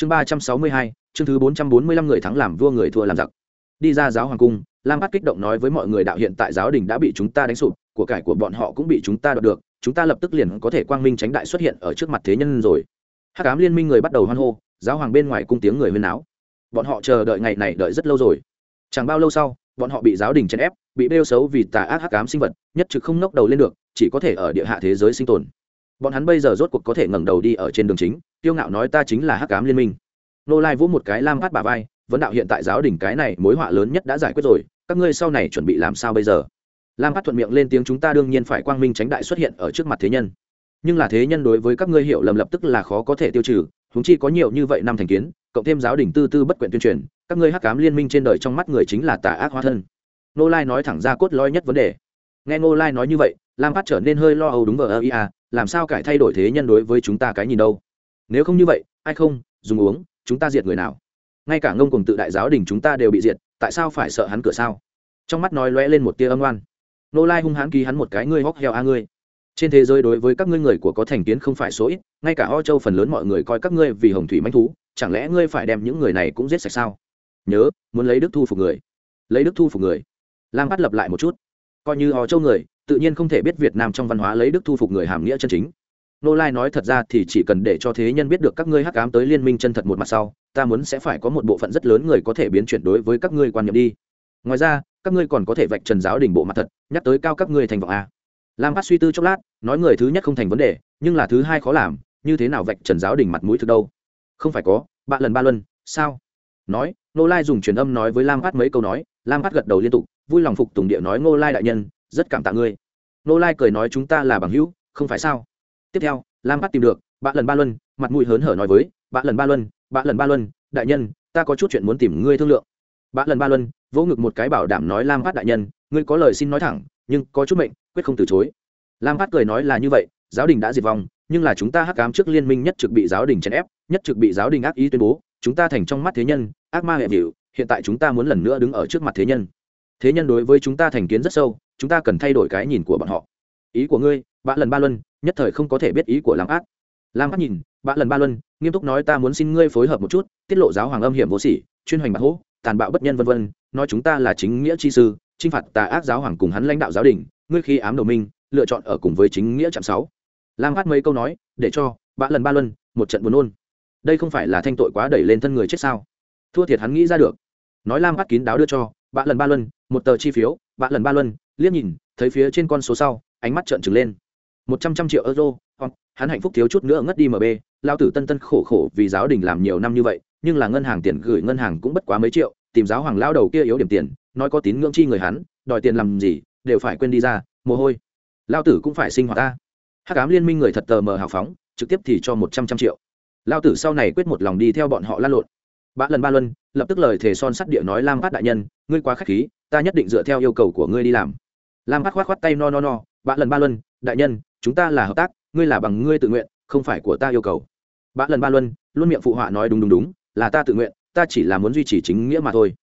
chương ba trăm sáu mươi hai, chương thứ bốn trăm bốn mươi lăm người thắng làm vua người thua làm giặc. Đi ra giáo hoàng cung, lam bắt kích động nói với mọi người đạo hiện tại giáo đình đã bị chúng ta đánh sụp, của cải của bọn họ cũng bị chúng ta đoạt được, chúng ta lập tức liền có thể quang minh tránh đại xuất hiện ở trước mặt thế nhân rồi. Hát cám liên minh người bắt đầu hoan hô, giáo hoàng bên ngoài cung tiếng người huyên áo bọn họ chờ đợi ngày này đợi rất lâu rồi. Chẳng bao lâu sau, bọn họ bị giáo đình chèn ép, bị bêu xấu vì tà ác hắc ám sinh vật, nhất trực không nốc đầu lên được, chỉ có thể ở địa hạ thế giới sinh tồn bọn hắn bây giờ rốt cuộc có thể ngẩng đầu đi ở trên đường chính, tiêu ngạo nói ta chính là hắc Cám liên minh. Nô lai vỗ một cái lam phát bà vai, vấn đạo hiện tại giáo đình cái này mối họa lớn nhất đã giải quyết rồi, các ngươi sau này chuẩn bị làm sao bây giờ? Lam phát thuận miệng lên tiếng, chúng ta đương nhiên phải quang minh tránh đại xuất hiện ở trước mặt thế nhân. Nhưng là thế nhân đối với các ngươi hiểu lầm lập tức là khó có thể tiêu trừ húng chi có nhiều như vậy năm thành kiến, cộng thêm giáo đình tư tư bất quyện tuyên truyền, các ngươi hắc cám liên minh trên đời trong mắt người chính là tà ác hóa thân. Nô lai nói thẳng ra cốt lõi nhất vấn đề. Nghe nô lai nói như vậy, lam phát trở nên hơi lo âu đúng vờ ơ ia làm sao cải thay đổi thế nhân đối với chúng ta cái nhìn đâu? Nếu không như vậy, ai không, dùng uống, chúng ta diệt người nào? Ngay cả ngông cùng tự đại giáo đình chúng ta đều bị diệt, tại sao phải sợ hắn cửa sao? Trong mắt nói lóe lên một tia âm oan. Nô lai hung hãn ký hắn một cái, ngươi hóc heo a ngươi. Trên thế giới đối với các ngươi người của có thành kiến không phải số ít, ngay cả ho châu phần lớn mọi người coi các ngươi vì hồng thủy manh thú, chẳng lẽ ngươi phải đem những người này cũng giết sạch sao? Nhớ, muốn lấy đức thu phục người. Lấy đức thu phục người. Lam bắt lập lại một chút. Coi như ho châu người tự nhiên không thể biết việt nam trong văn hóa lấy đức thu phục người hàm nghĩa chân chính. Nô lai nói thật ra thì chỉ cần để cho thế nhân biết được các ngươi hắc ám tới liên minh chân thật một mặt sau, ta muốn sẽ phải có một bộ phận rất lớn người có thể biến chuyển đối với các ngươi quan niệm đi. Ngoài ra, các ngươi còn có thể vạch trần giáo đình bộ mặt thật, nhắc tới cao các ngươi thành vọng a. Lam Bát suy tư chốc lát, nói người thứ nhất không thành vấn đề, nhưng là thứ hai khó làm, như thế nào vạch trần giáo đình mặt mũi thực đâu? Không phải có, bạn lần ba luân, sao? Nói, nô lai dùng truyền âm nói với lam Bát mấy câu nói, lam Bát gật đầu liên tục, vui lòng phục tùng địa nói ngô lai đại nhân rất cảm tạ ngươi. Nô lai cười nói chúng ta là bằng hữu, không phải sao? Tiếp theo, lam bắt tìm được, bạn lần ba luân, mặt mũi hớn hở nói với, bạn lần ba luân, bạn lần ba luân, đại nhân, ta có chút chuyện muốn tìm ngươi thương lượng. Bạn lần ba luân, vỗ ngực một cái bảo đảm nói lam bắt đại nhân, ngươi có lời xin nói thẳng, nhưng có chút mệnh, quyết không từ chối. Lam bắt cười nói là như vậy, giáo đình đã diệt vong, nhưng là chúng ta hắc ám trước liên minh nhất trực bị giáo đình chèn ép, nhất trực bị giáo đình ác ý tuyên bố, chúng ta thành trong mắt thế nhân, ác ma hệ vịu hiện tại chúng ta muốn lần nữa đứng ở trước mặt thế nhân. Thế nhân đối với chúng ta thành kiến rất sâu chúng ta cần thay đổi cái nhìn của bọn họ. Ý của ngươi bạn lần ba luân, nhất thời không có thể biết ý của lam ác. Lam ác nhìn bạn lần ba luân, nghiêm túc nói ta muốn xin ngươi phối hợp một chút, tiết lộ giáo hoàng âm hiểm vô sỉ, chuyên hoành bạc hố, tàn bạo bất nhân vân vân, nói chúng ta là chính nghĩa chi sư, chinh phạt tà ác giáo hoàng cùng hắn lãnh đạo giáo đình, ngươi khi ám đầu minh, lựa chọn ở cùng với chính nghĩa chạm sáu. Lam ác mấy câu nói, để cho bạ lần ba luân một trận buồn ôn đây không phải là thanh tội quá đẩy lên thân người chết sao? Thua thiệt hắn nghĩ ra được. Nói lam ác kín đáo đưa cho bạ lần ba luân một tờ chi phiếu vạn lần ba luân, liếc nhìn, thấy phía trên con số sau, ánh mắt trợn trừng lên. Một trăm trăm triệu euro hắn hạnh phúc thiếu chút nữa ngất đi mb lao tử tân tân khổ khổ vì giáo đình làm nhiều năm như vậy, nhưng là ngân hàng tiền gửi ngân hàng cũng bất quá mấy triệu, tìm giáo hoàng lao đầu kia yếu điểm tiền, nói có tín ngưỡng chi người hắn, đòi tiền làm gì, đều phải quên đi ra, mồ hôi. Lao tử cũng phải sinh hoạt ta. Hát cám liên minh người thật tờ mờ hào phóng, trực tiếp thì cho một trăm trăm triệu. Lao tử sau này quyết một lòng đi theo bọn họ lan lộn. Ba lần ba luân, lập tức lời thề son sắt địa nói lam phát đại nhân, ngươi quá k h á c h khí ta nhất định dựa theo yêu cầu của ngươi đi làm. Lam bắt khoát khoát tay no no no ba lần ba luân, đại nhân, chúng ta là hợp tác, ngươi là bằng ngươi tự nguyện, không phải của ta yêu cầu. Ba lần ba luân luôn miệng phụ họa nói đúng đúng đúng, là ta tự nguyện, ta chỉ là muốn duy trì chính nghĩa mà thôi.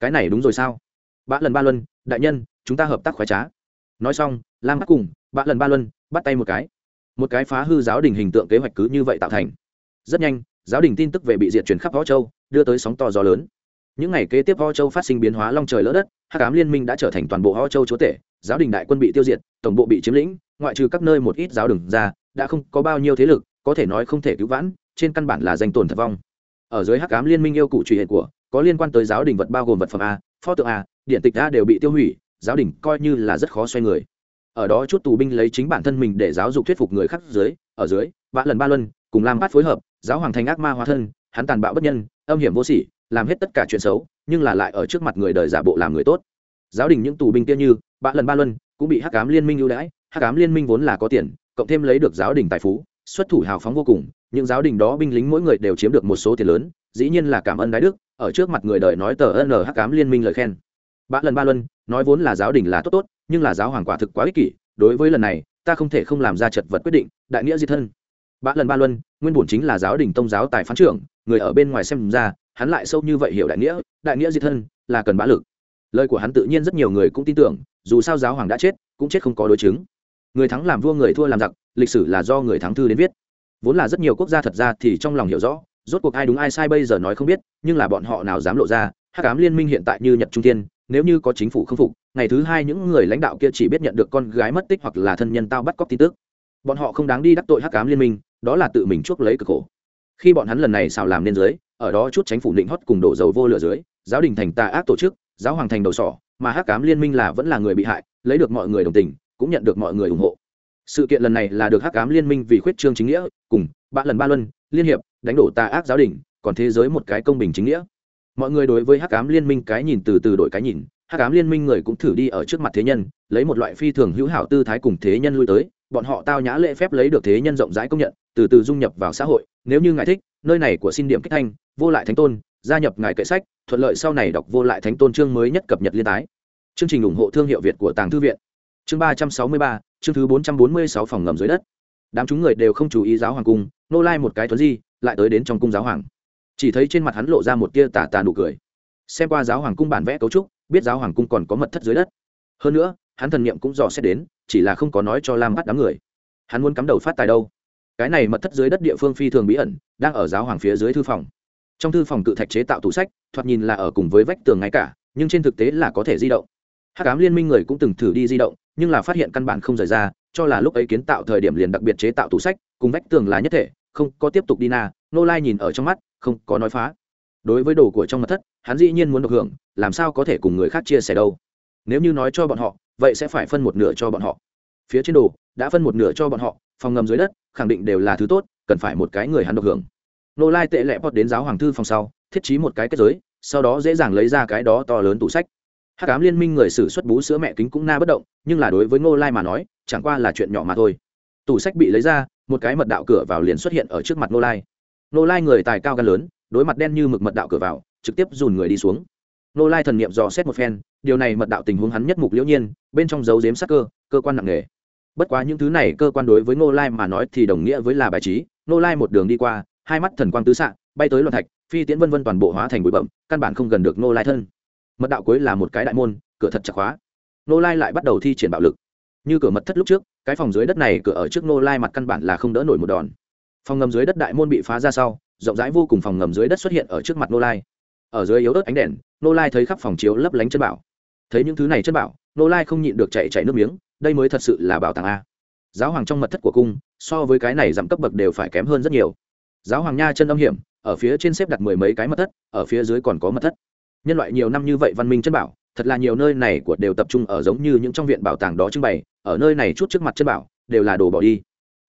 Cái này đúng rồi sao? Ba lần ba luân, đại nhân, chúng ta hợp tác khoái trá. Nói xong, lam bắt cùng bạn lần ba luân bắt tay một cái. Một cái phá hư giáo đình hình tượng kế hoạch cứ như vậy tạo thành. Rất nhanh, giáo đình tin tức về bị diệt chuyển khắp võ châu, đưa tới sóng to gió lớn những ngày kế tiếp ho châu phát sinh biến hóa long trời lỡ đất hát cám liên minh đã trở thành toàn bộ ho châu chúa tể, giáo đình đại quân bị tiêu diệt, tổng bộ bị chiếm lĩnh, ngoại trừ các nơi một ít giáo đường ra, đã không có bao nhiêu thế lực, có thể nói không thể cứu vãn, trên căn bản là danh tồn thật vong. Ở dưới hắc ám liên minh yêu cụ truy hệ của, có liên quan tới giáo đình vật bao gồm vật phẩm a, pho tượng a, điện tịch a đều bị tiêu hủy, giáo đình coi như là rất khó xoay người. Ở đó chút tù binh lấy chính bản thân mình để giáo dục thuyết phục người khác dưới, ở dưới vã lần ba luân, cùng lam bát phối hợp, giáo hoàng thành ác ma hóa thân, hắn tàn bạo bất nhân, âm hiểm vô sỉ làm hết tất cả chuyện xấu, nhưng là lại ở trước mặt người đời giả bộ làm người tốt. Giáo đình những tù binh kia như, bạ lần ba luân, cũng bị hắc cám liên minh ưu đãi. Hắc cám liên minh vốn là có tiền, cộng thêm lấy được giáo đình tài phú, xuất thủ hào phóng vô cùng, những giáo đình đó binh lính mỗi người đều chiếm được một số tiền lớn, dĩ nhiên là cảm ơn đái đức, ở trước mặt người đời nói tờ ân hắc cám liên minh lời khen. Bạ lần ba luân nói vốn là giáo đình là tốt tốt, nhưng là giáo hoàng quả thực quá ích kỷ, đối với lần này, ta không thể không làm ra chật vật quyết định, đại nghĩa di thân. Ba lần ba luân, nguyên bổn chính là giáo đình tông giáo tài phán trưởng, người ở bên ngoài xem ra hắn lại sâu như vậy hiểu đại nghĩa đại nghĩa diệt thân, là cần bá lực. Lời của hắn tự nhiên rất nhiều người cũng tin tưởng, dù sao giáo hoàng đã chết, cũng chết không có đối chứng. Người thắng làm vua, người thua làm giặc, lịch sử là do người thắng thư đến viết. Vốn là rất nhiều quốc gia thật ra thì trong lòng hiểu rõ, rốt cuộc ai đúng ai sai bây giờ nói không biết, nhưng là bọn họ nào dám lộ ra, hắc ám liên minh hiện tại như nhật trung tiên nếu như có chính phủ không phục, ngày thứ hai những người lãnh đạo kia chỉ biết nhận được con gái mất tích hoặc là thân nhân tao bắt cóc tin tức. Bọn họ không đáng đi đắc tội hắc ám liên minh, đó là tự mình chuốc lấy cực khổ. Khi bọn hắn lần này xào làm nên dưới ở đó chút tránh phủ định hót cùng đổ dầu vô lửa dưới, giáo đình thành tà ác tổ chức, giáo hoàng thành đầu sỏ, mà hắc ám liên minh là vẫn là người bị hại, lấy được mọi người đồng tình, cũng nhận được mọi người ủng hộ. Sự kiện lần này là được hắc ám liên minh vì khuyết trương chính nghĩa, cùng ba lần ba luân, liên hiệp, đánh đổ tà ác giáo đình, còn thế giới một cái công bình chính nghĩa. Mọi người đối với hắc ám liên minh cái nhìn từ từ đổi cái nhìn, hắc ám liên minh người cũng thử đi ở trước mặt thế nhân, lấy một loại phi thường hữu hảo tư thái cùng thế nhân lui tới, bọn họ tao nhã lễ phép lấy được thế nhân rộng rãi công nhận từ từ dung nhập vào xã hội, nếu như ngài thích, nơi này của xin điểm kích thanh, vô lại thánh tôn, gia nhập ngài kệ sách, thuận lợi sau này đọc vô lại thánh tôn chương mới nhất cập nhật liên tái. Chương trình ủng hộ thương hiệu việt của tàng thư viện. Chương ba trăm sáu mươi ba, chương thứ bốn trăm bốn mươi sáu phòng ngầm dưới đất. Đám chúng người đều không chú ý giáo hoàng cung, nô lai một cái thuấn di, lại tới đến trong cung giáo hoàng. Chỉ thấy trên mặt hắn lộ ra một tia tà tà nụ cười. Xem qua giáo hoàng cung bản vẽ cấu trúc, biết giáo hoàng cung còn có mật thất dưới đất. Hơn nữa, hắn thần niệm cũng dò xét đến, chỉ là không có nói cho lam bắt đám người. Hắn muốn cắm đầu phát tài đâu? Cái này mật thất dưới đất địa phương phi thường bí ẩn, đang ở giáo hoàng phía dưới thư phòng. Trong thư phòng cự thạch chế tạo tủ sách, thoạt nhìn là ở cùng với vách tường ngay cả, nhưng trên thực tế là có thể di động. Hắc ám liên minh người cũng từng thử đi di động, nhưng là phát hiện căn bản không rời ra, cho là lúc ấy kiến tạo thời điểm liền đặc biệt chế tạo tủ sách, cùng vách tường là nhất thể, không có tiếp tục đi na nô lai nhìn ở trong mắt, không có nói phá. Đối với đồ của trong mật thất, hắn dĩ nhiên muốn được hưởng, làm sao có thể cùng người khác chia sẻ đâu. Nếu như nói cho bọn họ, vậy sẽ phải phân một nửa cho bọn họ. Phía trên đồ, đã phân một nửa cho bọn họ phòng ngầm dưới đất, khẳng định đều là thứ tốt, cần phải một cái người hắn độc hưởng. Nô lai tệ lẹ pot đến giáo hoàng thư phòng sau, thiết trí một cái kết giới, sau đó dễ dàng lấy ra cái đó to lớn tủ sách. Hát cám liên minh người xử xuất bú sữa mẹ kính cũng na bất động, nhưng là đối với ngô lai mà nói, chẳng qua là chuyện nhỏ mà thôi. Tủ sách bị lấy ra, một cái mật đạo cửa vào liền xuất hiện ở trước mặt ngô lai. Ngô lai người tài cao gan lớn, đối mặt đen như mực mật đạo cửa vào, trực tiếp dùn người đi xuống. Ngô lai thần niệm dò xét một phen, điều này mật đạo tình huống hắn nhất mục liễu nhiên, bên trong dấu dếm sắc cơ cơ quan nặng nề bất quá những thứ này cơ quan đối với ngô lai mà nói thì đồng nghĩa với là bài trí. Ngô lai một đường đi qua, hai mắt thần quang tứ xạ, bay tới loạn thạch, phi tiễn vân vân toàn bộ hóa thành bụi bậm căn bản không gần được ngô lai thân. Mật đạo cuối là một cái đại môn, cửa thật chặt khóa. Ngô lai lại bắt đầu thi triển bạo lực. Như cửa mật thất lúc trước, cái phòng dưới đất này, cửa ở trước ngô lai mặt căn bản là không đỡ nổi một đòn. Phòng ngầm dưới đất đại môn bị phá ra sau, rộng rãi vô cùng phòng ngầm dưới đất xuất hiện ở trước mặt ngô lai. Ở dưới yếu ớt ánh đèn, ngô lai thấy khắp phòng chiếu lấp lánh chân bảo. Thấy những thứ này chân bảo Nô lai không nhịn được chạy chạy nước miếng đây mới thật sự là bảo tàng a. Giáo hoàng trong mật thất của cung, so với cái này giảm cấp bậc đều phải kém hơn rất nhiều. Giáo hoàng nha chân âm hiểm, ở phía trên xếp đặt mười mấy cái mật thất, ở phía dưới còn có mật thất. Nhân loại nhiều năm như vậy văn minh chân bảo, thật là nhiều nơi này của đều tập trung ở giống như những trong viện bảo tàng đó trưng bày, ở nơi này chút trước mặt chân bảo, đều là đồ bỏ đi.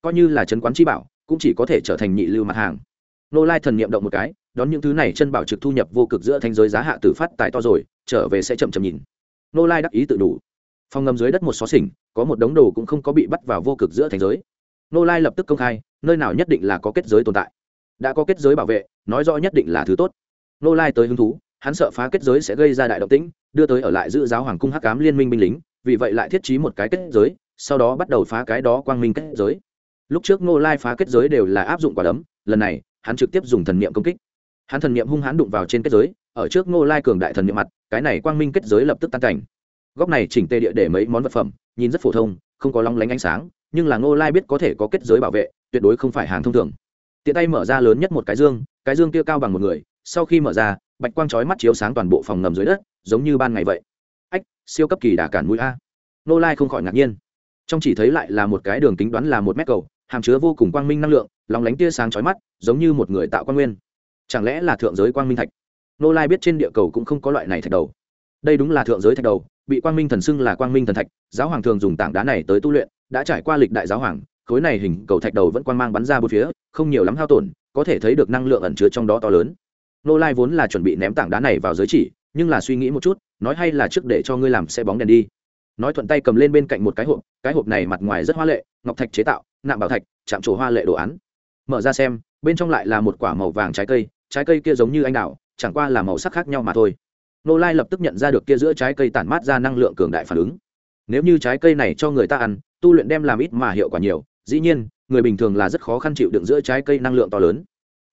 Coi như là chân quán chi bảo, cũng chỉ có thể trở thành nhị lưu mặt hàng. Nô lai thần niệm động một cái, đón những thứ này chân bảo trực thu nhập vô cực giữa thanh giới giá hạ tử phát tài to rồi, trở về sẽ chậm chậm nhìn. Nô lai đắc ý tự đủ phòng ngầm dưới đất một xó xỉnh, có một đống đồ cũng không có bị bắt vào vô cực giữa thành giới. Nô lai lập tức công khai, nơi nào nhất định là có kết giới tồn tại. Đã có kết giới bảo vệ, nói rõ nhất định là thứ tốt. Nô lai tới hứng thú, hắn sợ phá kết giới sẽ gây ra đại động tĩnh, đưa tới ở lại giữ giáo hoàng cung hắc cám liên minh binh lính, vì vậy lại thiết trí một cái kết giới, sau đó bắt đầu phá cái đó quang minh kết giới. Lúc trước nô lai phá kết giới đều là áp dụng quả đấm, lần này, hắn trực tiếp dùng thần niệm công kích. Hắn thần niệm hung hãn đụng vào trên kết giới, ở trước nô lai cường đại thần niệm mặt, cái này quang minh kết giới lập tức tan cảnh góc này chỉnh tê địa để mấy món vật phẩm, nhìn rất phổ thông, không có long lánh ánh sáng, nhưng là ngô lai biết có thể có kết giới bảo vệ, tuyệt đối không phải hàng thông thường. Tiện tay mở ra lớn nhất một cái dương cái dương kia cao bằng một người, sau khi mở ra, bạch quang chói mắt chiếu sáng toàn bộ phòng ngầm dưới đất, giống như ban ngày vậy. Ách, siêu cấp kỳ đà cản mũi a. Nô lai không khỏi ngạc nhiên. Trong chỉ thấy lại là một cái đường tính đoán là một mét cầu, hàm chứa vô cùng quang minh năng lượng lòng lánh tia sáng chói mắt, giống như một người tạo quang nguyên. Chẳng lẽ là thượng giới quang minh thạch? Nô lai biết trên địa cầu cũng không có loại này thạch đầu. Đây đúng là thượng giới thạch đầu bị quang minh thần xưng là quang minh thần thạch giáo hoàng thường dùng tảng đá này tới tu luyện đã trải qua lịch đại giáo hoàng khối này hình cầu thạch đầu vẫn quang mang bắn ra bốn phía không nhiều lắm hao tổn có thể thấy được năng lượng ẩn chứa trong đó to lớn. Nô lai vốn là chuẩn bị ném tảng đá này vào giới chỉ nhưng là suy nghĩ một chút nói hay là trước để cho ngươi làm xe bóng đèn đi. Nói thuận tay cầm lên bên cạnh một cái hộp cái hộp này mặt ngoài rất hoa lệ ngọc thạch chế tạo nạm bảo thạch chạm trổ hoa lệ đồ án. Mở ra xem bên trong lại là một quả màu vàng trái cây trái cây kia giống như anh đào, chẳng qua là màu sắc khác nhau mà thôi nô lai lập tức nhận ra được kia giữa trái cây tản mát ra năng lượng cường đại phản ứng nếu như trái cây này cho người ta ăn, tu luyện đem làm ít mà hiệu quả nhiều, dĩ nhiên, người bình thường là rất khó khăn chịu đựng giữa trái cây năng lượng to lớn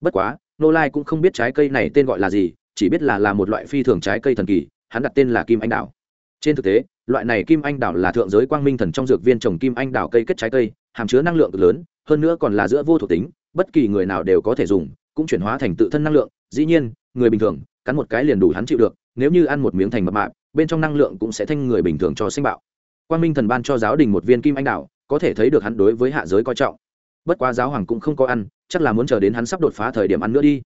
bất quá nô lai cũng không biết trái cây này tên gọi là gì, chỉ biết là là một loại phi thường trái cây thần kỳ, hắn đặt tên là kim anh đảo. trên thực tế, loại này kim anh đảo là thượng giới quang minh thần trong dược viên trồng kim anh đảo cây kết trái cây, hàm chứa năng lượng lớn, hơn nữa còn là giữa vô thuộc tính, bất kỳ người nào đều có thể dùng, cũng chuyển hóa thành tự thân năng lượng, dĩ nhiên, người bình thường, cắn một cái liền đủ hắn chịu được nếu như ăn một miếng thành mập mạp, bên trong năng lượng cũng sẽ thanh người bình thường cho sinh bạo. Quan minh thần ban cho giáo đình một viên kim anh đảo, có thể thấy được hắn đối với hạ giới coi trọng. Bất quá giáo hoàng cũng không có ăn, chắc là muốn chờ đến hắn sắp đột phá thời điểm ăn nữa đi.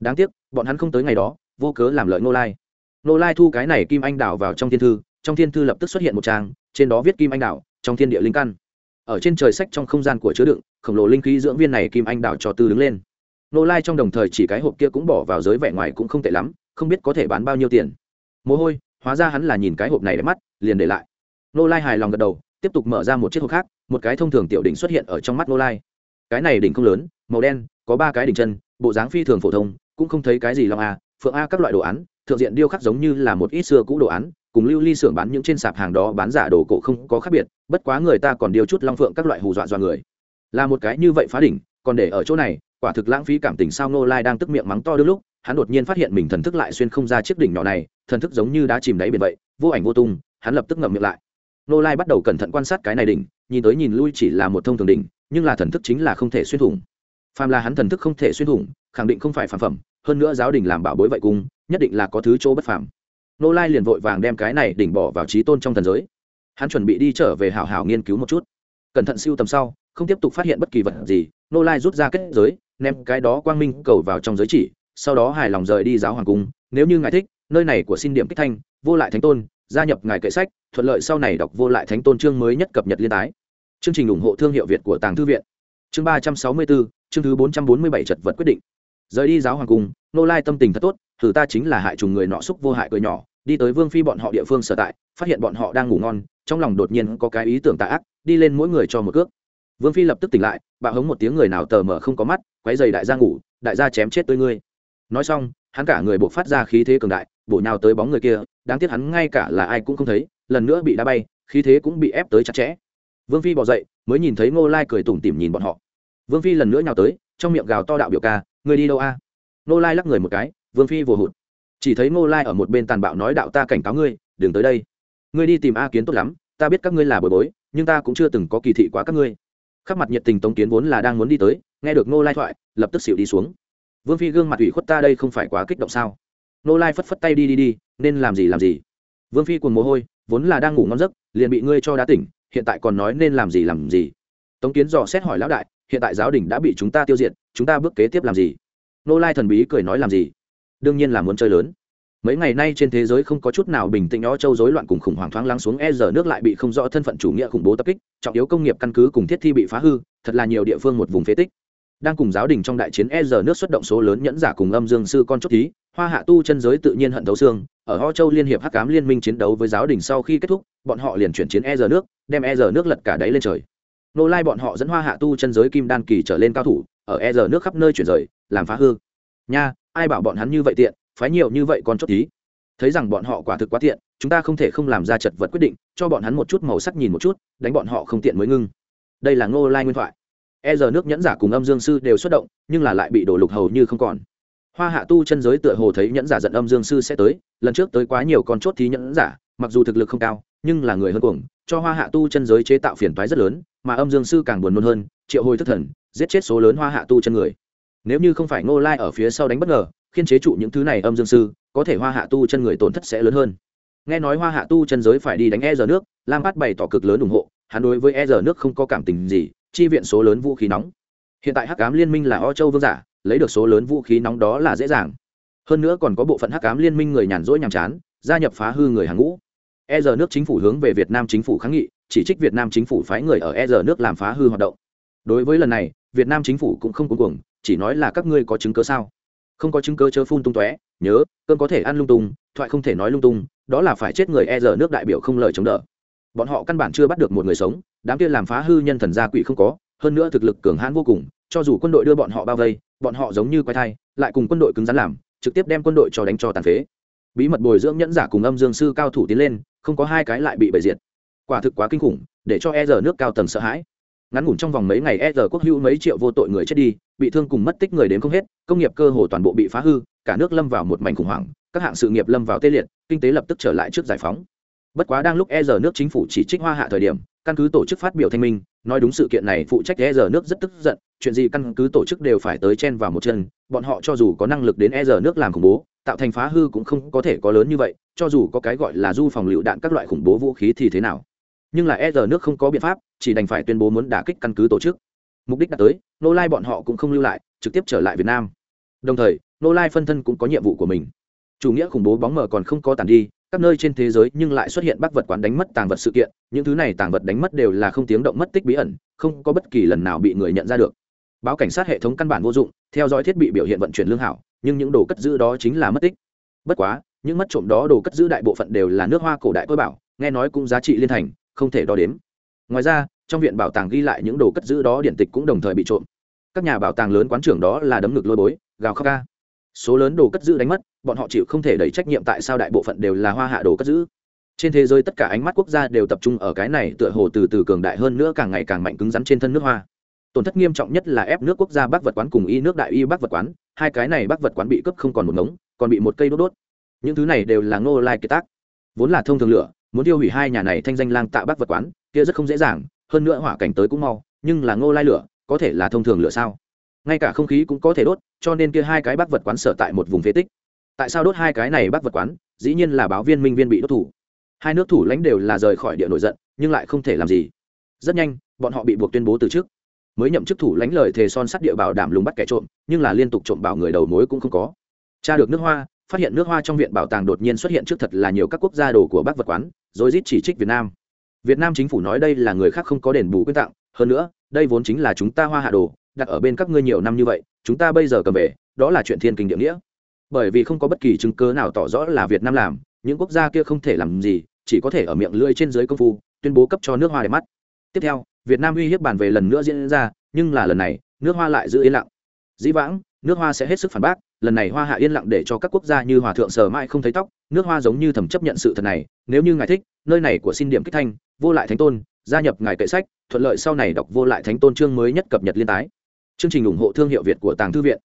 Đáng tiếc, bọn hắn không tới ngày đó, vô cớ làm lợi nô lai. Nô lai thu cái này kim anh đảo vào trong thiên thư, trong thiên thư lập tức xuất hiện một trang, trên đó viết kim anh đảo, trong thiên địa linh căn. Ở trên trời sách trong không gian của chứa đựng, khổng lồ linh khí dưỡng viên này kim anh đảo cho tư đứng lên. Nô lai trong đồng thời chỉ cái hộp kia cũng bỏ vào giới vẻ ngoài cũng không tệ lắm không biết có thể bán bao nhiêu tiền. Mồ hôi, hóa ra hắn là nhìn cái hộp này đẹp mắt, liền để lại. Nô lai hài lòng gật đầu, tiếp tục mở ra một chiếc hộp khác, một cái thông thường tiểu đỉnh xuất hiện ở trong mắt nô lai. Cái này đỉnh không lớn, màu đen, có ba cái đỉnh chân, bộ dáng phi thường phổ thông, cũng không thấy cái gì long a, phượng a các loại đồ án, thượng diện điêu khắc giống như là một ít xưa cũ đồ án, cùng lưu ly xưởng bán những trên sạp hàng đó bán giả đồ cổ không có khác biệt, bất quá người ta còn điêu chút long phượng các loại hù dọa dọa người. Là một cái như vậy phá đỉnh, còn để ở chỗ này, quả thực lãng phí cảm tình sao nô lai đang tức miệng mắng to đôi lúc hắn đột nhiên phát hiện mình thần thức lại xuyên không ra chiếc đỉnh nhỏ này, thần thức giống như đã chìm đáy biển vậy, vô ảnh vô tung, hắn lập tức ngậm miệng lại. Nô lai bắt đầu cẩn thận quan sát cái này đỉnh, nhìn tới nhìn lui chỉ là một thông thường đỉnh, nhưng là thần thức chính là không thể xuyên thủng. Phàm là hắn thần thức không thể xuyên thủng, khẳng định không phải phản phẩm, hơn nữa giáo đình làm bảo bối vậy cung nhất định là có thứ chỗ bất phàm. Nô lai liền vội vàng đem cái này đỉnh bỏ vào trí tôn trong thần giới. Hắn chuẩn bị đi trở về hào hào nghiên cứu một chút. Cẩn thận siêu tầm sau, không tiếp tục phát hiện bất kỳ vật gì, nô lai rút ra kết giới, ném cái đó quang minh cầu vào trong giới chỉ sau đó hài lòng rời đi giáo hoàng cung. Nếu như ngài thích, nơi này của xin điểm kích thanh, vô lại thánh tôn, gia nhập ngài kệ sách, thuận lợi sau này đọc vô lại thánh tôn chương mới nhất cập nhật liên tái. Chương trình ủng hộ thương hiệu việt của tàng thư viện. Chương ba trăm sáu mươi bốn, chương thứ bốn trăm bốn mươi bảy trật vật quyết định. Rời đi giáo hoàng cung, nô lai tâm tình thật tốt, thử ta chính là hại trùng người nọ xúc vô hại cười nhỏ, đi tới vương phi bọn họ địa phương sở tại, phát hiện bọn họ đang ngủ ngon, trong lòng đột nhiên có cái ý tưởng tạ ác, đi lên mỗi người cho một cước. Vương phi lập tức tỉnh lại, bạo hống một tiếng người nào tờ mờ không có mắt, quấy giày đại gia ngủ, đại gia chém chết tươi ngươi nói xong, hắn cả người buộc phát ra khí thế cường đại, bổ nhào tới bóng người kia, đáng tiếc hắn ngay cả là ai cũng không thấy, lần nữa bị đá bay, khí thế cũng bị ép tới chặt chẽ. Vương phi bỏ dậy, mới nhìn thấy ngô lai cười tủm tỉm nhìn bọn họ. Vương phi lần nữa nhào tới, trong miệng gào to đạo biểu ca người đi đâu a? Ngô lai lắc người một cái, vương phi vồ hụt. Chỉ thấy ngô lai ở một bên tàn bạo nói đạo ta cảnh cáo ngươi, đừng tới đây. Ngươi đi tìm a kiến tốt lắm, ta biết các ngươi là bồi bối, nhưng ta cũng chưa từng có kỳ thị quá các ngươi. Khắp mặt nhiệt tình tống kiến vốn là đang muốn đi tới, nghe được ngô lai thoại, lập tức xịu đi xuống vương phi gương mặt ủy khuất ta đây không phải quá kích động sao? Nô lai phất phất tay đi đi đi, nên làm gì làm gì? Vương phi cùng mồ hôi, vốn là đang ngủ ngon giấc, liền bị ngươi cho đá tỉnh, hiện tại còn nói nên làm gì làm gì? Tống kiến dò xét hỏi lão đại, hiện tại giáo đình đã bị chúng ta tiêu diệt, chúng ta bước kế tiếp làm gì? Nô lai thần bí cười nói làm gì? Đương nhiên là muốn chơi lớn. Mấy ngày nay trên thế giới không có chút nào bình tĩnh, ó châu rối loạn cùng khủng hoảng thoáng lắng xuống e giờ nước lại bị không rõ thân phận chủ nghĩa khủng bố tập kích, trọng yếu công nghiệp căn cứ cùng thiết thi bị phá hư, thật là nhiều địa phương một vùng phế tích đang cùng giáo đình trong đại chiến e giờ nước xuất động số lớn nhẫn giả cùng âm dương sư con chốt thí, hoa hạ tu chân giới tự nhiên hận thấu xương, ở ho châu liên hiệp hắc cám liên minh chiến đấu với giáo đình sau khi kết thúc, bọn họ liền chuyển chiến e giờ nước, đem e giờ nước lật cả đáy lên trời. Nô lai bọn họ dẫn hoa hạ tu chân giới kim đan kỳ trở lên cao thủ, ở e giờ nước khắp nơi chuyển rời, làm phá hư. Nha, ai bảo bọn hắn như vậy tiện, phái nhiều như vậy còn chốt thí. thấy rằng bọn họ quả thực quá tiện, chúng ta không thể không làm ra chật vật quyết định, cho bọn hắn một chút màu sắc nhìn một chút, đánh bọn họ không tiện mới ngưng. Đây là ngô lai nguyên thoại e giờ nước nhẫn giả cùng âm dương sư đều xuất động, nhưng là lại bị đổ lục hầu như không còn. Hoa hạ tu chân giới tựa hồ thấy nhẫn giả giận âm dương sư sẽ tới, lần trước tới quá nhiều con chốt thí nhẫn giả, mặc dù thực lực không cao, nhưng là người hơn cuồng, cho hoa hạ tu chân giới chế tạo phiền toái rất lớn, mà âm dương sư càng buồn nôn hơn, triệu hồi thất thần, giết chết số lớn hoa hạ tu chân người. Nếu như không phải ngô lai ở phía sau đánh bất ngờ, khiên chế trụ những thứ này âm dương sư, có thể hoa hạ tu chân người tổn thất sẽ lớn hơn. Nghe nói hoa hạ tu chân giới phải đi đánh e giờ nước, lam bát bày tỏ cực lớn ủng hộ, hắn đối với e giờ nước không có cảm tình gì chi viện số lớn vũ khí nóng. Hiện tại hắc ám liên minh là o châu vương giả, lấy được số lớn vũ khí nóng đó là dễ dàng. Hơn nữa còn có bộ phận hắc ám liên minh người nhàn rỗi nhàm chán, gia nhập phá hư người hàng ngũ. E giờ nước chính phủ hướng về việt nam chính phủ kháng nghị, chỉ trích việt nam chính phủ phái người ở e giờ nước làm phá hư hoạt động. Đối với lần này, việt nam chính phủ cũng không cuống cuồng, chỉ nói là các ngươi có chứng cớ sao? Không có chứng cớ chớ phun tung tóe, nhớ cơn có thể ăn lung tung, thoại không thể nói lung tung, đó là phải chết người e giờ nước đại biểu không lời chống đỡ bọn họ căn bản chưa bắt được một người sống, đám kia làm phá hư nhân thần gia quỷ không có, hơn nữa thực lực cường hãn vô cùng, cho dù quân đội đưa bọn họ bao vây, bọn họ giống như quái thai, lại cùng quân đội cứng rắn làm, trực tiếp đem quân đội cho đánh cho tàn phế. Bí mật bồi dưỡng nhẫn giả cùng âm dương sư cao thủ tiến lên, không có hai cái lại bị bày diệt. Quả thực quá kinh khủng, để cho e giờ nước cao tầng sợ hãi. Ngắn ngủn trong vòng mấy ngày e giờ quốc hữu mấy triệu vô tội người chết đi, bị thương cùng mất tích người đến không hết, công nghiệp cơ hồ toàn bộ bị phá hư, cả nước lâm vào một mảnh khủng hoảng, các hạng sự nghiệp lâm vào tê liệt, kinh tế lập tức trở lại trước giải phóng bất quá đang lúc e giờ nước chính phủ chỉ trích hoa hạ thời điểm, căn cứ tổ chức phát biểu thanh minh, nói đúng sự kiện này phụ trách e giờ nước rất tức giận, chuyện gì căn cứ tổ chức đều phải tới chen vào một chân, bọn họ cho dù có năng lực đến e giờ nước làm khủng bố, tạo thành phá hư cũng không có thể có lớn như vậy, cho dù có cái gọi là du phòng lựu đạn các loại khủng bố vũ khí thì thế nào. Nhưng là e giờ nước không có biện pháp, chỉ đành phải tuyên bố muốn đả kích căn cứ tổ chức. Mục đích đã tới, nô lai bọn họ cũng không lưu lại, trực tiếp trở lại việt nam. Đồng thời, nô lai phân thân cũng có nhiệm vụ của mình. Chủ nghĩa khủng bố bóng mờ còn không có tàn đi các nơi trên thế giới nhưng lại xuất hiện bác vật quán đánh mất tàng vật sự kiện, những thứ này tàng vật đánh mất đều là không tiếng động mất tích bí ẩn, không có bất kỳ lần nào bị người nhận ra được. Báo cảnh sát hệ thống căn bản vô dụng, theo dõi thiết bị biểu hiện vận chuyển lương hảo, nhưng những đồ cất giữ đó chính là mất tích. Bất quá, những mất trộm đó đồ cất giữ đại bộ phận đều là nước hoa cổ đại tôi bảo, nghe nói cũng giá trị liên thành, không thể đo đếm. Ngoài ra, trong viện bảo tàng ghi lại những đồ cất giữ đó điện tịch cũng đồng thời bị trộm. Các nhà bảo tàng lớn quán trưởng đó là đấm ngực lôi bối, gào khóc ca số lớn đồ cất giữ đánh mất, bọn họ chịu không thể đẩy trách nhiệm tại sao đại bộ phận đều là hoa hạ đồ cất giữ. Trên thế giới tất cả ánh mắt quốc gia đều tập trung ở cái này tựa hồ từ từ cường đại hơn nữa càng ngày càng mạnh cứng rắn trên thân nước hoa. Tổn thất nghiêm trọng nhất là ép nước quốc gia bắc vật quán cùng y nước đại y bắc vật quán, hai cái này bắc vật quán bị cướp không còn một ngống, còn bị một cây đốt đốt. Những thứ này đều là ngô lai kiệt tác. Vốn là thông thường lửa, muốn tiêu hủy hai nhà này thanh danh lang tạ bắc vật quán, kia rất không dễ dàng, hơn nữa hỏa cảnh tới cũng mau, nhưng là ngô lai lửa, có thể là thông thường lửa sao? Ngay cả không khí cũng có thể đốt, cho nên kia hai cái bác vật quán sở tại một vùng phế tích. Tại sao đốt hai cái này bác vật quán? Dĩ nhiên là báo viên minh viên bị đốt thủ. Hai nước thủ lãnh đều là rời khỏi địa nổi giận, nhưng lại không thể làm gì. Rất nhanh, bọn họ bị buộc tuyên bố từ chức. Mới nhậm chức thủ lãnh lời thề son sắt địa bảo đảm lùng bắt kẻ trộm, nhưng là liên tục trộm bảo người đầu mối cũng không có. Tra được nước hoa, phát hiện nước hoa trong viện bảo tàng đột nhiên xuất hiện trước thật là nhiều các quốc gia đồ của bác vật quán, rồi rít chỉ trích việt nam. Việt nam chính phủ nói đây là người khác không có đền bù quyên tặng, hơn nữa, đây vốn chính là chúng ta hoa hạ đồ đặt ở bên các ngươi nhiều năm như vậy, chúng ta bây giờ cầm về, đó là chuyện thiên kinh địa nghĩa. Bởi vì không có bất kỳ chứng cớ nào tỏ rõ là việt nam làm, những quốc gia kia không thể làm gì, chỉ có thể ở miệng lưỡi trên dưới công phu, tuyên bố cấp cho nước hoa để mắt. Tiếp theo, việt nam uy hiếp bàn về lần nữa diễn ra, nhưng là lần này, nước hoa lại giữ yên lặng. Dĩ vãng, nước hoa sẽ hết sức phản bác, lần này hoa hạ yên lặng để cho các quốc gia như hòa thượng sờ mãi không thấy tóc, nước hoa giống như thầm chấp nhận sự thật này, nếu như ngài thích, nơi này của xin điểm kích thanh, vô lại thánh tôn, gia nhập ngài kệ sách, thuận lợi sau này đọc vô lại thánh tôn chương mới nhất cập nhật liên tái chương trình ủng hộ thương hiệu việt của tàng thư viện.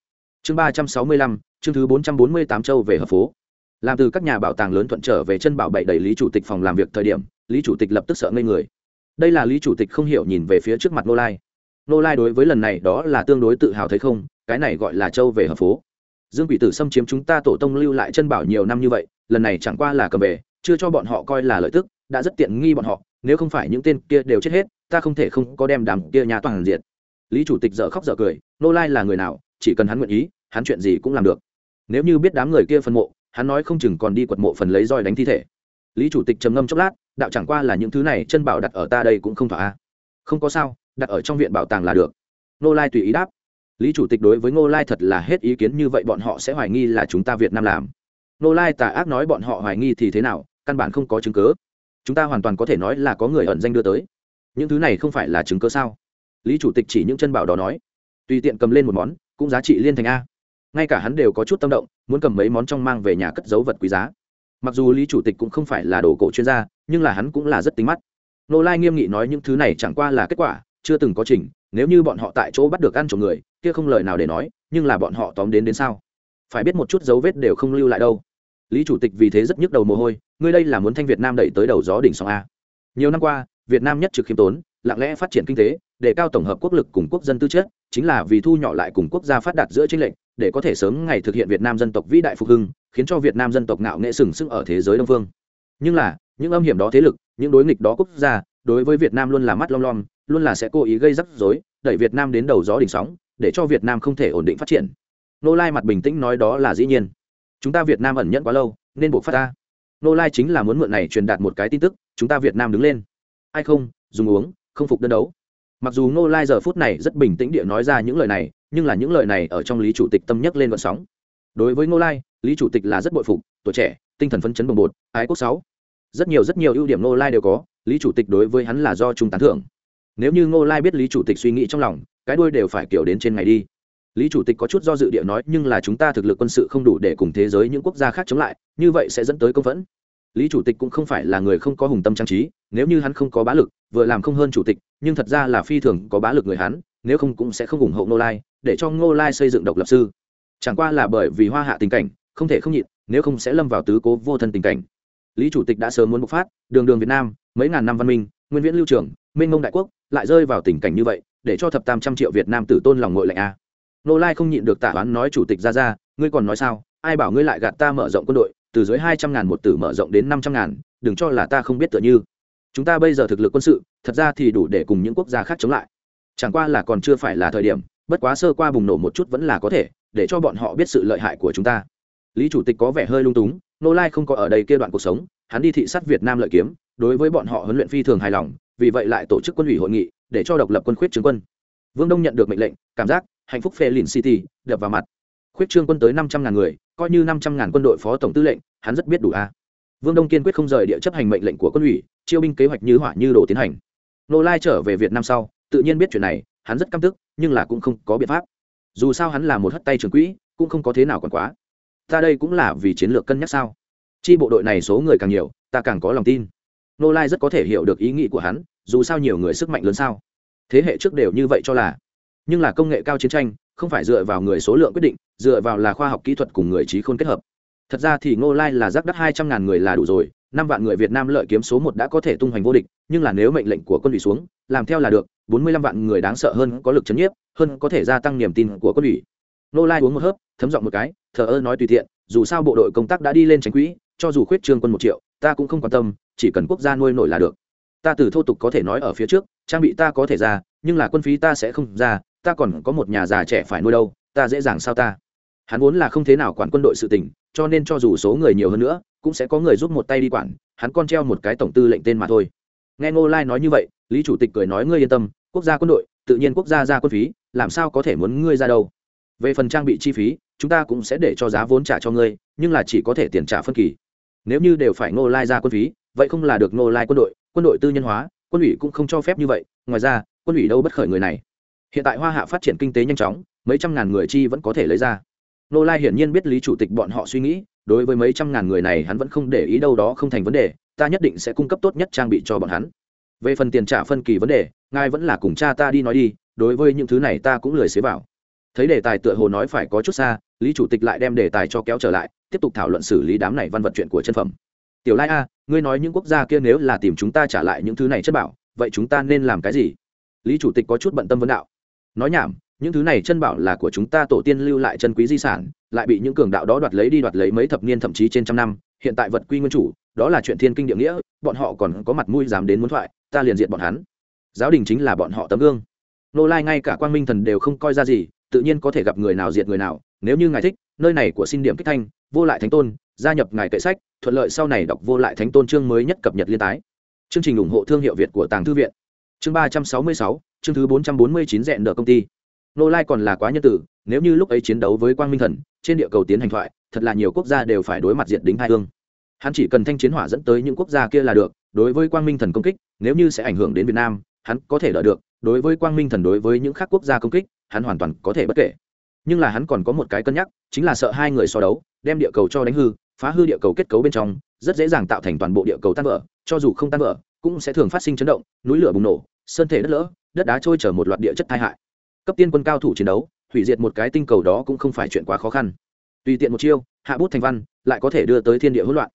Chương ba trăm sáu mươi lăm, chương thứ bốn trăm bốn mươi tám châu về hợp phố. Làm từ các nhà bảo tàng lớn thuận trở về chân bảo bảy đầy lý chủ tịch phòng làm việc thời điểm, lý chủ tịch lập tức sợ ngây người. Đây là lý chủ tịch không hiểu nhìn về phía trước mặt nô lai. Nô lai đối với lần này đó là tương đối tự hào thấy không, cái này gọi là châu về hợp phố. Dương quỷ tử xâm chiếm chúng ta tổ tông lưu lại chân bảo nhiều năm như vậy, lần này chẳng qua là cầm về, chưa cho bọn họ coi là lợi tức, đã rất tiện nghi bọn họ, nếu không phải những tên kia đều chết hết, ta không thể không có đem đám kia nhà toàn diện lý chủ tịch dở khóc dở cười, nô lai là người nào, chỉ cần hắn nguyện ý, hắn chuyện gì cũng làm được. Nếu như biết đám người kia phân mộ, hắn nói không chừng còn đi quật mộ phần lấy roi đánh thi thể. Lý chủ tịch trầm ngâm chốc lát, đạo chẳng qua là những thứ này, chân bảo đặt ở ta đây cũng không thỏa a. Không có sao, đặt ở trong viện bảo tàng là được. Nô lai tùy ý đáp. Lý chủ tịch đối với ngô lai thật là hết ý kiến như vậy, bọn họ sẽ hoài nghi là chúng ta việt nam làm. Ngô lai tà ác nói bọn họ hoài nghi thì thế nào, căn bản không có chứng cớ chúng ta hoàn toàn có thể nói là có người ẩn danh đưa tới. Những thứ này không phải là chứng cớ sao? Lý chủ tịch chỉ những chân bảo đó nói. Tùy tiện cầm lên một món, cũng giá trị liên thành a. Ngay cả hắn đều có chút tâm động, muốn cầm mấy món trong mang về nhà cất dấu vật quý giá. Mặc dù lý chủ tịch cũng không phải là đồ cổ chuyên gia, nhưng là hắn cũng là rất tính mắt. Nô lai nghiêm nghị nói những thứ này chẳng qua là kết quả, chưa từng có trình nếu như bọn họ tại chỗ bắt được ăn trộm người, kia không lời nào để nói, nhưng là bọn họ tóm đến đến sao? Phải biết một chút dấu vết đều không lưu lại đâu. Lý chủ tịch vì thế rất nhức đầu mồ hôi, ngươi đây là muốn thanh việt nam đẩy tới đầu gió đỉnh sóng a. Nhiều năm qua, việt nam nhất trực khiêm tốn, lặng lẽ phát triển kinh tế để cao tổng hợp quốc lực cùng quốc dân tư chất, chính là vì thu nhỏ lại cùng quốc gia phát đạt giữa chính lệnh để có thể sớm ngày thực hiện việt nam dân tộc vĩ đại phục hưng, khiến cho việt nam dân tộc ngạo nghệ sừng sững ở thế giới đông phương. Nhưng là, những âm hiểm đó thế lực, những đối nghịch đó quốc gia, đối với việt nam luôn là mắt long long luôn là sẽ cố ý gây rắc rối, đẩy việt nam đến đầu gió đỉnh sóng, để cho việt nam không thể ổn định phát triển. Nô lai mặt bình tĩnh nói đó là dĩ nhiên. Chúng ta việt nam ẩn nhẫn quá lâu, nên buộc phát ta. Nô lai chính là muốn mượn này truyền đạt một cái tin tức, chúng ta việt nam đứng lên. Ai không, dùng uống, không phục đơn đấu mặc dù Ngô lai giờ phút này rất bình tĩnh địa nói ra những lời này, nhưng là những lời này ở trong lý chủ tịch tâm nhắc lên vận sóng. Đối với Ngô lai, lý chủ tịch là rất bội phục, tuổi trẻ, tinh thần phấn chấn bồng bột, ái quốc sáu. Rất nhiều rất nhiều ưu điểm Ngô lai đều có, lý chủ tịch đối với hắn là do trung tán thưởng. Nếu như ngô lai biết lý chủ tịch suy nghĩ trong lòng, cái đuôi đều phải kiểu đến trên ngày đi. Lý chủ tịch có chút do dự địa nói, nhưng là chúng ta thực lực quân sự không đủ để cùng thế giới những quốc gia khác chống lại, như vậy sẽ dẫn tới công phẫn. Lý chủ tịch cũng không phải là người không có hùng tâm trang trí, nếu như hắn không có bá lực, vừa làm không hơn chủ tịch nhưng thật ra là phi thường có bá lực người hắn nếu không cũng sẽ không ủng hộ ngô lai, để cho ngô lai xây dựng độc lập sư. Chẳng qua là bởi vì hoa hạ tình cảnh, không thể không nhịn, nếu không sẽ lâm vào tứ cố vô thân tình cảnh. Lý chủ tịch đã sớm muốn bộc phát, đường đường việt nam, mấy ngàn năm văn minh, nguyên viễn lưu trưởng minh ngông đại quốc, lại rơi vào tình cảnh như vậy, để cho thập tam trăm triệu việt nam tử tôn lòng ngội lạnh a. Nô lai không nhịn được tả oán nói chủ tịch ra ra, ngươi còn nói sao? Ai bảo ngươi lại gạt ta mở rộng quân đội, từ dưới hai trăm ngàn một tử mở rộng đến năm trăm ngàn, đừng cho là ta không biết tựa như. Chúng ta bây giờ thực lực quân sự thật ra thì đủ để cùng những quốc gia khác chống lại. Chẳng qua là còn chưa phải là thời điểm, bất quá sơ qua bùng nổ một chút vẫn là có thể, để cho bọn họ biết sự lợi hại của chúng ta. Lý chủ tịch có vẻ hơi lung túng nô lai không có ở đây kia đoạn cuộc sống, hắn đi thị sát việt nam lợi kiếm, đối với bọn họ huấn luyện phi thường hài lòng, vì vậy lại tổ chức quân ủy hội nghị, để cho độc lập quân khuyết trương quân. Vương đông nhận được mệnh lệnh, cảm giác hạnh phúc phê lìn city, đập vào mặt. Khuyết trương quân tới năm trăm ngàn người, coi như năm trăm ngàn quân đội phó tổng tư lệnh, hắn rất biết đủ a. Vương đông kiên quyết không rời địa chấp hành mệnh lệnh của quân ủy, chiêu binh kế hoạch như hỏa như đồ tiến hành nô lai trở về việt nam sau, tự nhiên biết chuyện này, hắn rất căm tức, nhưng là cũng không có biện pháp. Dù sao hắn là một hất tay trường quỹ, cũng không có thế nào còn quá. Ta đây cũng là vì chiến lược cân nhắc sao? Chi bộ đội này số người càng nhiều, ta càng có lòng tin. Nô lai rất có thể hiểu được ý nghĩ của hắn, dù sao nhiều người sức mạnh lớn sao? Thế hệ trước đều như vậy cho là. Nhưng là công nghệ cao chiến tranh, không phải dựa vào người số lượng quyết định, dựa vào là khoa học kỹ thuật cùng người trí khôn kết hợp. Thật ra thì ngô lai là giáp đất hai trăm ngàn người là đủ rồi năm vạn người việt nam lợi kiếm số một đã có thể tung hoành vô địch, nhưng là nếu mệnh lệnh của quân ủy xuống, làm theo là được, bốn mươi lăm vạn người đáng sợ hơn có lực chấn nhiếp, hơn có thể gia tăng niềm tin của quân ủy. Nô lai uống một hớp, thấm giọng một cái, thờ ơ nói tùy tiện, dù sao bộ đội công tác đã đi lên tránh quỹ, cho dù khuyết trương quân một triệu, ta cũng không quan tâm, chỉ cần quốc gia nuôi nổi là được. Ta từ thô tục có thể nói ở phía trước, trang bị ta có thể ra, nhưng là quân phí ta sẽ không ra, ta còn có một nhà già trẻ phải nuôi đâu, ta dễ dàng sao ta? Hắn vốn là không thế nào quản quân đội sự tình, cho nên cho dù số người nhiều hơn nữa cũng sẽ có người giúp một tay đi quản, hắn con treo một cái tổng tư lệnh tên mà thôi. Nghe ngô lai nói như vậy, lý chủ tịch cười nói, ngươi yên tâm, quốc gia quân đội, tự nhiên quốc gia ra quân phí, làm sao có thể muốn ngươi ra đâu. Về phần trang bị chi phí, chúng ta cũng sẽ để cho giá vốn trả cho ngươi, nhưng là chỉ có thể tiền trả phân kỳ. Nếu như đều phải ngô lai ra quân phí, vậy không là được ngô lai quân đội quân đội tư nhân hóa, quân ủy cũng không cho phép như vậy, ngoài ra, quân ủy đâu bất khởi người này. Hiện tại hoa hạ phát triển kinh tế nhanh chóng, mấy trăm ngàn người chi vẫn có thể lấy ra. Nô lai hiển nhiên biết lý chủ tịch bọn họ suy nghĩ đối với mấy trăm ngàn người này hắn vẫn không để ý đâu đó không thành vấn đề, ta nhất định sẽ cung cấp tốt nhất trang bị cho bọn hắn. Về phần tiền trả phân kỳ vấn đề, ngài vẫn là cùng cha ta đi nói đi, đối với những thứ này ta cũng lười xế vào. Thấy đề tài tựa hồ nói phải có chút xa, lý chủ tịch lại đem đề tài cho kéo trở lại, tiếp tục thảo luận xử lý đám này văn vật chuyện của chân phẩm. Tiểu lai a, ngươi nói những quốc gia kia nếu là tìm chúng ta trả lại những thứ này chất bảo, vậy chúng ta nên làm cái gì? Lý chủ tịch có chút bận tâm vấn đạo. Nói nhảm những thứ này chân bảo là của chúng ta tổ tiên lưu lại chân quý di sản, lại bị những cường đạo đó đoạt lấy đi đoạt lấy mấy thập niên thậm chí trên trăm năm. Hiện tại vật quy nguyên chủ, đó là chuyện thiên kinh địa nghĩa, bọn họ còn có mặt mũi dám đến muốn thoại, ta liền diện bọn hắn. Giáo đình chính là bọn họ tấm gương. Nô lai ngay cả quang minh thần đều không coi ra gì, tự nhiên có thể gặp người nào diệt người nào. Nếu như ngài thích, nơi này của xin điểm kích thanh, vô lại thánh tôn, gia nhập ngài kệ sách, thuận lợi sau này đọc vô lại thánh tôn chương mới nhất cập nhật liên tái. Chương trình ủng hộ thương hiệu việt của tàng thư viện. Chương ba trăm sáu mươi sáu, chương thứ bốn trăm bốn mươi chín dẹn nợ công ty nô lai còn là quá nhân tử, nếu như lúc ấy chiến đấu với quang minh thần, trên địa cầu tiến hành thoại, thật là nhiều quốc gia đều phải đối mặt diện đính hai hương. Hắn chỉ cần thanh chiến hỏa dẫn tới những quốc gia kia là được, đối với quang minh thần công kích, nếu như sẽ ảnh hưởng đến việt nam, hắn có thể đỡ được, đối với quang minh thần đối với những khác quốc gia công kích, hắn hoàn toàn có thể bất kể. Nhưng là hắn còn có một cái cân nhắc, chính là sợ hai người so đấu, đem địa cầu cho đánh hư, phá hư địa cầu kết cấu bên trong, rất dễ dàng tạo thành toàn bộ địa cầu tan vỡ, cho dù không tan vỡ, cũng sẽ thường phát sinh chấn động, núi lửa bùng nổ, sơn thể đất lỡ, đất đá trôi chở một loạt địa chất tai hại cấp tiên quân cao thủ chiến đấu, hủy diệt một cái tinh cầu đó cũng không phải chuyện quá khó khăn. Tùy tiện một chiêu, hạ bút thành văn, lại có thể đưa tới thiên địa hỗn loạn.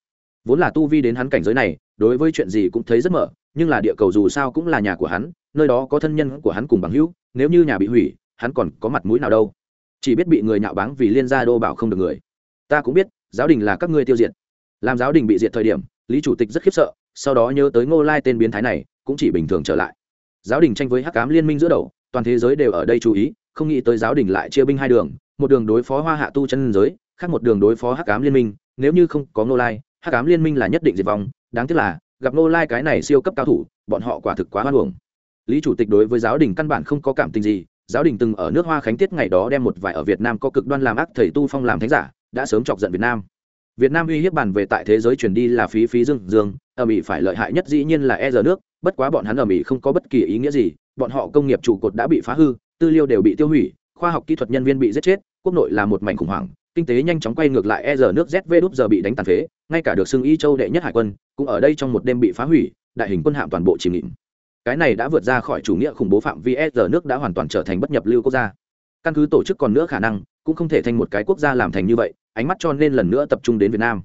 Vốn là tu vi đến hắn cảnh giới này, đối với chuyện gì cũng thấy rất mở, nhưng là địa cầu dù sao cũng là nhà của hắn, nơi đó có thân nhân của hắn cùng bằng hữu, nếu như nhà bị hủy, hắn còn có mặt mũi nào đâu. Chỉ biết bị người nhạo báng vì liên gia đô bảo không được người. Ta cũng biết, giáo đình là các ngươi tiêu diệt. Làm giáo đình bị diệt thời điểm, lý chủ tịch rất khiếp sợ, sau đó nhớ tới ngô lai tên biến thái này, cũng chỉ bình thường trở lại. Giáo đình tranh với hắc cám liên minh giữa đầu toàn thế giới đều ở đây chú ý, không nghĩ tới giáo đình lại chia binh hai đường, một đường đối phó hoa hạ tu chân giới, khác một đường đối phó hắc cám liên minh, nếu như không có ngô lai, hắc cám liên minh là nhất định diệt vong, đáng tiếc là, gặp ngô lai cái này siêu cấp cao thủ, bọn họ quả thực quá hoan hưởng lý chủ tịch đối với giáo đình căn bản không có cảm tình gì, giáo đình từng ở nước hoa khánh tiết ngày đó đem một vài ở việt nam có cực đoan làm ác thầy tu phong làm thánh giả, đã sớm chọc giận việt nam việt nam uy hiếp bàn về tại thế giới chuyển đi là phí phí dương dương ở mỹ phải lợi hại nhất dĩ nhiên là e giờ nước, bất quá bọn hắn ở mỹ không có bất kỳ ý nghĩa gì, bọn họ công nghiệp trụ cột đã bị phá hư, tư liệu đều bị tiêu hủy, khoa học kỹ thuật nhân viên bị giết chết, quốc nội là một mảnh khủng hoảng, kinh tế nhanh chóng quay ngược lại e giờ nước zv đúp giờ bị đánh tàn phế, ngay cả được xưng y châu đệ nhất hải quân, cũng ở đây trong một đêm bị phá hủy, đại hình quân hạm toàn bộ chìm nghỉm cái này đã vượt ra khỏi chủ nghĩa khủng bố phạm vi e giờ nước đã hoàn toàn trở thành bất nhập lưu quốc gia. Căn cứ tổ chức còn nữa khả năng, cũng không thể thành một cái quốc gia làm thành như vậy ánh mắt cho nên lần nữa tập trung đến việt nam.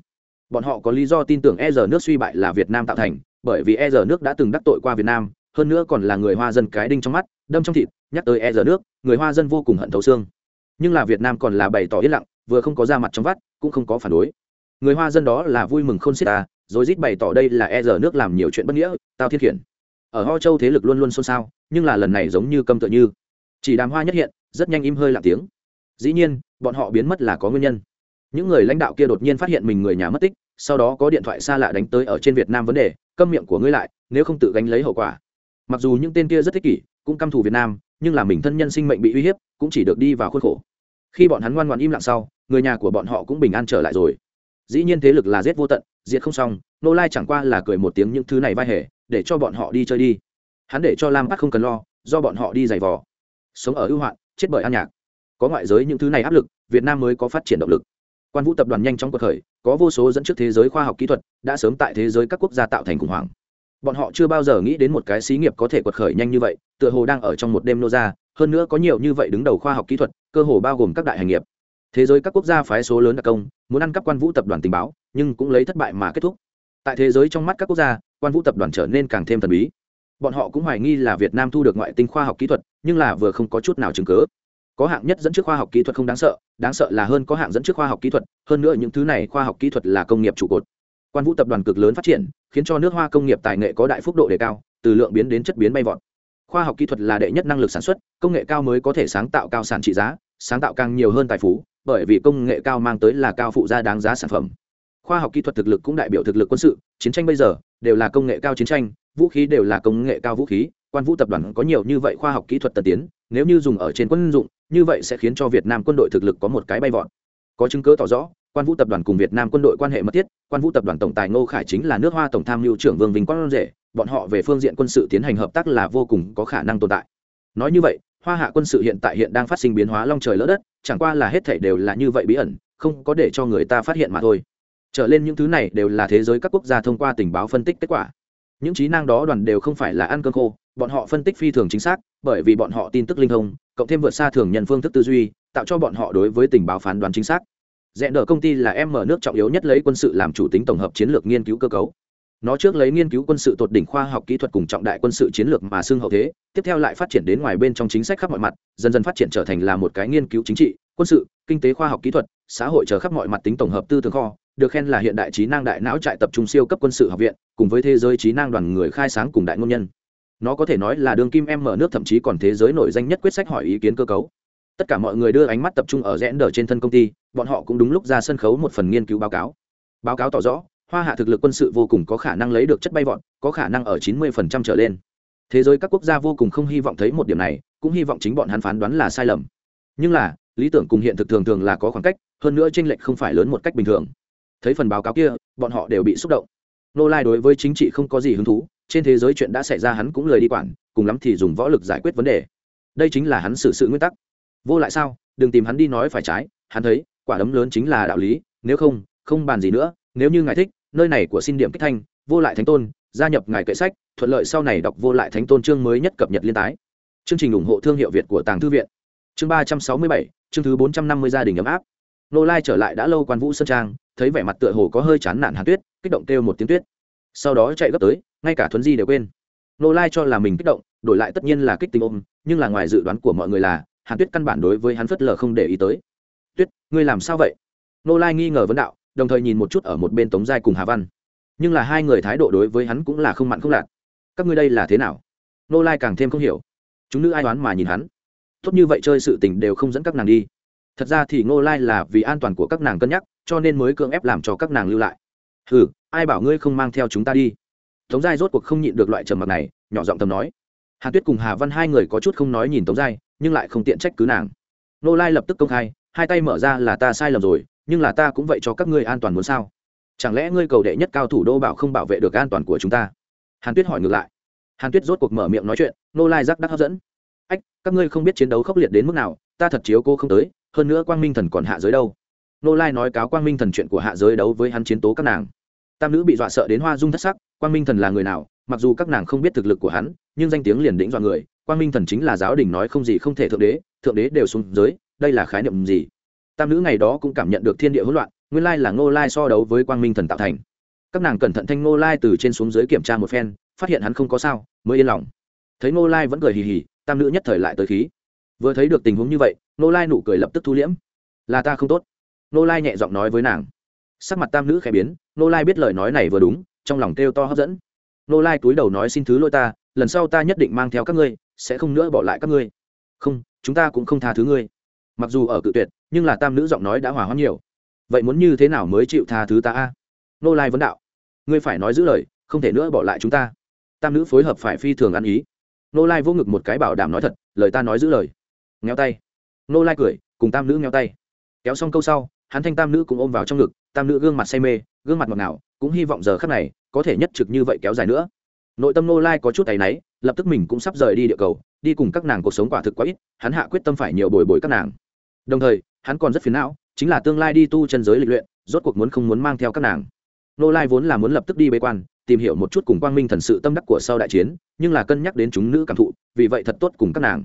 Bọn họ có lý do tin tưởng e giờ nước suy bại là việt nam tạo thành, bởi vì e giờ nước đã từng đắc tội qua việt nam, hơn nữa còn là người hoa dân cái đinh trong mắt, đâm trong thịt, nhắc tới e giờ nước, người hoa dân vô cùng hận thấu xương. Nhưng là việt nam còn là bày tỏ yên lặng, vừa không có ra mặt trong vắt, cũng không có phản đối. Người hoa dân đó là vui mừng khôn xiết ta rồi rít bày tỏ đây là e giờ nước làm nhiều chuyện bất nghĩa, tao thiết khiển. Ở ho châu thế lực luôn luôn xôn xao, nhưng là lần này giống như câm tựa như. Chỉ đàm hoa nhất hiện, rất nhanh im hơi lặng tiếng. Dĩ nhiên, bọn họ biến mất là có nguyên nhân những người lãnh đạo kia đột nhiên phát hiện mình người nhà mất tích, sau đó có điện thoại xa lạ đánh tới ở trên việt nam vấn đề, câm miệng của ngươi lại, nếu không tự gánh lấy hậu quả. Mặc dù những tên kia rất thích kỷ, cũng căm thù việt nam, nhưng là mình thân nhân sinh mệnh bị uy hiếp, cũng chỉ được đi vào khuôn khổ. Khi bọn hắn ngoan ngoan im lặng sau, người nhà của bọn họ cũng bình an trở lại rồi. Dĩ nhiên thế lực là giết vô tận, diệt không xong, nô lai chẳng qua là cười một tiếng những thứ này vai hề, để cho bọn họ đi chơi đi. Hắn để cho lam bắc không cần lo, do bọn họ đi giày vò. Sống ở ưu hoạn, chết bởi an nhạc. Có ngoại giới những thứ này áp lực, việt nam mới có phát triển động lực quan vũ tập đoàn nhanh chóng cuộc khởi, có vô số dẫn trước thế giới khoa học kỹ thuật, đã sớm tại thế giới các quốc gia tạo thành khủng hoảng. Bọn họ chưa bao giờ nghĩ đến một cái xí nghiệp có thể quật khởi nhanh như vậy, tựa hồ đang ở trong một đêm nô ra, hơn nữa có nhiều như vậy đứng đầu khoa học kỹ thuật, cơ hồ bao gồm các đại hành nghiệp. Thế giới các quốc gia phái số lớn đặc công, muốn ăn cắp quan vũ tập đoàn tình báo, nhưng cũng lấy thất bại mà kết thúc. Tại thế giới trong mắt các quốc gia, quan vũ tập đoàn trở nên càng thêm thần bí. Bọn họ cũng hoài nghi là việt nam thu được ngoại tinh khoa học kỹ thuật, nhưng là vừa không có chút nào chứng cớ có hạng nhất dẫn trước khoa học kỹ thuật không đáng sợ đáng sợ là hơn có hạng dẫn trước khoa học kỹ thuật, hơn nữa những thứ này khoa học kỹ thuật là công nghiệp trụ cột. Quan vũ tập đoàn cực lớn phát triển, khiến cho nước hoa công nghiệp tài nghệ có đại phúc độ đề cao, từ lượng biến đến chất biến bay vọt. Khoa học kỹ thuật là đệ nhất năng lực sản xuất, công nghệ cao mới có thể sáng tạo cao sản trị giá, sáng tạo càng nhiều hơn tài phú, bởi vì công nghệ cao mang tới là cao phụ gia đáng giá sản phẩm. Khoa học kỹ thuật thực lực cũng đại biểu thực lực quân sự, chiến tranh bây giờ đều là công nghệ cao chiến tranh, vũ khí đều là công nghệ cao vũ khí quan vũ tập đoàn có nhiều như vậy khoa học kỹ thuật tân tiến, nếu như dùng ở trên quân dụng, như vậy sẽ khiến cho việt nam quân đội thực lực có một cái bay vọt. Có chứng cứ tỏ rõ, quan vũ tập đoàn cùng việt nam quân đội quan hệ mật thiết, quan vũ tập đoàn tổng tài ngô khải chính là nước hoa tổng tham mưu trưởng vương vinh quang rể, bọn họ về phương diện quân sự tiến hành hợp tác là vô cùng có khả năng tồn tại. Nói như vậy, hoa hạ quân sự hiện tại hiện đang phát sinh biến hóa long trời lỡ đất, chẳng qua là hết thảy đều là như vậy bí ẩn, không có để cho người ta phát hiện mà thôi. Trở lên những thứ này đều là thế giới các quốc gia thông qua tình báo phân tích kết quả những trí năng đó đoàn đều không phải là ăn cơm khô, bọn họ phân tích phi thường chính xác, bởi vì bọn họ tin tức linh thông, cộng thêm vượt xa thường nhân phương thức tư duy, tạo cho bọn họ đối với tình báo phán đoán chính xác. Rẽ nở công ty là em mở nước trọng yếu nhất lấy quân sự làm chủ tính tổng hợp chiến lược nghiên cứu cơ cấu. Nó trước lấy nghiên cứu quân sự tột đỉnh khoa học kỹ thuật cùng trọng đại quân sự chiến lược mà xưng hậu thế, tiếp theo lại phát triển đến ngoài bên trong chính sách khắp mọi mặt, dần dần phát triển trở thành là một cái nghiên cứu chính trị, quân sự, kinh tế khoa học kỹ thuật, xã hội chờ khắp mọi mặt tính tổng hợp tư tưởng kho được khen là hiện đại trí năng đại não trại tập trung siêu cấp quân sự học viện, cùng với thế giới trí năng đoàn người khai sáng cùng đại ngôn nhân. Nó có thể nói là đường kim em mở nước, thậm chí còn thế giới nổi danh nhất quyết sách hỏi ý kiến cơ cấu. Tất cả mọi người đưa ánh mắt tập trung ở rẽ đờ trên thân công ty, bọn họ cũng đúng lúc ra sân khấu một phần nghiên cứu báo cáo. Báo cáo tỏ rõ, hoa hạ thực lực quân sự vô cùng có khả năng lấy được chất bay vọt, có khả năng ở 90% trở lên. Thế giới các quốc gia vô cùng không hy vọng thấy một điểm này, cũng hy vọng chính bọn hắn phán đoán là sai lầm. Nhưng là, lý tưởng cùng hiện thực thường thường là có khoảng cách, hơn nữa tranh lệch không phải lớn một cách bình thường thấy phần báo cáo kia, bọn họ đều bị xúc động. Nô lai đối với chính trị không có gì hứng thú, trên thế giới chuyện đã xảy ra hắn cũng lời đi quản, cùng lắm thì dùng võ lực giải quyết vấn đề. Đây chính là hắn xử sự nguyên tắc. Vô lại sao, đừng tìm hắn đi nói phải trái, hắn thấy, quả đấm lớn chính là đạo lý, nếu không không bàn gì nữa, nếu như ngài thích, nơi này của xin điểm kích thanh, vô lại thánh tôn, gia nhập ngài kệ sách, thuận lợi sau này đọc vô lại thánh tôn chương mới nhất cập nhật liên tái. Chương trình ủng hộ thương hiệu việt của tàng thư viện. Chương ba trăm sáu mươi bảy, chương thứ bốn trăm năm mươi gia đình ấm áp. Nô lai trở lại đã lâu quan vũ sơn trang thấy vẻ mặt tựa hồ có hơi chán nản hàn tuyết, kích động kêu một tiếng tuyết. Sau đó chạy gấp tới, ngay cả thuấn di đều quên. Nô lai cho là mình kích động, đổi lại tất nhiên là kích tình ôm, nhưng là ngoài dự đoán của mọi người là, hàn tuyết căn bản đối với hắn phất lờ không để ý tới. Tuyết, ngươi làm sao vậy? Nô lai nghi ngờ vấn đạo, đồng thời nhìn một chút ở một bên tống giai cùng hà văn. Nhưng là hai người thái độ đối với hắn cũng là không mặn không lạt. Các ngươi đây là thế nào? Nô lai càng thêm không hiểu. Chúng nữ ai đoán mà nhìn hắn. Tốt như vậy chơi sự tình đều không dẫn các nàng đi thật ra thì ngô lai là vì an toàn của các nàng cân nhắc, cho nên mới cưỡng ép làm cho các nàng lưu lại. Ừ ai bảo ngươi không mang theo chúng ta đi? Tống giai rốt cuộc không nhịn được loại trầm mặc này, nhỏ giọng tầm nói. Hà tuyết cùng hà văn hai người có chút không nói nhìn tống giai, nhưng lại không tiện trách cứ nàng. Nô lai lập tức công khai, hai tay mở ra là ta sai lầm rồi, nhưng là ta cũng vậy cho các ngươi an toàn muốn sao? Chẳng lẽ ngươi cầu đệ nhất cao thủ đô bảo không bảo vệ được an toàn của chúng ta? Hàn tuyết hỏi ngược lại. Hàn tuyết rốt cuộc mở miệng nói chuyện nô lai giác đắc hấp dẫn. Ách, các ngươi không biết chiến đấu khốc liệt đến mức nào ta thật chiếu cô không tới, hơn nữa quang minh thần còn hạ giới đâu. Nô lai nói cáo quang minh thần chuyện của hạ giới đấu với hắn chiến tố các nàng. Tam nữ bị dọa sợ đến hoa dung thất sắc, quang minh thần là người nào, mặc dù các nàng không biết thực lực của hắn, nhưng danh tiếng liền đĩnh dọa người, quang minh thần chính là giáo đình nói không gì không thể thượng đế thượng đế đều xuống giới, đây là khái niệm gì? Tam nữ ngày đó cũng cảm nhận được thiên địa hỗn loạn, nguyên lai là ngô lai so đấu với quang minh thần tạo thành. Các nàng cẩn thận thanh ngô lai từ trên xuống dưới kiểm tra một phen, phát hiện hắn không có sao, mới yên lòng. Thấy ngô lai vẫn cười hì hì, tam nữ nhất thời lại tới khí vừa thấy được tình huống như vậy nô lai nụ cười lập tức thu liễm. Là ta không tốt. Nô lai nhẹ giọng nói với nàng. Sắc mặt tam nữ khẽ biến nô lai biết lời nói này vừa đúng, trong lòng kêu to hấp dẫn. Nô lai cúi đầu nói xin thứ lỗi ta, lần sau ta nhất định mang theo các ngươi, sẽ không nữa bỏ lại các ngươi. Không, chúng ta cũng không tha thứ ngươi. Mặc dù ở cự tuyệt, nhưng là tam nữ giọng nói đã hòa hoãn nhiều. Vậy muốn như thế nào mới chịu tha thứ ta a? Nô lai vấn đạo. Ngươi phải nói giữ lời, không thể nữa bỏ lại chúng ta. Tam nữ phối hợp phải phi thường ăn ý. Nô lai vô ngực một cái bảo đảm nói thật, lời ta nói giữ lời ngheo tay. Nô lai cười, cùng tam nữ ngheo tay. Kéo xong câu sau, hắn thanh tam nữ cũng ôm vào trong ngực, tam nữ gương mặt say mê, gương mặt ngọt ngào, cũng hy vọng giờ khắc này, có thể nhất trực như vậy kéo dài nữa. Nội tâm nô lai có chút tay náy, lập tức mình cũng sắp rời đi địa cầu, đi cùng các nàng cuộc sống quả thực quá ít, hắn hạ quyết tâm phải nhiều bồi bồi các nàng. Đồng thời, hắn còn rất phiền não, chính là tương lai đi tu chân giới lịch luyện, rốt cuộc muốn không muốn mang theo các nàng. Nô lai vốn là muốn lập tức đi bế quan, tìm hiểu một chút cùng quang minh thần sự tâm đắc của sau đại chiến, nhưng là cân nhắc đến chúng nữ cảm thụ, vì vậy thật tốt cùng các nàng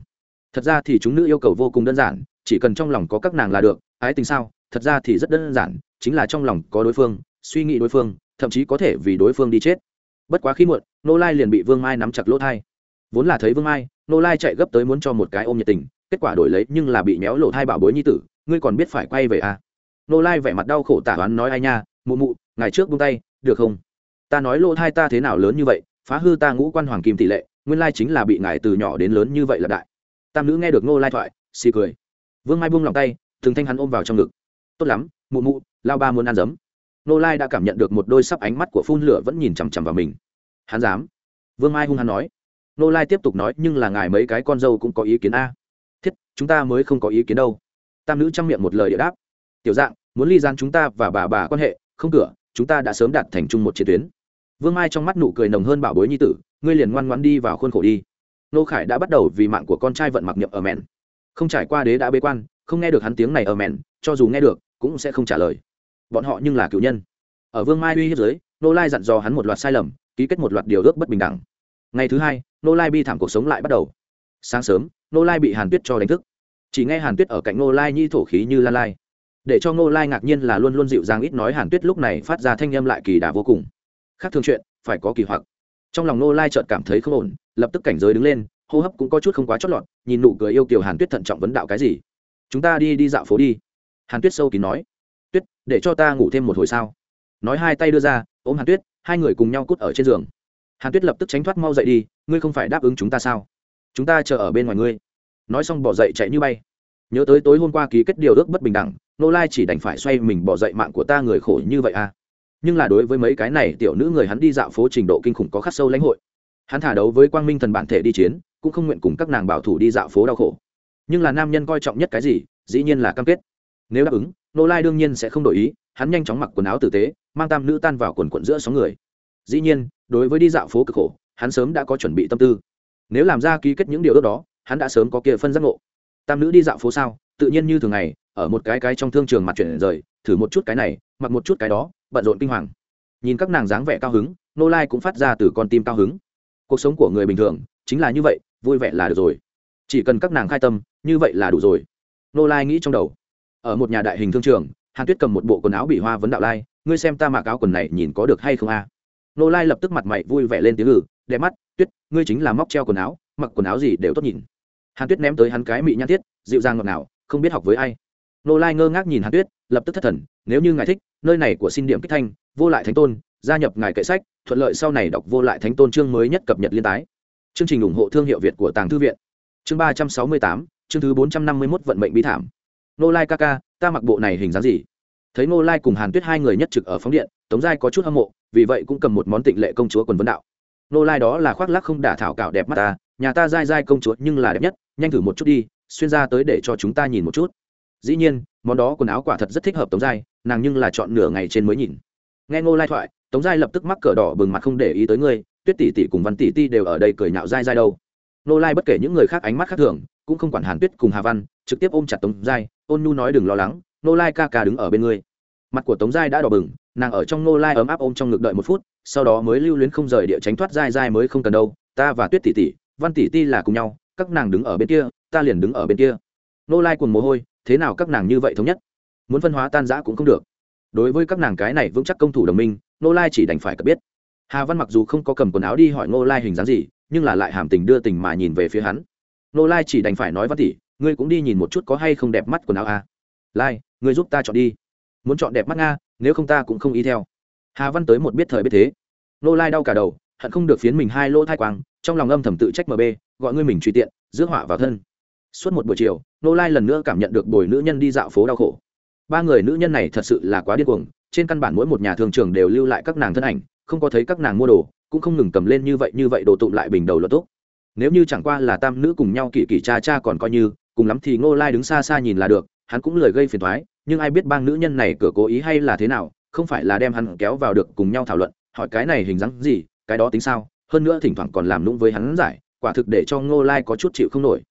thật ra thì chúng nữ yêu cầu vô cùng đơn giản, chỉ cần trong lòng có các nàng là được, ái tình sao? Thật ra thì rất đơn giản, chính là trong lòng có đối phương, suy nghĩ đối phương, thậm chí có thể vì đối phương đi chết. Bất quá khi muộn, nô lai liền bị vương mai nắm chặt lỗ thai. Vốn là thấy vương mai, nô lai chạy gấp tới muốn cho một cái ôm nhiệt tình, kết quả đổi lấy nhưng là bị méo lỗ thai bảo bối nhi tử, ngươi còn biết phải quay về à. nô lai vẻ mặt đau khổ tả toán nói ai nha, mụ mụ, ngày trước buông tay, được không? Ta nói lỗ thai ta thế nào lớn như vậy, phá hư ta ngũ quan hoàng kim tỷ lệ, nguyên lai chính là bị ngài từ nhỏ đến lớn như vậy là đại tam nữ nghe được Ngô lai thoại, xì cười. Vương mai buông lòng tay thường thanh hắn ôm vào trong ngực. Tốt lắm, mụ mụ, lao ba muốn ăn giấm. Ngô lai đã cảm nhận được một đôi sắp ánh mắt của phun lửa vẫn nhìn chằm chằm vào mình. Hắn dám? Vương mai hung hắn nói. Ngô lai tiếp tục nói, nhưng là ngài mấy cái con dâu cũng có ý kiến a. Thiết, chúng ta mới không có ý kiến đâu. Tam nữ chăm miệng một lời địa đáp. Tiểu dạng, muốn ly gian chúng ta và bà bà quan hệ, không cửa, chúng ta đã sớm đạt thành chung một chiến tuyến. Vương mai trong mắt nụ cười nồng hơn bảo bối nhi tử, ngươi liền ngoan ngoan đi vào khuôn khổ đi nô khải đã bắt đầu vì mạng của con trai vận mặc nhập ở mẹn không trải qua đế đã bế quan, không nghe được hắn tiếng này ở mẹn cho dù nghe được, cũng sẽ không trả lời. Bọn họ nhưng là cựu nhân. Ở vương mai uy hiếp giới, nô lai dặn dò hắn một loạt sai lầm, ký kết một loạt điều ước bất bình đẳng. Ngày thứ hai, nô lai bi thảm cuộc sống lại bắt đầu. Sáng sớm, nô lai bị hàn tuyết cho đánh thức. Chỉ nghe hàn tuyết ở cạnh nô lai nhi thổ khí như lan lai. Để cho nô lai ngạc nhiên là luôn luôn dịu dàng ít nói hàn tuyết lúc này phát ra thanh â m lại kỳ đà vô cùng. Khác thường chuyện, phải có kỳ hoặc. Trong lòng nô lai chợt cảm thấy không ổn lập tức cảnh giới đứng lên, hô hấp cũng có chút không quá chót lọt, nhìn nụ cười yêu kiều hàn tuyết thận trọng vấn đạo cái gì? Chúng ta đi đi dạo phố đi. Hàn tuyết sâu kín nói. Tuyết, để cho ta ngủ thêm một hồi sao? Nói hai tay đưa ra, ôm hàn tuyết, hai người cùng nhau cút ở trên giường. Hàn tuyết lập tức tránh thoát mau dậy đi, ngươi không phải đáp ứng chúng ta sao? Chúng ta chờ ở bên ngoài ngươi. Nói xong bỏ dậy chạy như bay. Nhớ tới tối hôm qua ký kết điều ước bất bình đẳng, nô lai chỉ đành phải xoay mình bỏ dậy mạng của ta người khổ như vậy à? Nhưng là đối với mấy cái này tiểu nữ người hắn đi dạo phố trình độ kinh khủng có khắc sâu lãnh hội hắn thả đấu với quang minh thần bản thể đi chiến, cũng không nguyện cùng các nàng bảo thủ đi dạo phố đau khổ. Nhưng là nam nhân coi trọng nhất cái gì, dĩ nhiên là cam kết. Nếu đáp ứng, nô lai đương nhiên sẽ không đổi ý, hắn nhanh chóng mặc quần áo tử tế, mang tam nữ tan vào quần quận giữa sóng người. Dĩ nhiên, đối với đi dạo phố cực khổ, hắn sớm đã có chuẩn bị tâm tư. Nếu làm ra ký kết những điều ước đó, hắn đã sớm có kia phân giác ngộ. Tam nữ đi dạo phố sao? Tự nhiên như thường ngày, ở một cái cái trong thương trường mặt chuyển rời, thử một chút cái này, mặc một chút cái đó, bận rộn kinh hoàng. Nhìn các nàng dáng vẻ cao hứng, nô lai cũng phát ra từ con tim cao hứng cuộc sống của người bình thường chính là như vậy, vui vẻ là được rồi. Chỉ cần các nàng khai tâm, như vậy là đủ rồi. Nô lai nghĩ trong đầu. Ở một nhà đại hình thương trường, hàn tuyết cầm một bộ quần áo bị hoa vấn đạo lai, ngươi xem ta mặc áo quần này nhìn có được hay không a? Nô lai lập tức mặt mày vui vẻ lên tiếng ngừ đẹp mắt, tuyết, ngươi chính là móc treo quần áo, mặc quần áo gì đều tốt nhìn. Hàn tuyết ném tới hắn cái mị nhan thiết, dịu dàng ngọt nào không biết học với ai. Nô lai ngơ ngác nhìn hàn tuyết, lập tức thất thần, nếu như ngài thích, nơi này của xin điểm kích thanh, vô lại thánh tôn gia nhập ngài kệ sách, thuận lợi sau này đọc vô lại thánh tôn chương mới nhất cập nhật liên tái. Chương trình ủng hộ thương hiệu việt của tàng thư viện. Chương ba trăm sáu mươi tám, chương thứ bốn trăm năm mươi mốt vận mệnh bi thảm. Nô lai ca ca, ta mặc bộ này hình dáng gì? Thấy nô lai cùng hàn tuyết hai người nhất trực ở phóng điện, tống giai có chút hâm mộ, vì vậy cũng cầm một món tịnh lệ công chúa quần vấn đạo. Nô lai đó là khoác lắc không đả thảo cạo đẹp mắt ta, nhà ta dai dai công chúa nhưng là đẹp nhất, nhanh thử một chút đi, xuyên ra tới để cho chúng ta nhìn một chút. Dĩ nhiên, món đó quần áo quả thật rất thích hợp tống giai, nàng nhưng là chọn nửa ngày trên mới nhìn. Nghe ngô lai thoại tống giai lập tức mắc cờ đỏ bừng mặt không để ý tới ngươi, tuyết tỷ tỷ cùng văn tỷ ti đều ở đây cười nhạo dai dai đâu. Nô lai bất kể những người khác ánh mắt khác thường, cũng không quản hàn tuyết cùng hà văn, trực tiếp ôm chặt tống giai, ôn nhu nói đừng lo lắng, nô lai ca ca đứng ở bên ngươi. Mặt của tống giai đã đỏ bừng, nàng ở trong nô lai ấm áp ôm trong ngực đợi một phút, sau đó mới lưu luyến không rời địa tránh thoát dai dai mới không cần đâu, ta và tuyết tỷ tỷ, văn tỷ ti là cùng nhau, các nàng đứng ở bên kia, ta liền đứng ở bên kia. Nô lai cùng mồ hôi, thế nào các nàng như vậy thống nhất? Muốn phân hóa tan giã cũng không được. Đối với các nàng cái này vững chắc công thủ đồng minh nô lai chỉ đành phải cập biết. Hà văn mặc dù không có cầm quần áo đi hỏi nô lai hình dáng gì, nhưng là lại hàm tình đưa tình mà nhìn về phía hắn. Nô lai chỉ đành phải nói văn tỷ ngươi cũng đi nhìn một chút có hay không đẹp mắt quần áo à. lai, ngươi giúp ta chọn đi. Muốn chọn đẹp mắt nga, nếu không ta cũng không y theo. Hà văn tới một biết thời biết thế. Nô lai đau cả đầu, hận không được phiến mình hai lỗ thai quang, trong lòng âm thầm tự trách mb gọi ngươi mình truy tiện, rước họa vào thân. Suốt một buổi chiều nô lai lần nữa cảm nhận được bồi nữ nhân đi dạo phố đau khổ. Ba người nữ nhân này thật sự là quá điên cuồng trên căn bản mỗi một nhà thường trường đều lưu lại các nàng thân ảnh, không có thấy các nàng mua đồ, cũng không ngừng cầm lên như vậy như vậy đồ tụng lại bình đầu luật tốt nếu như chẳng qua là tam nữ cùng nhau kỳ kỳ cha cha còn coi như, cùng lắm thì ngô lai đứng xa xa nhìn là được, hắn cũng lời gây phiền thoái nhưng ai biết bang nữ nhân này cửa cố ý hay là thế nào, không phải là đem hắn kéo vào được cùng nhau thảo luận, hỏi cái này hình dáng gì, cái đó tính sao, hơn nữa thỉnh thoảng còn làm lũng với hắn giải, quả thực để cho ngô lai có chút chịu không nổi.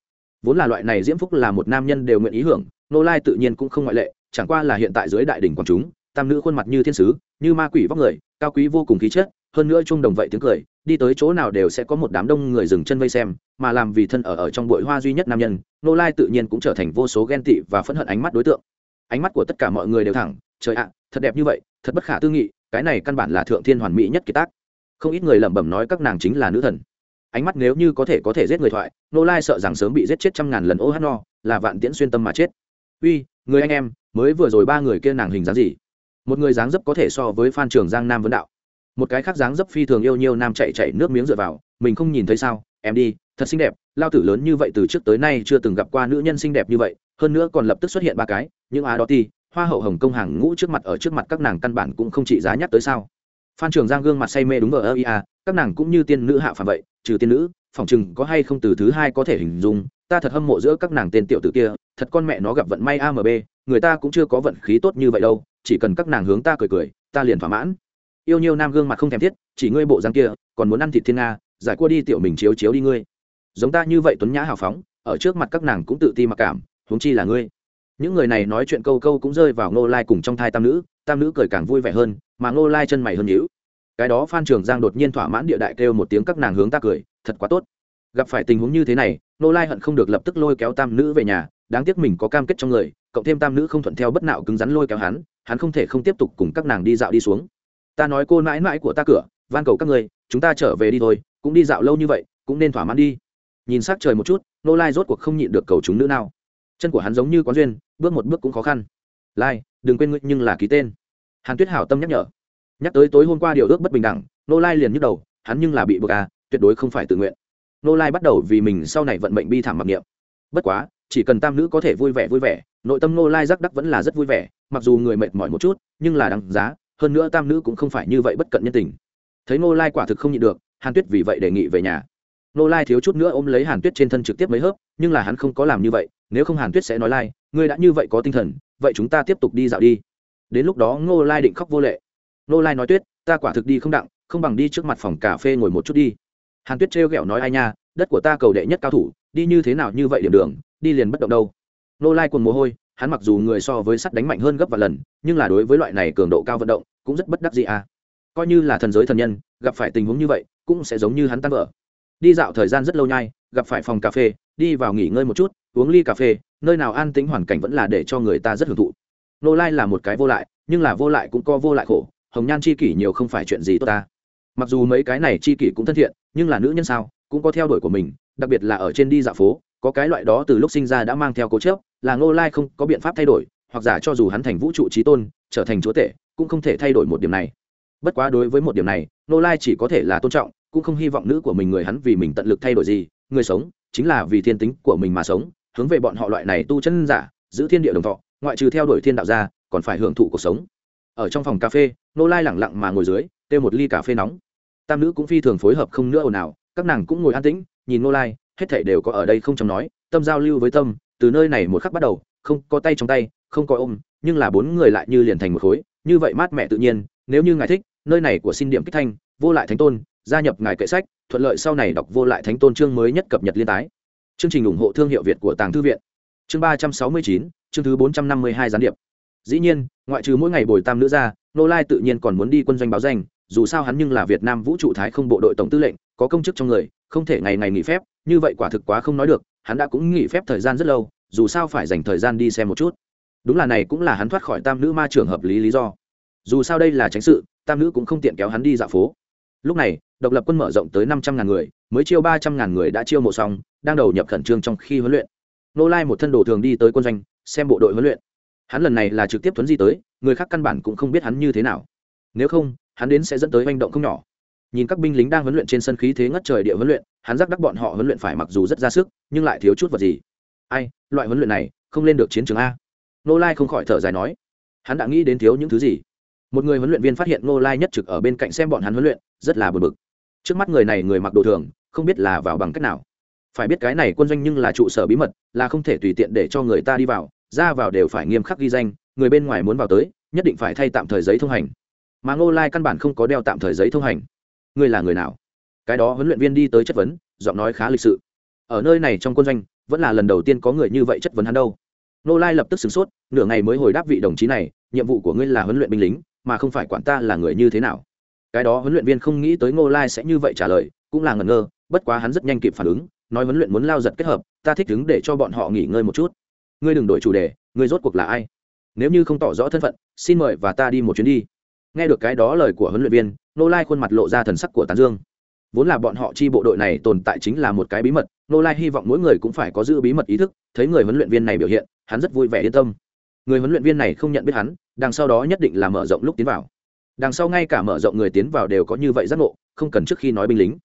Vốn là loại này diễm phúc là một nam nhân đều nguyện ý hưởng, ngô lai tự nhiên cũng không ngoại lệ, chẳng qua là hiện tại dưới đại đỉnh quảng chúng tam nữ khuôn mặt như thiên sứ, như ma quỷ vóc người, cao quý vô cùng khí chất, hơn nữa chung đồng vậy tiếng cười, đi tới chỗ nào đều sẽ có một đám đông người dừng chân vây xem, mà làm vì thân ở ở trong bụi hoa duy nhất nam nhân nô lai tự nhiên cũng trở thành vô số ghen tị và phẫn hận ánh mắt đối tượng. Ánh mắt của tất cả mọi người đều thẳng, trời ạ, thật đẹp như vậy, thật bất khả tư nghị, cái này căn bản là thượng thiên hoàn mỹ nhất kiệt tác. Không ít người lẩm bẩm nói các nàng chính là nữ thần. Ánh mắt nếu như có thể có thể giết người thoại nô lai sợ rằng sớm bị giết chết trăm ngàn lần ô hát no là vạn tiễn xuyên tâm mà chết. Uy, người anh em, mới vừa rồi ba người kia nàng hình dáng gì? Một người dáng dấp có thể so với phan trường giang nam vấn đạo một cái khác dáng dấp phi thường yêu nhiều nam chạy chạy nước miếng dựa vào mình không nhìn thấy sao em đi thật xinh đẹp lao tử lớn như vậy từ trước tới nay chưa từng gặp qua nữ nhân xinh đẹp như vậy hơn nữa còn lập tức xuất hiện ba cái những á đó ti hoa hậu hồng công hàng ngũ trước mặt ở trước mặt các nàng căn bản cũng không trị giá nhắc tới sao phan trường giang gương mặt say mê đúng vờ ơ ia các nàng cũng như tiên nữ hạ phàm vậy trừ tiên nữ phỏng chừng có hay không từ thứ hai có thể hình dung ta thật hâm mộ giữa các nàng tên tiểu tử kia thật con mẹ nó gặp vận may amb người ta cũng chưa có vận khí tốt như vậy đâu chỉ cần các nàng hướng ta cười cười, ta liền thỏa mãn. Yêu nhiều nam gương mặt không thèm thiết, chỉ ngươi bộ răng kia, còn muốn ăn thịt thiên nga, giải cua đi tiểu mình chiếu chiếu đi ngươi. Giống ta như vậy tuấn nhã hào phóng, ở trước mặt các nàng cũng tự ti mặc cảm, huống chi là ngươi. Những người này nói chuyện câu câu cũng rơi vào ngô lai cùng trong thai tam nữ tam nữ cười càng vui vẻ hơn, mà ngô lai chân mày hơn nhữ cái đó phan trường giang đột nhiên thỏa mãn địa đại kêu một tiếng các nàng hướng ta cười, thật quá tốt. Gặp phải tình huống như thế này, ngô lai hận không được lập tức lôi kéo tam nữ về nhà, đáng tiếc mình có cam kết trong người, cộng thêm tam nữ không thuận theo bất nạo cứng rắn lôi kéo hắn hắn không thể không tiếp tục cùng các nàng đi dạo đi xuống. Ta nói cô mãi mãi của ta cửa, van cầu các người chúng ta trở về đi thôi, cũng đi dạo lâu như vậy, cũng nên thỏa mãn đi. Nhìn s ắ c trời một chút, nô lai rốt cuộc không nhịn được cầu chúng nữ nào. Chân của hắn giống như quán duyên, bước một bước cũng khó khăn. Lai, đừng quên ngươi nhưng là ký tên. Hàn tuyết hảo tâm nhắc nhở. Nhắc tới tối hôm qua điều ước bất bình đẳng, nô lai liền nhức đầu, hắn nhưng là bị buộc à tuyệt đối không phải tự nguyện. Nô lai bắt đầu vì mình sau này vận mệnh bi thảm mặc niệm. Bất quá chỉ cần tam nữ có thể vui vẻ vui vẻ, nội tâm nô lai giác đắc vẫn là rất vui vẻ, mặc dù người mệt mỏi một chút, nhưng là đáng giá, hơn nữa tam nữ cũng không phải như vậy bất cận nhân tình. Thấy nô lai quả thực không nhịn được, hàn tuyết vì vậy đề nghị về nhà. Nô lai thiếu chút nữa ôm lấy hàn tuyết trên thân trực tiếp mấy hớp, nhưng là hắn không có làm như vậy, nếu không hàn tuyết sẽ nói lai, ngươi đã như vậy có tinh thần, vậy chúng ta tiếp tục đi dạo đi. Đến lúc đó ngô lai định khóc vô lệ. Nô lai nói tuyết, ta quả thực đi không đặng, không bằng đi trước mặt phòng cà phê ngồi một chút đi. Hàn tuyết trêu ghẹo nói, ai nha, đất của ta cầu đệ nhất cao thủ, đi như thế nào như vậy điểm đường đi liền bất động đâu. Nô lai cùng mồ hôi, hắn mặc dù người so với sắt đánh mạnh hơn gấp vài lần, nhưng là đối với loại này cường độ cao vận động, cũng rất bất đắc gì à coi như là thần giới thần nhân, gặp phải tình huống như vậy, cũng sẽ giống như hắn tan vỡ. Đi dạo thời gian rất lâu nhai, gặp phải phòng cà phê, đi vào nghỉ ngơi một chút, uống ly cà phê, nơi nào an tĩnh hoàn cảnh vẫn là để cho người ta rất hưởng thụ. Nô lai là một cái vô lại, nhưng là vô lại cũng có vô lại khổ, hồng nhan chi kỷ nhiều không phải chuyện gì tốt ta. Mặc dù mấy cái này chi kỷ cũng thân thiện, nhưng là nữ nhân sao, cũng có theo đuổi của mình, đặc biệt là ở trên đi dạo phố có cái loại đó từ lúc sinh ra đã mang theo cố chấp, là ngô lai không có biện pháp thay đổi hoặc giả cho dù hắn thành vũ trụ trí tôn trở thành chúa tể cũng không thể thay đổi một điểm này. Bất quá đối với một điểm này ngô lai chỉ có thể là tôn trọng cũng không hy vọng nữ của mình người hắn vì mình tận lực thay đổi gì người sống chính là vì thiên tính của mình mà sống hướng về bọn họ loại này tu chân giả giữ thiên địa đồng thọ ngoại trừ theo đuổi thiên đạo ra còn phải hưởng thụ cuộc sống. Ở trong phòng cà phê nô lai lẳng lặng mà ngồi dưới têu một ly cà phê nóng. Tam nữ cũng phi thường phối hợp không nữa ồn ào các nàng cũng ngồi an tĩnh nhìn nô lai hết thảy đều có ở đây không trong nói, tâm giao lưu với tâm, từ nơi này một khắc bắt đầu, không có tay trong tay, không có ôm, nhưng là bốn người lại như liền thành một khối, như vậy mát mẻ tự nhiên, nếu như ngài thích, nơi này của xin điểm kích thanh, vô lại thánh tôn, gia nhập ngài kệ sách, thuận lợi sau này đọc vô lại thánh tôn chương mới nhất cập nhật liên tái. Chương trình ủng hộ thương hiệu việt của tàng thư viện. Chương ba trăm sáu mươi chín, chương thứ bốn trăm năm mươi hai gián điệp. Dĩ nhiên, ngoại trừ mỗi ngày bồi tam nữ ra, nô lai tự nhiên còn muốn đi quân doanh báo danh, dù sao hắn nhưng là việt nam vũ trụ thái không bộ đội tổng tư lệnh, có công chức trong người, không thể ngày ngày nghỉ phép như vậy quả thực quá không nói được, hắn đã cũng nghỉ phép thời gian rất lâu, dù sao phải dành thời gian đi xem một chút. Đúng là này cũng là hắn thoát khỏi tam nữ ma trường hợp lý lý do. Dù sao đây là tránh sự, tam nữ cũng không tiện kéo hắn đi dạo phố. Lúc này, độc lập quân mở rộng tới năm trăm ngàn người, mới chiêu ba trăm ngàn người đã chiêu mộ xong, đang đầu nhập khẩn trương trong khi huấn luyện. Nô lai một thân đồ thường đi tới quân doanh, xem bộ đội huấn luyện. Hắn lần này là trực tiếp tuấn di tới, người khác căn bản cũng không biết hắn như thế nào. Nếu không, hắn đến sẽ dẫn tới manh động không nhỏ. Nhìn các binh lính đang huấn luyện trên sân khí thế ngất trời địa huấn luyện hắn giác đắc bọn họ huấn luyện phải mặc dù rất ra sức, nhưng lại thiếu chút vật gì. Ai, loại huấn luyện này, không lên được chiến trường a. Nô lai không khỏi thở dài nói, hắn đã nghĩ đến thiếu những thứ gì? Một người huấn luyện viên phát hiện nô lai nhất trực ở bên cạnh xem bọn hắn huấn luyện, rất là bực bực. Trước mắt người này người mặc đồ thường, không biết là vào bằng cách nào. Phải biết cái này quân doanh nhưng là trụ sở bí mật, là không thể tùy tiện để cho người ta đi vào, ra vào đều phải nghiêm khắc ghi danh, người bên ngoài muốn vào tới, nhất định phải thay tạm thời giấy thông hành. Mà ngô lai căn bản không có đeo tạm thời giấy thông hành. Ngươi là người nào? Cái đó huấn luyện viên đi tới chất vấn, giọng nói khá lịch sự. Ở nơi này trong quân doanh, vẫn là lần đầu tiên có người như vậy chất vấn hắn đâu. Ngô lai lập tức sửng sốt, nửa ngày mới hồi đáp vị đồng chí này, nhiệm vụ của ngươi là huấn luyện binh lính, mà không phải quản ta là người như thế nào. Cái đó huấn luyện viên không nghĩ tới ngô lai sẽ như vậy trả lời, cũng là ngẩn ngơ, bất quá hắn rất nhanh kịp phản ứng, nói huấn luyện muốn lao giật kết hợp, ta thích đứng để cho bọn họ nghỉ ngơi một chút. Ngươi đừng đổi chủ đề, ngươi rốt cuộc là ai? Nếu như không tỏ rõ thân phận, xin mời và ta đi một chuyến đi. Nghe được cái đó lời của huấn luyện viên nô lai khuôn mặt lộ ra thần sắc của tán dương vốn là bọn họ chi bộ đội này tồn tại chính là một cái bí mật nô lai hy vọng mỗi người cũng phải có giữ bí mật ý thức, thấy người huấn luyện viên này biểu hiện, hắn rất vui vẻ yên tâm. Người huấn luyện viên này không nhận biết hắn, đằng sau đó nhất định là mở rộng lúc tiến vào. Đằng sau ngay cả mở rộng người tiến vào đều có như vậy giác ngộ, không cần trước khi nói binh lính.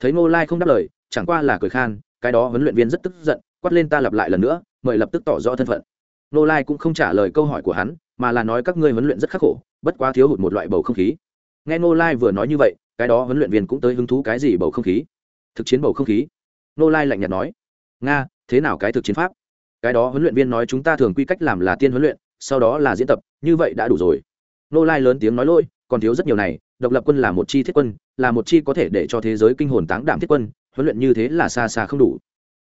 Thấy nô lai không đáp lời, chẳng qua là cười khan, cái đó huấn luyện viên rất tức giận, quát lên ta lặp lại lần nữa, mời lập tức tỏ rõ thân phận. Nô lai cũng không trả lời câu hỏi của hắn, mà là nói các ngươi huấn luyện rất khắc khổ, bất quá thiếu hụt một loại bầu không khí. Nghe nô lai vừa nói như vậy cái đó huấn luyện viên cũng tới hứng thú cái gì bầu không khí? Thực chiến bầu không khí? Nô lai lạnh nhạt nói. Nga, thế nào cái thực chiến pháp? Cái đó huấn luyện viên nói chúng ta thường quy cách làm là tiên huấn luyện, sau đó là diễn tập, như vậy đã đủ rồi. Nô lai lớn tiếng nói lôi, còn thiếu rất nhiều này, độc lập quân là một chi thiết quân, là một chi có thể để cho thế giới kinh hồn táng đảm thiết quân, huấn luyện như thế là xa xa không đủ.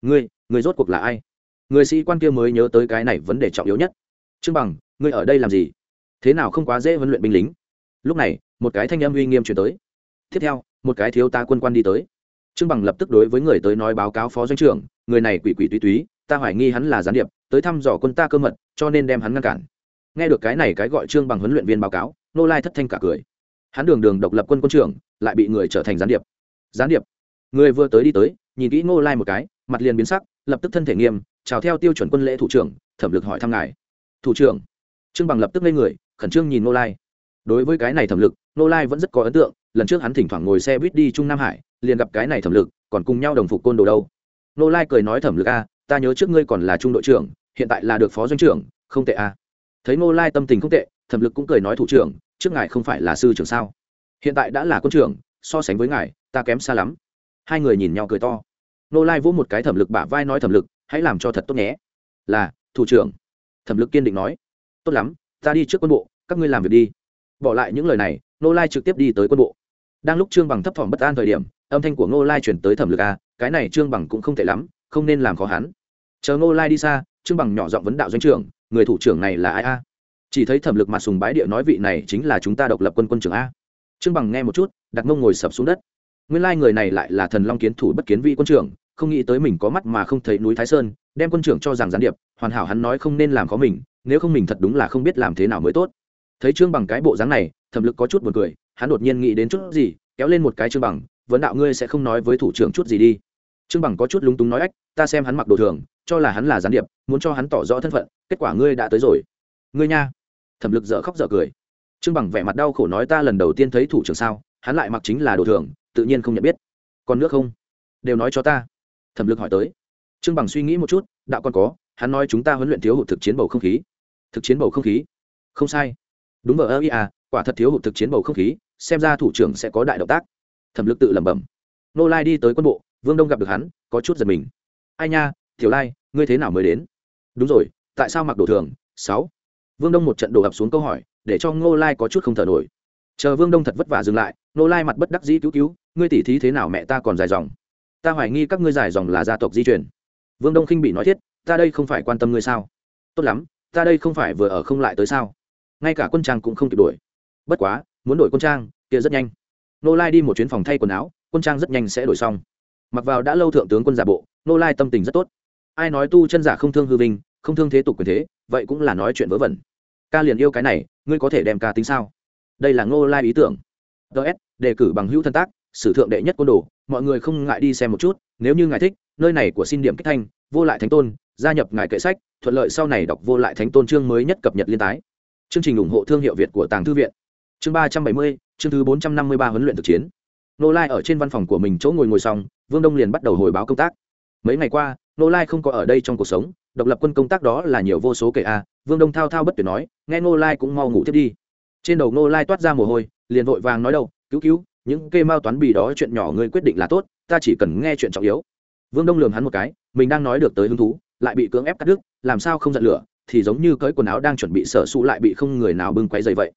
Ngươi ngươi rốt cuộc là ai? Người sĩ quan kia mới nhớ tới cái này vấn đề trọng yếu nhất. Trương bằng, ngươi ở đây làm gì? Thế nào không quá dễ huấn luyện binh lính? Lúc này, một cái thanh âm uy nghiêm chuyển tới tiếp theo, một cái thiếu tá quân quan đi tới. Trương bằng lập tức đối với người tới nói báo cáo phó doanh trưởng, người này quỷ quỷ túy túy, ta hoài nghi hắn là gián điệp, tới thăm dò quân ta cơ mật, cho nên đem hắn ngăn cản. Nghe được cái này cái gọi trương bằng huấn luyện viên báo cáo, nô lai thất thanh cả cười. Hắn đường đường độc lập quân quân trưởng, lại bị người trở thành gián điệp. Gián điệp? Người vừa tới đi tới, nhìn kỹ nô lai một cái, mặt liền biến sắc, lập tức thân thể nghiêm, chào theo tiêu chuẩn quân lễ thủ trưởng, thẩm lực hỏi thăm ngài. Thủ trưởng? Trương bằng lập tức lên người, khẩn trương nhìn nô lai đối với cái này thẩm lực nô lai vẫn rất có ấn tượng, lần trước hắn thỉnh thoảng ngồi xe buýt đi trung nam hải, liền gặp cái này thẩm lực, còn cùng nhau đồng phục côn đồ đâu. Nô lai cười nói thẩm lực a, ta nhớ trước ngươi còn là trung đội trưởng, hiện tại là được phó doanh trưởng, không tệ a. Thấy nô lai tâm tình không tệ, thẩm lực cũng cười nói thủ trưởng, trước ngài không phải là sư trưởng sao? Hiện tại đã là quân trưởng, so sánh với ngài, ta kém xa lắm. Hai người nhìn nhau cười to. Nô lai vỗ một cái thẩm lực bả vai nói thẩm lực, hãy làm cho thật tốt nhé. Là, thủ trưởng. Thẩm lực kiên định nói. Tốt lắm, ta đi trước quân bộ, các ngươi làm việc đi bỏ lại những lời này nô lai trực tiếp đi tới quân bộ. Đang lúc trương bằng thấp thỏm bất an thời điểm, âm thanh của nô lai chuyển tới thẩm lực a, cái này trương bằng cũng không tệ lắm, không nên làm khó hắn. Chờ nô lai đi xa, trương bằng nhỏ giọng vấn đạo doanh trưởng, người thủ trưởng này là ai a? Chỉ thấy thẩm lực mặt sùng bái địa nói vị này chính là chúng ta độc lập quân quân trưởng a. Trương bằng nghe một chút, đặt mông ngồi sập xuống đất. Nguyên lai người này lại là thần long kiến thủ bất kiến vị quân trưởng, không nghĩ tới mình có mắt mà không thấy núi thái sơn, đem quân trưởng cho rằng gián điệp, hoàn hảo hắn nói không nên làm khó mình, nếu không mình thật đúng là không biết làm thế nào mới tốt thấy trương bằng cái bộ dáng này, thẩm lực có chút buồn cười, hắn đột nhiên nghĩ đến chút gì, kéo lên một cái trương bằng, vấn đạo ngươi sẽ không nói với thủ trưởng chút gì đi. Trương bằng có chút lúng túng nói, ách, ta xem hắn mặc đồ thường, cho là hắn là gián điệp, muốn cho hắn tỏ rõ thân phận, kết quả ngươi đã tới rồi. Ngươi nha. Thẩm lực dở khóc dở cười. Trương bằng vẻ mặt đau khổ nói, ta lần đầu tiên thấy thủ trưởng sao, hắn lại mặc chính là đồ thường, tự nhiên không nhận biết. Còn nước không? Đều nói cho ta. Thẩm lực hỏi tới. Trương bằng suy nghĩ một chút, đạo còn có, hắn nói chúng ta huấn luyện thiếu hụt thực chiến bầu không khí. Thực chiến bầu không khí? Không sai đúng vờ ơ ý à quả thật thiếu hụt thực chiến bầu không khí, xem ra thủ trưởng sẽ có đại động tác. Thẩm lực tự lẩm bẩm. Nô lai đi tới quân bộ, vương đông gặp được hắn, có chút giật mình. Ai nha, tiểu lai, ngươi thế nào mới đến? Đúng rồi, tại sao mặc đồ thường? Sáu. Vương đông một trận đổ ập xuống câu hỏi, để cho ngô lai có chút không thở nổi. Chờ vương đông thật vất vả dừng lại, ngô lai mặt bất đắc dĩ cứu cứu, ngươi tỉ thí thế nào mẹ ta còn dài dòng? Ta hoài nghi các ngươi dài dòng là gia tộc di truyền. Vương đông khinh bị nói thiết, ta đây không phải quan tâm ngươi sao? Tốt lắm, ta đây không phải vừa ở không lại tới sao? Ngay cả quân trang cũng không kịp đuổi bất quá, muốn đổi quân trang, kia rất nhanh. Nô lai đi một chuyến phòng thay quần áo, quân trang rất nhanh sẽ đổi xong. Mặc vào đã lâu thượng tướng quân giả bộ, nô lai tâm tình rất tốt. Ai nói tu chân giả không thương hư vinh, không thương thế tục quyền thế, vậy cũng là nói chuyện vớ vẩn. Ca liền yêu cái này, ngươi có thể đem ca tính sao? Đây là Nô lai ý tưởng. Ts đề cử bằng hữu thân tác, sử thượng đệ nhất quân đồ, mọi người không ngại đi xem một chút, nếu như ngài thích, nơi này của xin điểm kích thanh, vô lại thánh tôn, gia nhập ngài kệ sách, thuận lợi sau này đọc vô lại thánh tôn chương mới nhất cập nhật liên tái chương trình ủng hộ thương hiệu việt của tàng thư viện. Chương ba trăm bảy mươi, chương thứ bốn trăm năm mươi ba huấn luyện thực chiến. Nô lai ở trên văn phòng của mình chỗ ngồi ngồi xong, vương đông liền bắt đầu hồi báo công tác. Mấy ngày qua nô lai không có ở đây trong cuộc sống, độc lập quân công tác đó là nhiều vô số kể a, vương đông thao thao bất tuyệt nói, nghe nô lai cũng mau ngủ tiếp đi. Trên đầu nô lai toát ra mồ hôi, liền vội vàng nói đâu cứu cứu, những kê mao toán bì đó chuyện nhỏ ngươi quyết định là tốt, ta chỉ cần nghe chuyện trọng yếu. Vương đông lường hắn một cái, mình đang nói được tới hứng thú, lại bị cưỡng ép cắt đứt, làm sao không giận lửa thì giống như cởi quần áo đang chuẩn bị sở sụ lại bị không người nào bưng quấy dày vậy.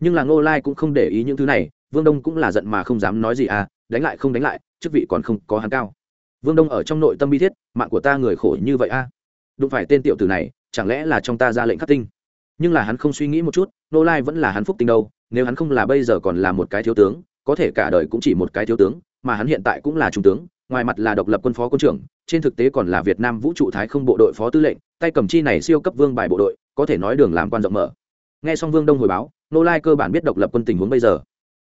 Nhưng là ngô lai cũng không để ý những thứ này, vương đông cũng là giận mà không dám nói gì à đánh lại không đánh lại, chức vị còn không có hắn cao. Vương đông ở trong nội tâm bi thiết, mạng của ta người khổ như vậy a à? đụng phải tên tiểu tử này, chẳng lẽ là trong ta ra lệnh khắc tinh? Nhưng là hắn không suy nghĩ một chút nô lai vẫn là hắn phúc tinh đâu, nếu hắn không là bây giờ còn là một cái thiếu tướng, có thể cả đời cũng chỉ một cái thiếu tướng, mà hắn hiện tại cũng là trung tướng, ngoài mặt là độc lập quân phó quân trưởng, trên thực tế còn là việt nam vũ trụ thái không bộ đội phó tư lệnh tay cầm chi này siêu cấp vương bài bộ đội, có thể nói đường làm quan rộng mở. Nghe xong vương đông hồi báo, nô lai cơ bản biết độc lập quân tình huống bây giờ.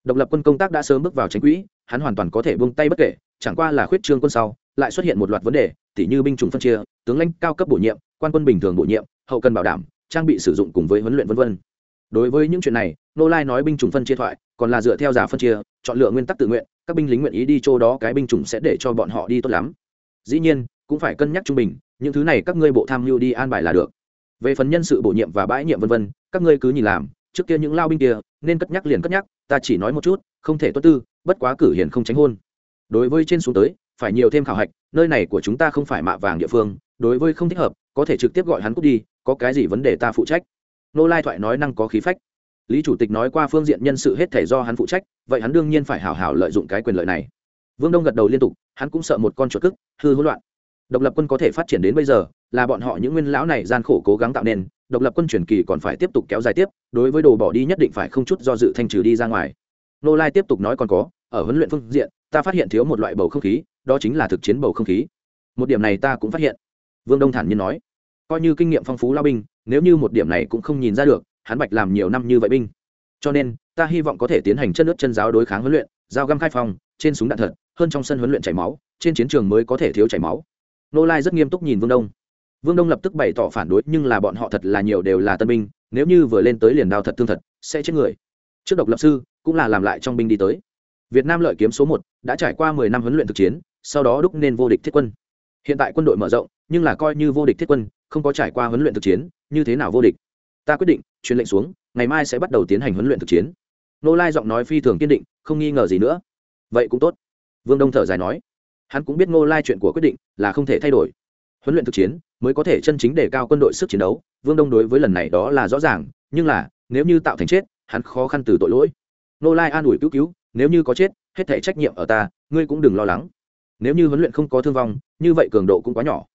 Độc lập quân công tác đã sớm bước vào tránh quỹ, hắn hoàn toàn có thể buông tay bất kể, chẳng qua là khuyết trương quân sau, lại xuất hiện một loạt vấn đề, tỉ như binh chủng phân chia, tướng lãnh cao cấp bổ nhiệm, quan quân bình thường bổ nhiệm, hậu cần bảo đảm, trang bị sử dụng cùng với huấn luyện v v đối với những chuyện này, nô lai nói binh chủng phân chia thoại, còn là dựa theo giả phân chia, chọn lựa nguyên tắc tự nguyện, các binh lính nguyện ý đi chỗ đó, cái binh chủng sẽ để cho bọn họ đi tốt lắm. Dĩ nhiên cũng phải cân nhắc trung bình, những thứ này các ngươi bộ tham mưu đi an bài là được. Về phần nhân sự bổ nhiệm và bãi nhiệm vân vân, các ngươi cứ nhìn làm, trước kia những lao binh kia, nên cất nhắc liền cất nhắc, ta chỉ nói một chút, không thể tuất tư, bất quá cử hiền không tránh hôn. Đối với trên xuống tới, phải nhiều thêm khảo hạch, nơi này của chúng ta không phải mạ vàng địa phương, đối với không thích hợp, có thể trực tiếp gọi hắn cút đi, có cái gì vấn đề ta phụ trách. Nô lai thoại nói năng có khí phách. Lý chủ tịch nói qua phương diện nhân sự hết thể do hắn phụ trách, vậy hắn đương nhiên phải hào hào lợi dụng cái quyền lợi này. Vương đông gật đầu liên tục, hắn cũng sợ một con chuột cức, hư hỗn loạn độc lập quân có thể phát triển đến bây giờ, là bọn họ những nguyên lão này gian khổ cố gắng tạo nên, độc lập quân truyền kỳ còn phải tiếp tục kéo dài tiếp, đối với đồ bỏ đi nhất định phải không chút do dự thanh trừ đi ra ngoài. Nô lai tiếp tục nói còn có, ở huấn luyện phương diện, ta phát hiện thiếu một loại bầu không khí, đó chính là thực chiến bầu không khí. Một điểm này ta cũng phát hiện. Vương đông thản nhiên nói. Coi như kinh nghiệm phong phú lao binh, nếu như một điểm này cũng không nhìn ra được, hắn bạch làm nhiều năm như vậy binh. Cho nên, ta hy vọng có thể tiến hành chân nước chân giáo đối kháng huấn luyện, giao găm khai phòng, trên súng đạn thật, hơn trong sân huấn luyện chảy máu, trên chiến trường mới có thể thiếu chảy máu nô lai rất nghiêm túc nhìn vương đông. Vương đông lập tức bày tỏ phản đối, nhưng là bọn họ thật là nhiều đều là tân binh, nếu như vừa lên tới liền đao thật thương thật, sẽ chết người. Trước độc lập sư, cũng là làm lại trong binh đi tới. Việt nam lợi kiếm số một, đã trải qua mười năm huấn luyện thực chiến, sau đó đúc nên vô địch thiết quân. Hiện tại quân đội mở rộng, nhưng là coi như vô địch thiết quân, không có trải qua huấn luyện thực chiến, như thế nào vô địch? Ta quyết định, truyền lệnh xuống, ngày mai sẽ bắt đầu tiến hành huấn luyện thực chiến. Nô lai giọng nói phi thường kiên định, không nghi ngờ gì nữa. Vậy cũng tốt. Vương đông thở dài nói hắn cũng biết Ngô lai chuyện của quyết định là không thể thay đổi. Huấn luyện thực chiến mới có thể chân chính đề cao quân đội sức chiến đấu, vương đông đối với lần này đó là rõ ràng, nhưng là, nếu như tạo thành chết, hắn khó khăn từ tội lỗi. Ngô lai an ủi cứu cứu, nếu như có chết, hết thể trách nhiệm ở ta, ngươi cũng đừng lo lắng. Nếu như huấn luyện không có thương vong, như vậy cường độ cũng quá nhỏ.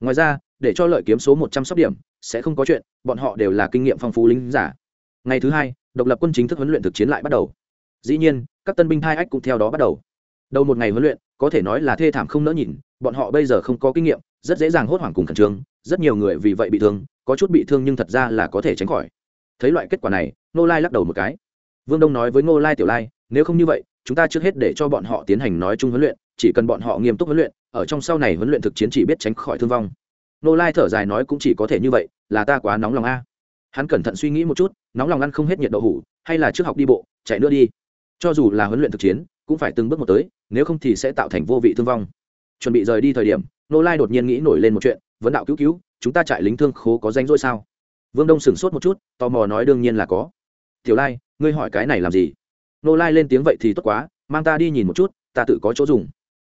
Ngoài ra, để cho lợi kiếm số một trăm sóc điểm, sẽ không có chuyện, bọn họ đều là kinh nghiệm phong phú lính giả. Ngày thứ hai, độc lập quân chính thức huấn luyện thực chiến lại bắt đầu. Dĩ nhiên, các tân binh hai ách cũng theo đó bắt đầu. Đầu một ngày huấn luyện có thể nói là thê thảm không nỡ nhìn, bọn họ bây giờ không có kinh nghiệm, rất dễ dàng hốt hoảng cùng khẩn trương, rất nhiều người vì vậy bị thương, có chút bị thương nhưng thật ra là có thể tránh khỏi. Thấy loại kết quả này nô lai lắc đầu một cái. Vương đông nói với ngô lai tiểu lai, nếu không như vậy, chúng ta trước hết để cho bọn họ tiến hành nói chung huấn luyện, chỉ cần bọn họ nghiêm túc huấn luyện, ở trong sau này huấn luyện thực chiến chỉ biết tránh khỏi thương vong. Nô lai thở dài nói, cũng chỉ có thể như vậy, là ta quá nóng lòng a. Hắn cẩn thận suy nghĩ một chút, nóng lòng ăn không hết nhiệt độ hủ, hay là trước học đi bộ, chạy nữa đi. Cho dù là huấn luyện thực chiến cũng phải từng bước một tới, nếu không thì sẽ tạo thành vô vị thương vong. Chuẩn bị rời đi thời điểm nô lai đột nhiên nghĩ nổi lên một chuyện, vấn đạo cứu cứu, chúng ta chạy lính thương khố có danh rỗi sao? Vương đông sửng sốt một chút, tò mò nói đương nhiên là có. Tiểu lai, ngươi hỏi cái này làm gì? Nô lai lên tiếng vậy thì tốt quá, mang ta đi nhìn một chút, ta tự có chỗ dùng.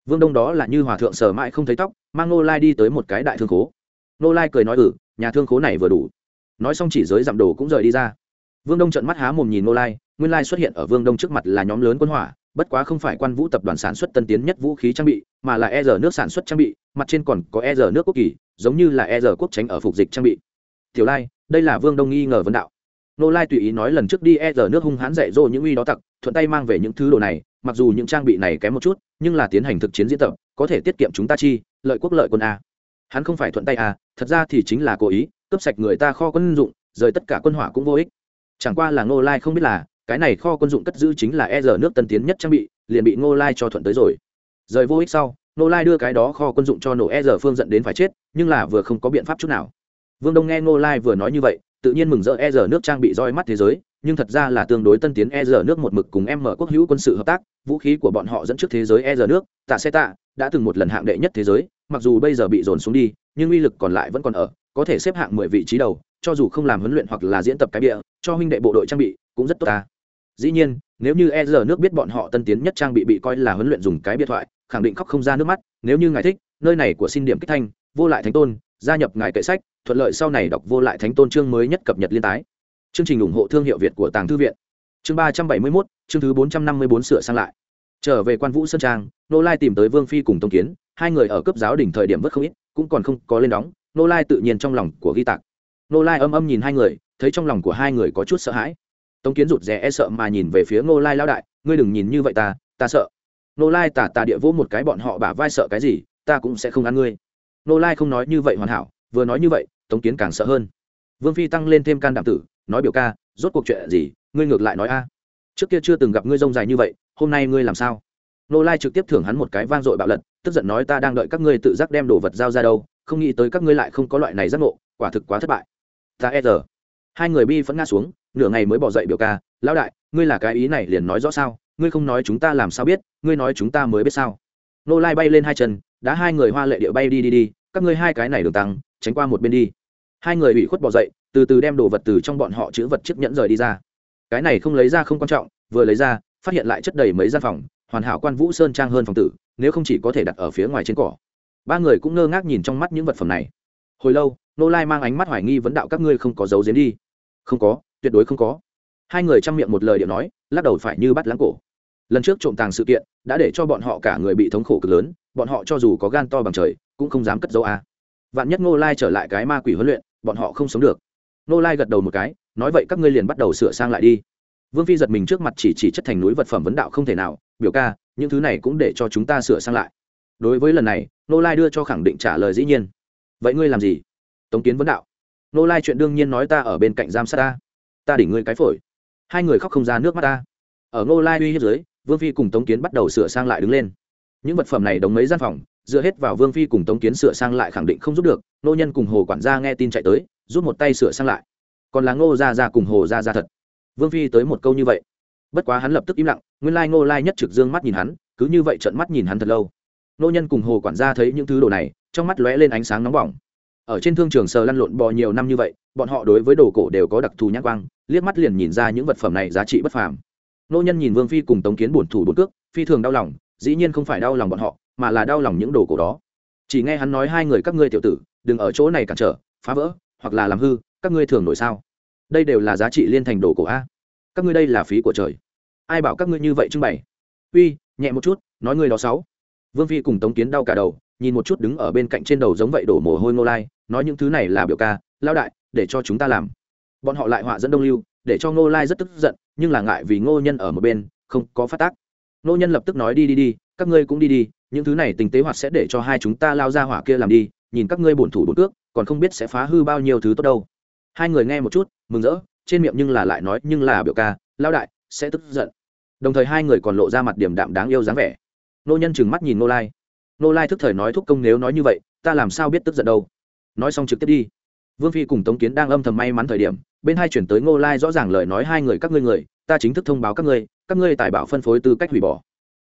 Vương đông đó là như hòa thượng sờ mãi không thấy tóc, mang nô lai đi tới một cái đại thương khố. Nô lai cười nói ừ nhà thương khố này vừa đủ. Nói xong chỉ giới giảm đồ cũng rời đi ra. Vương đông trận mắt há mồm nhìn nô lai, nguyên lai xuất hiện ở vương đông trước mặt là nhóm lớn quân hỏa bất quá không phải quan vũ tập đoàn sản xuất tân tiến nhất vũ khí trang bị, mà là e r nước sản xuất trang bị, mặt trên còn có e r nước quốc kỳ, giống như là e r quốc tránh ở phục dịch trang bị. Tiểu lai, đây là vương đông nghi ngờ vấn đạo. Nô lai tùy ý nói lần trước đi e r nước hung hãn dạy dỗ những uy đó tặc, thuận tay mang về những thứ đồ này, mặc dù những trang bị này kém một chút, nhưng là tiến hành thực chiến diễn tập, có thể tiết kiệm chúng ta chi, lợi quốc lợi quân a. Hắn không phải thuận tay a, thật ra thì chính là cố ý, cướp sạch người ta kho quân dụng, rời tất cả quân hỏa cũng vô ích. Chẳng qua là Nô lai không biết là cái này kho quân dụng cất giữ chính là e r nước tân tiến nhất trang bị, liền bị ngô lai cho thuận tới rồi. Rời vô ích sau, Ngô lai đưa cái đó kho quân dụng cho nổ e r phương dẫn đến phải chết, nhưng là vừa không có biện pháp chút nào. Vương đông nghe Ngô lai vừa nói như vậy, tự nhiên mừng rỡ e r nước trang bị roi mắt thế giới, nhưng thật ra là tương đối tân tiến e r nước một mực cùng em mở quốc hữu quân sự hợp tác, vũ khí của bọn họ dẫn trước thế giới e r nước, tạ xe tạ đã từng một lần hạng đệ nhất thế giới, mặc dù bây giờ bị dồn xuống đi, nhưng uy lực còn lại vẫn còn ở, có thể xếp hạng mười vị trí đầu, cho dù không làm huấn luyện hoặc là diễn tập cái bịa, cho huynh đệ bộ đội trang bị cũng rất tốt ta dĩ nhiên, nếu như e z nước biết bọn họ tân tiến nhất trang bị bị coi là huấn luyện dùng cái biệt thoại, khẳng định khóc không ra nước mắt, nếu như ngài thích, nơi này của xin điểm kích thanh, vô lại thánh tôn, gia nhập ngài kệ sách, thuận lợi sau này đọc vô lại thánh tôn chương mới nhất cập nhật liên tái. Chương trình ủng hộ thương hiệu việt của tàng thư viện. Chương ba trăm bảy mươi mốt, chương thứ bốn trăm năm mươi bốn sửa sang lại. Trở về quan vũ sơn trang, nô lai tìm tới vương phi cùng tông kiến, hai người ở cấp giáo đỉnh thời điểm vất không ít, cũng còn không có lên đóng, nô lai tự nhiên trong lòng của ghi tạc. Nô lai âm âm nhìn hai người, thấy trong lòng của hai người có chút sợ hãi tống kiến rụt rè e sợ mà nhìn về phía nô lai lao đại, ngươi đừng nhìn như vậy ta ta sợ. Nô lai tả tà địa vỗ một cái bọn họ bả vai sợ cái gì, ta cũng sẽ không ăn ngươi. Nô lai không nói như vậy hoàn hảo, vừa nói như vậy, tống kiến càng sợ hơn. Vương phi tăng lên thêm can đảm tử, nói biểu ca, rốt cuộc chuyện gì, ngươi ngược lại nói a. Trước kia chưa từng gặp ngươi rông dài như vậy, hôm nay ngươi làm sao? Nô lai trực tiếp thưởng hắn một cái vang dội bạo lật, tức giận nói, ta đang đợi các ngươi tự giác đem đồ vật giao ra đâu, không nghĩ tới các ngươi lại không có loại này giác ngộ, quả thực quá thất bại. Ta e giờ. Hai người bi vẫn ngã xuống nửa ngày mới bỏ dậy biểu ca, lão đại, ngươi là cái ý này liền nói rõ sao? Ngươi không nói chúng ta làm sao biết? Ngươi nói chúng ta mới biết sao? Nô lai bay lên hai chân, đã hai người hoa lệ địa bay đi đi đi, các ngươi hai cái này đường tăng, tránh qua một bên đi. Hai người ủy khuất bỏ dậy, từ từ đem đồ vật từ trong bọn họ chữ vật chiếc nhẫn rời đi ra. Cái này không lấy ra không quan trọng, vừa lấy ra, phát hiện lại chất đầy mấy gian phòng, hoàn hảo quan vũ sơn trang hơn phòng tử, nếu không chỉ có thể đặt ở phía ngoài trên cỏ. Ba người cũng ngơ ngác nhìn trong mắt những vật phẩm này. Hồi lâu, nô lai mang ánh mắt hoài nghi vấn đạo các ngươi không có dấu giếm đi. Không có tuyệt đối không có. Hai người chăm miệng một lời điệu nói, lắc đầu phải như bắt lãng cổ. Lần trước trộm tàng sự kiện, đã để cho bọn họ cả người bị thống khổ cực lớn, bọn họ cho dù có gan to bằng trời, cũng không dám cất dấu a. Vạn nhất ngô lai trở lại cái ma quỷ huấn luyện, bọn họ không sống được. Ngô lai gật đầu một cái, nói vậy các ngươi liền bắt đầu sửa sang lại đi. Vương phi giật mình trước mặt chỉ chỉ chất thành núi vật phẩm vấn đạo không thể nào, biểu ca, những thứ này cũng để cho chúng ta sửa sang lại. Đối với lần này, ngô lai đưa cho khẳng định trả lời dĩ nhiên. Vậy ngươi làm gì? Tống kiến vấn đạo. Ngô lai chuyện đương nhiên nói ta ở bên cạnh giam sát ta ta đỉnh ngươi cái phổi. Hai người khóc không ra nước mắt ta. Ở ngô lai uy hiếp dưới, vương phi cùng tống kiến bắt đầu sửa sang lại đứng lên. Những vật phẩm này đóng mấy gian phòng, dựa hết vào vương phi cùng tống kiến sửa sang lại khẳng định không giúp được, nô nhân cùng hồ quản gia nghe tin chạy tới giúp một tay sửa sang lại. Còn là ngô ra ra cùng hồ ra ra thật. Vương phi tới một câu như vậy. Bất quá hắn lập tức im lặng, nguyên lai ngô lai nhất trực dương mắt nhìn hắn, cứ như vậy trận mắt nhìn hắn thật lâu. Nô nhân cùng hồ quản gia thấy những thứ đồ này, trong mắt lóe lên ánh sáng nóng bỏng. Ở trên thương trường sờ lăn lộn bò nhiều năm như vậy bọn họ đối với đồ cổ đều có đặc thù nhãn quang, liếc mắt liền nhìn ra những vật phẩm này giá trị bất phàm. Nô nhân nhìn vương phi cùng tống kiến bổn thủ bổn cước, phi thường đau lòng, dĩ nhiên không phải đau lòng bọn họ, mà là đau lòng những đồ cổ đó. Chỉ nghe hắn nói hai người các ngươi tiểu tử, đừng ở chỗ này cản trở, phá vỡ, hoặc là làm hư, các ngươi thường nổi sao? Đây đều là giá trị liên thành đồ cổ a. Các ngươi đây là phí của trời. Ai bảo các ngươi như vậy trưng bày? Uy, nhẹ một chút, nói ngươi đó sáu. Vương phi cùng tống kiến đau cả đầu, nhìn một chút đứng ở bên cạnh trên đầu giống vậy đổ mồ hôi ngô lai, nói những thứ này là biểu ca lao đại để cho chúng ta làm. Bọn họ lại họa dẫn đông lưu, để cho ngô lai rất tức giận, nhưng là ngại vì ngô nhân ở một bên, không có phát tác. Ngô nhân lập tức nói, đi đi đi, các ngươi cũng đi đi, những thứ này tình tế hoạt sẽ để cho hai chúng ta lao ra hỏa kia làm đi, nhìn các ngươi bổn thủ bổn cước, còn không biết sẽ phá hư bao nhiêu thứ tốt đâu. Hai người nghe một chút, mừng rỡ, trên miệng nhưng là lại nói, nhưng là biểu ca lao đại sẽ tức giận. Đồng thời hai người còn lộ ra mặt điểm đạm đáng yêu dáng vẻ. Nô nhân chừng mắt nhìn nô lai. Nô lai thức thời nói thúc công nếu nói như vậy, ta làm sao biết tức giận đâu? Nói xong trực tiếp đi vương phi cùng tống kiến đang âm thầm may mắn thời điểm, bên hai chuyển tới ngô lai rõ ràng lời nói hai người các ngươi người, ta chính thức thông báo các ngươi các ngươi tài bảo phân phối tư cách hủy bỏ.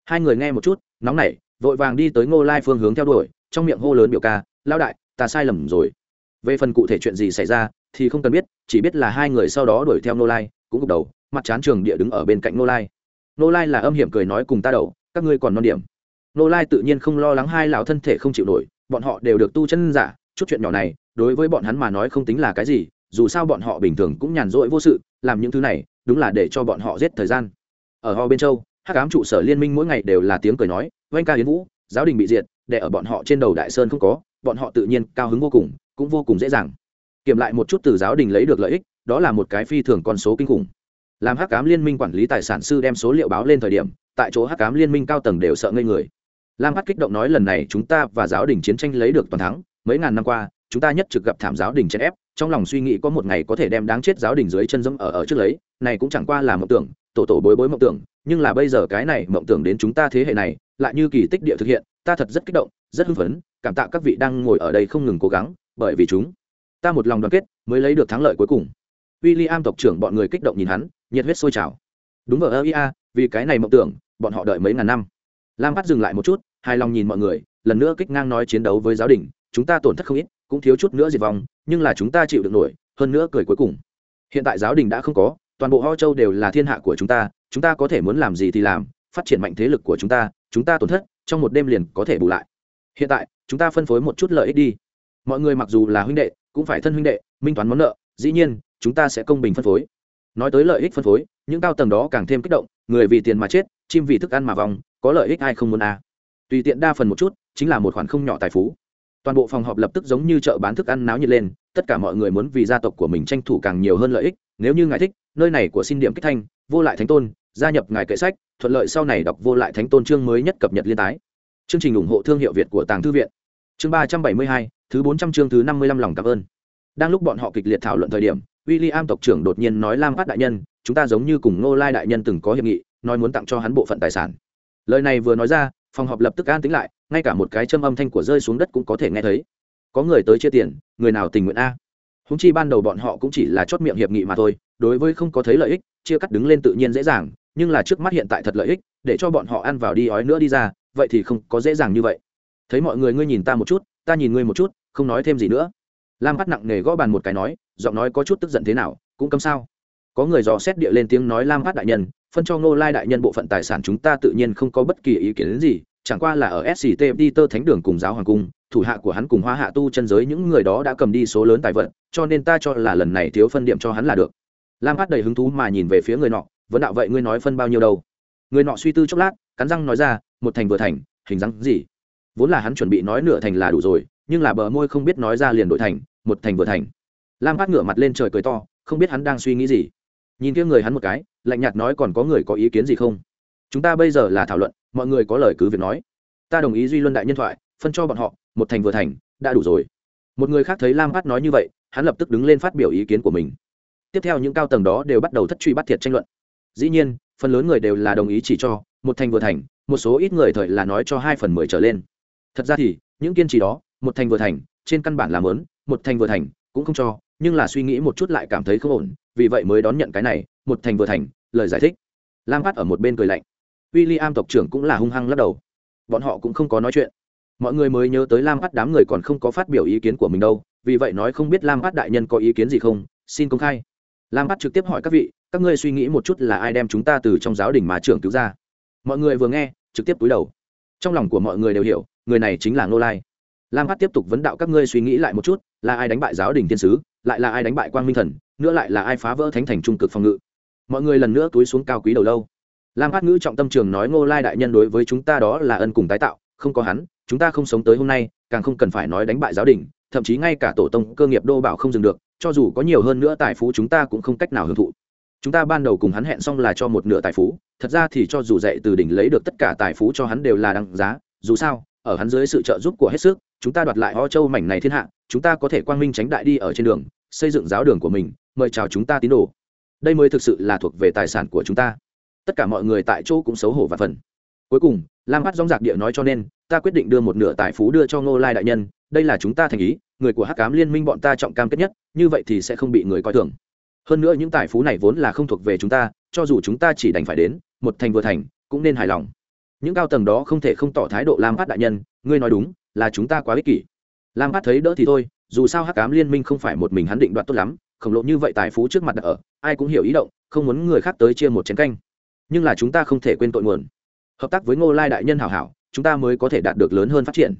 Hai người nghe một chút, nóng nảy, vội vàng đi tới ngô lai phương hướng theo đuổi, trong miệng hô lớn biểu ca lao đại, ta sai lầm rồi. Về phần cụ thể chuyện gì xảy ra, thì không cần biết, chỉ biết là hai người sau đó đuổi theo ngô lai, cũng gục đầu, mặt chán trường địa đứng ở bên cạnh ngô lai. Ngô lai là âm hiểm cười nói cùng ta đầu, các ngươi còn non điểm. Ngô lai tự nhiên không lo lắng hai lão thân thể không chịu nổi, bọn họ đều được tu chân giả, chút chuyện nhỏ này đối với bọn hắn mà nói không tính là cái gì, dù sao bọn họ bình thường cũng nhàn rỗi vô sự, làm những thứ này, đúng là để cho bọn họ giết thời gian. Ở ho bên châu, hắc ám trụ sở liên minh mỗi ngày đều là tiếng cười nói, oanh ca hiến vũ, giáo đình bị diệt để ở bọn họ trên đầu đại sơn không có, bọn họ tự nhiên cao hứng vô cùng, cũng vô cùng dễ dàng. Kiểm lại một chút từ giáo đình lấy được lợi ích, đó là một cái phi thường con số kinh khủng. Làm hắc ám liên minh quản lý tài sản sư đem số liệu báo lên thời điểm, tại chỗ hắc ám liên minh cao tầng đều sợ ngây người. Lam hát kích động nói, lần này chúng ta và giáo đình chiến tranh lấy được toàn thắng, mấy ngàn năm qua chúng ta nhất trực gặp thảm giáo đình chèn ép, trong lòng suy nghĩ có một ngày có thể đem đáng chết giáo đình dưới chân dẫm ở ở trước lấy, này cũng chẳng qua là mộng tưởng, tổ tổ bối bối mộng tưởng, nhưng là bây giờ cái này mộng tưởng đến chúng ta thế hệ này, lại như kỳ tích địa thực hiện, ta thật rất kích động, rất hưng phấn, cảm tạ các vị đang ngồi ở đây không ngừng cố gắng, bởi vì chúng ta một lòng đoàn kết mới lấy được thắng lợi cuối cùng. William tộc trưởng bọn người kích động nhìn hắn, nhiệt huyết sôi trào. Đúng vậy ơ ia vì cái này mộng tưởng, bọn họ đợi mấy ngàn năm. Lam phát dừng lại một chút, hài lòng nhìn mọi người, lần nữa kích ngang nói chiến đấu với giáo đình, chúng ta tổn thất không ít cũng thiếu chút nữa diệt vong, nhưng là chúng ta chịu được nổi, hơn nữa cười cuối cùng. Hiện tại giáo đình đã không có, toàn bộ ho châu đều là thiên hạ của chúng ta chúng ta có thể muốn làm gì thì làm, phát triển mạnh thế lực của chúng ta chúng ta tổn thất, trong một đêm liền có thể bù lại. Hiện tại, chúng ta phân phối một chút lợi ích đi. Mọi người mặc dù là huynh đệ, cũng phải thân huynh đệ, minh toán món nợ, dĩ nhiên, chúng ta sẽ công bình phân phối. Nói tới lợi ích phân phối, những cao tầng đó càng thêm kích động, người vì tiền mà chết, chim vì thức ăn mà vòng có lợi ích ai không muốn à. tùy tiện đa phần một chút, chính là một khoản không nhỏ tài phú toàn bộ phòng họp lập tức giống như chợ bán thức ăn náo nhiệt lên, tất cả mọi người muốn vì gia tộc của mình tranh thủ càng nhiều hơn lợi ích, nếu như ngài thích, nơi này của xin điểm kích thanh, vô lại thánh tôn, gia nhập ngài kệ sách, thuận lợi sau này đọc vô lại thánh tôn chương mới nhất cập nhật liên tái. Chương trình ủng hộ thương hiệu việt của tàng thư viện. Chương ba trăm bảy mươi hai, thứ bốn trăm chương thứ năm mươi lăm lòng cảm ơn. Đang lúc bọn họ kịch liệt thảo luận thời điểm w i l l i am tộc trưởng đột nhiên nói lam phát đại nhân, chúng ta giống như cùng ngô lai đại nhân từng có hiệp nghị, nói muốn tặng cho hắn bộ phận tài sản. Lời này vừa nói ra, phòng họp lập tức an tính lại ngay cả một cái châm âm thanh của rơi xuống đất cũng có thể nghe thấy. Có người tới chia tiền, người nào tình nguyện a? Húng chi ban đầu bọn họ cũng chỉ là chót miệng hiệp nghị mà thôi, đối với không có thấy lợi ích, chia cắt đứng lên tự nhiên dễ dàng, nhưng là trước mắt hiện tại thật lợi ích, để cho bọn họ ăn vào đi ói nữa đi ra, vậy thì không có dễ dàng như vậy. Thấy mọi người ngươi nhìn ta một chút, ta nhìn ngươi một chút, không nói thêm gì nữa. Lam bắt nặng nề gõ bàn một cái nói, giọng nói có chút tức giận thế nào, cũng cấm sao. Có người dò xét địa lên tiếng nói lam bắt đại nhân, phân cho ngô lai đại nhân bộ phận tài sản chúng ta tự nhiên không có bất kỳ ý kiến gì chẳng qua là ở sct peter thánh đường cùng giáo hoàng cung, thủ hạ của hắn cùng hoa hạ tu chân giới những người đó đã cầm đi số lớn tài vật, cho nên ta cho là lần này thiếu phân điểm cho hắn là được. Lam phát đầy hứng thú mà nhìn về phía người nọ, vấn đạo vậy ngươi nói phân bao nhiêu đâu? Người nọ suy tư chốc lát, cắn răng nói ra, một thành vừa thành, hình dáng gì? Vốn là hắn chuẩn bị nói nửa thành là đủ rồi, nhưng là bờ môi không biết nói ra liền đổi thành, một thành vừa thành. Lam phát ngửa mặt lên trời cười to, không biết hắn đang suy nghĩ gì. Nhìn kia người hắn một cái, lạnh nhạt nói còn có người có ý kiến gì không? Chúng ta bây giờ là thảo luận mọi người có lời cứ việc nói. Ta đồng ý duy luân đại nhân thoại, phân cho bọn họ, một thành vừa thành, đã đủ rồi. Một người khác thấy lam phát nói như vậy, hắn lập tức đứng lên phát biểu ý kiến của mình. Tiếp theo những cao tầng đó đều bắt đầu thất truy bắt thiệt tranh luận. Dĩ nhiên, phần lớn người đều là đồng ý chỉ cho, một thành vừa thành, một số ít người thời là nói cho hai phần mười trở lên. Thật ra thì, những kiên trì đó, một thành vừa thành, trên căn bản là lớn một thành vừa thành, cũng không cho, nhưng là suy nghĩ một chút lại cảm thấy không ổn, vì vậy mới đón nhận cái này, một thành vừa thành, lời giải thích. Lam phát ở một bên cười lạnh w i l l i am tộc trưởng cũng là hung hăng lắc đầu. Bọn họ cũng không có nói chuyện. Mọi người mới nhớ tới lam bắt đám người còn không có phát biểu ý kiến của mình đâu, vì vậy nói không biết lam bắt đại nhân có ý kiến gì không, xin công khai. Lam bắt trực tiếp hỏi các vị, các ngươi suy nghĩ một chút là ai đem chúng ta từ trong giáo đình mà trưởng cứu ra? Mọi người vừa nghe, trực tiếp túi đầu. Trong lòng của mọi người đều hiểu, người này chính là ngô lai. Lam bắt tiếp tục vấn đạo các ngươi suy nghĩ lại một chút, là ai đánh bại giáo đình thiên sứ, lại là ai đánh bại quang minh thần, nữa lại là ai phá vỡ thánh thành trung cực phòng ngự? Mọi người lần nữa túi xuống cao quý đầu lâu lam phát ngữ trọng tâm trường nói ngô lai đại nhân đối với chúng ta đó là ân cùng tái tạo, không có hắn, chúng ta không sống tới hôm nay, càng không cần phải nói đánh bại giáo đình, thậm chí ngay cả tổ tông cơ nghiệp đô bảo không dừng được, cho dù có nhiều hơn nữa tài phú chúng ta cũng không cách nào hưởng thụ. Chúng ta ban đầu cùng hắn hẹn xong là cho một nửa tài phú, thật ra thì cho dù dạy từ đỉnh lấy được tất cả tài phú cho hắn đều là đăng giá, dù sao, ở hắn dưới sự trợ giúp của hết sức, chúng ta đoạt lại ho châu mảnh này thiên hạ, chúng ta có thể quang minh tránh đại đi ở trên đường, xây dựng giáo đường của mình, mời chào chúng ta tín đồ. Đây mới thực sự là thuộc về tài sản của chúng ta tất cả mọi người tại chỗ cũng xấu hổ và phần. Cuối cùng, lam hát dóng giặc địa nói cho nên, ta quyết định đưa một nửa tài phú đưa cho ngô lai đại nhân, đây là chúng ta thành ý, người của hắc cám liên minh bọn ta trọng cam kết nhất, như vậy thì sẽ không bị người coi thường. Hơn nữa những tài phú này vốn là không thuộc về chúng ta, cho dù chúng ta chỉ đành phải đến, một thành vừa thành, cũng nên hài lòng. Những cao tầng đó không thể không tỏ thái độ lam hát đại nhân, ngươi nói đúng, là chúng ta quá ích kỷ. Lam hát thấy đỡ thì thôi, dù sao hắc cám liên minh không phải một mình hắn định đoạt tốt lắm, khổng lộ như vậy tài phú trước mặt đã ở, ai cũng hiểu ý động, không muốn người khác tới chia một chén canh nhưng là chúng ta không thể quên tội nguồn. Hợp tác với ngô lai đại nhân hảo hảo, chúng ta mới có thể đạt được lớn hơn phát triển.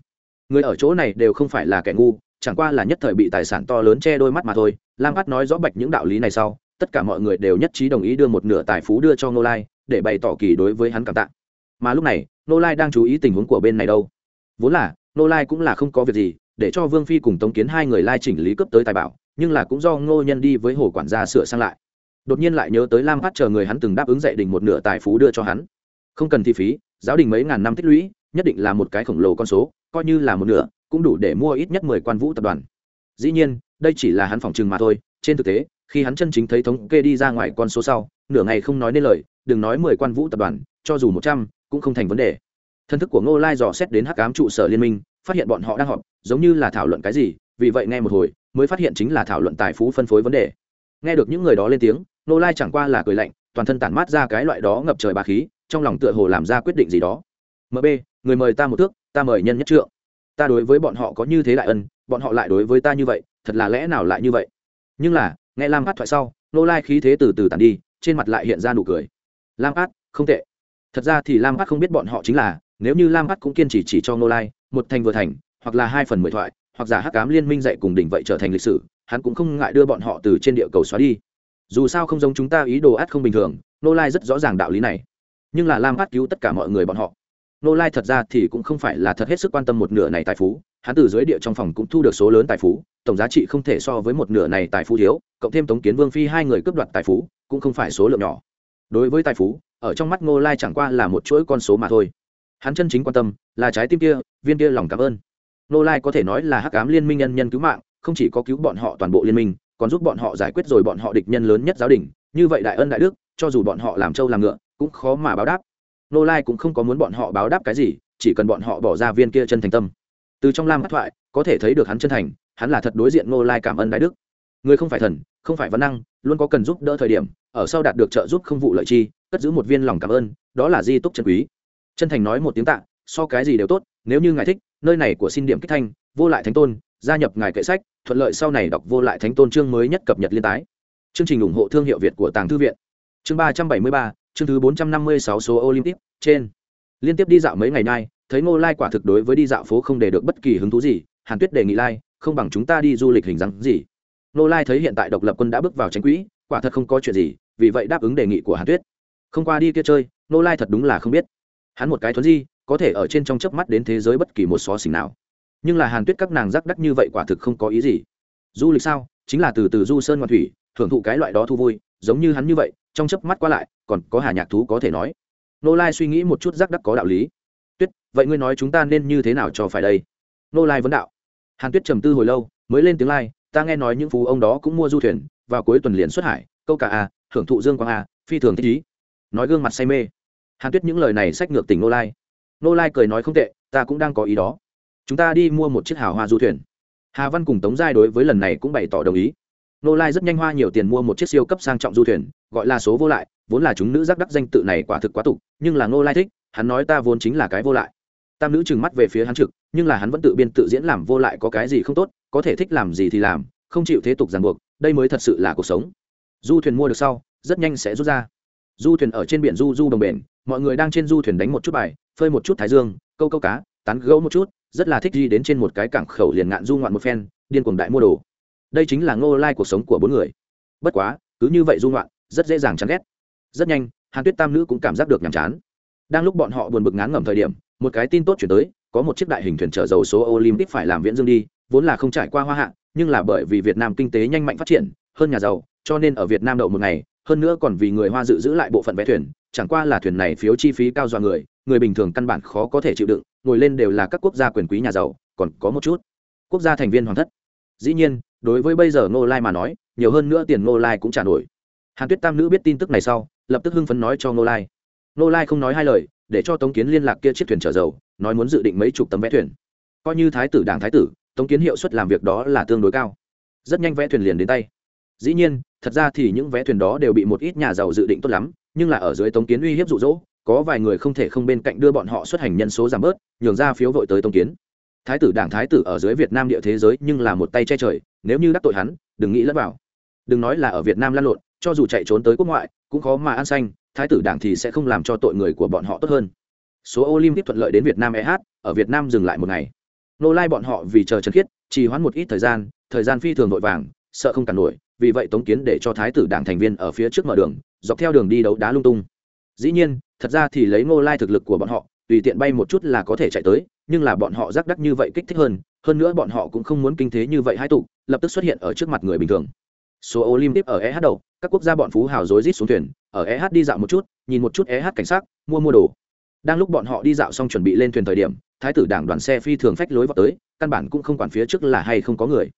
Người ở chỗ này đều không phải là kẻ ngu, chẳng qua là nhất thời bị tài sản to lớn che đôi mắt mà thôi. Lam phát nói rõ bạch những đạo lý này sau, tất cả mọi người đều nhất trí đồng ý đưa một nửa tài phú đưa cho ngô lai, để bày tỏ kỳ đối với hắn cảm tạ. Mà lúc này, ngô lai đang chú ý tình huống của bên này đâu. Vốn là, ngô lai cũng là không có việc gì, để cho vương phi cùng tống kiến hai người lai chỉnh lý cấp tới tài bảo, nhưng là cũng do ngô nhân đi với hồ quản gia sửa sang lại đột nhiên lại nhớ tới lam phát chờ người hắn từng đáp ứng dạy đình một nửa tài phú đưa cho hắn. Không cần thi phí, giáo đình mấy ngàn năm tích lũy, nhất định là một cái khổng lồ con số, coi như là một nửa, cũng đủ để mua ít nhất mười quan vũ tập đoàn. Dĩ nhiên, đây chỉ là hắn phòng trừng mà thôi, trên thực tế, khi hắn chân chính thấy thống kê đi ra ngoài con số sau, nửa ngày không nói nên lời, đừng nói mười quan vũ tập đoàn, cho dù một trăm, cũng không thành vấn đề. Thân thức của ngô lai dò xét đến hắc cám trụ sở liên minh, phát hiện bọn họ đang họp, giống như là thảo luận cái gì, vì vậy nghe một hồi, mới phát hiện chính là thảo luận tài phú phân phối vấn đề. Nghe được những người đó lên tiếng Nô lai chẳng qua là cười lạnh, toàn thân tản mát ra cái loại đó ngập trời bà khí, trong lòng tựa hồ làm ra quyết định gì đó. Mb người mời ta một thước, ta mời nhân nhất trượng. Ta đối với bọn họ có như thế đại ân, bọn họ lại đối với ta như vậy, thật là lẽ nào lại như vậy? Nhưng là, nghe lam hát thoại sau, nô lai khí thế từ từ tàn đi, trên mặt lại hiện ra nụ cười. Lam hát không tệ. Thật ra thì lam hát không biết bọn họ chính là, nếu như lam hát cũng kiên trì chỉ cho nô lai, một thành vừa thành, hoặc là hai phần mười thoại, hoặc giả hắc cám liên minh dạy cùng đỉnh vậy trở thành lịch sử, hắn cũng không ngại đưa bọn họ từ trên địa cầu xóa đi dù sao không giống chúng ta ý đồ át không bình thường nô lai rất rõ ràng đạo lý này. Nhưng là lam hát cứu tất cả mọi người bọn họ. Nô lai thật ra thì cũng không phải là thật hết sức quan tâm một nửa này tài phú, hắn từ dưới địa trong phòng cũng thu được số lớn tài phú, tổng giá trị không thể so với một nửa này tài phú thiếu, cộng thêm tống kiến vương phi hai người cướp đoạt tài phú, cũng không phải số lượng nhỏ. Đối với tài phú, ở trong mắt Nô lai chẳng qua là một chuỗi con số mà thôi. Hắn chân chính quan tâm là trái tim kia, viên kia lòng cảm ơn. Nô lai có thể nói là hắc ám liên minh nhân nhân cứu mạng, không chỉ có cứu bọn họ toàn bộ liên minh còn giúp bọn họ giải quyết rồi bọn họ địch nhân lớn nhất giáo đình. Như vậy đại ân đại đức, cho dù bọn họ làm trâu làm ngựa, cũng khó mà báo đáp. Nô lai cũng không có muốn bọn họ báo đáp cái gì, chỉ cần bọn họ bỏ ra viên kia chân thành tâm. Từ trong lam hát thoại, có thể thấy được hắn chân thành, hắn là thật đối diện nô lai cảm ơn đại đức. Người không phải thần, không phải văn năng, luôn có cần giúp đỡ thời điểm, ở sau đạt được trợ giúp không vụ lợi chi, cất giữ một viên lòng cảm ơn, đó là di túc chân quý. Chân thành nói một tiếng tạ, so cái gì đều tốt, nếu như ngài thích, nơi này của xin điểm kích thanh, vô lại thánh tôn gia nhập ngài kệ sách, thuận lợi sau này đọc vô lại thánh tôn chương mới nhất cập nhật liên tái. Chương trình ủng hộ thương hiệu việt của tàng thư viện. Chương ba trăm bảy mươi ba, chương thứ bốn trăm năm mươi sáu số olympic, trên. Liên tiếp đi dạo mấy ngày nay, thấy ngô lai quả thực đối với đi dạo phố không để được bất kỳ hứng thú gì, hàn tuyết đề nghị lai, không bằng chúng ta đi du lịch hình dáng gì. Ngô lai thấy hiện tại độc lập quân đã bước vào tranh quỹ, quả thật không có chuyện gì, vì vậy đáp ứng đề nghị của hàn tuyết. Không qua đi kia chơi, ngô lai thật đúng là không biết. Hắn một cái thuấn di, có thể ở trên trong chớp mắt đến thế giới bất kỳ một xó xỉnh nào nhưng là hàn tuyết các nàng rắc đắc như vậy quả thực không có ý gì. Du lịch sao? Chính là từ từ du sơn ngoan thủy, thưởng thụ cái loại đó thu vui, giống như hắn như vậy, trong chớp mắt qua lại, còn có hà nhạc thú có thể nói. Nô lai suy nghĩ một chút rắc đắc có đạo lý. Tuyết, vậy ngươi nói chúng ta nên như thế nào cho phải đây? Nô lai vấn đạo. Hàn tuyết trầm tư hồi lâu, mới lên tiếng lai, ta nghe nói những phú ông đó cũng mua du thuyền, vào cuối tuần liền xuất hải, câu cả a à, hưởng thụ dương quang a phi thường thích ý. Nói gương mặt say mê. Hàn tuyết những lời này sách ngược tỉnh nô lai. Nô lai cười nói không tệ, ta cũng đang có ý đó chúng ta đi mua một chiếc hào hoa du thuyền. Hà văn cùng tống giai đối với lần này cũng bày tỏ đồng ý. Nô lai rất nhanh hoa nhiều tiền mua một chiếc siêu cấp sang trọng du thuyền, gọi là số vô lại, vốn là chúng nữ giác đắc danh tự này quả thực quá tục, nhưng là nô lai thích, hắn nói ta vốn chính là cái vô lại. Tam nữ trừng mắt về phía hắn trực, nhưng là hắn vẫn tự biên tự diễn làm vô lại có cái gì không tốt, có thể thích làm gì thì làm, không chịu thế tục ràng buộc, đây mới thật sự là cuộc sống. Du thuyền mua được sau, rất nhanh sẽ rút ra. Du thuyền ở trên biển du du đồng bền, mọi người đang trên du thuyền đánh một chút bài, phơi một chút thái dương, câu câu cá, tán gấu một chút rất là thích đi đến trên một cái cảng khẩu liền ngạn du ngoạn một phen, điên cuồng đại mua đồ. Đây chính là ngô lai cuộc sống của bốn người. Bất quá, cứ như vậy du ngoạn, rất dễ dàng chán ghét. Rất nhanh, hàn tuyết tam nữ cũng cảm giác được nhàm chán. Đang lúc bọn họ buồn bực ngán ngẩm thời điểm, một cái tin tốt chuyển tới, có một chiếc đại hình thuyền chở dầu số olympic phải làm viễn dương đi, vốn là không trải qua hoa hạ, nhưng là bởi vì việt nam kinh tế nhanh mạnh phát triển, hơn nhà giàu, cho nên ở việt nam đậu một ngày, hơn nữa còn vì người hoa dự giữ lại bộ phận vé thuyền, chẳng qua là thuyền này phiếu chi phí cao dọa người người bình thường căn bản khó có thể chịu đựng, ngồi lên đều là các quốc gia quyền quý nhà giàu, còn có một chút quốc gia thành viên hoàng thất. Dĩ nhiên, đối với bây giờ ngô lai mà nói, nhiều hơn nữa tiền ngô lai cũng trả nổi. Hàn tuyết tam nữ biết tin tức này sau, lập tức hưng phấn nói cho ngô lai. Ngô lai không nói hai lời, để cho tống kiến liên lạc kia chiếc thuyền chở dầu, nói muốn dự định mấy chục tấm vé thuyền. Coi như thái tử đảng thái tử, tống kiến hiệu suất làm việc đó là tương đối cao. Rất nhanh vé thuyền liền đến tay. Dĩ nhiên, thật ra thì những vé thuyền đó đều bị một ít nhà giàu dự định tốt lắm, nhưng là ở dưới tống kiến uy hiếp rụ rỗ có vài người không thể không bên cạnh đưa bọn họ xuất hành nhân số giảm bớt, nhường ra phiếu vội tới tông kiến. Thái tử đảng thái tử ở dưới việt nam địa thế giới nhưng là một tay che trời, nếu như đắc tội hắn, đừng nghĩ lẫn vào. Đừng nói là ở việt nam lăn lộn, cho dù chạy trốn tới quốc ngoại, cũng khó mà ăn xanh, thái tử đảng thì sẽ không làm cho tội người của bọn họ tốt hơn. Số olympic thuận lợi đến việt nam eh ở việt nam dừng lại một ngày. Nô lai bọn họ vì chờ trần khiết, trì hoãn một ít thời gian thời gian phi thường vội vàng, sợ không cản nổi, vì vậy tống kiến để cho thái tử đảng thành viên ở phía trước mở đường, dọc theo đường đi đấu đá lung tung. Dĩ nhiên thật ra thì lấy ngô lai thực lực của bọn họ, tùy tiện bay một chút là có thể chạy tới, nhưng là bọn họ giác đắc như vậy kích thích hơn hơn nữa bọn họ cũng không muốn kinh thế như vậy hai tụ, lập tức xuất hiện ở trước mặt người bình thường. Số olympic ở eh đầu, các quốc gia bọn phú hào rối rít xuống thuyền, ở eh đi dạo một chút, nhìn một chút eh cảnh sát mua mua đồ. Đang lúc bọn họ đi dạo xong chuẩn bị lên thuyền thời điểm, thái tử đảng đoàn xe phi thường phách lối vào tới, căn bản cũng không quản phía trước là hay không có người.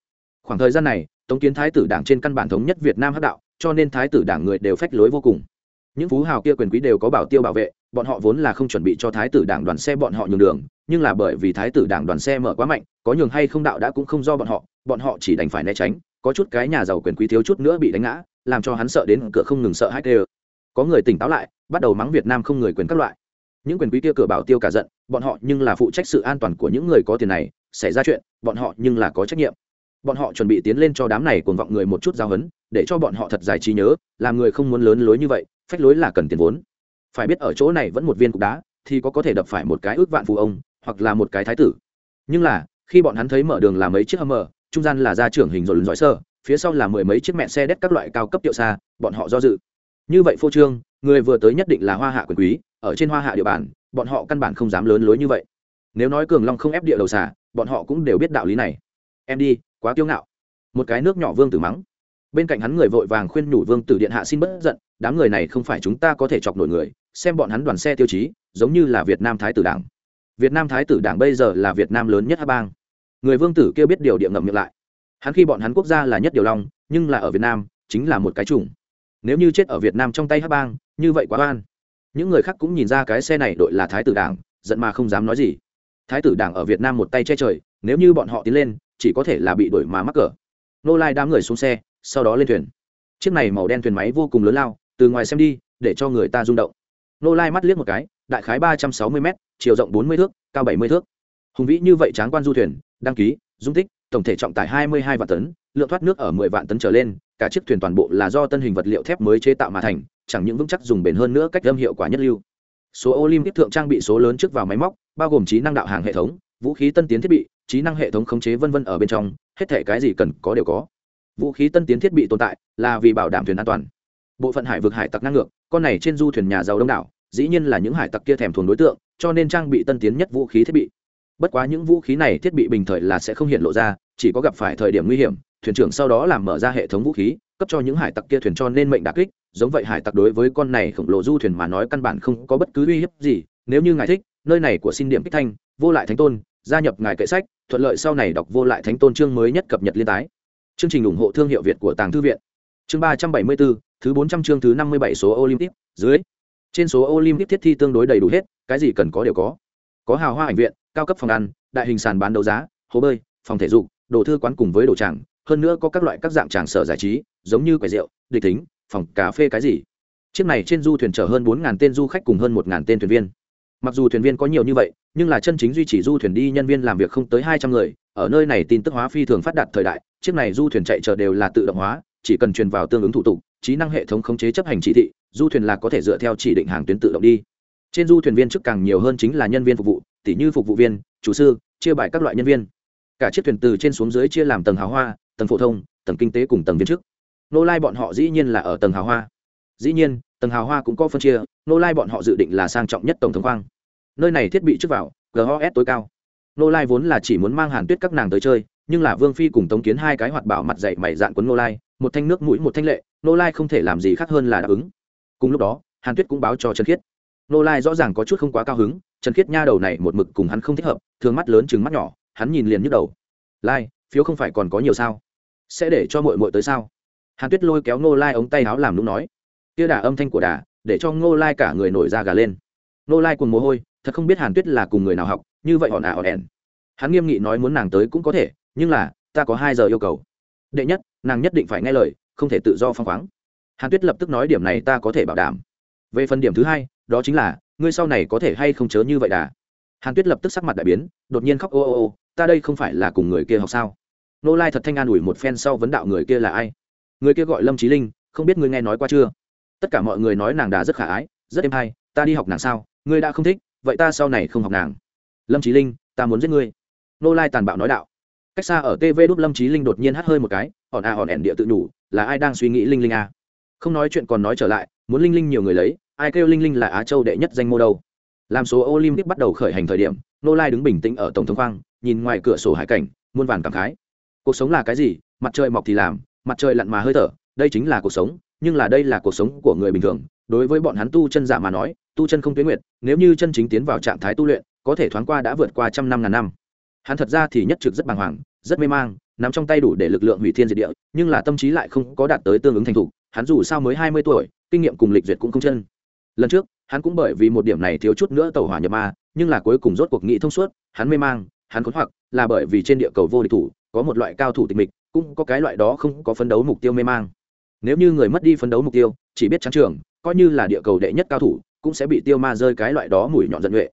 Khoảng thời gian này, tống kiến thái tử đảng trên căn bản thống nhất việt nam hắc đạo, cho nên thái tử đảng người đều phách lối vô cùng những phú hào kia quyền quý đều có bảo tiêu bảo vệ, bọn họ vốn là không chuẩn bị cho thái tử đảng đoàn xe bọn họ nhường đường, nhưng là bởi vì thái tử đảng đoàn xe mở quá mạnh, có nhường hay không đạo đã cũng không do bọn họ bọn họ chỉ đành phải né tránh, có chút cái nhà giàu quyền quý thiếu chút nữa bị đánh ngã, làm cho hắn sợ đến cửa không ngừng sợ hai tê có người tỉnh táo lại, bắt đầu mắng việt nam không người quyền các loại. Những quyền quý kia cửa bảo tiêu cả giận, bọn họ nhưng là phụ trách sự an toàn của những người có tiền này, xảy ra chuyện, bọn họ nhưng là có trách nhiệm bọn họ chuẩn bị tiến lên cho đám này cuồng vọng người một chút giao hấn, để cho bọn họ thật giải trí nhớ, làm người không muốn lớn lối như vậy, phách lối là cần tiền vốn. Phải biết ở chỗ này vẫn một viên cục đá, thì có có thể đập phải một cái ước vạn phù ông, hoặc là một cái thái tử. Nhưng là, khi bọn hắn thấy mở đường là mấy chiếc hầm mở trung gian là gia trưởng hình rồi giỏi sơ, phía sau là mười mấy chiếc mẹ xe đét các loại cao cấp tiệu xa, bọn họ do dự. Như vậy phô trương, người vừa tới nhất định là hoa hạ quyền quý, ở trên hoa hạ địa bàn, bọn họ căn bản không dám lớn lối như vậy. Nếu nói cường long không ép địa đầu xả bọn họ cũng đều biết đạo lý này. Em đi quá kiêu ngạo. Một cái nước nhỏ vương tử mắng. Bên cạnh hắn người vội vàng khuyên nhủ vương tử điện hạ xin bất giận, đám người này không phải chúng ta có thể chọc nổi người, xem bọn hắn đoàn xe tiêu chí, giống như là việt nam thái tử đảng. Việt nam thái tử đảng bây giờ là việt nam lớn nhất hát bang. Người vương tử kêu biết điều địa ngậm miệng lại. Hắn khi bọn hắn quốc gia là nhất điều long, nhưng là ở việt nam, chính là một cái chủng. Nếu như chết ở việt nam trong tay hát bang, như vậy quá oan. Những người khác cũng nhìn ra cái xe này đội là thái tử đảng, giận mà không dám nói gì. Thái tử đảng ở việt nam một tay che trời, nếu như bọn họ tiến lên chỉ có thể là bị đuổi mà mắc cỡ. Nô lai đám người xuống xe, sau đó lên thuyền. Chiếc này màu đen thuyền máy vô cùng lớn lao, từ ngoài xem đi, để cho người ta rung động. Nô lai mắt liếc một cái, đại khái ba trăm sáu mươi m chiều rộng bốn mươi thước, cao bảy mươi thước. Hùng vĩ như vậy tráng quan du thuyền, đăng ký, dung tích, tổng thể trọng tải hai mươi hai vạn tấn, lượng thoát nước ở mười vạn tấn trở lên, cả chiếc thuyền toàn bộ là do tân hình vật liệu thép mới chế tạo mà thành, chẳng những vững chắc dùng bền hơn nữa cách âm hiệu quả nhất lưu. Số olympic thượng trang bị số lớn trước vào máy móc, bao gồm trí năng đạo hàng hệ thống, vũ khí tân tiến thiết bị trí năng hệ thống khống chế vân vân ở bên trong, hết thể cái gì cần có đều có. Vũ khí tân tiến thiết bị tồn tại là vì bảo đảm thuyền an toàn. Bộ phận hải vực hải tặc năng ngược, con này trên du thuyền nhà giàu đông đảo, dĩ nhiên là những hải tặc kia thèm thuồng đối tượng, cho nên trang bị tân tiến nhất vũ khí thiết bị. Bất quá những vũ khí này thiết bị bình thời là sẽ không hiện lộ ra, chỉ có gặp phải thời điểm nguy hiểm, thuyền trưởng sau đó làm mở ra hệ thống vũ khí, cấp cho những hải tặc kia thuyền cho nên mệnh đặc kích, giống vậy hải tặc đối với con này khổng lồ du thuyền mà nói căn bản không có bất cứ uy hiếp gì, nếu như ngài thích, nơi này của xin điểm kích thanh, vô lại thánh tôn gia nhập ngài kệ sách, thuận lợi sau này đọc vô lại thánh tôn chương mới nhất cập nhật liên tái. Chương trình ủng hộ thương hiệu việt của tàng thư viện. Chương ba trăm bảy mươi bốn thứ bốn trăm chương thứ năm mươi bảy số olympic, dưới. Trên số olympic thiết thi tương đối đầy đủ hết, cái gì cần có đều có. Có hào hoa ảnh viện, cao cấp phòng ăn, đại hình sàn bán đấu giá, hồ bơi, phòng thể dục, đồ thư quán cùng với đồ tràng, hơn nữa có các loại các dạng tràng sở giải trí, giống như quầy rượu, địch tính phòng cà phê cái gì. Chiếc này trên du thuyền chở hơn bốn tên du khách cùng hơn một tên thuyền viên mặc dù thuyền viên có nhiều như vậy, nhưng là chân chính duy trì du thuyền đi nhân viên làm việc không tới hai trăm người, ở nơi này tin tức hóa phi thường phát đạt thời đại, chiếc này du thuyền chạy chờ đều là tự động hóa, chỉ cần truyền vào tương ứng thủ tục, trí năng hệ thống khống chế chấp hành chỉ thị, du thuyền là có thể dựa theo chỉ định hàng tuyến tự động đi. Trên du thuyền viên chức càng nhiều hơn chính là nhân viên phục vụ tỷ như phục vụ viên, chủ sư, chia bài các loại nhân viên. Cả chiếc thuyền từ trên xuống dưới chia làm tầng hào hoa, tầng phổ thông, tầng kinh tế cùng tầng viên chức. Nô lai bọn họ dĩ nhiên là ở tầng hào hoa. Dĩ nhiên tầng hào hoa cũng có phân chia, nô lai bọn họ dự định là sang trọng nhất tổng thống khoang. Nơi này thiết bị trước vào gos tối cao. Nô lai vốn là chỉ muốn mang hàn tuyết các nàng tới chơi, nhưng là vương phi cùng tống kiến hai cái hoạt bảo mặt dạy mày dạn quấn nô lai, một thanh nước mũi một thanh lệ, nô lai không thể làm gì khác hơn là đáp ứng. Cùng lúc đó, hàn tuyết cũng báo cho trần khiết. Nô lai rõ ràng có chút không quá cao hứng, trần khiết nha đầu này một mực cùng hắn không thích hợp, thường mắt lớn chừng mắt nhỏ, hắn nhìn liền nhức đầu. Lai, phiếu không phải còn có nhiều sao? Sẽ để cho mội mội tới sao? Hàn tuyết lôi kéo nô lai ống tay áo làm đúng nói kia đà âm thanh của đà để cho Ngô lai cả người nổi da gà lên. Ngô lai cùng mồ hôi, thật không biết hàn tuyết là cùng người nào học, như vậy hòn ả à hòn ẻn hắn nghiêm nghị nói muốn nàng tới cũng có thể, nhưng là, ta có hai giờ yêu cầu. Đệ nhất, nàng nhất định phải nghe lời, không thể tự do phăng khoáng. Hàn tuyết lập tức nói điểm này ta có thể bảo đảm. Về phần điểm thứ hai, đó chính là, ngươi sau này có thể hay không chớ như vậy đà. Hàn tuyết lập tức sắc mặt đại biến, đột nhiên khóc ô ô ô, ta đây không phải là cùng người kia học sao? Nô lai thật thanh an ủi một phen sau vấn đạo người kia là ai? Người kia gọi lâm trí linh, không biết ngươi nghe nói qua chưa? Tất cả mọi người nói nàng đà rất khả ái, rất êm hay, ta đi học nàng sao? Ngươi đã không thích, vậy ta sau này không học nàng. Lâm trí linh, ta muốn giết ngươi. Nô lai tàn bạo nói đạo. Cách xa ở tv đúc lâm trí linh đột nhiên hắt hơi một cái, hòn a, hòn ẻn địa tự nhủ, là ai đang suy nghĩ linh linh a? Không nói chuyện còn nói trở lại, muốn linh linh nhiều người lấy, ai kêu linh linh là á châu đệ nhất danh mô đâu? Làm số olympic bắt đầu khởi hành thời điểm, nô lai đứng bình tĩnh ở tổng thống khoang, nhìn ngoài cửa sổ hải cảnh, muôn vàn cảm khái. Cuộc sống là cái gì? Mặt trời mọc thì làm, mặt trời lặn mà hơi thở, đây chính là cuộc sống nhưng là đây là cuộc sống của người bình thường, đối với bọn hắn tu chân giả mà nói, tu chân không tuyến nguyện nếu như chân chính tiến vào trạng thái tu luyện, có thể thoáng qua đã vượt qua trăm năm ngàn năm. Hắn thật ra thì nhất trực rất bàng hoàng, rất mê mang, nắm trong tay đủ để lực lượng hủy thiên diệt địa, nhưng là tâm trí lại không có đạt tới tương ứng thành thục, hắn dù sao mới hai mươi tuổi, kinh nghiệm cùng lịch duyệt cũng không chân. Lần trước, hắn cũng bởi vì một điểm này thiếu chút nữa tàu hỏa nhập ma, nhưng là cuối cùng rốt cuộc nghĩ thông suốt, hắn mê mang, hắn khốn hoặc, là bởi vì trên địa cầu vô địch thủ, có một loại cao thủ tịch mịch, cũng có cái loại đó không có phấn đấu mục tiêu mê mang nếu như người mất đi phấn đấu mục tiêu, chỉ biết trắng trường, coi như là địa cầu đệ nhất cao thủ, cũng sẽ bị tiêu ma rơi cái loại đó mùi nhọn giận nhuệ.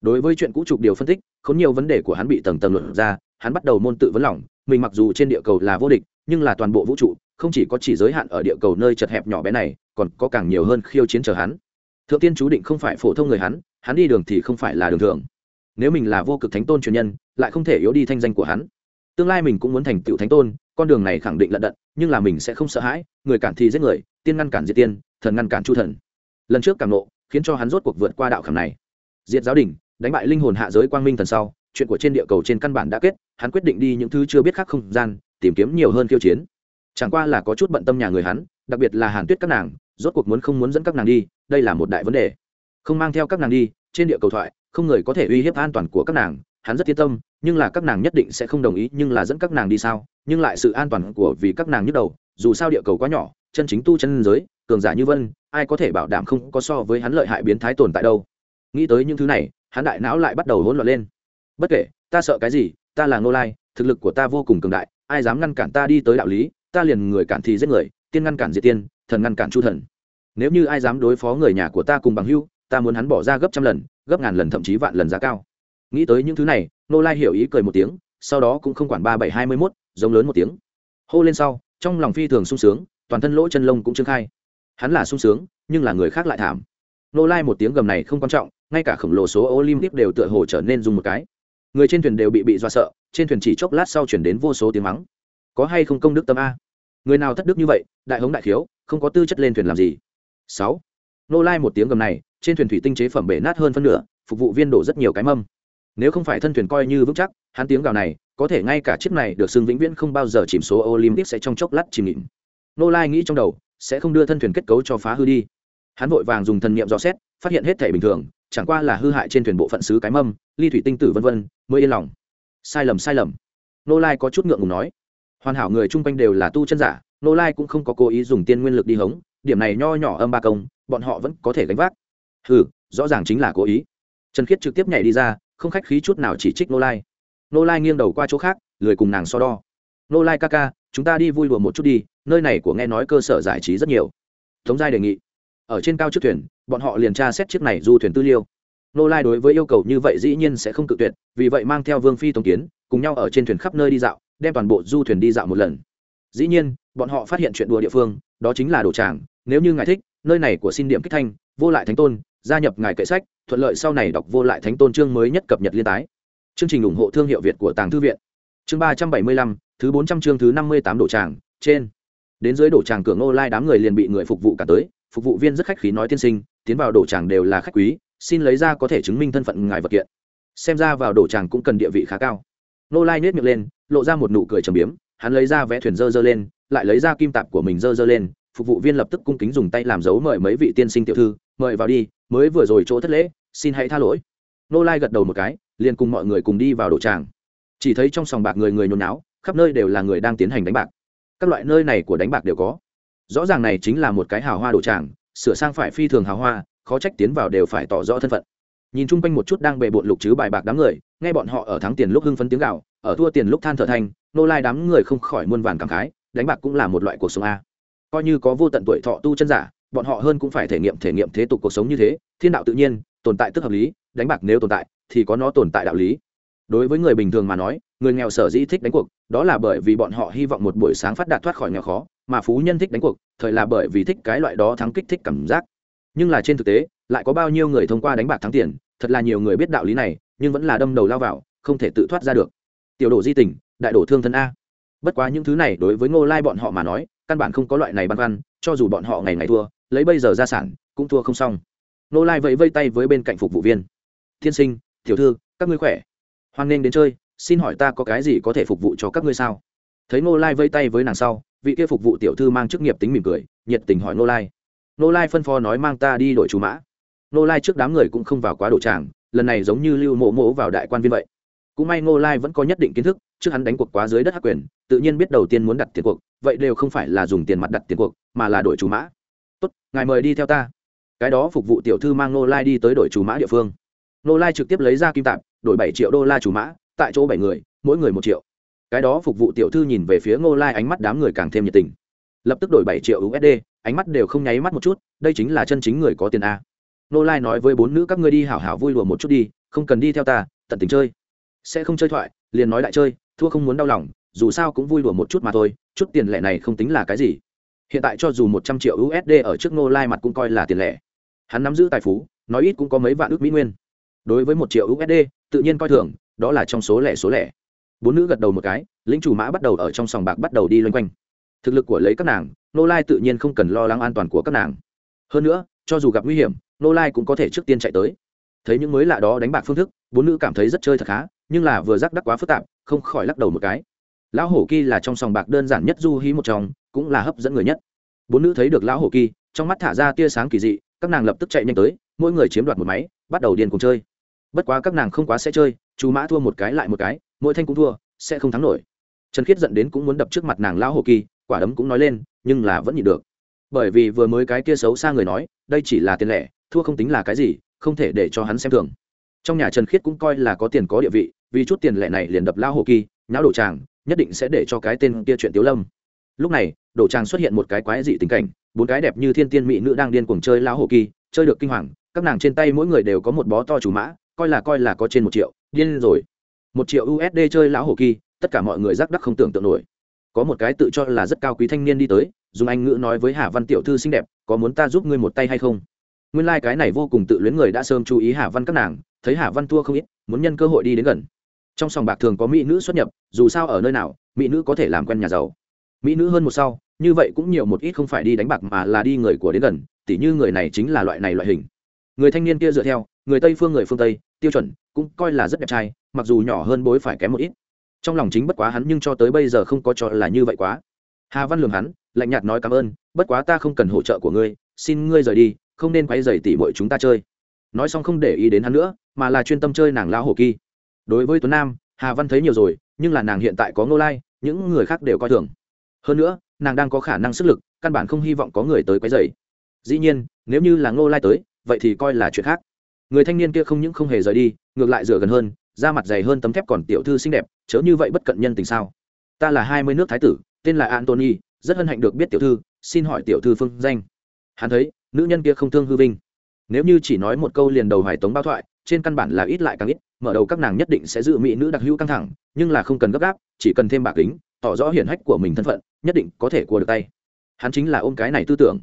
Đối với chuyện cũ trục điều phân tích không nhiều vấn đề của hắn bị tầng tầng luận ra, hắn bắt đầu môn tự vấn lòng, mình mặc dù trên địa cầu là vô địch, nhưng là toàn bộ vũ trụ, không chỉ có chỉ giới hạn ở địa cầu nơi chật hẹp nhỏ bé này, còn có càng nhiều hơn khiêu chiến chờ hắn. Thượng tiên chú định không phải phổ thông người hắn hắn đi đường thì không phải là đường thường nếu mình là vô cực thánh tôn truyền nhân, lại không thể yếu đi thanh danh của hắn. Tương lai mình cũng muốn thành tựu thánh tôn con đường này khẳng định lận đận, nhưng là mình sẽ không sợ hãi, người cản thì giết người, tiên ngăn cản diệt tiên, thần ngăn cản chu thần. Lần trước càng nộ, khiến cho hắn rốt cuộc vượt qua đạo khảm này. Diệt giáo đình, đánh bại linh hồn hạ giới quang minh thần sau, chuyện của trên địa cầu trên căn bản đã kết, hắn quyết định đi những thứ chưa biết khác không gian, tìm kiếm nhiều hơn khiêu chiến. Chẳng qua là có chút bận tâm nhà người hắn, đặc biệt là hàn tuyết các nàng, rốt cuộc muốn không muốn dẫn các nàng đi, đây là một đại vấn đề. Không mang theo các nàng đi, trên địa cầu thoại, không người có thể uy hiếp an toàn của các nàng hắn rất yên tâm, nhưng là các nàng nhất định sẽ không đồng ý, nhưng là dẫn các nàng đi sao? Nhưng lại sự an toàn của vì các nàng nhức đầu, dù sao địa cầu quá nhỏ, chân chính tu chân giới, cường giả như vân, ai có thể bảo đảm không có so với hắn lợi hại biến thái tồn tại đâu? Nghĩ tới những thứ này, hắn đại não lại bắt đầu hỗn loạn lên. Bất kể, ta sợ cái gì, ta là ngô lai, thực lực của ta vô cùng cường đại, ai dám ngăn cản ta đi tới đạo lý, ta liền người cản thì giết người, tiên ngăn cản diệt tiên, thần ngăn cản chu thần. Nếu như ai dám đối phó người nhà của ta cùng bằng hưu ta muốn hắn bỏ ra gấp trăm lần, gấp ngàn lần thậm chí vạn lần giá cao nghĩ tới những thứ này nô lai hiểu ý cười một tiếng, sau đó cũng không quản ba bảy hai mươi mốt, giống lớn một tiếng. Hô lên sau, trong lòng phi thường sung sướng, toàn thân lỗ chân lông cũng trương khai. Hắn là sung sướng, nhưng là người khác lại thảm. Nô lai một tiếng gầm này không quan trọng, ngay cả khổng lồ số olympic đều tựa hồ trở nên dùng một cái. Người trên thuyền đều bị bị do sợ, trên thuyền chỉ chốc lát sau chuyển đến vô số tiếng mắng. Có hay không công đức tâm a? Người nào thất đức như vậy, đại hống đại khiếu, không có tư chất lên thuyền làm gì? Sáu. Nô lai một tiếng gầm này, trên thuyền thủy tinh chế phẩm bể nát hơn phân nửa, phục vụ viên đổ rất nhiều cái mâm nếu không phải thân thuyền coi như vững chắc, hắn tiếng gào này, có thể ngay cả chiếc này được xưng vĩnh viễn không bao giờ chìm số olympic sẽ trong chốc lát chìm nghịm nô lai nghĩ trong đầu, sẽ không đưa thân thuyền kết cấu cho phá hư đi. Hắn vội vàng dùng thần niệm dò xét, phát hiện hết thể bình thường, chẳng qua là hư hại trên thuyền bộ phận xứ cái mâm, ly thủy tinh tử vân vân, mới yên lòng. Sai lầm sai lầm. Nô lai có chút ngượng ngùng nói. Hoàn hảo người chung quanh đều là tu chân giả, nô lai cũng không có cố ý dùng tiên nguyên lực đi hống, điểm này nho nhỏ âm ba công, bọn họ vẫn có thể gánh vác. Ừ rõ ràng chính là cố ý. Trần khiết trực tiếp nhảy đi ra không khách khí chút nào chỉ trích nô lai. Nô lai nghiêng đầu qua chỗ khác, lười cùng nàng so đo. Nô lai ca ca, chúng ta đi vui đùa một chút đi, nơi này của nghe nói cơ sở giải trí rất nhiều. Tống giai đề nghị. Ở trên cao chiếc thuyền, bọn họ liền tra xét chiếc này du thuyền tư liêu nô lai đối với yêu cầu như vậy dĩ nhiên sẽ không tự tuyệt, vì vậy mang theo vương phi tống kiến, cùng nhau ở trên thuyền khắp nơi đi dạo, đem toàn bộ du thuyền đi dạo một lần. Dĩ nhiên, bọn họ phát hiện chuyện đùa địa phương, đó chính là đồ tràng nếu như ngài thích, nơi này của xin điểm kích thanh, vô lại thánh tôn gia nhập ngài kệ sách, thuận lợi sau này đọc vô lại thánh tôn chương mới nhất cập nhật liên tái. Chương trình ủng hộ thương hiệu việt của tàng thư viện. Chương ba trăm bảy mươi lăm, thứ bốn trăm chương thứ năm mươi tám đổ tràng, trên. Đến dưới đổ tràng cửa ngô lai đám người liền bị người phục vụ cả tới, phục vụ viên rất khách khí nói tiên sinh, tiến vào đổ tràng đều là khách quý, xin lấy ra có thể chứng minh thân phận ngài vật kiện. Xem ra vào đổ tràng cũng cần địa vị khá cao. Ngô lai nhét miệng lên, lộ ra một nụ cười trầm biếm, hắn lấy ra vé thuyền dơ dơ lên, lại lấy ra kim tạp của mình dơ dơ lên, phục vụ viên lập tức cung kính dùng tay làm dấu mời mấy vị tiên sinh tiểu thư mời vào đi, mới vừa rồi chỗ thất lễ, xin hãy tha lỗi. Nô lai gật đầu một cái, liền cùng mọi người cùng đi vào đổ tràng. Chỉ thấy trong sòng bạc người người nhốn náo khắp nơi đều là người đang tiến hành đánh bạc. Các loại nơi này của đánh bạc đều có. Rõ ràng này chính là một cái hào hoa đổ tràng, sửa sang phải phi thường hào hoa, khó trách tiến vào đều phải tỏ rõ thân phận. Nhìn chung quanh một chút đang bề bộn lục chứ bài bạc đám người, nghe bọn họ ở thắng tiền lúc hưng phấn tiếng gạo ở thua tiền lúc than thở thanh nô lai đám người không khỏi muôn vàn cảm khái, đánh bạc cũng là một loại cuộc sống a. Coi như có vô tận tuổi thọ tu chân giả bọn họ hơn cũng phải thể nghiệm thể nghiệm thế tục cuộc sống như thế, thiên đạo tự nhiên, tồn tại tức hợp lý, đánh bạc nếu tồn tại, thì có nó tồn tại đạo lý. Đối với người bình thường mà nói, người nghèo sở dĩ thích đánh cuộc, đó là bởi vì bọn họ hy vọng một buổi sáng phát đạt thoát khỏi nghèo khó, mà phú nhân thích đánh cuộc, thời là bởi vì thích cái loại đó thắng kích thích cảm giác. Nhưng là trên thực tế, lại có bao nhiêu người thông qua đánh bạc thắng tiền, thật là nhiều người biết đạo lý này, nhưng vẫn là đâm đầu lao vào, không thể tự thoát ra được. Tiểu đồ di tình, đại đổ thương thân a. Bất quá những thứ này đối với ngô lai bọn họ mà nói, căn bản không có loại này băn khoăn, cho dù bọn họ ngày ngày thua lấy bây giờ ra sản, cũng thua không xong. Ngô lai vẫy vây tay với bên cạnh phục vụ viên. Tiên sinh, tiểu thư, các ngươi khỏe? Hoan nghênh đến chơi, xin hỏi ta có cái gì có thể phục vụ cho các ngươi sao? Thấy ngô lai vây tay với nàng sau, vị kia phục vụ tiểu thư mang chức nghiệp tính mỉm cười, nhiệt tình hỏi ngô lai. Ngô lai phân phó nói mang ta đi đổi chú mã. Ngô lai trước đám người cũng không vào quá đổ tràng, lần này giống như lưu mộ mộ vào đại quan viên vậy. Cũng may ngô lai vẫn có nhất định kiến thức, trước hắn đánh cuộc quá dưới đất hắc quyền, tự nhiên biết đầu tiên muốn đặt tiền cuộc, vậy đều không phải là dùng tiền mặt đặt tiền cuộc, mà là đổi chú mã tốt, ngài mời đi theo ta. Cái đó phục vụ tiểu thư mang nô lai đi tới đổi chủ mã địa phương. Nô lai trực tiếp lấy ra kim tạp, đổi bảy triệu đô la chủ mã, tại chỗ bảy người, mỗi người một triệu. Cái đó phục vụ tiểu thư nhìn về phía ngô lai ánh mắt đám người càng thêm nhiệt tình. Lập tức đổi bảy triệu usd ánh mắt đều không nháy mắt một chút, đây chính là chân chính người có tiền a. Nô lai nói với bốn nữ, các ngươi đi hảo hảo vui lùa một chút đi, không cần đi theo ta, tận tình chơi. Sẽ không chơi thoại, liền nói lại chơi, thua không muốn đau lòng, dù sao cũng vui lùa một chút mà thôi, chút tiền lẻ này không tính là cái gì hiện tại cho dù một trăm triệu usd ở trước nô lai mặt cũng coi là tiền lẻ. Hắn nắm giữ tài phú, nói ít cũng có mấy vạn ước mỹ nguyên. Đối với một triệu usd tự nhiên coi thường, đó là trong số lẻ số lẻ. Bốn nữ gật đầu một cái, lính chủ mã bắt đầu ở trong sòng bạc bắt đầu đi loanh quanh. Thực lực của lấy các nàng nô lai tự nhiên không cần lo lắng an toàn của các nàng. Hơn nữa, cho dù gặp nguy hiểm nô lai cũng có thể trước tiên chạy tới. Thấy những mới lạ đó đánh bạc phương thức, bốn nữ cảm thấy rất chơi thật khá, nhưng là vừa rắc đắc quá phức tạp, không khỏi lắc đầu một cái lão hổ kỳ là trong sòng bạc đơn giản nhất du hí một trong, cũng là hấp dẫn người nhất. Bốn nữ thấy được lão hổ kỳ, trong mắt thả ra tia sáng kỳ dị, các nàng lập tức chạy nhanh tới, mỗi người chiếm đoạt một máy, bắt đầu điên cùng chơi. Bất quá các nàng không quá sẽ chơi, chú mã thua một cái lại một cái, mỗi thanh cũng thua, sẽ không thắng nổi. Trần khiết dẫn đến cũng muốn đập trước mặt nàng lão hổ kỳ, quả đấm cũng nói lên, nhưng là vẫn nhịn được. Bởi vì vừa mới cái kia xấu xa người nói, đây chỉ là tiền lẻ, thua không tính là cái gì, không thể để cho hắn xem thường. Trong nhà trần khiết cũng coi là có tiền có địa vị, vì chút tiền lẻ này liền đập lao hồ kỳ, nháo đổ tràng nhất định sẽ để cho cái tên kia chuyện tiếu lâm. Lúc này đổ trang xuất hiện một cái quái dị tình cảnh, bốn cái đẹp như thiên tiên mỹ nữ đang điên cuồng chơi lão hồ kỳ, chơi được kinh hoàng, các nàng trên tay mỗi người đều có một bó to chủ mã, coi là coi là có trên một triệu, điên rồi. Một triệu usd chơi lão hồ kỳ, tất cả mọi người rắc đắc không tưởng tượng nổi. Có một cái tự cho là rất cao quý thanh niên đi tới, dùng anh ngữ nói với hà văn tiểu thư xinh đẹp, có muốn ta giúp ngươi một tay hay không? Nguyên lai、like、cái này vô cùng tự luyến người đã sớm chú ý hà văn các nàng, thấy hà văn thua không ít, muốn nhân cơ hội đi đến gần trong sòng bạc thường có mỹ nữ xuất nhập, dù sao ở nơi nào, mỹ nữ có thể làm quen nhà giàu. Mỹ nữ hơn một sau, như vậy cũng nhiều một ít không phải đi đánh bạc mà là đi người của đến gần, tỉ như người này chính là loại này loại hình. Người thanh niên kia dựa theo, người tây phương người phương tây, tiêu chuẩn cũng coi là rất đẹp trai, mặc dù nhỏ hơn bối phải kém một ít. Trong lòng chính bất quá hắn nhưng cho tới bây giờ không có cho là như vậy quá. Hà văn lường hắn, lạnh nhạt nói cảm ơn, bất quá ta không cần hỗ trợ của ngươi, xin ngươi rời đi, không nên quay dày tỉ mọi chúng ta chơi. Nói xong không để ý đến hắn nữa, mà là chuyên tâm chơi nàng lão hổ kỳ đối với tuấn nam, hà văn thấy nhiều rồi, nhưng là nàng hiện tại có ngô lai, những người khác đều coi thường. Hơn nữa, nàng đang có khả năng sức lực, căn bản không hy vọng có người tới quấy dày dĩ nhiên, nếu như là ngô lai tới, vậy thì coi là chuyện khác. Người thanh niên kia không những không hề rời đi, ngược lại rửa gần hơn, da mặt dày hơn tấm thép còn tiểu thư xinh đẹp, chớ như vậy bất cận nhân tình sao. Ta là hai mươi nước thái tử, tên là antony rất hân hạnh được biết tiểu thư, xin hỏi tiểu thư phương danh. Hắn thấy, nữ nhân kia không thương hư vinh. Nếu như chỉ nói một câu liền đầu hoài tống bao thoại trên căn bản là ít lại càng ít, mở đầu các nàng nhất định sẽ giữ mỹ nữ đặc hữu căng thẳng, nhưng là không cần gấp gáp, chỉ cần thêm bạc kính, tỏ rõ hiển hách của mình thân phận, nhất định có thể cua được tay. Hắn chính là ôm cái này tư tưởng.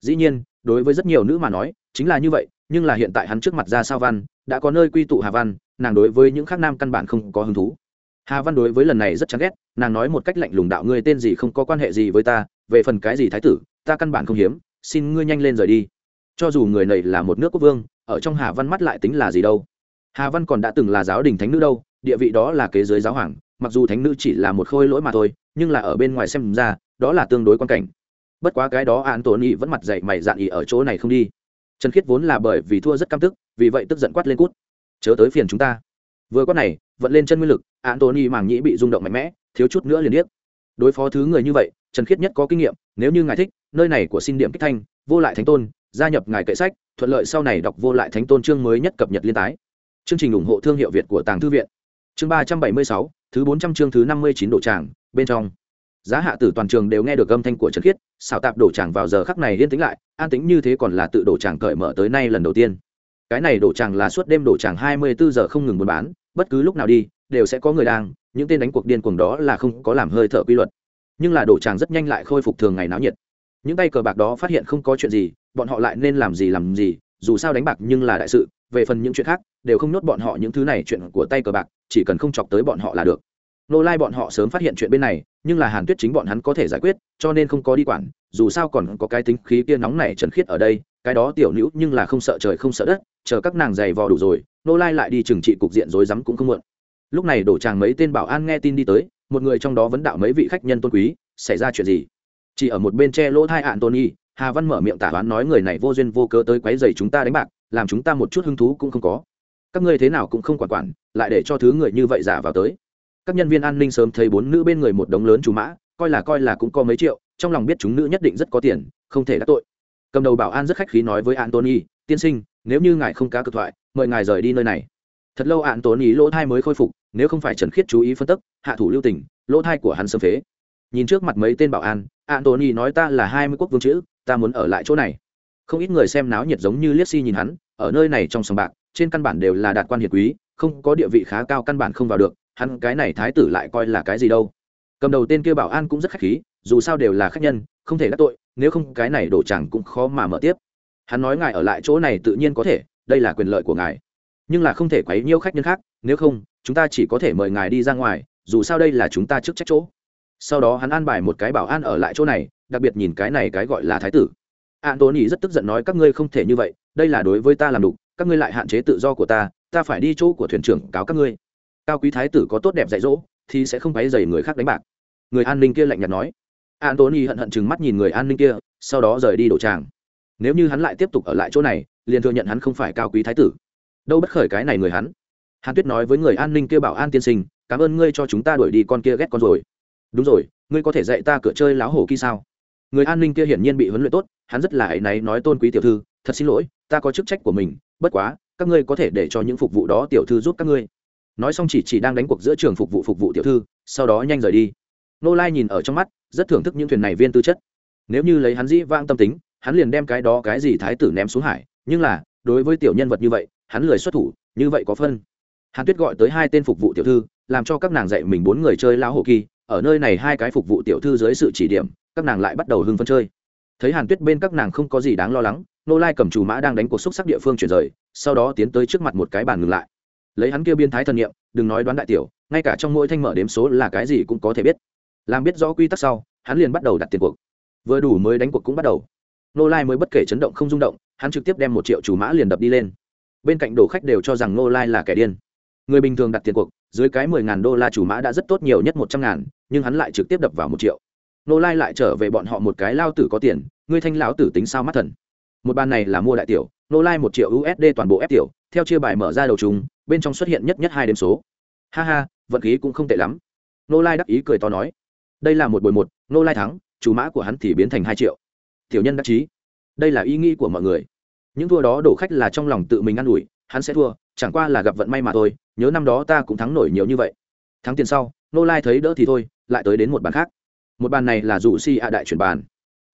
Dĩ nhiên, đối với rất nhiều nữ mà nói, chính là như vậy, nhưng là hiện tại hắn trước mặt ra sao văn, đã có nơi quy tụ hà văn, nàng đối với những khác nam căn bản không có hứng thú. Hà văn đối với lần này rất chán ghét, nàng nói một cách lạnh lùng đạo, ngươi tên gì không có quan hệ gì với ta, về phần cái gì thái tử, ta căn bản không hiếm, xin ngươi nhanh lên rời đi cho dù người này là một nước quốc vương, ở trong hà văn mắt lại tính là gì đâu? Hà văn còn đã từng là giáo đình thánh nữ đâu, địa vị đó là kế giới giáo hoàng, mặc dù thánh nữ chỉ là một khôi lỗi mà thôi, nhưng là ở bên ngoài xem ra, đó là tương đối quan cảnh. Bất quá cái đó an tổn ý vẫn mặt dậy mày dạn ý ở chỗ này không đi. Trần khiết vốn là bởi vì thua rất căm tức, vì vậy tức giận quát lên cút. Chớ tới phiền chúng ta. Vừa quát này, vận lên chân nguyên lực an tổn ý màng nhĩ bị rung động mạnh mẽ, thiếu chút nữa liền điếc. Đối phó thứ người như vậy, trần khiết nhất có kinh nghiệm, nếu như ngài thích, nơi này của xin điểm kích thanh, vô lại thánh tôn gia nhập ngài kệ sách, thuận lợi sau này đọc vô lại thánh tôn chương mới nhất cập nhật liên tái. Chương trình ủng hộ thương hiệu việt của tàng thư viện. Chương ba trăm bảy mươi sáu, thứ bốn trăm chương thứ năm mươi chín độ tràng, bên trong. Giá hạ tử toàn trường đều nghe được âm thanh của trần khiết xào tạp đổ tràng vào giờ khắc này yên tĩnh lại, an tĩnh như thế còn là tự đổ tràng cởi mở tới nay lần đầu tiên. Cái này đổ tràng là suốt đêm đổ tràng hai mươi bốn giờ không ngừng buôn bán, bất cứ lúc nào đi, đều sẽ có người đang, những tên đánh cuộc điên cuồng đó là không có làm hơi thở quy luật. Nhưng là đổ tràng rất nhanh lại khôi phục thường ngày náo nhiệt. Những tay cờ bạc đó phát hiện không có chuyện gì bọn họ lại nên làm gì làm gì, dù sao đánh bạc nhưng là đại sự, về phần những chuyện khác, đều không nhốt bọn họ những thứ này chuyện của tay cờ bạc, chỉ cần không chọc tới bọn họ là được. Nô lai bọn họ sớm phát hiện chuyện bên này, nhưng là hàn tuyết chính bọn hắn có thể giải quyết, cho nên không có đi quản, dù sao còn có cái tính khí kia nóng này trần khiết ở đây, cái đó tiểu nữ nhưng là không sợ trời không sợ đất, chờ các nàng giày vò đủ rồi, nô lai lại đi trừng trị cục diện rối rắm cũng không muộn. Lúc này đổ chàng mấy tên bảo an nghe tin đi tới, một người trong đó vẫn đạo mấy vị khách nhân tôn quý, xảy ra chuyện gì? Chỉ ở một bên che lỗ thai ạn tony hà văn mở miệng tả đoán nói người này vô duyên vô cớ tới quấy dày chúng ta đánh bạc, làm chúng ta một chút hứng thú cũng không có. Các ngươi thế nào cũng không quản quản, lại để cho thứ người như vậy giả vào tới. Các nhân viên an ninh sớm thấy bốn nữ bên người một đống lớn chú mã, coi là coi là cũng có mấy triệu, trong lòng biết chúng nữ nhất định rất có tiền, không thể đắc tội. Cầm đầu bảo an rất khách khí nói với antony tiên sinh, nếu như ngài không cá cực thoại, mời ngài rời đi nơi này. Thật lâu antony lỗ thai mới khôi phục, nếu không phải trần khiết chú ý phân tức, hạ thủ lưu tình, lỗ thai của hắn sớm phế. Nhìn trước mặt mấy tên bảo an antony nói ta là hai mươi quốc vương chữ ta muốn ở lại chỗ này. Không ít người xem náo nhiệt giống như liếc si nhìn hắn, ở nơi này trong sòng bạc, trên căn bản đều là đạt quan hiệt quý, không có địa vị khá cao căn bản không vào được, hắn cái này thái tử lại coi là cái gì đâu. Cầm đầu tên kia bảo an cũng rất khách khí, dù sao đều là khách nhân, không thể đắc tội, nếu không cái này đổ chẳng cũng khó mà mở tiếp. Hắn nói ngài ở lại chỗ này tự nhiên có thể, đây là quyền lợi của ngài. Nhưng là không thể quấy nhiêu khách nhân khác, nếu không, chúng ta chỉ có thể mời ngài đi ra ngoài, dù sao đây là chúng ta trước trách chỗ. Sau đó hắn an bài một cái bảo an ở lại chỗ này đặc biệt nhìn cái này cái gọi là thái tử. An tố rất tức giận nói, các ngươi không thể như vậy, đây là đối với ta làm đủ các ngươi lại hạn chế tự do của ta ta phải đi chỗ của thuyền trưởng cáo các ngươi. Cao quý thái tử có tốt đẹp dạy dỗ, thì sẽ không quấy dày người khác đánh bạc. Người an ninh kia lạnh nhạt nói. Antony hận hận chừng mắt nhìn người an ninh kia, sau đó rời đi đổ tràng. Nếu như hắn lại tiếp tục ở lại chỗ này, liền thừa nhận hắn không phải cao quý thái tử. Đâu bất khởi cái này người hắn. Hàn tuyết nói với người an ninh kia bảo an tiên sinh, cảm ơn ngươi cho chúng ta đuổi đi con kia ghét con rồi. Đúng rồi, ngươi có thể dạy ta cửa chơi láo hổ kỳ sao? Người an ninh kia hiển nhiên bị huấn luyện tốt, hắn rất là áy náy nói tôn quý tiểu thư, thật xin lỗi, ta có chức trách của mình, bất quá, các ngươi có thể để cho những phục vụ đó tiểu thư giúp các ngươi. Nói xong chỉ chỉ đang đánh cuộc giữa trường phục vụ phục vụ tiểu thư, sau đó nhanh rời đi. Nô lai nhìn ở trong mắt, rất thưởng thức những thuyền này viên tư chất. Nếu như lấy hắn dĩ vang tâm tính, hắn liền đem cái đó cái gì thái tử ném xuống hải, nhưng là, đối với tiểu nhân vật như vậy, hắn lười xuất thủ, như vậy có phân. Hàn tuyết gọi tới hai tên phục vụ tiểu thư, làm cho các nàng dạy mình bốn người chơi lão hồ kỳ, ở nơi này hai cái phục vụ tiểu thư dưới sự chỉ điểm các nàng lại bắt đầu hưng phân chơi. Thấy hàn tuyết bên các nàng không có gì đáng lo lắng, nô lai cầm chủ mã đang đánh cuộc xúc sắc địa phương chuyển rời, sau đó tiến tới trước mặt một cái bàn ngừng lại. Lấy hắn kia biên thái thần nghiệm đừng nói đoán đại tiểu, ngay cả trong mỗi thanh mở đếm số là cái gì cũng có thể biết. Làm biết rõ quy tắc sau, hắn liền bắt đầu đặt tiền cuộc. Vừa đủ mới đánh cuộc cũng bắt đầu. Nô lai mới bất kể chấn động không rung động, hắn trực tiếp đem một triệu chủ mã liền đập đi lên. Bên cạnh đồ khách đều cho rằng nô lai là kẻ điên. Người bình thường đặt tiền cuộc, dưới cái mười ngàn đô la chủ mã đã rất tốt nhiều nhất một trăm ngàn, nhưng hắn lại trực tiếp đập vào một triệu nô lai lại trở về bọn họ một cái lao tử có tiền, ngươi thanh lão tử tính sao mắt thần. Một bàn này là mua đại tiểu nô lai một triệu usd toàn bộ ép tiểu, theo chia bài mở ra đầu chúng bên trong xuất hiện nhất nhất hai đếm số. Ha ha, vận khí cũng không tệ lắm. Nô lai đắc ý cười to nói. Đây là một bồi một nô lai thắng, chủ mã của hắn thì biến thành hai triệu. Tiểu nhân đắc chí. Đây là ý nghĩ của mọi người. Những thua đó đổ khách là trong lòng tự mình ă n ủi, hắn sẽ thua, chẳng qua là gặp vận may mà thôi, nhớ năm đó ta cũng thắng nổi nhiều như vậy. Thắng tiền sau nô lai thấy đỡ thì thôi, lại tới đến một bàn khác một bàn này là dụ si ạ đại chuyển bàn.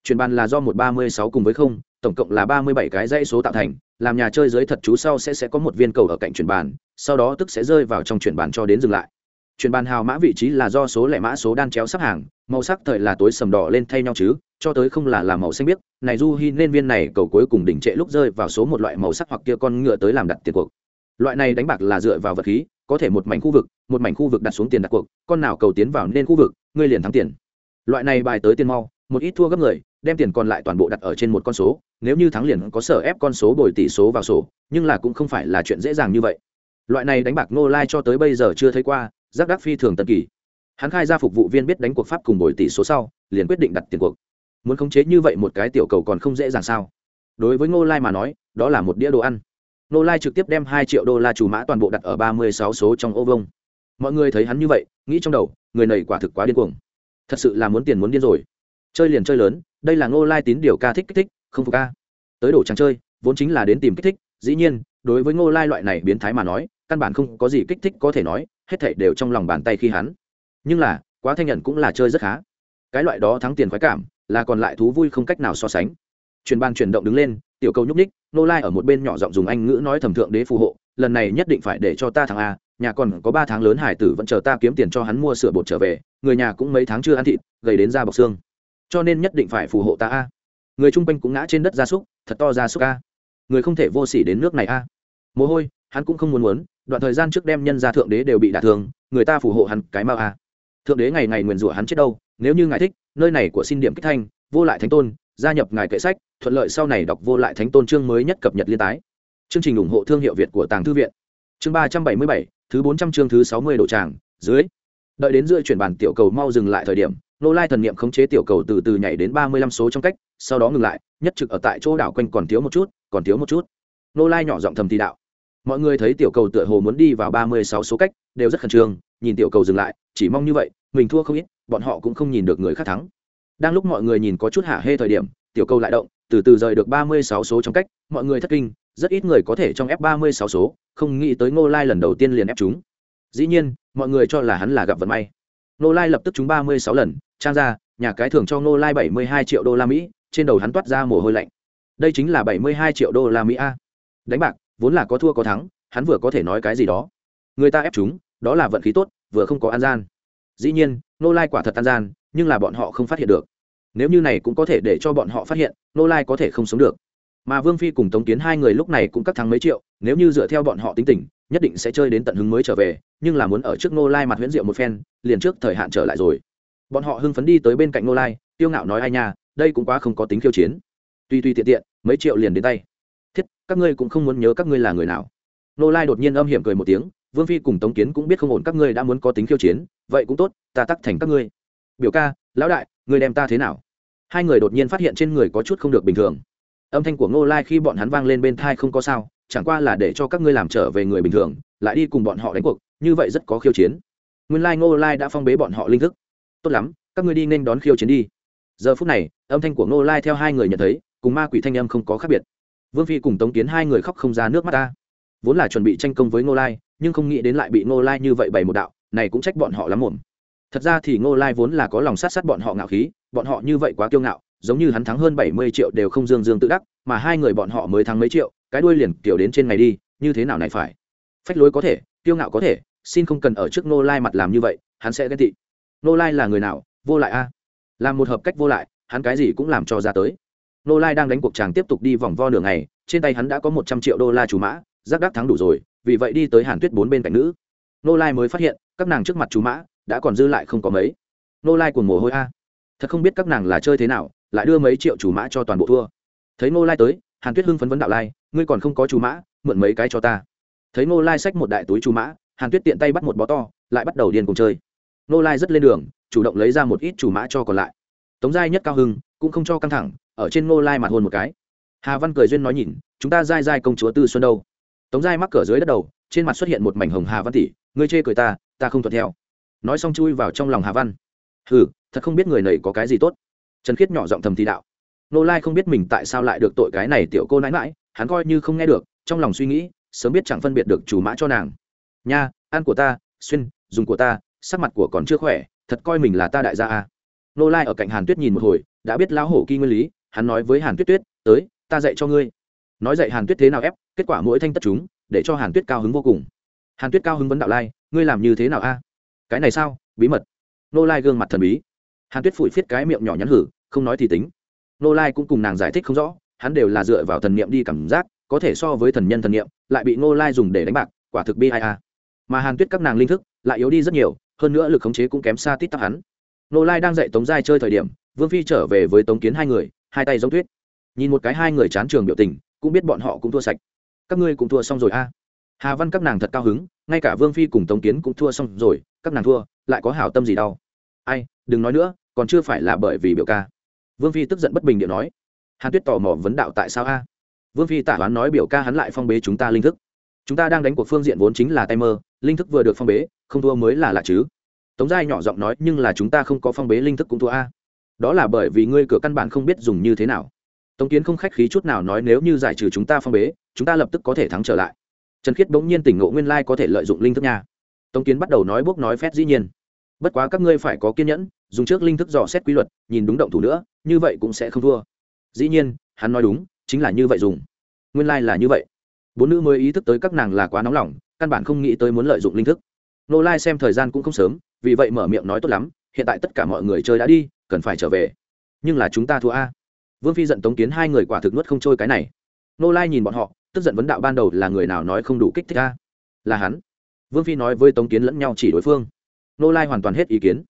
Chuyển bàn là do một ba mươi sáu cùng với không, tổng cộng là ba mươi bảy cái dãy số tạo thành, làm nhà chơi dưới thật chú sau sẽ sẽ có một viên cầu ở cạnh chuyển bàn, sau đó tức sẽ rơi vào trong chuyển bàn cho đến dừng lại. Chuyển bàn hào mã vị trí là do số lẻ mã số đan chéo sắp hàng, màu sắc thời là tối sầm đỏ lên thay nhau chứ, cho tới không là làm màu xanh biếc. Này du hi nên viên này cầu cuối cùng đỉnh trệ lúc rơi vào số một loại màu sắc hoặc kia con ngựa tới làm đặt tiền cuộc. Loại này đánh bạc là dựa vào vật khí, có thể một mảnh khu vực, một mảnh khu vực đặt xuống tiền đặt cuộc, con nào cầu tiến vào nên khu vực, ngươi liền thắng tiền loại này bài tới tiền mau, một ít thua gấp người, đem tiền còn lại toàn bộ đặt ở trên một con số, nếu như thắng liền có sở ép con số bồi tỷ số vào sổ, nhưng là cũng không phải là chuyện dễ dàng như vậy. Loại này đánh bạc ngô lai cho tới bây giờ chưa thấy qua, giác đắc phi thường tân kỳ. Hắn khai ra phục vụ viên biết đánh cuộc pháp cùng bồi tỷ số sau, liền quyết định đặt tiền cuộc. Muốn khống chế như vậy một cái tiểu cầu còn không dễ dàng sao? Đối với ngô lai mà nói, đó là một đĩa đồ ăn. Ngô lai trực tiếp đem hai triệu đô la chủ mã toàn bộ đặt ở ba mươi sáu số trong ô vông mọi người thấy hắn như vậy, nghĩ trong đầu, người này quả thực quá điên cuồng thật sự là muốn tiền muốn điên rồi. Chơi liền chơi lớn, đây là ngô lai tín điều ca thích kích thích, không phục ca tới đổ tràng chơi, vốn chính là đến tìm kích thích, dĩ nhiên, đối với ngô lai loại này biến thái mà nói, căn bản không có gì kích thích có thể nói, hết thảy đều trong lòng bàn tay khi hắn. Nhưng là, quá thanh nhận cũng là chơi rất khá. Cái loại đó thắng tiền khoái cảm, là còn lại thú vui không cách nào so sánh. Chuyển bàn chuyển động đứng lên, tiểu cầu nhúc ních nô lai ở một bên nhỏ giọng dùng anh ngữ nói thẩm thượng đế phù hộ, lần này nhất định phải để cho ta thằng a nhà còn có ba tháng lớn hải tử vẫn chờ ta kiếm tiền cho hắn mua sữa bột trở về, người nhà cũng mấy tháng chưa ăn thịt, gầy đến da bọc xương. Cho nên nhất định phải phù hộ ta a. Người chung quanh cũng ngã trên đất gia súc, thật to gia súc a. Người không thể vô s ỉ đến nước này a. Mồ hôi, hắn cũng không muốn muốn, đoạn thời gian trước đem nhân gia thượng đế đều bị đả thương, người ta phù hộ hắn cái mau a. Thượng đế ngày ngày nguyền rủa hắn chết đâu, nếu như ngài thích, nơi này của xin điểm kích thanh, vô lại thánh tôn, gia nhập ngài kệ sách, thuận lợi sau này đọc vô lại thánh tôn chương mới nhất cập nhật liên tái. Chương trình ủng hộ thương hiệu việt của tàng thư viện. Chương ba trăm bảy mươi bảy thứ bốn trăm chương thứ sáu mươi độ tràng, dưới. Đợi đến giữa chuyển bàn tiểu cầu mau dừng lại thời điểm, nô lai thần niệm khống chế tiểu cầu từ từ nhảy đến ba mươi lăm số trong cách, sau đó ngừng lại, nhất trực ở tại chỗ đảo quanh còn thiếu một chút, còn thiếu một chút. Nô lai nhỏ giọng thầm thì đạo. Mọi người thấy tiểu cầu tựa hồ muốn đi vào ba mươi sáu số cách, đều rất khẩn trương, nhìn tiểu cầu dừng lại, chỉ mong như vậy, mình thua không ít, bọn họ cũng không nhìn được người khác thắng. Đang lúc mọi người nhìn có chút hạ hê thời điểm, tiểu cầu lại động, từ từ rời được ba mươi sáu số trong cách, mọi người thất kinh rất ít người có thể trong ép ba mươi sáu số, không nghĩ tới ngô lai lần đầu tiên liền ép chúng. Dĩ nhiên, mọi người cho là hắn là gặp vận may. Ngô lai lập tức trúng ba mươi sáu lần, trang ra, nhà cái thưởng cho ngô lai bảy mươi hai triệu đô la mỹ, trên đầu hắn toát ra mồ hôi lạnh. Đây chính là bảy mươi hai triệu đô la mỹ a. Đánh bạc, vốn là có thua có thắng, hắn vừa có thể nói cái gì đó. Người ta ép chúng, đó là vận khí tốt, vừa không có an gian. Dĩ nhiên, Ngô lai quả thật an gian, nhưng là bọn họ không phát hiện được. Nếu như này cũng có thể để cho bọn họ phát hiện, Ngô lai có thể không sống được mà vương phi cùng tống kiến hai người lúc này cũng cắt thắng mấy triệu, nếu như dựa theo bọn họ tính tình, nhất định sẽ chơi đến tận hứng mới trở về, nhưng là muốn ở trước nô lai mặt huyễn diệu một phen, liền trước thời hạn trở lại rồi. Bọn họ hưng phấn đi tới bên cạnh nô lai tiêu ngạo nói ai nha, đây cũng quá không có tính khiêu chiến. Tuy tuy tiện tiện, mấy triệu liền đến tay. Thiết, các ngươi cũng không muốn nhớ các ngươi là người nào. Nô lai đột nhiên âm hiểm cười một tiếng, vương phi cùng tống kiến cũng biết không ổn các ngươi đã muốn có tính khiêu chiến, vậy cũng tốt, ta tắc thành các ngươi. Biểu ca, lão đại người đem ta thế nào? Hai người đột nhiên phát hiện trên người có chút không được bình thường âm thanh của ngô lai khi bọn hắn vang lên bên thai không có sao, chẳng qua là để cho các ngươi làm trở về người bình thường, lại đi cùng bọn họ đánh cuộc, như vậy rất có khiêu chiến. Nguyên lai ngô lai đã phong bế bọn họ linh thức. Tốt lắm, các ngươi đi nên đón khiêu chiến đi. Giờ phút này, âm thanh của ngô lai theo hai người nhận thấy, cùng ma quỷ thanh âm không có khác biệt. Vương phi cùng tống kiến hai người khóc không ra nước mắt ta. Vốn là chuẩn bị tranh công với ngô lai, nhưng không nghĩ đến lại bị ngô lai như vậy bày một đạo, này cũng trách bọn họ lắm mồm thật ra thì ngô lai vốn là có lòng sát sát bọn họ ngạo khí, bọn họ như vậy quá kiêu ngạo giống như hắn thắng hơn bảy mươi triệu đều không dương dương tự đắc, mà hai người bọn họ mới thắng mấy triệu, cái đuôi liền tiểu đến trên ngày đi, như thế nào này phải? Phách lối có thể, kiêu ngạo có thể, xin không cần ở trước nô lai mặt làm như vậy, hắn sẽ ghen tị. Nô lai là người nào? Vô lại a. Làm một hợp cách vô lại, hắn cái gì cũng làm cho ra tới. Nô lai đang đánh cuộc chàng tiếp tục đi vòng vo đường này trên tay hắn đã có một trăm triệu đô la chủ mã giác đắc thắng đủ rồi, vì vậy đi tới hàn tuyết bốn bên cạnh nữ. Nô lai mới phát hiện, các nàng trước mặt chủ mã, đã còn dư lại không có mấy. Nô lai cuồng mồ hôi a. Thật không biết các nàng là chơi thế nào lại đưa mấy triệu chủ mã cho toàn bộ thua. Thấy Ngô lai tới, hàn tuyết hưng phấn vấn đạo lai, ngươi còn không có chủ mã, mượn mấy cái cho ta. Thấy Ngô lai xách một đại túi chủ mã, hàn tuyết tiện tay bắt một bó to, lại bắt đầu điên cùng chơi. Ngô lai rất lên đường, chủ động lấy ra một ít chủ mã cho còn lại. Tống giai nhất cao hưng, cũng không cho căng thẳng, ở trên Ngô lai mặt hôn một cái. Hà văn cười duyên nói nhìn, chúng ta giai giai công chúa tư xuân đâu? Tống giai mắc cửa dưới đất đầu, trên mặt xuất hiện một mảnh hồng hà văn tỷ, ngươi chê cười ta ta không thuận theo. Nói xong chui vào trong lòng hà văn. Hừ, thật không biết người này có cái gì tốt trần khiết nhỏ giọng thầm thì đạo. Nô lai không biết mình tại sao lại được tội cái này tiểu cô nãi mãi, hắn coi như không nghe được, trong lòng suy nghĩ, sớm biết chẳng phân biệt được chủ mã cho nàng. Nha, ăn của ta, xuyên, dùng của ta, sắc mặt của còn chưa khỏe, thật coi mình là ta đại gia à. nô lai ở cạnh hàn tuyết nhìn một hồi, đã biết lão hổ kỳ nguyên lý, hắn nói với hàn tuyết tuyết, tới, ta dạy cho ngươi. Nói dạy hàn tuyết thế nào ép, kết quả mỗi thanh tất chúng, để cho hàn tuyết cao hứng vô cùng. Hàn tuyết cao hứng vấn đạo lai, ngươi làm như thế nào a? Cái này sao? Bí mật. Nô lai gương mặt thần bí hàn tuyết phủi phiết cái miệng nhỏ nhắn hử, không nói thì tính. Nô lai cũng cùng nàng giải thích không rõ, hắn đều là dựa vào thần niệm đi cảm giác, có thể so với thần nhân thần niệm, lại bị nô lai dùng để đánh bạc, quả thực bi ai a. Mà hàn tuyết các nàng linh thức, lại yếu đi rất nhiều, hơn nữa lực khống chế cũng kém xa tít tắc hắn. Nô lai đang dạy tống giai chơi thời điểm, vương phi trở về với tống kiến hai người, hai tay giống tuyết. Nhìn một cái hai người chán trường biểu tình, cũng biết bọn họ cũng thua sạch. Các ngươi cũng thua xong rồi a. Hà văn các nàng thật cao hứng, ngay cả vương phi cùng tống kiến cũng thua xong rồi, các nàng thua, lại có hảo tâm gì đâu ai, đừng nói nữa còn chưa phải là bởi vì biểu ca. Vương phi tức giận bất bình điện nói, hàn tuyết tò mò vấn đạo tại sao a? Vương phi tả đoán nói biểu ca hắn lại phong bế chúng ta linh thức. Chúng ta đang đánh cuộc phương diện vốn chính là tay mơ, linh thức vừa được phong bế, không thua mới là lạ chứ. Tống giai nhỏ giọng nói, nhưng là chúng ta không có phong bế linh thức cũng thua a. Đó là bởi vì ngươi cửa căn bản không biết dùng như thế nào. Tống kiến không khách khí chút nào nói, nếu như giải trừ chúng ta phong bế, chúng ta lập tức có thể thắng trở lại. Trần khiết bỗng nhiên tỉnh ngộ nguyên lai có thể lợi dụng linh thức nha. Tống kiến bắt đầu nói bốc nói phét dĩ nhiên. Bất quá các ngươi phải có kiên nhẫn dùng trước linh thức dò xét quy luật, nhìn đúng động thủ nữa, như vậy cũng sẽ không thua. Dĩ nhiên, hắn nói đúng, chính là như vậy dùng. Nguyên lai、like、là như vậy. Bốn nữ mới ý thức tới các nàng là quá nóng lòng, căn bản không nghĩ tới muốn lợi dụng linh thức. Nô lai xem thời gian cũng không sớm, vì vậy mở miệng nói tốt lắm, hiện tại tất cả mọi người chơi đã đi, cần phải trở về. Nhưng là chúng ta thua a. Vương phi giận tống kiến hai người quả thực nuốt không trôi cái này. Nô lai nhìn bọn họ, tức giận vấn đạo ban đầu là người nào nói không đủ kích thích a? Là hắn. Vương phi nói với tống kiến lẫn nhau chỉ đối phương. Nô lai hoàn toàn hết ý kiến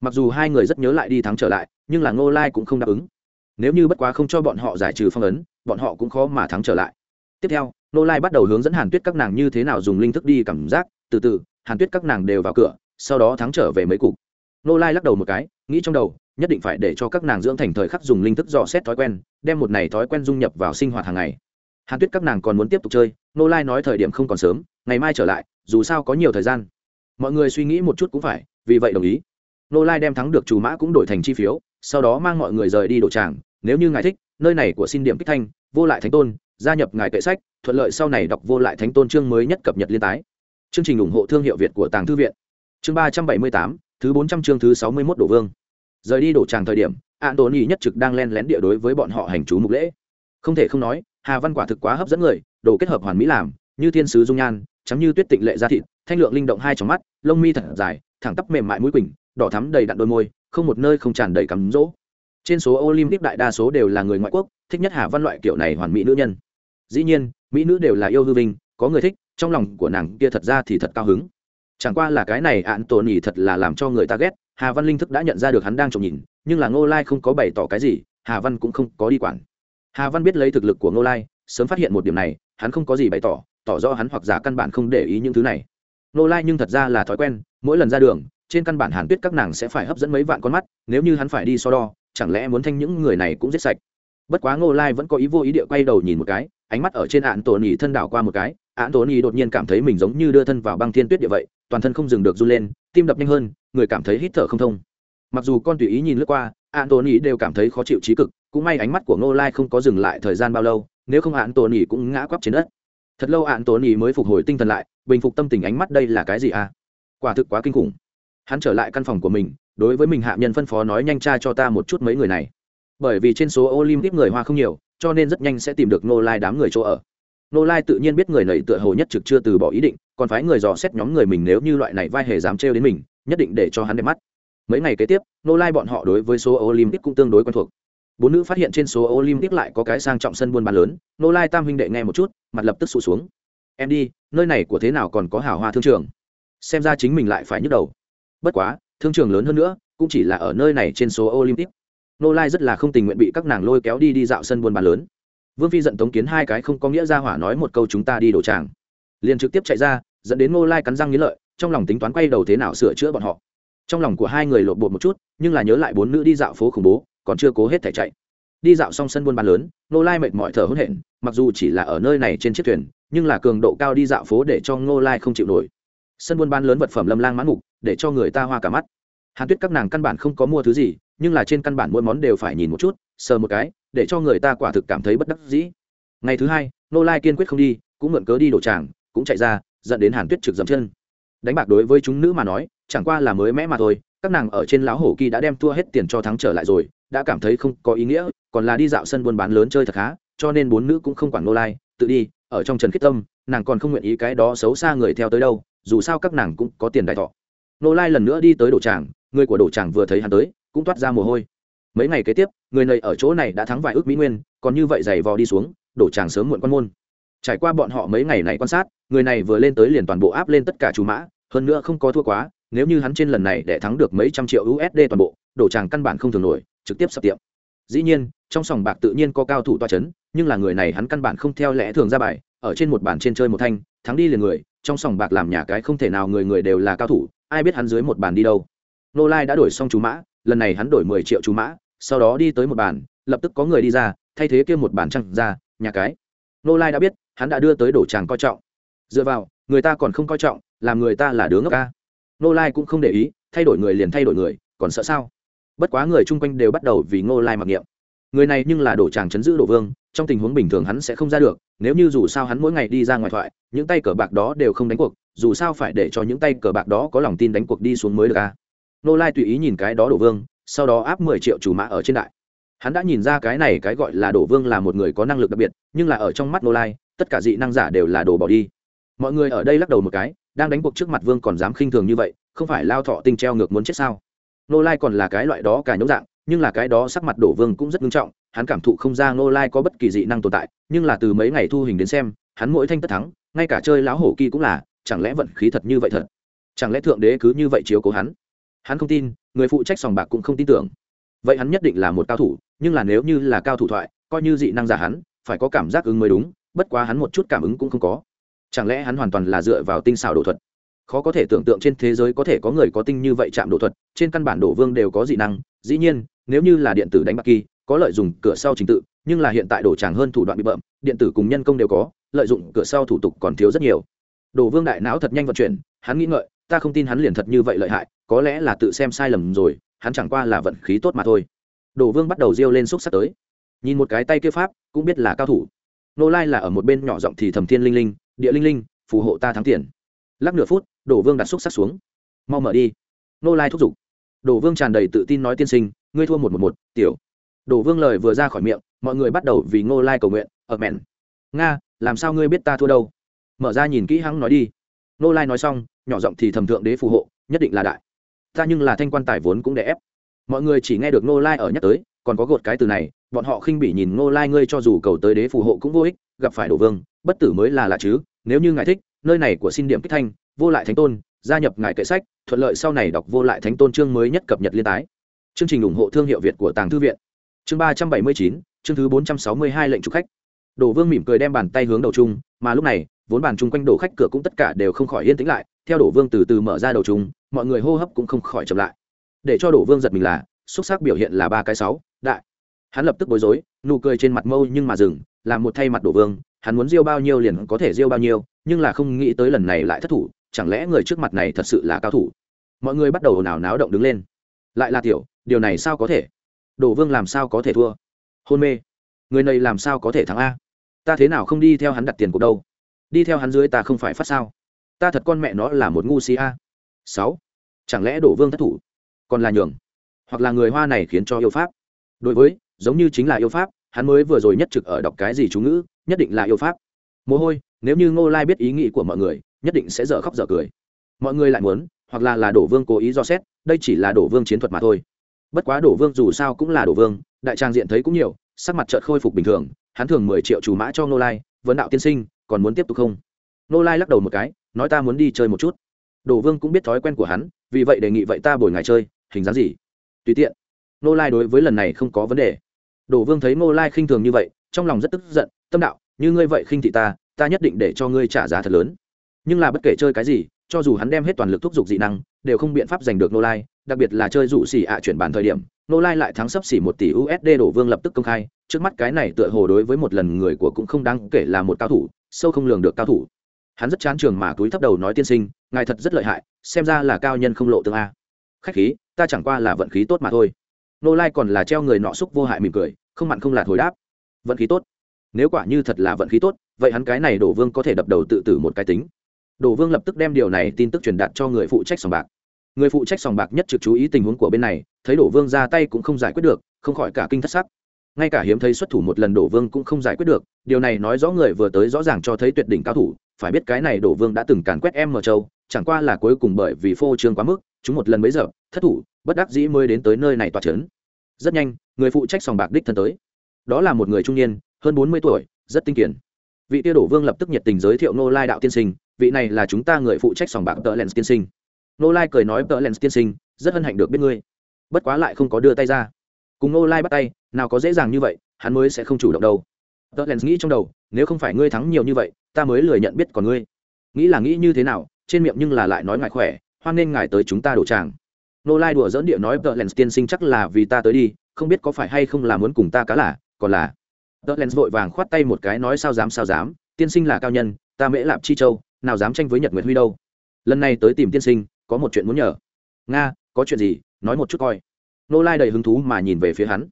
mặc dù hai người rất nhớ lại đi thắng trở lại, nhưng là nô lai cũng không đáp ứng. Nếu như bất quá không cho bọn họ giải trừ phong ấn, bọn họ cũng khó mà thắng trở lại. Tiếp theo nô lai bắt đầu hướng dẫn hàn tuyết các nàng như thế nào dùng linh thức đi cảm giác. Từ từ, hàn tuyết các nàng đều vào cửa, sau đó thắng trở về mấy cục. Nô lai lắc đầu một cái, nghĩ trong đầu, nhất định phải để cho các nàng dưỡng thành thời khắc dùng linh thức dò xét thói quen, đem một này thói quen dung nhập vào sinh hoạt hàng ngày. Hàn tuyết các nàng còn muốn tiếp tục chơi nô lai nói thời điểm không còn sớm, ngày mai trở lại, dù sao có nhiều thời gian. Mọi người suy nghĩ một chút cũng phải, vì vậy đồng ý nô lai đem thắng được chủ mã cũng đổi thành chi phiếu, sau đó mang mọi người rời đi đổ tràng. Nếu như ngài thích, nơi này của xin điểm kích thanh, vô lại thánh tôn, gia nhập ngài kệ sách, thuận lợi sau này đọc vô lại thánh tôn chương mới nhất cập nhật liên tái. Chương trình ủng hộ thương hiệu việt của tàng thư viện. Chương ba trăm bảy mươi tám, thứ bốn trăm chương thứ sáu mươi mốt đổ vương. Rời đi đổ tràng thời điểm an tốn ý nhất trực đang len lén địa đối với bọn họ hành chú mục lễ. Không thể không nói, hà văn quả thực quá hấp dẫn người, đồ kết hợp hoàn mỹ làm, như thiên sứ dung nhan, trắng như tuyết tịnh lệ da thịt, thanh lượng linh động hai trong mắt, lông mi thật dài, thẳng tắp mềm mại mũi quỳnh đỏ thắm đầy đặn đôi môi, không một nơi không tràn đầy cắm rỗ trên số olympic đại đa số đều là người ngoại quốc, thích nhất hà văn loại kiểu này hoàn mỹ nữ nhân. Dĩ nhiên, mỹ nữ đều là yêu hư vinh, có người thích, trong lòng của nàng kia thật ra thì thật cao hứng. Chẳng qua là cái này ạn tổ nhỉ thật là làm cho người ta ghét, hà văn linh thức đã nhận ra được hắn đang trộm nhìn, nhưng là ngô lai không có bày tỏ cái gì, hà văn cũng không có đi quản. Hà văn biết lấy thực lực của ngô lai, sớm phát hiện một điểm này, hắn không có gì bày tỏ tỏ rõ hắn hoặc giả căn bản không để ý những thứ này. Ngô lai nhưng thật ra là thói quen, mỗi lần ra đường trên căn bản hàn tuyết các nàng sẽ phải hấp dẫn mấy vạn con mắt, nếu như hắn phải đi so đo, chẳng lẽ muốn thanh những người này cũng giết sạch? Bất quá ngô lai vẫn có ý vô ý địa quay đầu nhìn một cái, ánh mắt ở trên ạn tổ nỉ thân đảo qua một cái ạn tổ nỉ đột nhiên cảm thấy mình giống như đưa thân vào băng thiên tuyết địa vậy, toàn thân không dừng được run lên, tim đập nhanh hơn, người cảm thấy hít thở không thông. Mặc dù con tùy ý nhìn lướt qua ạn tổ nỉ đều cảm thấy khó chịu trí cực, cũng may ánh mắt của ngô lai không có dừng lại thời gian bao lâu, nếu không ạn tổ nỉ cũng ngã quắp trên đất. Thật lâu ạn tổ nỉ mới phục hồi tinh thần lại, bình phục tâm tình ánh mắt đây là cái gì à? Quả thực quá kinh khủng hắn trở lại căn phòng của mình, đối với mình hạ nhân phân phó nói nhanh tra cho ta một chút mấy người này. Bởi vì trên số olympic người hoa không nhiều, cho nên rất nhanh sẽ tìm được nô lai đám người chỗ ở. Nô lai tự nhiên biết người này tựa hồ nhất trực chưa từ bỏ ý định, còn phái người dò xét nhóm người mình nếu như loại này vai hề dám trêu đến mình, nhất định để cho hắn đẹp mắt. Mấy ngày kế tiếp nô lai bọn họ đối với số olympic cũng tương đối quen thuộc. Bốn nữ phát hiện trên số olympic lại có cái sang trọng sân buôn bán lớn nô lai tam huynh đệ nghe một chút, mặt lập tức sụt xuống. Em đi, nơi này của thế nào còn có hào hoa thương trường? Xem ra chính mình lại phải nhức đầu bất quá, thương trường lớn hơn nữa, cũng chỉ là ở nơi này trên số olympic. Nô lai rất là không tình nguyện bị các nàng lôi kéo đi đi dạo sân buôn bán lớn. Vương phi giận tống kiến hai cái không có nghĩa ra hỏa nói một câu chúng ta đi đổ tràng. Liền trực tiếp chạy ra, dẫn đến nô lai cắn răng nghĩ lợi, trong lòng tính toán quay đầu thế nào sửa chữa bọn họ. Trong lòng của hai người lộn bột một chút, nhưng là nhớ lại bốn nữ đi dạo phố khủng bố, còn chưa cố hết thể chạy. Đi dạo xong sân buôn bán lớn nô lai mệt mỏi thở hôn hển, mặc dù chỉ là ở nơi này trên chiếc thuyền, nhưng là cường độ cao đi dạo phố để cho nô lai không chịu nổi sân buôn bán lớn vật phẩm lâm lang mãn mục, để cho người ta hoa cả mắt. Hàn tuyết các nàng căn bản không có mua thứ gì, nhưng là trên căn bản mỗi món đều phải nhìn một chút, sờ một cái, để cho người ta quả thực cảm thấy bất đắc dĩ. Ngày thứ hai, nô lai kiên quyết không đi, cũng mượn cớ đi đổ tràng, cũng chạy ra, dẫn đến hàn tuyết trực dầm chân. Đánh bạc đối với chúng nữ mà nói, chẳng qua là mới mẽ mà thôi, các nàng ở trên lão hổ kỳ đã đem thua hết tiền cho thắng trở lại rồi, đã cảm thấy không có ý nghĩa, còn là đi dạo sân buôn bán lớn chơi thật khá, cho nên bốn nữ cũng không quản nô lai, tự đi, ở trong trần khiết tâm, nàng còn không nguyện ý cái đó xấu xa người theo tới đâu dù sao các nàng cũng có tiền đại thọ. Nô lai lần nữa đi tới đổ tràng, người của đổ tràng vừa thấy hắn tới, cũng toát ra mồ hôi. Mấy ngày kế tiếp, người này ở chỗ này đã thắng vài ước mỹ nguyên, còn như vậy giày vò đi xuống đổ tràng sớm muộn quan môn. Trải qua bọn họ mấy ngày này quan sát, người này vừa lên tới liền toàn bộ áp lên tất cả chú mã, hơn nữa không có thua quá, nếu như hắn trên lần này để thắng được mấy trăm triệu usd toàn bộ đổ tràng căn bản không thường nổi, trực tiếp sập tiệm. Dĩ nhiên, trong sòng bạc tự nhiên có cao thủ toa c h ấ n nhưng là người này hắn căn bản không theo lẽ thường ra bài ở trên một bàn trên chơi một thanh, thắng đi liền người, trong sòng bạc làm nhà cái không thể nào người người đều là cao thủ, ai biết hắn dưới một bàn đi đâu. Nô lai đã đổi xong chú mã, lần này hắn đổi mười triệu chú mã, sau đó đi tới một bàn, lập tức có người đi ra, thay thế kia một bàn trăng ra, nhà cái. Nô lai đã biết, hắn đã đưa tới đổ tràng coi trọng. Dựa vào, người ta còn không coi trọng, làm người ta là đứa ngốc ca. Nô lai cũng không để ý, thay đổi người liền thay đổi người, còn sợ sao? Bất quá người chung quanh đều bắt đầu vì Ngô lai mặc niệm. Người này nhưng là đổ tràng chấn giữ đổ vương trong tình huống bình thường hắn sẽ không ra được, nếu như dù sao hắn mỗi ngày đi ra ngoài thoại, những tay cờ bạc đó đều không đánh cuộc, dù sao phải để cho những tay cờ bạc đó có lòng tin đánh cuộc đi xuống mới được a nô lai tùy ý nhìn cái đó đổ vương, sau đó áp mười triệu chủ mã ở trên đại. Hắn đã nhìn ra cái này cái gọi là đổ vương là một người có năng lực đặc biệt, nhưng là ở trong mắt nô lai, tất cả dị năng giả đều là đồ bỏ đi. Mọi người ở đây lắc đầu một cái, đang đánh cuộc trước mặt vương còn dám khinh thường như vậy, không phải lao thọ tinh treo ngược muốn chết sao? Nô lai còn là cái loại đó cả nhấu dạng, nhưng là cái đó sắc mặt đổ vương cũng rất nghiêm trọng hắn cảm thụ không ra ngô lai có bất kỳ dị năng tồn tại, nhưng là từ mấy ngày thu hình đến xem, hắn mỗi thanh tất thắng, ngay cả chơi lão hổ kỳ cũng là, chẳng lẽ vận khí thật như vậy thật? Chẳng lẽ thượng đế cứ như vậy chiếu cố hắn? Hắn không tin, người phụ trách sòng bạc cũng không tin tưởng. Vậy hắn nhất định là một cao thủ, nhưng là nếu như là cao thủ thoại, coi như dị năng giả hắn, phải có cảm giác ứng mới đúng, bất quá hắn một chút cảm ứng cũng không có. Chẳng lẽ hắn hoàn toàn là dựa vào tinh xảo đổ thuật? Khó có thể tưởng tượng trên thế giới có thể có người có tinh như vậy chạm đổ thuật, trên căn bản đổ vương đều có dị năng, dĩ nhiên, nếu như là điện tử đánh bạc kỳ có lợi dụng cửa sau trình tự, nhưng là hiện tại đổ tràng hơn thủ đoạn bị bợm, điện tử cùng nhân công đều có, lợi dụng cửa sau thủ tục còn thiếu rất nhiều. Đổ vương đại não thật nhanh vận chuyển, hắn nghĩ ngợi, ta không tin hắn liền thật như vậy lợi hại, có lẽ là tự xem sai lầm rồi, hắn chẳng qua là vận khí tốt mà thôi. Đồ vương bắt đầu riêu lên xúc sắc tới. Nhìn một cái tay kia pháp, cũng biết là cao thủ. Nô lai là ở một bên nhỏ giọng thì thầm thiên linh linh, địa linh linh, phù hộ ta thắng tiền. Lắc nửa phút đổ vương đặt xúc sắc xuống. Mau mở đi. Nô lai thúc giục. Đổ vương tràn đầy tự tin nói tiên sinh, ngươi thua một một một, tiểu đổ vương lời vừa ra khỏi miệng, mọi người bắt đầu vì ngô lai cầu nguyện, ở mẹn. Nga, làm sao ngươi biết ta thua đâu? Mở ra nhìn kỹ hắn nói đi. Ngô lai nói xong, nhỏ giọng thì thầm thượng đế phù hộ, nhất định là đại. Ta nhưng là thanh quan tài vốn cũng đè ép. Mọi người chỉ nghe được Ngô lai ở nhắc tới, còn có gột cái từ này, bọn họ khinh bỉ nhìn Ngô lai ngươi cho dù cầu tới đế phù hộ cũng vô ích, gặp phải đổ vương, bất tử mới là lạ chứ, nếu như ngài thích, nơi này của xin điểm kích thanh, vô lại thánh tôn, gia nhập ngài kệ sách, thuận lợi sau này đọc vô lại thánh tôn chương mới nhất cập nhật liên tái. Chương trình ủng hộ thương hiệu việt của tàng thư viện chương ba trăm bảy mươi chín, chương thứ bốn trăm sáu mươi hai lệnh trục khách. Đổ vương mỉm cười đem bàn tay hướng đầu chung, mà lúc này, vốn bàn chung quanh đổ khách cửa cũng tất cả đều không khỏi yên tĩnh lại, theo đổ vương từ từ mở ra đầu chung, mọi người hô hấp cũng không khỏi chậm lại. Để cho đổ vương giật mình là, xúc xác biểu hiện là ba cái sáu, đại. Hắn lập tức bối rối, nụ cười trên mặt mâu nhưng mà dừng làm một thay mặt đổ vương, hắn muốn riêu bao nhiêu liền có thể riêu bao nhiêu, nhưng là không nghĩ tới lần này lại thất thủ, chẳng lẽ người trước mặt này thật sự là cao thủ? Mọi người bắt đầu ồn ào náo động đứng lên. Lại là tiểu, điều này sao có thể? Đổ vương làm sao có thể thua? Hôn mê. Người này làm sao có thể thắng a? Ta thế nào không đi theo hắn đặt tiền cuộc đâu? Đi theo hắn dưới ta không phải phát sao? Ta thật con mẹ nó là một ngu si a. Sáu. Chẳng lẽ đổ vương thất thủ? Còn là nhường. Hoặc là người hoa này khiến cho yêu pháp? Đối với, giống như chính là yêu pháp, hắn mới vừa rồi nhất trực ở đọc cái gì chú ngữ, nhất định là yêu pháp. Mồ hôi, nếu như ngô lai biết ý nghĩ của mọi người, nhất định sẽ dở khóc dở cười. Mọi người lại muốn, hoặc là là đổ vương cố ý do xét, đây chỉ là đổ vương chiến thuật mà thôi bất quá đổ vương dù sao cũng là đổ vương, đại trang diện thấy cũng nhiều, sắc mặt trợt khôi phục bình thường, hắn thường mười triệu chủ mã cho Nô lai, vấn đạo tiên sinh, còn muốn tiếp tục không? Nô lai lắc đầu một cái, nói ta muốn đi chơi một chút. Đổ vương cũng biết thói quen của hắn, vì vậy đề nghị vậy ta bồi ngài chơi, hình dáng gì? Tùy tiện. Nô lai đối với lần này không có vấn đề. Đổ vương thấy Nô lai khinh thường như vậy, trong lòng rất tức giận, tâm đạo, như ngươi vậy khinh thị ta ta nhất định để cho ngươi trả giá thật lớn. Nhưng là bất kể chơi cái gì, cho dù hắn đem hết toàn lực thúc giục dị năng đều không biện pháp giành được nô lai đặc biệt là chơi dụ xỉ ạ chuyển bàn thời điểm nô lai lại thắng sấp xỉ một tỷ usd đổ vương lập tức công khai, trước mắt cái này tựa hồ đối với một lần người của cũng không đáng kể là một cao thủ, sâu không lường được cao thủ. Hắn rất chán trường mà túi thấp đầu nói tiên sinh, ngài thật rất lợi hại, xem ra là cao nhân không lộ tương a. Khách khí, ta chẳng qua là vận khí tốt mà thôi. Nô lai còn là treo người nọ xúc vô hại mỉm cười, không mặn không lạt hồi đáp. Vận khí tốt. Nếu quả như thật là vận khí tốt, vậy hắn cái này đổ vương có thể đập đầu tự tử một cái tính đổ vương lập tức đem điều này tin tức truyền đạt cho người phụ trách sòng bạc. Người phụ trách sòng bạc nhất trực chú ý tình huống của bên này, thấy đổ vương ra tay cũng không giải quyết được, không khỏi cả kinh thất sắc. Ngay cả hiếm thấy xuất thủ một lần đổ vương cũng không giải quyết được, điều này nói rõ người vừa tới rõ ràng cho thấy tuyệt đỉnh cao thủ, phải biết cái này đổ vương đã từng càn quét em mở châu, chẳng qua là cuối cùng bởi vì phô trương quá mức, chúng một lần mấy giờ, thất thủ, bất đắc dĩ mới đến tới nơi này tỏa trấn. Rất nhanh, người phụ trách sòng bạc đích thân tới. Đó là một người trung niên, hơn bốn mươi tuổi, rất tinh kiển vị tiêu đổ vương lập tức nhiệt tình giới thiệu nô lai đạo tiên sinh vị này là chúng ta người phụ trách sòng bạc tờ lens tiên sinh. Nô lai cười nói, tờ lens tiên sinh, rất hân hạnh được biết ngươi. Bất quá lại không có đưa tay ra. Cùng nô lai bắt tay, nào có dễ dàng như vậy, hắn mới sẽ không chủ động đâu. Tờ lens nghĩ trong đầu, nếu không phải ngươi thắng nhiều như vậy, ta mới lười nhận biết còn ngươi. Nghĩ là nghĩ như thế nào, trên miệng nhưng là lại nói ngại khỏe, hoan nên ngài tới chúng ta đổ tràng. Nô lai đùa dỡn địa nói, tờ lens tiên sinh chắc là vì ta tới đi, không biết có phải hay không là muốn cùng ta cá là, còn là. Tờ lens vội vàng khoát tay một cái nói, sao dám sao dám, tiên sinh là cao nhân, ta mễ lạp chi châu nào dám tranh với nhật nguyệt huy đâu. Lần này tới tìm tiên sinh, có một chuyện muốn nhờ. Nga, có chuyện gì, nói một chút coi. Nô lai đầy hứng thú mà nhìn về phía hắn.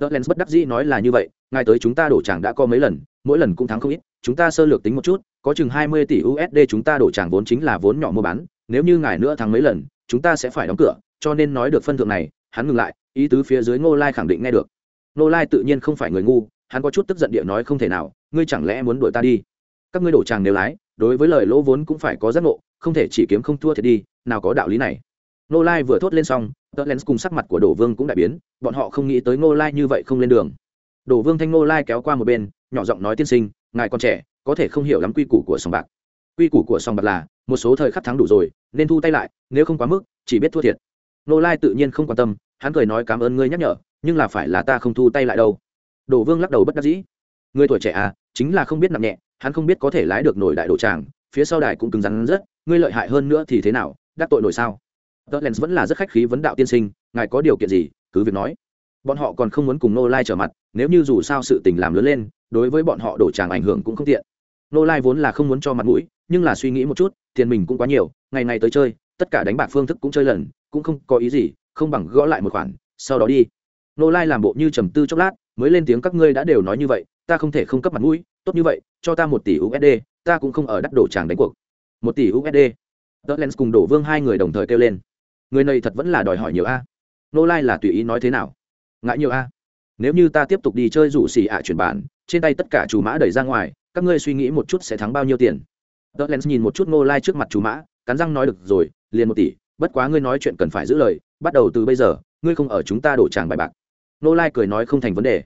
Tờ len bất đắc dĩ nói là như vậy, ngài tới chúng ta đổ tràng đã có mấy lần, mỗi lần cũng thắng không ít, chúng ta sơ lược tính một chút, có chừng hai mươi tỷ usd chúng ta đổ tràng vốn chính là vốn nhỏ mua bán, nếu như ngài nữa thắng mấy lần, chúng ta sẽ phải đóng cửa, cho nên nói được phân thượng này, hắn ngừng lại, ý tứ phía dưới ngô lai khẳng định nghe được. Ngô lai tự nhiên không phải người ngu, hắn có chút tức giận địa nói không thể nào, ngươi chẳng lẽ muốn đuổi ta đi? Các ngươi đổ tràng nếu lái đối với lời lỗ vốn cũng phải có giác ngộ, không thể chỉ kiếm không thua thiệt đi, nào có đạo lý này. Nô lai vừa thốt lên xong tờ len cùng sắc mặt của đổ vương cũng đại biến, bọn họ không nghĩ tới Nô lai như vậy không lên đường. Đổ vương thanh Nô lai kéo qua một bên, nhỏ giọng nói tiên sinh, ngài còn trẻ, có thể không hiểu lắm quy củ của sòng bạc. Quy củ của sòng bạc là, một số thời khắc thắng đủ rồi, nên thu tay lại, nếu không quá mức, chỉ biết thua thiệt. Nô lai tự nhiên không quan tâm, hắn cười nói cảm ơn ngươi nhắc nhở, nhưng là phải là ta không thu tay lại đâu. Đổ vương lắc đầu bất đắc dĩ. Người tuổi trẻ à chính là không biết nặng nhẹ hắn không biết có thể lái được nổi đại đồ tràng, phía sau đài cũng cứng rắn rất, ngươi lợi hại hơn nữa thì thế nào, đắc tội nổi sao? Tờ len vẫn là rất khách khí vấn đạo tiên sinh, ngài có điều kiện gì, cứ việc nói. Bọn họ còn không muốn cùng nô lai trở mặt, nếu như dù sao sự tình làm lớn lên, đối với bọn họ đổ tràng ảnh hưởng cũng không tiện. Nô lai vốn là không muốn cho mặt mũi, nhưng là suy nghĩ một chút, tiền mình cũng quá nhiều, ngày ngày tới chơi, tất cả đánh bạc phương thức cũng chơi lần, cũng không có ý gì, không bằng gõ lại một khoản, sau đó đi. Nô lai làm bộ như trầm tư chốc lát, mới lên tiếng các ngươi đã đều nói như vậy ta không thể không cấp mặt mũi, tốt như vậy, cho ta một tỷ usd ta cũng không ở đắt đổ tràng đánh cuộc. Một tỷ usd tớ len cùng đổ vương hai người đồng thời kêu lên. Người này thật vẫn là đòi hỏi nhiều a. Nô lai là tùy ý nói thế nào? Ngại nhiều a. Nếu như ta tiếp tục đi chơi rủ xì ạ chuyển bản, trên tay tất cả chủ mã đẩy ra ngoài, các ngươi suy nghĩ một chút sẽ thắng bao nhiêu tiền? Tớ len nhìn một chút nô lai trước mặt chủ mã, cắn răng nói được rồi, liền một tỷ, bất quá ngươi nói chuyện cần phải giữ lời, bắt đầu từ bây giờ, ngươi không ở chúng ta đổ tràng bài bạc. Nô lai cười nói không thành vấn đề.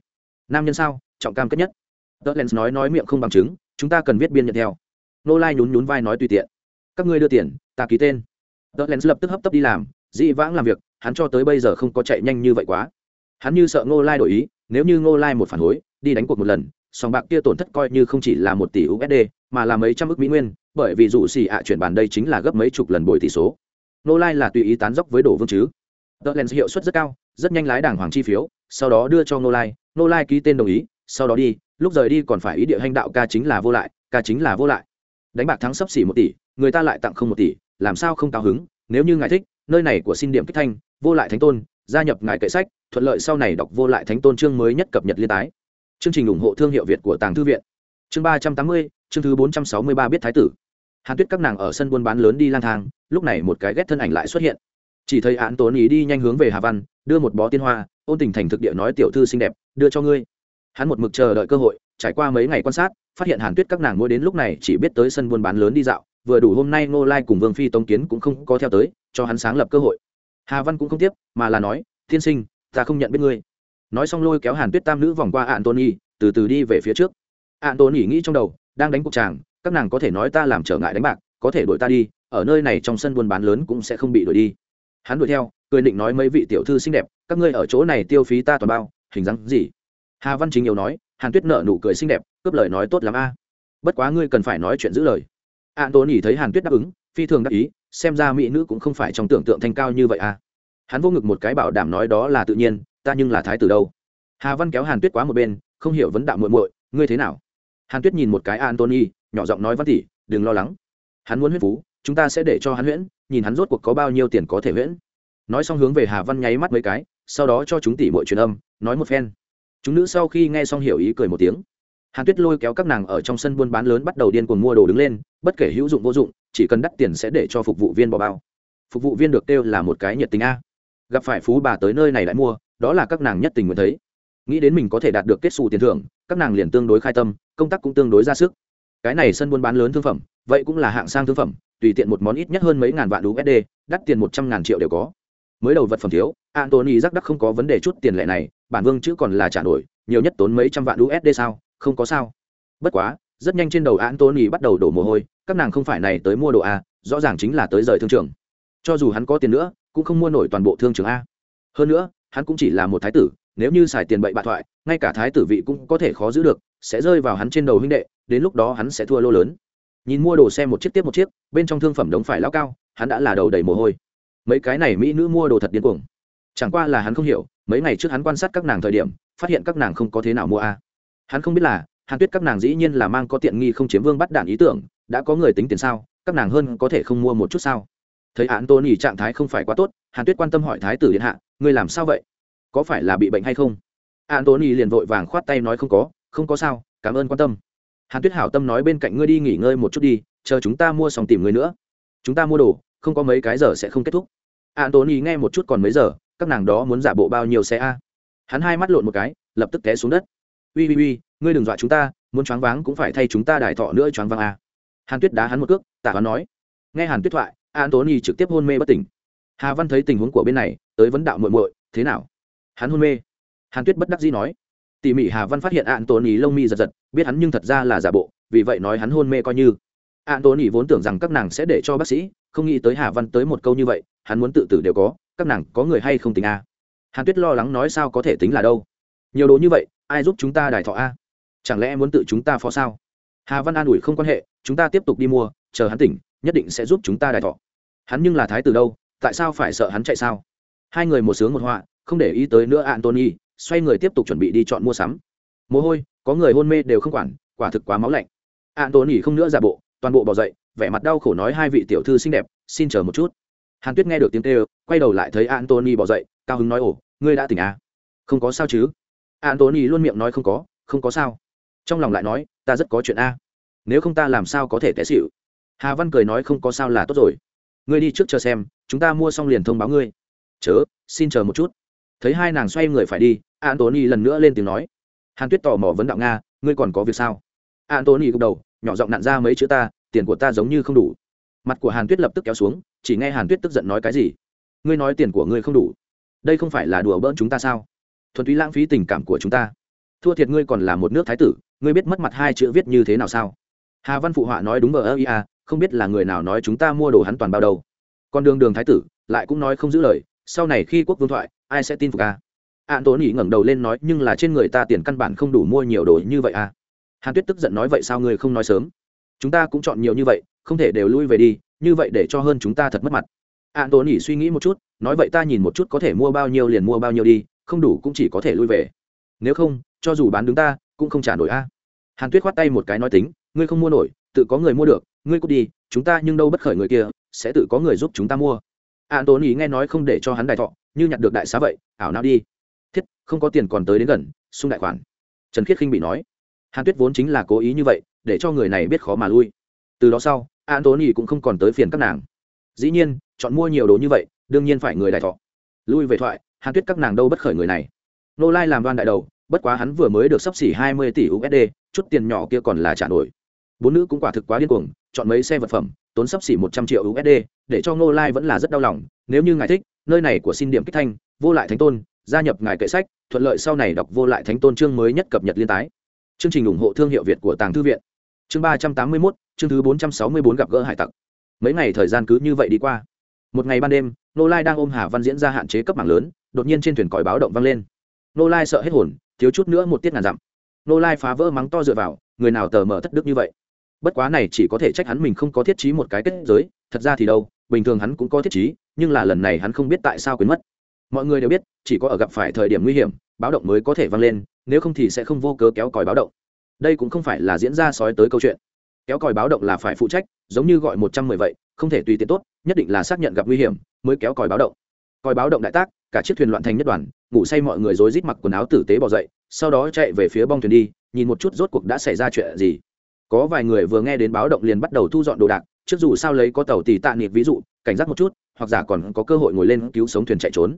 Nam nhân sao? Trọng cam kết nhất. Tớ len nói nói miệng không bằng chứng, chúng ta cần viết biên nhận theo. Nô lai nhún nhún vai nói tùy tiện. Các ngươi đưa tiền, ta ký tên. Tớ len lập tức hấp tấp đi làm, dĩ vãng làm việc, hắn cho tới bây giờ không có chạy nhanh như vậy quá. Hắn như sợ ngô lai đổi ý, nếu như ngô lai một phản hối đi đánh cuộc một lần, sòng bạc kia tổn thất coi như không chỉ là một tỷ usd mà là mấy trăm ước mỹ nguyên, bởi vì dù xì ạ chuyển bàn đây chính là gấp mấy chục lần bồi tỷ số. Ngô lai là tùy ý tán dốc với đồ vương chứ. Tờ len hiệu suất rất cao, rất nhanh lái đảng hoàng chi phiếu, sau đó đưa cho ngô lai ngô lai ký tên đồng ý sau đó đi, lúc rời đi còn phải ý địa hành đạo ca chính là vô lại, ca chính là vô lại. Đánh bạc thắng sấp xỉ một tỷ, người ta lại tặng không một tỷ, làm sao không cao hứng? Nếu như ngài thích, nơi này của xin điểm kích thanh, vô lại thánh tôn, gia nhập ngài kệ sách, thuận lợi sau này đọc vô lại thánh tôn chương mới nhất cập nhật liên tái. Chương trình ủng hộ thương hiệu việt của tàng thư viện. Chương ba trăm tám mươi, chương thứ bốn trăm sáu mươi ba biết thái tử. Hàn tuyết các nàng ở sân buôn bán lớn đi lang thang, lúc này một cái ghét thân ảnh lại xuất hiện. Chỉ thấy án tốn ý đi nhanh hướng về hà văn, đưa một bó tiên hoa, ôn tình thành thực địa nói tiểu thư xinh đẹp, đưa cho ngươi hắn một mực chờ đợi cơ hội trải qua mấy ngày quan sát phát hiện hàn tuyết các nàng mỗi đến lúc này chỉ biết tới sân buôn bán lớn đi dạo vừa đủ hôm nay ngô lai cùng vương phi tống kiến cũng không có theo tới cho hắn sáng lập cơ hội. Hà văn cũng không tiếp mà là nói tiên sinh ta không nhận biết ngươi. Nói xong lôi kéo hàn tuyết tam nữ vòng qua ạn tôn Y, từ từ đi về phía trước. Ạn tôn nhi nghĩ trong đầu đang đánh cuộc chàng các nàng có thể nói ta làm trở ngại đánh bạc có thể đuổi ta đi ở nơi này trong sân buôn bán lớn cũng sẽ không bị đuổi đi. Hắn đuổi theo cười định nói mấy vị tiểu thư xinh đẹp các ngươi ở chỗ này tiêu phí ta toàn bao hình dáng gì? Hà văn chính yếu nói, hàn tuyết nợ nụ cười xinh đẹp, cướp lời nói tốt lắm a. À. Bất quá ngươi cần phải nói chuyện giữ lời. Ạn tôn nhi thấy hàn tuyết đáp ứng, phi thường đáp ý, xem ra mỹ nữ cũng không phải trong tưởng tượng thanh cao như vậy à. Hắn vô ngực một cái bảo đảm nói đó là tự nhiên, ta nhưng là thái tử đâu. Hà văn kéo hàn tuyết quá một bên, không hiểu vấn đạo muội muội, ngươi thế nào? Hàn tuyết nhìn một cái antony nhỏ giọng nói văn tỷ, đừng lo lắng. Hắn muốn huyết phú, chúng ta sẽ để cho hắn huyễn, nhìn hắn rốt cuộc có bao nhiêu tiền có thể huyễn. Nói xong hướng về hà văn nháy mắt mấy cái, sau đó cho chúng tỷ muội truyền âm, nói một phen chúng nữ sau khi nghe xong hiểu ý cười một tiếng. Hàn tuyết lôi kéo các nàng ở trong sân buôn bán lớn bắt đầu điên cuồng mua đồ đứng lên, bất kể hữu dụng vô dụng, chỉ cần đắt tiền sẽ để cho phục vụ viên bỏ bao. Phục vụ viên được kêu là một cái nhiệt tình a. Gặp phải phú bà tới nơi này lại mua, đó là các nàng nhất tình nguyện thấy. Nghĩ đến mình có thể đạt được kết xù tiền thưởng, các nàng liền tương đối khai tâm, công tác cũng tương đối ra sức. Cái này sân buôn bán lớn thương phẩm, vậy cũng là hạng sang thương phẩm, tùy tiện một món ít nhất hơn mấy ngàn vạn usd đắt tiền một trăm ngàn triệu đều có. Mới đầu vật phẩm thiếu antony giác đắc không có vấn đề chút tiền lệ này, bản vương chữ còn là trả nổi nhiều nhất tốn mấy trăm vạn usd sao, không có sao. Bất quá, rất nhanh trên đầu antony bắt đầu đổ mồ hôi, các nàng không phải này tới mua đồ a, rõ ràng chính là tới rời thương trường. Cho dù hắn có tiền nữa, cũng không mua nổi toàn bộ thương trường a. Hơn nữa, hắn cũng chỉ là một thái tử, nếu như xài tiền bậy bạ thoại, ngay cả thái tử vị cũng có thể khó giữ được, sẽ rơi vào hắn trên đầu huynh đệ, đến lúc đó hắn sẽ thua lô lớn. Nhìn mua đồ xe một chiếc tiếp một chiếc, bên trong thương phẩm đống phải lao cao, hắn đã là đầu đầy mồ hôi. Mấy cái này mỹ nữ mua đồ thật điên cuồng chẳng qua là hắn không hiểu, mấy ngày trước hắn quan sát các nàng thời điểm, phát hiện các nàng không có thế nào mua a. Hắn không biết là, hàn tuyết các nàng dĩ nhiên là mang có tiện nghi không chiếm vương bắt đạn ý tưởng, đã có người tính tiền sao, các nàng hơn có thể không mua một chút sao? Thấy án tôn ý trạng thái không phải quá tốt, hàn tuyết quan tâm hỏi thái tử điện hạ, ngươi làm sao vậy? Có phải là bị bệnh hay không? Án tôn ý liền vội vàng khoát tay nói không có không có sao, cảm ơn quan tâm. Hàn tuyết hảo tâm nói bên cạnh ngươi đi nghỉ ngơi một chút đi, chờ chúng ta mua xong tìm người nữa. Chúng ta mua đồ, không có mấy cái giờ sẽ không kết thúc. Án tôn ý nghe một chút còn mấy giờ các nàng đó muốn giả bộ bao nhiêu xe a? Hắn hai mắt lộn một cái, lập tức té xuống đất. Ui ui ui, ngươi đừng dọa chúng ta, muốn choáng váng cũng phải thay chúng ta đài thọ nữa choáng váng a. Hàn tuyết đá hắn một cước tạ hắn nói. Nghe hàn tuyết thoại antony trực tiếp hôn mê bất tỉnh. Hà văn thấy tình huống của bên này, tới vấn đạo muội muội, thế nào? Hắn hôn mê. Hàn tuyết bất đắc dĩ nói. Tỉ mỉ hà văn phát hiện antony lông mi giật giật, biết hắn nhưng thật ra là giả bộ, vì vậy nói hắn hôn mê coi như. Antony vốn tưởng rằng các nàng sẽ để cho bác sĩ, không nghĩ tới hà văn tới một câu như vậy, hắn muốn tự tử đều có các nàng có người hay không tính a? Hàn tuyết lo lắng nói sao có thể tính là đâu? Nhiều đồ như vậy, ai giúp chúng ta đài thọ a? Chẳng lẽ muốn tự chúng ta phó sao? Hà văn an ủi không quan hệ, chúng ta tiếp tục đi mua, chờ hắn tỉnh, nhất định sẽ giúp chúng ta đài thọ. Hắn nhưng là thái tử đâu, tại sao phải sợ hắn chạy sao? Hai người một sướng một họa, không để ý tới nữa antony xoay người tiếp tục chuẩn bị đi chọn mua sắm. Mồ hôi, có người hôn mê đều không quản, quả thực quá máu lạnh. Antony không nữa giả bộ, toàn bộ bỏ dậy, vẻ mặt đau khổ nói hai vị tiểu thư xinh đẹp, xin chờ một chút hàn tuyết nghe được tiếng kêu, quay đầu lại thấy antony bỏ dậy, cao hứng nói, ồ, ngươi đã tỉnh à? Không có sao chứ? Antony luôn miệng nói, không có không có sao. Trong lòng lại nói, ta rất có chuyện a. Nếu không ta làm sao có thể té xịu hà văn cười nói, không có sao là tốt rồi. Ngươi đi trước chờ xem, chúng ta mua xong liền thông báo ngươi. Chớ, xin chờ một chút. Thấy hai nàng xoay người phải đi antony lần nữa lên tiếng nói. Hàn tuyết tò mò vấn đạo, nga, ngươi còn có việc sao? Antony gục đầu, nhỏ giọng nặn ra mấy chữ ta, tiền của ta giống như không đủ. Mặt của hàn tuyết lập tức kéo xuống chỉ nghe hàn tuyết tức giận nói cái gì? Ngươi nói tiền của ngươi không đủ. Đây không phải là đùa bỡn chúng ta sao? Thuần túy lãng phí tình cảm của chúng ta. Thua thiệt ngươi còn là một nước thái tử, ngươi biết mất mặt hai chữ viết như thế nào sao? Hà văn phụ họa nói đúng ở ơ ia không biết là người nào nói chúng ta mua đồ hắn toàn bao đầu còn đường đường thái tử, lại cũng nói không giữ lời, sau này khi quốc vương thoại, ai sẽ tin phục a? An tốn ý ngẩng đầu lên nói, nhưng là trên người ta tiền căn bản không đủ mua nhiều đồ như vậy à hàn tuyết tức giận nói, vậy sao ngươi không nói sớm? Chúng ta cũng chọn nhiều như vậy, không thể đều lui về đi như vậy để cho hơn chúng ta thật mất mặt. An tốn ý suy nghĩ một chút, nói vậy ta nhìn một chút có thể mua bao nhiêu liền mua bao nhiêu đi, không đủ cũng chỉ có thể lui về. Nếu không, cho dù bán đứng ta, cũng không trả nổi a. Hàn tuyết khoát tay một cái nói tính, ngươi không mua nổi, tự có người mua được, ngươi cút đi, chúng ta nhưng đâu bất khởi người kia, sẽ tự có người giúp chúng ta mua. An tốn ý nghe nói không để cho hắn đại thọ, như nhặt được đại xá vậy, ảo nào đi. Thiết, không có tiền còn tới đến gần, xung đại khoản. Trần khiết khinh bị nói. Hàn tuyết vốn chính là cố ý như vậy, để cho người này biết khó mà lui. Từ đó sau an tốn cũng không còn tới phiền các nàng. Dĩ nhiên, chọn mua nhiều đồ như vậy, đương nhiên phải người đại thọ. Lui về thoại, hàn tuyết các nàng đâu bất khởi người này. Nô lai làm đoan đại đầu, bất quá hắn vừa mới được sắp xỉ hai mươi tỷ usd chút tiền nhỏ kia còn là trả nổi. Bốn nữ cũng quả thực quá điên cuồng, chọn mấy xe vật phẩm, tốn sắp xỉ một trăm triệu usd để cho nô lai vẫn là rất đau lòng, nếu như ngài thích, nơi này của xin điểm kích thanh, vô lại thánh tôn, gia nhập ngài kệ sách, thuận lợi sau này đọc vô lại thánh tôn chương mới nhất cập nhật liên tái. Chương trình ủng hộ thương hiệu việt của tàng thư viện chương ba trăm tám mươi mốt, chương thứ bốn trăm sáu mươi bốn gặp gỡ hải tặc. Mấy ngày thời gian cứ như vậy đi qua. Một ngày ban đêm nô lai đang ôm hà văn diễn ra hạn chế cấp mạng lớn, đột nhiên trên thuyền còi báo động vang lên. Nô lai sợ hết hồn, thiếu chút nữa một tiết ngàn dặm. Nô lai phá vỡ mắng to dựa vào, người nào tờ mở thất đức như vậy? Bất quá này chỉ có thể trách hắn mình không có thiết trí một cái kết giới, thật ra thì đâu, bình thường hắn cũng có thiết trí, nhưng là lần này hắn không biết tại sao quên mất. Mọi người đều biết, chỉ có ở gặp phải thời điểm nguy hiểm, báo động mới có thể vang lên, nếu không thì sẽ không vô cớ kéo còi báo động đây cũng không phải là diễn ra sói tới câu chuyện. Kéo còi báo động là phải phụ trách, giống như gọi một trăm mười vậy, không thể tùy tiện tốt, nhất định là xác nhận gặp nguy hiểm mới kéo còi báo động. Còi báo động đại tác, cả chiếc thuyền loạn thành nhất đoàn, ngủ say mọi người rối rít mặc quần áo tử tế bỏ dậy, sau đó chạy về phía bong thuyền đi, nhìn một chút rốt cuộc đã xảy ra chuyện gì. Có vài người vừa nghe đến báo động liền bắt đầu thu dọn đồ đạc, trước dù sao lấy có tàu tì tạ niệm ví dụ, cảnh giác một chút, hoặc giả còn có cơ hội ngồi lên cứu sống thuyền chạy trốn.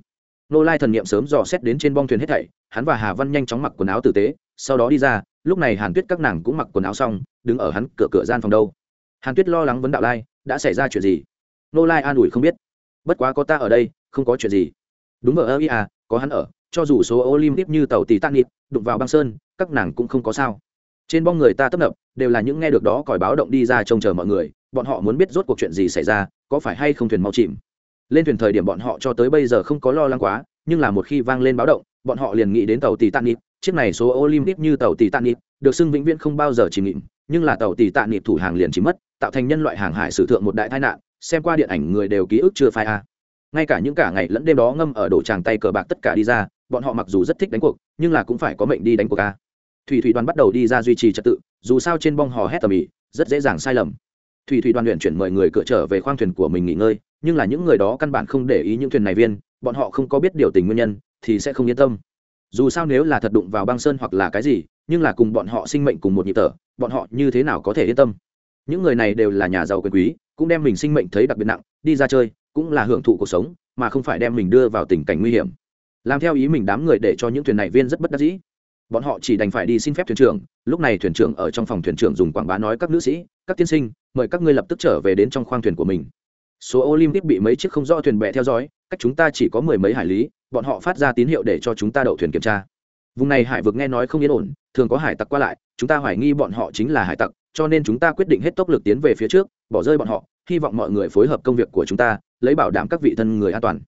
Nô lai thần niệm sớm dò xét đến trên bong thuyền hết thảy, hắn và hà văn nhanh chóng mặc quần áo tử tế, sau đó đi ra lúc này hàn tuyết các nàng cũng mặc quần áo xong, đứng ở hắn cửa cửa gian phòng đâu. Hàn tuyết lo lắng vấn đạo lai, đã xảy ra chuyện gì? Nô lai an ủi không biết. Bất quá có ta ở đây, không có chuyện gì. Đúng ở ơ ia có hắn ở, cho dù số olympic như tàu tỷ tăng nịp đụng vào băng sơn, các nàng cũng không có sao. Trên bom người ta tấp nập, đều là những nghe được đó còi báo động đi ra trông chờ mọi người, bọn họ muốn biết rốt cuộc chuyện gì xảy ra, có phải hay không thuyền mau chìm. Lên thuyền thời điểm bọn họ cho tới bây giờ không có lo lắng quá, nhưng là một khi vang lên báo động, bọn họ liền nghĩ đến tàu tỷ tạ nịp chiếc này số olympic như tàu tỷ tạ nịp, được xưng vĩnh viễn không bao giờ chìm nghịm, nhưng là tàu tỷ tạ nịp thủ hàng liền chìm mất, tạo thành nhân loại hàng hải sử thượng một đại tai nạn, xem qua điện ảnh người đều ký ức chưa phai a. Ngay cả những cả ngày lẫn đêm đó ngâm ở đổ tràng tay cờ bạc tất cả đi ra, bọn họ mặc dù rất thích đánh cuộc, nhưng là cũng phải có mệnh đi đánh cuộc a. Thủy thủy đoàn bắt đầu đi ra duy trì trật tự, dù sao trên bong hò hét tầm ĩ, rất dễ dàng sai lầm. Thủy thủy đoàn luyện chuyển mời người cửa trở về khoang thuyền của mình nghỉ ngơi, nhưng là những người đó căn bản không để ý những thuyền này viên, bọn họ không có biết điều tình nguyên nhân, thì sẽ không yên tâm dù sao nếu là thật đụng vào băng sơn hoặc là cái gì, nhưng là cùng bọn họ sinh mệnh cùng một nhịp thở, bọn họ như thế nào có thể yên tâm? Những người này đều là nhà giàu quyền quý, cũng đem mình sinh mệnh thấy đặc biệt nặng, đi ra chơi, cũng là hưởng thụ cuộc sống, mà không phải đem mình đưa vào tình cảnh nguy hiểm. Làm theo ý mình đám người để cho những thuyền này viên rất bất đắc dĩ. Bọn họ chỉ đành phải đi xin phép thuyền trưởng, lúc này thuyền trưởng ở trong phòng thuyền trưởng dùng quảng bá nói các nữ sĩ, các tiên sinh, mời các ngươi lập tức trở về đến trong khoang thuyền của mình. Số olympic bị mấy chiếc không rõ thuyền bè theo dõi, cách chúng ta chỉ có mười mấy hải lý bọn họ phát ra tín hiệu để cho chúng ta đậu thuyền kiểm tra. Vùng này hải vực nghe nói không yên ổn, thường có hải tặc qua lại, chúng ta hoài nghi bọn họ chính là hải tặc, cho nên chúng ta quyết định hết tốc lực tiến về phía trước, bỏ rơi bọn họ, hy vọng mọi người phối hợp công việc của chúng ta, lấy bảo đảm các vị thân người an toàn.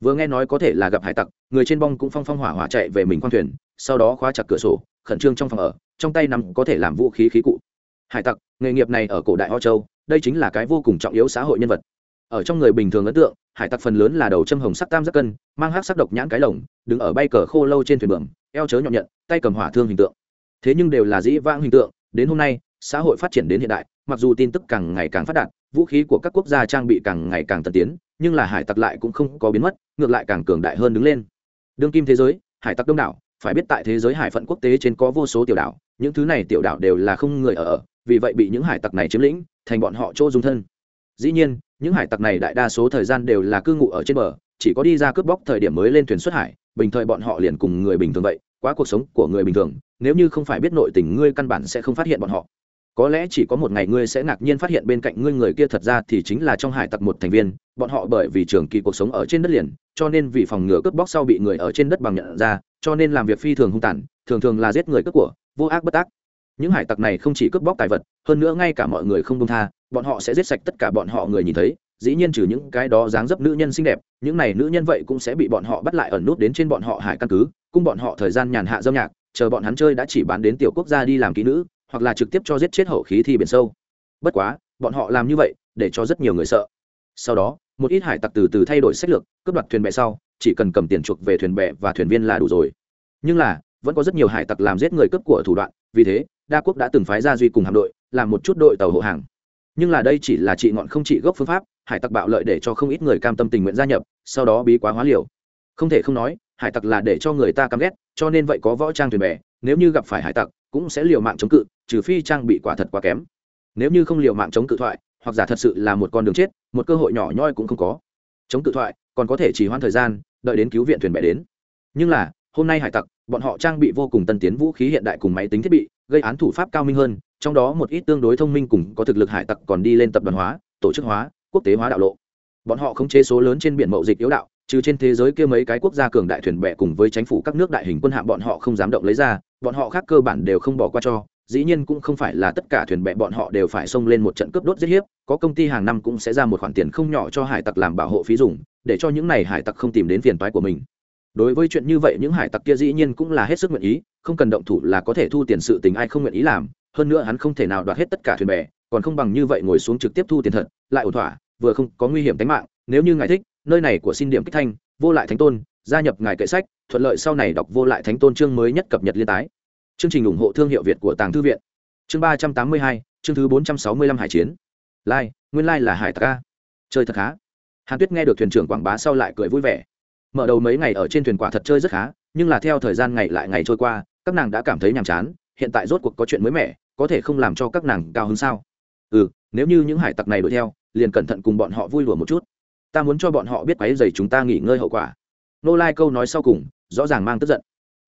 Vừa nghe nói có thể là gặp hải tặc, người trên bong cũng phong phong hỏa hỏa chạy về mình khoang thuyền, sau đó khóa chặt cửa sổ, khẩn trương trong phòng ở, trong tay nằm có thể làm vũ khí khí cụ. Hải tặc, nghề nghiệp này ở cổ đại ho châu, đây chính là cái vô cùng trọng yếu xã hội nhân vật ở trong người bình thường ấn tượng, hải tặc phần lớn là đầu châm hồng sắc tam giác cân, mang hát sắc độc nhãn cái lồng, đứng ở bay cờ khô lâu trên thuyền bường eo chớ nhọn nhận tay cầm hỏa thương hình tượng. Thế nhưng đều là dĩ vãng hình tượng, đến hôm nay, xã hội phát triển đến hiện đại, mặc dù tin tức càng ngày càng phát đạt, vũ khí của các quốc gia trang bị càng ngày càng tân tiến, nhưng là hải tặc lại cũng không có biến mất, ngược lại càng cường đại hơn đứng lên. Đương kim thế giới, hải tặc đông đảo, phải biết tại thế giới hải phận quốc tế trên có vô số tiểu đảo, những thứ này tiểu đảo đều là không người ở, vì vậy bị những hải tặc này chiếm lĩnh, thành bọn họ chỗ dung thân dĩ nhiên, những hải tặc này đại đa số thời gian đều là cư ngụ ở trên bờ, chỉ có đi ra cướp bóc thời điểm mới lên thuyền xuất hải, bình thời bọn họ liền cùng người bình thường vậy, quá cuộc sống của người bình thường, nếu như không phải biết nội tình ngươi căn bản sẽ không phát hiện bọn họ có lẽ chỉ có một ngày ngươi sẽ ngạc nhiên phát hiện bên cạnh ngươi người kia thật ra thì chính là trong hải tặc một thành viên, bọn họ bởi vì trường kỳ cuộc sống ở trên đất liền, cho nên vì phòng ngừa cướp bóc sau bị người ở trên đất bằng nhận ra, cho nên làm việc phi thường hung tàn, thường thường là giết người cướp của, vô ác bất ác. những hải tặc này không chỉ cướp bóc tài vật, hơn nữa ngay cả mọi người không công tha bọn họ sẽ giết sạch tất cả bọn họ người nhìn thấy, dĩ nhiên trừ những cái đó dáng dấp nữ nhân xinh đẹp, những này nữ nhân vậy cũng sẽ bị bọn họ bắt lại ẩn nút đến trên bọn họ hải căn cứ cung bọn họ thời gian nhàn hạ dâm nhạc, chờ bọn hắn chơi đã chỉ bán đến tiểu quốc gia đi làm kỹ nữ, hoặc là trực tiếp cho giết chết hậu khí thi biển sâu. Bất quá, bọn họ làm như vậy, để cho rất nhiều người sợ. Sau đó, một ít hải tặc từ từ thay đổi sách lược, cướp đoạt thuyền bè sau, chỉ cần cầm tiền chuộc về thuyền bè và thuyền viên là đủ rồi. Nhưng là, vẫn có rất nhiều hải tặc làm giết người cướp của thủ đoạn, vì thế, đa quốc đã từng phái ra duy cùng hạm đội, làm một chút đội tàu hộ hàng nhưng là đây chỉ là trị ngọn không trị gốc phương pháp, hải tặc bạo lợi để cho không ít người cam tâm tình nguyện gia nhập, sau đó bí quá hóa liều. Không thể không nói, hải tặc là để cho người ta căm ghét, cho nên vậy có võ trang thuyền bè, nếu như gặp phải hải tặc, cũng sẽ liều mạng chống cự, trừ phi trang bị quả thật quá kém. Nếu như không liều mạng chống cự thoại, hoặc giả thật sự là một con đường chết, một cơ hội nhỏ nhoi cũng không có. Chống cự thoại, còn có thể chỉ hoãn thời gian, đợi đến cứu viện thuyền bè đến. Nhưng là, hôm nay hải tặc, bọn họ trang bị vô cùng tân tiến vũ khí hiện đại cùng máy tính thiết bị, gây án thủ pháp cao minh hơn trong đó một ít tương đối thông minh cùng có thực lực hải tặc còn đi lên tập đoàn hóa, tổ chức hóa, quốc tế hóa đạo lộ. Bọn họ không chế số lớn trên biển mậu dịch yếu đạo, trừ trên thế giới kia mấy cái quốc gia cường đại thuyền bè cùng với chính phủ các nước đại hình quân hạm bọn họ không dám động lấy ra, bọn họ khác cơ bản đều không bỏ qua cho, dĩ nhiên cũng không phải là tất cả thuyền bè bọn họ đều phải xông lên một trận cướp đốt giết hiếp, có công ty hàng năm cũng sẽ ra một khoản tiền không nhỏ cho hải tặc làm bảo hộ phí dùng, để cho những này hải tặc không tìm đến phiền toái của mình đối với chuyện như vậy những hải tặc kia dĩ nhiên cũng là hết sức nguyện ý không cần động thủ là có thể thu tiền sự tình ai không nguyện ý làm hơn nữa hắn không thể nào đoạt hết tất cả thuyền bè còn không bằng như vậy ngồi xuống trực tiếp thu tiền thật lại ổn thỏa vừa không có nguy hiểm tính mạng nếu như ngài thích nơi này của xin điểm kích thanh vô lại thánh tôn gia nhập ngài kệ sách thuận lợi sau này đọc vô lại thánh tôn chương mới nhất cập nhật liên tái. Chương trình ủng hộ thương hiệu việt của tàng thư viện. Chương ba trăm tám mươi hai chương thứ bốn trăm sáu mươi lăm hải chiến. Lai、like, nguyên lai、like、là hải tặc ca chơi thật khá. Hàn tuyết nghe được thuyền trưởng quảng bá sau lại cười vui vẻ mở đầu mấy ngày ở trên thuyền quả thật chơi rất khá, nhưng là theo thời gian ngày lại ngày trôi qua, các nàng đã cảm thấy nhàm chán, hiện tại rốt cuộc có chuyện mới mẻ, có thể không làm cho các nàng cao hơn sao? Ừ nếu như những hải tặc này đuổi theo, liền cẩn thận cùng bọn họ vui lùa một chút. Ta muốn cho bọn họ biết quáy dày chúng ta nghỉ ngơi hậu quả. Nô lai câu nói sau cùng, rõ ràng mang tức giận.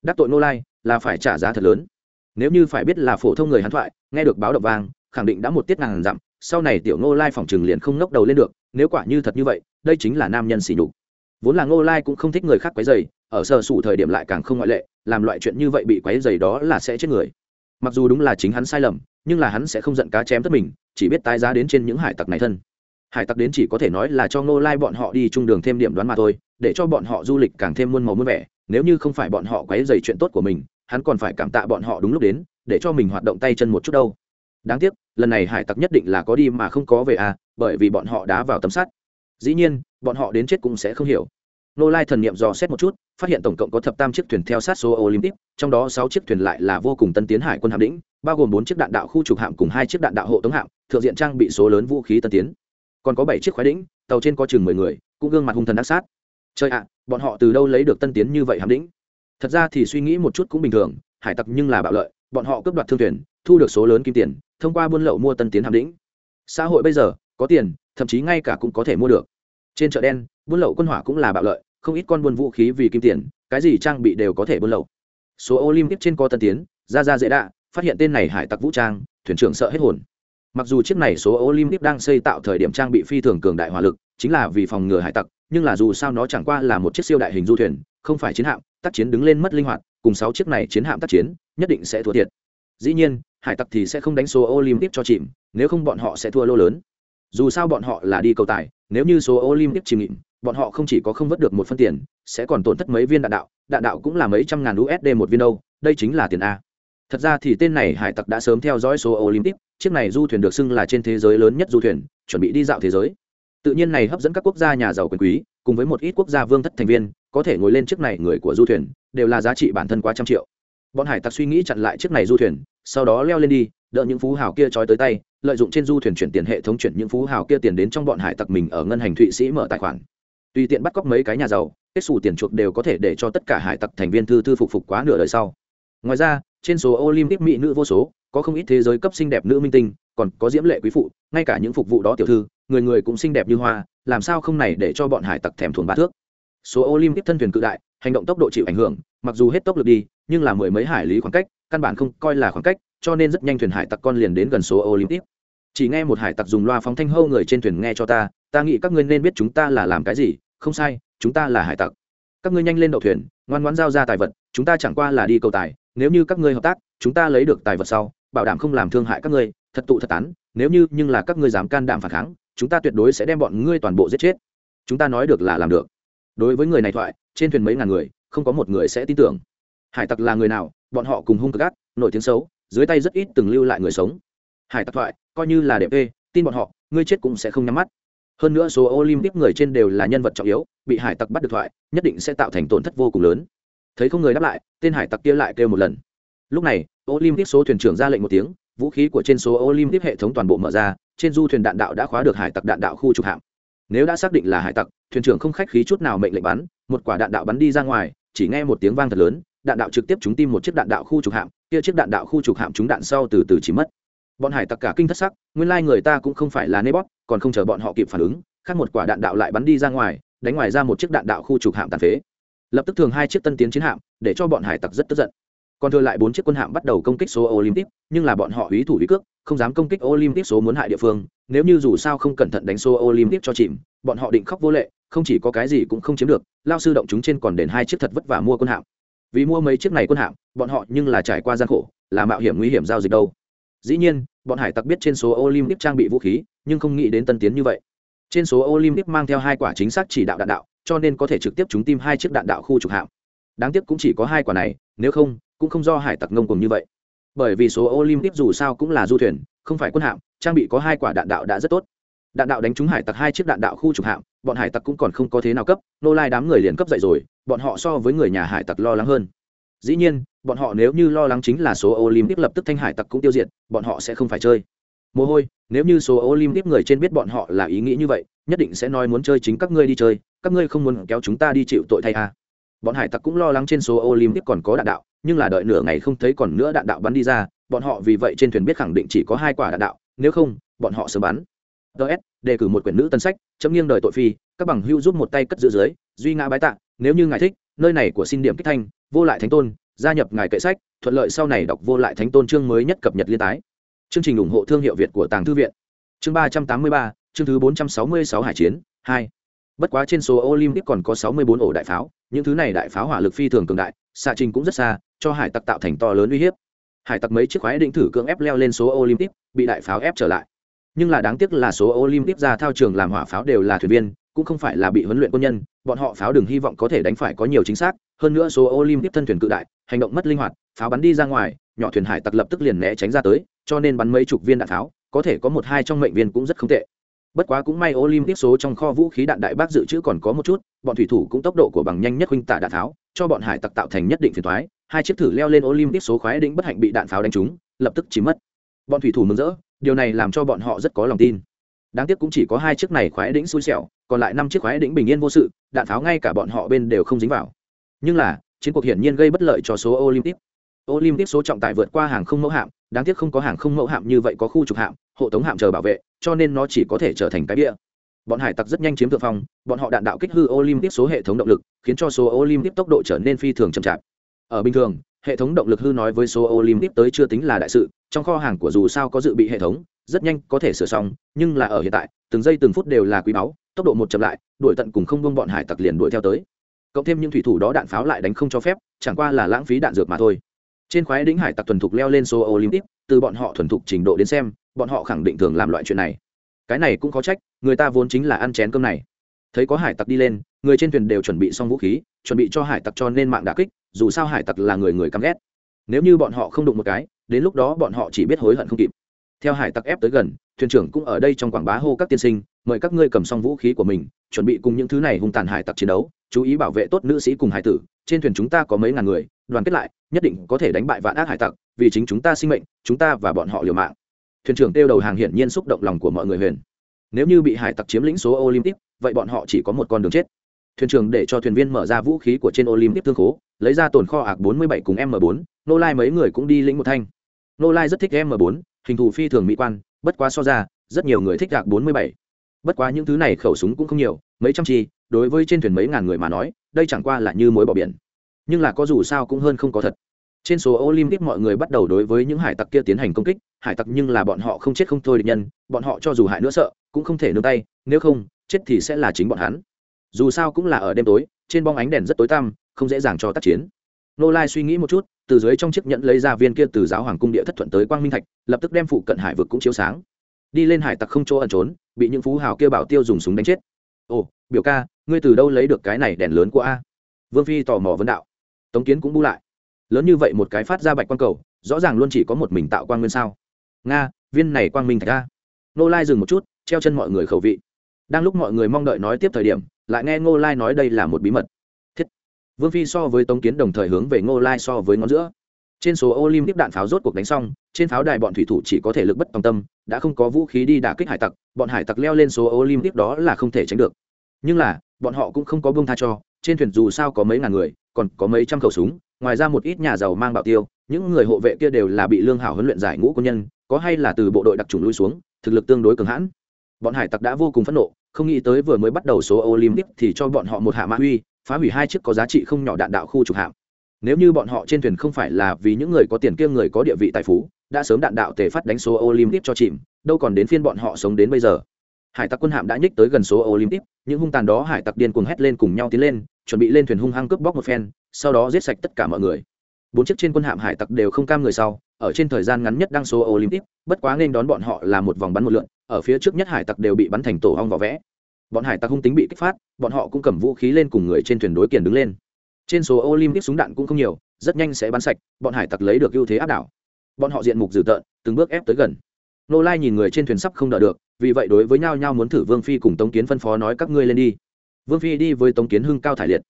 Đắc tội nô lai, là phải trả giá thật lớn. Nếu như phải biết là phổ thông người hắn thoại, nghe được báo động vang, khẳng định đã một tiết ngàn dặm, sau này tiểu nô lai phòng trừng liền không ngốc đầu lên được, nếu quả như thật như vậy, đây chính là nam nhân xỉ nhục vốn là nô lai cũng không thích người khác quấy dày ở sơ sủ thời điểm lại càng không ngoại lệ, làm loại chuyện như vậy bị quấy dày đó là sẽ chết người. Mặc dù đúng là chính hắn sai lầm, nhưng là hắn sẽ không giận cá chém tất mình, chỉ biết tái giá đến trên những hải tặc này thân. Hải tặc đến chỉ có thể nói là cho ngô lai bọn họ đi chung đường thêm điểm đoán mà thôi, để cho bọn họ du lịch càng thêm muôn màu muôn vẻ, nếu như không phải bọn họ quấy dày chuyện tốt của mình, hắn còn phải cảm tạ bọn họ đúng lúc đến, để cho mình hoạt động tay chân một chút đâu. Đáng tiếc, lần này hải tặc nhất định là có đi mà không có về à bởi vì bọn họ đá vào tấm sắt. Dĩ nhiên bọn họ đến chết cũng sẽ không hiểu. Nô lai thần niệm dò xét một chút, phát hiện tổng cộng có thập tam chiếc thuyền theo sát số olympic, trong đó sáu chiếc thuyền lại là vô cùng tân tiến hải quân hạm đỉnh bao gồm bốn chiếc đạn đạo khu trục hạm cùng hai chiếc đạn đạo hộ tống hạm, thượng diện trang bị số lớn vũ khí tân tiến. Còn có bảy chiếc khoái đĩnh, tàu trên có chừng mười người, cũng gương mặt hung thần đắc sát. Chơi ạ, bọn họ từ đâu lấy được tân tiến như vậy hạm đĩnh? Thật ra thì suy nghĩ một chút cũng bình thường, hải tặc nhưng là bạo lợi, bọn họ cướp đoạt thương thuyền, thu được số lớn kim tiền, thông qua buôn lậu mua tân tiến hạm đĩnh. Xã hội bây giờ, có tiền, thậm chí ngay cả cũng có thể mua được trên chợ đen, buôn lậu quân hỏa cũng là bạo lợi, không ít con buôn vũ khí vì kim tiền, cái gì trang bị đều có thể buôn lậu. Số olympic trên co tân tiến, ra ra dễ đạ, phát hiện tên này hải tặc vũ trang, thuyền trưởng sợ hết hồn. Mặc dù chiếc này số olympic đang xây tạo thời điểm trang bị phi thường cường đại hỏa lực, chính là vì phòng ngừa hải tặc, nhưng là dù sao nó chẳng qua là một chiếc siêu đại hình du thuyền, không phải chiến hạm, tác chiến đứng lên mất linh hoạt, cùng sáu chiếc này chiến hạm tác chiến, nhất định sẽ thua thiệt. Dĩ nhiên, hải tặc thì sẽ không đánh số olympic cho chìm, nếu không bọn họ sẽ thua lô lớn. Dù sao bọn họ là đi cầu tài nếu như số olympic chìm nghịm bọn họ không chỉ có không vớt được một phân tiền, sẽ còn tổn thất mấy viên đạn đạo. Đạn đạo cũng là mấy trăm ngàn usd một viên đâu, đây chính là tiền a. Thật ra thì tên này hải tặc đã sớm theo dõi số olympic, chiếc này du thuyền được xưng là trên thế giới lớn nhất du thuyền, chuẩn bị đi dạo thế giới. Tự nhiên này hấp dẫn các quốc gia nhà giàu quyền quý, cùng với một ít quốc gia vương thất thành viên, có thể ngồi lên chiếc này người của du thuyền, đều là giá trị bản thân quá trăm triệu bọn hải tặc suy nghĩ chặn lại chiếc này du thuyền, sau đó leo lên đi đợi những phú hào kia trói tới tay, lợi dụng trên du thuyền chuyển tiền hệ thống chuyển những phú hào kia tiền đến trong bọn hải tặc mình ở ngân hành thụy sĩ mở tài khoản. Tùy tiện bắt cóc mấy cái nhà giàu, kết xù tiền chuộc đều có thể để cho tất cả hải tặc thành viên thư thư phục phục quá nửa đời sau. Ngoài ra, trên số olympic mỹ nữ vô số, có không ít thế giới cấp xinh đẹp nữ minh tinh, còn có diễm lệ quý phụ, ngay cả những phục vụ đó tiểu thư, người người cũng xinh đẹp như hoa, làm sao không này để cho bọn hải tặc thèm thuồng ba thước. Số olympic thân thuyền cự đại, hành động tốc độ chịu ảnh hưởng, mặc dù hết tốc lực đi nhưng là mười mấy hải lý khoảng cách, căn bản không coi là khoảng cách, cho nên rất nhanh thuyền hải tặc con liền đến gần số olympic. Chỉ nghe một hải tặc dùng loa phóng thanh hâu người trên thuyền nghe cho ta ta nghĩ các ngươi nên biết chúng ta là làm cái gì, không sai, chúng ta là hải tặc. Các ngươi nhanh lên đậu thuyền, ngoan ngoãn giao ra tài vật, chúng ta chẳng qua là đi cầu tài, nếu như các ngươi hợp tác, chúng ta lấy được tài vật sau, bảo đảm không làm thương hại các ngươi, thật tụ thật tán, nếu như, nhưng là các ngươi dám can đảm phản kháng, chúng ta tuyệt đối sẽ đem bọn ngươi toàn bộ giết chết. Chúng ta nói được là làm được. Đối với người này thoại, trên thuyền mấy ngàn người, không có một người sẽ tin tưởng hải tặc là người nào, bọn họ cùng hung cực ác, nổi tiếng xấu, dưới tay rất ít từng lưu lại người sống. Hải tặc thoại, coi như là đẹp ê tin bọn họ, ngươi chết cũng sẽ không nhắm mắt. Hơn nữa số olympic người trên đều là nhân vật trọng yếu, bị hải tặc bắt được thoại, nhất định sẽ tạo thành tổn thất vô cùng lớn. Thấy không người đáp lại, tên hải tặc kia lại kêu một lần. Lúc này, olympic số thuyền trưởng ra lệnh một tiếng, vũ khí của trên số olympic hệ thống toàn bộ mở ra, trên du thuyền đạn đạo đã khóa được hải tặc đạn đạo khu trục hạm. Nếu đã xác định là hải tặc, thuyền trưởng không khách khí chút nào mệnh lệnh bắn, một quả đạn đạo bắn đi ra ngoài, chỉ nghe một tiếng vang thật lớn đạn đạo trực tiếp trúng tim một chiếc đạn đạo khu trục hạm, kia chiếc đạn đạo khu trục hạm trúng đạn sau từ từ chỉ mất. Bọn hải tặc cả kinh thất sắc, nguyên lai người ta cũng không phải là nê bóp còn không chờ bọn họ kịp phản ứng, khác một quả đạn đạo lại bắn đi ra ngoài, đánh ngoài ra một chiếc đạn đạo khu trục hạm tàn phế. Lập tức thường hai chiếc tân tiến chiến hạm, để cho bọn hải tặc rất tức giận. Còn thừa lại bốn chiếc quân hạm bắt đầu công kích số olympic, nhưng là bọn họ ý thủ ý cước, không dám công kích olympic số muốn hại địa phương, nếu như dù sao không cẩn thận đánh số olympic cho chìm, bọn họ định khóc vô lệ, không chỉ có cái gì cũng không chiếm được, lao sư động chúng trên còn đền hai chiếc thật vất vả mua quân hạm vì mua mấy chiếc này quân hạm, bọn họ nhưng là trải qua gian khổ, là mạo hiểm nguy hiểm giao dịch đâu. Dĩ nhiên, bọn hải tặc biết trên số olympic trang bị vũ khí, nhưng không nghĩ đến tân tiến như vậy. Trên số olympic mang theo hai quả chính xác chỉ đạo đạn đạo, cho nên có thể trực tiếp trúng tim hai chiếc đạn đạo khu trục hạm. Đáng tiếc cũng chỉ có hai quả này, nếu không, cũng không do hải tặc ngông cùng như vậy. Bởi vì số olympic dù sao cũng là du thuyền, không phải quân hạm, trang bị có hai quả đạn đạo đã rất tốt. Đạn đạo đánh trúng hải tặc hai chiếc đạn đạo khu trục hạm bọn hải tặc cũng còn không có thế nào cấp, nô lai đám người liền cấp dậy rồi, bọn họ so với người nhà hải tặc lo lắng hơn. Dĩ nhiên, bọn họ nếu như lo lắng chính là số olympic lập tức thanh hải tặc cũng tiêu diệt, bọn họ sẽ không phải chơi. Mồ hôi, nếu như số olympic người trên biết bọn họ là ý nghĩ như vậy, nhất định sẽ nói muốn chơi chính các ngươi đi chơi, các ngươi không muốn kéo chúng ta đi chịu tội thay à. bọn hải tặc cũng lo lắng trên số olympic còn có đạn đạo, nhưng là đợi nửa ngày không thấy còn nữa đạn đạo bắn đi ra, bọn họ vì vậy trên thuyền biết khẳng định chỉ có hai quả đạn đạo, nếu không, bọn họ sớm bắn ts đề cử một quyển nữ tân sách, chấm nghiêng đời tội phi, các bằng hưu giúp một tay cất giữ dưới, duy ngã bái tạ, nếu như ngài thích, nơi này của xin điểm kích thanh, vô lại thánh tôn, gia nhập ngài kệ sách, thuận lợi sau này đọc vô lại thánh tôn chương mới nhất cập nhật liên tái. Chương trình ủng hộ thương hiệu việt của tàng thư viện. Chương ba trăm tám mươi ba, chương thứ bốn trăm sáu mươi sáu hải chiến, hai. Bất quá trên số olympic còn có sáu mươi bốn ổ đại pháo, những thứ này đại pháo hỏa lực phi thường cường đại, xạ trình cũng rất xa, cho hải tặc tạo thành to lớn uy hiếp. Hải tặc mấy chiếc khoái định thử cưỡng ép leo lên số olympic, bị đại pháo ép trở lại nhưng là đáng tiếc là số olympic ra thao trường làm hỏa pháo đều là thuyền viên, cũng không phải là bị huấn luyện quân nhân, bọn họ pháo đừng hy vọng có thể đánh phải có nhiều chính xác, hơn nữa số olympic thân thuyền cự đại, hành động mất linh hoạt, pháo bắn đi ra ngoài, nhỏ thuyền hải tặc lập tức liền né tránh ra tới, cho nên bắn mấy chục viên đạn pháo, có thể có một hai trong mệnh viên cũng rất không tệ. Bất quá cũng may olympic số trong kho vũ khí đạn đại bác dự trữ còn có một chút, bọn thủy thủ cũng tốc độ của bằng nhanh nhất huynh tả đạn tháo cho bọn hải tặc tạo thành nhất định phiền thoái, hai chiếc thử leo lên olympic số khoái đĩnh bất hạnh bị đạn pháo đánh trúng, lập tức chỉ mất bọn thủy thủ mừng rỡ, điều này làm cho bọn họ rất có lòng tin. Đáng tiếc cũng chỉ có hai chiếc này khoái đĩnh xui xẻo, còn lại năm chiếc khoái đĩnh bình yên vô sự, đạn pháo ngay cả bọn họ bên đều không dính vào. Nhưng là, chiến cuộc hiển nhiên gây bất lợi cho số olympic. Olympic số trọng tải vượt qua hàng không mẫu hạm, đáng tiếc không có hàng không mẫu hạm như vậy có khu trục hạm, hộ tống hạm chờ bảo vệ, cho nên nó chỉ có thể trở thành cái bia. Bọn hải tặc rất nhanh chiếm thượng phong, bọn họ đạn đạo kích hư olympic số hệ thống động lực, khiến cho số olympic tốc độ trở nên phi thường chậm chạp. Ở bình thường hệ thống động lực hư nói với số olympic tới chưa tính là đại sự, trong kho hàng của dù sao có dự bị hệ thống, rất nhanh có thể sửa xong, nhưng là ở hiện tại, từng giây từng phút đều là quý báu, tốc độ một chậm lại, đuổi tận cùng không buông bọn hải tặc liền đuổi theo tới. Cộng thêm những thủy thủ đó đạn pháo lại đánh không cho phép, chẳng qua là lãng phí đạn dược mà thôi. Trên khoái đỉnh hải tặc thuần thục leo lên số olympic, từ bọn họ thuần thục trình độ đến xem, bọn họ khẳng định thường làm loại chuyện này. Cái này cũng có trách, người ta vốn chính là ăn chén cơm này. Thấy có hải tặc đi lên, người trên thuyền đều chuẩn bị xong vũ khí, chuẩn bị cho hải tặc cho nên mạng đà kích dù sao hải tặc là người người căm ghét. Nếu như bọn họ không đụng một cái, đến lúc đó bọn họ chỉ biết hối hận không kịp. Theo hải tặc ép tới gần, thuyền trưởng cũng ở đây trong quảng bá hô các tiên sinh, mời các ngươi cầm xong vũ khí của mình, chuẩn bị cùng những thứ này hung tàn hải tặc chiến đấu, chú ý bảo vệ tốt nữ sĩ cùng hải tử. Trên thuyền chúng ta có mấy ngàn người, đoàn kết lại, nhất định có thể đánh bại vạn ác hải tặc, vì chính chúng ta sinh mệnh, chúng ta và bọn họ liều mạng. Thuyền trưởng tiêu đầu hàng hiển nhiên xúc động lòng của mọi người huyền. Nếu như bị hải tặc chiếm lĩnh số olympic, vậy bọn họ chỉ có một con đường chết thuyền trưởng để cho thuyền viên mở ra vũ khí của trên olympic thương khố, lấy ra tồn kho ạc 47 cùng m 4 nô lai mấy người cũng đi lĩnh một thanh. Nô lai rất thích m 4 hình thù phi thường mỹ quan, bất quá so ra, rất nhiều người thích ạc 47. bất quá những thứ này khẩu súng cũng không nhiều, mấy trăm chi, đối với trên thuyền mấy ngàn người mà nói, đây chẳng qua là như mối bỏ biển. Nhưng là có dù sao cũng hơn không có thật. Trên số olympic mọi người bắt đầu đối với những hải tặc kia tiến hành công kích, hải tặc nhưng là bọn họ không chết không thôi địch nhân, bọn họ cho dù hại nữa sợ, cũng không thể nương tay, nếu không, chết thì sẽ là chính bọn hắn dù sao cũng là ở đêm tối, trên bong ánh đèn rất tối tăm, không dễ dàng cho tác chiến. Nô lai suy nghĩ một chút, từ dưới trong chiếc nhẫn lấy ra viên kia từ giáo hoàng cung địa thất thuận tới quang minh thạch, lập tức đem phụ cận hải vực cũng chiếu sáng. Đi lên hải tặc không chỗ ẩn trốn, bị những phú hào kia bảo tiêu dùng súng đánh chết. Ồ, biểu ca, ngươi từ đâu lấy được cái này đèn lớn của a? Vương phi tò mò vấn đạo. Tống kiến cũng bu lại. Lớn như vậy một cái phát ra bạch quang cầu, rõ ràng luôn chỉ có một mình tạo quang nguyên sao. Nga, viên này quang minh thạch a. Nô lai dừng một chút, treo chân mọi người khẩu vị. Đang lúc mọi người mong đợi nói tiếp thời điểm lại nghe ngô lai nói đây là một bí mật. Thiết. Vương phi so với tống kiến đồng thời hướng về ngô lai so với ngón giữa. Trên số olympic đạn pháo rốt cuộc đánh xong, trên pháo đài bọn thủy thủ chỉ có thể lực bất tòng tâm, đã không có vũ khí đi đả kích hải tặc, bọn hải tặc leo lên số olympic đó là không thể tránh được. Nhưng là, bọn họ cũng không có bông tha cho, trên thuyền dù sao có mấy ngàn người, còn có mấy trăm khẩu súng, ngoài ra một ít nhà giàu mang bảo tiêu, những người hộ vệ kia đều là bị lương hảo huấn luyện giải ngũ quân nhân, có hay là từ bộ đội đặc trùng lui xuống, thực lực tương đối cường hãn. Bọn hải tặc đã vô cùng phẫn nộ không nghĩ tới vừa mới bắt đầu số olympic thì cho bọn họ một hạ mã huy phá hủy hai chiếc có giá trị không nhỏ đạn đạo khu trục hạm. Nếu như bọn họ trên thuyền không phải là vì những người có tiền kia người có địa vị tài phú, đã sớm đạn đạo tề phát đánh số olympic cho chìm, đâu còn đến phiên bọn họ sống đến bây giờ. Hải tặc quân hạm đã nhích tới gần số olympic, những hung tàn đó hải tặc điên cuồng hét lên cùng nhau tiến lên, chuẩn bị lên thuyền hung hăng cướp bóc một phen, sau đó giết sạch tất cả mọi người. Bốn chiếc trên quân hạm hải tặc đều không cam người sau, ở trên thời gian ngắn nhất đăng số olympic, bất quá nên đón bọn họ là một vòng bắn một lượn ở phía trước nhất hải tặc đều bị bắn thành tổ hong vỏ vẽ. Bọn hải tặc hung tính bị kích phát, bọn họ cũng cầm vũ khí lên cùng người trên thuyền đối kiền đứng lên. Trên số olympic súng đạn cũng không nhiều, rất nhanh sẽ bắn sạch, bọn hải tặc lấy được ưu thế áp đảo. Bọn họ diện mục dữ tợn, từng bước ép tới gần. Nô lai nhìn người trên thuyền sắp không đỡ được, vì vậy đối với nhau nhau muốn thử vương phi cùng tống kiến phân phó nói các ngươi lên đi. Vương phi đi với tống kiến hưng cao thải liệt.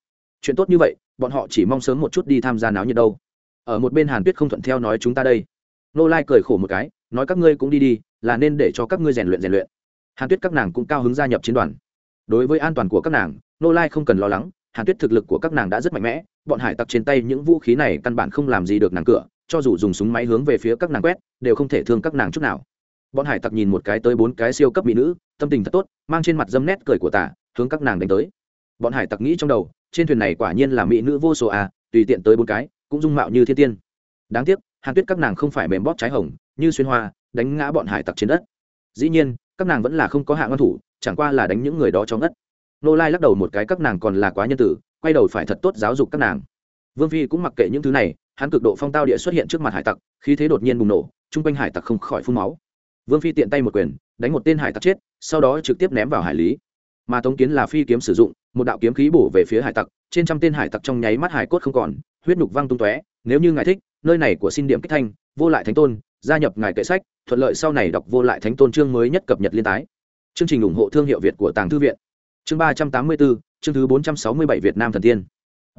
Chuyện tốt như vậy, bọn họ chỉ mong sớm một chút đi tham gia náo nhiệt đâu. Ở một bên hàn tuyết không thuận theo nói chúng ta đây. Nô lai cười khổ một cái, nói các ngươi cũng đi đi là nên để cho các ngươi rèn luyện rèn luyện. Hàn tuyết các nàng cũng cao hứng gia nhập chiến đoàn. Đối với an toàn của các nàng, nô lai không cần lo lắng, hàn tuyết thực lực của các nàng đã rất mạnh mẽ, bọn hải tặc trên tay những vũ khí này căn bản không làm gì được nàng cửa, cho dù dùng súng máy hướng về phía các nàng quét, đều không thể thương các nàng chút nào. Bọn hải tặc nhìn một cái tới bốn cái siêu cấp mỹ nữ, tâm tình thật tốt, mang trên mặt dâm nét cười của tả hướng các nàng đánh tới. Bọn hải tặc nghĩ trong đầu, trên thuyền này quả nhiên là mỹ nữ vô số à tùy tiện tới bốn cái, cũng dung mạo như thiên tiên. Đáng tiếc, hàn tuyết các nàng không phải mềm bóp trái hồng, như xuyên hoa đánh ngã bọn hải tặc trên đất. Dĩ nhiên, các nàng vẫn là không có hạ ngăn thủ, chẳng qua là đánh những người đó cho ngất. Nô lai lắc đầu một cái, các nàng còn là quá nhân tử, quay đầu phải thật tốt giáo dục các nàng. Vương phi cũng mặc kệ những thứ này, hắn cực độ phong tao địa xuất hiện trước mặt hải tặc, khí thế đột nhiên bùng nổ, chung quanh hải tặc không khỏi phun máu. Vương phi tiện tay một quyền, đánh một tên hải tặc chết, sau đó trực tiếp ném vào hải lý. Mà tống kiến là phi kiếm sử dụng, một đạo kiếm khí bổ về phía hải tặc, trên trăm tên hải tặc trong nháy mắt hải cốt không còn, huyết nhục văng tung tóe, nếu như ngài thích, nơi này của xin điểm kích thanh, vô lại thánh tôn gia nhập ngài kệ sách, thuận lợi sau này đọc vô lại thánh tôn chương mới nhất cập nhật liên tái. Chương trình ủng hộ thương hiệu việt của tàng thư viện. Chương ba trăm tám mươi bốn, chương thứ bốn trăm sáu mươi bảy việt nam thần tiên.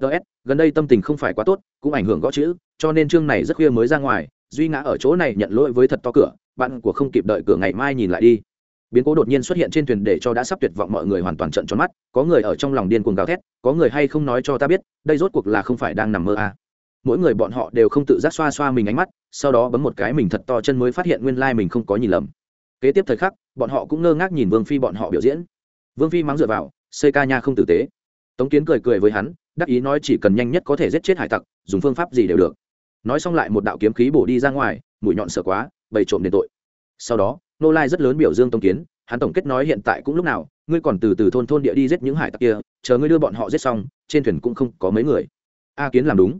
Ts gần đây tâm tình không phải quá tốt, cũng ảnh hưởng gõ chữ, cho nên chương này rất khuya mới ra ngoài, duy ngã ở chỗ này nhận lỗi với thật to cửa, bạn của không kịp đợi cửa ngày mai nhìn lại đi. Biến cố đột nhiên xuất hiện trên thuyền để cho đã sắp tuyệt vọng mọi người hoàn toàn trận tròn mắt, có người ở trong lòng điên cuồng gào thét, có người hay không nói cho ta biết, đây rốt cuộc là không phải đang nằm mơ à mỗi người bọn họ đều không tự giác xoa xoa mình ánh mắt, sau đó bấm một cái mình thật to chân mới phát hiện nguyên lai mình không có nhìn lầm. Kế tiếp thời khắc, bọn họ cũng ngơ ngác nhìn vương phi bọn họ biểu diễn. Vương phi mắng dựa vào xây ca nha không tử tế. Tống kiến cười cười với hắn, đắc ý nói, chỉ cần nhanh nhất có thể giết chết hải tặc, dùng phương pháp gì đều được. Nói xong lại một đạo kiếm khí bổ đi ra ngoài, mũi nhọn sợ quá bày trộm đền tội. Sau đó, nô lai rất lớn biểu dương tống kiến, hắn tổng kết nói hiện tại cũng lúc nào, ngươi còn từ từ thôn thôn địa đi giết những hải tặc kia, chờ ngươi đưa bọn họ giết xong, trên thuyền cũng không có mấy người. A kiến làm đúng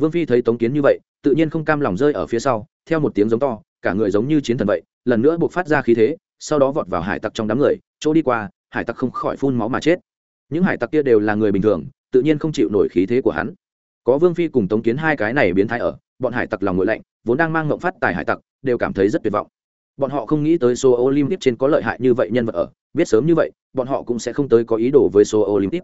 vương phi thấy tống kiến như vậy, tự nhiên không cam lòng rơi ở phía sau, theo một tiếng giống to, cả người giống như chiến thần vậy, lần nữa buộc phát ra khí thế, sau đó vọt vào hải tặc trong đám người, chỗ đi qua, hải tặc không khỏi phun máu mà chết. Những hải tặc kia đều là người bình thường, tự nhiên không chịu nổi khí thế của hắn. Có vương phi cùng tống kiến hai cái này biến thái ở, bọn hải tặc lòng ngội lạnh, vốn đang mang ngộng phát tài hải tặc, đều cảm thấy rất tuyệt vọng. Bọn họ không nghĩ tới số olympic trên có lợi hại như vậy nhân vật ở, biết sớm như vậy, bọn họ cũng sẽ không tới có ý đồ với số olympic.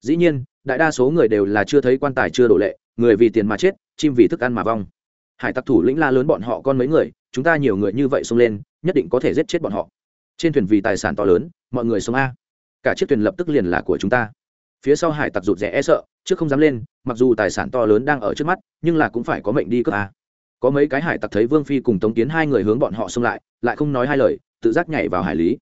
Dĩ nhiên, đại đa số người đều là chưa thấy quan tài chưa đổ lệ người vì tiền mà chết, chim vì thức ăn mà vong. Hải tặc thủ lĩnh la lớn bọn họ con mấy người, chúng ta nhiều người như vậy xông lên, nhất định có thể giết chết bọn họ. Trên thuyền vì tài sản to lớn, mọi người sống a. Cả chiếc thuyền lập tức liền là của chúng ta. Phía sau hải tặc rụt rè e sợ trước không dám lên, mặc dù tài sản to lớn đang ở trước mắt, nhưng là cũng phải có mệnh đi cướp a. có mấy cái hải tặc thấy vương phi cùng tống kiến hai người hướng bọn họ xông lại lại không nói hai lời, tự giác nhảy vào hải lý.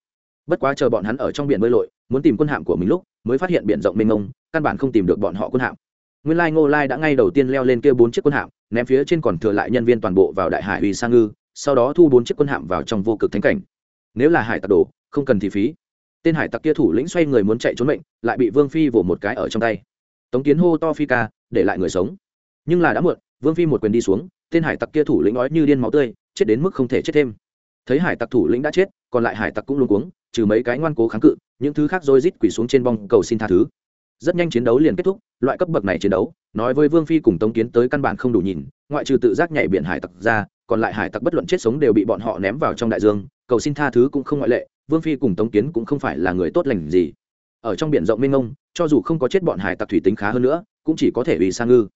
Bất quá chờ bọn hắn ở trong biển bơi lội, muốn tìm quân hạm của mình lúc, mới phát hiện biển rộng mênh mông, căn bản không tìm được bọn họ quân hạm nguyên lai ngô lai đã ngay đầu tiên leo lên kia bốn chiếc quân hạm, ném phía trên còn thừa lại nhân viên toàn bộ vào đại hải uy sang ngư, sau đó thu bốn chiếc quân hạm vào trong vô cực thánh cảnh. Nếu là hải tặc đồ không cần thì phí. Tên hải tặc kia thủ lĩnh xoay người muốn chạy trốn mệnh, lại bị vương phi vỗ một cái ở trong tay. Tống kiến hô to phi ca, để lại người sống. Nhưng là đã muộn, vương phi một quyền đi xuống, tên hải tặc kia thủ lĩnh nói như điên máu tươi, chết đến mức không thể chết thêm. Thấy hải tặc thủ lĩnh đã chết, còn lại hải tặc cũng luôn cuống, trừ mấy cái ngoan cố kháng cự, những thứ khác rồi rít quỷ xuống trên bong cầu xin tha thứ rất nhanh chiến đấu liền kết thúc, loại cấp bậc này chiến đấu, nói với vương phi cùng tống kiến tới căn bản không đủ nhìn, ngoại trừ tự giác nhảy biển hải tặc ra, còn lại hải tặc bất luận chết sống đều bị bọn họ ném vào trong đại dương, cầu xin tha thứ cũng không ngoại lệ, vương phi cùng tống kiến cũng không phải là người tốt lành gì. Ở trong biển rộng mênh mông, cho dù không có chết bọn hải tặc thủy tính khá hơn nữa, cũng chỉ có thể vì sang ngư.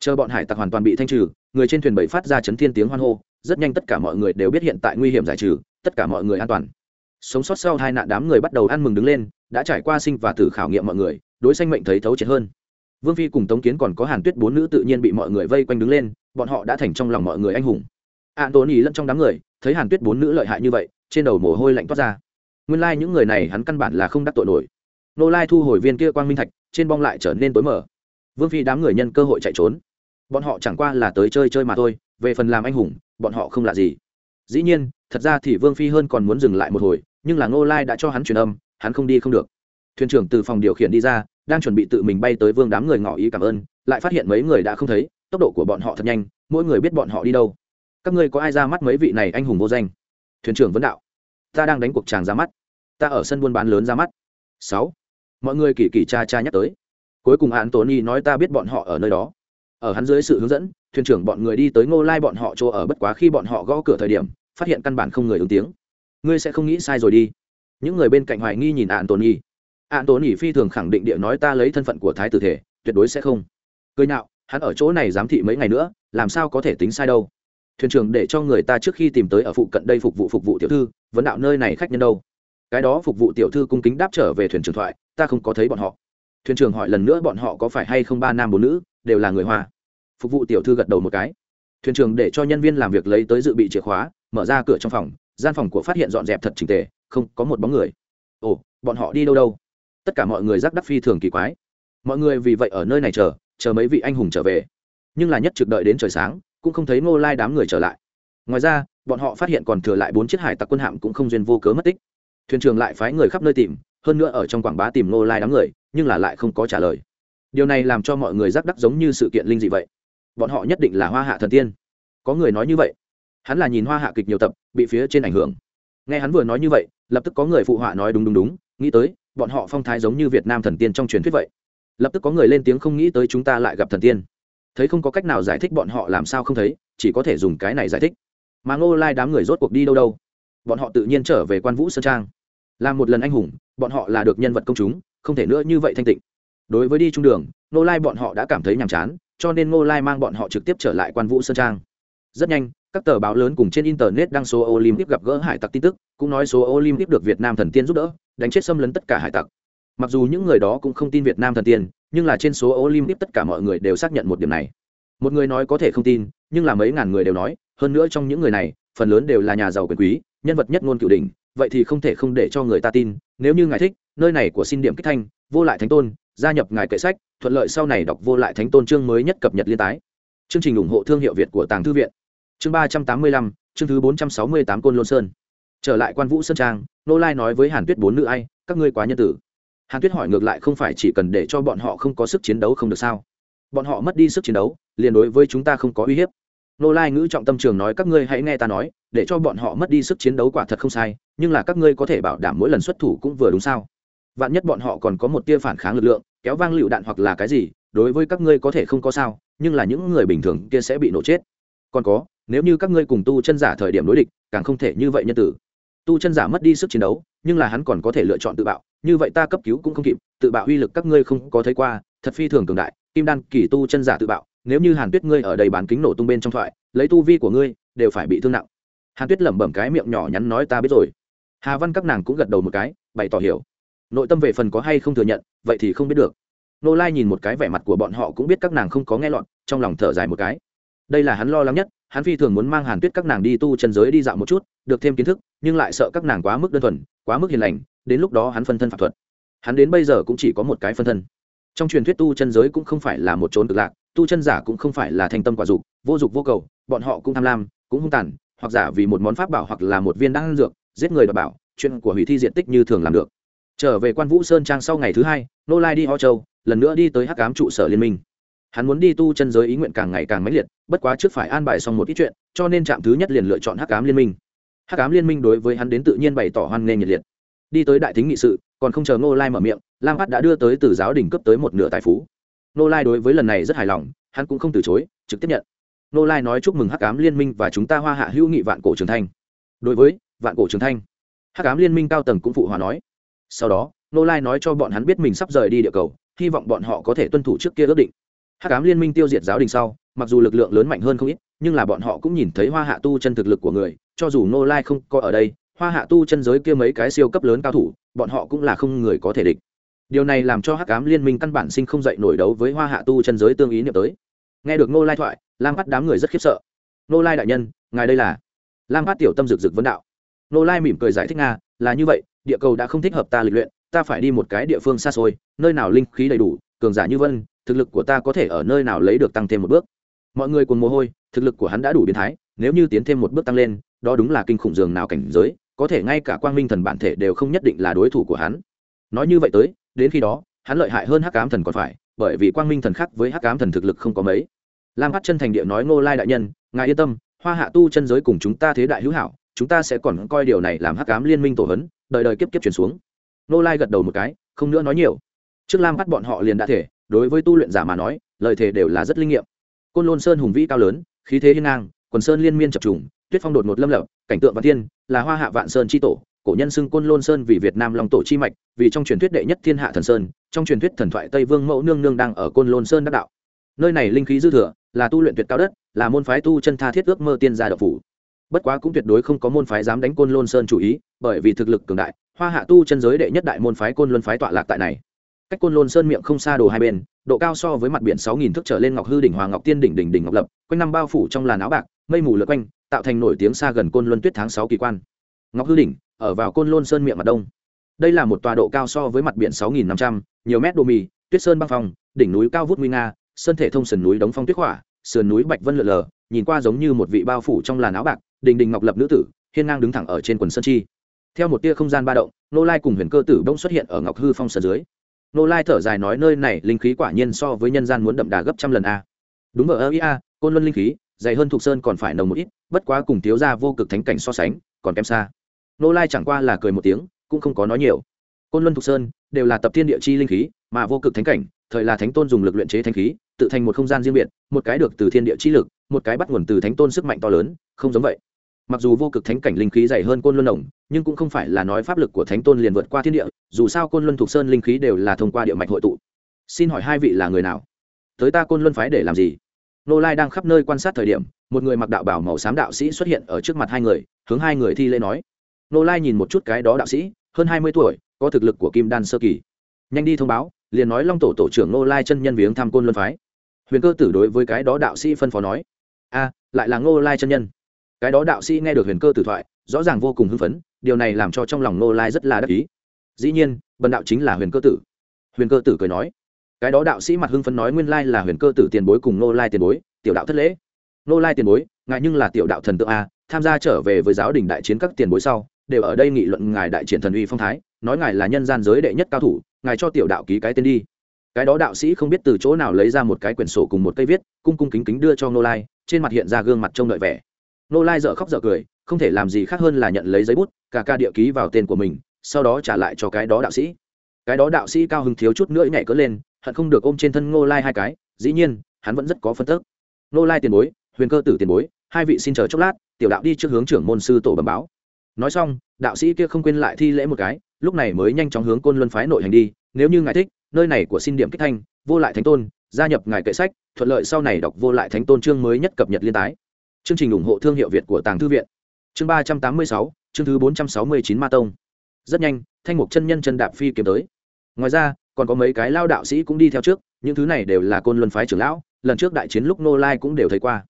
Chờ bọn hải tặc hoàn toàn bị thanh trừ, người trên thuyền bảy phát ra chấn thiên tiếng hoan hô, rất nhanh tất cả mọi người đều biết hiện tại nguy hiểm giải trừ, tất cả mọi người an toàn. Sống sót sau hai nạn đám người bắt đầu ăn mừng đứng lên, đã trải qua sinh và tử khảo nghiệm mọi người đối sanh mệnh thấy thấu triệt hơn. Vương phi cùng tống kiến còn có hàn tuyết bốn nữ tự nhiên bị mọi người vây quanh đứng lên, bọn họ đã thành trong lòng mọi người anh hùng. An tốn ý lẫn trong đám người, thấy hàn tuyết bốn nữ lợi hại như vậy, trên đầu mồ hôi lạnh toát ra. Nguyên lai、like、những người này hắn căn bản là không đắc tội nổi. Nô lai thu hồi viên kia quang minh thạch, trên bong lại trở nên tối mở vương phi đám người nhân cơ hội chạy trốn. Bọn họ chẳng qua là tới chơi chơi mà thôi, về phần làm anh hùng, bọn họ không lạ gì. Dĩ nhiên, thật ra thì vương phi hơn còn muốn dừng lại một hồi, nhưng là ngô lai đã cho hắn truyền âm, hắn không đi không được thuyền trưởng từ phòng điều khiển đi ra, đang chuẩn bị tự mình bay tới vương đám người ngỏ ý cảm ơn, lại phát hiện mấy người đã không thấy, tốc độ của bọn họ thật nhanh, mỗi người biết bọn họ đi đâu. Các ngươi có ai ra mắt mấy vị này anh hùng vô danh? Thuyền trưởng vấn đạo. Ta đang đánh cuộc tràng ra mắt. Ta ở sân buôn bán lớn ra mắt. Sáu. Mọi người kỳ kỳ cha cha nhắc tới. Cuối cùng án tốn y nói ta biết bọn họ ở nơi đó. Ở hắn dưới sự hướng dẫn, thuyền trưởng bọn người đi tới ngô lai bọn họ chỗ ở bất quá khi bọn họ gõ cửa thời điểm, phát hiện căn bản không người ứng tiếng. Ngươi sẽ không nghĩ sai rồi đi. Những người bên cạnh hoài nghi nhìn Án Tốn nhi an tồn ỉ phi thường khẳng định địa nói ta lấy thân phận của thái tử thể, tuyệt đối sẽ không. Cười nhạo, hắn ở chỗ này giám thị mấy ngày nữa, làm sao có thể tính sai đâu. Thuyền trưởng để cho người ta trước khi tìm tới ở phụ cận đây phục vụ phục vụ tiểu thư, vấn đạo nơi này khách nhân đâu. Cái đó phục vụ tiểu thư cung kính đáp trở về thuyền trưởng thoại, ta không có thấy bọn họ. Thuyền trưởng hỏi lần nữa bọn họ có phải hay không ba nam bốn nữ, đều là người hoa. Phục vụ tiểu thư gật đầu một cái. Thuyền trưởng để cho nhân viên làm việc lấy tới dự bị chìa khóa, mở ra cửa trong phòng, gian phòng của phát hiện dọn dẹp thật trình tề, không có một bóng người. Ồ, bọn họ đi đâu đâu? Tất cả mọi người giác đắc phi thường kỳ quái. Mọi người vì vậy ở nơi này chờ chờ mấy vị anh hùng trở về. Nhưng là nhất trực đợi đến trời sáng, cũng không thấy ngô lai đám người trở lại. Ngoài ra, bọn họ phát hiện còn thừa lại bốn chiếc hải tặc quân hạm cũng không duyên vô cớ mất tích. Thuyền trưởng lại phái người khắp nơi tìm, hơn nữa ở trong quảng bá tìm ngô lai đám người, nhưng là lại không có trả lời. Điều này làm cho mọi người giác đắc giống như sự kiện linh dị vậy. Bọn họ nhất định là hoa hạ thần tiên. Có người nói như vậy. Hắn là nhìn hoa hạ kịch nhiều tập, bị phía trên ảnh hưởng. Nghe hắn vừa nói như vậy, lập tức có người phụ họa nói đúng đúng đúng, nghĩ tới bọn họ phong thái giống như việt nam thần tiên trong truyền thuyết vậy. Lập tức có người lên tiếng không nghĩ tới chúng ta lại gặp thần tiên. Thấy không có cách nào giải thích bọn họ làm sao không thấy, chỉ có thể dùng cái này giải thích. Mà ngô lai đám người rốt cuộc đi đâu đâu? Bọn họ tự nhiên trở về quan vũ sơn trang. Làm một lần anh hùng, bọn họ là được nhân vật công chúng, không thể nữa như vậy thanh tịnh. Đối với đi trung đường, ngô lai bọn họ đã cảm thấy nhàm chán, cho nên ngô lai mang bọn họ trực tiếp trở lại quan vũ sơn trang. Rất nhanh, các tờ báo lớn cùng trên internet đăng số olympic gặp gỡ hải tặc tin tức, cũng nói số olympic được việt nam thần tiên giúp đỡ đánh chết xâm lấn tất cả hải tặc. Mặc dù những người đó cũng không tin việt nam thần tiên, nhưng là trên số olympic tất cả mọi người đều xác nhận một điểm này. Một người nói có thể không tin, nhưng là mấy ngàn người đều nói, hơn nữa trong những người này, phần lớn đều là nhà giàu quyền quý, nhân vật nhất ngôn cửu đình vậy thì không thể không để cho người ta tin, nếu như ngài thích, nơi này của xin điểm kích thanh, vô lại thánh tôn, gia nhập ngài kệ sách, thuận lợi sau này đọc vô lại thánh tôn chương mới nhất cập nhật liên tái. Chương trình ủng hộ thương hiệu việt của tàng thư viện. Chương ba trăm tám mươi lăm, chương thứ bốn trăm sáu mươi tám côn lôn sơn trở lại quan vũ sơn trang, nô lai nói với hàn tuyết bốn nữ ai, các ngươi quá nhân tử. Hàn tuyết hỏi ngược lại không phải chỉ cần để cho bọn họ không có sức chiến đấu không được sao? Bọn họ mất đi sức chiến đấu, liền đối với chúng ta không có uy hiếp. Nô lai ngữ trọng tâm trường nói, các ngươi hãy nghe ta nói, để cho bọn họ mất đi sức chiến đấu quả thật không sai, nhưng là các ngươi có thể bảo đảm mỗi lần xuất thủ cũng vừa đúng sao? Vạn nhất bọn họ còn có một tia phản kháng lực lượng, kéo vang lựu đạn hoặc là cái gì, đối với các ngươi có thể không có sao, nhưng là những người bình thường kia sẽ bị nổ chết. Còn có, nếu như các ngươi cùng tu chân giả thời điểm đối địch, càng không thể như vậy nhân tử tu chân giả mất đi sức chiến đấu, nhưng là hắn còn có thể lựa chọn tự bạo, như vậy ta cấp cứu cũng không kịp, tự bạo uy lực các ngươi không có thấy qua, thật phi thường cường đại, kim đan kỳ tu chân giả tự bạo, nếu như hàn tuyết ngươi ở đây bán kính nổ tung bên trong thoại, lấy tu vi của ngươi, đều phải bị thương nặng. Hàn tuyết lẩm bẩm cái miệng nhỏ nhắn nói ta biết rồi. Hà văn các nàng cũng gật đầu một cái, bày tỏ hiểu. Nội tâm về phần có hay không thừa nhận, vậy thì không biết được. Nô lai nhìn một cái vẻ mặt của bọn họ cũng biết các nàng không có nghe lọt, trong lòng thở dài một cái. Đây là hắn lo lắng nhất, hắn phi thường muốn mang hàn tuyết các nàng đi tu chân giới đi dạo một chút được thêm kiến thức, nhưng lại sợ các nàng quá mức đơn thuần, quá mức hiền lành, đến lúc đó hắn phân thân phạm thuật. Hắn đến bây giờ cũng chỉ có một cái phân thân. Trong truyền thuyết tu chân giới cũng không phải là một trốn cực lạc, tu chân giả cũng không phải là thành tâm quả dục, vô dục vô cầu, bọn họ cũng tham lam, cũng hung tàn, hoặc giả vì một món pháp bảo hoặc là một viên đan dược, giết người đảm bảo, chuyện của hủy thi diện tích như thường làm được. Trở về quan vũ sơn trang sau ngày thứ hai, nô lai đi ho châu, lần nữa đi tới hắc cám trụ sở liên minh. Hắn muốn đi tu chân giới ý nguyện càng ngày càng mãnh liệt, bất quá trước phải an bài xong một ít chuyện, cho nên trạm thứ nhất liền lựa chọn hắc cám liên minh hắc Ám liên minh đối với hắn đến tự nhiên bày tỏ hoan nghênh nhiệt liệt. Đi tới đại thính nghị sự, còn không chờ nô lai mở miệng, lam phát đã đưa tới từ giáo đình cấp tới một nửa tài phú. Nô lai đối với lần này rất hài lòng, hắn cũng không từ chối, trực tiếp nhận. Nô lai nói chúc mừng hắc Ám liên minh và chúng ta hoa hạ hữu nghị vạn cổ trường thanh. Đối với vạn cổ trường thanh, hắc Ám liên minh cao tầng cũng phụ hòa nói. Sau đó nô lai nói cho bọn hắn biết mình sắp rời đi địa cầu, hy vọng bọn họ có thể tuân thủ trước kia ước định. Hắc ám liên minh tiêu diệt giáo đình sau mặc dù lực lượng lớn mạnh hơn không ít, nhưng là bọn họ cũng nhìn thấy hoa hạ tu chân thực lực của người, cho dù nô lai không có ở đây, hoa hạ tu chân giới kia mấy cái siêu cấp lớn cao thủ, bọn họ cũng là không người có thể địch. Điều này làm cho hắc Cám liên minh căn bản sinh không dậy nổi đấu với hoa hạ tu chân giới tương ý niệm tới. Nghe được nô lai thoại, lam bắt đám người rất khiếp sợ. Nô lai đại nhân, ngài đây là? Lam bắt tiểu tâm rực rực vấn đạo. Nô lai mỉm cười giải thích nga, là như vậy, địa cầu đã không thích hợp ta lịch luyện, ta phải đi một cái địa phương xa xôi, nơi nào linh khí đầy đủ, cường giả như vân, thực lực của ta có thể ở nơi nào lấy được tăng thêm một bước mọi người cùng mồ hôi, thực lực của hắn đã đủ biến thái, nếu như tiến thêm một bước tăng lên, đó đúng là kinh khủng dường nào cảnh giới, có thể ngay cả quang minh thần bản thể đều không nhất định là đối thủ của hắn. Nói như vậy tới, đến khi đó, hắn lợi hại hơn hắc ám thần còn phải, bởi vì quang minh thần khác với hắc ám thần thực lực không có mấy. Lam hát chân thành địa nói ngô lai đại nhân, ngài yên tâm, hoa hạ tu chân giới cùng chúng ta thế đại hữu hảo, chúng ta sẽ còn coi điều này làm hắc ám liên minh tổ hấn đời đời kiếp kiếp chuyển xuống. Ngô lai gật đầu một cái, không nữa nói nhiều. Trước lam hát bọn họ liền đã thể, đối với tu luyện giả mà nói, lời thề đều là rất linh nghiệm côn lôn sơn hùng vĩ cao lớn, khí thế hiên ngang, quần sơn liên miên chập trùng, tuyết phong đột ngột lâm lập, cảnh tượng văn thiên, là hoa hạ vạn sơn tri tổ, cổ nhân xưng côn lôn sơn vì việt nam long tổ chi mạch, vì trong truyền thuyết đệ nhất thiên hạ thần sơn, trong truyền thuyết thần thoại tây vương mẫu nương nương đang ở côn lôn sơn đắc đạo. Nơi này linh khí dư thừa, là tu luyện tuyệt cao đất, là môn phái tu chân tha thiết ước mơ tiên gia độc phủ. Bất quá cũng tuyệt đối không có môn phái dám đánh côn lôn sơn chủ ý, bởi vì thực lực cường đại, hoa hạ tu chân giới đệ nhất đại môn phái côn luân phái tọa lạc tại này cách côn lôn sơn miệng không xa đồ hai bên, độ cao so với mặt biển sáu nghìn thước trở lên ngọc hư đỉnh hoàng ngọc tiên đỉnh đỉnh đỉnh ngọc lập, quanh năm bao phủ trong làn áo bạc, mây mù lượt quanh, tạo thành nổi tiếng xa gần côn luân tuyết tháng sáu kỳ quan. Ngọc hư đỉnh, ở vào côn lôn sơn miệng mặt đông. Đây là một tòa độ cao so với mặt biển sáu nghìn năm trăm, nhiều mét đồ mì, tuyết sơn băng phong, đỉnh núi cao vút nguy nga, sơn thể thông sườn núi đóng phong tuyết hỏa, sườn núi bạch vân lượn lờ, nhìn qua giống như một vị bao phủ trong làn áo bạc đình đình ngọc lập nữ tử, hiên ngang đứng thẳng ở trên quần sơn chi. Theo một tia không gian ba động, nô lai cùng huyền cơ tử đông xuất hiện ở ngọc hư phong sở dưới nô lai thở dài nói nơi này linh khí quả nhiên so với nhân gian muốn đậm đà gấp trăm lần a. Đúng ở ơ ia côn luân linh khí, dày hơn thục sơn còn phải nồng một ít, bất quá cùng thiếu gia vô cực thánh cảnh so sánh, còn kém xa. Nô lai chẳng qua là cười một tiếng, cũng không có nói nhiều. Côn luân thục sơn đều là tập thiên địa chi linh khí, mà vô cực thánh cảnh, thời là thánh tôn dùng lực luyện chế thanh khí, tự thành một không gian riêng biệt, một cái được từ thiên địa chi lực, một cái bắt nguồn từ thánh tôn sức mạnh to lớn, không giống vậy mặc dù vô cực thánh cảnh linh khí dày hơn côn luân đồng, nhưng cũng không phải là nói pháp lực của thánh tôn liền vượt qua thiên địa, dù sao côn luân thuộc sơn linh khí đều là thông qua địa mạch hội tụ. Xin hỏi hai vị là người nào? Tới ta côn luân phái để làm gì? Nô lai đang khắp nơi quan sát thời điểm, một người mặc đạo bảo màu xám đạo sĩ xuất hiện ở trước mặt hai người, hướng hai người thi lễ nói. Nô lai nhìn một chút cái đó đạo sĩ, hơn hai mươi tuổi, có thực lực của kim đan sơ kỳ. Nhanh đi thông báo, liền nói long tổ tổ trưởng nô lai chân nhân viếng thăm côn luân phái. Huyền cơ tử đối với cái đó đạo sĩ phân phó nói. A lại là nô lai chân nhân cái đó đạo sĩ nghe được huyền cơ tử thoại, rõ ràng vô cùng hưng phấn, điều này làm cho trong lòng nô lai rất là đắc ý. Dĩ nhiên, bần đạo chính là huyền cơ tử. Huyền cơ tử cười nói, cái đó đạo sĩ mặt hưng phấn nói nguyên lai là huyền cơ tử tiền bối cùng nô lai tiền bối, tiểu đạo thất lễ. Nô lai tiền bối, ngài nhưng là tiểu đạo thần tượng a, tham gia trở về với giáo đình đại chiến các tiền bối sau, đều ở đây nghị luận ngài đại triển thần uy phong thái, nói ngài là nhân gian giới đệ nhất cao thủ, ngài cho tiểu đạo ký cái tên đi. Cái đó đạo sĩ không biết từ chỗ nào lấy ra một cái quyển sổ cùng một cây viết, cung cung kính kính đưa cho nô lai, trên mặt hiện ra gương mặt trông đợi vẻ nô lai dợ khóc dợ cười, không thể làm gì khác hơn là nhận lấy giấy bút, cả ca địa ký vào tên của mình, sau đó trả lại cho cái đó đạo sĩ. Cái đó đạo sĩ cao hứng thiếu chút nữa nhảy cỡ lên, hận không được ôm trên thân ngô lai hai cái, dĩ nhiên, hắn vẫn rất có phân tức. Ngô lai tiền bối, huyền cơ tử tiền bối, hai vị xin chờ chốc lát, tiểu đạo đi trước hướng trưởng môn sư tổ bẩm báo. Nói xong, đạo sĩ kia không quên lại thi lễ một cái, lúc này mới nhanh chóng hướng côn luân phái nội hành đi, nếu như ngài thích, nơi này của xin điểm kích thanh, vô lại thánh tôn, gia nhập ngài kệ sách, thuận lợi sau này đọc vô lại thánh tôn chương mới nhất cập nhật liên tái chương trình ủng hộ thương hiệu việt của tàng thư viện. Chương ba trăm tám mươi sáu, chương thứ bốn trăm sáu mươi chín ma tông. Rất nhanh, thanh mục chân nhân chân đạp phi kiếm tới. Ngoài ra, còn có mấy cái lao đạo sĩ cũng đi theo trước, những thứ này đều là côn luân phái trưởng lão, lần trước đại chiến lúc nô lai cũng đều thấy qua.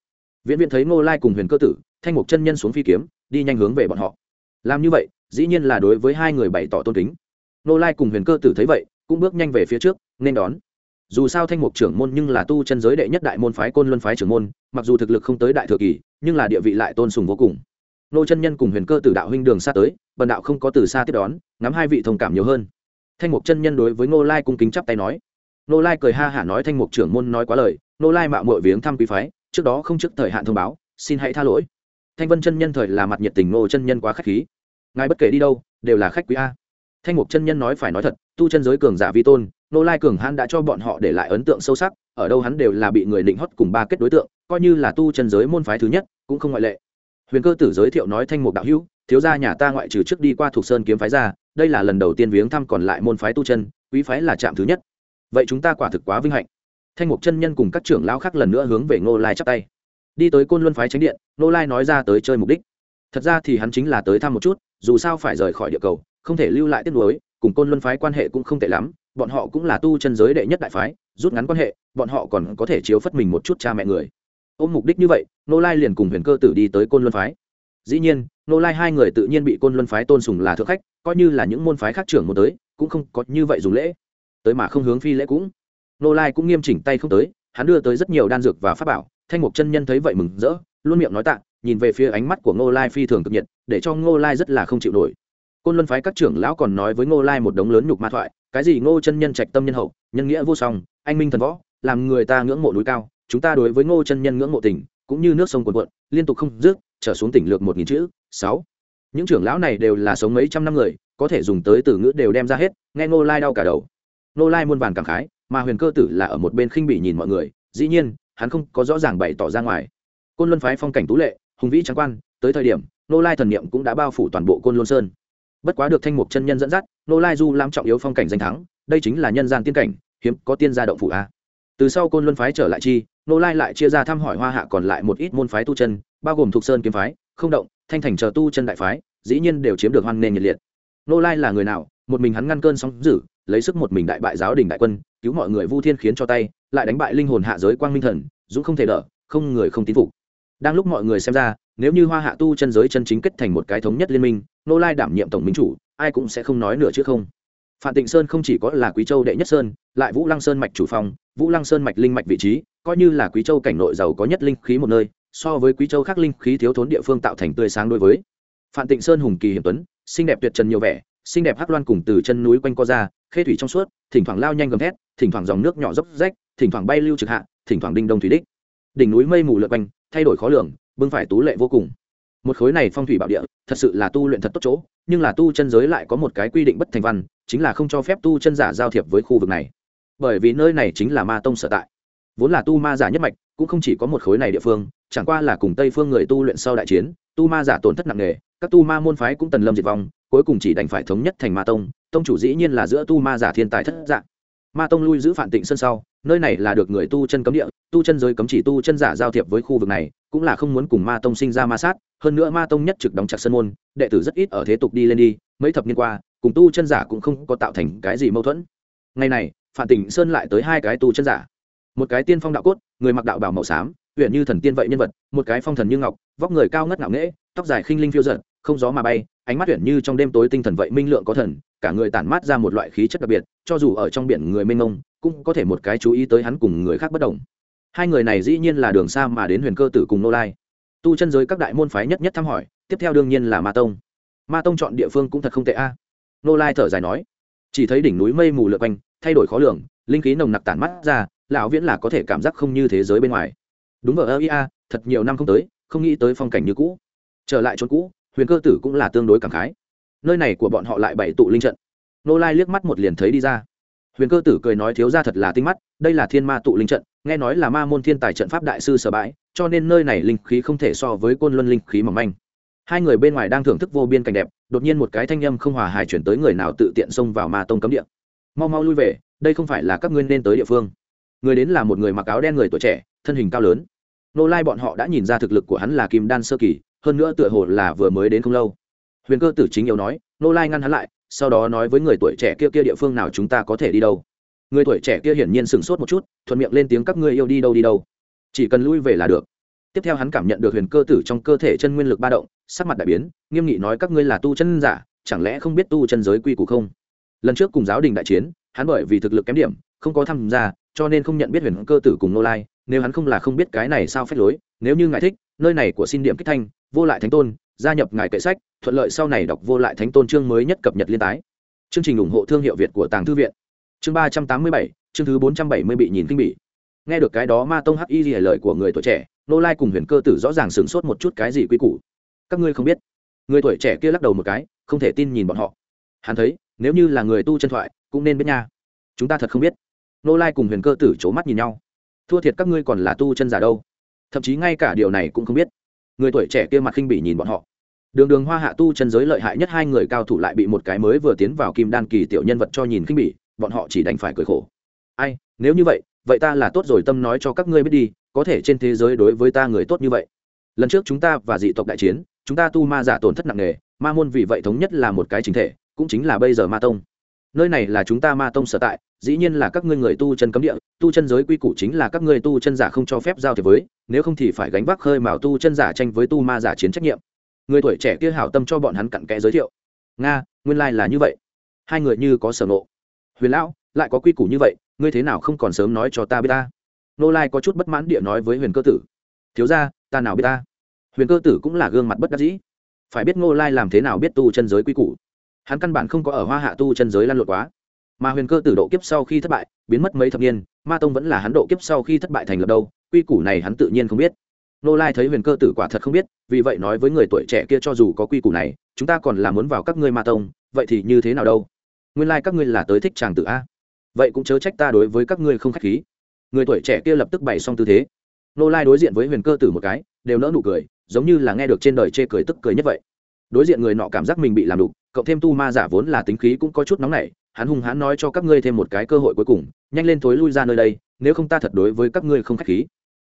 Viễn viễn thấy nô lai cùng huyền cơ tử, thanh mục chân nhân xuống phi kiếm, đi nhanh hướng về bọn họ. Làm như vậy, dĩ nhiên là đối với hai người bày tỏ tôn kính. Nô lai cùng huyền cơ tử thấy vậy, cũng bước nhanh về phía trước, nên đón dù sao thanh mục trưởng môn nhưng là tu chân giới đệ nhất đại môn phái côn luân phái trưởng môn, mặc dù thực lực không tới đại thừa kỳ, nhưng là địa vị lại tôn sùng vô cùng. Nô chân nhân cùng huyền cơ tử đạo huynh đường xa tới, bần đạo không có từ xa tiếp đón, ngắm hai vị thông cảm nhiều hơn. Thanh mục chân nhân đối với nô lai cung kính chắp tay nói. Nô lai cười ha hả nói thanh mục trưởng môn nói quá lời nô lai mạo mội viếng thăm quý phái, trước đó không trước thời hạn thông báo, xin hãy tha lỗi. Thanh vân chân nhân thời là mặt nhiệt tình nô chân nhân quá khách khí. Ngài bất kể đi đâu, đều là khách quý a. Thanh mục chân nhân nói phải nói thật, tu chân giới cường giả vi tôn nô lai cường hãn đã cho bọn họ để lại ấn tượng sâu sắc, ở đâu hắn đều là bị người định hót cùng ba kết đối tượng, coi như là tu chân giới môn phái thứ nhất, cũng không ngoại lệ. Huyền cơ tử giới thiệu nói thanh mục đạo hữu, thiếu gia nhà ta ngoại trừ trước đi qua thuộc sơn kiếm phái ra, đây là lần đầu tiên viếng thăm còn lại môn phái tu chân, quý phái là trạm thứ nhất. Vậy chúng ta quả thực quá vinh hạnh. Thanh mục chân nhân cùng các trưởng lão khác lần nữa hướng về ngô lai chắp tay. Đi tới côn luân phái tránh điện, ngô lai nói ra tới chơi mục đích. Thật ra thì hắn chính là tới thăm một chút, dù sao phải rời khỏi địa cầu, không thể lưu lại tiếp nối cùng côn luân phái quan hệ cũng không tệ lắm bọn họ cũng là tu chân giới đệ nhất đại phái, rút ngắn quan hệ, bọn họ còn có thể chiếu phất mình một chút cha mẹ người. Ôm mục đích như vậy nô lai liền cùng huyền cơ tử đi tới côn luân phái. Dĩ nhiên nô lai hai người tự nhiên bị côn luân phái tôn sùng là thượng khách, coi như là những môn phái khác trưởng một tới, cũng không có như vậy dùng lễ. Tới mà không hướng phi lễ cũng. Nô lai cũng nghiêm chỉnh tay không tới, hắn đưa tới rất nhiều đan dược và pháp bảo, thanh mục chân nhân thấy vậy mừng rỡ, luôn miệng nói tạ, nhìn về phía ánh mắt của ngô lai phi thường cực nhiệt, để cho ngô lai rất là không chịu nổi. Côn luân phái các trưởng lão còn nói với ngô lai một đống lớn nhục ma thoại cái gì ngô chân nhân trạch tâm nhân hậu, nhân nghĩa vô song, anh minh thần võ, làm người ta ngưỡng mộ núi cao, chúng ta đối với ngô chân nhân ngưỡng mộ tình cũng như nước sông cuồn cuộn, liên tục không dứt, trở xuống tỉnh lược một nghìn chữ, sáu. Những trưởng lão này đều là sống mấy trăm năm người, có thể dùng tới từ ngữ đều đem ra hết, nghe ngô lai đau cả đầu. Ngô lai muôn vàn cảm khái, mà huyền cơ tử là ở một bên khinh bỉ nhìn mọi người, dĩ nhiên, hắn không có rõ ràng bày tỏ ra ngoài. Côn luân phái phong cảnh tú lệ, hùng vĩ trắng quan, tới thời điểm, Ngô lai thần niệm cũng đã bao phủ toàn bộ côn luân sơn bất quá được thanh mục chân nhân dẫn dắt, nô lai du lam trọng yếu phong cảnh danh thắng, đây chính là nhân gian tiên cảnh, hiếm có tiên gia động phủ a. Từ sau côn luân phái trở lại chi, nô lai lại chia ra thăm hỏi hoa hạ còn lại một ít môn phái tu chân, bao gồm thục sơn kiếm phái, không động, thanh thành chờ tu chân đại phái, dĩ nhiên đều chiếm được hoan nghênh nhiệt liệt. Nô lai là người nào? Một mình hắn ngăn cơn sóng dữ, lấy sức một mình đại bại giáo đình đại quân, cứu mọi người vu thiên khiến cho tay, lại đánh bại linh hồn hạ giới quang minh thần, dũng không thể đỡ, không người không tín phục đang lúc mọi người xem ra, nếu như hoa hạ tu chân giới chân chính kết thành một cái thống nhất liên minh nô lai đảm nhiệm tổng minh chủ, ai cũng sẽ không nói nữa chứ không. Phạm tịnh sơn không chỉ có là quý châu đệ nhất sơn, lại vũ lăng sơn mạch chủ phòng, vũ lăng sơn mạch linh mạch vị trí, coi như là quý châu cảnh nội giàu có nhất linh khí một nơi, so với quý châu khác linh khí thiếu thốn địa phương tạo thành tươi sáng đối với. Phạm tịnh sơn hùng kỳ hiểm tuấn, xinh đẹp tuyệt trần nhiều vẻ, xinh đẹp hắc loan cùng từ chân núi quanh co ra, khê thủy trong suốt, thỉnh thoảng lao nhanh gầm thét, thỉnh thoảng dòng nước nhỏ dốc rách, thỉnh thoảng bay lưu trực hạ, thỉnh thoảng đinh đông thủy đích. Đỉnh núi mây mù lượt quanh thay đổi khó lường, bưng phải tú lệ vô cùng. Một khối này phong thủy bảo địa, thật sự là tu luyện thật tốt chỗ, nhưng là tu chân giới lại có một cái quy định bất thành văn, chính là không cho phép tu chân giả giao thiệp với khu vực này. Bởi vì nơi này chính là ma tông sở tại. Vốn là tu ma giả nhất mạch, cũng không chỉ có một khối này địa phương, chẳng qua là cùng tây phương người tu luyện sau đại chiến, tu ma giả tổn thất nặng nề, các tu ma môn phái cũng tần lâm diệt vong, cuối cùng chỉ đành phải thống nhất thành ma tông tông chủ dĩ nhiên là giữa tu ma giả thiên tài thất dạng ma tông lui giữ phản tịnh sân sau, nơi này là được người tu chân cấm địa, tu chân giới cấm chỉ tu chân giả giao thiệp với khu vực này, cũng là không muốn cùng ma tông sinh ra ma sát, hơn nữa ma tông nhất trực đóng chặt sân môn, đệ tử rất ít ở thế tục đi lên đi, mấy thập niên qua, cùng tu chân giả cũng không có tạo thành cái gì mâu thuẫn. Ngày này, phản tỉnh sơn lại tới hai cái tu chân giả. Một cái tiên phong đạo cốt, người mặc đạo bảo màu xám huyện như thần tiên vậy nhân vật, một cái phong thần như ngọc, vóc người cao ngất ngạo nghễ, tóc dài khinh linh phiêu giận không gió mà bay, ánh mắt huyện như trong đêm tối tinh thần vậy minh lượng có thần cả người tản mát ra một loại khí chất đặc biệt, cho dù ở trong biển người mênh mông, cũng có thể một cái chú ý tới hắn cùng người khác bất đồng. Hai người này dĩ nhiên là đường xa mà đến huyền cơ tử cùng nô lai. Tu chân giới các đại môn phái nhất nhất thăm hỏi, tiếp theo đương nhiên là ma tông. Ma tông chọn địa phương cũng thật không tệ a. Nô lai thở dài nói, chỉ thấy đỉnh núi mây mù lượt quanh, thay đổi khó lường, linh khí nồng nặc tản mắt ra, lão viễn là có thể cảm giác không như thế giới bên ngoài. Đúng ở ơ ia, thật nhiều năm không tới, không nghĩ tới phong cảnh như cũ. Trở lại chỗ cũ, huyền cơ tử cũng là tương đối cảm khái nơi này của bọn họ lại bảy tụ linh trận. Nô lai liếc mắt một liền thấy đi ra. Huyền cơ tử cười nói, thiếu ra thật là tinh mắt, đây là thiên ma tụ linh trận, nghe nói là ma môn thiên tài trận pháp đại sư sở bãi, cho nên nơi này linh khí không thể so với côn luân linh khí mỏng manh. Hai người bên ngoài đang thưởng thức vô biên cảnh đẹp, đột nhiên một cái thanh â m không hòa hài chuyển tới người nào tự tiện xông vào ma tông cấm địa. Mau mau lui về, đây không phải là các ngươi nên tới địa phương. Người đến là một người mặc áo đen người tuổi trẻ, thân hình cao lớn. Nô lai bọn họ đã nhìn ra thực lực của hắn là kim đan sơ kỳ, hơn nữa tựa hồ là vừa mới đến không lâu huyền cơ tử chính yêu nói, nô lai ngăn hắn lại, sau đó nói với người tuổi trẻ kia kia địa phương nào chúng ta có thể đi đâu. Người tuổi trẻ kia hiển nhiên sửng sốt một chút, thuận miệng lên tiếng các ngươi yêu đi đâu đi đâu. Chỉ cần lui về là được. Tiếp theo hắn cảm nhận được huyền cơ tử trong cơ thể chân nguyên lực ba động, sắc mặt đại biến, nghiêm nghị nói các ngươi là tu chân giả, chẳng lẽ không biết tu chân giới quy củ không? Lần trước cùng giáo đình đại chiến, hắn bởi vì thực lực kém điểm, không có tham gia, cho nên không nhận biết huyền cơ tử cùng nô lai, nếu hắn không là không biết cái này sao phép lối, nếu như ngài thích, nơi này của xin điểm kích thanh, vô lại thánh tôn, gia nhập ngài kệ sách thuận lợi sau này đọc vô lại thánh tôn chương mới nhất cập nhật liên tái. Chương trình ủng hộ thương hiệu việt của tàng thư viện. Chương ba trăm tám mươi bảy, chương thứ bốn trăm bảy mươi bị nhìn kinh bỉ. Nghe được cái đó ma tông hắc y lìa lời của người tuổi trẻ, nô lai cùng huyền cơ tử rõ ràng sửng sốt một chút cái gì quy củ. Các ngươi không biết. Người tuổi trẻ kia lắc đầu một cái, không thể tin nhìn bọn họ. Hắn thấy, nếu như là người tu chân thoại, cũng nên biết nha. Chúng ta thật không biết. Nô lai cùng huyền cơ tử c h ố mắt nhìn nhau. Thua thiệt các ngươi còn là tu chân giả đâu. Thậm chí ngay cả điều này cũng không biết. Người tuổi trẻ kia mặt khinh bỉ nhìn bọn họ đường đường hoa hạ tu chân giới lợi hại nhất hai người cao thủ lại bị một cái mới vừa tiến vào kim đan kỳ tiểu nhân vật cho nhìn khinh bỉ, bọn họ chỉ đành phải cười khổ. Ai, nếu như vậy vậy ta là tốt rồi, tâm nói cho các ngươi biết đi, có thể trên thế giới đối với ta người tốt như vậy. Lần trước chúng ta và dị tộc đại chiến, chúng ta tu ma giả tổn thất nặng nề, ma môn vì vậy thống nhất là một cái chính thể, cũng chính là bây giờ ma tông. Nơi này là chúng ta ma tông sở tại, dĩ nhiên là các ngươi người tu chân cấm địa, tu chân giới quy củ chính là các ngươi tu chân giả không cho phép giao thiệp với, nếu không thì phải gánh vác khơi mào tu chân giả tranh với tu ma giả chiến trách nhiệm người tuổi trẻ kia hảo tâm cho bọn hắn cặn kẽ giới thiệu. Nga, nguyên lai、like、là như vậy. Hai người như có sở nộ huyền lão, lại có quy củ như vậy, ngươi thế nào không còn sớm nói cho ta biết ta? Nô lai có chút bất mãn địa nói với huyền cơ tử. Thiếu ra ta nào biết ta? Huyền cơ tử cũng là gương mặt bất đắc dĩ. Phải biết ngô lai làm thế nào biết tu chân giới quy củ? Hắn căn bản không có ở hoa hạ tu chân giới lăn lộn quá. Mà huyền cơ tử độ kiếp sau khi thất bại, biến mất mấy thập niên, ma tông vẫn là hắn độ kiếp sau khi thất bại thành lập đâu, quy củ này hắn tự nhiên không biết nô lai thấy huyền cơ tử quả thật không biết, vì vậy nói với người tuổi trẻ kia cho dù có quy củ này, chúng ta còn là muốn vào các ngươi ma tông, vậy thì như thế nào đâu? Nguyên lai các ngươi là tới thích chàng tử a. Vậy cũng chớ trách ta đối với các ngươi không k h á c h khí. Người tuổi trẻ kia lập tức bày xong tư thế. Nô lai đối diện với huyền cơ tử một cái, đều nỡ nụ cười, giống như là nghe được trên đời chê cười tức cười nhất vậy. Đối diện người nọ cảm giác mình bị làm đục, cộng thêm tu ma giả vốn là tính khí cũng có chút nóng nảy, hắn hung hãn nói cho các ngươi thêm một cái cơ hội cuối cùng, nhanh lên thối lui ra nơi đây, nếu không ta thật đối với các ngươi không k h á c h khí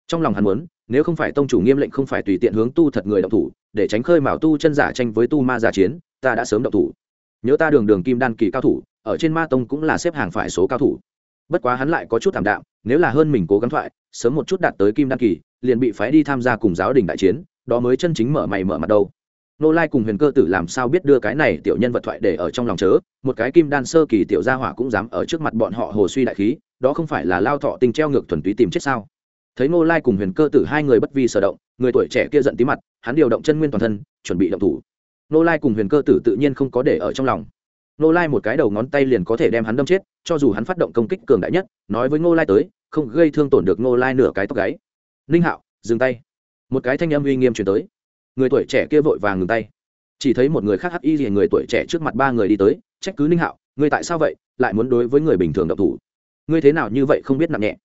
trong lòng hắn muốn, nếu không phải tông chủ nghiêm lệnh không phải tùy tiện hướng tu thật người động thủ, để tránh khơi mào tu chân giả tranh với tu ma giả chiến, ta đã sớm động thủ. Nhớ ta đường đường kim đan kỳ cao thủ, ở trên ma tông cũng là xếp hàng phải số cao thủ. Bất quá hắn lại có chút thảm đạm, nếu là hơn mình cố gắng thoại, sớm một chút đạt tới kim đan kỳ, liền bị phái đi tham gia cùng giáo đình đại chiến, đó mới chân chính mở mày mở mặt đâu. Nô lai cùng huyền cơ tử làm sao biết đưa cái này tiểu nhân vật thoại để ở trong lòng chớ, một cái kim đan sơ kỳ tiểu gia hỏa cũng dám ở trước mặt bọn họ hồ suy đại khí, đó không phải là lao thọ tinh treo ngược thuần túy tìm chết sao? Thấy Ngô lai cùng huyền cơ tử hai người bất vi sở động, người tuổi trẻ kia giận tí mặt, hắn điều động chân nguyên toàn thân, chuẩn bị động thủ. Ngô lai cùng huyền cơ tử tự nhiên không có để ở trong lòng. Ngô lai một cái đầu ngón tay liền có thể đem hắn đâm chết, cho dù hắn phát động công kích cường đại nhất, nói với Ngô lai tới, không gây thương tổn được Ngô lai nửa cái tóc gáy. Ninh hạo, dừng tay. Một cái thanh âm uy nghiêm chuyển tới. Người tuổi trẻ kia vội vàng ngừng tay. Chỉ thấy một người khác hắc y liền người tuổi trẻ trước mặt ba người đi tới, trách cứ ninh hạo, ngươi tại sao vậy? Lại muốn đối với người bình thường độc thủ. Ngươi thế nào như vậy không biết nặng nhẹ?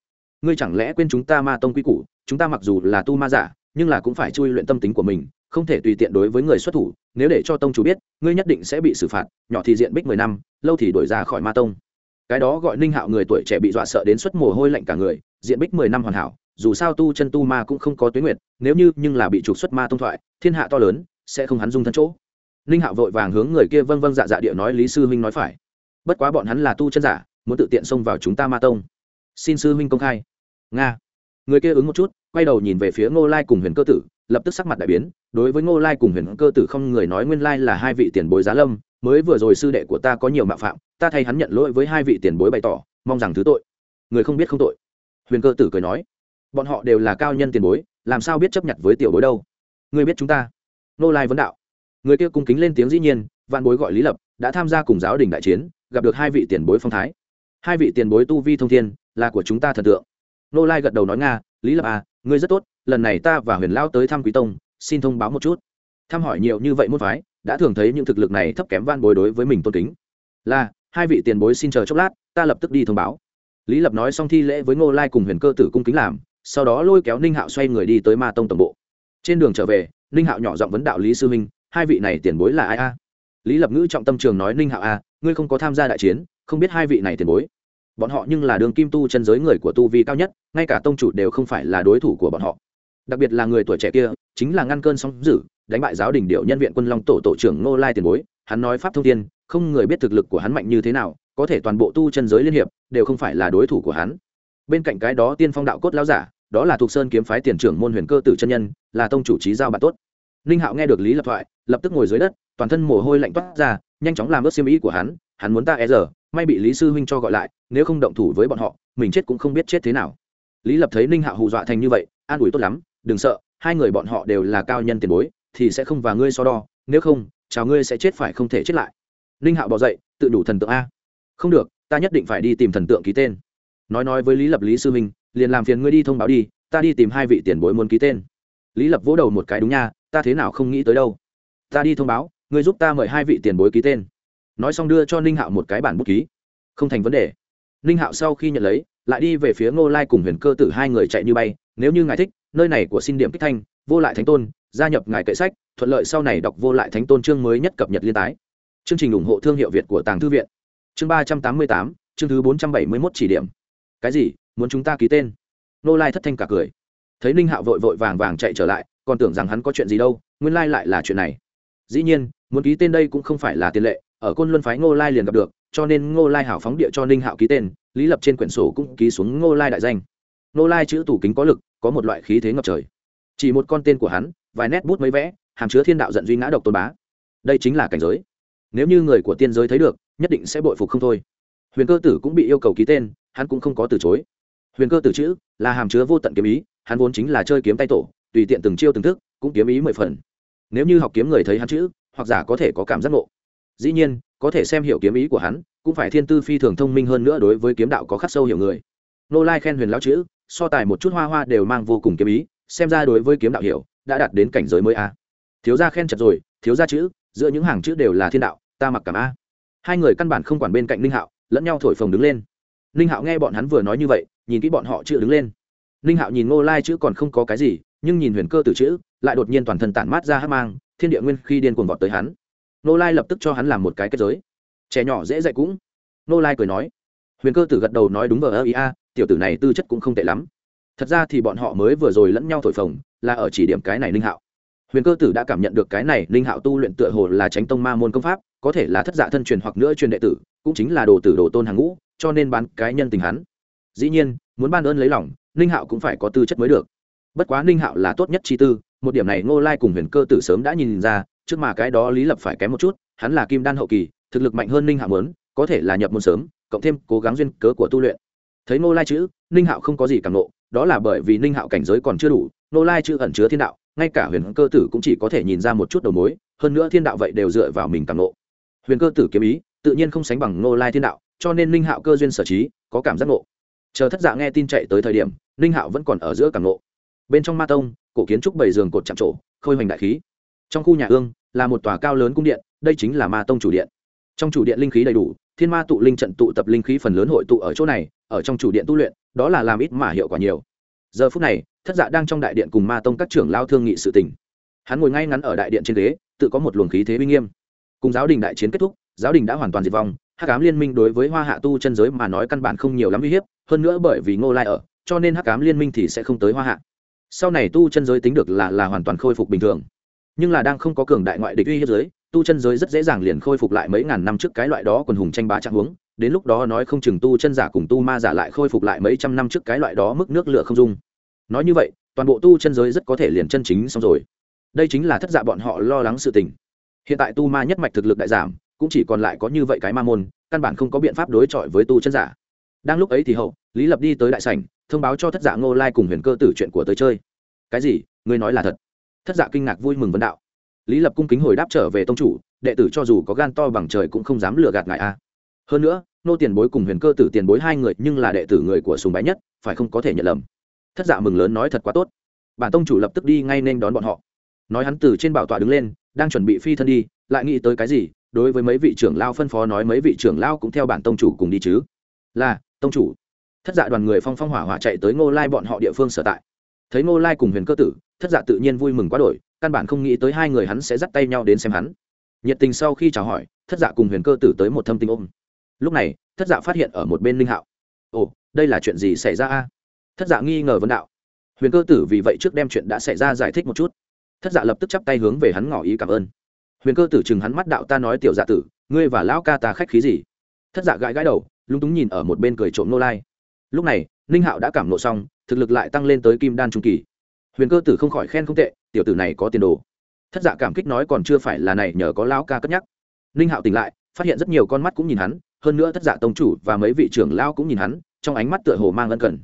Ngươi chẳng lẽ quên chúng ta ma tông quy củ, chúng ta mặc dù là tu ma giả, nhưng là cũng phải chui luyện tâm tính của mình, không thể tùy tiện đối với người xuất thủ, nếu để cho tông chủ biết, ngươi nhất định sẽ bị xử phạt, nhỏ thì diện bích mười năm, lâu thì đổi ra khỏi ma tông. Cái đó gọi ninh hạo người tuổi trẻ bị dọa sợ đến suất mồ hôi lạnh cả người, diện bích mười năm hoàn hảo, dù sao tu chân tu ma cũng không có tuyến nguyệt, nếu như nhưng là bị trục xuất ma tông thoại, thiên hạ to lớn, sẽ không hắn dung thân chỗ. Ninh hạo vội vàng hướng người kia vâng vâng dạ dạ địa nói lý sư huynh nói phải. Bất quá bọn hắn là tu chân giả, muốn tự tiện xông vào chúng ta ma tông. Xin sư huynh công khai nga người kia ứng một chút quay đầu nhìn về phía ngô lai cùng huyền cơ tử lập tức sắc mặt đại biến đối với ngô lai cùng huyền cơ tử không người nói nguyên lai là hai vị tiền bối giá lâm mới vừa rồi sư đệ của ta có nhiều mạo phạm ta thay hắn nhận lỗi với hai vị tiền bối bày tỏ mong rằng thứ tội người không biết không tội huyền cơ tử cười nói bọn họ đều là cao nhân tiền bối làm sao biết chấp nhận với tiểu bối đâu Người biết chúng ta nô lai vấn đạo người kia cung kính lên tiếng dĩ nhiên văn bối gọi lý lập đã tham gia cùng giáo đình đại chiến gặp được hai vị tiền bối phong thái hai vị tiền bối tu vi thông thiên là của chúng ta thần tượng nô lai gật đầu nói nga, lý lập à ngươi rất tốt, lần này ta và huyền lao tới thăm quý tông, xin thông báo một chút. Thăm hỏi nhiều như vậy môn phái, đã thường thấy những thực lực này thấp kém van bối đối với mình tôn kính. Là, hai vị tiền bối xin chờ chốc lát, ta lập tức đi thông báo. Lý lập nói xong thi lễ với ngô lai cùng huyền cơ tử cung kính làm, sau đó lôi kéo ninh hạo xoay người đi tới ma tông tổng bộ. Trên đường trở về, ninh hạo nhỏ giọng vấn đạo lý sư minh, hai vị này tiền bối là ai a? Lý lập ngữ trọng tâm trường nói, ninh hạo a ngươi không có tham gia đại chiến, không biết hai vị này tiền bối bọn họ nhưng là đường kim tu chân giới người của tu vi cao nhất, ngay cả tông chủ đều không phải là đối thủ của bọn họ. Đặc biệt là người tuổi trẻ kia, chính là ngăn cơn sóng dữ, đánh bại giáo đình điệu nhân viện quân long tổ tổ trưởng ngô lai tiền bối, hắn nói pháp thông thiên, không người biết thực lực của hắn mạnh như thế nào, có thể toàn bộ tu chân giới liên hiệp, đều không phải là đối thủ của hắn. Bên cạnh cái đó tiên phong đạo cốt lão giả, đó là thuộc sơn kiếm phái tiền trưởng môn huyền cơ tử chân nhân, là tông chủ trí giao bạn tốt. Ninh hạo nghe được lý lập thoại, lập tức ngồi dưới đất, toàn thân mồ hôi lạnh toát ra, nhanh chóng làm ướt xiêm ý của hắn hắn muốn ta e giờ may bị lý sư huynh cho gọi lại, nếu không động thủ với bọn họ, mình chết cũng không biết chết thế nào. Lý lập thấy ninh hạo hù dọa thành như vậy, an ủi tốt lắm, đừng sợ, hai người bọn họ đều là cao nhân tiền bối, thì sẽ không và ngươi so đo, nếu không, chào ngươi sẽ chết phải không thể chết lại. Ninh hạo bỏ dậy, tự đủ thần tượng a. Không được, ta nhất định phải đi tìm thần tượng ký tên. Nói nói với lý lập, lý sư huynh, liền làm phiền ngươi đi thông báo đi, ta đi tìm hai vị tiền bối muốn ký tên. Lý lập vỗ đầu một cái, đúng nha, ta thế nào không nghĩ tới đâu. Ta đi thông báo, ngươi giúp ta mời hai vị tiền bối ký tên nói xong đưa cho ninh hạo một cái bản bút ký. Không thành vấn đề. Ninh hạo sau khi nhận lấy, lại đi về phía ngô lai cùng huyền cơ tử hai người chạy như bay, nếu như ngài thích, nơi này của xin điểm kích thanh, vô lại thánh tôn, gia nhập ngài kệ sách, thuận lợi sau này đọc vô lại thánh tôn chương mới nhất cập nhật liên tái. Chương trình ủng hộ thương hiệu việt của tàng thư viện. Chương ba trăm tám mươi tám, chương thứ bốn trăm bảy mươi mốt chỉ điểm. Cái gì? Muốn chúng ta ký tên? Nô lai thất thanh cả cười. Thấy ninh hạo vội vội vàng vàng chạy trở lại, còn tưởng rằng hắn có chuyện gì đâu, nguyên lai lại là chuyện này. Dĩ nhiên, muốn ký tên đây cũng không phải là tiền lệ ở côn luân phái ngô lai liền gặp được, cho nên ngô lai hảo phóng địa cho ninh hạo ký tên, lý lập trên quyển sổ cũng ký xuống ngô lai đại danh. Ngô lai chữ tủ kính có lực, có một loại khí thế ngập trời. Chỉ một con tên của hắn, vài nét bút mới vẽ, hàm chứa thiên đạo giận duy ngã độc tôn bá. Đây chính là cảnh giới. Nếu như người của tiên giới thấy được, nhất định sẽ bội phục không thôi. Huyền cơ tử cũng bị yêu cầu ký tên, hắn cũng không có từ chối. Huyền cơ tử chữ là hàm chứa vô tận kiếm ý, hắn vốn chính là chơi kiếm tay tổ, tùy tiện từng chiêu từng thức, cũng kiếm ý mười phần. Nếu như học kiếm người thấy hắn chữ, hoặc giả có thể có cảm giác ngộ dĩ nhiên, có thể xem hiểu kiếm ý của hắn, cũng phải thiên tư phi thường thông minh hơn nữa đối với kiếm đạo có khắc sâu hiểu người. Nô lai khen huyền lão chữ, so tài một chút hoa hoa đều mang vô cùng kiếm ý, xem ra đối với kiếm đạo hiểu, đã đạt đến cảnh giới mới a. Thiếu gia khen chật rồi, thiếu gia chữ, giữa những hàng chữ đều là thiên đạo, ta mặc cảm a. Hai người căn bản không quản bên cạnh ninh hạo, lẫn nhau thổi phồng đứng lên. Ninh hạo nghe bọn hắn vừa nói như vậy, nhìn kỹ bọn họ chữ đứng lên. Ninh hạo nhìn ngô lai chữ còn không có cái gì, nhưng nhìn huyền cơ từ chữ, lại đột nhiên toàn thân tản mát ra hát mang, thiên địa nguyên khi điên cuồng vọt tới hắn. Nô lai lập tức cho hắn làm một cái kết giới. Trẻ nhỏ dễ dạy cũng. Nô lai cười nói. Huyền cơ tử gật đầu nói đúng vờ, ơ, ý, a, tiểu tử này tư chất cũng không tệ lắm. Thật ra thì bọn họ mới vừa rồi lẫn nhau thổi phồng, là ở chỉ điểm cái này ninh hạo. Huyền cơ tử đã cảm nhận được cái này ninh hạo tu luyện tựa hồ là tránh tông ma môn công pháp, có thể là thất dạ thân truyền hoặc nữa truyền đệ tử, cũng chính là đồ tử đồ tôn hàng ngũ, cho nên bán cái nhân tình hắn. Dĩ nhiên, muốn ban ơn lấy lòng ninh hạo cũng phải có tư chất mới được. Bất quá ninh hạo là tốt nhất chi tư, một điểm này ngô lai cùng huyền cơ tử sớm đã nhìn ra trước mà cái đó lý lập phải kém một chút, hắn là kim đan hậu kỳ, thực lực mạnh hơn ninh hạo mớn có thể là nhập môn sớm, cộng thêm cố gắng duyên cớ của tu luyện. Thấy ngô lai chữ, ninh hạo không có gì càng nộ, đó là bởi vì ninh hạo cảnh giới còn chưa đủ, ngô lai chữ ẩn chứa thiên đạo, ngay cả huyền cơ tử cũng chỉ có thể nhìn ra một chút đầu mối, hơn nữa thiên đạo vậy đều dựa vào mình càng nộ. Huyền cơ tử kiếm ý, tự nhiên không sánh bằng ngô lai thiên đạo, cho nên ninh hạo cơ duyên sở trí, có cảm giác nộ. Chờ thất dạ nghe tin chạy tới thời điểm, ninh hạo vẫn còn ở giữa càng nộ. Bên trong ma tông, cổ kiến trúc bảy giường cột chạm trổ, khôi hoành đại khí trong khu nhà ương là một tòa cao lớn cung điện, đây chính là ma tông chủ điện. Trong chủ điện linh khí đầy đủ, thiên ma tụ linh trận tụ tập linh khí phần lớn hội tụ ở chỗ này, ở trong chủ điện tu luyện, đó là làm ít mà hiệu quả nhiều. Giờ phút này, thất dạ đang trong đại điện cùng ma tông các trưởng lao thương nghị sự tình. Hắn ngồi ngay ngắn ở đại điện trên ghế, tự có một luồng khí thế uy nghiêm. Cùng giáo đình đại chiến kết thúc, giáo đình đã hoàn toàn diệt vong, hắc ám liên minh đối với hoa hạ tu chân giới mà nói căn bản không nhiều lắm uy hiếp, hơn nữa bởi vì ngô lai ở, cho nên hắc ám liên minh thì sẽ không tới hoa hạ. Sau này tu chân giới tính được là là hoàn toàn khôi phục bình thường nhưng là đang không có cường đại ngoại địch uy hiếp giới, tu chân giới rất dễ dàng liền khôi phục lại mấy ngàn năm trước cái loại đó quần hùng tranh bá trạng huống, đến lúc đó nói không chừng tu chân giả cùng tu ma giả lại khôi phục lại mấy trăm năm trước cái loại đó mức nước lửa không dung. Nói như vậy, toàn bộ tu chân giới rất có thể liền chân chính xong rồi. Đây chính là thất dạ bọn họ lo lắng sự tình. Hiện tại tu ma nhất mạch thực lực đại giảm, cũng chỉ còn lại có như vậy cái ma môn, căn bản không có biện pháp đối chọi với tu chân giả. Đang lúc ấy thì hậu, lý lập đi tới đại sảnh, thông báo cho thất giả ngô lai cùng huyền cơ tử chuyện của tới chơi. Cái gì? Ngươi nói là thật thất dạ kinh ngạc vui mừng vấn đạo. Lý lập cung kính hồi đáp trở về tông chủ, đệ tử cho dù có gan to bằng trời cũng không dám lừa gạt ngài a. Hơn nữa, nô tiền bối cùng huyền cơ tử tiền bối hai người nhưng là đệ tử người của sùng bái nhất, phải không có thể nhận lầm. Thất dạ mừng lớn nói thật quá tốt. Bản tông chủ lập tức đi ngay nên đón bọn họ. Nói hắn từ trên bảo tọa đứng lên, đang chuẩn bị phi thân đi, lại nghĩ tới cái gì, đối với mấy vị trưởng lao phân phó nói mấy vị trưởng lao cũng theo bản tông chủ cùng đi chứ. Là, tông chủ. Thất dạ đoàn người phong phong hỏa hỏa chạy tới ngô lai bọn họ địa phương sở tại thấy ngô lai cùng huyền cơ tử, thất dạ tự nhiên vui mừng quá đổi, căn bản không nghĩ tới hai người hắn sẽ dắt tay nhau đến xem hắn. Nhiệt tình sau khi chào hỏi, thất dạ cùng huyền cơ tử tới một thâm tình ôm. Lúc này, thất dạ phát hiện ở một bên linh hạo. Ồ, đây là chuyện gì xảy ra a? Thất dạ nghi ngờ vấn đạo. Huyền cơ tử vì vậy trước đem chuyện đã xảy ra giải thích một chút. Thất dạ lập tức chắp tay hướng về hắn ngỏ ý cảm ơn. Huyền cơ tử chừng hắn mắt đạo ta nói tiểu dạ tử, ngươi và lão ca ta khách khí gì? Thất dạ gãi gãi đầu, lúng túng nhìn ở một bên cười trộm nô lai. Lúc này, ninh hạo đã cảm nộ xong thực lực lại tăng lên tới kim đan trung kỳ. Huyền cơ tử không khỏi khen không tệ, tiểu tử này có tiền đồ. Thất dạ cảm kích nói còn chưa phải là này, nhờ có lão ca cất nhắc. Ninh hạo tỉnh lại, phát hiện rất nhiều con mắt cũng nhìn hắn, hơn nữa thất dạ tông chủ và mấy vị trưởng lão cũng nhìn hắn, trong ánh mắt tựa hồ mang ân cần.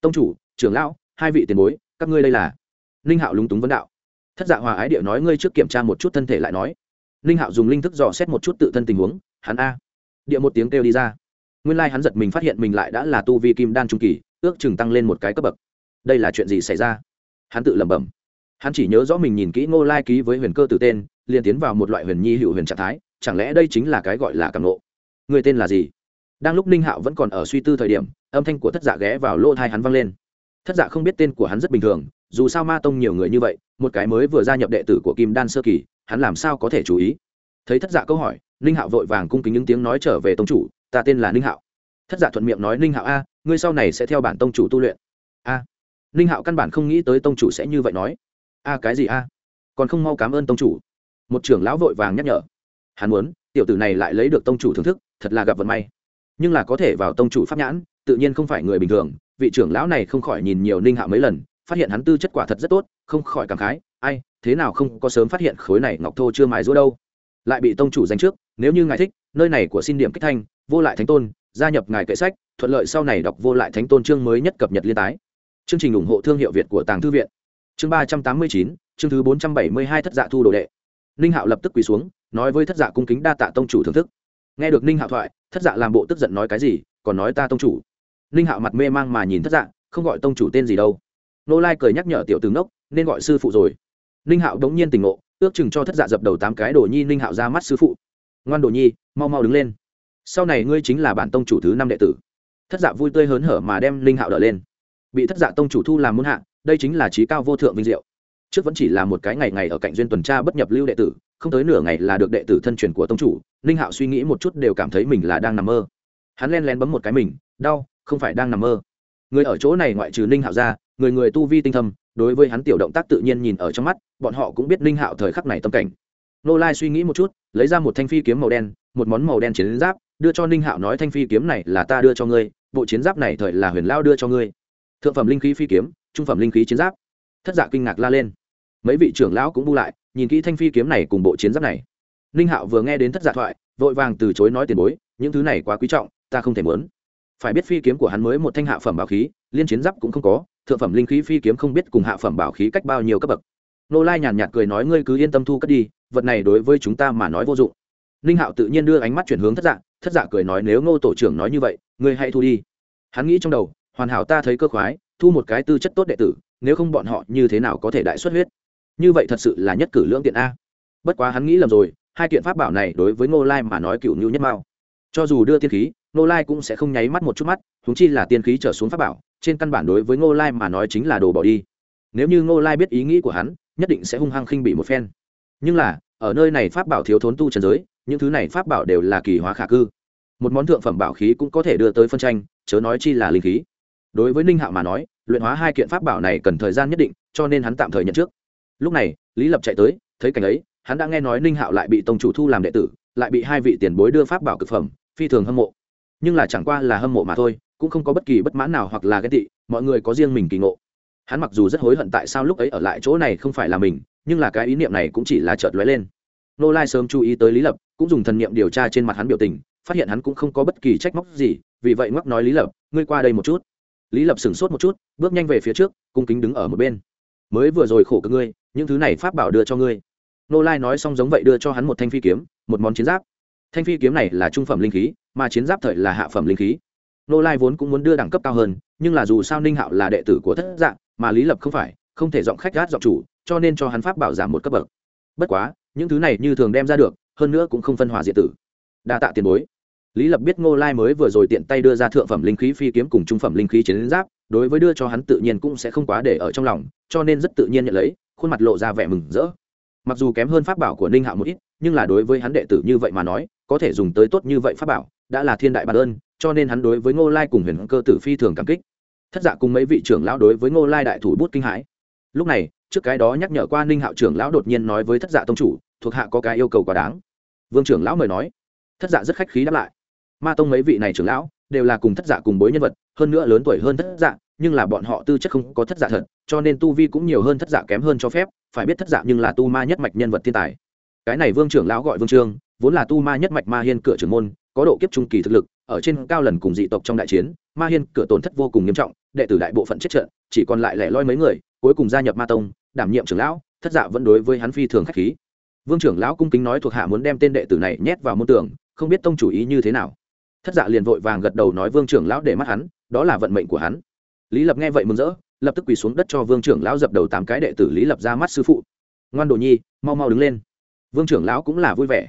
Tông chủ, trưởng lão, hai vị tiền bối, các ngươi đây là? Ninh hạo lúng túng vấn đạo. Thất dạ hòa ái địa nói, ngươi trước kiểm tra một chút thân thể lại nói. Ninh hạo dùng linh thức dò xét một chút tự thân tình huống, hắn a. Địa một tiếng kêu đi ra. Nguyên lai、like、hắn giật mình phát hiện mình lại đã là tu vi kim đan trung kỳ ước chừng tăng lên một cái cấp bậc. Đây là chuyện gì xảy ra? Hắn tự lẩm bẩm. Hắn chỉ nhớ rõ mình nhìn kỹ ngô lai ký với huyền cơ từ tên, liền tiến vào một loại huyền nhi hữu huyền trạng thái, chẳng lẽ đây chính là cái gọi là càng nộ người tên là gì? Đang lúc ninh hạo vẫn còn ở suy tư thời điểm, âm thanh của thất giả ghé vào lỗ thai hắn vang lên. Thất giả không biết tên của hắn rất bình thường, dù sao ma tông nhiều người như vậy, một cái mới vừa gia nhập đệ tử của kim đan sơ kỳ, hắn làm sao có thể chú ý? Thấy thất giả câu hỏi, ninh hạo vội vàng cung kính những tiếng nói trở về tông chủ, ta tên là ninh hạo thất dạ thuận miệng nói, ninh hạo a, ngươi sau này sẽ theo bản tông chủ tu luyện. A? Ninh hạo căn bản không nghĩ tới tông chủ sẽ như vậy nói. A, cái gì a? Còn không mau cảm ơn tông chủ. Một trưởng lão vội vàng nhắc nhở. Hắn muốn, tiểu tử này lại lấy được tông chủ thưởng thức, thật là gặp vận may. Nhưng là có thể vào tông chủ pháp nhãn, tự nhiên không phải người bình thường. Vị trưởng lão này không khỏi nhìn nhiều ninh hạo mấy lần, phát hiện hắn tư chất quả thật rất tốt, không khỏi cảm khái. Ai, thế nào không có sớm phát hiện khối này ngọc thô chưa mài rũa đâu? Lại bị tông chủ giành trước, nếu như ngài thích, nơi này của xin điểm kích thanh, vô lại thánh tôn gia nhập ngài kệ sách, thuận lợi sau này đọc vô lại thánh tôn chương mới nhất cập nhật liên tái. Chương trình ủng hộ thương hiệu việt của tàng thư viện. Chương ba trăm tám mươi chín, chương thứ bốn trăm bảy mươi hai thất dạ thu đồ đệ. Ninh hạo lập tức quỳ xuống, nói với thất dạ cung kính đa tạ tông chủ thưởng thức. Nghe được ninh hạo thoại, thất dạ làm bộ tức giận nói cái gì, còn nói ta tông chủ. Ninh hạo mặt mê mang mà nhìn thất dạ không gọi tông chủ tên gì đâu. Nô lai cười nhắc nhở tiểu tướng đốc nên gọi sư phụ rồi. Ninh hạo đống nhiên tỉnh ngộ, ước chừng cho thất dạ dập đầu tám cái đồ nhi ninh hạo ra mắt sư phụ. Ngoan đồ nhi, mau mau đứng lên sau này ngươi chính là bản tông chủ thứ năm đệ tử. Thất dạ vui tươi hớn hở mà đem Linh hạo đỡ lên. Bị thất dạ tông chủ thu làm muôn hạ, đây chính là trí cao vô thượng vinh diệu. Trước vẫn chỉ là một cái ngày ngày ở cạnh duyên tuần tra bất nhập lưu đệ tử, không tới nửa ngày là được đệ tử thân truyền của tông chủ, Linh hạo suy nghĩ một chút đều cảm thấy mình là đang nằm mơ. Hắn len len bấm một cái mình, đau, không phải đang nằm mơ. Người ở chỗ này ngoại trừ Linh hạo ra, người người tu vi tinh thâm, đối với hắn tiểu động tác tự nhiên nhìn ở trong mắt, bọn họ cũng biết Linh hạo thời khắc này tâm cảnh. Nô lai suy nghĩ một chút, lấy ra một thanh phi kiếm màu đen, một món màu đen chiến giáp đưa cho ninh hạo nói thanh phi kiếm này là ta đưa cho ngươi, bộ chiến giáp này thời là huyền lao đưa cho ngươi. Thượng phẩm linh khí phi kiếm, trung phẩm linh khí chiến giáp. Thất giả kinh ngạc la lên. Mấy vị trưởng lão cũng bu lại, nhìn kỹ thanh phi kiếm này cùng bộ chiến giáp này. Ninh hạo vừa nghe đến thất giả thoại, vội vàng từ chối nói tiền bối, những thứ này quá quý trọng, ta không thể muốn. Phải biết phi kiếm của hắn mới một thanh hạ phẩm bảo khí, liên chiến giáp cũng không có, thượng phẩm linh khí phi kiếm không biết cùng hạ phẩm bảo khí cách bao nhiêu cấp bậc. Nô lai nhàn nhạt cười nói, ngươi cứ yên tâm thu cất đi, vật này đối với chúng ta mà nói vô dụng ninh hạo tự nhiên đưa ánh mắt chuyển hướng thất dạ thất dạ cười nói nếu ngô tổ trưởng nói như vậy, ngươi hãy thu đi. Hắn nghĩ trong đầu, hoàn hảo ta thấy cơ khoái, thu một cái tư chất tốt đệ tử, nếu không bọn họ như thế nào có thể đại xuất huyết? Như vậy thật sự là nhất cử lưỡng tiện a. Bất quá hắn nghĩ lầm rồi, hai kiện pháp bảo này đối với ngô lai mà nói cựu ngưu nhất mao. Cho dù đưa tiên khí, ngô lai cũng sẽ không nháy mắt một chút mắt thúng chi là tiên khí trở xuống pháp bảo, trên căn bản đối với ngô lai mà nói chính là đồ bỏ đi. Nếu như ngô lai biết ý nghĩ của hắn, nhất định sẽ hung hăng khinh bị một phen. Nhưng là, ở nơi này pháp bảo thiếu thốn tu trần giới những thứ này pháp bảo đều là kỳ hóa khả cư. Một món thượng phẩm bảo khí cũng có thể đưa tới phân tranh, chớ nói chi là linh khí. Đối với ninh hạo mà nói, luyện hóa hai kiện pháp bảo này cần thời gian nhất định, cho nên hắn tạm thời nhận trước. Lúc này, lý lập chạy tới, thấy cảnh ấy, hắn đã nghe nói ninh hạo lại bị tông chủ thu làm đệ tử, lại bị hai vị tiền bối đưa pháp bảo cực phẩm, phi thường hâm mộ. Nhưng là chẳng qua là hâm mộ mà thôi, cũng không có bất kỳ bất mãn nào hoặc là ghen tị, mọi người có riêng mình kỳ ngộ. Hắn mặc dù rất hối hận tại sao lúc ấy ở lại chỗ này không phải là mình, nhưng là cái ý niệm này cũng chỉ là chợt lóe lên. Nô lai sớm chú ý tới lý lập cũng dùng thần niệm điều tra trên mặt hắn biểu tình, phát hiện hắn cũng không có bất kỳ trách móc gì, vì vậy ngoắc nói lý lập, ngươi qua đây một chút. Lý lập sửng sốt một chút, bước nhanh về phía trước, cung kính đứng ở một bên. Mới vừa rồi khổ cực ngươi, những thứ này pháp bảo đưa cho ngươi. Nô lai nói xong giống vậy đưa cho hắn một thanh phi kiếm, một món chiến giáp. Thanh phi kiếm này là trung phẩm linh khí, mà chiến giáp thời là hạ phẩm linh khí. Nô lai vốn cũng muốn đưa đẳng cấp cao hơn, nhưng là dù sao ninh hạo là đệ tử của thất dạng, mà lý lập không phải, không thể giọng khách gát giọng chủ, cho nên cho hắn pháp bảo giảm một cấp bậc. Bất quá, những thứ này như thường đem ra được hơn nữa cũng không phân hòa diện tử. Đa tạ tiền bối. Lý lập biết ngô lai mới vừa rồi tiện tay đưa ra thượng phẩm linh khí phi kiếm cùng trung phẩm linh khí chiến giáp, đối với đưa cho hắn tự nhiên cũng sẽ không quá để ở trong lòng, cho nên rất tự nhiên nhận lấy, khuôn mặt lộ ra vẻ mừng rỡ. Mặc dù kém hơn pháp bảo của ninh hạo một ít, nhưng là đối với hắn đệ tử như vậy mà nói, có thể dùng tới tốt như vậy pháp bảo, đã là thiên đại bản ơn, cho nên hắn đối với ngô lai cùng huyền cơ tử phi thường cảm kích. Thất dạ cùng mấy vị trưởng lão đối với ngô lai đại thủ bút kinh hãi. Lúc này, trước cái đó nhắc nhở qua ninh hạo trưởng lão đột nhiên nói với thất dạ tông chủ thuộc hạ có cái yêu cầu quá đáng. Vương trưởng lão mời nói. Thất dạ rất khách khí đáp lại. Ma tông mấy vị này trưởng lão đều là cùng thất dạ cùng bối nhân vật, hơn nữa lớn tuổi hơn thất dạ nhưng là bọn họ tư chất không có thất dạ thật, cho nên tu vi cũng nhiều hơn thất dạ kém hơn cho phép, phải biết thất dạ nhưng là tu ma nhất mạch nhân vật thiên tài. Cái này vương trưởng lão gọi vương trương, vốn là tu ma nhất mạch ma hiên cửa trưởng môn, có độ kiếp trung kỳ thực lực, ở trên cao lần cùng dị tộc trong đại chiến, ma hiên cửa tổn thất vô cùng nghiêm trọng, đệ tử đại bộ phận chết trận, chỉ còn lại lẻ loi mấy người, cuối cùng gia nhập ma tông, đảm nhiệm trưởng lão, thất dạ vẫn đối với hắn phi thường khách khí vương trưởng lão cung kính nói thuộc hạ muốn đem tên đệ tử này nhét vào môn tưởng không biết tông chủ ý như thế nào. Thất dạ liền vội vàng gật đầu nói vương trưởng lão để mắt hắn, đó là vận mệnh của hắn. Lý lập nghe vậy mừng rỡ, lập tức quỳ xuống đất cho vương trưởng lão dập đầu tám cái đệ tử lý lập ra mắt sư phụ. Ngoan đồ nhi, mau mau đứng lên. Vương trưởng lão cũng là vui vẻ.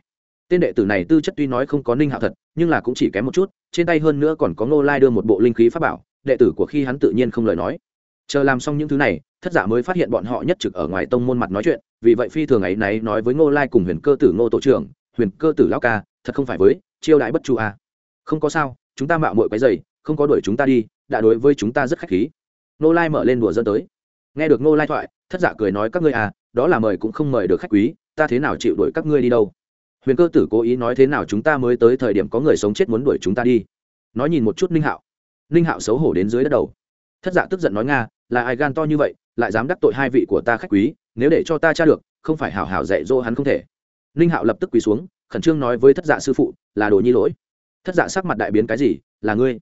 Tên đệ tử này tư chất tuy nói không có ninh hạo thật, nhưng là cũng chỉ kém một chút, trên tay hơn nữa còn có ngô lai đưa một bộ linh khí pháp bảo, đệ tử của khi hắn tự nhiên không lời nói chờ làm xong những thứ này thất giả mới phát hiện bọn họ nhất trực ở ngoài tông môn mặt nói chuyện vì vậy phi thường ấy náy nói với ngô lai cùng huyền cơ tử ngô tổ trưởng huyền cơ tử lão ca thật không phải với chiêu đại bất chu à. không có sao chúng ta mạo mội quấy giày, không có đuổi chúng ta đi đã đối với chúng ta rất khách khí. Ngô lai mở lên đùa dẫn tới. Nghe được ngô lai thoại thất giả cười nói các ngươi à đó là mời cũng không mời được khách quý ta thế nào chịu đuổi các ngươi đi đâu? Huyền cơ tử cố ý nói thế nào chúng ta mới tới thời điểm có người sống chết muốn đuổi chúng ta đi. Nói nhìn một chút ninh hạo. Ninh hạo xấu hổ đến dưới đất đầu thất dạ tức giận nói nga, là ai gan to như vậy, lại dám đắc tội hai vị của ta khách quý, nếu để cho ta tra được, không phải hảo hảo dạy dỗ hắn không thể. Ninh hạo lập tức quỳ xuống, khẩn trương nói với thất dạ sư phụ, là đồ nhi lỗi. Thất dạ sắc mặt đại biến cái gì, là ngươi.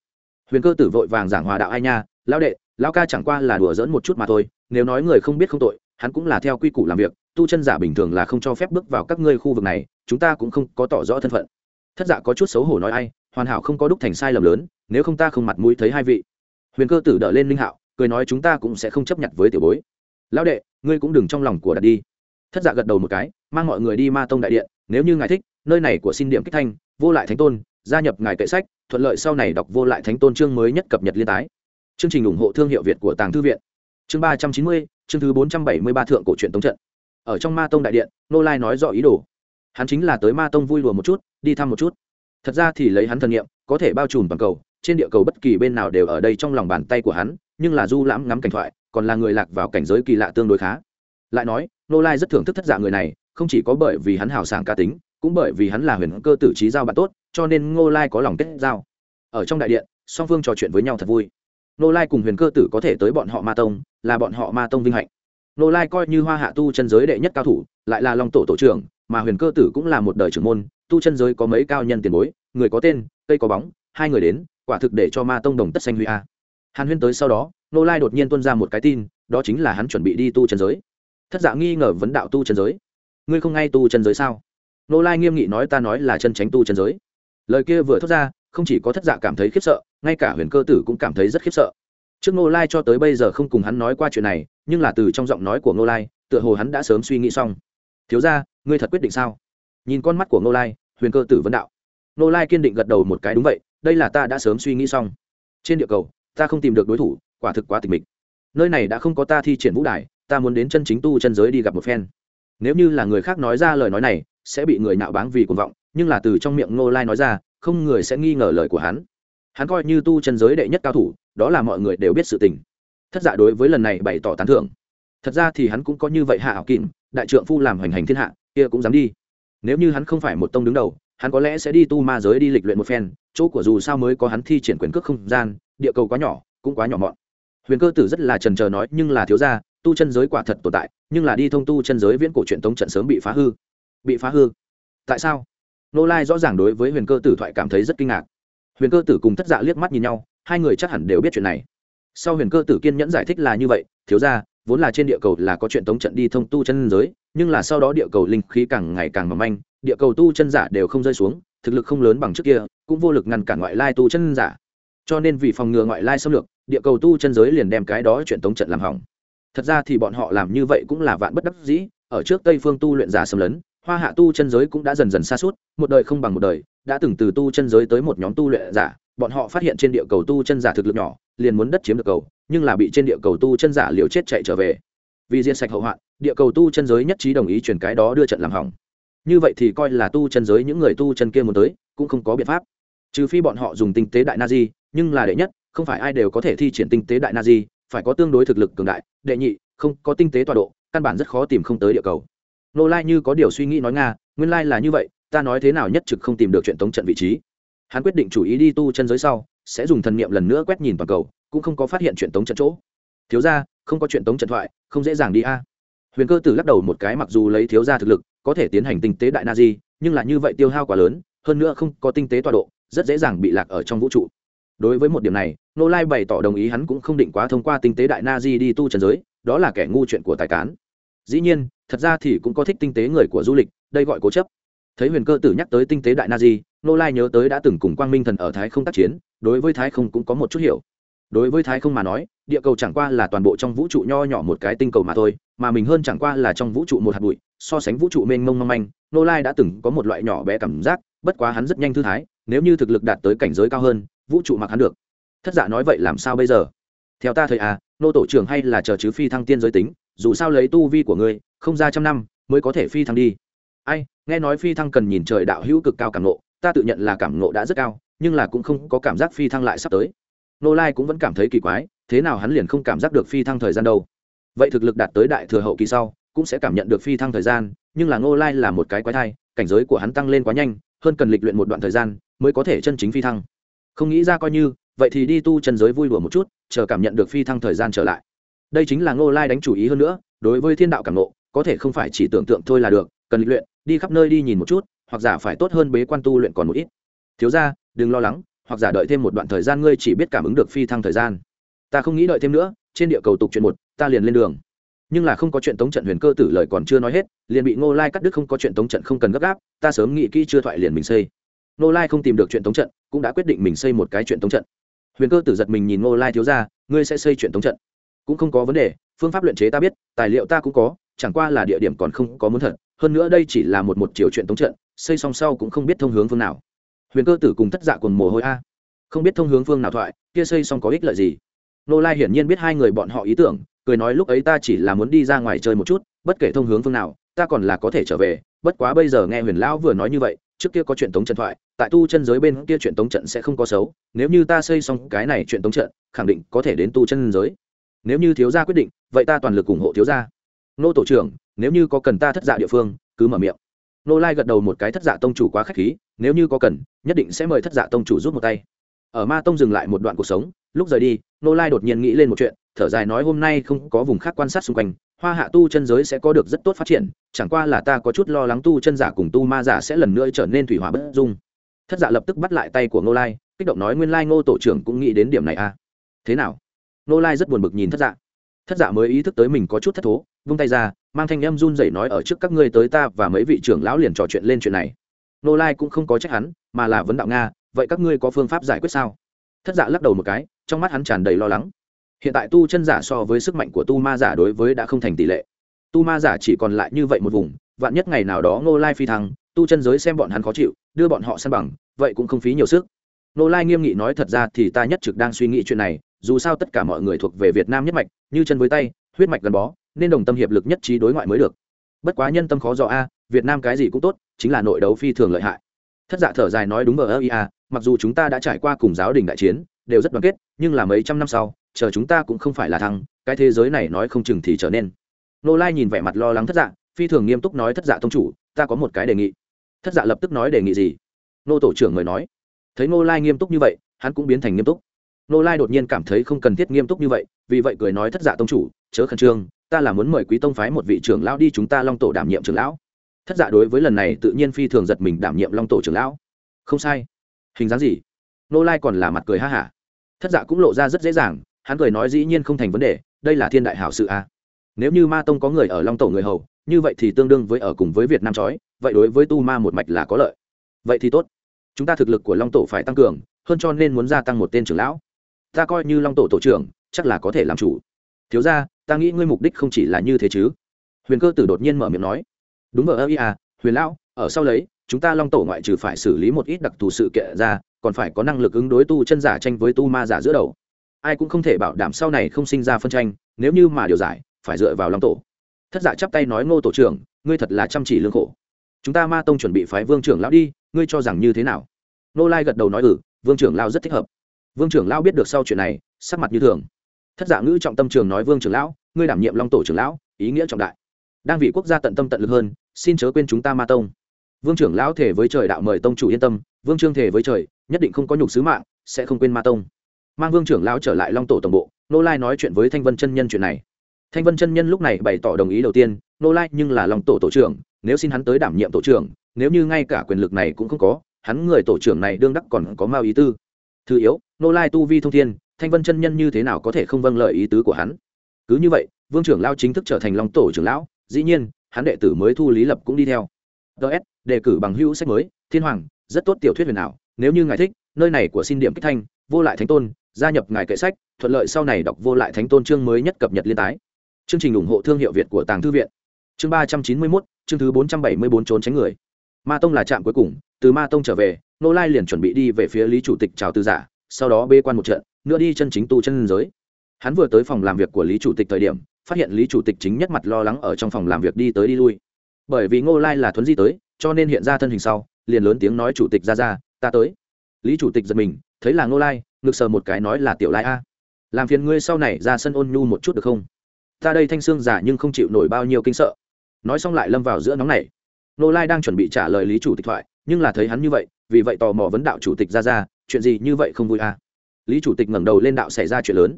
Huyền cơ tử vội vàng giảng hòa đạo ai nha, lão đệ, lão ca chẳng qua là đùa dỡn một chút mà thôi, nếu nói người không biết không tội, hắn cũng là theo quy củ làm việc, tu chân giả bình thường là không cho phép bước vào các ngươi khu vực này, chúng ta cũng không có tỏ rõ thân phận. Thất dạ có chút xấu hổ nói ai, hoàn hảo không có đúc thành sai lầm lớn, nếu không ta không mặt mũi thấy hai vị huyền cơ tử đỡ lên linh hạo, cười nói chúng ta cũng sẽ không chấp nhận với tiểu bối. Lão đệ, ngươi cũng đừng trong lòng của đặt đi. Thất dạ gật đầu một cái, mang mọi người đi ma tông đại điện, nếu như ngài thích, nơi này của xin điểm kích thanh, vô lại thánh tôn, gia nhập ngài kệ sách, thuận lợi sau này đọc vô lại thánh tôn chương mới nhất cập nhật liên tái. Chương trình ủng hộ thương hiệu việt của tàng thư viện. Chương ba trăm chín mươi, chương thứ bốn trăm bảy mươi ba thượng cổ truyện tống trận. Ở trong ma tông đại điện, nô lai nói rõ ý đồ. Hắn chính là tới ma tông vui lùa một chút, đi thăm một chút. Thật ra thì lấy hắn thần nghiệm, có thể bao trùm toàn cầu trên địa cầu bất kỳ bên nào đều ở đây trong lòng bàn tay của hắn, nhưng là du lãm ngắm cảnh thoại, còn là người lạc vào cảnh giới kỳ lạ tương đối khá. Lại nói nô lai rất thưởng thức thất giả người này, không chỉ có bởi vì hắn hào sảng ca tính, cũng bởi vì hắn là huyền cơ tử trí giao bạn tốt, cho nên ngô lai có lòng kết giao. Ở trong đại điện, song phương trò chuyện với nhau thật vui. Nô lai cùng huyền cơ tử có thể tới bọn họ ma tông, là bọn họ ma tông vinh hạnh. Nô lai coi như hoa hạ tu chân giới đệ nhất cao thủ, lại là long tổ tổ trưởng, mà huyền cơ tử cũng là một đời trưởng môn, tu chân giới có mấy cao nhân tiền bối, người có tên, cây có bóng, hai người đến quả thực để cho ma tông đồng tất xanh huy a. Hàn huyên tới sau đó nô lai đột nhiên tuân ra một cái tin, đó chính là hắn chuẩn bị đi tu chân giới. Thất dạ nghi ngờ vấn đạo tu chân giới. Ngươi không ngay tu chân giới sao? Nô lai nghiêm nghị nói ta nói là chân tránh tu chân giới. Lời kia vừa thốt ra, không chỉ có thất dạ cảm thấy khiếp sợ, ngay cả huyền cơ tử cũng cảm thấy rất khiếp sợ. Trước nô lai cho tới bây giờ không cùng hắn nói qua chuyện này, nhưng là từ trong giọng nói của nô lai, tựa hồ hắn đã sớm suy nghĩ xong. Thiếu ra ngươi thật quyết định sao? Nhìn con mắt của nô lai, huyền cơ tử vấn đạo. Nô lai kiên định gật đầu một cái, đúng vậy đây là ta đã sớm suy nghĩ xong. Trên địa cầu, ta không tìm được đối thủ, quả thực quá tịch mịch. Nơi này đã không có ta thi triển vũ đài, ta muốn đến chân chính tu chân giới đi gặp một phen. Nếu như là người khác nói ra lời nói này, sẽ bị người nạo báng vì cuồng vọng, nhưng là từ trong miệng ngô lai nói ra, không người sẽ nghi ngờ lời của hắn. Hắn coi như tu chân giới đệ nhất cao thủ, đó là mọi người đều biết sự tình. Thất dạ đối với lần này bày tỏ tán thưởng. Thật ra thì hắn cũng có như vậy hạ hảo kìm, đại trượng phu làm hoành hành thiên hạ, kia cũng dám đi. Nếu như hắn không phải một tông đứng đầu, hắn có lẽ sẽ đi tu ma giới đi lịch luyện một phen chỗ của dù sao mới có hắn thi triển quyền cước không gian, địa cầu quá nhỏ, cũng quá nhỏ mọn. Huyền cơ tử rất là trần trờ nói, nhưng là thiếu gia, tu chân giới quả thật tồn tại, nhưng là đi thông tu chân giới viễn cổ truyện tống trận sớm bị phá hư. Bị phá hư? Tại sao? Nô lai rõ ràng đối với huyền cơ tử thoại cảm thấy rất kinh ngạc. Huyền cơ tử cùng thất dạ liếc mắt nhìn nhau, hai người chắc hẳn đều biết chuyện này. Sau huyền cơ tử kiên nhẫn giải thích là như vậy, thiếu ra vốn là trên địa cầu là có chuyện tống trận đi thông tu chân giới, nhưng là sau đó địa cầu linh khí càng ngày càng mỏng manh, địa cầu tu chân giả đều không rơi xuống thực lực không lớn bằng trước kia, cũng vô lực ngăn cản ngoại lai tu chân giả. Cho nên vì phòng ngừa ngoại lai xâm lược, địa cầu tu chân giới liền đem cái đó chuyện tống trận làm hỏng. Thật ra thì bọn họ làm như vậy cũng là vạn bất đắc dĩ, ở trước tây phương tu luyện giả xâm lấn, hoa hạ tu chân giới cũng đã dần dần xa suốt một đời không bằng một đời, đã từng từ tu chân giới tới một nhóm tu luyện giả, bọn họ phát hiện trên địa cầu tu chân giả thực lực nhỏ, liền muốn đất chiếm được cầu, nhưng là bị trên địa cầu tu chân giả liều chết chạy trở về. Vì diệt sạch hậu hoạn, địa cầu tu chân giới nhất trí đồng ý chuyển cái đó đưa trận làm hỏng như vậy thì coi là tu chân giới những người tu chân kia muốn tới, cũng không có biện pháp. Trừ phi bọn họ dùng tinh tế đại na di, nhưng là đệ nhất, không phải ai đều có thể thi triển tinh tế đại na di, phải có tương đối thực lực cường đại. Đệ nhị, không, có tinh tế tọa độ, căn bản rất khó tìm không tới địa cầu. Nô lai như có điều suy nghĩ nói nga, nguyên lai là như vậy, ta nói thế nào nhất trực không tìm được chuyện tống trận vị trí. Hắn quyết định chủ ý đi tu chân giới sau, sẽ dùng thần niệm lần nữa quét nhìn toàn cầu, cũng không có phát hiện chuyện tống trận chỗ. Thiếu ra không có chuyện tống trận thoại, không dễ dàng đi a. Huyền cơ tử lắc đầu một cái, mặc dù lấy thiếu ra thực lực có thể tiến hành tinh tế đại na di nhưng là như vậy tiêu hao quá lớn, hơn nữa không có tinh tế tọa độ, rất dễ dàng bị lạc ở trong vũ trụ. Đối với một điểm này nô lai bày tỏ đồng ý hắn cũng không định quá thông qua tinh tế đại na di đi tu trần giới, đó là kẻ ngu chuyện của tài cán. Dĩ nhiên, thật ra thì cũng có thích tinh tế người của du lịch, đây gọi cố chấp. Thấy huyền cơ tử nhắc tới tinh tế đại na di nô lai nhớ tới đã từng cùng quang minh thần ở thái không tác chiến, đối với thái không cũng có một chút hiểu đối với thái không mà nói, địa cầu chẳng qua là toàn bộ trong vũ trụ nho nhỏ một cái tinh cầu mà thôi, mà mình hơn chẳng qua là trong vũ trụ một hạt bụi, so sánh vũ trụ mênh mông mong manh nô lai đã từng có một loại nhỏ bé cảm giác, bất quá hắn rất nhanh thư thái, nếu như thực lực đạt tới cảnh giới cao hơn, vũ trụ mặc hắn được. Thất dạ nói vậy làm sao bây giờ? Theo ta thời à nô tổ trưởng hay là chờ chứ phi thăng tiên giới tính, dù sao lấy tu vi của ngươi, không ra trăm năm, mới có thể phi thăng đi. Ai, nghe nói phi thăng cần nhìn trời đạo hữu cực cao cảm nộ ta tự nhận là cảm nộ đã rất cao, nhưng là cũng không có cảm giác phi thăng lại sắp tới nô lai cũng vẫn cảm thấy kỳ quái, thế nào hắn liền không cảm giác được phi thăng thời gian đâu. Vậy thực lực đạt tới đại thừa hậu kỳ sau, cũng sẽ cảm nhận được phi thăng thời gian, nhưng là nô lai là một cái quái thai, cảnh giới của hắn tăng lên quá nhanh, hơn cần lịch luyện một đoạn thời gian mới có thể chân chính phi thăng. Không nghĩ ra coi như, vậy thì đi tu chân giới vui đùa một chút, chờ cảm nhận được phi thăng thời gian trở lại. Đây chính là ngô lai đánh chủ ý hơn nữa, đối với thiên đạo cảm nộ có thể không phải chỉ tưởng tượng thôi là được, cần lịch luyện, đi khắp nơi đi nhìn một chút, hoặc giả phải tốt hơn bế quan tu luyện còn một ít. Thiếu ra đừng lo lắng hoặc giả đợi thêm một đoạn thời gian ngươi chỉ biết cảm ứng được phi thăng thời gian. Ta không nghĩ đợi thêm nữa, trên địa cầu tục chuyện một, ta liền lên đường. Nhưng là không có chuyện tống trận huyền cơ tử lời còn chưa nói hết, liền bị ngô lai cắt đứt không có chuyện tống trận không cần gấp gáp, ta sớm nghĩ kỹ chưa thoại liền mình xây. Ngô lai không tìm được chuyện tống trận, cũng đã quyết định mình xây một cái chuyện tống trận. Huyền cơ tử giật mình nhìn ngô lai thiếu ra ngươi sẽ xây chuyện tống trận? Cũng không có vấn đề, phương pháp luyện chế ta biết, tài liệu ta cũng có, chẳng qua là địa điểm còn không có muốn thật, hơn nữa đây chỉ là một một chiều chuyện tống trận, xây xong sau cũng không biết thông hướng phương nào huyền cơ tử cùng thất dạ quần mồ hôi a. Không biết thông hướng phương nào thoại, kia xây xong có ích lợi gì? Nô lai hiển nhiên biết hai người bọn họ ý tưởng, cười nói lúc ấy ta chỉ là muốn đi ra ngoài chơi một chút, bất kể thông hướng phương nào, ta còn là có thể trở về. Bất quá bây giờ nghe huyền lão vừa nói như vậy, trước kia có chuyện tống trận thoại, tại tu chân giới bên kia chuyện tống trận sẽ không có xấu. Nếu như ta xây xong cái này chuyện tống trận, khẳng định có thể đến tu chân giới. Nếu như thiếu gia quyết định, vậy ta toàn lực ủng hộ thiếu gia. Nô tổ trưởng, nếu như có cần ta thất dạ địa phương, cứ mở miệng nô lai gật đầu một cái thất dạ tông chủ quá k h á c h khí, nếu như có cần, nhất định sẽ mời thất dạ tông chủ giúp một tay. Ở ma tông dừng lại một đoạn cuộc sống, lúc rời đi, nô lai đột nhiên nghĩ lên một chuyện, thở dài nói hôm nay không có vùng khác quan sát xung quanh, hoa hạ tu chân giới sẽ có được rất tốt phát triển, chẳng qua là ta có chút lo lắng tu chân giả cùng tu ma giả sẽ lần nữa trở nên thủy hỏa bất dung. Thất dạ lập tức bắt lại tay của nô lai, kích động nói nguyên lai ngô tổ trưởng cũng nghĩ đến điểm này à. Thế nào? Nô lai rất buồn bực nhìn thất dạ. Thất dạ mới ý thức tới mình có chút thất thố vung tay ra, mang thanh em run rẩy nói ở trước các ngươi tới ta và mấy vị trưởng lão liền trò chuyện lên chuyện này. Nô lai cũng không có trách hắn, mà là vấn đạo nga, vậy các ngươi có phương pháp giải quyết sao? Thất dạ lắc đầu một cái, trong mắt hắn tràn đầy lo lắng. Hiện tại tu chân giả so với sức mạnh của tu ma giả đối với đã không thành tỷ lệ. Tu ma giả chỉ còn lại như vậy một vùng, vạn nhất ngày nào đó nô lai phi thăng, tu chân giới xem bọn hắn khó chịu, đưa bọn họ săn bằng, vậy cũng không phí nhiều sức. Nô lai nghiêm nghị nói thật ra thì ta nhất trực đang suy nghĩ chuyện này, dù sao tất cả mọi người thuộc về việt nam nhất mạch, như chân với tay, huyết mạch gắn bó nên đồng tâm hiệp lực nhất trí đối ngoại mới được. Bất quá nhân tâm khó dò a, việt nam cái gì cũng tốt, chính là nội đấu phi thường lợi hại. Thất dạ thở dài nói đúng vờ ơ ia mặc dù chúng ta đã trải qua cùng giáo đình đại chiến, đều rất đoàn kết, nhưng là mấy trăm năm sau, chờ chúng ta cũng không phải là thăng cái thế giới này nói không chừng thì trở nên. Nô lai nhìn vẻ mặt lo lắng thất dạ phi thường nghiêm túc nói thất dạ tông chủ, ta có một cái đề nghị. Thất dạ lập tức nói đề nghị gì? Nô tổ trưởng người nói. Thấy nô lai nghiêm túc như vậy, hắn cũng biến thành nghiêm túc. Nô lai đột nhiên cảm thấy không cần thiết nghiêm túc như vậy, vì vậy cười nói thất dạ tông chủ, chớ khẩn trương ta là muốn mời quý tông phái một vị trưởng lão đi chúng ta long tổ đảm nhiệm trưởng lão. Thất dạ đối với lần này tự nhiên phi thường giật mình đảm nhiệm long tổ trưởng lão. Không sai. Hình dáng gì? Nô lai còn là mặt cười ha hả. Thất dạ cũng lộ ra rất dễ dàng, hắn cười nói dĩ nhiên không thành vấn đề, đây là thiên đại hảo sự a nếu như ma tông có người ở long tổ người hầu, như vậy thì tương đương với ở cùng với việt nam trói, vậy đối với tu ma một mạch là có lợi. Vậy thì tốt. Chúng ta thực lực của long tổ phải tăng cường, hơn cho nên muốn gia tăng một tên trưởng lão. Ta coi như long tổ tổ trưởng, chắc là có thể làm chủ thiếu ra ta nghĩ ngươi mục đích không chỉ là như thế chứ. Huyền cơ tử đột nhiên mở miệng nói. Đúng vợ ơ ý à huyền lão, ở sau lấy, chúng ta long tổ ngoại trừ phải xử lý một ít đặc thù sự kiện ra, còn phải có năng lực ứng đối tu chân giả tranh với tu ma giả giữa đầu. Ai cũng không thể bảo đảm sau này không sinh ra phân tranh, nếu như mà điều giải, phải dựa vào long tổ. Thất giả chắp tay nói, ngô tổ trưởng, ngươi thật là chăm chỉ lương khổ. Chúng ta ma tông chuẩn bị phái vương trưởng lão đi, ngươi cho rằng như thế nào? Nô lai gật đầu nói ừ vương trưởng lão rất thích hợp. Vương trưởng lão biết được sau chuyện này, sắc mặt như thường thất giả ngữ trọng tâm trường nói vương trưởng lão, ngươi đảm nhiệm long tổ trưởng lão, ý nghĩa trọng đại. Đang vị quốc gia tận tâm tận lực hơn, xin chớ quên chúng ta ma tông. Vương trưởng lão thể với trời đạo mời tông chủ yên tâm, vương trương thể với trời, nhất định không có nhục sứ mạng, sẽ không quên ma tông. Mang vương trưởng lão trở lại long tổ tổng bộ, nô lai nói chuyện với thanh vân chân nhân chuyện này. Thanh vân chân nhân lúc này bày tỏ đồng ý đầu tiên, nô lai nhưng là long tổ tổ trưởng, nếu xin hắn tới đảm nhiệm tổ trưởng, nếu như ngay cả quyền lực này cũng không có, hắn người tổ trưởng này đương đắc còn có mao ý tư thứ yếu nô lai tu vi thông thiên, thanh vân chân nhân như thế nào có thể không vâng lời ý tứ của hắn? Cứ như vậy, vương trưởng lao chính thức trở thành long tổ trưởng lão, dĩ nhiên, hắn đệ tử mới thu lý lập cũng đi theo. Ts đề cử bằng hữu sách mới, thiên hoàng, rất tốt tiểu thuyết huyền ảo, nếu như ngài thích, nơi này của xin điểm kích thanh, vô lại thánh tôn, gia nhập ngài kệ sách, thuận lợi sau này đọc vô lại thánh tôn chương mới nhất cập nhật liên tái. Chương trình ủng hộ thương hiệu việt của tàng thư viện. Chương ba trăm chín mươi mốt, chương thứ bốn trăm bảy mươi bốn trốn tránh người ma tông là trạm cuối cùng, từ ma tông trở về, nô lai liền chuẩn bị đi về phía lý chủ tịch chào từ giả, sau đó bê quan một trận, nữa đi chân chính tu chân giới. Hắn vừa tới phòng làm việc của lý chủ tịch thời điểm, phát hiện lý chủ tịch chính nhất mặt lo lắng ở trong phòng làm việc đi tới đi lui. Bởi vì ngô lai là thuấn di tới, cho nên hiện ra thân hình sau, liền lớn tiếng nói chủ tịch ra ra, ta tới. Lý chủ tịch giật mình, thấy là ngô lai, ngực sờ một cái nói là tiểu lai a, làm phiền ngươi sau này ra sân ôn nhu một chút được không? Ta đây thanh xương giả nhưng không chịu nổi bao nhiêu kinh sợ. Nói xong lại lâm vào giữa nóng này. Nô lai đang chuẩn bị trả lời lý chủ tịch thoại, nhưng là thấy hắn như vậy, vì vậy tò mò vấn đạo chủ tịch ra ra, chuyện gì như vậy không vui à? lý chủ tịch ngẩng đầu lên đạo xảy ra chuyện lớn.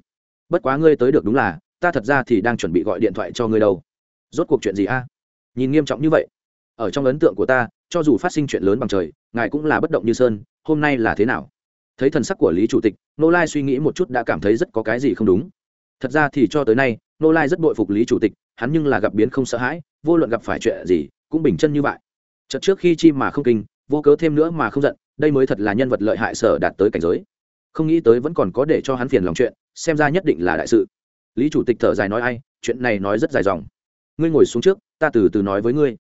Bất quá ngươi tới được đúng là, ta thật ra thì đang chuẩn bị gọi điện thoại cho ngươi đâu. Rốt cuộc chuyện gì a nhìn nghiêm trọng như vậy. Ở trong ấn tượng của ta, cho dù phát sinh chuyện lớn bằng trời, ngài cũng là bất động như sơn, hôm nay là thế nào? Thấy thần sắc của lý chủ tịch nô lai suy nghĩ một chút đã cảm thấy rất có cái gì không đúng. Thật ra thì cho tới nay nô lai rất bội phục lý chủ tịch, hắn nhưng là gặp biến không sợ hãi, vô luận gặp phải chuyện gì cũng bình chân như vậy. Chật trước khi chi mà không kinh, vô cớ thêm nữa mà không giận, đây mới thật là nhân vật lợi hại sở đạt tới cảnh giới. Không nghĩ tới vẫn còn có để cho hắn phiền lòng chuyện, xem ra nhất định là đại sự. Lý chủ tịch thở dài nói ai, chuyện này nói rất dài dòng. Ngươi ngồi xuống trước, ta từ từ nói với ngươi.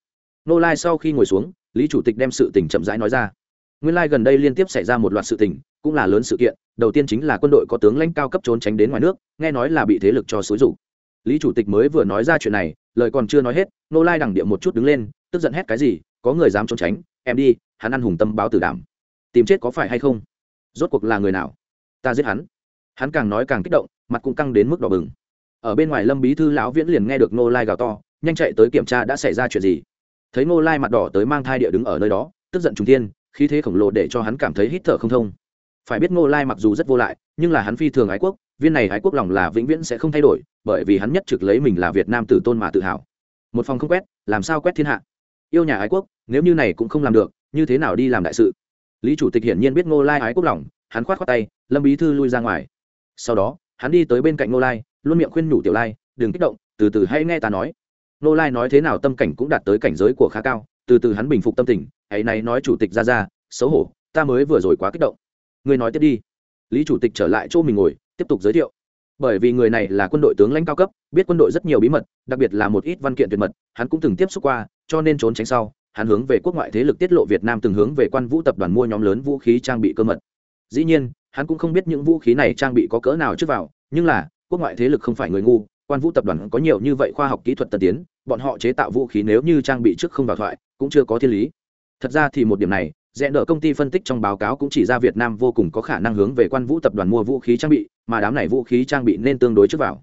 Nô lai sau khi ngồi xuống, lý chủ tịch đem sự tình chậm rãi nói ra. Nguyên lai gần đây liên tiếp xảy ra một loạt sự tình, cũng là lớn sự kiện, đầu tiên chính là quân đội có tướng lãnh cao cấp trốn tránh đến ngoài nước, nghe nói là bị thế lực cho xúi rục lý chủ tịch mới vừa nói ra chuyện này, lời còn chưa nói hết, nô lai đằng địa một chút đứng lên tức giận hét cái gì, có người dám trốn tránh, em đi, hắn ăn hùng tâm báo tử đảm. Tìm chết có phải hay không? Rốt cuộc là người nào? Ta giết hắn. Hắn càng nói càng kích động, mặt cũng căng đến mức đỏ bừng. Ở bên ngoài lâm bí thư lão viễn liền nghe được nô lai gào to, nhanh chạy tới kiểm tra đã xảy ra chuyện gì. Thấy nô lai mặt đỏ tới mang thai địa đứng ở nơi đó, tức giận trung tiên khí thế khổng lồ để cho hắn cảm thấy hít thở không thông. Phải biết nô lai mặc dù rất vô lại, nhưng là hắn phi thường ái quốc, viên này ái quốc lòng là vĩnh viễn sẽ không thay đổi, bởi vì hắn nhất trực lấy mình là việt nam tử tôn mà tự hào. Một phòng không quét, làm sao quét thiên hạ? Yêu nhà ái quốc, nếu như này cũng không làm được, như thế nào đi làm đại sự? Lý chủ tịch hiển nhiên biết ngô lai ái quốc lòng, hắn khoát khoát tay, lâm bí thư lui ra ngoài. Sau đó, hắn đi tới bên cạnh ngô lai, luôn miệng khuyên nhủ tiểu lai, đừng kích động, từ từ hãy nghe ta nói. Ngô lai nói thế nào tâm cảnh cũng đạt tới cảnh giới của khá cao, từ từ hắn bình phục tâm tình, hãy này nói chủ tịch ra ra, xấu hổ, ta mới vừa rồi quá kích động. Người nói tiếp đi. Lý chủ tịch trở lại chỗ mình ngồi, tiếp tục giới thiệu bởi vì người này là quân đội tướng lãnh cao cấp, biết quân đội rất nhiều bí mật, đặc biệt là một ít văn kiện tuyệt mật, hắn cũng từng tiếp xúc qua, cho nên trốn tránh sau, hắn hướng về quốc ngoại thế lực tiết lộ việt nam từng hướng về quan vũ tập đoàn mua nhóm lớn vũ khí trang bị cơ mật. Dĩ nhiên, hắn cũng không biết những vũ khí này trang bị có cỡ nào trước vào, nhưng là, quốc ngoại thế lực không phải người ngu, quan vũ tập đoàn có nhiều như vậy khoa học kỹ thuật tân tiến, bọn họ chế tạo vũ khí nếu như trang bị trước không vào thoại, cũng chưa có thiên lý. Thật ra thì một điểm này, rẽ nợ công ty phân tích trong báo cáo cũng chỉ ra việt nam vô cùng có khả năng hướng về quan vũ tập đoàn mua vũ khí trang bị mà đám này vũ khí trang bị nên tương đối trước vào.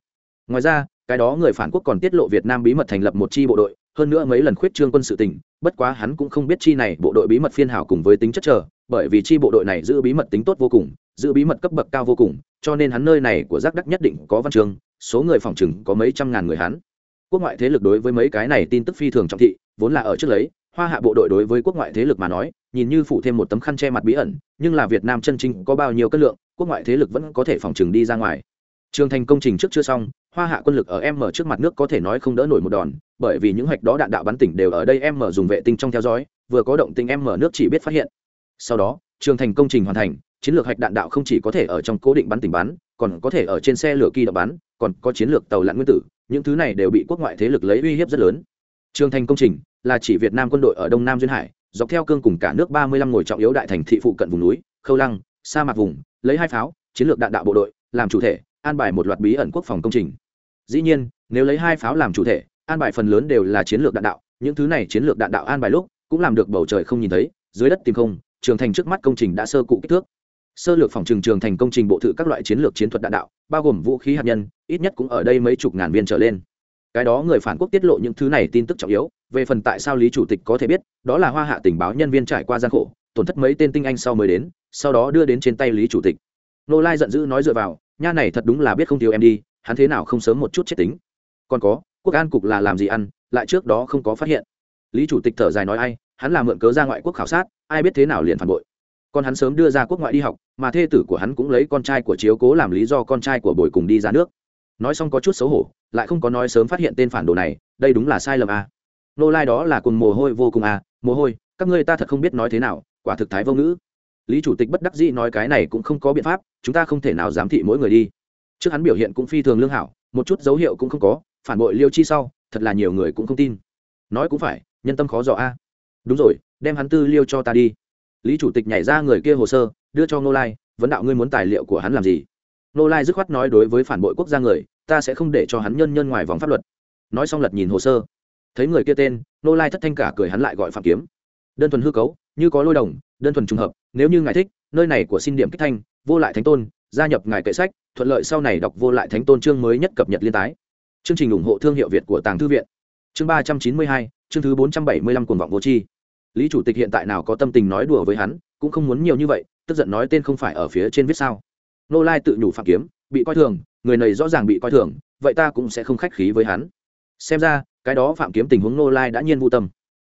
Ngoài ra, cái đó người phản quốc còn tiết lộ việt nam bí mật thành lập một chi bộ đội, hơn nữa mấy lần khuyết trương quân sự tỉnh bất quá hắn cũng không biết chi này bộ đội bí mật phiên hảo cùng với tính chất chờ, bởi vì chi bộ đội này giữ bí mật tính tốt vô cùng, giữ bí mật cấp bậc cao vô cùng, cho nên hắn nơi này của giác đắc nhất định có văn trường số người phòng chừng có mấy trăm ngàn người hắn. Quốc ngoại thế lực đối với mấy cái này tin tức phi thường trọng thị, vốn là ở trước lấy hoa hạ bộ đội đối với quốc ngoại thế lực mà nói, nhìn như phụ thêm một tấm khăn che mặt bí ẩn, nhưng là việt nam chân chính có bao nhiêu cân lượng, quốc ngoại thế lực vẫn có thể phòng trừng đi ra ngoài. Trường thành công trình trước chưa xong, hoa hạ quân lực ở em mở trước mặt nước có thể nói không đỡ nổi một đòn, bởi vì những hoạch đó đạn đạo bắn tỉnh đều ở đây em mở dùng vệ tinh trong theo dõi, vừa có động tinh em mở nước chỉ biết phát hiện. Sau đó, trường thành công trình hoàn thành, chiến lược hạch đạn đạo không chỉ có thể ở trong cố định bắn tỉnh bắn, còn có thể ở trên xe lửa kỳ đập bắn, còn có chiến lược tàu lặn nguyên tử, những thứ này đều bị quốc ngoại thế lực lấy uy hiếp rất lớn trường thành công trình là chỉ việt nam quân đội ở đông nam duyên hải, dọc theo cương cùng cả nước ba mươi lăm ngồi trọng yếu đại thành thị phụ cận vùng núi, khâu lăng, sa mạc vùng, lấy hai pháo, chiến lược đạn đạo bộ đội, làm chủ thể, an bài một loạt bí ẩn quốc phòng công trình. Dĩ nhiên, nếu lấy hai pháo làm chủ thể, an bài phần lớn đều là chiến lược đạn đạo, những thứ này chiến lược đạn đạo an bài lúc cũng làm được bầu trời không nhìn thấy, dưới đất tìm không, trường thành trước mắt công trình đã sơ cụ kích thước. Sơ lược phòng trường trường thành công trình bộ thự các loại chiến lược chiến thuật đạn đạo, bao gồm vũ khí hạt nhân, ít nhất cũng ở đây mấy chục ngàn viên trở lên cái đó người phản quốc tiết lộ những thứ này tin tức trọng yếu, về phần tại sao lý chủ tịch có thể biết, đó là hoa hạ tình báo nhân viên trải qua gian khổ, tổn thất mấy tên tinh anh sau mới đến, sau đó đưa đến trên tay lý chủ tịch. Nô lai giận dữ nói dựa vào, nha này thật đúng là biết không thiếu em đi, hắn thế nào không sớm một chút chết tính. Còn có, quốc an cục là làm gì ăn, lại trước đó không có phát hiện. Lý chủ tịch thở dài nói, ai, hắn là mượn cớ ra ngoại quốc khảo sát, ai biết thế nào liền phản bội. Còn hắn sớm đưa ra quốc ngoại đi học, mà thê tử của hắn cũng lấy con trai của chiếu cố làm lý do con trai của bồi cùng đi ra nước nói xong có chút xấu hổ lại không có nói sớm phát hiện tên phản đồ này đây đúng là sai lầm à. nô lai đó là cùng mồ hôi vô cùng à, mồ hôi các ngươi ta thật không biết nói thế nào quả thực thái vô ngữ. Lý chủ tịch bất đắc dĩ nói cái này cũng không có biện pháp chúng ta không thể nào giám thị mỗi người đi. Trước hắn biểu hiện cũng phi thường lương hảo một chút dấu hiệu cũng không có phản bội liêu chi sau thật là nhiều người cũng không tin. Nói cũng phải nhân tâm khó dò a. Đúng rồi đem hắn tư liêu cho ta đi. Lý chủ tịch nhảy ra người kia hồ sơ đưa cho ngô lai vấn đạo ngươi muốn tài liệu của hắn làm gì? Nô lai dứt khoát nói đối với phản bội quốc gia người, ta sẽ không để cho hắn nhân nhân ngoài vòng pháp luật. Nói xong lật nhìn hồ sơ. Thấy người kia tên, Nô lai thất thanh cả cười hắn lại gọi phạm kiếm. Đơn thuần hư cấu, như có lôi đồng, đơn thuần trùng hợp, nếu như ngài thích, nơi này của xin điểm kích thanh, vô lại thánh tôn, gia nhập ngài kệ sách, thuận lợi sau này đọc vô lại thánh tôn chương mới nhất cập nhật liên tái. Chương trình ủng hộ thương hiệu việt của tàng thư viện. Chương ba trăm chín mươi hai, chương thứ bốn trăm bảy mươi lăm cuồng vọng vô tri. Lý chủ tịch hiện tại nào có tâm tình nói đùa với hắn, cũng không muốn nhiều như vậy, tức giận nói tên không phải ở phía trên viết sao nô lai tự nhủ phạm kiếm, bị coi thường, người này rõ ràng bị coi thường, vậy ta cũng sẽ không khách khí với hắn. Xem ra, cái đó phạm kiếm tình huống nô lai đã nhiên vô tâm.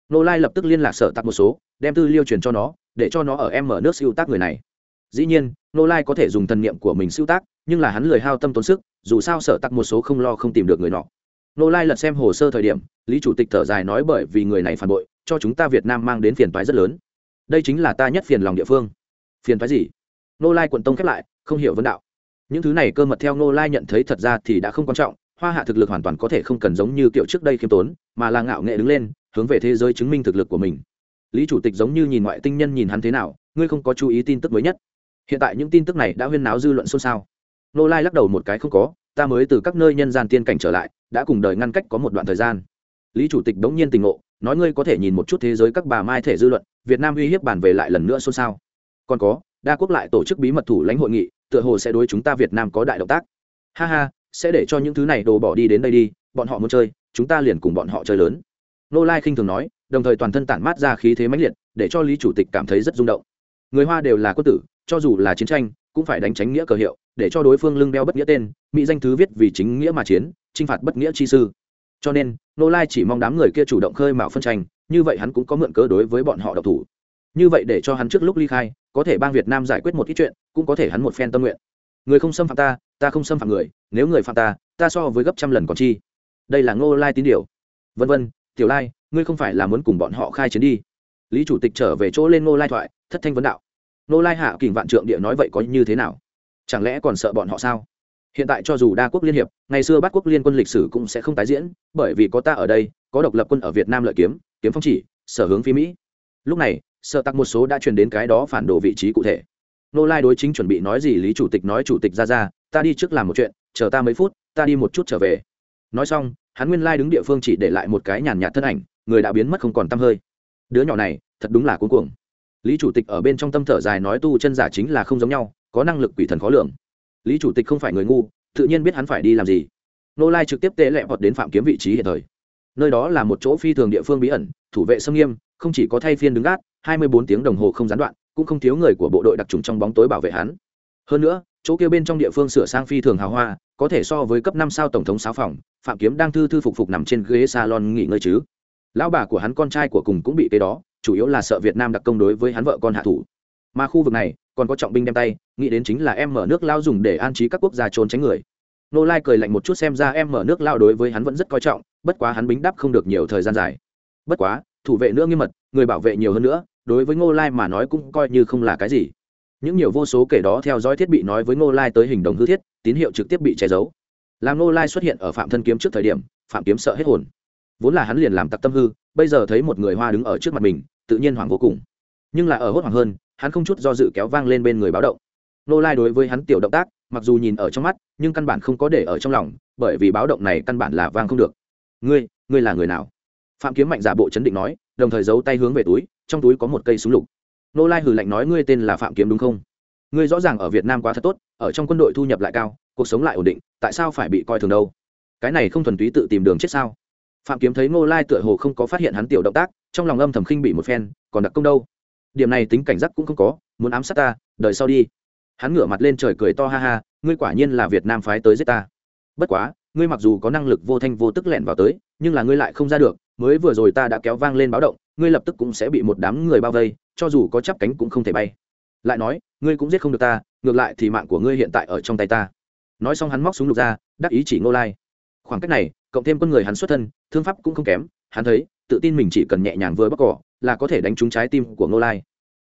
Nô lai lập tức liên lạc sở tặc một số, đem tư liêu truyền cho nó, để cho nó ở em mở nước siêu tác người này. Dĩ nhiên, nô lai có thể dùng thần niệm của mình siêu tác, nhưng là hắn lười hao tâm tốn sức, dù sao sở tặc một số không lo không tìm được người nọ. Nô lai lật xem hồ sơ thời điểm, lý chủ tịch thở dài nói bởi vì người này phản bội, cho chúng ta việt nam mang đến phiền toái rất lớn. Đây chính là ta nhất phiền lòng địa phương. Phiền toái gì? Nô lai quận tông khép lại không hiểu vấn đạo. Những thứ này cơ mật theo nô lai nhận thấy thật ra thì đã không quan trọng, hoa hạ thực lực hoàn toàn có thể không cần giống như kiểu trước đây khiêm tốn, mà là ngạo nghệ đứng lên, hướng về thế giới chứng minh thực lực của mình. Lý chủ tịch giống như nhìn ngoại tinh nhân nhìn hắn thế nào, ngươi không có chú ý tin tức mới nhất. Hiện tại những tin tức này đã huyên náo dư luận xôn xao. Nô lai lắc đầu một cái không có, ta mới từ các nơi nhân gian tiên cảnh trở lại, đã cùng đời ngăn cách có một đoạn thời gian. Lý chủ tịch đống nhiên tình ngộ, nói ngươi có thể nhìn một chút thế giới các bà mai thể dư luận, việt nam uy hiếp bàn về lại lần nữa xôn xao. Còn có, đa quốc lại tổ chức bí mật thủ lãnh hội nghị tựa hồ sẽ đối chúng ta việt nam có đại động tác. Ha ha, sẽ để cho những thứ này đồ bỏ đi đến đây đi, bọn họ muốn chơi, chúng ta liền cùng bọn họ chơi lớn. Nô lai khinh thường nói, đồng thời toàn thân tản mát ra khí thế mãnh liệt, để cho lý chủ tịch cảm thấy rất rung động. Người hoa đều là quân tử, cho dù là chiến tranh, cũng phải đánh tránh nghĩa cờ hiệu, để cho đối phương lưng đeo bất nghĩa tên, mỹ danh thứ viết vì chính nghĩa mà chiến, chinh phạt bất nghĩa chi sư. Cho nên, nô lai chỉ mong đám người kia chủ động khơi mạo phân tranh, như vậy hắn cũng có mượn cớ đối với bọn họ độc thủ. Như vậy để cho hắn trước lúc ly khai có thể bang việt nam giải quyết một ít chuyện, cũng có thể hắn một phen tâm nguyện. Người không xâm phạm ta ta không xâm phạm người, nếu người phạm ta ta so với gấp trăm lần còn chi. Đây là ngô lai tín điều. Vân vân, tiểu lai, ngươi không phải là muốn cùng bọn họ khai chiến đi. Lý chủ tịch trở về chỗ lên ngô lai thoại, thất thanh vấn đạo. Ngô lai hạ kình vạn trượng địa nói vậy có như thế nào? Chẳng lẽ còn sợ bọn họ sao? Hiện tại cho dù đa quốc liên hiệp, ngày xưa bắt quốc liên quân lịch sử cũng sẽ không tái diễn, bởi vì có ta ở đây, có độc lập quân ở việt nam lợi kiếm kiếm phong chỉ, sở hướng phi mỹ. Lúc này sợ tặc một số đã truyền đến cái đó phản đồ vị trí cụ thể. Nô lai đối chính chuẩn bị nói gì lý chủ tịch nói chủ tịch ra ra, ta đi trước làm một chuyện, chờ ta mấy phút, ta đi một chút trở về. Nói xong, hắn nguyên lai đứng địa phương chỉ để lại một cái nhàn nhạt thân ảnh, người đã biến mất không còn t hơi. Đứa nhỏ này, thật đúng là cuối cuồng. lý chủ tịch ở bên trong tâm thở dài nói tu chân giả chính là không giống nhau, có năng lực quỷ thần khó lường. Lý chủ tịch không phải người ngu, tự nhiên biết hắn phải đi làm gì. Nô lai trực tiếp tê lẹ hoặc đến phạm kiếm vị trí hiện thời. Nơi đó là một chỗ phi thường địa phương bí ẩn, thủ vệ xâm nghiêm, không chỉ có thay phiên đứng gác hai mươi bốn tiếng đồng hồ không gián đoạn, cũng không thiếu người của bộ đội đặc trùng trong bóng tối bảo vệ hắn. Hơn nữa, chỗ kia bên trong địa phương sửa sang phi thường hào hoa, có thể so với cấp năm sao tổng thống sáu phòng, phạm kiếm đang thư thư phục phục nằm trên ghế salon nghỉ ngơi chứ. Lão bà của hắn con trai của cùng cũng bị cái đó, chủ yếu là sợ việt nam đặc công đối với hắn vợ con hạ thủ. Mà khu vực này, còn có trọng binh đem tay, nghĩ đến chính là em mở nước lao dùng để an trí các quốc gia trốn tránh người. Nô lai cười lạnh một chút xem ra em mở nước lao đối với hắn vẫn rất coi trọng, bất quá hắn bính đáp không được nhiều thời gian dài. Bất quá, thủ vệ nữa nghiêm mật, người bảo vệ nhiều hơn nữa đối với ngô lai mà nói cũng coi như không là cái gì. Những nhiều vô số kể đó theo dõi thiết bị nói với ngô lai tới hình đồng hư thiết, tín hiệu trực tiếp bị che giấu. Làm ngô lai xuất hiện ở phạm thân kiếm trước thời điểm, phạm kiếm sợ hết hồn. Vốn là hắn liền làm tặc tâm hư, bây giờ thấy một người hoa đứng ở trước mặt mình, tự nhiên hoảng vô cùng. Nhưng là ở hốt hoảng hơn, hắn không chút do dự kéo vang lên bên người báo động. Ngô lai đối với hắn tiểu động tác, mặc dù nhìn ở trong mắt, nhưng căn bản không có để ở trong lòng, bởi vì báo động này căn bản là vang không được. Ngươi ngươi là người nào? Phạm kiếm mạnh giả bộ chấn định nói, đồng thời giấu tay hướng về túi trong túi có một cây súng lục. Nô lai hử lạnh nói, ngươi tên là phạm kiếm đúng không? Ngươi rõ ràng ở việt nam quá thật tốt, ở trong quân đội thu nhập lại cao, cuộc sống lại ổn định, tại sao phải bị coi thường đâu? Cái này không thuần túy tự tìm đường chết sao? Phạm kiếm thấy ngô lai tựa hồ không có phát hiện hắn tiểu động tác, trong lòng âm thầm khinh bị một phen, còn đặc công đâu? Điểm này tính cảnh giác cũng không có, muốn ám sát ta, đợi sau đi. Hắn ngửa mặt lên trời cười to, ha ha, ngươi quả nhiên là việt nam phái tới giết ta. Bất quá, ngươi mặc dù có năng lực vô thanh vô tức lẹn vào tới, nhưng là ngươi lại không ra được, mới vừa rồi ta đã kéo vang lên báo động ngươi lập tức cũng sẽ bị một đám người bao vây, cho dù có chắp cánh cũng không thể bay. Lại nói, ngươi cũng giết không được ta, ngược lại thì mạng của ngươi hiện tại ở trong tay ta. Nói xong hắn móc súng lục ra, đắc ý chỉ ngô lai. Khoảng cách này, cộng thêm con người hắn xuất thân, thương pháp cũng không kém, hắn thấy, tự tin mình chỉ cần nhẹ nhàng vừa bóc cỏ, là có thể đánh trúng trái tim của ngô lai.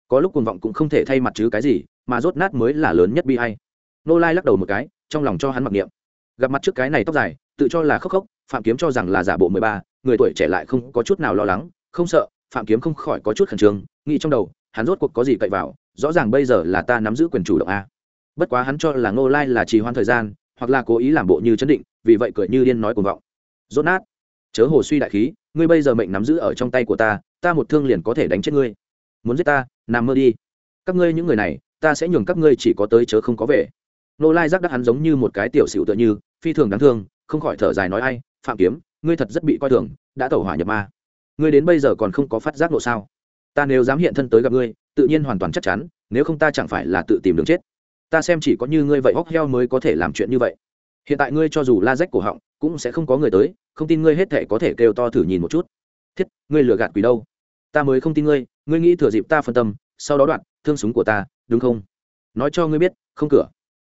Có lúc cuồng vọng cũng không thể thay mặt chứ cái gì, mà rốt nát mới là lớn nhất bi hay ngô lai lắc đầu một cái, trong lòng cho hắn mặc niệm. Gặp mặt trước cái này tóc dài, tự cho là khốc khốc phạm kiếm cho rằng là giả bộ mười ba, người tuổi trẻ lại không có chút nào lo lắng, không sợ phạm kiếm không khỏi có chút khẩn trương, nghĩ trong đầu, hắn rốt cuộc có gì cậy vào, rõ ràng bây giờ là ta nắm giữ quyền chủ động a. Bất quá hắn cho là ngô lai là trì hoãn thời gian, hoặc là cố ý làm bộ như chấn định, vì vậy cười như điên nói cuồng vọng. Rốt nát. Chớ hồ suy đại khí, ngươi bây giờ mệnh nắm giữ ở trong tay của ta ta một thương liền có thể đánh chết ngươi. Muốn giết ta, nằm mơ đi. Các ngươi những người này, ta sẽ nhường các ngươi chỉ có tới chớ không có về. Nô lai giác đắc hắn giống như một cái tiểu xỉu tựa như, phi thường đáng thương, không khỏi thở dài nói ai, phạm kiếm, ngươi thật rất bị coi thường, đã tẩu hỏa nhập ma ngươi đến bây giờ còn không có phát giác nộ sao? Ta nếu dám hiện thân tới gặp ngươi, tự nhiên hoàn toàn chắc chắn, nếu không ta chẳng phải là tự tìm đường chết. Ta xem chỉ có như ngươi vậy hóc heo mới có thể làm chuyện như vậy. Hiện tại ngươi cho dù la rách cổ họng, cũng sẽ không có người tới, không tin ngươi hết thể có thể kêu to thử nhìn một chút. Thiết, ngươi lừa gạt quỷ đâu? Ta mới không tin ngươi ngươi nghĩ thừa dịp ta phân tâm, sau đó đoạn thương súng của ta, đúng không? Nói cho ngươi biết, không cửa.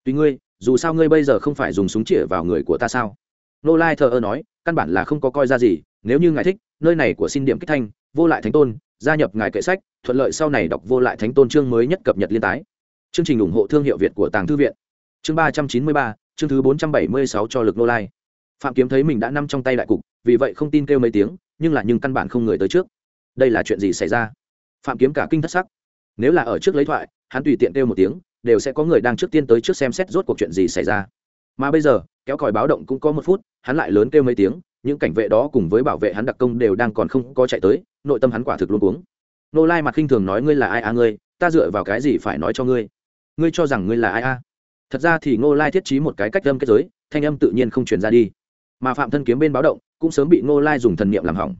Tùy ngươi, dù sao ngươi bây giờ không phải dùng súng chĩa vào người của ta sao? Nô lai thờ ơ nói, căn bản là không có coi ra gì nếu như ngài thích, nơi này của xin điểm kích thanh, vô lại thánh tôn, gia nhập ngài kệ sách, thuận lợi sau này đọc vô lại thánh tôn chương mới nhất cập nhật liên tái. Chương trình ủng hộ thương hiệu việt của tàng thư viện. Chương ba trăm chín mươi ba, chương thứ bốn trăm bảy mươi sáu cho lực nô lai. Phạm kiếm thấy mình đã nằm trong tay đại cục, vì vậy không tin kêu mấy tiếng, nhưng là nhưng căn bản không người tới trước. Đây là chuyện gì xảy ra? Phạm kiếm cả kinh thất sắc. Nếu là ở trước lấy thoại, hắn tùy tiện kêu một tiếng, đều sẽ có người đang trước tiên tới trước xem xét rốt cuộc chuyện gì xảy ra. Mà bây giờ, kéo còi báo động cũng có một phút, hắn lại lớn kêu mấy tiếng những cảnh vệ đó cùng với bảo vệ hắn đặc công đều đang còn không có chạy tới, nội tâm hắn quả thực luôn cuống. Nô lai mặt khinh thường nói, ngươi là ai à ngươi? Ta dựa vào cái gì phải nói cho ngươi? Ngươi cho rằng ngươi là ai a à? thật ra thì ngô lai thiết trí một cái cách âm kết giới, thanh âm tự nhiên không truyền ra đi. Mà phạm thân kiếm bên báo động, cũng sớm bị ngô lai dùng thần niệm làm hỏng.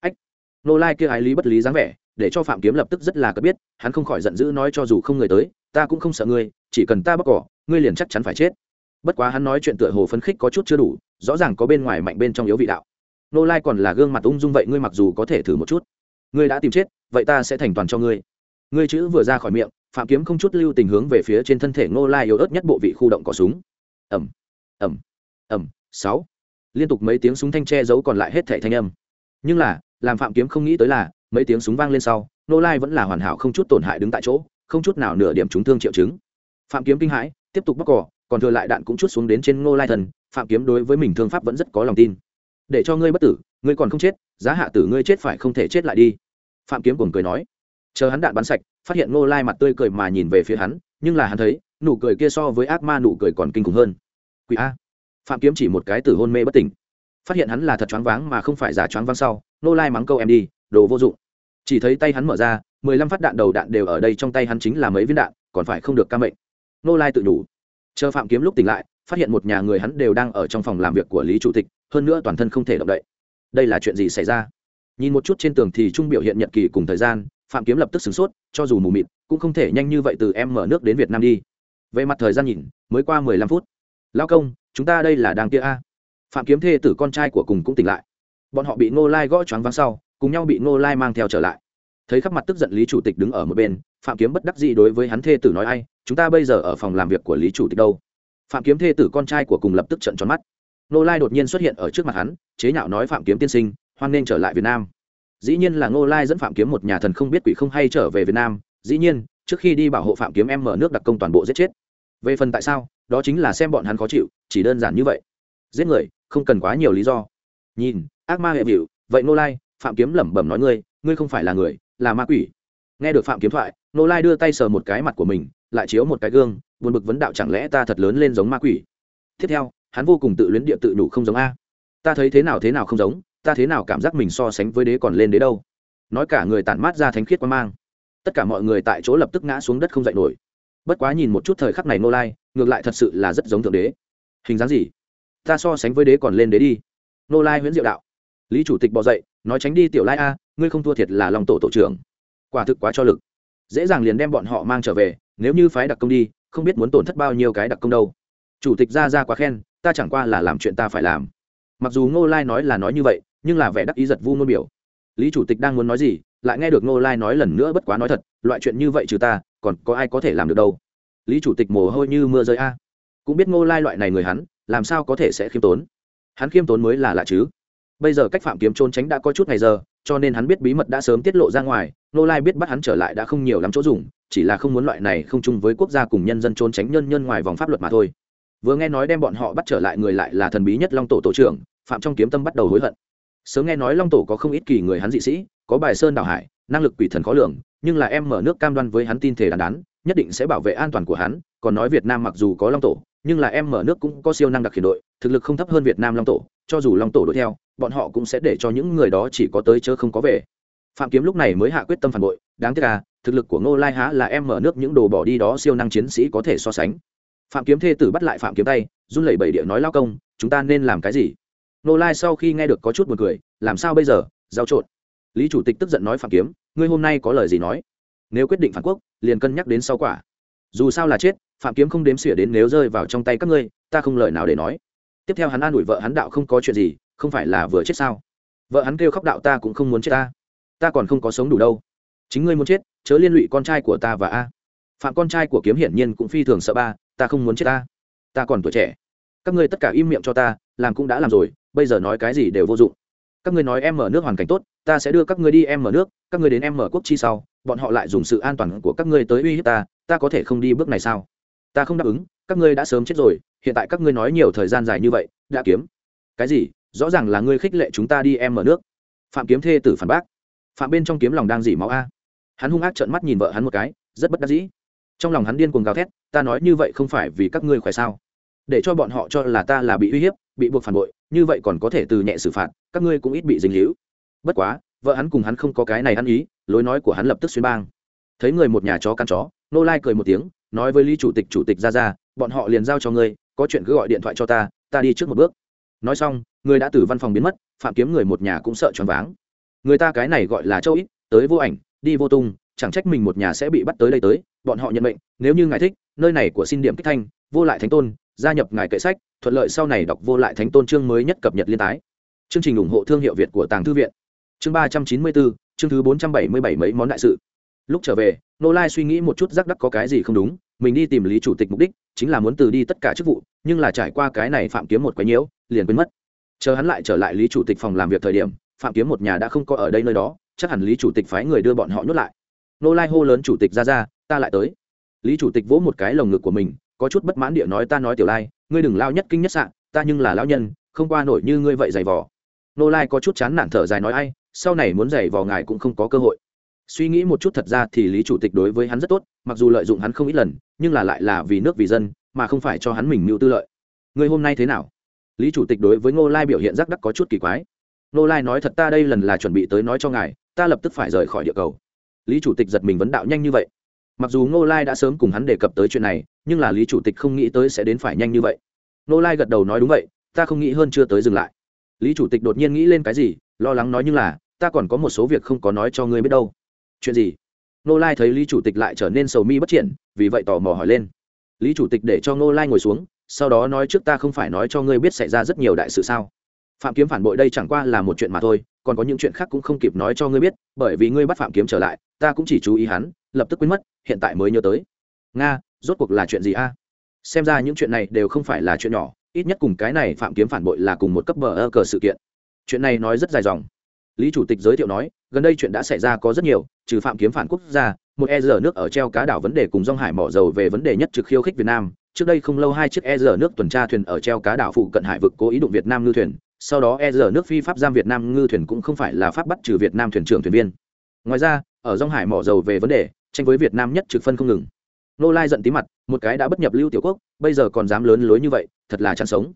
Ách! Ngô lai kia ái lý bất lý dáng vẻ, để cho phạm kiếm lập tức rất là cất biết, hắn không khỏi giận dữ nói cho dù không người tới, ta cũng không sợ ngươi, chỉ cần ta bóc cỏ, ngươi liền chắc chắn phải chết. Bất quá hắn nói chuyện tựa hồ phấn khích có chút chưa đủ rõ ràng có bên ngoài mạnh bên trong yếu vị đạo. Nô lai còn là gương mặt ung dung vậy, ngươi mặc dù có thể thử một chút. Ngươi đã tìm chết, vậy ta sẽ thành toàn cho ngươi. Ngươi chữ vừa ra khỏi miệng, phạm kiếm không chút lưu tình hướng về phía trên thân thể nô lai yếu ớt nhất bộ vị khu động có súng. Ẩm ẩm ẩm sáu. Liên tục mấy tiếng súng thanh che giấu còn lại hết thẻ thanh âm. Nhưng là, làm phạm kiếm không nghĩ tới là, mấy tiếng súng vang lên sau, nô lai vẫn là hoàn hảo không chút tổn hại đứng tại chỗ, không chút nào nửa điểm trúng thương triệu chứng. Phạm kiếm kinh hãi, tiếp tục bóc cỏ, còn thừa lại đạn cũng chút xuống đến trên Nô lai thần phạm kiếm đối với mình thương pháp vẫn rất có lòng tin. Để cho ngươi bất tử, ngươi còn không chết, giá hạ tử ngươi chết phải không thể chết lại đi. Phạm kiếm cùng cười nói. Chờ hắn đạn bắn sạch, phát hiện ngô lai mặt tươi cười mà nhìn về phía hắn, nhưng là hắn thấy, nụ cười kia so với ác ma nụ cười còn kinh khủng hơn. Quỷ a. Phạm kiếm chỉ một cái từ hôn mê bất tỉnh. Phát hiện hắn là thật choáng váng mà không phải giả choáng váng sau, Ngô lai mắng câu em đi, đồ vô dụng. Chỉ thấy tay hắn mở ra, mười lăm phát đạn đầu đạn đều ở đây trong tay hắn chính là mấy viên đạn, còn phải không được ca mệnh. Ngô lai tự nhủ. chờ phạm kiếm lúc tỉnh lại phát hiện một nhà người hắn đều đang ở trong phòng làm việc của lý chủ tịch, hơn nữa toàn thân không thể động đậy. Đây là chuyện gì xảy ra? Nhìn một chút trên tường thì trung biểu hiện nhật kỳ cùng thời gian, phạm kiếm lập tức sửng sốt, cho dù mù mịt, cũng không thể nhanh như vậy từ em mở nước đến việt nam đi. Về mặt thời gian nhìn, mới qua mười lăm phút. Lao công, chúng ta đây là đang kia a? Phạm kiếm thê tử con trai của cùng cũng tỉnh lại. Bọn họ bị ngô lai gõ choáng váng sau, cùng nhau bị ngô lai mang theo trở lại. Thấy khắp mặt tức giận lý chủ tịch đứng ở một bên, phạm kiếm bất đắc dĩ đối với hắn thê tử nói, ai, chúng ta bây giờ ở phòng làm việc của lý chủ tịch đâu? Phạm kiếm thê tử con trai của cùng lập tức trận tròn mắt. Ngô lai đột nhiên xuất hiện ở trước mặt hắn, chế nhạo nói, phạm kiếm tiên sinh, hoan nên trở lại việt nam. Dĩ nhiên là ngô lai dẫn phạm kiếm một nhà thần không biết quỷ không hay trở về việt nam. Dĩ nhiên, trước khi đi bảo hộ phạm kiếm em mở nước đặc công toàn bộ giết chết. Về phần tại sao, đó chính là xem bọn hắn khó chịu, chỉ đơn giản như vậy. Giết người, không cần quá nhiều lý do. Nhìn, ác ma hệ vịu, vậy ngô lai, phạm kiếm lẩm bẩm nói, ngươi ngươi không phải là người, là ma quỷ. Nghe được phạm kiếm thoại nô lai đưa tay sờ một cái mặt của mình, lại chiếu một cái gương buồn bực vấn đạo chẳng lẽ ta thật lớn lên giống ma quỷ? Tiếp theo, hắn vô cùng tự luyến địa tự đủ không giống a. Ta thấy thế nào thế nào không giống, ta thế nào cảm giác mình so sánh với đế còn lên đế đâu. Nói cả người tản mát ra thánh khiết quan mang. Tất cả mọi người tại chỗ lập tức ngã xuống đất không dậy nổi. Bất quá nhìn một chút thời khắc này nô lai, ngược lại thật sự là rất giống thượng đế. Hình dáng gì? Ta so sánh với đế còn lên đế đi. Nô lai huyễn diệu đạo. Lý chủ tịch bỏ dậy, nói tránh đi tiểu lai a, ngươi không thua thiệt là lòng tổ tổ trưởng. Quả thực quá cho lực. Dễ dàng liền đem bọn họ mang trở về, nếu như phái đặc công đi không biết muốn tổn thất bao nhiêu cái đặc công đâu. Chủ tịch ra ra quá khen, ta chẳng qua là làm chuyện ta phải làm. Mặc dù ngô lai nói là nói như vậy, nhưng là vẻ đắc ý giật vu ngôn biểu. Lý chủ tịch đang muốn nói gì, lại nghe được ngô lai nói lần nữa bất quá nói thật, loại chuyện như vậy trừ ta, còn có ai có thể làm được đâu? Lý chủ tịch mồ hôi như mưa rơi a. Cũng biết ngô lai loại này người hắn, làm sao có thể sẽ khiêm tốn? Hắn khiêm tốn mới là lạ chứ bây giờ cách phạm kiếm trốn tránh đã có chút ngày giờ, cho nên hắn biết bí mật đã sớm tiết lộ ra ngoài Nô lai biết bắt hắn trở lại đã không nhiều lắm chỗ dùng, chỉ là không muốn loại này không chung với quốc gia cùng nhân dân trốn tránh nhân nhân ngoài vòng pháp luật mà thôi. Vừa nghe nói đem bọn họ bắt trở lại người lại là thần bí nhất long tổ tổ trưởng, phạm trong kiếm tâm bắt đầu hối hận. Sớm nghe nói long tổ có không ít kỳ người hắn dị sĩ, có bài sơn đào hải, năng lực quỷ thần khó lường, nhưng là em mở nước cam đoan với hắn tin thể đàn đán, nhất định sẽ bảo vệ an toàn của hắn, còn nói việt nam mặc dù có long tổ, nhưng là em mở nước cũng có siêu năng đặc khiển đội, thực lực không thấp hơn việt nam long tổ, cho dù long tổ đuổi theo bọn họ cũng sẽ để cho những người đó chỉ có tới chớ không có về. Phạm kiếm lúc này mới hạ quyết tâm phản bội, đáng tiếc là thực lực của ngô lai há là em mở nước những đồ bỏ đi đó siêu năng chiến sĩ có thể so sánh. Phạm kiếm thê tử bắt lại phạm kiếm tay, run lẩy bẩy địa nói lao công, chúng ta nên làm cái gì? Ngô lai sau khi nghe được có chút b u ồ n cười, làm sao bây giờ, giao trộn? Lý chủ tịch tức giận nói, phạm kiếm, ngươi hôm nay có lời gì nói? Nếu quyết định phản quốc, liền cân nhắc đến sau quả. Dù sao là chết, phạm kiếm không đếm xỉa đến nếu rơi vào trong tay các ngươi, ta không lời nào để nói. Tiếp theo hắn an ủi vợ hắn đạo không có chuyện gì không phải là vừa chết sao? Vợ hắn kêu khóc đạo ta cũng không muốn chết ta. Ta còn không có sống đủ đâu. Chính ngươi muốn chết, chớ liên lụy con trai của ta và a. Phạm con trai của kiếm hiển nhiên cũng phi thường sợ ba, ta không muốn chết ta. Ta còn tuổi trẻ. Các ngươi tất cả im miệng cho ta, làm cũng đã làm rồi, bây giờ nói cái gì đều vô dụng. Các ngươi nói em mở nước hoàn cảnh tốt, ta sẽ đưa các ngươi đi em mở nước, các ngươi đến em mở quốc chi sau, bọn họ lại dùng sự an toàn của các ngươi tới uy hiếp ta ta có thể không đi bước này sao? Ta không đáp ứng, các ngươi đã sớm chết rồi, hiện tại các ngươi nói nhiều thời gian dài như vậy, đã kiếm. Cái gì? Rõ ràng là ngươi khích lệ chúng ta đi em mở nước. Phạm kiếm thê tử phản bác. Phạm bên trong kiếm lòng đang dỉ máu a. Hắn hung ác trợn mắt nhìn vợ hắn một cái, rất bất đắc dĩ. Trong lòng hắn điên cuồng gào thét, ta nói như vậy không phải vì các ngươi khỏe sao? Để cho bọn họ cho là ta là bị uy hiếp, bị buộc phản bội, như vậy còn có thể từ nhẹ xử phạt, các ngươi cũng ít bị dính hữu bất quá, vợ hắn cùng hắn không có cái này ăn ý, lối nói của hắn lập tức xuyên bang. Thấy người một nhà chó căn chó, nô lai cười một tiếng, nói với lý chủ tịch chủ tịch ra ra, bọn họ liền giao cho ngươi, có chuyện cứ gọi điện thoại cho ta ta đi trước một bước. Nói xong người đã từ văn phòng biến mất, phạm kiếm người một nhà cũng sợ choáng váng. Người ta cái này gọi là châu ít, tới vô ảnh, đi vô tung, chẳng trách mình một nhà sẽ bị bắt tới đây tới, bọn họ nhận mệnh, nếu như ngài thích, nơi này của xin điểm kích thanh, vô lại thánh tôn, gia nhập ngài kệ sách, thuận lợi sau này đọc vô lại thánh tôn chương mới nhất cập nhật liên tái. Chương trình ủng hộ thương hiệu việt của tàng thư viện. Chương ba trăm chín mươi bốn chương thứ bốn trăm bảy mươi bảy mấy món đại sự. Lúc trở về, nô lai suy nghĩ một chút rắc đắc có cái gì không đúng, mình đi tìm lý chủ tịch mục đích, chính là muốn từ đi tất cả chức vụ, nhưng là trải qua cái này phạm kiếm một quái nhiễu, liền quên mất chờ hắn lại trở lại lý chủ tịch phòng làm việc thời điểm, phạm kiếm một nhà đã không có ở đây nơi đó, chắc hẳn lý chủ tịch phái người đưa bọn họ nhốt lại. Nô lai hô lớn chủ tịch ra ra, ta lại tới. Lý chủ tịch vỗ một cái lồng ngực của mình, có chút bất mãn địa nói, ta nói tiểu lai, ngươi đừng lao nhất kinh nhất sạn ta nhưng là lao nhân, không qua nổi như ngươi vậy giày vò. Nô lai có chút chán nản thở dài nói, ai, sau này muốn giày vò ngài cũng không có cơ hội. Suy nghĩ một chút thật ra thì lý chủ tịch đối với hắn rất tốt, mặc dù lợi dụng hắn không ít lần, nhưng là lại là vì nước vì dân, mà không phải cho hắn mình mưu tư lợi. Người hôm nay thế nào? Lý chủ tịch đối với ngô lai biểu hiện rắc đắc có chút kỳ quái. Ngô lai nói thật ta đây lần là chuẩn bị tới nói cho ngài, ta lập tức phải rời khỏi địa cầu. Lý chủ tịch giật mình vấn đạo nhanh như vậy. Mặc dù ngô lai đã sớm cùng hắn đề cập tới chuyện này, nhưng là lý chủ tịch không nghĩ tới sẽ đến phải nhanh như vậy. Ngô lai gật đầu nói đúng vậy, ta không nghĩ hơn chưa tới dừng lại. Lý chủ tịch đột nhiên nghĩ lên cái gì, lo lắng nói như là, ta còn có một số việc không có nói cho ngươi biết đâu. Chuyện gì? Ngô lai thấy lý chủ tịch lại trở nên sầu mi bất triển vì vậy tò mò hỏi lên. Lý chủ tịch để cho Ngô lai ngồi xuống sau đó nói trước ta không phải nói cho ngươi biết xảy ra rất nhiều đại sự sao? Phạm kiếm phản bội đây chẳng qua là một chuyện mà thôi, còn có những chuyện khác cũng không kịp nói cho ngươi biết, bởi vì ngươi bắt phạm kiếm trở lại, ta cũng chỉ chú ý hắn, lập tức quên mất, hiện tại mới nhớ tới. Nga, rốt cuộc là chuyện gì a? Xem ra những chuyện này đều không phải là chuyện nhỏ, ít nhất cùng cái này phạm kiếm phản bội là cùng một cấp bờ ơ cờ sự kiện. Chuyện này nói rất dài dòng. Lý chủ tịch giới thiệu nói, gần đây chuyện đã xảy ra có rất nhiều, trừ phạm kiếm phản quốc gia, một e rờ nước ở treo cá đảo vấn đề cùng dòng hải mỏ dầu về vấn đề nhất trực khiêu khích việt nam trước đây không lâu hai chiếc e rờ nước tuần tra thuyền ở treo cá đảo phụ cận hải vực cố ý đụng việt nam ngư thuyền, sau đó e rờ nước phi pháp giam việt nam ngư thuyền cũng không phải là pháp bắt trừ việt nam thuyền trưởng thuyền viên. Ngoài ra, ở dòng hải mỏ dầu về vấn đề, tranh với việt nam nhất trực phân không ngừng. Nô lai giận tí mặt, một cái đã bất nhập lưu tiểu quốc, bây giờ còn dám lớn lối như vậy, thật là chăn sống.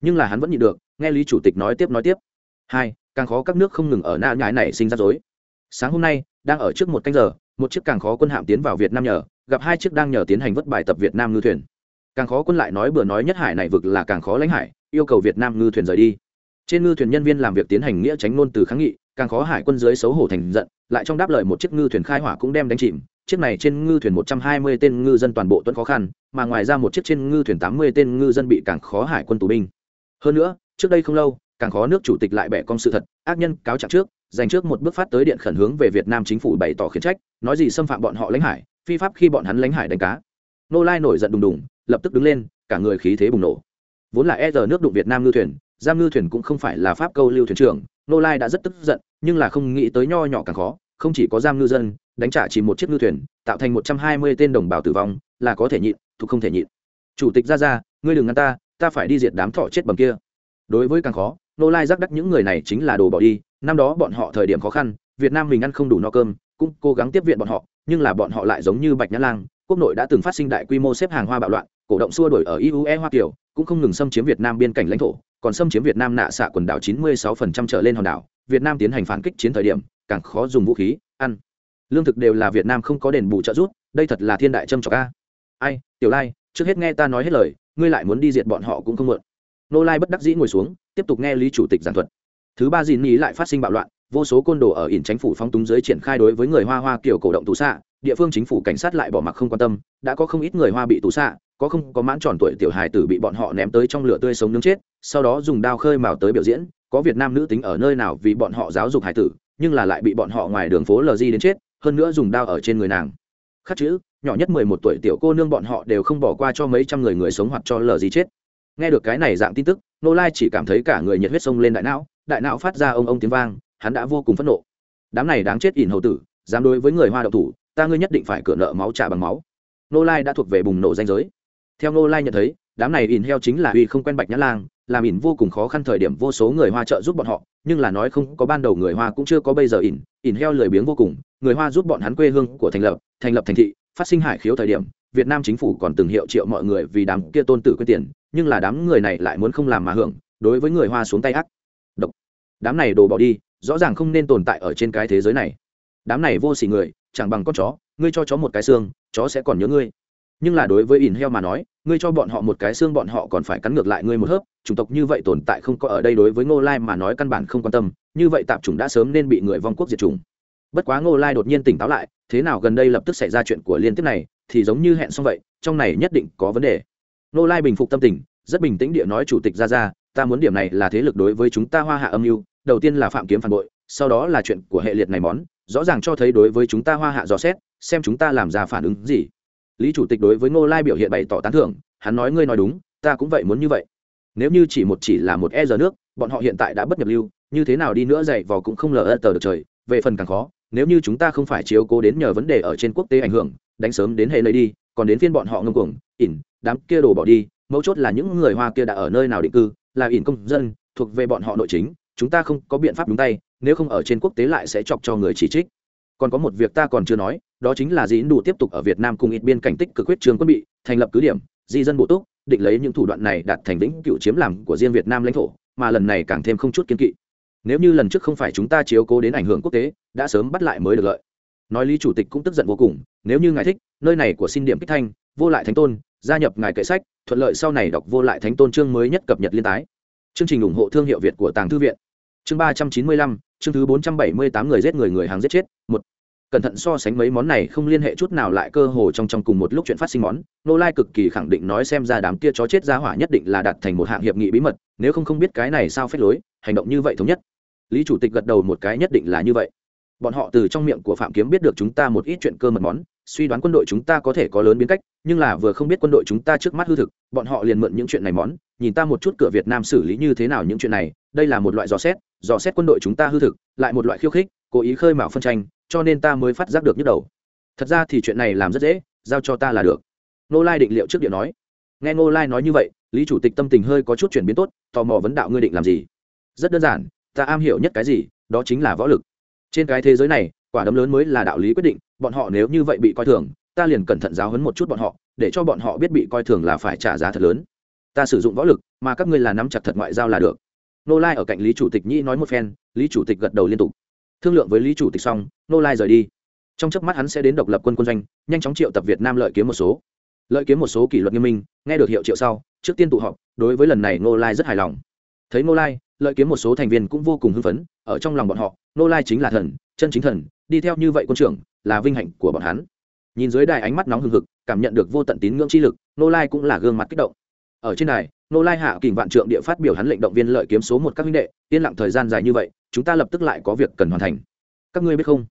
Nhưng là hắn vẫn nhịn được, nghe lý chủ tịch nói tiếp nói tiếp. Hai, càng khó các nước không ngừng ở na nhái này sinh ra dối sáng hôm nay, đang ở trước một canh giờ, một chiếc càng khó quân hạm tiến vào việt nam nhờ, gặp hai chiếc đang nhờ tiến hành vất bài tập việt nam ngư thuyền càng khó quân lại nói bừa nói nhất hải này vực là càng khó lãnh hải, yêu cầu việt nam ngư thuyền rời đi. Trên ngư thuyền nhân viên làm việc tiến hành nghĩa tránh ngôn từ kháng nghị, càng khó hải quân dưới xấu hổ thành giận, lại trong đáp lời một chiếc ngư thuyền khai hỏa cũng đem đánh chìm. Chiếc này trên ngư thuyền một trăm hai mươi tên ngư dân toàn bộ tuấn khó khăn, mà ngoài ra một chiếc trên ngư thuyền tám mươi tên ngư dân bị càng khó hải quân tù binh. Hơn nữa, trước đây không lâu, càng khó nước chủ tịch lại bẻ cong sự thật, ác nhân cáo trạng trước, dành trước một bước phát tới điện khẩn hướng về việt nam chính phủ bày tỏ khiển trách, nói gì xâm phạm bọn họ lãnh hải, phi pháp khi bọn hắn lãnh hải đánh cá. Nô lai nổi giận đùng đùng lập tức đứng lên, cả người khí thế bùng nổ. Vốn là e giờ nước đụng việt nam ngư thuyền, giam ngư thuyền cũng không phải là pháp câu lưu thuyền trưởng, nô lai đã rất tức giận, nhưng là không nghĩ tới nho nhỏ càng khó, không chỉ có giam ngư dân, đánh trả chỉ một chiếc ngư thuyền, tạo thành một trăm hai mươi tên đồng bào tử vong, là có thể nhịn, thuộc không thể nhịn. Chủ tịch ra ra ngươi đừng ngăn ta ta phải đi diệt đám thọ chết bầm kia. Đối với càng khó, nô lai giác đắc những người này chính là đồ bỏ đi, năm đó bọn họ thời điểm khó khăn, việt nam mình ăn không đủ no cơm, cũng cố gắng tiếp viện bọn họ, nhưng là bọn họ lại giống như bạch nhã lang quốc nội đã từng phát sinh đại quy mô xếp hàng hoa bạo loạn, cổ động xua đổi ở iue hoa kiều, cũng không ngừng xâm chiếm việt nam biên cảnh lãnh thổ, còn xâm chiếm việt nam nạ xạ quần đảo 96% trở lên hòn đảo. Việt nam tiến hành phản kích chiến thời điểm, càng khó dùng vũ khí, ăn. Lương thực đều là việt nam không có đền bù trợ giúp, đây thật là thiên đại trâm trọc a. Ai, tiểu lai, trước hết nghe ta nói hết lời, ngươi lại muốn đi diệt bọn họ cũng không mượn nô lai bất đắc dĩ ngồi xuống, tiếp tục nghe lý chủ tịch giảng thuật. Thứ ba dìn nhí lại phát sinh bạo loạn vô số côn đồ ở ỉn chính phủ phong túng dưới triển khai đối với người hoa hoa kiểu cổ động tù xạ, địa phương chính phủ cảnh sát lại bỏ mặc không quan tâm, đã có không ít người hoa bị tù xạ, có không, có mãn tròn tuổi tiểu hài tử bị bọn họ ném tới trong lửa tươi sống nướng chết, sau đó dùng đao khơi mào tới biểu diễn, có việt nam nữ tính ở nơi nào vì bọn họ giáo dục hài tử, nhưng là lại bị bọn họ ngoài đường phố lờ di đến chết, hơn nữa dùng đao ở trên người nàng. Khắc chữ, nhỏ nhất mười một tuổi tiểu cô nương bọn họ đều không bỏ qua cho mấy trăm người người sống hoặc cho lờ di chết. Nghe được cái này dạng tin tức, nô lai chỉ cảm thấy cả người nhiệt huyết sông lên đại não đại não phát ra ông ông tiếng vang hắn đã vô cùng phẫn nộ. Đám này đáng chết ỉn hầu tử, dám đối với người hoa độc thủ, ta ngươi nhất định phải cửa nợ máu trả bằng máu. Nô lai đã thuộc về bùng nổ danh giới. Theo nô lai nhận thấy, đám này ỉn heo chính là uy không quen bạch nhã lang, làm ỉn vô cùng khó khăn thời điểm vô số người hoa trợ giúp bọn họ, nhưng là nói không có ban đầu người hoa cũng chưa có bây giờ ỉn ỉn heo lười biếng vô cùng. Người hoa giúp bọn hắn quê hương của thành lập thành lập thành thị, phát sinh hải khiếu thời điểm, việt nam chính phủ còn từng hiệu triệu mọi người vì đám kia tôn tử quyên tiền, nhưng là đám người này lại muốn không làm mà hưởng, đối với người hoa xuống tay ác đám này đồ bỏ đi, rõ ràng không nên tồn tại ở trên cái thế giới này. Đám này vô s ỉ người, chẳng bằng con chó, ngươi cho chó một cái xương, chó sẽ còn nhớ ngươi. Nhưng là đối với ỉn heo mà nói, ngươi cho bọn họ một cái xương bọn họ còn phải cắn ngược lại ngươi một hớp, chủng tộc như vậy tồn tại không có ở đây đối với ngô lai mà nói căn bản không quan tâm, như vậy tạp chủng đã sớm nên bị người vong quốc diệt chủng. Bất quá ngô lai đột nhiên tỉnh táo lại, thế nào gần đây lập tức xảy ra chuyện của liên tiếp này, thì giống như hẹn xong vậy, trong này nhất định có vấn đề. Ngô lai bình phục tâm tình, rất bình tĩnh địa nói chủ tịch ra ra ta muốn điểm này là thế lực đối với chúng ta hoa hạ âm mưu đầu tiên là phạm kiếm phản bội, sau đó là chuyện của hệ liệt này món, rõ ràng cho thấy đối với chúng ta hoa hạ dò xét, xem chúng ta làm ra phản ứng gì. Lý chủ tịch đối với ngô lai biểu hiện bày tỏ tán thưởng, hắn nói, ngươi nói đúng, ta cũng vậy muốn như vậy. Nếu như chỉ một chỉ là một e giờ nước, bọn họ hiện tại đã bất nhập lưu, như thế nào đi nữa dạy vò cũng không lờ ơ tờ được trời, về phần càng khó, nếu như chúng ta không phải chiếu cố đến nhờ vấn đề ở trên quốc tế ảnh hưởng, đánh sớm đến hệ lấy đi, còn đến phiên bọn họ ngông cuồng, ỉn, đám kia đổ bỏ đi, mấu chốt là những người hoa kia đã ở nơi nào định cư, là ỉn công dân, thuộc về bọn họ nội chính chúng ta không có biện pháp đúng tay, nếu không ở trên quốc tế lại sẽ chọc cho người chỉ trích. Còn có một việc ta còn chưa nói, đó chính là dĩ đủ tiếp tục ở việt nam cùng ít biên cảnh tích cực quyết trường quân bị, thành lập cứ điểm, di dân bộ túc, định lấy những thủ đoạn này đạt thành vĩnh cựu chiếm làm của riêng việt nam lãnh thổ, mà lần này càng thêm không chút kiên kỵ. Nếu như lần trước không phải chúng ta chiếu cố đến ảnh hưởng quốc tế, đã sớm bắt lại mới được lợi. Nói lý chủ tịch cũng tức giận vô cùng, nếu như ngài thích, nơi này của xin điểm kích thanh, vô lại thánh tôn, gia nhập ngài kệ sách, thuận lợi sau này đọc vô lại thánh tôn chương mới nhất cập nhật liên tái chương trình ủng hộ thương hiệu việt của tàng thư viện. Chương ba trăm chín mươi lăm, chương thứ bốn trăm bảy mươi tám người giết người người hàng giết chết, một. Cẩn thận so sánh mấy món này không liên hệ chút nào lại cơ hồ trong trong cùng một lúc chuyện phát sinh món. Nô lai cực kỳ khẳng định nói xem ra đám kia chó chết ra hỏa nhất định là đặt thành một hạng hiệp nghị bí mật, nếu không không biết cái này sao phép lối, hành động như vậy thống nhất. Lý chủ tịch gật đầu một cái nhất định là như vậy. Bọn họ từ trong miệng của phạm kiếm biết được chúng ta một ít chuyện cơ mật món suy đoán quân đội chúng ta có thể có lớn biến cách, nhưng là vừa không biết quân đội chúng ta trước mắt hư thực, bọn họ liền mượn những chuyện này món, nhìn ta một chút cửa việt nam xử lý như thế nào những chuyện này, đây là một loại dò xét dò xét quân đội chúng ta hư thực, lại một loại khiêu khích, cố ý khơi mào phân tranh, cho nên ta mới phát giác được nhức đầu. Thật ra thì chuyện này làm rất dễ, giao cho ta là được. Nô lai định liệu trước điện nói. Nghe nô lai nói như vậy, lý chủ tịch tâm tình hơi có chút chuyển biến tốt, tò mò vấn đạo ngươi định làm gì? Rất đơn giản, ta am hiểu nhất cái gì, đó chính là võ lực. Trên cái thế giới này quả đấm lớn mới là đạo lý quyết định, bọn họ nếu như vậy bị coi thường, ta liền cẩn thận giáo hấn một chút bọn họ, để cho bọn họ biết bị coi thường là phải trả giá thật lớn. Ta sử dụng võ lực, mà các ngươi là nắm chặt thật ngoại giao là được. Nô lai ở cạnh lý chủ tịch nhĩ nói một phen, lý chủ tịch gật đầu liên tục. Thương lượng với lý chủ tịch xong, nô lai rời đi. Trong chớp mắt hắn sẽ đến độc lập quân quân doanh, nhanh chóng triệu tập việt nam lợi kiếm một số. Lợi kiếm một số kỷ luật nghiêm minh, nghe được hiệu triệu sau, trước tiên tụ họp, đối với lần này nô lai rất hài lòng. Thấy nô lai lợi kiếm một số thành viên cũng vô cùng hưng phấn, ở trong lòng bọn họ, nô lai chính là thần, chân chính thần, đi theo như vậy quân trưởng, là vinh hạnh của bọn hắn. Nhìn dưới đài ánh mắt nóng hừng hực, cảm nhận được vô tận tín ngưỡng chi lực, nô lai cũng là gương mặt kích động. Ở trên đài, nô lai hạ kình vạn trượng địa phát biểu hắn lệnh động viên lợi kiếm số một các huynh đệ, yên lặng thời gian dài như vậy, chúng ta lập tức lại có việc cần hoàn thành. Các ngươi biết không?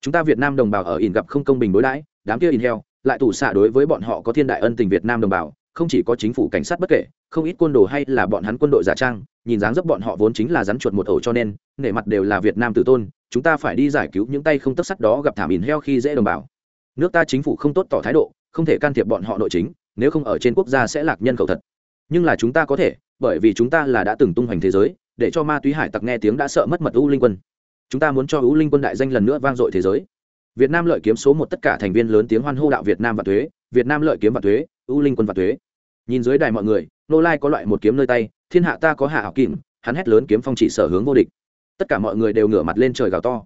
Chúng ta việt nam đồng bào ở ỉn gặp không công bình đối đãi, đám kia in heo, lại tủ xạ đối với bọn họ có thiên đại ân tình việt nam đồng bào không chỉ có chính phủ cảnh sát bất kể, không ít quân đồ hay là bọn hắn quân đội giả trang, nhìn dáng dấp bọn họ vốn chính là rắn chuột một ổ cho nên, nể mặt đều là việt nam tử tôn, chúng ta phải đi giải cứu những tay không tất sắt đó gặp thảm ỉn heo khi dễ đồng bào. Nước ta chính phủ không tốt tỏ thái độ, không thể can thiệp bọn họ nội chính, nếu không ở trên quốc gia sẽ lạc nhân khẩu thật. Nhưng là chúng ta có thể, bởi vì chúng ta là đã từng tung hoành thế giới, để cho ma túy hải tặc nghe tiếng đã sợ mất mật u linh quân. Chúng ta muốn cho u linh quân đại danh lần nữa vang dội thế giới. Việt nam lợi kiếm số một tất cả thành viên lớn tiếng hoan hô đạo việt nam và thuế, việt nam lợi kiếm và thuế, u linh quân và thuế nhìn dưới đài mọi người, nô lai có loại một kiếm nơi tay, thiên hạ ta có hạ hảo kìm, hắn hét lớn kiếm phong chỉ sở hướng vô địch. Tất cả mọi người đều ngửa mặt lên trời gào to.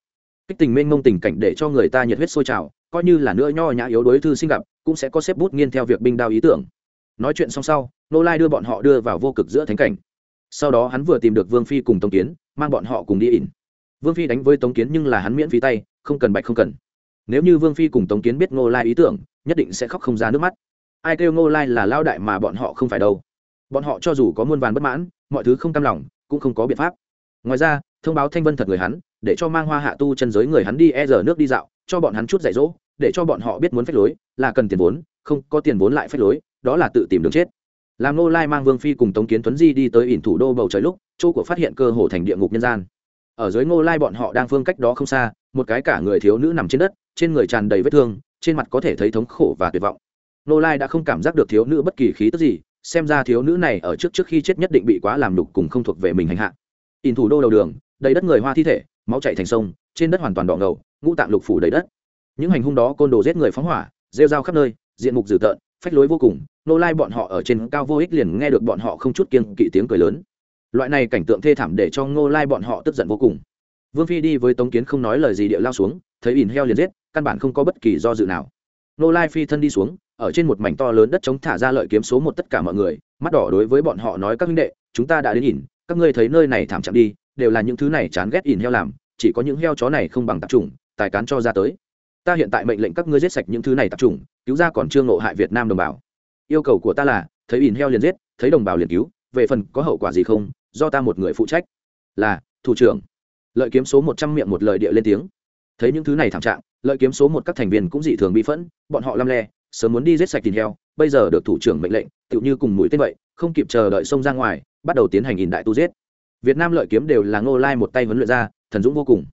Kích tình mênh mông tình cảnh để cho người ta nhiệt huyết sôi trào, coi như là nữa nho nhã yếu đối thư sinh gặp, cũng sẽ có xếp bút nghiên theo việc binh đao ý tưởng. Nói chuyện xong sau, nô lai đưa bọn họ đưa vào vô cực giữa thánh cảnh. Sau đó hắn vừa tìm được vương phi cùng tống kiến, mang bọn họ cùng đi ỉn. Vương phi đánh với tống kiến nhưng là hắn miễn phí tay, không cần bạch không cần. Nếu như vương phi cùng tống kiến biết Nô lai ý tưởng, nhất định sẽ khóc không ra nước mắt ai kêu ngô lai là lao đại mà bọn họ không phải đâu. Bọn họ cho dù có muôn vàn bất mãn, mọi thứ không cam lòng, cũng không có biện pháp. Ngoài ra, thông báo thanh vân thật người hắn, để cho mang hoa hạ tu chân giới người hắn đi e rờ nước đi dạo, cho bọn hắn chút dạy dỗ, để cho bọn họ biết muốn phép lối, là cần tiền vốn, không có tiền vốn lại phép lối, đó là tự tìm đường chết. Làm Ngô lai mang vương phi cùng tống kiến tuấn di đi tới ỉn thủ đô bầu trời lúc, chỗ của phát hiện cơ hồ thành địa ngục nhân gian. Ở dưới ngô lai bọn họ đang phương cách đó không xa, một cái cả người thiếu nữ nằm trên đất, trên người tràn đầy vết thương, trên mặt có thể thấy thống khổ và tuyệt vọng nô lai đã không cảm giác được thiếu nữ bất kỳ khí tức gì, xem ra thiếu nữ này ở trước trước khi chết nhất định bị quá làm đục cùng không thuộc về mình hành hạ. Ỉn thủ đô đầu đường, đầy đất người hoa thi thể, máu chạy thành sông, trên đất hoàn toàn đỏ ngầu, ngũ tạng lục phủ đầy đất. Những hành hung đó côn đồ giết người phóng hỏa, rêu rao khắp nơi, diện mục dữ tợn, phách lối vô cùng. Nô lai bọn họ ở trên cao vô ích liền nghe được bọn họ không chút kiên kỵ tiếng cười lớn. Loại này cảnh tượng thê thảm để cho ngô lai bọn họ tức giận vô cùng. Vương phi đi với tống kiến không nói lời gì địa lao xuống, thấy ỉn heo liền giết, căn bản không có bất kỳ do dự nào. Nô lai phi thân đi xuống ở trên một mảnh to lớn đất chống thả ra lợi kiếm số một tất cả mọi người, mắt đỏ đối với bọn họ nói, các huynh đệ, chúng ta đã đến nhìn, các ngươi thấy nơi này thảm chạm đi, đều là những thứ này chán ghét ỉn heo làm, chỉ có những heo chó này không bằng tạp chủng, tài cán cho ra tới. Ta hiện tại mệnh lệnh các ngươi giết sạch những thứ này tạp chủng, cứu ra còn chưa ngộ hại việt nam đồng bào. Yêu cầu của ta là, thấy ỉn heo liền giết, thấy đồng bào liền cứu, về phần có hậu quả gì không, do ta một người phụ trách. Là, thủ trưởng. Lợi kiếm số một trăm miệng một lời địa lên tiếng. Thấy những thứ này thảm trạng, lợi kiếm số một các thành viên cũng dị thường bị phẫn, bọn họ lăm le sớm muốn đi giết sạch thịt heo, bây giờ được thủ trưởng mệnh lệnh, tựu như cùng mũi tên vậy, không kịp chờ đợi xông ra ngoài, bắt đầu tiến hành nhìn đại tu giết. Việt nam lợi kiếm đều là ngô lai một tay huấn luyện ra, thần dũng vô cùng.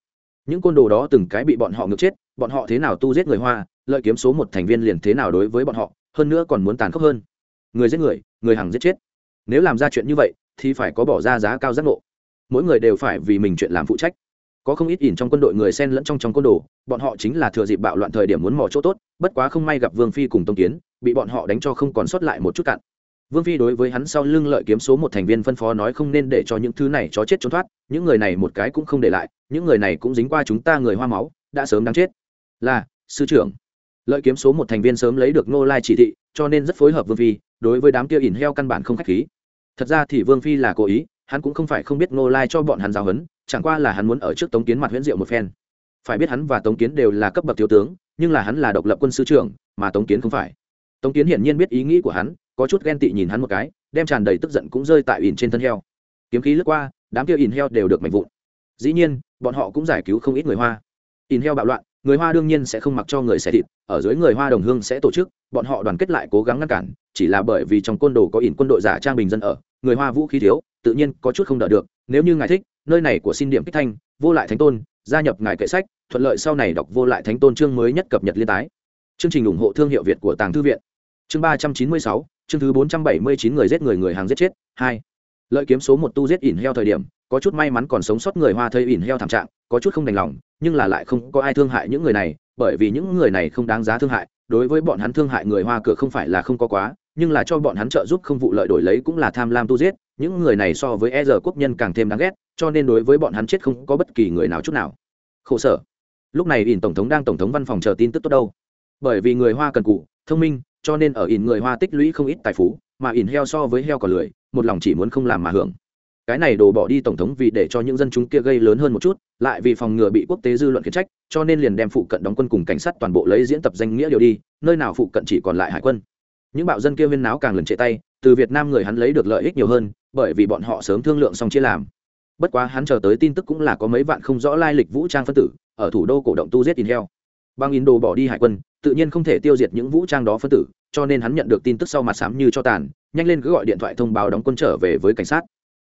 Những côn đồ đó từng cái bị bọn họ ngược chết, bọn họ thế nào tu giết người hoa, lợi kiếm số một thành viên liền thế nào đối với bọn họ, hơn nữa còn muốn tàn khốc hơn. Người giết người người hàng giết chết. Nếu làm ra chuyện như vậy, thì phải có bỏ ra giá cao giác ngộ. Mỗi người đều phải vì mình chuyện làm phụ trách có không ít ỉn trong quân đội người xen lẫn trong trong côn đồ, bọn họ chính là thừa dịp bạo loạn thời điểm muốn mò chỗ tốt, bất quá không may gặp vương phi cùng tông kiến, bị bọn họ đánh cho không còn sót lại một chút cạn. Vương phi đối với hắn sau lưng lợi kiếm số một thành viên phân phó nói không nên để cho những thứ này chó chết trốn thoát, những người này một cái cũng không để lại, những người này cũng dính qua chúng ta người hoa máu, đã sớm đáng chết. Là, sư trưởng. Lợi kiếm số một thành viên sớm lấy được nô lai chỉ thị, cho nên rất phối hợp vương phi, đối với đám kia ỉn heo căn bản không k h á c h khí. Thật ra thì vương phi là cố ý, hắn cũng không phải không biết nô lai cho bọn hắn giáo huấn chẳng qua là hắn muốn ở trước tống kiến mặt huyễn diệu một phen. Phải biết hắn và tống kiến đều là cấp bậc thiếu tướng, nhưng là hắn là độc lập quân sư trưởng, mà tống kiến không phải. Tống kiến hiển nhiên biết ý nghĩ của hắn, có chút ghen tị nhìn hắn một cái, đem tràn đầy tức giận cũng rơi tại ỉn trên thân heo. Kiếm khí lướt qua, đám kia ỉn heo đều được mạnh vụn. Dĩ nhiên, bọn họ cũng giải cứu không ít người hoa. Ỉn heo bạo loạn, người hoa đương nhiên sẽ không mặc cho người xẻ thịt, ở dưới người hoa đồng hương sẽ tổ chức, bọn họ đoàn kết lại cố gắng ngăn cản, chỉ là bởi vì trong côn đồ có ỉn quân đội giả trang bình dân ở, người hoa vũ khí thiếu, tự nhiên có chút không đỡ được, nếu như ngài thích nơi này của xin điểm kích thanh, vô lại thánh tôn, gia nhập ngài kệ sách, thuận lợi sau này đọc vô lại thánh tôn chương mới nhất cập nhật liên tái. Chương trình ủng hộ thương hiệu việt của tàng thư viện. Chương ba trăm chín mươi sáu, chương thứ bốn trăm bảy mươi chín người giết người người hàng giết chết, hai. Lợi kiếm số một tu giết ỉn heo thời điểm, có chút may mắn còn sống sót người hoa thấy ỉn heo thảm trạng, có chút không đành lòng, nhưng là lại không có ai thương hại những người này, bởi vì những người này không đáng giá thương hại, đối với bọn hắn thương hại người hoa cửa không phải là không có quá, nhưng là cho bọn hắn trợ giúp không vụ lợi đổi lấy cũng là tham lam tu giết những người này so với e giờ quốc nhân càng thêm đáng ghét, cho nên đối với bọn hắn chết không có bất kỳ người nào chút nào. Khổ sở. Lúc này ỉn tổng thống đang tổng thống văn phòng chờ tin tức tốt đâu. Bởi vì người hoa cần cụ, thông minh, cho nên ở ỉn người hoa tích lũy không ít tài phú, mà ỉn heo so với heo còn lười, một lòng chỉ muốn không làm mà hưởng. Cái này đổ bỏ đi tổng thống vì để cho những dân chúng kia gây lớn hơn một chút, lại vì phòng ngừa bị quốc tế dư luận khiển trách, cho nên liền đem phụ cận đóng quân cùng cảnh sát toàn bộ lấy diễn tập danh nghĩa điều đi, nơi nào phụ cận chỉ còn lại hải quân. Những bạo dân kia viên náo càng lần trệ tay, từ việt nam người hắn lấy được lợi ích nhiều hơn bởi vì bọn họ sớm thương lượng xong chia làm. Bất quá hắn chờ tới tin tức cũng là có mấy vạn không rõ lai lịch vũ trang phân tử, ở thủ đô cổ động tu giết in heo bang indo bỏ đi hải quân, tự nhiên không thể tiêu diệt những vũ trang đó phân tử, cho nên hắn nhận được tin tức sau mặt sám như cho tàn, nhanh lên cứ gọi điện thoại thông báo đóng quân trở về với cảnh sát.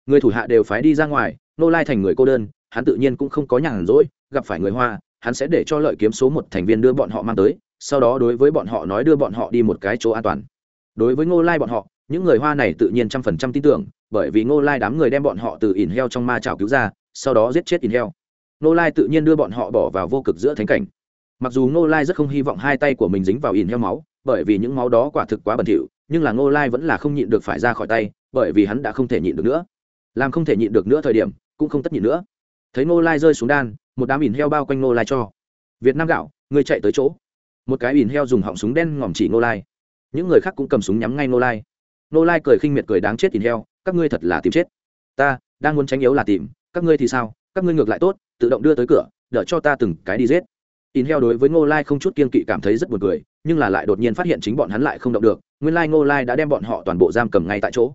Người thủ hạ đều phái đi ra ngoài, nô lai thành người cô đơn, hắn tự nhiên cũng không có nhàn rỗi, gặp phải người hoa, hắn sẽ để cho lợi kiếm số một thành viên đưa bọn họ mang tới, sau đó đối với bọn họ nói đưa bọn họ đi một cái chỗ an toàn. Đối với ngô lai bọn họ, những người hoa này tự nhiên trăm phần trăm tin tưởng bởi vì ngô lai đám người đem bọn họ từ ỉn heo trong ma trào cứu ra, sau đó giết chết ỉn heo. Ngô lai tự nhiên đưa bọn họ bỏ vào vô cực giữa thánh cảnh. Mặc dù ngô lai rất không hy vọng hai tay của mình dính vào ỉn heo máu, bởi vì những máu đó quả thực quá bẩn thỉu, nhưng là ngô lai vẫn là không nhịn được phải ra khỏi tay, bởi vì hắn đã không thể nhịn được nữa. Làm không thể nhịn được nữa thời điểm, cũng không tất nhịn nữa. Thấy ngô lai rơi xuống đan, một đám ỉn heo bao quanh ngô lai cho. Việt nam gạo người chạy tới chỗ. Một cái ỉn heo dùng họng súng đen ngòm chỉ ngô lai. Những người khác cũng cầm súng nhắm ngay ngô lai. Ngô lai cười khinh miệt cười đáng chết ỉn heo các ngươi thật là tìm chết. Ta, đang muốn tránh yếu là tìm, các ngươi thì sao? Các ngươi ngược lại tốt, tự động đưa tới cửa, đợi cho ta từng cái đi giết. In heo đối với ngô lai không chút kiên kỵ cảm thấy rất buồn cười, nhưng là lại đột nhiên phát hiện chính bọn hắn lại không động được, nguyên lai ngô lai đã đem bọn họ toàn bộ giam cầm ngay tại chỗ.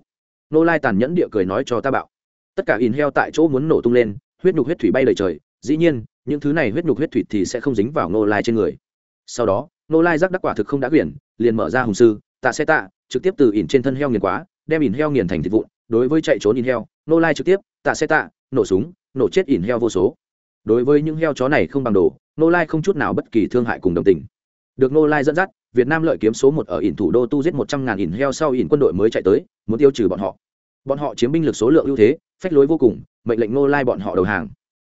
Ngô lai tàn nhẫn địa cười nói cho ta bạo tất cả in heo tại chỗ muốn nổ tung lên, huyết nhục huyết thủy bay lời trời, dĩ nhiên, những thứ này huyết nhục huyết thủy thì sẽ không dính vào ngô lai trên người. Sau đó, ngô lai giác đắc quả thực không đã quyển, liền mở ra hùng sư, tạ xe tạ, trực tiếp từ ỉn trên thân heo nghiền quá, đem ỉn heo nghiền thành thịt vụn đối với chạy trốn in heo, nô lai trực tiếp, tạ xe tạ, nổ súng, nổ chết ỉn heo vô số. Đối với những heo chó này không bằng đồ, nô lai không chút nào bất kỳ thương hại cùng đồng tình. Được nô lai dẫn dắt, việt nam lợi kiếm số một ở ỉn thủ đô tu giết một trăm ngàn ỉn heo sau ỉn quân đội mới chạy tới, muốn tiêu trừ bọn họ. Bọn họ chiếm binh lực số lượng ưu thế, phách lối vô cùng, mệnh lệnh nô lai bọn họ đầu hàng.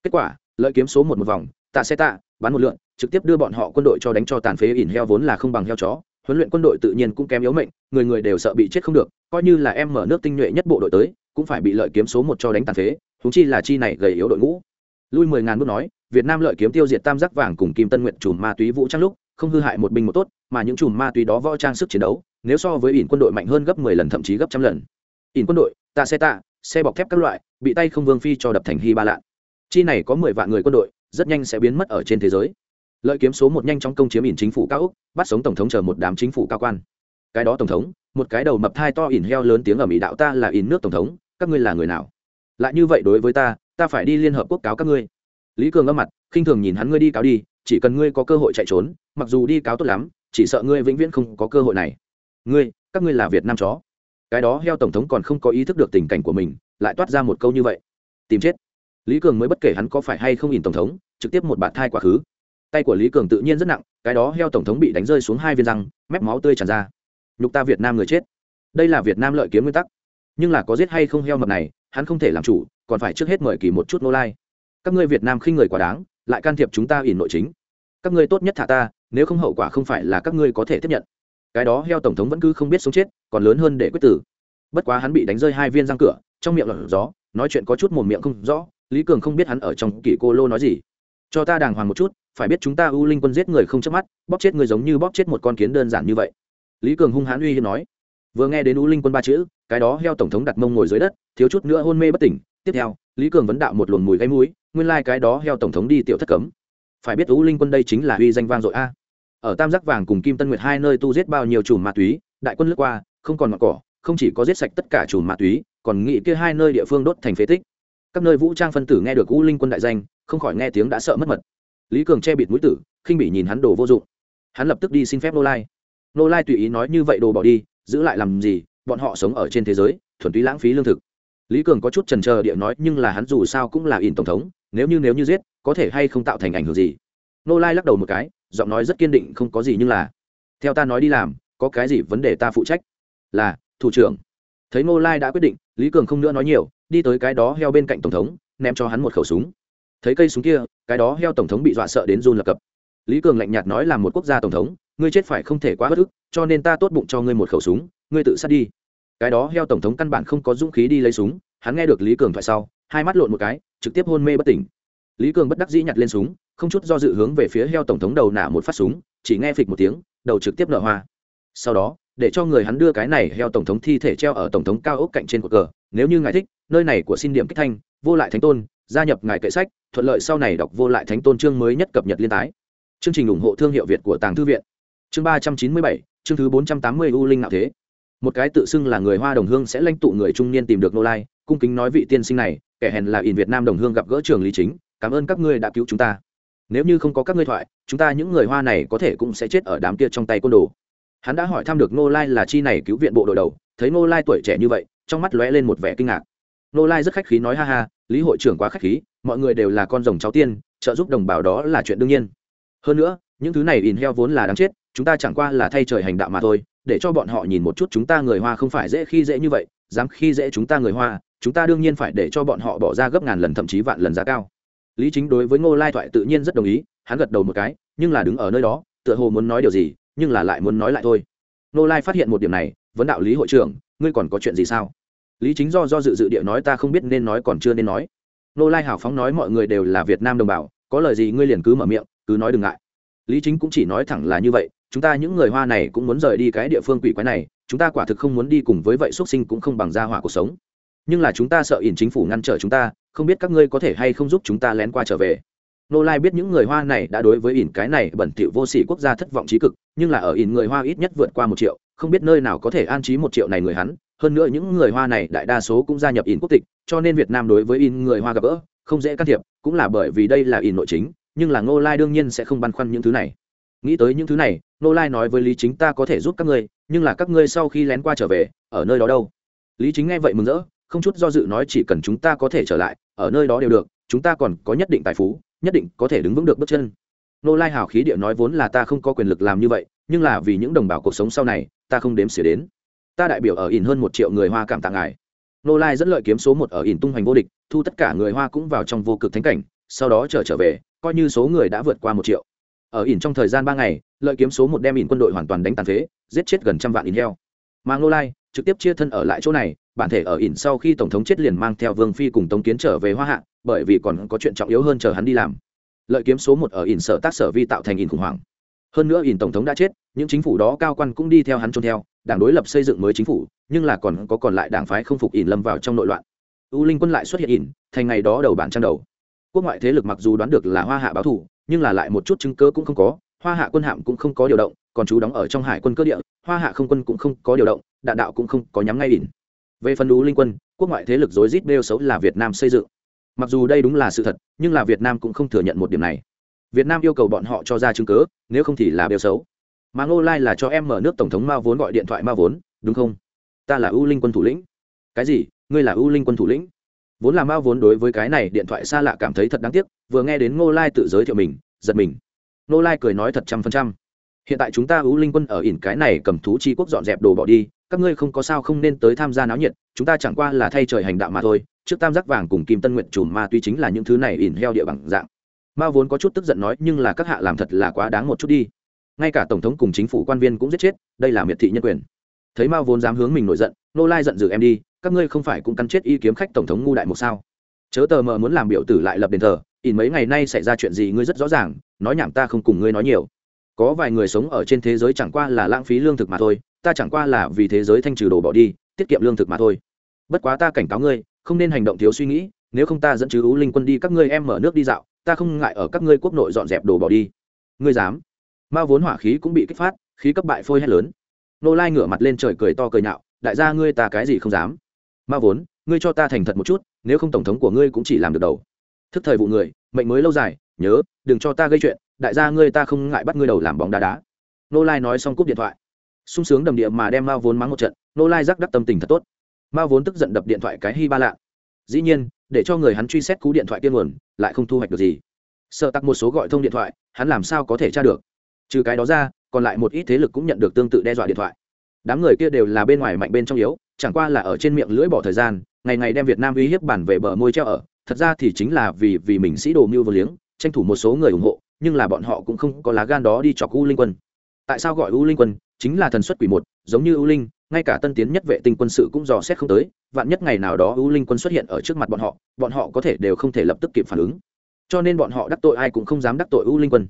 Kết quả, lợi kiếm số một một vòng, tạ xe tạ bắn một lượn, trực tiếp đưa bọn họ quân đội cho đánh cho tàn phế ỉn heo vốn là không bằng heo chó huấn luyện quân đội tự nhiên cũng kém yếu mệnh, người người đều sợ bị chết không được, coi như là em mở nước tinh nhuệ nhất bộ đội tới, cũng phải bị lợi kiếm số một cho đánh tàn phế thúng chi là chi này gầy yếu đội ngũ. Lui mười ngàn bước nói, việt nam lợi kiếm tiêu diệt tam giác vàng cùng kim tân nguyện chùm ma túy vũ trang lúc, không hư hại một binh một tốt, mà những chùm ma túy đó võ trang sức chiến đấu, nếu so với ỉn quân đội mạnh hơn gấp mười lần thậm chí gấp trăm lần. Ỉn quân đội tạ xe tạ, xe bọc thép các loại, bị tay không vương phi cho đập thành hy ba lạ chi này có mười vạn người quân đội, rất nhanh sẽ biến mất ở trên thế giới lợi kiếm số một nhanh chóng công chiếm ỉn chính phủ cao úc, bắt sống tổng thống chờ một đám chính phủ cao quan. Cái đó tổng thống, một cái đầu mập thai to ỉn heo lớn tiếng ở mỹ đạo ta là ỉn nước tổng thống, các ngươi là người nào? Lại như vậy đối với ta ta phải đi liên hợp quốc cáo các ngươi. Lý cường âm mặt, khinh thường nhìn hắn ngươi đi cáo đi, chỉ cần ngươi có cơ hội chạy trốn, mặc dù đi cáo tốt lắm, chỉ sợ ngươi vĩnh viễn không có cơ hội này. Ngươi, các ngươi là việt nam chó. Cái đó heo tổng thống còn không có ý thức được tình cảnh của mình, lại toát ra một câu như vậy. Tìm chết. Lý cường mới bất kể hắn có phải hay không nhìn tổng thống, trực tiếp một bạt thai quá khứ tay của lý cường tự nhiên rất nặng cái đó heo tổng thống bị đánh rơi xuống hai viên răng mép máu tươi tràn ra nhục ta việt nam người chết đây là việt nam lợi kiếm nguyên tắc nhưng là có giết hay không heo mập này hắn không thể làm chủ còn phải trước hết mời kỳ một chút nô lai các ngươi việt nam khinh người quá đáng lại can thiệp chúng ta ỉn nội chính các ngươi tốt nhất thả ta nếu không hậu quả không phải là các ngươi có thể tiếp nhận cái đó heo tổng thống vẫn cứ không biết sống chết còn lớn hơn để quyết tử bất quá hắn bị đánh rơi hai viên răng cửa trong miệng lọt gió nói chuyện có chút mồm miệng không rõ lý cường không biết hắn ở trong kỳ cô lô nói gì cho ta đàng hoàng một chút, phải biết chúng ta U linh quân giết người không chớp mắt, bóp chết người giống như bóp chết một con kiến đơn giản như vậy. Lý cường hung hãn uy hiếp nói. Vừa nghe đến U linh quân ba chữ, cái đó heo tổng thống đặt mông ngồi dưới đất, thiếu chút nữa hôn mê bất tỉnh. Tiếp theo, lý cường vấn đạo một luồng mùi gáy mũi, nguyên lai、like、cái đó heo tổng thống đi tiểu thất cấm. Phải biết U linh quân đây chính là uy danh vang dội a. Ở tam giác vàng cùng kim tân nguyệt hai nơi tu giết bao nhiêu chùm ma túy, đại quân lướt qua, không còn mặc cỏ, không chỉ có giết sạch tất cả chùm ma túy, còn nghĩ kia hai nơi địa phương đốt thành phế tích. Các nơi vũ trang phân tử nghe được U linh quân đại danh không khỏi nghe tiếng đã sợ mất mật. Lý cường che bịt mũi tử, khinh bị nhìn hắn đồ vô dụng. Hắn lập tức đi xin phép nô lai. Nô lai tùy ý nói như vậy đồ bỏ đi, giữ lại làm gì, bọn họ sống ở trên thế giới, thuần túy lãng phí lương thực. Lý cường có chút trần trờ địa nói, nhưng là hắn dù sao cũng là ỉn tổng thống, nếu như nếu như giết, có thể hay không tạo thành ảnh hưởng gì? Nô lai lắc đầu một cái, giọng nói rất kiên định, không có gì nhưng là, theo ta nói đi làm, có cái gì vấn đề ta phụ trách? Là, thủ trưởng. Thấy nô lai đã quyết định, lý cường không nữa nói nhiều, đi tới cái đó heo bên cạnh tổng thống, ném cho hắn một khẩu súng thấy cây súng kia, cái đó heo tổng thống bị dọa sợ đến run lập cập. Lý cường lạnh nhạt nói là một quốc gia tổng thống, ngươi chết phải không thể quá bất ức, cho nên ta tốt bụng cho ngươi một khẩu súng, ngươi tự sát đi. Cái đó heo tổng thống căn bản không có dũng khí đi lấy súng, hắn nghe được lý cường thoại sau, hai mắt lộn một cái, trực tiếp hôn mê bất tỉnh. Lý cường bất đắc dĩ nhặt lên súng, không chút do dự hướng về phía heo tổng thống đầu nả một phát súng, chỉ nghe phịch một tiếng, đầu trực tiếp nở hoa. Sau đó, để cho người hắn đưa cái này heo tổng thống thi thể treo ở tổng thống cao ốc cạnh trên cột cờ, nếu như ngài thích, nơi này của xin điểm kích thanh, vô lại thánh tôn gia nhập ngài kệ sách, thuận lợi sau này đọc vô lại thánh tôn chương mới nhất cập nhật liên tái. Chương trình ủng hộ thương hiệu việt của tàng thư viện. Chương ba trăm chín mươi bảy, chương thứ bốn trăm tám mươi u linh nạo thế. Một cái tự xưng là người hoa đồng hương sẽ lãnh tụ người trung niên tìm được nô lai, cung kính nói vị tiên sinh này, kẻ hèn là ỉn việt nam đồng hương gặp gỡ trường lý chính, cảm ơn các ngươi đã cứu chúng ta. Nếu như không có các ngươi thoại, chúng ta những người hoa này có thể cũng sẽ chết ở đám kia trong tay côn đồ. Hắn đã hỏi thăm được nô lai là chi này cứu viện bộ đội đầu, thấy nô lai tuổi trẻ như vậy, trong mắt lóe lên một vẻ kinh ngạc nô lai rất khách khí nói, ha ha, lý hội trưởng quá khách khí, mọi người đều là con rồng cháu tiên, trợ giúp đồng bào đó là chuyện đương nhiên. Hơn nữa, những thứ này in heo vốn là đáng chết, chúng ta chẳng qua là thay trời hành đạo mà thôi, để cho bọn họ nhìn một chút chúng ta người hoa không phải dễ khi dễ như vậy, dám khi dễ chúng ta người hoa, chúng ta đương nhiên phải để cho bọn họ bỏ ra gấp ngàn lần thậm chí vạn lần giá cao. Lý chính đối với ngô lai thoại tự nhiên rất đồng ý, hắn gật đầu một cái, nhưng là đứng ở nơi đó, tựa hồ muốn nói điều gì, nhưng là lại muốn nói lại thôi. Ngô lai phát hiện một điểm này, vấn đạo lý hội trưởng, ngươi còn có chuyện gì sao? Lý chính do do dự dự địa nói ta không biết nên nói còn chưa nên nói. Nô lai hào phóng nói mọi người đều là việt nam đồng bào, có lời gì ngươi liền cứ mở miệng, cứ nói đừng ngại. Lý chính cũng chỉ nói thẳng là như vậy, chúng ta những người hoa này cũng muốn rời đi cái địa phương quỷ quái này, chúng ta quả thực không muốn đi cùng với vậy xuất sinh cũng không bằng gia hỏa cuộc sống. Nhưng là chúng ta sợ ỉn chính phủ ngăn trở chúng ta, không biết các ngươi có thể hay không giúp chúng ta lén qua trở về. Nô lai biết những người hoa này đã đối với ỉn cái này bẩn thỉu vô sỉ quốc gia thất vọng trí cực, nhưng là ở ỉn người hoa ít nhất vượt qua một triệu, không biết nơi nào có thể an trí một triệu này người hắn hơn nữa những người hoa này đại đa số cũng gia nhập in quốc tịch, cho nên việt nam đối với in người hoa gặp gỡ không dễ can thiệp, cũng là bởi vì đây là in nội chính, nhưng là ngô lai đương nhiên sẽ không băn khoăn những thứ này. Nghĩ tới những thứ này, ngô lai nói với lý chính, ta có thể giúp các ngươi, nhưng là các ngươi sau khi lén qua trở về, ở nơi đó đâu? Lý chính nghe vậy mừng rỡ, không chút do dự nói, chỉ cần chúng ta có thể trở lại, ở nơi đó đều được, chúng ta còn có nhất định tài phú, nhất định có thể đứng vững được bước chân. Nô lai hào khí địa nói, vốn là ta không có quyền lực làm như vậy, nhưng là vì những đồng bào cuộc sống sau này, ta không đếm xỉa đến ta đại biểu ở ỉn hơn một triệu người hoa cảm tạ ngài. Nô lai dẫn lợi kiếm số một ở ỉn tung hoành vô địch, thu tất cả người hoa cũng vào trong vô cực thánh cảnh, sau đó trở trở về, coi như số người đã vượt qua một triệu. Ở ỉn trong thời gian ba ngày, lợi kiếm số một đem ỉn quân đội hoàn toàn đánh tàn phế, giết chết gần trăm vạn ỉn heo. Mà nô lai trực tiếp chia thân ở lại chỗ này, bản thể ở ỉn sau khi tổng thống chết liền mang theo vương phi cùng tống kiến trở về hoa hạ, bởi vì còn có chuyện trọng yếu hơn chờ hắn đi làm. Lợi kiếm số một ở ỉn sở tác sở vi tạo thành ỉn khủng hoảng. Hơn nữa ỉn tổng thống đã chết, những chính phủ đó cao quan cũng đi theo hắn trôn theo đảng đối lập xây dựng mới chính phủ, nhưng là còn có còn lại đảng phái không phục ỉn lâm vào trong nội loạn. U linh quân lại xuất hiện ỉn, thành ngày đó đầu bản trang đầu. Quốc ngoại thế lực mặc dù đoán được là hoa hạ báo thủ nhưng là lại một chút chứng cơ cũng không có, hoa hạ quân hạm cũng không có điều động, còn chú đóng ở trong hải quân cơ địa, hoa hạ không quân cũng không có điều động, đạn đạo cũng không có nhắm ngay ỉn. Về phần U linh quân, quốc ngoại thế lực dối rít bêu xấu là việt nam xây dựng. Mặc dù đây đúng là sự thật, nhưng là việt nam cũng không thừa nhận một điểm này. Việt nam yêu cầu bọn họ cho ra chứng cớ nếu không thì là bêu xấu mà ngô lai là cho em mở nước tổng thống Ma vốn gọi điện thoại Ma vốn, đúng không? Ta là ưu linh quân thủ lĩnh. Cái gì? Ngươi là ưu linh quân thủ lĩnh? Vốn là Ma vốn đối với cái này điện thoại xa lạ cảm thấy thật đáng tiếc, vừa nghe đến ngô lai tự giới thiệu mình, giật mình. Ngô lai cười nói thật trăm phần trăm. Hiện tại chúng ta ưu linh quân ở ỉn cái này cầm thú chi quốc dọn dẹp đồ bỏ đi, các ngươi không có sao không nên tới tham gia náo nhiệt, chúng ta chẳng qua là thay trời hành đạo mà thôi. Trước tam giác vàng cùng kim tân nguyện chùm ma tuy chính là những thứ này ỉn heo địa bằng dạng. Ma vốn có chút tức giận nói, nhưng là các hạ làm thật là quá đáng một chút đi ngay cả tổng thống cùng chính phủ quan viên cũng giết chết, đây là miệt thị nhân quyền. Thấy Mao vốn dám hướng mình nổi giận, nô lai giận dữ em đi, các ngươi không phải cũng cắn chết y kiếm khách tổng thống ngu đại một sao? Chớ tờ mờ muốn làm biểu tử lại lập đền thờ, ỉn mấy ngày nay xảy ra chuyện gì ngươi rất rõ ràng, nói nhảm ta không cùng ngươi nói nhiều. Có vài người sống ở trên thế giới chẳng qua là lãng phí lương thực mà thôi, ta chẳng qua là vì thế giới thanh trừ đồ bỏ đi, tiết kiệm lương thực mà thôi. Bất quá ta cảnh cáo ngươi, không nên hành động thiếu suy nghĩ, nếu không ta dẫn chứ ú linh quân đi, các ngươi em mở nước đi dạo, ta không ngại ở các ngươi quốc nội dọn dẹp đồ bỏ đi. Ngươi dám? Ma vốn hỏa khí cũng bị kích phát, khí cấp bại phôi hét lớn. Nô lai ngửa mặt lên trời cười to cười nhạo, đại gia ngươi ta cái gì không dám? Ma vốn, ngươi cho ta thành thật một chút, nếu không tổng thống của ngươi cũng chỉ làm được đầu. Thức thời vụ người, mệnh mới lâu dài, nhớ, đừng cho ta gây chuyện, đại gia ngươi ta không ngại bắt ngươi đầu làm bóng đá đá. Nô lai nói xong cúp điện thoại. Sung sướng đầm địa mà đem mao vốn mắng một trận, nô lai rắc đắc tâm tình thật tốt. Mao vốn tức giận đập điện thoại cái hy ba lạ. Dĩ nhiên, để cho người hắn truy xét cú điện thoại tiên nguồn, lại không thu hoạch được gì. Sợ tặc một số gọi thông điện thoại, hắn làm sao có thể tra được? Trừ cái đó ra, còn lại một ít thế lực cũng nhận được tương tự đe dọa điện thoại. Đám người kia đều là bên ngoài mạnh bên trong yếu, chẳng qua là ở trên miệng lưỡi bỏ thời gian, ngày ngày đem việt nam uy hiếp bản về bờ môi treo ở. Thật ra thì chính là vì vì mình sĩ đồ mưu vô liếng, tranh thủ một số người ủng hộ, nhưng là bọn họ cũng không có lá gan đó đi chọc u linh quân. Tại sao gọi u linh quân? Chính là thần xuất quỷ một, giống như u linh, ngay cả tân tiến nhất vệ tinh quân sự cũng dò xét không tới, vạn nhất ngày nào đó u linh quân xuất hiện ở trước mặt bọn họ bọn họ có thể đều không thể lập tức kịp phản ứng. Cho nên bọn họ đắc tội ai cũng không dám đắc tội u linh quân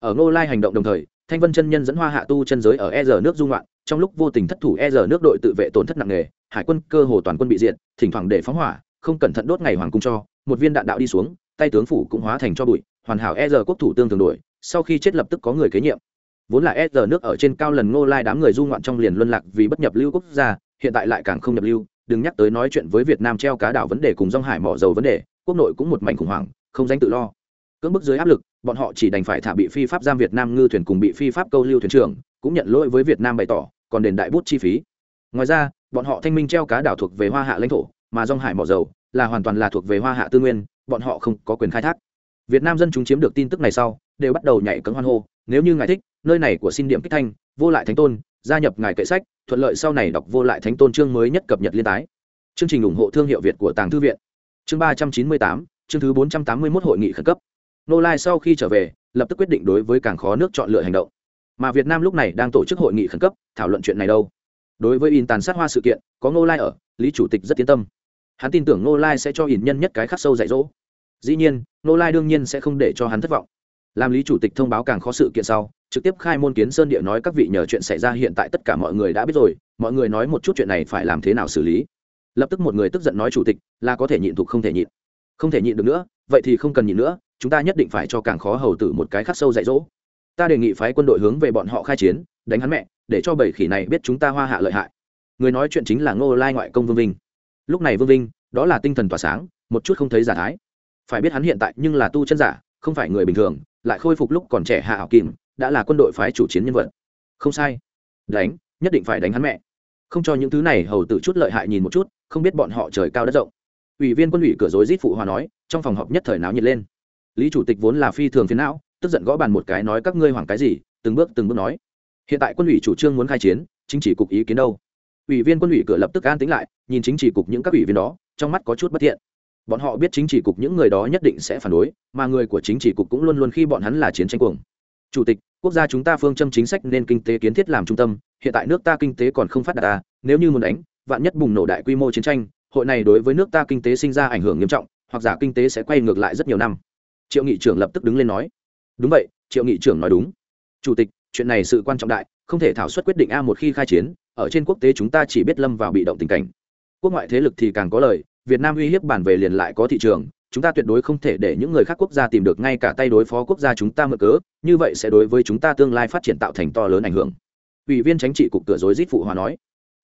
ở ngô lai hành động đồng thời thanh vân chân nhân dẫn hoa hạ tu chân giới ở e R nước dung loạn trong lúc vô tình thất thủ e R nước đội tự vệ tổn thất nặng nề hải quân cơ hồ toàn quân bị diện, thỉnh thoảng để phóng hỏa không cẩn thận đốt ngày hoàng cung cho một viên đạn đạo đi xuống tay tướng phủ cũng hóa thành cho bụi hoàn hảo e R quốc thủ tương thường đổi sau khi chết lập tức có người kế nhiệm. Vốn là e R nước ở trên cao lần ngô lai đám người du ngoạn trong liền luân lạc vì bất nhập lưu quốc gia hiện tại lại càng không nhập lưu đừng nhắc tới nói chuyện với việt nam treo cá đảo vấn đề cùng dòng hải mỏ dầu vấn đề quốc nội cũng một mảnh khủng hoảng không danh tự lo cưỡng bức dưới áp lực, bọn họ chỉ đành phải thả bị phi pháp giam việt nam ngư thuyền cùng bị phi pháp câu lưu thuyền trưởng, cũng nhận lỗi với việt nam bày tỏ, còn đền đại bút chi phí. Ngoài ra, bọn họ thanh minh treo cá đảo thuộc về hoa hạ lãnh thổ, mà dòng hải mỏ dầu là hoàn toàn là thuộc về hoa hạ tư nguyên, bọn họ không có quyền khai thác. Việt nam dân chúng chiếm được tin tức này sau, đều bắt đầu nhảy cấm hoan hô, nếu như ngài thích, nơi này của xin điểm kích thanh, vô lại thánh tôn, gia nhập ngài kệ sách, thuận lợi sau này đọc vô lại thánh tôn chương mới nhất cập nhật liên tái. Chương trình ủng hộ thương hiệu việt của tàng thư viện. Chương ba trăm chín mươi tám, chương thứ bốn trăm tám mươi một hội nghị khẩn cấp nô lai sau khi trở về, lập tức quyết định đối với càng khó nước chọn lựa hành động. Mà việt nam lúc này đang tổ chức hội nghị khẩn cấp, thảo luận chuyện này đâu. Đối với in tàn sát hoa sự kiện, có nô lai ở, lý chủ tịch rất tiến tâm. Hắn tin tưởng nô lai sẽ cho in nhân nhất cái khắc sâu dạy dỗ. Dĩ nhiên nô lai đương nhiên sẽ không để cho hắn thất vọng. Làm lý chủ tịch thông báo càng khó sự kiện sau, trực tiếp khai môn kiến sơn địa nói các vị nhờ chuyện xảy ra hiện tại tất cả mọi người đã biết rồi, mọi người nói một chút chuyện này phải làm thế nào xử lý. Lập tức một người tức giận nói chủ tịch, là có thể nhịn thuộc không thể nhịn. Không thể nhịn được nữa, vậy thì không cần nhịn nữa chúng ta nhất định phải cho càng khó hầu tử một cái khắc sâu dạy dỗ. Ta đề nghị phái quân đội hướng về bọn họ khai chiến, đánh hắn mẹ, để cho bảy khỉ này biết chúng ta hoa hạ lợi hại. Người nói chuyện chính là ngô lai ngoại công vương vinh. Lúc này vương vinh, đó là tinh thần tỏa sáng, một chút không thấy giả thái. Phải biết hắn hiện tại nhưng là tu chân giả, không phải người bình thường, lại khôi phục lúc còn trẻ hạ hảo kìm, đã là quân đội phái chủ chiến nhân vật. Không sai. Đánh, nhất định phải đánh hắn mẹ. Không cho những thứ này hầu tử chút lợi hại nhìn một chút, không biết bọn họ trời cao đất rộng. Ủy viên quân ủy cửa dối rít phụ hòa nói, trong phòng họp nhất thời náo nhiệt lên lý chủ tịch vốn là phi thường phiến não, tức giận gõ bàn một cái nói các ngươi hoảng cái gì, từng bước từng bước nói. Hiện tại quân ủy chủ trương muốn khai chiến, chính trị cục ý kiến đâu? Ủy viên quân ủy cửa lập tức an tính lại, nhìn chính trị cục những các ủy viên đó, trong mắt có chút bất thiện. Bọn họ biết chính trị cục những người đó nhất định sẽ phản đối, mà người của chính trị cục cũng luôn luôn khi bọn hắn là chiến tranh cuồng. Chủ tịch, quốc gia chúng ta phương châm chính sách nên kinh tế kiến thiết làm trung tâm, hiện tại nước ta kinh tế còn không phát đạt ta nếu như muốn đánh, vạn nhất bùng nổ đại quy mô chiến tranh, hội này đối với nước ta kinh tế sinh ra ảnh hưởng nghiêm trọng, hoặc giả kinh tế sẽ quay ngược lại rất nhiều năm triệu nghị trưởng lập tức đứng lên nói. Đúng vậy, triệu nghị trưởng nói đúng. Chủ tịch, chuyện này sự quan trọng đại, không thể thảo suất quyết định a một khi khai chiến, ở trên quốc tế chúng ta chỉ biết lâm vào bị động tình cảnh. Quốc ngoại thế lực thì càng có lời, việt nam uy hiếp bản về liền lại có thị trường, chúng ta tuyệt đối không thể để những người khác quốc gia tìm được ngay cả tay đối phó quốc gia chúng ta mở cớ, như vậy sẽ đối với chúng ta tương lai phát triển tạo thành to lớn ảnh hưởng. Ủy viên tránh trị cục cửa rối rít phụ hòa nói.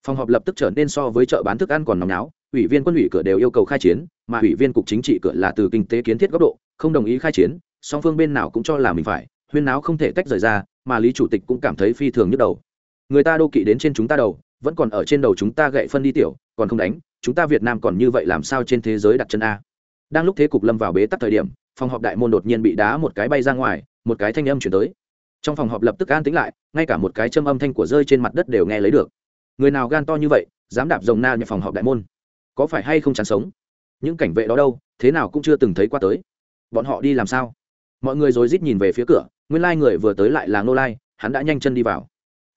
Phòng họp lập tức trở nên so với chợ bán thức ăn còn nóng náo, ủy viên quân ủy cửa đều yêu cầu khai chiến, mà ủy viên cục chính trị cửa là từ kinh tế kiến thiết góc độ không đồng ý khai chiến, song phương bên nào cũng cho là mình phải, huyên náo không thể tách rời ra, mà lý chủ tịch cũng cảm thấy phi thường nhức đầu. Người ta đô kỵ đến trên chúng ta đầu, vẫn còn ở trên đầu chúng ta gậy phân đi tiểu, còn không đánh, chúng ta việt nam còn như vậy làm sao trên thế giới đặt chân a? Đang lúc thế cục lâm vào bế tắc thời điểm, phòng họp đại môn đột nhiên bị đá một cái bay ra ngoài, một cái thanh âm chuyển tới. Trong phòng họp lập tức an tính lại, ngay cả một cái châm âm thanh của rơi trên mặt đất đều nghe lấy được. Người nào gan to như vậy, dám đạp rồng na nhập phòng họp đại môn? Có phải hay không chán sống? Những cảnh vệ đó đâu, thế nào cũng chưa từng thấy qua tới bọn họ đi làm sao? Mọi người rồi rít nhìn về phía cửa, nguyên Lai người vừa tới lại là Ngô lai, hắn đã nhanh chân đi vào.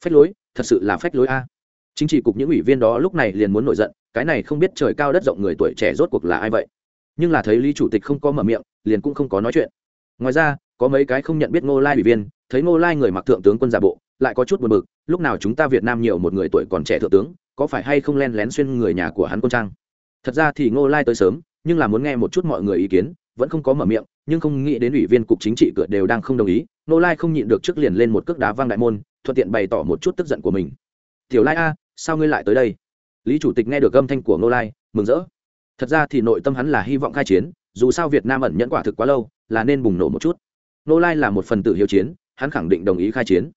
Phách lối, thật sự là phách lối a. Chính trị cục những ủy viên đó lúc này liền muốn nổi giận, cái này không biết trời cao đất rộng người tuổi trẻ rốt cuộc là ai vậy? Nhưng là thấy lý chủ tịch không có mở miệng, liền cũng không có nói chuyện. Ngoài ra, có mấy cái không nhận biết ngô lai ủy viên, thấy ngô lai người mặc thượng tướng quân giả bộ, lại có chút buồn bực, lúc nào chúng ta việt nam nhiều một người tuổi còn trẻ thượng tướng, có phải hay không len lén xuyên người nhà của hắn quân trang? Thật ra thì ngô lai tới sớm, nhưng là muốn nghe một chút mọi người ý kiến vẫn không có mở miệng, nhưng không nghĩ đến ủy viên cục chính trị cửa đều đang không đồng ý nô lai không nhịn được trước liền lên một cước đá vang đại môn, thuận tiện bày tỏ một chút tức giận của mình. Tiểu lai a, sao ngươi lại tới đây? Lý chủ tịch nghe được âm thanh của nô lai, mừng rỡ. Thật ra thì nội tâm hắn là hy vọng khai chiến, dù sao việt nam ẩn nhẫn quả thực quá lâu, là nên bùng nổ một chút. Nô lai là một phần tử hiếu chiến, hắn khẳng định đồng ý khai chiến.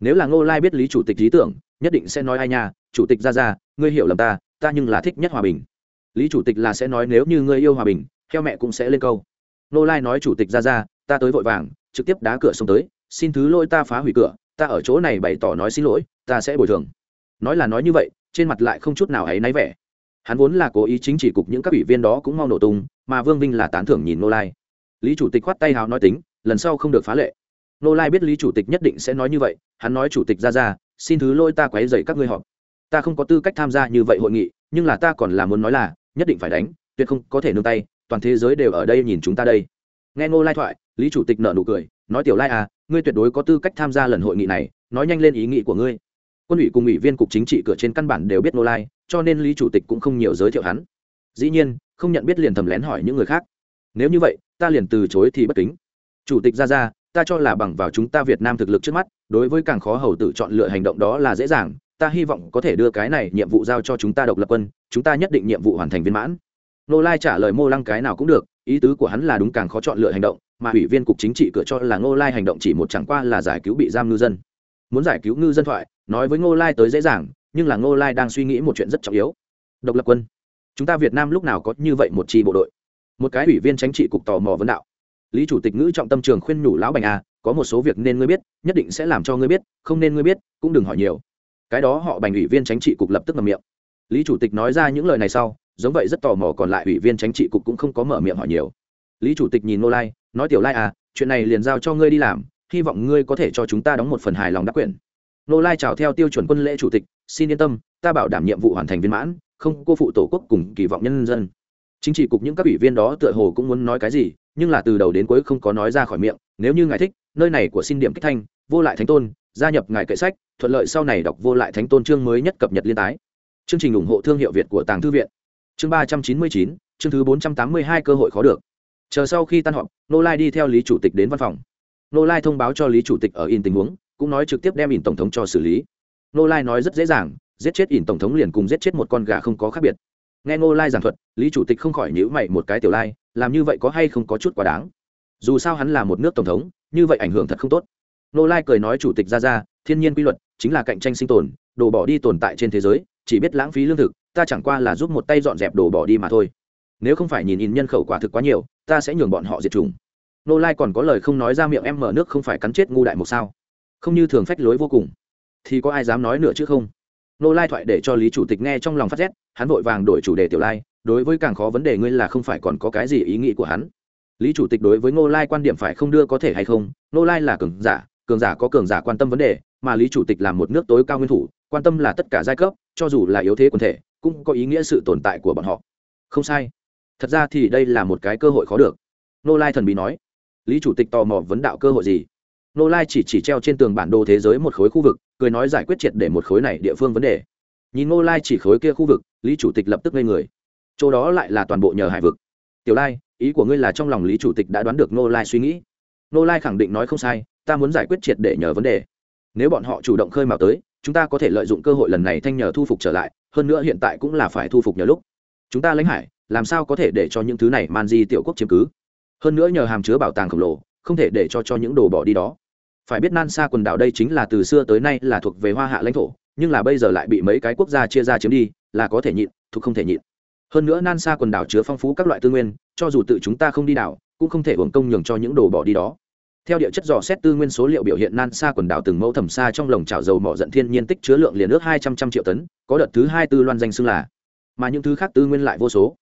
Nếu là nô lai biết lý chủ tịch lý tưởng, nhất định sẽ nói ai nha, chủ tịch ra ra, ngươi hiểu lầm ta ta nhưng là thích nhất hòa bình. Lý chủ tịch là sẽ nói nếu như ngươi yêu hòa bình heo mẹ cũng sẽ lên câu. Nô lai nói chủ tịch ra ra, ta tới vội vàng, trực tiếp đá cửa xông tới, xin thứ lỗi ta phá hủy cửa, ta ở chỗ này bày tỏ nói xin lỗi, ta sẽ bồi thường. Nói là nói như vậy, trên mặt lại không chút nào ấy náy vẻ. Hắn vốn là cố ý chính chỉ cục những các ủy viên đó cũng mau nổ tung, mà vương vinh là tán thưởng nhìn nô lai. Lý chủ tịch khoát tay hào nói tính, lần sau không được phá lệ. Nô lai biết lý chủ tịch nhất định sẽ nói như vậy, hắn nói chủ tịch ra ra, xin thứ lôi ta quấy dậy các ngươi họp. Ta không có tư cách tham gia như vậy hội nghị, nhưng là ta còn là muốn nói là, nhất định phải đánh, tuyệt không có thể nương tay toàn thế giới đều ở đây nhìn chúng ta đây. Nghe ngô lai thoại, lý chủ tịch nợ nụ cười, nói, tiểu lai à ngươi tuyệt đối có tư cách tham gia lần hội nghị này, nói nhanh lên ý nghĩ của ngươi. Quân ủy cùng ủy viên cục chính trị cửa trên căn bản đều biết ngô lai, cho nên lý chủ tịch cũng không nhiều giới thiệu hắn. Dĩ nhiên, không nhận biết liền thầm lén hỏi những người khác. Nếu như vậy, ta liền từ chối thì bất kính. Chủ tịch ra ra, ta cho là bằng vào chúng ta việt nam thực lực trước mắt, đối với càng khó hầu tự chọn lựa hành động đó là dễ dàng. Ta hy vọng có thể đưa cái này nhiệm vụ giao cho chúng ta độc lập quân, chúng ta nhất định nhiệm vụ hoàn thành viên mãn nô lai trả lời mô lăng cái nào cũng được ý tứ của hắn là đúng càng khó chọn lựa hành động mà ủy viên cục chính trị cửa cho là ngô lai hành động chỉ một chẳng qua là giải cứu bị giam ngư dân. Muốn giải cứu ngư dân thoại nói với ngô lai tới dễ dàng nhưng là ngô lai đang suy nghĩ một chuyện rất trọng yếu. Độc lập quân chúng ta việt nam lúc nào có như vậy một chi bộ đội? Một cái ủy viên chính trị cục tò mò vấn đạo. Lý chủ tịch ngữ trọng tâm trường khuyên nhủ lão bành a à, có một số việc nên ngươi biết nhất định sẽ làm cho ngươi biết không nên ngươi biết cũng đừng hỏi nhiều. Cái đó họ bành ủy viên chính trị cục lập tức ngậm miệng lý chủ tịch nói ra những lời này sau, giống vậy rất tò mò còn lại ủy viên chính trị cục cũng không có mở miệng hỏi nhiều. Lý chủ tịch nhìn nô lai, nói tiểu lai à chuyện này liền giao cho ngươi đi làm, hy vọng ngươi có thể cho chúng ta đóng một phần hài lòng đắc quyền. Nô lai chào theo tiêu chuẩn quân lễ chủ tịch, xin yên tâm, ta bảo đảm nhiệm vụ hoàn thành viên mãn, không cô phụ tổ quốc cùng kỳ vọng nhân dân. Chính trị cục những các ủy viên đó tựa hồ cũng muốn nói cái gì, nhưng là từ đầu đến cuối không có nói ra khỏi miệng, nếu như ngài thích, nơi này của xin điểm kích thanh, vô lại thánh tôn, gia nhập ngài kệ sách, thuận lợi sau này đọc vô lại thánh tôn chương mới nhất cập nhật liên tái chương trình ủng hộ thương hiệu việt của tàng thư viện. Chương ba trăm chín mươi chín, chương thứ bốn trăm tám mươi hai cơ hội khó được. Chờ sau khi tan họp nô lai đi theo lý chủ tịch đến văn phòng. Nô lai thông báo cho lý chủ tịch ở in tình huống, cũng nói trực tiếp đem in tổng thống cho xử lý. Nô lai nói rất dễ dàng, giết chết in tổng thống liền cùng giết chết một con gà không có khác biệt. Nghe nô lai giảng thuật, lý chủ tịch không khỏi nhữ mày một cái tiểu lai, làm như vậy có hay không có chút quá đáng. Dù sao hắn là một nước tổng thống, như vậy ảnh hưởng thật không tốt. Nô lai cười nói chủ tịch ra ra, thiên nhiên quy luật, chính là cạnh tranh sinh tồn, đổ bỏ đi tồn tại trên thế giới chỉ biết lãng phí lương thực, ta chẳng qua là giúp một tay dọn dẹp đồ bỏ đi mà thôi. Nếu không phải nhìn in nhân khẩu quả thực quá nhiều, ta sẽ nhường bọn họ diệt chủng. Nô lai còn có lời không nói ra miệng em mở nước không phải cắn chết ngu đại một sao? Không như thường phách lối vô cùng. Thì có ai dám nói nữa chứ không? Nô lai thoại để cho lý chủ tịch nghe trong lòng phát rét, hắn vội vàng đổi chủ đề tiểu lai, đối với càng khó vấn đề ngươi là không phải còn có cái gì ý nghĩ của hắn. Lý chủ tịch đối với ngô lai quan điểm phải không đưa có thể hay không? Ngô lai là cường giả cường giả có cường giả quan tâm vấn đề, mà lý chủ tịch là một nước tối cao nguyên thủ quan tâm là tất cả giai cấp, cho dù là yếu thế quần thể, cũng có ý nghĩa sự tồn tại của bọn họ. Không sai. Thật ra thì đây là một cái cơ hội khó được. Nô lai thần bí nói. Lý chủ tịch tò mò vấn đạo cơ hội gì? Nô lai chỉ chỉ treo trên tường bản đồ thế giới một khối khu vực, cười nói giải quyết triệt để một khối này địa phương vấn đề. Nhìn nô lai chỉ khối kia khu vực, lý chủ tịch lập tức ngây người. Chỗ đó lại là toàn bộ nhờ hải vực. Tiểu lai, ý của ngươi là trong lòng lý chủ tịch đã đoán được nô lai suy nghĩ. Nô lai khẳng định nói không sai, ta muốn giải quyết triệt để nhờ vấn đề. Nếu bọn họ chủ động khơi mào tới chúng ta có thể lợi dụng cơ hội lần này thanh nhờ thu phục trở lại, hơn nữa hiện tại cũng là phải thu phục nhờ lúc. Chúng ta lãnh hải, làm sao có thể để cho những thứ này man di tiểu quốc chiếm cứ? Hơn nữa nhờ hàm chứa bảo tàng khổng lồ, không thể để cho cho những đồ bỏ đi đó. Phải biết nan xa quần đảo đây chính là từ xưa tới nay là thuộc về hoa hạ lãnh thổ, nhưng là bây giờ lại bị mấy cái quốc gia chia ra chiếm đi, là có thể nhịn, thuộc không thể nhịn. Hơn nữa nan xa quần đảo chứa phong phú các loại tư nguyên, cho dù tự chúng ta không đi đảo, cũng không thể hưởng công nhường cho những đồ bỏ đi đó theo địa chất dò xét tư nguyên số liệu biểu hiện nan xa quần đảo từng mẫu thẩm xa trong lồng trào dầu mỏ dẫn thiên nhiên tích chứa lượng liền ước hai trăm trăm triệu tấn, có đợt thứ hai tư loan danh xưng là. Mà những thứ khác tư nguyên lại vô số.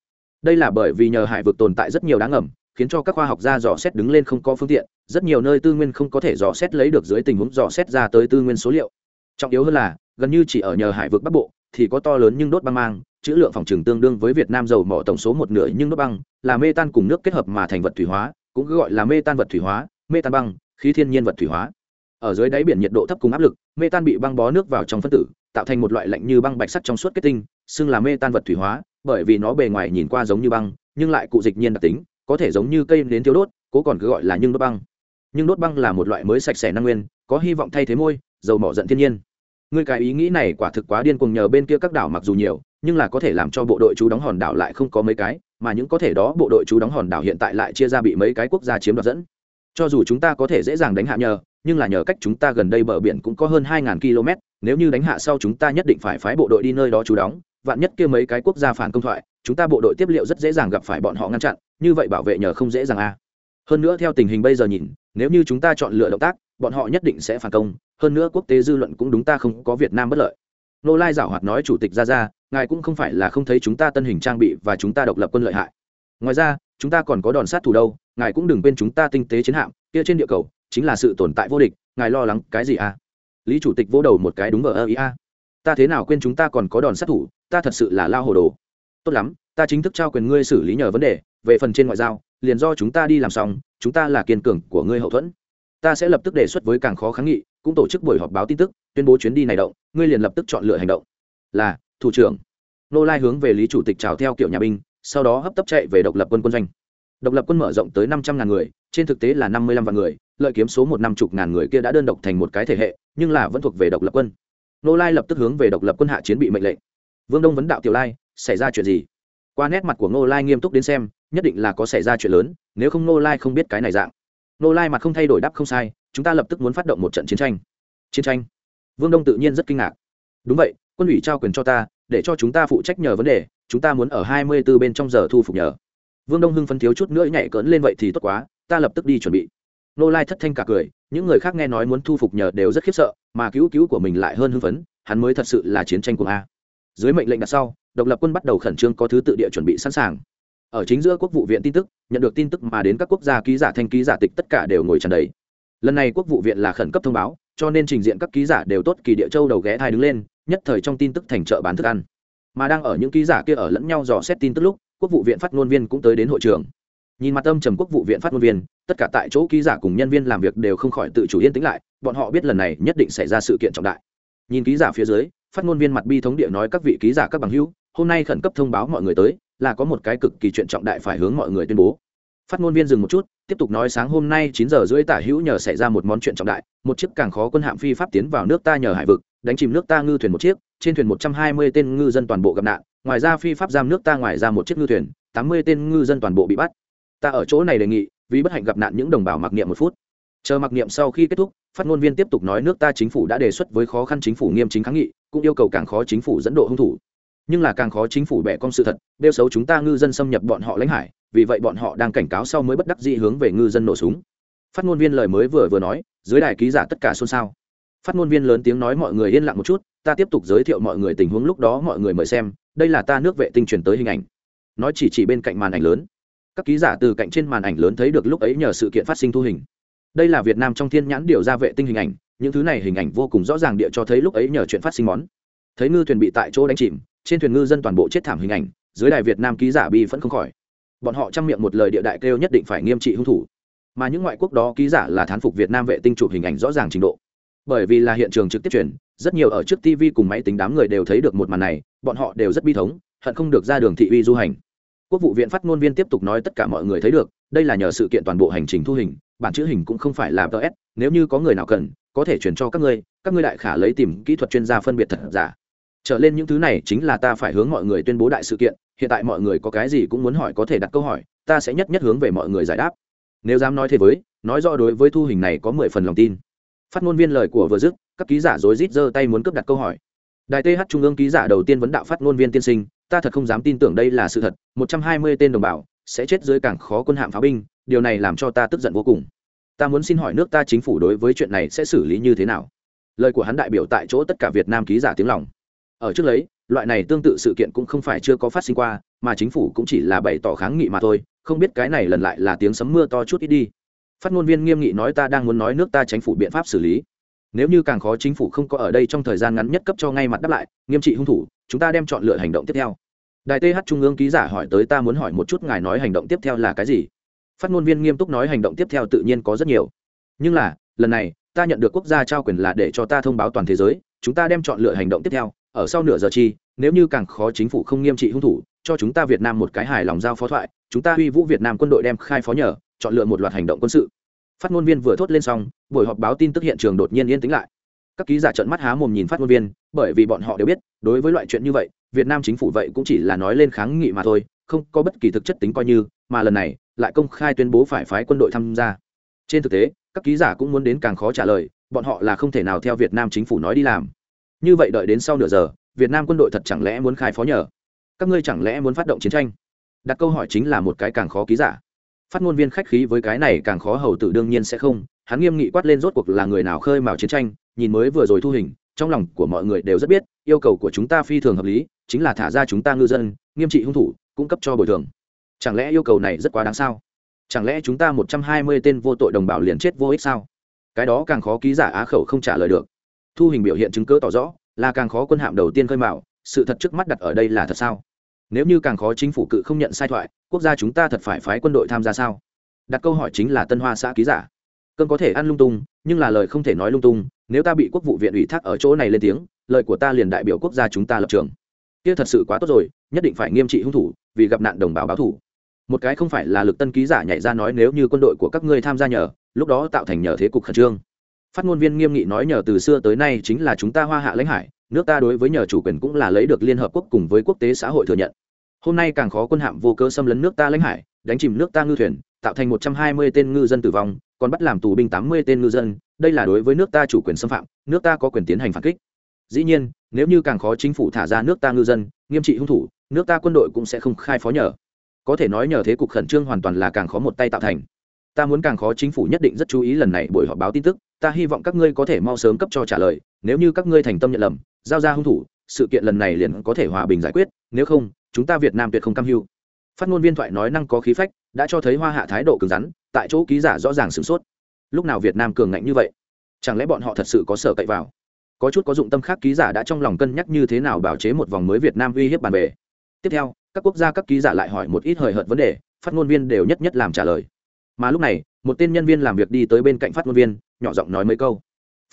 Đây là bởi vì nhờ hải vực tồn tại rất nhiều đáng ẩm khiến cho các khoa học gia dò xét đứng lên không có phương tiện, rất nhiều nơi tư nguyên không có thể dò xét lấy được dưới tình huống dò xét ra tới tư nguyên số liệu. Trọng yếu hơn là, gần như chỉ ở nhờ hải vực bắc bộ, thì có to lớn nhưng đốt băng mang, chữ lượng phòng trừng tương đương với việt nam dầu mỏ tổng số một nửa nhưng đốt băng, là mê tan cùng nước kết hợp mà thành vật thủy hóa, cũng gọi là mê tan vật thủy hóa mê tan băng, khí thiên nhiên vật thủy hóa. Ở dưới đáy biển nhiệt độ thấp cùng áp lực, mê tan bị băng bó nước vào trong phân tử, tạo thành một loại lạnh như băng bạch sắt trong suốt kết tinh, xưng là mê tan vật thủy hóa, bởi vì nó bề ngoài nhìn qua giống như băng, nhưng lại cụ dịch nhiên đặc tính, có thể giống như cây đến thiếu đốt, cố còn cứ gọi là nhưng đốt băng. Nhưng đốt băng là một loại mới sạch sẽ năng nguyên, có hy vọng thay thế môi, dầu mỏ giận thiên nhiên. Người cái ý nghĩ này quả thực quá điên cuồng nhờ bên kia các đảo mặc dù nhiều, nhưng là có thể làm cho bộ đội chú đóng hòn đảo lại không có mấy cái, mà những có thể đó bộ đội chú đóng hòn đảo hiện tại lại chia ra bị mấy cái quốc gia chiếm đoạt dẫn cho dù chúng ta có thể dễ dàng đánh hạ nhờ, nhưng là nhờ cách chúng ta gần đây bờ biển cũng có hơn hai km, nếu như đánh hạ sau chúng ta nhất định phải phái bộ đội đi nơi đó trú đóng. Vạn nhất kia mấy cái quốc gia phản công thoại, chúng ta bộ đội tiếp liệu rất dễ dàng gặp phải bọn họ ngăn chặn, như vậy bảo vệ nhờ không dễ dàng a hơn nữa theo tình hình bây giờ nhìn, nếu như chúng ta chọn lựa động tác, bọn họ nhất định sẽ phản công. Hơn nữa quốc tế dư luận cũng đúng ta không có việt nam bất lợi. Nô lai giảo hoạt nói chủ tịch ra ra ngài cũng không phải là không thấy chúng ta tân hình trang bị và chúng ta độc lập quân lợi hại. Ngoài ra, chúng ta còn có đòn sát thủ đâu? Ngài cũng đừng quên chúng ta tinh tế chiến hạm, kia trên địa cầu, chính là sự tồn tại vô địch, ngài lo lắng cái gì à? Lý chủ tịch vỗ đầu một cái đúng vờ ơ ý a. Ta thế nào quên chúng ta còn có đòn sát thủ, ta thật sự là lao hồ đồ. Tốt lắm, ta chính thức trao quyền ngươi xử lý nhờ vấn đề, về phần trên ngoại giao, liền do chúng ta đi làm xong, chúng ta là kiên cường của ngươi hậu thuẫn. Ta sẽ lập tức đề xuất với càng khó kháng nghị, cũng tổ chức buổi họp báo tin tức, tuyên bố chuyến đi này động, ngươi liền lập tức chọn lựa hành động. Là, thủ trưởng. Nô lai hướng về lý chủ tịch chào theo kiểu nhà binh, sau đó hấp tấp chạy về độc lập quân quân doanh độc lập quân mở rộng tới năm trăm ngàn người, trên thực tế là năm mươi lăm vạn người, lợi kiếm số một năm chục ngàn người kia đã đơn độc thành một cái thể hệ, nhưng là vẫn thuộc về độc lập quân. Nô lai lập tức hướng về độc lập quân hạ chiến bị mệnh lệnh. Vương đông vấn đạo tiểu lai, xảy ra chuyện gì? Qua nét mặt của nô lai nghiêm túc đến xem, nhất định là có xảy ra chuyện lớn, nếu không nô lai không biết cái này dạng. Nô lai mặt không thay đổi đáp không sai, chúng ta lập tức muốn phát động một trận chiến tranh. Chiến tranh? Vương đông tự nhiên rất kinh ngạc. Đúng vậy, quân ủy trao quyền cho ta, để cho chúng ta phụ trách nhờ vấn đề, chúng ta muốn ở hai mươi b ố bên trong giờ thu phục nhờ vương đông hưng phấn thiếu chút nữa nhảy cỡn lên vậy thì tốt quá, ta lập tức đi chuẩn bị. Nô lai thất thanh cả cười, những người khác nghe nói muốn thu phục nhờ đều rất khiếp sợ, mà cứu cứu của mình lại hơn hưng phấn, hắn mới thật sự là chiến tranh của a. Dưới mệnh lệnh đặt sau, độc lập quân bắt đầu khẩn trương có thứ tự địa chuẩn bị sẵn sàng. Ở chính giữa quốc vụ viện tin tức, nhận được tin tức mà đến các quốc gia ký giả thanh ký giả tịch tất cả đều ngồi tràn đầy. Lần này quốc vụ viện là khẩn cấp thông báo, cho nên trình diện các ký giả đều tốt kỳ địa châu đầu ghé thai đứng lên, nhất thời trong tin tức thành chợ bán thức ăn. Mà đang ở những ký giả kia ở lẫn nhau dò xét tin tức lúc quốc vụ viện phát ngôn viên cũng tới đến hội trường. Nhìn mặt âm trầm quốc vụ viện phát ngôn viên, tất cả tại chỗ ký giả cùng nhân viên làm việc đều không khỏi tự chủ yên tĩnh lại, bọn họ biết lần này nhất định xảy ra sự kiện trọng đại. Nhìn ký giả phía dưới, phát ngôn viên mặt bi thống địa nói các vị ký giả các bằng hữu, hôm nay khẩn cấp thông báo mọi người tới, là có một cái cực kỳ chuyện trọng đại phải hướng mọi người tuyên bố. Phát ngôn viên dừng một chút tiếp tục nói sáng hôm nay chín giờ rưỡi tả hữu nhờ xảy ra một món chuyện trọng đại, một chiếc càng khó quân hạm phi pháp tiến vào nước ta nhờ hải vực, đánh chìm nước ta ngư thuyền một chiếc, trên thuyền một trăm hai mươi tên ngư dân toàn bộ gặp nạn, ngoài ra phi pháp giam nước ta ngoài ra một chiếc ngư thuyền, tám mươi tên ngư dân toàn bộ bị bắt. Ta ở chỗ này đề nghị, vì bất hạnh gặp nạn những đồng bào mặc niệm một phút. Chờ mặc niệm sau khi kết thúc, phát ngôn viên tiếp tục nói nước ta chính phủ đã đề xuất với khó khăn chính phủ nghiêm chính kháng nghị, cũng yêu cầu càng khó chính phủ dẫn độ hung thủ. Nhưng là càng khó chính phủ bẻ cong sự thật đeo xấu chúng ta ngư dân xâm nhập bọn họ lãnh hải vì vậy bọn họ đang cảnh cáo sau mới bất đắc dĩ hướng về ngư dân nổ súng. Phát ngôn viên lời mới vừa vừa nói, dưới đài ký giả tất cả xôn xao. Phát ngôn viên lớn tiếng nói mọi người yên lặng một chút, ta tiếp tục giới thiệu mọi người tình huống lúc đó mọi người mời xem, đây là ta nước vệ tinh truyền tới hình ảnh. Nói chỉ chỉ bên cạnh màn ảnh lớn. Các ký giả từ cạnh trên màn ảnh lớn thấy được lúc ấy nhờ sự kiện phát sinh thu hình. Đây là việt nam trong thiên nhãn điều ra vệ tinh hình ảnh, những thứ này hình ảnh vô cùng rõ ràng địa cho thấy lúc ấy nhờ chuyện phát sinh món. Thấy ngư thuyền bị tại chỗ đánh chìm, trên thuyền ngư dân toàn bộ chết thảm hình ảnh, dưới đài việt nam ký giả bi vẫn không khỏi bọn họ chăm miệng một lời địa đại kêu nhất định phải nghiêm trị hung thủ. Mà những ngoại quốc đó ký giả là thán phục việt nam vệ tinh chụp hình ảnh rõ ràng trình độ. Bởi vì là hiện trường trực tiếp truyền, rất nhiều ở trước tv cùng máy tính đám người đều thấy được một màn này, bọn họ đều rất bi thống, hận không được ra đường thị uy du hành. Quốc vụ viện phát ngôn viên tiếp tục nói tất cả mọi người thấy được, đây là nhờ sự kiện toàn bộ hành trình thu hình, bản chữ hình cũng không phải là ts nếu như có người nào cần, có thể chuyển cho các ngươi các ngươi đại khả lấy tìm kỹ thuật chuyên gia phân biệt thật giả. Trở lên những thứ này chính là ta phải hướng mọi người tuyên bố đại sự kiện hiện tại mọi người có cái gì cũng muốn hỏi có thể đặt câu hỏi, ta sẽ nhất nhất hướng về mọi người giải đáp. Nếu dám nói thế với, nói rõ đối với thu hình này có mười phần lòng tin. Phát ngôn viên lời của vừa dứt, các ký giả rối rít giơ tay muốn cướp đặt câu hỏi. Đài th trung ương ký giả đầu tiên vấn đạo phát ngôn viên tiên sinh, ta thật không dám tin tưởng đây là sự thật, một trăm hai mươi tên đồng bào sẽ chết dưới cảng khó quân hạm pháo binh, điều này làm cho ta tức giận vô cùng. Ta muốn xin hỏi nước ta chính phủ đối với chuyện này sẽ xử lý như thế nào? Lời của hắn đại biểu tại chỗ tất cả việt nam ký giả tiếng lòng ở trước lấy, loại này tương tự sự kiện cũng không phải chưa có phát sinh qua, mà chính phủ cũng chỉ là bày tỏ kháng nghị mà thôi, không biết cái này lần lại là tiếng sấm mưa to chút ít đi. Phát ngôn viên nghiêm nghị nói ta đang muốn nói nước ta chính phủ biện pháp xử lý. Nếu như càng khó chính phủ không có ở đây trong thời gian ngắn nhất cấp cho ngay mặt đáp lại, nghiêm trị hung thủ, chúng ta đem chọn lựa hành động tiếp theo. Đài th trung ương ký giả hỏi tới ta muốn hỏi một chút ngài nói hành động tiếp theo là cái gì? Phát ngôn viên nghiêm túc nói hành động tiếp theo tự nhiên có rất nhiều. Nhưng là, lần này, ta nhận được quốc gia trao quyền là để cho ta thông báo toàn thế giới, chúng ta đem chọn lựa hành động tiếp theo ở sau nửa giờ chi, nếu như càng khó chính phủ không nghiêm trị hung thủ, cho chúng ta việt nam một cái hài lòng giao phó thoại, chúng ta huy vũ việt nam quân đội đem khai phó nhờ, chọn lựa một loạt hành động quân sự. Phát ngôn viên vừa thốt lên xong, buổi họp báo tin tức hiện trường đột nhiên yên tĩnh lại. Các ký giả trợn mắt há mồm nhìn phát ngôn viên, bởi vì bọn họ đều biết, đối với loại chuyện như vậy, việt nam chính phủ vậy cũng chỉ là nói lên kháng nghị mà thôi, không có bất kỳ thực chất tính coi như, mà lần này, lại công khai tuyên bố phải phái quân đội tham gia. Trên thực tế, các ký giả cũng muốn đến càng khó trả lời, bọn họ là không thể nào theo việt nam chính phủ nói đi làm như vậy đợi đến sau nửa giờ, việt nam quân đội thật chẳng lẽ muốn khai phó nhờ? Các ngươi chẳng lẽ muốn phát động chiến tranh? Đặt câu hỏi chính là một cái càng khó ký giả. Phát ngôn viên khách khí với cái này càng khó hầu tử đương nhiên sẽ không, hắn nghiêm nghị quát lên rốt cuộc là người nào khơi mào chiến tranh, nhìn mới vừa rồi thu hình, trong lòng của mọi người đều rất biết, yêu cầu của chúng ta phi thường hợp lý, chính là thả ra chúng ta ngư dân, nghiêm trị hung thủ, cung cấp cho bồi thường. Chẳng lẽ yêu cầu này rất quá đáng sao? Chẳng lẽ chúng ta một trăm hai mươi tên vô tội đồng bào liền chết vô ích sao? Cái đó càng khó ký giả á khẩu không trả lời được thu hình biểu hiện chứng cớ tỏ rõ, là càng khó quân hạm đầu tiên khơi mạo sự thật trước mắt đặt ở đây là thật sao? Nếu như càng khó chính phủ cự không nhận sai thoại, quốc gia chúng ta thật phải phái quân đội tham gia sao? Đặt câu hỏi chính là tân hoa xã ký giả. Cơn có thể ăn lung tung, nhưng là lời không thể nói lung tung, nếu ta bị quốc vụ viện ủy thác ở chỗ này lên tiếng, lời của ta liền đại biểu quốc gia chúng ta lập trường. Kia thật sự quá tốt rồi, nhất định phải nghiêm trị hung thủ, vì gặp nạn đồng bào báo thủ. Một cái không phải là lực tân ký giả nhảy ra nói nếu như quân đội của các ngươi tham gia nhờ, lúc đó tạo thành nhờ thế cục khẩn trương phát ngôn viên nghiêm nghị nói nhờ từ xưa tới nay chính là chúng ta hoa hạ lãnh hải, nước ta đối với nhờ chủ quyền cũng là lấy được liên hợp quốc cùng với quốc tế xã hội thừa nhận. Hôm nay càng khó quân hạm vô cơ xâm lấn nước ta lãnh hải, đánh chìm nước ta ngư thuyền, tạo thành một trăm hai mươi tên ngư dân tử vong, còn bắt làm tù binh tám mươi tên ngư dân, đây là đối với nước ta chủ quyền xâm phạm, nước ta có quyền tiến hành phản kích. Dĩ nhiên, nếu như càng khó chính phủ thả ra nước ta ngư dân, nghiêm trị hung thủ, nước ta quân đội cũng sẽ không khai phó nhờ. Có thể nói nhờ thế cục khẩn trương hoàn toàn là càng khó một tay tạo thành. Ta muốn càng khó chính phủ nhất định rất chú ý lần này buổi họp báo tin tức ta hy vọng các ngươi có thể mau sớm cấp cho trả lời, nếu như các ngươi thành tâm nhận lầm, giao ra hung thủ, sự kiện lần này liền có thể hòa bình giải quyết, nếu không, chúng ta việt nam tuyệt không cam hưu. Phát ngôn viên thoại nói năng có khí phách, đã cho thấy hoa hạ thái độ cứng rắn, tại chỗ ký giả rõ ràng sửng sốt. Lúc nào việt nam cường ngạnh như vậy? Chẳng lẽ bọn họ thật sự có sở cậy vào? Có chút có dụng tâm khác ký giả đã trong lòng cân nhắc như thế nào bảo chế một vòng mới việt nam uy hiếp bàn bề tiếp theo, các quốc gia các ký giả lại hỏi một ít hời hợt vấn đề, phát ngôn viên đều nhất nhất làm trả lời. Mà lúc này, một tên nhân viên làm việc đi tới bên cạnh phát ngôn viên nhỏ giọng nói mấy câu.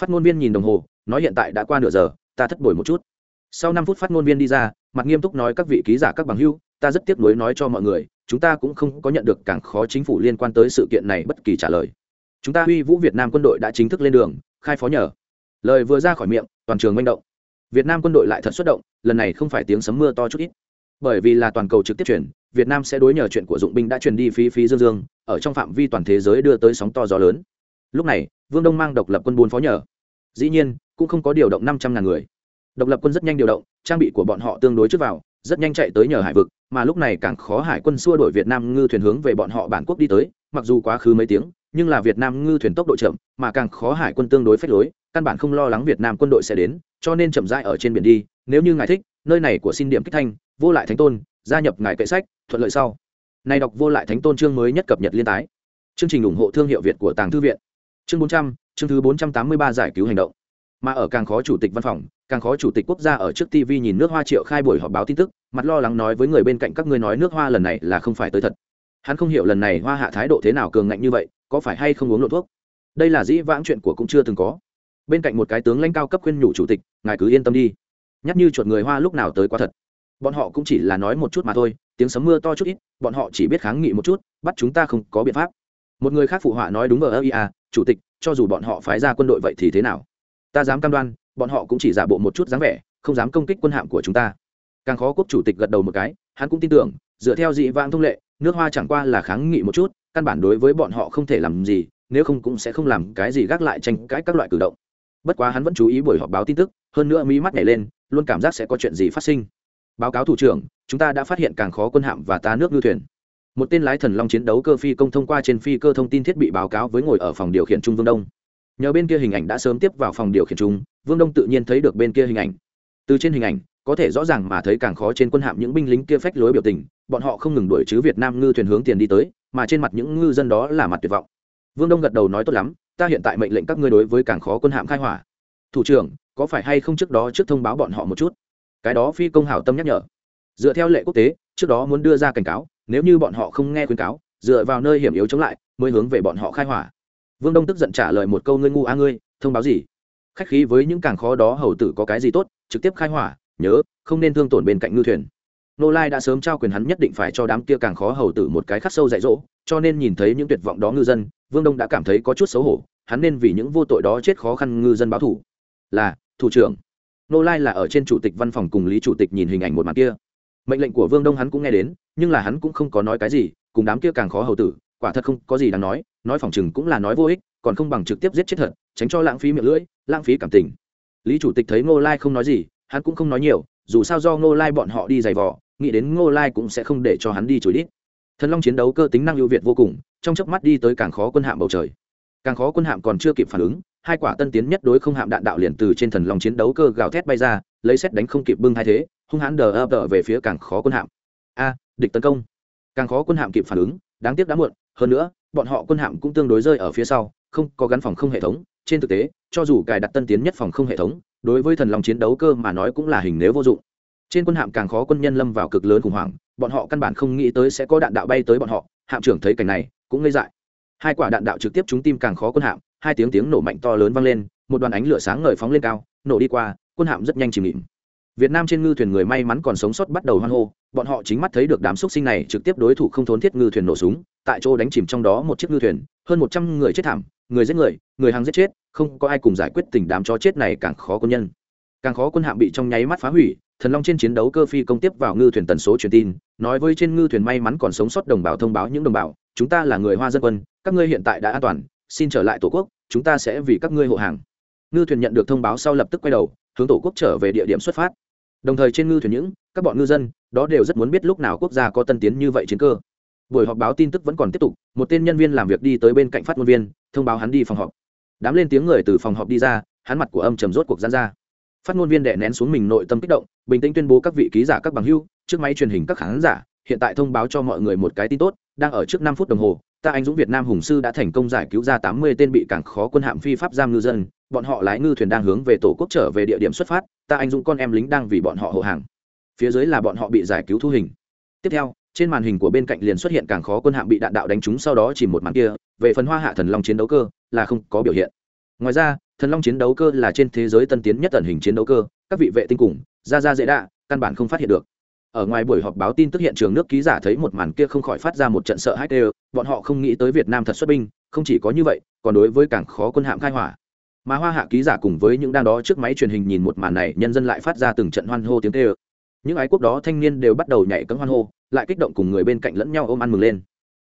Phát ngôn viên nhìn đồng hồ, nói hiện tại đã qua nửa giờ, ta thất bồi một chút. Sau năm phút phát ngôn viên đi ra, mặt nghiêm túc nói các vị ký giả các bằng hưu ta rất tiếc nuối nói cho mọi người, chúng ta cũng không có nhận được càng khó chính phủ liên quan tới sự kiện này bất kỳ trả lời. Chúng ta huy vũ việt nam quân đội đã chính thức lên đường, khai phó nhờ. Lời vừa ra khỏi miệng, toàn trường manh động. Việt nam quân đội lại thật xuất động, lần này không phải tiếng sấm mưa to chút ít. Bởi vì là toàn cầu trực tiếp chuyển, việt nam sẽ đối nhờ chuyện của dụng binh đã truyền đi phí phí dương dương, ở trong phạm vi toàn thế giới đưa tới sóng to gió lớn lúc này, vương đông mang độc lập quân bốn phó nhờ. Dĩ nhiên, cũng không có điều động năm trăm ngàn người. Độc lập quân rất nhanh điều động, trang bị của bọn họ tương đối trước vào, rất nhanh chạy tới nhờ hải vực, mà lúc này càng khó hải quân xua đổi việt nam ngư thuyền hướng về bọn họ bản quốc đi tới, mặc dù quá khứ mấy tiếng, nhưng là việt nam ngư thuyền tốc độ chậm, mà càng khó hải quân tương đối phép lối, căn bản không lo lắng việt nam quân đội sẽ đến, cho nên chậm rãi ở trên biển đi, nếu như ngài thích, nơi này của xin điểm kích thanh, vô lại thánh tôn, gia nhập ngài kệ sách, thuận lợi sau. Này đọc vô lại thánh tôn chương mới nhất cập nhật liên tái. Chương trình ủng hộ thương hiệu việt của tàng thư viện chương bốn trăm, chương thứ bốn trăm tám mươi ba giải cứu hành động. Mà ở càng khó chủ tịch văn phòng, càng khó chủ tịch quốc gia ở trước tv nhìn nước hoa triệu khai buổi họp báo tin tức, mặt lo lắng nói với người bên cạnh các ngươi nói nước hoa lần này là không phải tới thật. Hắn không hiểu lần này hoa hạ thái độ thế nào cường ngạnh như vậy, có phải hay không uống lộ thuốc? Đây là dĩ vãng chuyện của cũng chưa từng có. Bên cạnh một cái tướng lãnh cao cấp khuyên nhủ chủ tịch, ngài cứ yên tâm đi. Nhắc như chuột người hoa lúc nào tới quá thật. Bọn họ cũng chỉ là nói một chút mà thôi, tiếng sấm mưa to chút ít, bọn họ chỉ biết kháng nghị một chút, bắt chúng ta không có biện pháp một người khác phụ họa nói đúng ở ơ ia à, chủ tịch, cho dù bọn họ phái ra quân đội vậy thì thế nào? Ta dám cam đoan, bọn họ cũng chỉ giả bộ một chút dáng vẻ, không dám công kích quân hạm của chúng ta. Càng khó quốc chủ tịch gật đầu một cái, hắn cũng tin tưởng, dựa theo dị vãng thông lệ, nước hoa chẳng qua là kháng nghị một chút, căn bản đối với bọn họ không thể làm gì, nếu không cũng sẽ không làm cái gì gác lại tranh cãi các loại cử động. Bất quá hắn vẫn chú ý buổi họp báo tin tức, hơn nữa mỹ mắt nhảy lên, luôn cảm giác sẽ có chuyện gì phát sinh. Báo cáo thủ trưởng, chúng ta đã phát hiện càng khó quân hạm và tá nước ngư thuyền một tên lái thần long chiến đấu cơ phi công thông qua trên phi cơ thông tin thiết bị báo cáo với ngồi ở phòng điều khiển trung vương đông. Nhờ bên kia hình ảnh đã sớm tiếp vào phòng điều khiển trung vương đông tự nhiên thấy được bên kia hình ảnh. Từ trên hình ảnh, có thể rõ ràng mà thấy càng khó trên quân hạm những binh lính kia phách lối biểu tình, bọn họ không ngừng đuổi chứ việt nam ngư thuyền hướng tiền đi tới, mà trên mặt những ngư dân đó là mặt tuyệt vọng. Vương đông gật đầu nói tốt lắm, ta hiện tại mệnh lệnh các ngươi đối với càng khó quân hạm khai hỏa. Thủ trưởng, có phải hay không trước đó trước thông báo bọn họ một chút? Cái đó phi công hảo tâm nhắc nhở. Dựa theo lệ quốc tế, trước đó muốn đưa ra cảnh cáo nếu như bọn họ không nghe khuyến cáo, dựa vào nơi hiểm yếu chống lại, mới hướng về bọn họ khai hỏa. Vương đông tức giận trả lời một câu, ngươi ngu a ngươi, thông báo gì? Khách khí với những càng khó đó, hầu tử có cái gì tốt, trực tiếp khai hỏa, nhớ, không nên thương tổn bên cạnh ngư thuyền. Nô lai đã sớm trao quyền hắn nhất định phải cho đám kia càng khó, hầu tử một cái khắc sâu dạy dỗ, cho nên nhìn thấy những tuyệt vọng đó ngư dân, vương đông đã cảm thấy có chút xấu hổ, hắn nên vì những vô tội đó chết khó khăn ngư dân báo thủ là, thủ trưởng. Nô lai là ở trên chủ tịch văn phòng cùng lý chủ tịch nhìn hình ảnh một mặt kia mệnh lệnh của vương đông hắn cũng nghe đến, nhưng là hắn cũng không có nói cái gì, cùng đám kia càng khó hầu tử, quả thật không có gì đáng nói nói phòng chừng cũng là nói vô ích, còn không bằng trực tiếp giết chết thật, tránh cho lãng phí miệng lưỡi, lãng phí cảm tình. Lý chủ tịch thấy ngô lai không nói gì, hắn cũng không nói nhiều, dù sao do ngô lai bọn họ đi giày vò, nghĩ đến ngô lai cũng sẽ không để cho hắn đi chối đít. Thần long chiến đấu cơ tính năng ưu việt vô cùng, trong chớp mắt đi tới càng khó quân hạm bầu trời. Càng khó quân hạm còn chưa kịp phản ứng, hai quả tân tiến nhất đối không hạm đạn đạo liền từ trên thần long chiến đấu cơ gào thét bay ra, lấy xét đánh không kịp bưng hai thế hung hãn đờ ập đờ về phía càng khó quân hạm. A, địch tấn công. Càng khó quân hạm kịp phản ứng, đáng tiếc đã muộn, hơn nữa, bọn họ quân hạm cũng tương đối rơi ở phía sau, không có gắn phòng không hệ thống. Trên thực tế, cho dù cài đặt tân tiến nhất phòng không hệ thống, đối với thần lòng chiến đấu cơ mà nói cũng là hình nếu vô dụng. Trên quân hạm càng khó quân nhân lâm vào cực lớn khủng hoảng, bọn họ căn bản không nghĩ tới sẽ có đạn đạo bay tới bọn họ. Hạm trưởng thấy cảnh này, cũng ngây dại. Hai quả đạn đạo trực tiếp trúng tim càng khó quân hạm, hai tiếng tiếng nổ mạnh to lớn vang lên, một đoàn ánh lửa sáng ngời phóng lên cao, nổ đi qua, quân hạm rất nhanh chìm nghỉm việt nam trên ngư thuyền người may mắn còn sống sót bắt đầu hoan hô. Bọn họ chính mắt thấy được đám xúc sinh này trực tiếp đối thủ không thốn thiết ngư thuyền nổ súng. Tại chỗ đánh chìm trong đó một chiếc ngư thuyền, hơn một trăm người chết thảm, người giết người người hàng giết chết, không có ai cùng giải quyết tình đám chó chết này càng khó quân nhân. Càng khó quân hạm bị trong nháy mắt phá hủy, thần long trên chiến đấu cơ phi công tiếp vào ngư thuyền tần số truyền tin, nói với trên ngư thuyền may mắn còn sống sót đồng bào thông báo những đồng bào, chúng ta là người hoa dân quân, các ngươi hiện tại đã an toàn, xin trở lại tổ quốc, chúng ta sẽ vì các ngươi hộ hàng. Ngư thuyền nhận được thông báo sau lập tức quay đầu, hướng tổ quốc trở về địa điểm xuất phát đồng thời trên ngư thuyền những, các bọn ngư dân, đó đều rất muốn biết lúc nào quốc gia có tân tiến như vậy chiến cơ. Buổi họp báo tin tức vẫn còn tiếp tục, một tên nhân viên làm việc đi tới bên cạnh phát ngôn viên, thông báo hắn đi phòng họp. Đám lên tiếng người từ phòng họp đi ra, hắn mặt của âm trầm rốt cuộc gian ra. Phát ngôn viên đệ nén xuống mình nội tâm kích động, bình tĩnh tuyên bố các vị ký giả các bằng hưu trước máy truyền hình các khán giả, hiện tại thông báo cho mọi người một cái tin tốt, đang ở trước năm phút đồng hồ, ta anh dũng việt nam hùng sư đã thành công giải cứu ra tám mươi tên bị cảng khó quân hạm phi pháp giam ngư dân bọn họ lái ngư thuyền đang hướng về tổ quốc trở về địa điểm xuất phát, ta anh dũng con em lính đang vì bọn họ hộ hàng. Phía dưới là bọn họ bị giải cứu thu hình. Tiếp theo, trên màn hình của bên cạnh liền xuất hiện càng khó quân hạm bị đạn đạo đánh trúng sau đó chỉ một màn kia, về phần hoa hạ thần long chiến đấu cơ, là không có biểu hiện. Ngoài ra, thần long chiến đấu cơ là trên thế giới tân tiến nhất tần hình chiến đấu cơ, các vị vệ tinh cùng, ra ra dễ đạ, căn bản không phát hiện được. Ở ngoài buổi họp báo tin tức hiện trường nước ký giả thấy một màn kia không khỏi phát ra một trận sợ hãi đều bọn họ không nghĩ tới việt nam thật xuất binh, không chỉ có như vậy, còn đối với càng khó quân hạm khai hỏa mà hoa hạ ký giả cùng với những đang đó trước máy truyền hình nhìn một màn này, nhân dân lại phát ra từng trận hoan hô tiếng tê ơ những ái quốc đó thanh niên đều bắt đầu nhảy cấm hoan hô, lại kích động cùng người bên cạnh lẫn nhau ôm ăn mừng lên.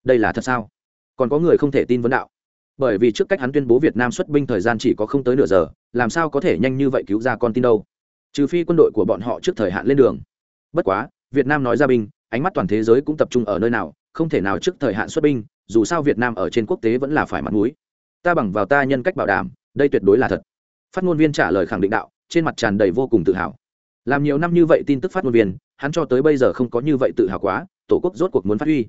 Đây là thật sao? Còn có người không thể tin vấn đạo. Bởi vì trước cách hắn tuyên bố việt nam xuất binh thời gian chỉ có không tới nửa giờ, làm sao có thể nhanh như vậy cứu ra con tin đâu? Trừ phi quân đội của bọn họ trước thời hạn lên đường. Bất quá, việt nam nói ra binh, ánh mắt toàn thế giới cũng tập trung ở nơi nào, không thể nào trước thời hạn xuất binh, dù sao việt nam ở trên quốc tế vẫn là phải mặt mũi. Ta bằng vào ta nhân cách bảo đảm đây tuyệt đối là thật. Phát ngôn viên trả lời khẳng định đạo, trên mặt tràn đầy vô cùng tự hào. Làm nhiều năm như vậy tin tức phát ngôn viên, hắn cho tới bây giờ không có như vậy tự hào quá, tổ quốc rốt cuộc muốn phát huy.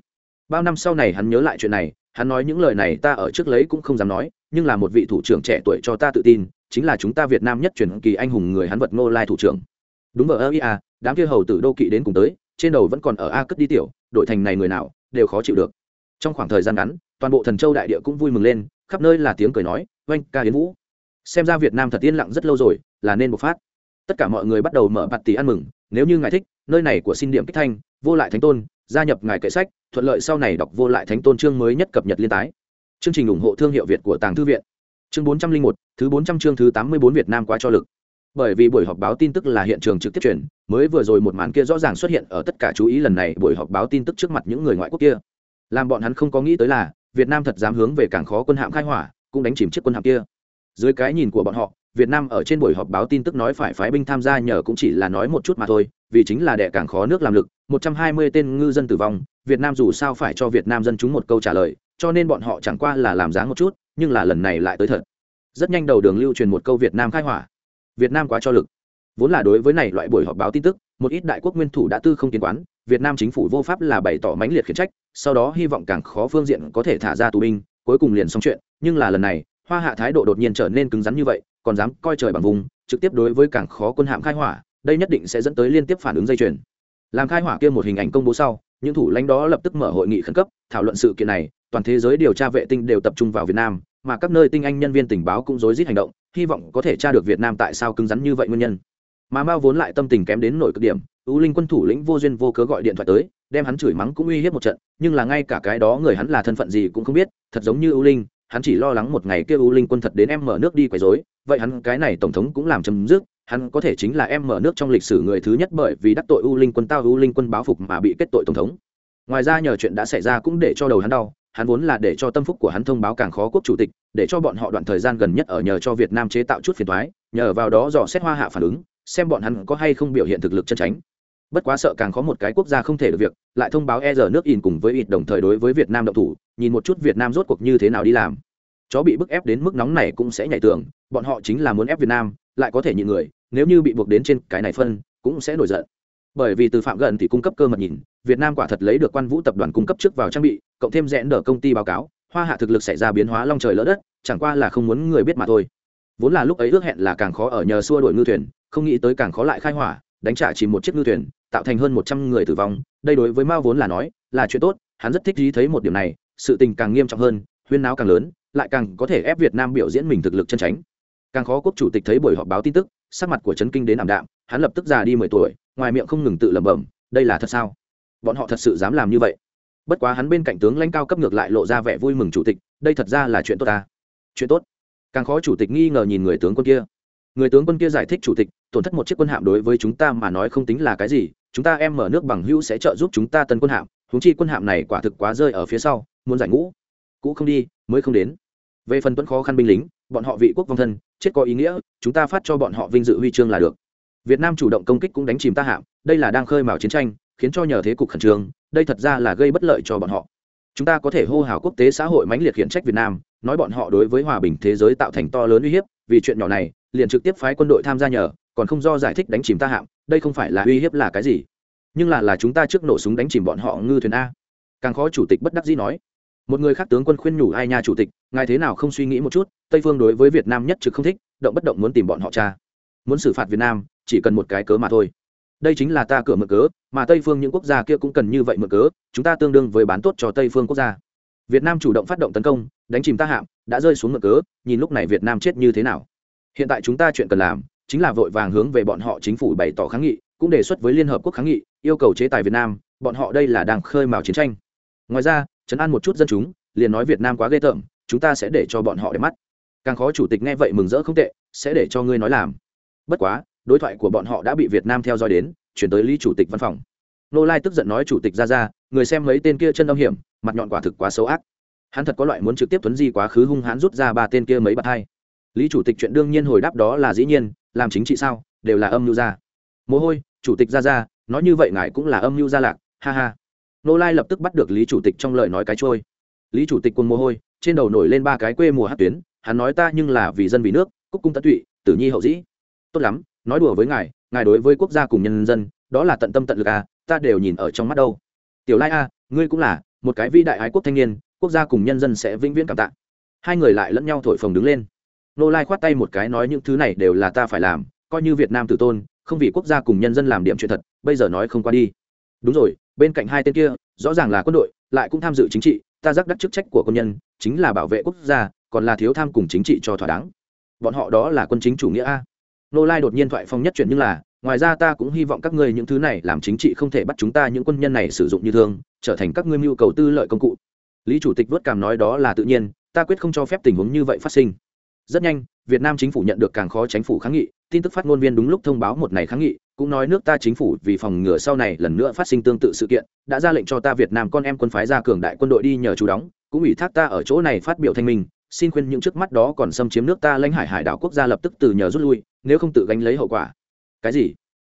Bao năm sau này hắn nhớ lại chuyện này, hắn nói những lời này ta ở trước lấy cũng không dám nói, nhưng là một vị thủ trưởng trẻ tuổi cho ta tự tin, chính là chúng ta việt nam nhất truyền kỳ anh hùng người hắn vật ngô lai thủ trưởng. Đúng vợ ơ ia à, đám kia hầu tử đô kỵ đến cùng tới, trên đầu vẫn còn ở a cất đi tiểu đội thành này người nào, đều khó chịu được. Trong khoảng thời gian ngắn, toàn bộ thần châu đại địa cũng vui mừng lên, khắp nơi là tiếng cười nói oanh ca yến vũ. Xem ra việt nam thật yên lặng rất lâu rồi, là nên bộc phát. Tất cả mọi người bắt đầu mở bạt tỷ ăn mừng, nếu như ngài thích, nơi này của xin điểm kích thanh, vô lại thánh tôn, gia nhập ngài kệ sách, thuận lợi sau này đọc vô lại thánh tôn chương mới nhất cập nhật liên tái. Chương trình ủng hộ thương hiệu việt của tàng thư viện. Chương bốn trăm linh một, thứ bốn trăm chương thứ tám mươi bốn việt nam quá cho lực. Bởi vì buổi họp báo tin tức là hiện trường trực tiếp truyền, mới vừa rồi một màn kia rõ ràng xuất hiện ở tất cả chú ý lần này buổi họp báo tin tức trước mặt những người ngoại quốc kia. Làm bọn hắn không có nghĩ tới là, việt nam thật dám hướng về cảng khó quân hạm khai hỏa cũng đánh chìm chiếc quân hạm kia. Dưới cái nhìn của bọn họ, việt nam ở trên buổi họp báo tin tức nói phải phái binh tham gia nhờ cũng chỉ là nói một chút mà thôi, vì chính là đẻ càng khó nước làm lực, một trăm hai mươi tên ngư dân tử vong, việt nam dù sao phải cho việt nam dân chúng một câu trả lời, cho nên bọn họ chẳng qua là làm dáng một chút, nhưng là lần này lại tới thật. Rất nhanh đầu đường lưu truyền một câu việt nam khai hỏa. Việt nam quá cho lực. Vốn là đối với này loại buổi họp báo tin tức, một ít đại quốc nguyên thủ đã tư không kiến quán, việt nam chính phủ vô pháp là bày tỏ mãnh liệt khiển trách, sau đó hy vọng càng khó phương diện có thể thả ra tù binh cuối cùng liền xong chuyện, nhưng là lần này, hoa hạ thái độ đột nhiên trở nên cứng rắn như vậy, còn dám coi trời bằng vùng, trực tiếp đối với cảng khó quân hạm khai hỏa, đây nhất định sẽ dẫn tới liên tiếp phản ứng dây chuyền. Làm khai hỏa kia một hình ảnh công bố sau, những thủ lãnh đó lập tức mở hội nghị khẩn cấp, thảo luận sự kiện này, toàn thế giới điều tra vệ tinh đều tập trung vào việt nam, mà các nơi tinh anh nhân viên tình báo cũng rối rít hành động, hy vọng có thể tra được việt nam tại sao cứng rắn như vậy nguyên nhân. Mà mao vốn lại tâm tình kém đến nổi cực điểm ưu linh quân thủ lĩnh vô duyên vô cớ gọi điện thoại tới đem hắn chửi mắng cũng uy hiếp một trận, nhưng là ngay cả cái đó người hắn là thân phận gì cũng không biết, thật giống như ưu linh, hắn chỉ lo lắng một ngày kia ưu linh quân thật đến em mở nước đi quấy rối, vậy hắn cái này tổng thống cũng làm chấm dứt, hắn có thể chính là em mở nước trong lịch sử người thứ nhất bởi vì đắc tội ưu linh quân tao ưu linh quân báo phục mà bị kết tội tổng thống. Ngoài ra nhờ chuyện đã xảy ra cũng để cho đầu hắn đau, hắn vốn là để cho tâm phúc của hắn thông báo càng khó quốc chủ tịch, để cho bọn họ đoạn thời gian gần nhất ở nhờ cho việt nam chế tạo chút phiền thoái nhờ vào đó dò xét hoa hạ phản ứng, xem bọn hắn có hay không biểu hiện thực lực chân tránh bất quá sợ càng có một cái quốc gia không thể được việc, lại thông báo e giờ nước in cùng với ít đồng thời đối với việt nam động thủ, nhìn một chút việt nam rốt cuộc như thế nào đi làm. Chó bị bức ép đến mức nóng này cũng sẽ nhảy tường, bọn họ chính là muốn ép việt nam, lại có thể nhịn người, nếu như bị buộc đến trên cái này phân, cũng sẽ nổi giận. Bởi vì từ phạm gần thì cung cấp cơ mật nhìn, việt nam quả thật lấy được quan vũ tập đoàn cung cấp trước vào trang bị, cộng thêm rẽn đỡ công ty báo cáo, hoa hạ thực lực xảy ra biến hóa long trời lỡ đất, chẳng qua là không muốn người biết mà thôi. Vốn là lúc ấy ước hẹn là càng khó ở nhờ xua đổi ngư thuyền, không nghĩ tới càng khó lại khai hỏa, đánh trả chỉ một chiếc ngư thuyền tạo thành hơn một trăm người tử vong. Đây đối với mao vốn là nói là chuyện tốt, hắn rất thích ý thấy một điểm này, sự tình càng nghiêm trọng hơn, huyên náo càng lớn, lại càng có thể ép việt nam biểu diễn mình thực lực chân tránh. Càng khó quốc chủ tịch thấy buổi họp báo tin tức, sắc mặt của trấn kinh đến ảm đạm, hắn lập tức già đi mười tuổi, ngoài miệng không ngừng tự lẩm bẩm, đây là thật sao? Bọn họ thật sự dám làm như vậy? Bất quá hắn bên cạnh tướng lãnh cao cấp ngược lại lộ ra vẻ vui mừng chủ tịch, đây thật ra là chuyện tốt ta. Chuyện tốt? Càng khó chủ tịch nghi ngờ nhìn người tướng quân kia. Người tướng quân kia giải thích chủ tịch, tổn thất một chiếc quân hạm đối với chúng ta mà nói không tính là cái gì chúng ta em mở nước bằng hữu sẽ trợ giúp chúng ta tân quân hạm húng chi quân hạm này quả thực quá rơi ở phía sau, muốn giải ngũ. Cũ không đi, mới không đến. Về phần tuấn khó khăn binh lính, bọn họ vị quốc vong thân, chết có ý nghĩa, chúng ta phát cho bọn họ vinh dự huy chương là được. Việt nam chủ động công kích cũng đánh chìm ta hạm, đây là đang khơi mào chiến tranh, khiến cho nhờ thế cục khẩn trương, đây thật ra là gây bất lợi cho bọn họ. Chúng ta có thể hô hào quốc tế xã hội mãnh liệt khiển trách việt nam, nói bọn họ đối với hòa bình thế giới tạo thành to lớn uy hiếp, vì chuyện nhỏ này, liền trực tiếp phái quân đội tham gia nhờ còn không do giải thích đánh chìm ta hạm, đây không phải là uy hiếp là cái gì, nhưng là là chúng ta trước nổ súng đánh chìm bọn họ ngư thuyền a. Càng khó chủ tịch bất đắc dĩ nói. Một người khác tướng quân khuyên nhủ ai nha chủ tịch, ngài thế nào không suy nghĩ một chút, tây phương đối với việt nam nhất trực không thích, động bất động muốn tìm bọn họ cha. Muốn xử phạt việt nam, chỉ cần một cái cớ mà thôi. Đây chính là ta cửa mở cớ, mà tây phương những quốc gia kia cũng cần như vậy mở cớ, chúng ta tương đương với bán tốt cho tây phương quốc gia. Việt nam chủ động phát động tấn công, đánh chìm ta hạm, đã rơi xuống mở cớ, nhìn lúc này việt nam chết như thế nào. Hiện tại chúng ta chuyện cần làm chính là vội vàng hướng về bọn họ chính phủ bày tỏ kháng nghị, cũng đề xuất với liên hợp quốc kháng nghị, yêu cầu chế tài việt nam, bọn họ đây là đang khơi mào chiến tranh. Ngoài ra chấn an một chút dân chúng, liền nói việt nam quá ghê tởm, chúng ta sẽ để cho bọn họ để mắt. Càng khó chủ tịch nghe vậy mừng rỡ không tệ, sẽ để cho ngươi nói làm. Bất quá, đối thoại của bọn họ đã bị việt nam theo dõi đến, chuyển tới lý chủ tịch văn phòng. Nô lai tức giận nói chủ tịch ra ra, người xem mấy tên kia chân âm hiểm, mặt nhọn quả thực quá xấu ác. Hắn thật có loại muốn trực tiếp tuấn di quá khứ hung hãn rút ra ba tên kia mấy bạt hai. Lý chủ tịch chuyện đương nhiên hồi đáp đó là dĩ nhiên làm chính trị sao đều là âm mưu gia. Mồ hôi chủ tịch ra ra nói như vậy ngài cũng là âm mưu gia lạc ha ha. Nô lai lập tức bắt được lý chủ tịch trong lời nói cái trôi. Lý chủ tịch quân mồ hôi trên đầu nổi lên ba cái quê mùa hát tuyến hắn nói ta nhưng là vì dân vì nước cúc cung tận tụy tử nhi hậu dĩ. Tốt lắm nói đùa với ngài ngài đối với quốc gia cùng nhân dân đó là tận tâm tận lực à ta đều nhìn ở trong mắt đâu. Tiểu lai a à, ngươi cũng là một cái vĩ đại ái quốc thanh niên quốc gia cùng nhân dân sẽ vĩnh viễn cảm tạ. Hai người lại lẫn nhau thổi phồng đứng lên nô lai khoát tay một cái nói những thứ này đều là ta phải làm, coi như việt nam tử tôn, không vì quốc gia cùng nhân dân làm điểm chuyện thật, bây giờ nói không qua đi. Đúng rồi, bên cạnh hai tên kia, rõ ràng là quân đội, lại cũng tham dự chính trị, ta giác đắc chức trách của quân nhân, chính là bảo vệ quốc gia, còn là thiếu tham cùng chính trị cho thỏa đáng. Bọn họ đó là quân chính chủ nghĩa a. Nô lai đột nhiên thoại phong nhất chuyển nhưng là, ngoài ra ta cũng hy vọng các ngươi những thứ này làm chính trị không thể bắt chúng ta những quân nhân này sử dụng như thương trở thành các ngươi mưu cầu tư lợi công cụ. Lý chủ tịch vớt cảm nói đó là tự nhiên, ta quyết không cho phép tình huống như vậy phát sinh rất nhanh, việt nam chính phủ nhận được càng khó chính phủ kháng nghị, tin tức phát ngôn viên đúng lúc thông báo một ngày kháng nghị, cũng nói nước ta chính phủ vì phòng ngừa sau này lần nữa phát sinh tương tự sự kiện, đã ra lệnh cho ta việt nam con em quân phái ra cường đại quân đội đi nhờ chú đóng, cũng ủy thác ta ở chỗ này phát biểu thanh minh, xin khuyên những trước mắt đó còn xâm chiếm nước ta lãnh hải hải đảo quốc gia lập tức từ nhờ rút lui, nếu không tự gánh lấy hậu quả. Cái gì?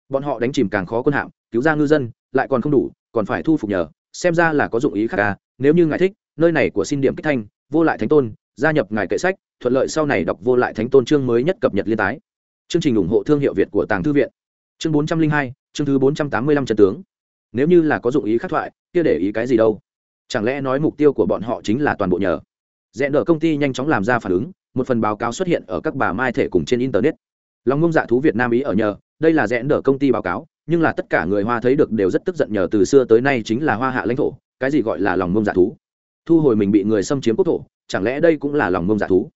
Bọn họ đánh chìm càng khó quân hạm, cứu ra ngư dân, lại còn không đủ, còn phải thu phục nhờ, xem ra là có dụng ý khác à nếu như ngài thích, nơi này của xin điểm kích thanh, vô lại thánh tôn gia nhập ngài kệ sách, thuận lợi sau này đọc vô lại thánh tôn chương mới nhất cập nhật liên tái. Chương trình ủng hộ thương hiệu việt của tàng thư viện. Chương bốn trăm linh hai, chương thứ bốn trăm tám mươi lăm trận tướng. Nếu như là có dụng ý khắc thoại, kia để ý cái gì đâu? Chẳng lẽ nói mục tiêu của bọn họ chính là toàn bộ nhờ? Rẽ nở công ty nhanh chóng làm ra phản ứng, một phần báo cáo xuất hiện ở các bà mai thể cùng trên internet. Lòng ngông dạ thú việt nam ý ở nhờ, đây là rẽ nở công ty báo cáo, nhưng là tất cả người hoa thấy được đều rất tức giận nhờ từ xưa tới nay chính là hoa hạ lãnh thổ, cái gì gọi là lòng ngông dạ thú? Thu hồi mình bị người xâm chiếm quốc thổ chẳng lẽ đây cũng là lòng ngông giả thú?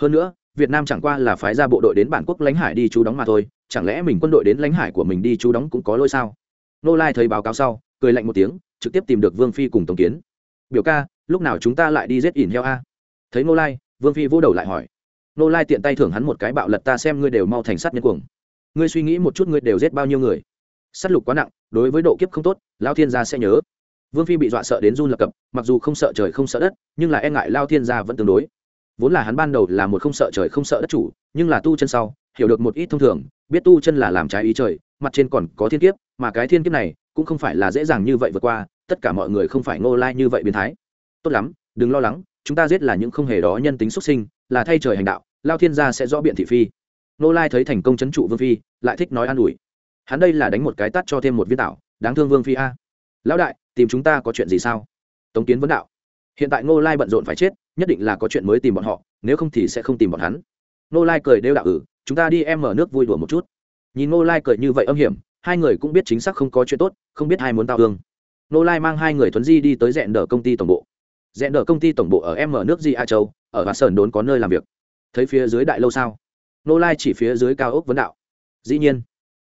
Hơn nữa, việt nam chẳng qua là phái ra bộ đội đến bản quốc lãnh hải đi chú đóng mà thôi, chẳng lẽ mình quân đội đến lãnh hải của mình đi chú đóng cũng có lỗi sao? Nô lai thấy báo cáo sau, cười lạnh một tiếng, trực tiếp tìm được vương phi cùng tổng kiến. Biểu ca, lúc nào chúng ta lại đi giết ỉn heo a? Thấy nô lai, vương phi vỗ đầu lại hỏi. Nô lai tiện tay thưởng hắn một cái bạo lật, ta xem ngươi đều mau thành sát nhân cuồng. Ngươi suy nghĩ một chút ngươi đều giết bao nhiêu người? S á t lục quá nặng, đối với độ kiếp không tốt lao thiên gia sẽ nhớ vương phi bị dọa sợ đến run lập cập, mặc dù không sợ trời không sợ đất, nhưng là e ngại lao thiên gia vẫn tương đối. Vốn là hắn ban đầu là một không sợ trời không sợ đất chủ, nhưng là tu chân sau, hiểu được một ít thông thường, biết tu chân là làm trái ý trời, mặt trên còn có thiên kiếp, mà cái thiên kiếp này cũng không phải là dễ dàng như vậy vượt qua, tất cả mọi người không phải ngô lai như vậy biến thái. Tốt lắm, đừng lo lắng, chúng ta giết là những không hề đó nhân tính xuất sinh, là thay trời hành đạo, lao thiên gia sẽ rõ biện thị phi. Ngô lai thấy thành công c h ấ n trụ vương phi, lại thích nói an ủi. Hắn đây là đánh một cái tắt cho thêm một viên tạo đáng thương vương phi a. Lão đại tìm chúng ta có chuyện gì sao? Tống kiến vấn đạo. Hiện tại ngô lai bận rộn phải chết, nhất định là có chuyện mới tìm bọn họ, nếu không thì sẽ không tìm bọn hắn. Ngô lai cười đeo đạo ử chúng ta đi em mở nước vui đùa một chút. Nhìn ngô lai cười như vậy âm hiểm, hai người cũng biết chính xác không có chuyện tốt, không biết hai muốn tao thương. Ngô lai mang hai người thuấn di đi tới dẹn đỡ công ty tổng bộ. Dẹn đỡ công ty tổng bộ ở em mở nước di a châu, ở hà sơn đốn có nơi làm việc. Thấy phía dưới đại lâu sao? Ngô lai chỉ phía dưới cao ốc vấn đạo. Dĩ nhiên,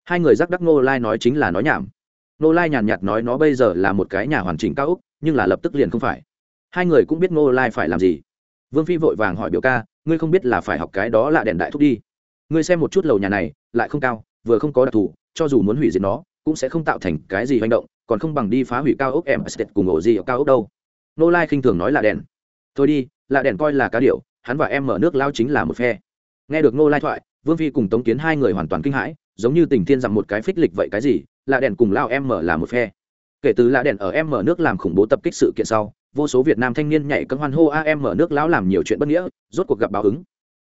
hai người giác đắc Ngô lai nói chính là nói nhảm nô lai nhàn nhạt nói, nó bây giờ là một cái nhà hoàn chỉnh cao úc nhưng là lập tức liền không phải. Hai người cũng biết nô lai phải làm gì. Vương phi vội vàng hỏi biểu ca, ngươi không biết là phải học cái đó là đèn đại thúc đi. Ngươi xem một chút lầu nhà này, lại không cao, vừa không có đặc thù, cho dù muốn hủy diệt nó, cũng sẽ không tạo thành cái gì hành động, còn không bằng đi phá hủy cao ốc em estate cùng ổ gì ở cao ốc đâu. Nô lai khinh thường nói là đèn. Thôi đi là đèn coi là cá điệu hắn và em mở nước lao chính là một phe. Nghe được nô lai thoại, vương phi cùng tống kiến hai người hoàn toàn kinh hãi, giống như tình thiên rằng một cái phích lịch vậy cái gì là đèn cùng lao em mở là một phe. Kể từ là đèn ở em mở nước làm khủng bố tập kích sự kiện sau, vô số việt nam thanh niên nhảy cân hoan hô a em mở nước lão làm nhiều chuyện bất nghĩa, rốt cuộc gặp báo ứng.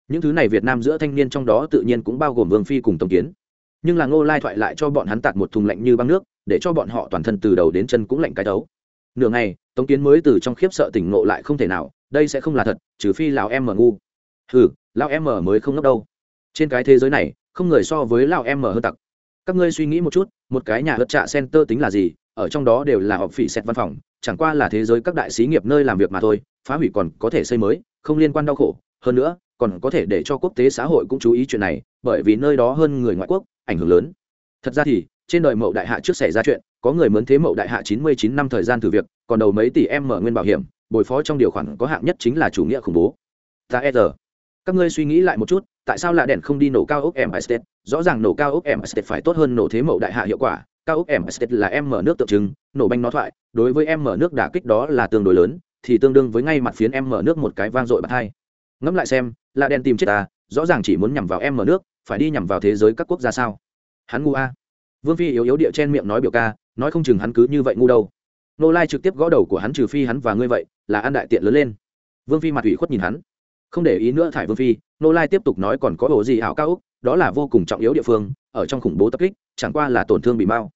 Những thứ này việt nam giữa thanh niên trong đó tự nhiên cũng bao gồm vương phi cùng tống kiến. Nhưng là ngô lai thoại lại cho bọn hắn tạt một thùng lạnh như băng nước, để cho bọn họ toàn thân từ đầu đến chân cũng lạnh cái đấu nửa ngày, tống kiến mới từ trong khiếp sợ tỉnh ngộ lại không thể nào, đây sẽ không là thật, trừ phi lão em mở ngu. Hừ lão em mở mới không ngốc đâu. Trên cái thế giới này, không người so với lão em mở hơn tặc. Các ngươi suy nghĩ một chút một cái nhà hớt trạ center tính là gì, ở trong đó đều là họp phỉ xét văn phòng, chẳng qua là thế giới các đại sĩ nghiệp nơi làm việc mà thôi, phá hủy còn có thể xây mới, không liên quan đau khổ. Hơn nữa, còn có thể để cho quốc tế xã hội cũng chú ý chuyện này, bởi vì nơi đó hơn người ngoại quốc, ảnh hưởng lớn. Thật ra thì, trên đời mậu đại hạ trước xảy ra chuyện, có người mướn thế mậu đại hạ chín mươi chín năm thời gian thử việc, còn đầu mấy tỷ em mở nguyên bảo hiểm, bồi phó trong điều khoản có hạng nhất chính là chủ nghĩa khủng bố. Ta e giờ các ngươi suy nghĩ lại một chút, tại sao lạ đèn không đi nổ cao ốc em estate rõ ràng nổ cao ốc em estate phải tốt hơn nổ thế mậu đại hạ hiệu quả. Cao ốc em estate là em mở nước tượng trưng, nổ banh nó thoại. Đối với em mở nước đả kích đó là tương đối lớn, thì tương đương với ngay mặt phiến em mở nước một cái vang dội bạc hai. Ngẫm lại xem, lạ đèn tìm chết ta, rõ ràng chỉ muốn nhằm vào em mở nước, phải đi nhằm vào thế giới các quốc gia sao? Hắn ngu a. Vương phi yếu yếu địa trên miệng nói biểu ca, nói không chừng hắn cứ như vậy ngu đâu. Nô lai trực tiếp gõ đầu của hắn trừ phi hắn và ngươi vậy, là ăn đại tiện lớn lên. Vương phi mặt ủy khuất nhìn hắn không để ý nữa thải vương phi, nô lai tiếp tục nói còn có ổ gì ảo cao úc, đó là vô cùng trọng yếu địa phương, ở trong khủng bố tập kích, chẳng qua là tổn thương bị mau.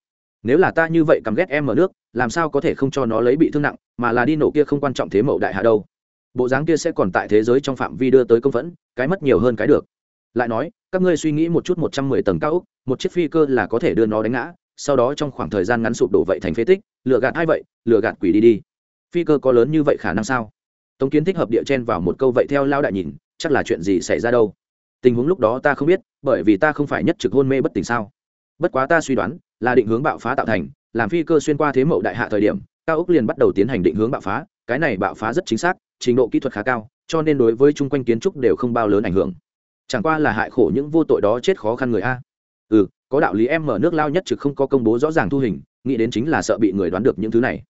Nếu là ta như vậy căm ghét em ở nước, làm sao có thể không cho nó lấy bị thương nặng, mà là đi nổ kia không quan trọng thế mậu đại hạ đâu. Bộ dáng kia sẽ còn tại thế giới trong phạm vi đưa tới công phẫn, cái mất nhiều hơn cái được. Lại nói, các ngươi suy nghĩ một chút một trăm mười tầng cao úc, một chiếc phi cơ là có thể đưa nó đánh ngã, sau đó trong khoảng thời gian ngắn sụp đổ vậy thành phế tích, lừa gạt hay vậy, lừa gạt quỷ đi đi. Phi cơ có lớn như vậy khả năng sao? Tống kiến thích hợp địa chen vào một câu vậy theo lao đại nhìn, chắc là chuyện gì xảy ra đâu? Tình huống lúc đó ta không biết, bởi vì ta không phải nhất trực hôn mê bất tỉnh sao? Bất quá ta suy đoán, là định hướng bạo phá tạo thành, làm phi cơ xuyên qua thế mậu đại hạ thời điểm, cao ốc liền bắt đầu tiến hành định hướng bạo phá, cái này bạo phá rất chính xác, trình độ kỹ thuật khá cao, cho nên đối với chung quanh kiến trúc đều không bao lớn ảnh hưởng. Chẳng qua là hại khổ những vô tội đó chết khó khăn người a. Ừ có đạo lý em mở nước lao nhất trực không có công bố rõ ràng thu hình, nghĩ đến chính là sợ bị người đoán được những thứ này.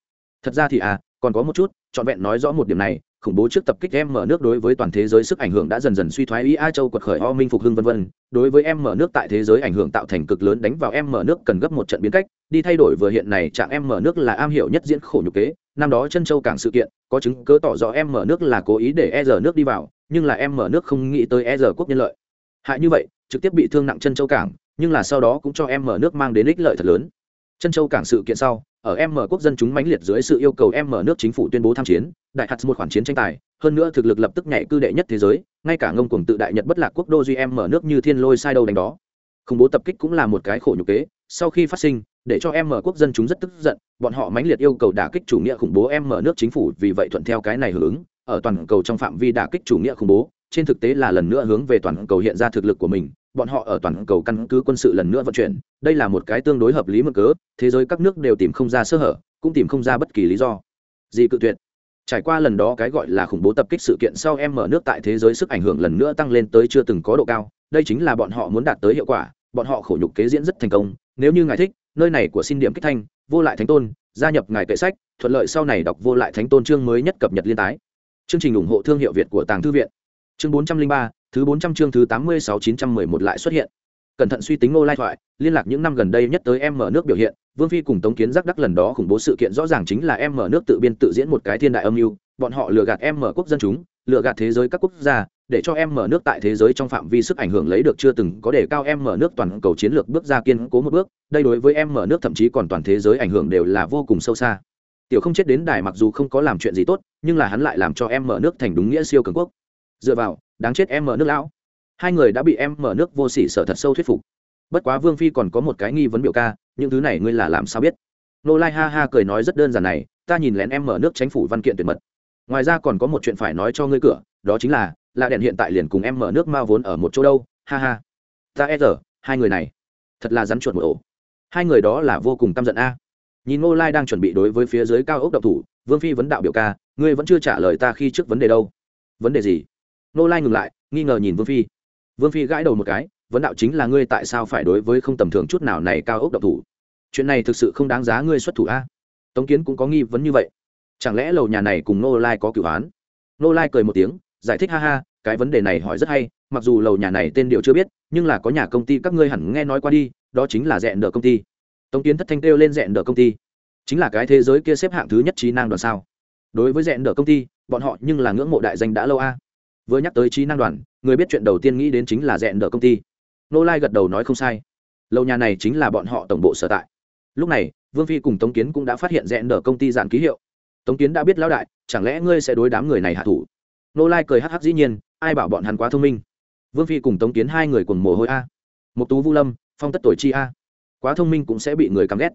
Thật ra thì à còn có một chút, trọn vẹn nói rõ một điểm này khủng bố trước tập kích em mở nước đối với toàn thế giới sức ảnh hưởng đã dần dần suy thoái ý a châu quật khởi o minh phục hưng vân vân. Đối với em mở nước tại thế giới ảnh hưởng tạo thành cực lớn đánh vào em mở nước cần gấp một trận biến cách. Đi thay đổi vừa hiện này, trạng em mở nước là am hiểu nhất diễn khổ nhục kế. Năm đó chân châu cảng sự kiện, có chứng cớ tỏ rõ em mở nước là cố ý để e giờ nước đi vào, nhưng là em mở nước không nghĩ tới e giờ quốc nhân lợi. Hại như vậy, trực tiếp bị thương nặng chân châu cảng, nhưng là sau đó cũng cho em mở nước mang đến ích lợi thật lớn. Chân châu cảng sự kiện sau ở em mở quốc dân chúng mãnh liệt dưới sự yêu cầu em mở nước chính phủ tuyên bố tham chiến đại hạt một khoản chiến tranh tài hơn nữa thực lực lập tức nhảy cư đệ nhất thế giới ngay cả ngông cuồng tự đại nhật bất lạc quốc đô duy em mở nước như thiên lôi sai đầu đánh đó. Khủng bố tập kích cũng là một cái khổ nhục kế sau khi phát sinh để cho em mở quốc dân chúng rất tức giận bọn họ mãnh liệt yêu cầu đả kích chủ nghĩa khủng bố em mở nước chính phủ vì vậy thuận theo cái này hướng, ở toàn cầu trong phạm vi đả kích chủ nghĩa khủng bố trên thực tế là lần nữa hướng về toàn cầu hiện ra thực lực của mình bọn họ ở toàn cầu căn cứ quân sự lần nữa vận chuyển. Đây là một cái tương đối hợp lý mực cớ, thế giới các nước đều tìm không ra sơ hở, cũng tìm không ra bất kỳ lý do. Gì cự tuyệt? Trải qua lần đó cái gọi là khủng bố tập kích sự kiện sau em mở nước tại thế giới sức ảnh hưởng lần nữa tăng lên tới chưa từng có độ cao. Đây chính là bọn họ muốn đạt tới hiệu quả, bọn họ khổ nhục kế diễn rất thành công. Nếu như ngài thích, nơi này của xin điểm kích thanh, vô lại thánh tôn, gia nhập ngài kệ sách, thuận lợi sau này đọc vô lại thánh tôn chương mới nhất cập nhật liên tái. Chương trình ủng hộ thương hiệu việt của tàng thư viện. Chương bốn trăm linh ba thứ bốn trăm chương thứ tám mươi sáu chín trăm mười một lại xuất hiện. Cẩn thận suy tính ngô lai thoại, liên lạc những năm gần đây nhất tới em mở nước biểu hiện, vương phi cùng tống kiến giác đắc lần đó khủng bố sự kiện rõ ràng chính là em mở nước tự biên tự diễn một cái thiên đại âm mưu, bọn họ lừa gạt em mở quốc dân chúng, lừa gạt thế giới các quốc gia, để cho em mở nước tại thế giới trong phạm vi sức ảnh hưởng lấy được chưa từng có để cao em mở nước toàn cầu chiến lược bước ra kiên cố một bước, đây đối với em mở nước thậm chí còn toàn thế giới ảnh hưởng đều là vô cùng sâu xa. Tiểu không chết đến đài mặc dù không có làm chuyện gì tốt, nhưng là hắn lại làm cho em mở nước thành đúng nghĩa siêu cường quốc. Dựa vào đáng chết em mở nước lão. Hai người đã bị em mở nước vô sỉ sở thật sâu thuyết phục. Bất quá vương phi còn có một cái nghi vấn biểu ca, những thứ này ngươi là làm sao biết? Nô lai ha ha cười nói rất đơn giản này, ta nhìn lén em mở nước chính phủ văn kiện tuyệt mật. Ngoài ra còn có một chuyện phải nói cho ngươi cửa, đó chính là là đèn hiện tại liền cùng em mở nước ma vốn ở một chỗ đâu, ha ha. Ta e giờ hai người này, thật là rắn chuột một ổ. Hai người đó là vô cùng căm giận a. Nhìn ngô lai đang chuẩn bị đối với phía dưới cao ốc độc thủ, vương phi vấn đạo biểu ca, ngươi vẫn chưa trả lời ta khi trước vấn đề đâu. Vấn đề gì? Nô lai ngừng lại, nghi ngờ nhìn vương phi. Vương phi gãi đầu một cái, vấn đạo chính là ngươi tại sao phải đối với không tầm thường chút nào này cao ốc độc thủ? Chuyện này thực sự không đáng giá ngươi xuất thủ a. Tống kiến cũng có nghi vấn như vậy. Chẳng lẽ lầu nhà này cùng nô lai có cửu án nô lai cười một tiếng, giải thích, ha ha, cái vấn đề này hỏi rất hay, mặc dù lầu nhà này tên điều chưa biết, nhưng là có nhà công ty các ngươi hẳn nghe nói qua đi, đó chính là dẹn đỡ công ty. Tống kiến thất thanh kêu lên dẹn đỡ công ty. Chính là cái thế giới kia xếp hạng thứ nhất trí năng đoàn sao? Đối với dẹn đỡ công ty, bọn họ nhưng là ngưỡng mộ đại danh đã lâu a vừa nhắc tới trí năng đoàn, người biết chuyện đầu tiên nghĩ đến chính là dẹn đỡ công ty. Nô lai gật đầu nói không sai. Lâu nhà này chính là bọn họ tổng bộ sở tại. Lúc này, vương phi cùng tống kiến cũng đã phát hiện rẽn đỡ công ty dạn ký hiệu. Tống kiến đã biết lão đại, chẳng lẽ ngươi sẽ đối đám người này hạ thủ? Nô lai cười hắc hắc dĩ nhiên, ai bảo bọn hắn quá thông minh? Vương phi cùng tống kiến hai người cùng mồ hôi a. Một tú vu lâm, phong tất tuổi chi a. Quá thông minh cũng sẽ bị người căm ghét.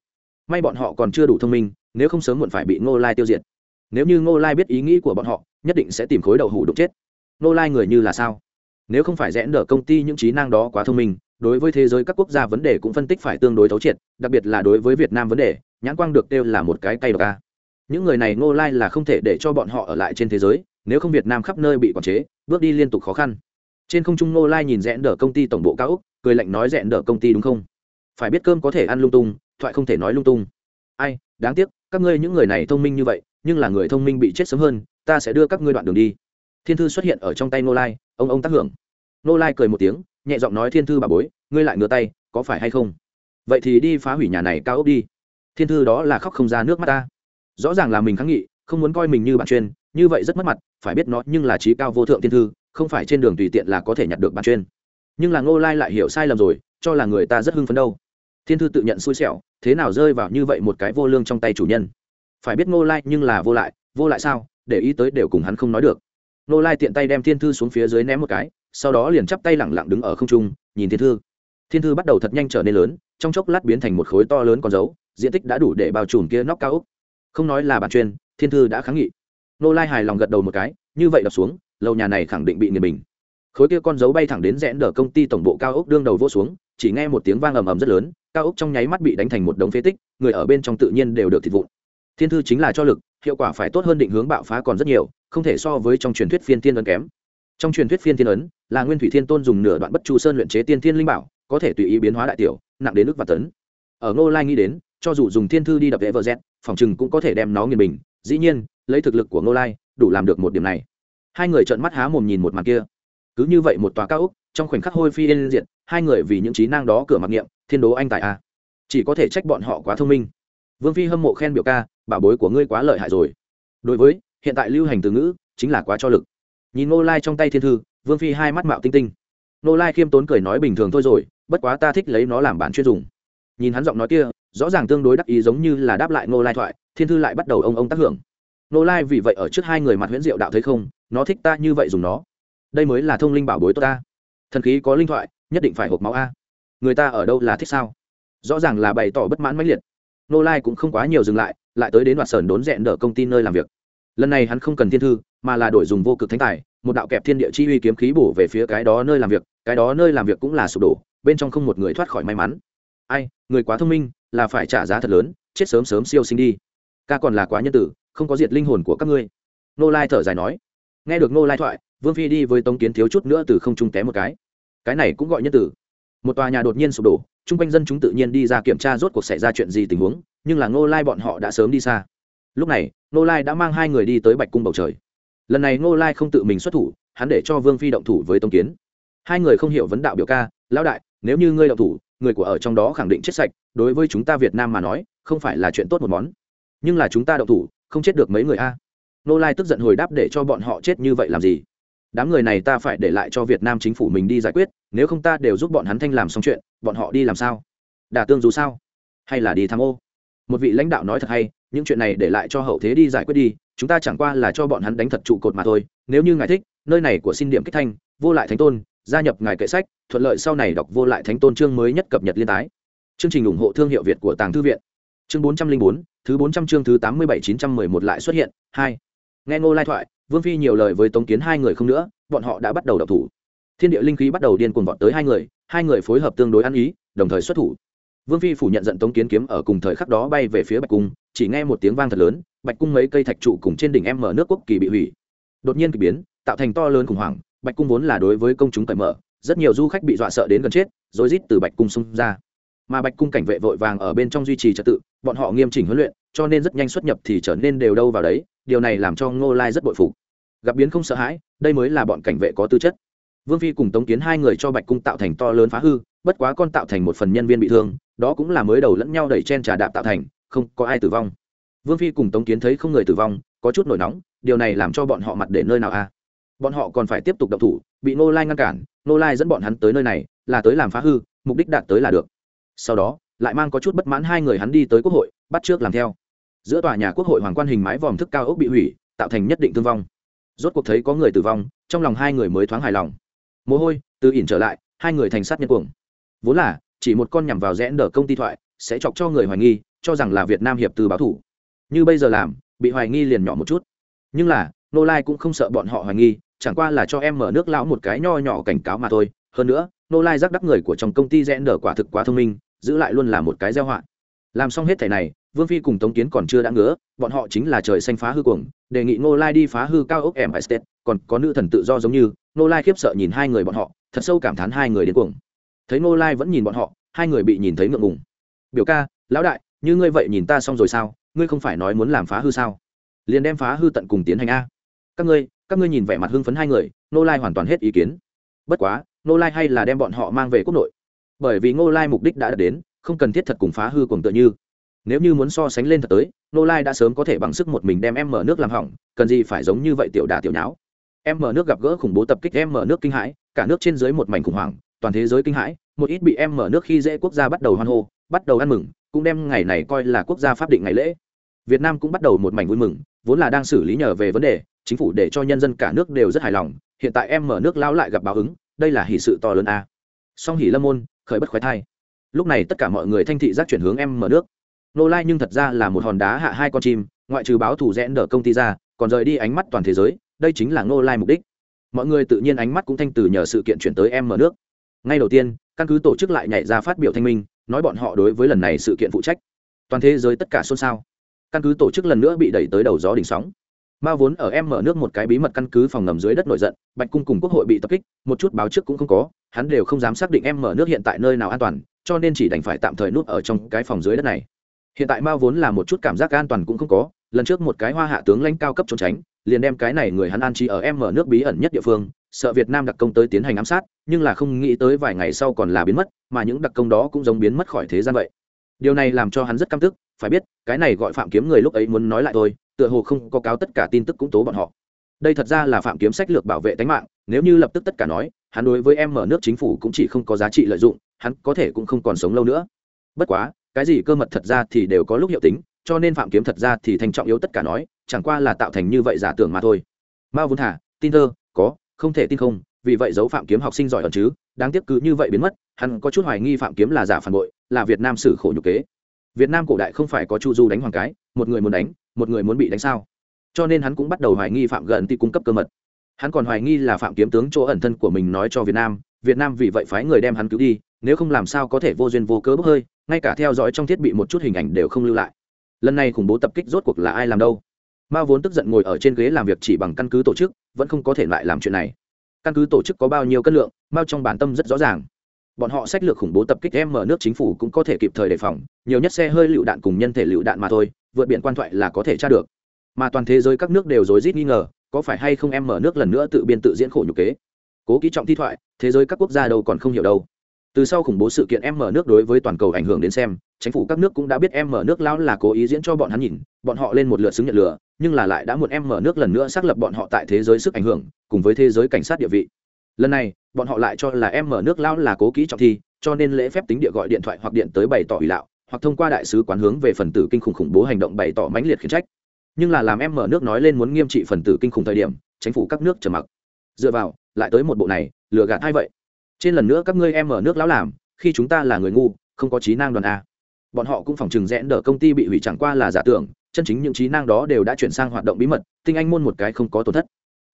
May bọn họ còn chưa đủ thông minh, nếu không sớm muộn phải bị ngô lai tiêu diệt. Nếu như ngô lai biết ý nghĩ của bọn họ, nhất định sẽ tìm khối đầu hủ đục chết. Nô-lai người như là sao? Nếu không phải rẽ nở công ty những trí năng đó quá thông minh, đối với thế giới các quốc gia vấn đề cũng phân tích phải tương đối thấu triệt, đặc biệt là đối với việt nam vấn đề, nhãn quang được kêu là một cái cây độc ca những người này ngô lai là không thể để cho bọn họ ở lại trên thế giới, nếu không việt nam khắp nơi bị quản chế, bước đi liên tục khó khăn. Trên không trung ngô lai nhìn rẽn đỡ công ty tổng bộ cao úc, cười lạnh nói rẽn đỡ công ty đúng không? Phải biết cơm có thể ăn lung tung, thoại không thể nói lung tung. Ai, đáng tiếc, các ngươi những người này thông minh như vậy, nhưng là người thông minh bị chết sớm hơn, ta sẽ đưa các ngươi đoạn đường đi thiên thư xuất hiện ở trong tay Nô lai, ông ông tác hưởng. Nô lai cười một tiếng, nhẹ giọng nói, thiên thư bà bối, ngươi lại ngửa tay, có phải hay không? Vậy thì đi phá hủy nhà này cao ốc đi. Thiên thư đó là khóc không ra nước mắt ta. Rõ ràng là mình kháng nghị, không muốn coi mình như bạn chuyên, như vậy rất mất mặt, phải biết nó nhưng là trí cao vô thượng thiên thư, không phải trên đường tùy tiện là có thể nhặt được bạn chuyên. Nhưng là ngô lai lại hiểu sai lầm rồi, cho là người ta rất hưng phấn đâu. Thiên thư tự nhận xui xẻo, thế nào rơi vào như vậy một cái vô lương trong tay chủ nhân? Phải biết ngô lai nhưng là vô lại vô lại sao? Để ý tới đều cùng hắn không nói được. Nô lai tiện tay đem thiên thư xuống phía dưới ném một cái, sau đó liền chắp tay lẳng lặng đứng ở không trung, nhìn thiên thư. Thiên thư bắt đầu thật nhanh trở nên lớn, trong chốc lát biến thành một khối to lớn con dấu, diện tích đã đủ để bao trùm kia nóc cao úc không nói là bản chuyên, thiên thư đã kháng nghị. Nô lai hài lòng gật đầu một cái, như vậy đập xuống, lầu nhà này khẳng định bị nghiền mình. khối kia con dấu bay thẳng đến rẽn đờ công ty tổng bộ cao ốc đương đầu vô xuống, chỉ nghe một tiếng vang ầm ầm rất lớn, cao ốc trong nháy mắt bị đánh thành một đống phế tích, người ở bên trong tự nhiên đều được thịt vụn. Thiên thư chính là cho lực, hiệu quả phải tốt hơn định hướng bạo phá còn rất nhiều không thể so với trong truyền thuyết phiên tiên ấn kém. Trong truyền thuyết phiên tiên ấn, là nguyên thủy thiên tôn dùng nửa đoạn bất chu sơn luyện chế tiên thiên linh bảo, có thể tùy ý biến hóa đại tiểu, nặng đến nước và tấn. Ở ngô lai nghĩ đến, cho dù dùng thiên thư đi đập vẽ vợ z phòng chừng cũng có thể đem nó nghiền bình. Dĩ nhiên, lấy thực lực của ngô lai, đủ làm được một điểm này. Hai người trợn mắt há mồm nhìn một mặt kia. Cứ như vậy một tòa cao úc trong khoảnh khắc hôi phi lên diện hai người vì những trí năng đó cửa mặc niệm, thiên đố anh tài a. Chỉ có thể trách bọn họ quá thông minh. Vương phi hâm mộ khen biểu ca, bảo bối của ngươi quá lợi hại rồi. Đối với hiện tại lưu hành từ ngữ chính là quá cho lực. Nhìn ngô lai trong tay thiên thư, vương phi hai mắt mạo tinh tinh. Ngô lai khiêm tốn cười nói bình thường thôi rồi, bất quá ta thích lấy nó làm bản chuyên dùng. Nhìn hắn giọng nói kia, rõ ràng tương đối đắc ý giống như là đáp lại ngô lai thoại, thiên thư lại bắt đầu ông ông tác hưởng. Ngô lai vì vậy ở trước hai người mặt huyễn diệu đạo thấy không, nó thích ta như vậy dùng nó. Đây mới là thông linh bảo bối tốt ta. Thần khí có linh thoại, nhất định phải hộp máu a. Người ta ở đâu là thích sao? Rõ ràng là bày tỏ bất mãn mãnh liệt. Nô lai cũng không quá nhiều dừng lại lại tới đến đoạt sờn đốn rẽn đỡ công ty nơi làm việc lần này hắn không cần thiên thư, mà là đổi dùng vô cực thánh tài, một đạo kẹp thiên địa chi uy kiếm khí bổ về phía cái đó nơi làm việc, cái đó nơi làm việc cũng là sụp đổ, bên trong không một người thoát khỏi may mắn. Ai, người quá thông minh, là phải trả giá thật lớn, chết sớm sớm siêu sinh đi. Ca còn là quá nhân tử, không có diệt linh hồn của các ngươi. Nô lai thở dài nói. Nghe được nô lai thoại, vương phi đi với tống kiến thiếu chút nữa từ không trung té một cái. Cái này cũng gọi nhân tử. Một tòa nhà đột nhiên sụp đổ, chung quanh dân chúng tự nhiên đi ra kiểm tra rốt cuộc xảy ra chuyện gì tình huống, nhưng là ngô lai bọn họ đã sớm đi xa lúc này, ngô lai đã mang hai người đi tới bạch cung bầu trời. Lần này ngô lai không tự mình xuất thủ, hắn để cho vương phi động thủ với Tông kiến. Hai người không hiểu vấn đạo biểu ca, lão đại, nếu như ngươi động thủ, người của ở trong đó khẳng định chết sạch, đối với chúng ta việt nam mà nói, không phải là chuyện tốt một món. Nhưng là chúng ta động thủ, không chết được mấy người a. Nô lai tức giận hồi đáp, để cho bọn họ chết như vậy làm gì? Đám người này ta phải để lại cho việt nam chính phủ mình đi giải quyết, nếu không ta đều giúp bọn hắn thanh làm xong chuyện, bọn họ đi làm sao? Đả tương dù sao? Hay là đi tham ô? Một vị lãnh đạo nói thật hay những chuyện này để lại cho hậu thế đi giải quyết đi, chúng ta chẳng qua là cho bọn hắn đánh thật trụ cột mà thôi, nếu như ngài thích, nơi này của xin điểm kích thanh, vô lại thánh tôn, gia nhập ngài kệ sách, thuận lợi sau này đọc vô lại thánh tôn chương mới nhất cập nhật liên tái. Chương trình ủng hộ thương hiệu việt của tàng thư viện. Chương bốn trăm linh bốn, thứ bốn trăm chương thứ tám mươi bảy, chín trăm mười một lại xuất hiện. Hai. Nghe ngô lai thoại, vương phi nhiều lời với tống kiến hai người không nữa, bọn họ đã bắt đầu đọc thủ. Thiên địa linh khí bắt đầu điên cuồng vọt tới hai người hai người phối hợp tương đối ăn ý, đồng thời xuất thủ vương phi phủ nhận giận tống kiến kiếm ở cùng thời khắc đó bay về phía bạch cung, chỉ nghe một tiếng vang thật lớn, bạch cung mấy cây thạch trụ cùng trên đỉnh em mở nước quốc kỳ bị hủy. Đột nhiên k ỳ biến, tạo thành to lớn khủng hoảng, bạch cung vốn là đối với công chúng cởi mở, rất nhiều du khách bị dọa sợ đến gần chết, rồi rít từ bạch cung xung ra. Mà bạch cung cảnh vệ vội vàng ở bên trong duy trì trật tự, bọn họ nghiêm chỉnh huấn luyện, cho nên rất nhanh xuất nhập thì trở nên đều đâu vào đấy, điều này làm cho ngô lai rất bội phục. Gặp biến không sợ hãi, đây mới là bọn cảnh vệ có tư chất vương phi cùng tống kiến hai người cho bạch cung tạo thành to lớn phá hư, bất quá con tạo thành một phần nhân viên bị thương, đó cũng là mới đầu lẫn nhau đẩy chen trà đạp tạo thành, không có ai tử vong. Vương phi cùng tống kiến thấy không người tử vong, có chút nổi nóng, điều này làm cho bọn họ mặt để nơi nào a bọn họ còn phải tiếp tục động thủ, bị nô lai ngăn cản nô lai dẫn bọn hắn tới nơi này, là tới làm phá hư, mục đích đạt tới là được. Sau đó, lại mang có chút bất mãn hai người hắn đi tới quốc hội, bắt trước làm theo. Giữa tòa nhà quốc hội hoàng quan hình mái vòm thức cao ốc bị hủy, tạo thành nhất định thương vong. Rốt cuộc thấy có người tử vong, trong lòng hai người mới thoáng hài lòng mồ hôi, từ ỉn trở lại, hai người thành sát nhân cuồng. Vốn là, chỉ một con nhằm vào rẽ nở công ty thoại, sẽ chọc cho người hoài nghi, cho rằng là việt nam hiệp từ báo thủ. Như bây giờ làm, bị hoài nghi liền nhỏ một chút. Nhưng là, nô lai cũng không sợ bọn họ hoài nghi, chẳng qua là cho em mở nước lão một cái nho nhỏ cảnh cáo mà thôi. Hơn nữa, nô lai giác đắc người của trong công ty rẽ nở quả thực quá thông minh, giữ lại luôn là một cái gieo họa. Làm xong hết thẻ này vương phi cùng tống kiến còn chưa đã ngứa, bọn họ chính là trời xanh phá hư cuồng, đề nghị ngô lai đi phá hư cao ốc em estate, còn có nữ thần tự do giống như, ngô lai khiếp sợ nhìn hai người bọn họ, thật sâu cảm thán hai người đến cuồng. Thấy ngô lai vẫn nhìn bọn họ, hai người bị nhìn thấy ngượng ngùng. Biểu ca, lão đại, như ngươi vậy nhìn ta xong rồi sao? Ngươi không phải nói muốn làm phá hư sao? Liền đem phá hư tận cùng tiến hành a. Các ngươi các ngươi nhìn vẻ mặt hưng phấn hai người, ngô lai hoàn toàn hết ý kiến. Bất quá, ngô lai hay là đem bọn họ mang về quốc nội, bởi vì ngô lai mục đích đã đạt đến, không cần thiết thật cùng phá hư cuồng tựa như nếu như muốn so sánh lên thật tới, nô lai đã sớm có thể bằng sức một mình đem em mở nước làm hỏng, cần gì phải giống như vậy tiểu đà tiểu nháo. Em mở nước gặp gỡ khủng bố tập kích, em mở nước kinh hãi, cả nước trên dưới một mảnh khủng hoảng, toàn thế giới kinh hãi, một ít bị em mở nước khi dễ quốc gia bắt đầu hoan hô, bắt đầu ăn mừng, cũng đem ngày này coi là quốc gia pháp định ngày lễ. Việt nam cũng bắt đầu một mảnh vui mừng, vốn là đang xử lý nhờ về vấn đề, chính phủ để cho nhân dân cả nước đều rất hài lòng, hiện tại em mở nước lao lại gặp báo ứng, đây là hỷ sự to lớn a. Song hỷ lâm môn, khởi bất khoái thai. Lúc này tất cả mọi người thanh thị giác chuyển hướng em mở nước nô lai nhưng thật ra là một hòn đá hạ hai con chim, ngoại trừ báo thủ rẽn đỡ công ty ra, còn rời đi ánh mắt toàn thế giới, đây chính là nô lai mục đích. Mọi người tự nhiên ánh mắt cũng thanh từ nhờ sự kiện chuyển tới em mở nước. Ngay đầu tiên, căn cứ tổ chức lại nhảy ra phát biểu thanh minh, nói bọn họ đối với lần này sự kiện phụ trách. Toàn thế giới tất cả xôn xao. Căn cứ tổ chức lần nữa bị đẩy tới đầu gió đỉnh sóng. Mao vốn ở em mở nước một cái bí mật căn cứ phòng ngầm dưới đất nổi giận, bạch cung cùng quốc hội bị tập kích, một chút báo trước cũng không có, hắn đều không dám xác định em mở nước hiện tại nơi nào an toàn, cho nên chỉ đành phải tạm thời núp ở trong cái phòng dưới đất này hiện tại mao vốn là một chút cảm giác an toàn cũng không có, lần trước một cái hoa hạ tướng lãnh cao cấp trốn tránh, liền đem cái này người hắn an trí ở em mở nước bí ẩn nhất địa phương, sợ việt nam đặc công tới tiến hành ám sát, nhưng là không nghĩ tới vài ngày sau còn là biến mất, mà những đặc công đó cũng giống biến mất khỏi thế gian vậy. Điều này làm cho hắn rất căm tức, phải biết, cái này gọi phạm kiếm người lúc ấy muốn nói lại thôi, tựa hồ không có cáo tất cả tin tức cũng tố bọn họ. Đây thật ra là phạm kiếm sách lược bảo vệ tính mạng, nếu như lập tức tất cả nói, hắn đối với em mở nước chính phủ cũng chỉ không có giá trị lợi dụng, hắn có thể cũng không còn sống lâu nữa. Bất quá cái gì cơ mật thật ra thì đều có lúc hiệu tính, cho nên phạm kiếm thật ra thì thành trọng yếu tất cả nói, chẳng qua là tạo thành như vậy giả tưởng mà thôi. Mao vốn thả tin thơ, có, không thể tin không, vì vậy giấu phạm kiếm học sinh giỏi ẩn chứ, đáng tiếc cứ như vậy biến mất, hắn có chút hoài nghi phạm kiếm là giả phản bội, là việt nam xử khổ nhục kế. Việt nam cổ đại không phải có chu du đánh hoàng cái, một người muốn đánh, một người muốn bị đánh sao? Cho nên hắn cũng bắt đầu hoài nghi phạm gần thì cung cấp cơ mật. Hắn còn hoài nghi là phạm kiếm tướng chỗ ẩn thân của mình nói cho việt nam việt nam vì vậy phái người đem hắn cứu đi, nếu không làm sao có thể vô duyên vô cớ bốc hơi ngay cả theo dõi trong thiết bị một chút hình ảnh đều không lưu lại. Lần này khủng bố tập kích rốt cuộc là ai làm đâu? Mao vốn tức giận ngồi ở trên ghế làm việc chỉ bằng căn cứ tổ chức, vẫn không có thể lại làm chuyện này. Căn cứ tổ chức có bao nhiêu cân lượng, mao trong bản tâm rất rõ ràng. Bọn họ sách lược khủng bố tập kích em mở nước chính phủ cũng có thể kịp thời đề phòng, nhiều nhất xe hơi lựu đạn cùng nhân thể lựu đạn mà thôi, vượt biển quan thoại là có thể tra được. Mà toàn thế giới các nước đều rối rít nghi ngờ, có phải hay không em mở nước lần nữa tự biên tự diễn khổ nhục kế? Cố ký trọng thi thoại, thế giới các quốc gia đâu còn không hiểu đâu từ sau khủng bố sự kiện em mở nước đối với toàn cầu ảnh hưởng đến xem, chính phủ các nước cũng đã biết em mở nước lão là cố ý diễn cho bọn hắn nhìn, bọn họ lên một lượt xứng nhận lửa, nhưng là lại đã một em mở nước lần nữa xác lập bọn họ tại thế giới sức ảnh hưởng, cùng với thế giới cảnh sát địa vị. Lần này, bọn họ lại cho là em mở nước lão là cố ký trọng thi, cho nên lễ phép tính địa gọi điện thoại hoặc điện tới bày tỏ ủy lạo, hoặc thông qua đại sứ quán hướng về phần tử kinh khủng khủng bố hành động bày tỏ mãnh liệt khiển trách. Nhưng là làm em mở nước nói lên muốn nghiêm trị phần tử kinh khủng thời điểm, chính phủ các nước trầm mặc. Dựa vào, lại tới một bộ này, lừa gạt ai vậy? Trên lần nữa các ngươi em mở nước lão làm, khi chúng ta là người ngu, không có trí năng đoàn a. Bọn họ cũng phòng chừng rẽn đỡ công ty bị hủy chẳng qua là giả tưởng, chân chính những trí năng đó đều đã chuyển sang hoạt động bí mật, tinh anh môn một cái không có tổn thất.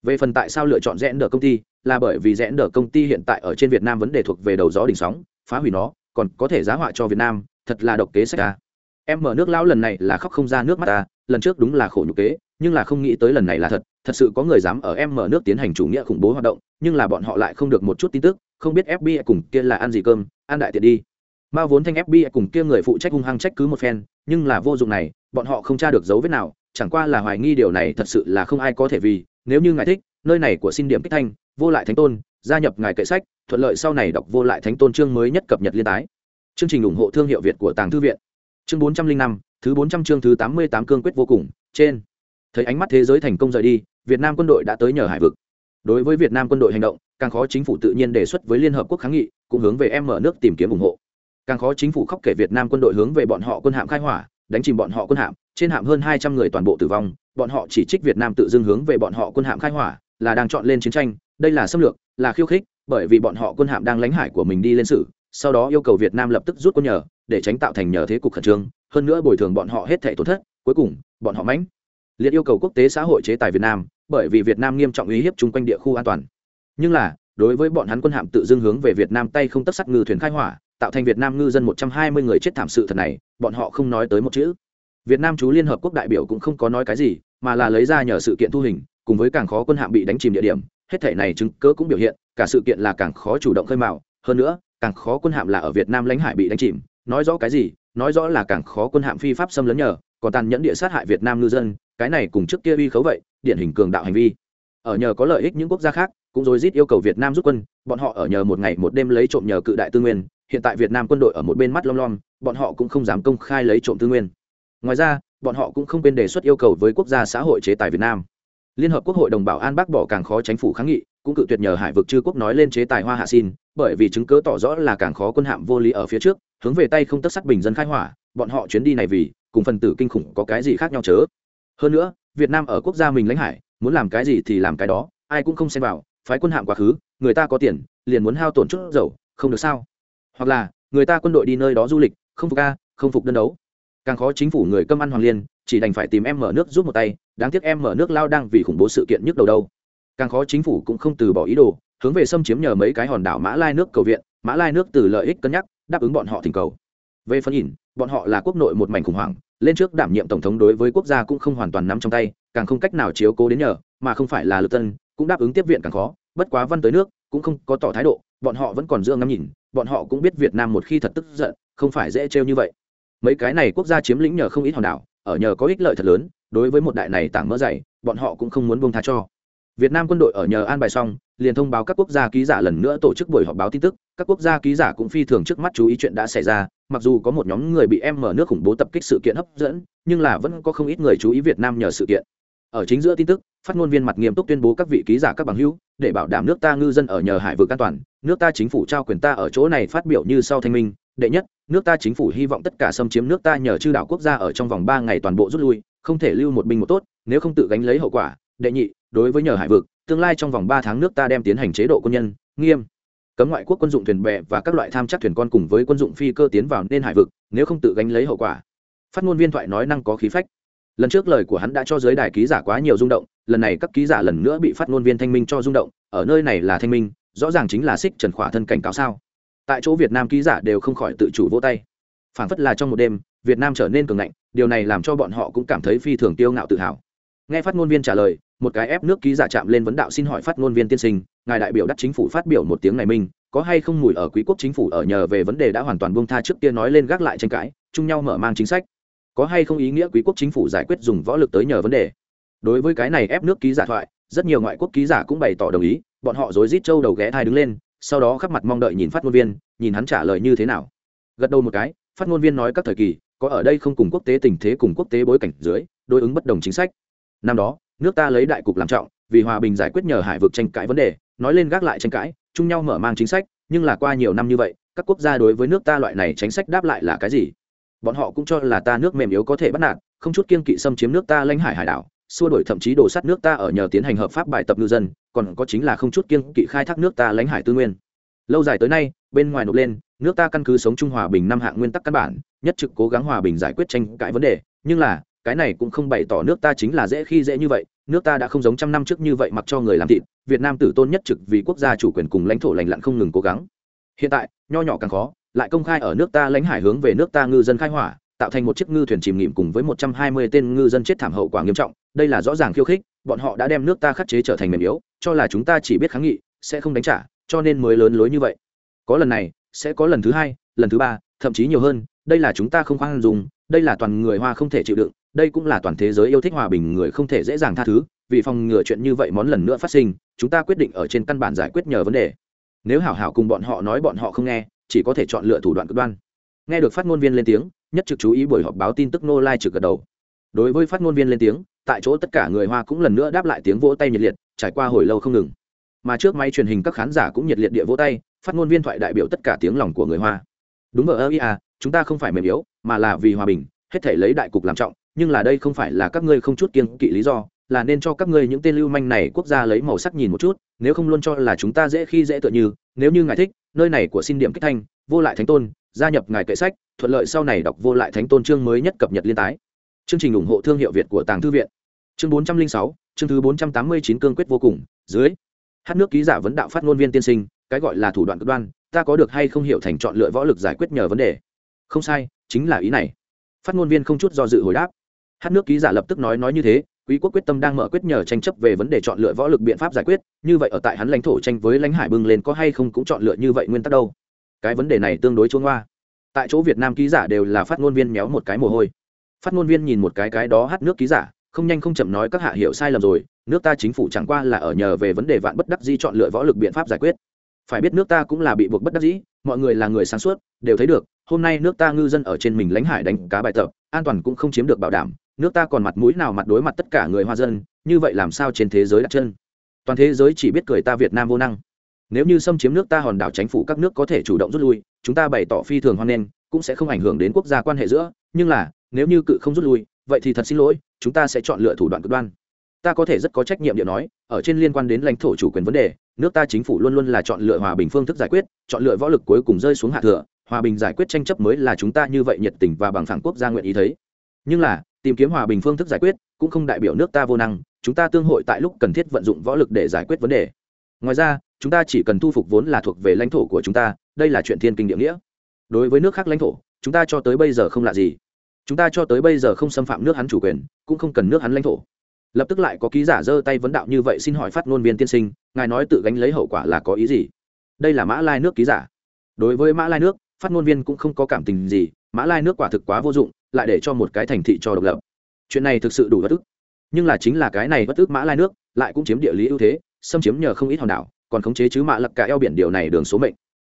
Về phần tại sao lựa chọn rẽn đỡ công ty, là bởi vì rẽn đỡ công ty hiện tại ở trên việt nam vấn đề thuộc về đầu gió đỉnh sóng, phá hủy nó, còn có thể giá họa cho việt nam, thật là độc kế sách ta em mở nước lão lần này là khóc không ra nước mắt ta lần trước đúng là khổ nhục kế, nhưng là không nghĩ tới lần này là thật thật sự có người dám ở em mở nước tiến hành chủ nghĩa khủng bố hoạt động, nhưng là bọn họ lại không được một chút tin tức không biết fbi cùng kia là ăn gì cơm, ăn đại tiện đi. Ma vốn thanh fbi cùng kia người phụ trách hung hăng trách cứ một phen, nhưng là vô dụng này, bọn họ không tra được dấu vết nào, chẳng qua là hoài nghi điều này thật sự là không ai có thể vì, nếu như ngài thích, nơi này của xin điểm kích thanh, vô lại thánh tôn, gia nhập ngài kệ sách, thuận lợi sau này đọc vô lại thánh tôn chương mới nhất cập nhật liên tái. Chương trình ủng hộ thương hiệu việt của tàng thư viện. Chương bốn trăm linh năm, thứ bốn trăm chương thứ tám mươi tám cương quyết vô cùng, trên. Thấy ánh mắt thế giới thành công rời đi, việt nam quân đội đã tới nhờ hải vực đối với việt nam quân đội hành động, càng khó chính phủ tự nhiên đề xuất với liên hợp quốc kháng nghị, cũng hướng về em mở nước tìm kiếm ủng hộ. Càng khó chính phủ khóc kể việt nam quân đội hướng về bọn họ quân hạm khai hỏa, đánh chìm bọn họ quân hạm, trên hạm hơn hai trăm người toàn bộ tử vong, bọn họ chỉ trích việt nam tự dưng hướng về bọn họ quân hạm khai hỏa, là đang chọn lên chiến tranh, đây là xâm lược, là khiêu khích, bởi vì bọn họ quân hạm đang lãnh hải của mình đi lên sử, sau đó yêu cầu việt nam lập tức rút quân nhờ, để tránh tạo thành nhờ thế cục khẩn trương, hơn nữa bồi thường bọn họ hết thể tổn thất, cuối cùng, bọn họ mãnh liệt yêu cầu quốc tế xã hội chế tài việt nam bởi vì việt nam nghiêm trọng uy hiếp chung quanh địa khu an toàn. Nhưng là, đối với bọn hắn quân hạm tự dưng hướng về việt nam tay không tất sắt ngư thuyền khai hỏa, tạo thành việt nam ngư dân một trăm hai mươi người chết thảm sự thật này, bọn họ không nói tới một chữ. Việt nam chú liên hợp quốc đại biểu cũng không có nói cái gì, mà là lấy ra nhờ sự kiện thu hình, cùng với càng khó quân hạm bị đánh chìm địa điểm, hết thể này chứng cớ cũng biểu hiện, cả sự kiện là càng khó chủ động khơi mào. Hơn nữa, càng khó quân hạm là ở việt nam lãnh hải bị đánh chìm, nói rõ cái gì, nói rõ là càng khó quân hạm phi pháp xâm lấn nhờ, còn tàn nhẫn địa sát hại việt nam ngư dân, cái này cùng trước kia uy khấu vậy điển hình cường đạo hành vi. Ở nhờ có lợi ích những quốc gia khác, cũng rồi rít yêu cầu việt nam rút quân, bọn họ ở nhờ một ngày một đêm lấy trộm nhờ cự đại tư nguyên, hiện tại việt nam quân đội ở một bên mắt lom lom, bọn họ cũng không dám công khai lấy trộm tư nguyên. Ngoài ra, bọn họ cũng không quên đề xuất yêu cầu với quốc gia xã hội chế tài việt nam. Liên hợp quốc hội đồng bảo an bác bỏ càng khó tránh phủ kháng nghị, cũng cự tuyệt nhờ hải vực chư quốc nói lên chế tài hoa hạ xin, bởi vì chứng cớ tỏ rõ là càng khó quân hạm vô lý ở phía trước, hướng về tay không tất sắc bình dân khai hỏa, bọn họ chuyến đi này vì cùng phần tử kinh khủng có cái gì khác nhau chớ? Hơn nữa việt nam ở quốc gia mình lãnh hải, muốn làm cái gì thì làm cái đó, ai cũng không xem vào, phái quân hạm quá khứ, người ta có tiền, liền muốn hao tổn chút dầu, không được sao? Hoặc là, người ta quân đội đi nơi đó du lịch, không phục ca không phục đơn đấu. Càng khó chính phủ người cơm ăn hoàng liên, chỉ đành phải tìm em mở nước giúp một tay, đáng tiếc em mở nước lao đang vì khủng bố sự kiện nhức đầu đâu. Càng khó chính phủ cũng không từ bỏ ý đồ, hướng về xâm chiếm nhờ mấy cái hòn đảo mã lai nước cầu viện, mã lai nước từ lợi ích cân nhắc, đáp ứng bọn họ thỉnh cầu. Về phần nhìn bọn họ là quốc nội một mảnh khủng hoảng, lên trước đảm nhiệm tổng thống đối với quốc gia cũng không hoàn toàn nắm trong tay, càng không cách nào chiếu cố đến nhờ, mà không phải là lực tân, cũng đáp ứng tiếp viện càng khó, bất quá văn tới nước, cũng không có tỏ thái độ, bọn họ vẫn còn dương ngắm nhìn, bọn họ cũng biết việt nam một khi thật tức giận, không phải dễ trêu như vậy. Mấy cái này quốc gia chiếm lĩnh nhờ không ít hòn đảo, ở nhờ có ích lợi thật lớn, đối với một đại này tảng mỡ dày, bọn họ cũng không muốn buông tha cho. Việt Nam quân đội ở nhờ an bài xong, liền thông báo các quốc gia ký giả lần nữa tổ chức buổi họp báo tin tức, các quốc gia ký giả cũng phi thường trước mắt chú ý chuyện đã xảy ra, mặc dù có một nhóm người bị em mở nước khủng bố tập kích sự kiện hấp dẫn, nhưng là vẫn có không ít người chú ý Việt Nam nhờ sự kiện. Ở chính giữa tin tức, phát ngôn viên mặt nghiêm túc tuyên bố các vị ký giả các bằng hữu, để bảo đảm nước ta ngư dân ở nhờ hải vực an toàn, nước ta chính phủ trao quyền ta ở chỗ này phát biểu như sau thanh minh, đệ nhất, nước ta chính phủ hy vọng tất cả xâm chiếm nước ta nhờ chư đảo quốc gia ở trong vòng ba ngày toàn bộ rút lui, không thể lưu một binh một tốt, nếu không tự gánh lấy hậu quả. Đệ nhị, đối với nhờ hải vực, tương lai trong vòng ba tháng nước ta đem tiến hành chế độ quân nhân nghiêm. Cấm ngoại quốc quân dụng thuyền bè và các loại tham chắc thuyền con cùng với quân dụng phi cơ tiến vào nên hải vực nếu không tự gánh lấy hậu quả. Phát ngôn viên thoại nói năng có khí phách. Lần trước lời của hắn đã cho giới đài ký giả quá nhiều rung động lần này các ký giả lần nữa bị phát ngôn viên thanh minh cho rung động ở nơi này là thanh minh rõ ràng chính là xích trần khỏa thân cảnh cáo sao. Tại chỗ việt nam ký giả đều không khỏi tự chủ vỗ tay. Phản phất là trong một đêm việt nam trở nên cường ngạnh điều này làm cho bọn họ cũng cảm thấy phi thường tiêu ngạo tự hào. Nghe phát ngôn viên trả lời một cái ép nước ký giả chạm lên vấn đạo xin hỏi phát ngôn viên tiên sinh, ngài đại biểu đắc chính phủ phát biểu một tiếng này minh có hay không mùi ở quý quốc chính phủ ở nhờ về vấn đề đã hoàn toàn buông tha trước kia nói lên gác lại tranh cãi, chung nhau mở mang chính sách? Có hay không ý nghĩa quý quốc chính phủ giải quyết dùng võ lực tới nhờ vấn đề? Đối với cái này ép nước ký giả thoại, rất nhiều ngoại quốc ký giả cũng bày tỏ đồng ý, bọn họ rối rít châu đầu ghé thai đứng lên, sau đó khắp mặt mong đợi nhìn phát ngôn viên, nhìn hắn trả lời như thế nào. Gật đầu một cái, phát ngôn viên nói các thời kỳ, có ở đây không cùng quốc tế tình thế cùng quốc tế bối cảnh dưới, đối ứng bất đồng chính sách. Năm đó nước ta lấy đại cục làm trọng, vì hòa bình giải quyết nhờ hải vực tranh cãi vấn đề, nói lên gác lại tranh cãi, chung nhau mở mang chính sách, nhưng là qua nhiều năm như vậy, các quốc gia đối với nước ta loại này chính sách đáp lại là cái gì? Bọn họ cũng cho là ta nước mềm yếu có thể bắt nạt, không chút kiên kỵ xâm chiếm nước ta lãnh hải hải đảo, xua đổi thậm chí đổ sắt nước ta ở nhờ tiến hành hợp pháp bài tập ngư dân, còn có chính là không chút kiên kỵ khai thác nước ta lãnh hải tư nguyên. Lâu dài tới nay, bên ngoài nộp lên, nước ta căn cứ sống trung hòa bình năm hạng nguyên tắc căn bản, nhất trực cố gắng hòa bình giải quyết tranh cãi vấn đề, nhưng là cái này cũng không bày tỏ nước ta chính là dễ khi dễ như vậy, nước ta đã không giống trăm năm trước như vậy mặc cho người làm thịt, việt nam tử tôn nhất trực vì quốc gia chủ quyền cùng lãnh thổ lành lặn không ngừng cố gắng. Hiện tại, nho nhỏ càng khó, lại công khai ở nước ta lãnh hải hướng về nước ta ngư dân khai hỏa, tạo thành một chiếc ngư thuyền chìm nghỉm cùng với một trăm hai mươi tên ngư dân chết thảm hậu quả nghiêm trọng, đây là rõ ràng khiêu khích, bọn họ đã đem nước ta khắc chế trở thành mềm yếu, cho là chúng ta chỉ biết kháng nghị, sẽ không đánh trả, cho nên mới lớn lối như vậy. Có lần này, sẽ có lần thứ hai, lần thứ ba, thậm chí nhiều hơn, đây là chúng ta không khoan dùng đây là toàn người hoa không thể chịu đựng đây cũng là toàn thế giới yêu thích hòa bình người không thể dễ dàng tha thứ, vì phòng ngừa chuyện như vậy món lần nữa phát sinh, chúng ta quyết định ở trên căn bản giải quyết nhờ vấn đề. Nếu hảo hảo cùng bọn họ nói bọn họ không nghe, chỉ có thể chọn lựa thủ đoạn cực đoan. Nghe được phát ngôn viên lên tiếng, nhất trực chú ý buổi họp báo tin tức nô lai trực gật đầu. Đối với phát ngôn viên lên tiếng, tại chỗ tất cả người hoa cũng lần nữa đáp lại tiếng vỗ tay nhiệt liệt, trải qua hồi lâu không ngừng. Mà trước máy truyền hình các khán giả cũng nhiệt liệt địa vỗ tay, phát ngôn viên thoại đại biểu tất cả tiếng lòng của người hoa. Đúng ở ia chúng ta không phải mềm yếu, mà là vì hòa bình, hết thể lấy đại cục làm trọng nhưng là đây không phải là các ngươi không chút kiên kỵ lý do, là nên cho các ngươi những tên lưu manh này quốc gia lấy màu sắc nhìn một chút, nếu không luôn cho là chúng ta dễ khi dễ tựa như, nếu như ngài thích, nơi này của xin điểm kích thanh, vô lại thánh tôn, gia nhập ngài kệ sách, thuận lợi sau này đọc vô lại thánh tôn chương mới nhất cập nhật liên tái. Chương trình ủng hộ thương hiệu việt của tàng thư viện. Chương bốn trăm linh sáu, chương thứ bốn trăm tám mươi chín cương quyết vô cùng, dưới. Hát nước ký giả vấn đạo phát ngôn viên tiên sinh, cái gọi là thủ đoạn cực đoan, ta có được hay không hiểu thành chọn lựa võ lực giải quyết nhờ vấn đề. Không sai, chính là ý này. Phát ngôn viên không chút do dự hồi đáp hát nước ký giả lập tức nói nói như thế, quý quốc quyết tâm đang mở quyết nhờ tranh chấp về vấn đề chọn lựa võ lực biện pháp giải quyết, như vậy ở tại hắn lãnh thổ tranh với lãnh hải bưng lên có hay không cũng chọn lựa như vậy nguyên tắc đâu. Cái vấn đề này tương đối chuông hoa tại chỗ việt nam ký giả đều là phát ngôn viên méo một cái mồ hôi. Phát ngôn viên nhìn một cái cái đó hát nước ký giả, không nhanh không chậm nói các hạ hiểu sai lầm rồi, nước ta chính phủ chẳng qua là ở nhờ về vấn đề vạn bất đắc di chọn lựa võ lực biện pháp giải quyết. Phải biết nước ta cũng là bị buộc bất đắc dĩ, mọi người là người sáng suốt, đều thấy được, hôm nay nước ta ngư dân ở trên mình lãnh hải đánh cá bài tập, an toàn cũng không chiếm được bảo đảm nước ta còn mặt mũi nào mặt đối mặt tất cả người hoa dân, như vậy làm sao trên thế giới đặt chân? Toàn thế giới chỉ biết cười ta việt nam vô năng. Nếu như xâm chiếm nước ta hòn đảo chính phủ các nước có thể chủ động rút lui, chúng ta bày tỏ phi thường hoan nghênh, cũng sẽ không ảnh hưởng đến quốc gia quan hệ giữa, nhưng là, nếu như cự không rút lui, vậy thì thật xin lỗi, chúng ta sẽ chọn lựa thủ đoạn cực đoan. Ta có thể rất có trách nhiệm điện nói, ở trên liên quan đến lãnh thổ chủ quyền vấn đề, nước ta chính phủ luôn luôn là chọn lựa hòa bình phương thức giải quyết, chọn lựa võ lực cuối cùng rơi xuống hạ thừa, hòa bình giải quyết tranh chấp mới là chúng ta như vậy nhiệt tình và bằng phẳng quốc gia nguyện ý thấy. Nhưng là tìm kiếm hòa bình phương thức giải quyết, cũng không đại biểu nước ta vô năng, chúng ta tương hội tại lúc cần thiết vận dụng võ lực để giải quyết vấn đề. Ngoài ra, chúng ta chỉ cần thu phục vốn là thuộc về lãnh thổ của chúng ta, đây là chuyện thiên kinh địa nghĩa. Đối với nước khác lãnh thổ, chúng ta cho tới bây giờ không là gì. Chúng ta cho tới bây giờ không xâm phạm nước hắn chủ quyền, cũng không cần nước hắn lãnh thổ. Lập tức lại có ký giả giơ tay vấn đạo như vậy xin hỏi phát ngôn viên tiên sinh, ngài nói tự gánh lấy hậu quả là có ý gì? Đây là mã lai nước ký giả. Đối với mã lai nước, phát ngôn viên cũng không có cảm tình gì mã lai nước quả thực quá vô dụng, lại để cho một cái thành thị cho độc lập. Chuyện này thực sự đủ bất ức. Nhưng là chính là cái này bất ức mã lai nước, lại cũng chiếm địa lý ưu thế, xâm chiếm nhờ không ít hòn đảo, còn khống chế chứ mạ Lập cả eo biển điều này đường số mệnh.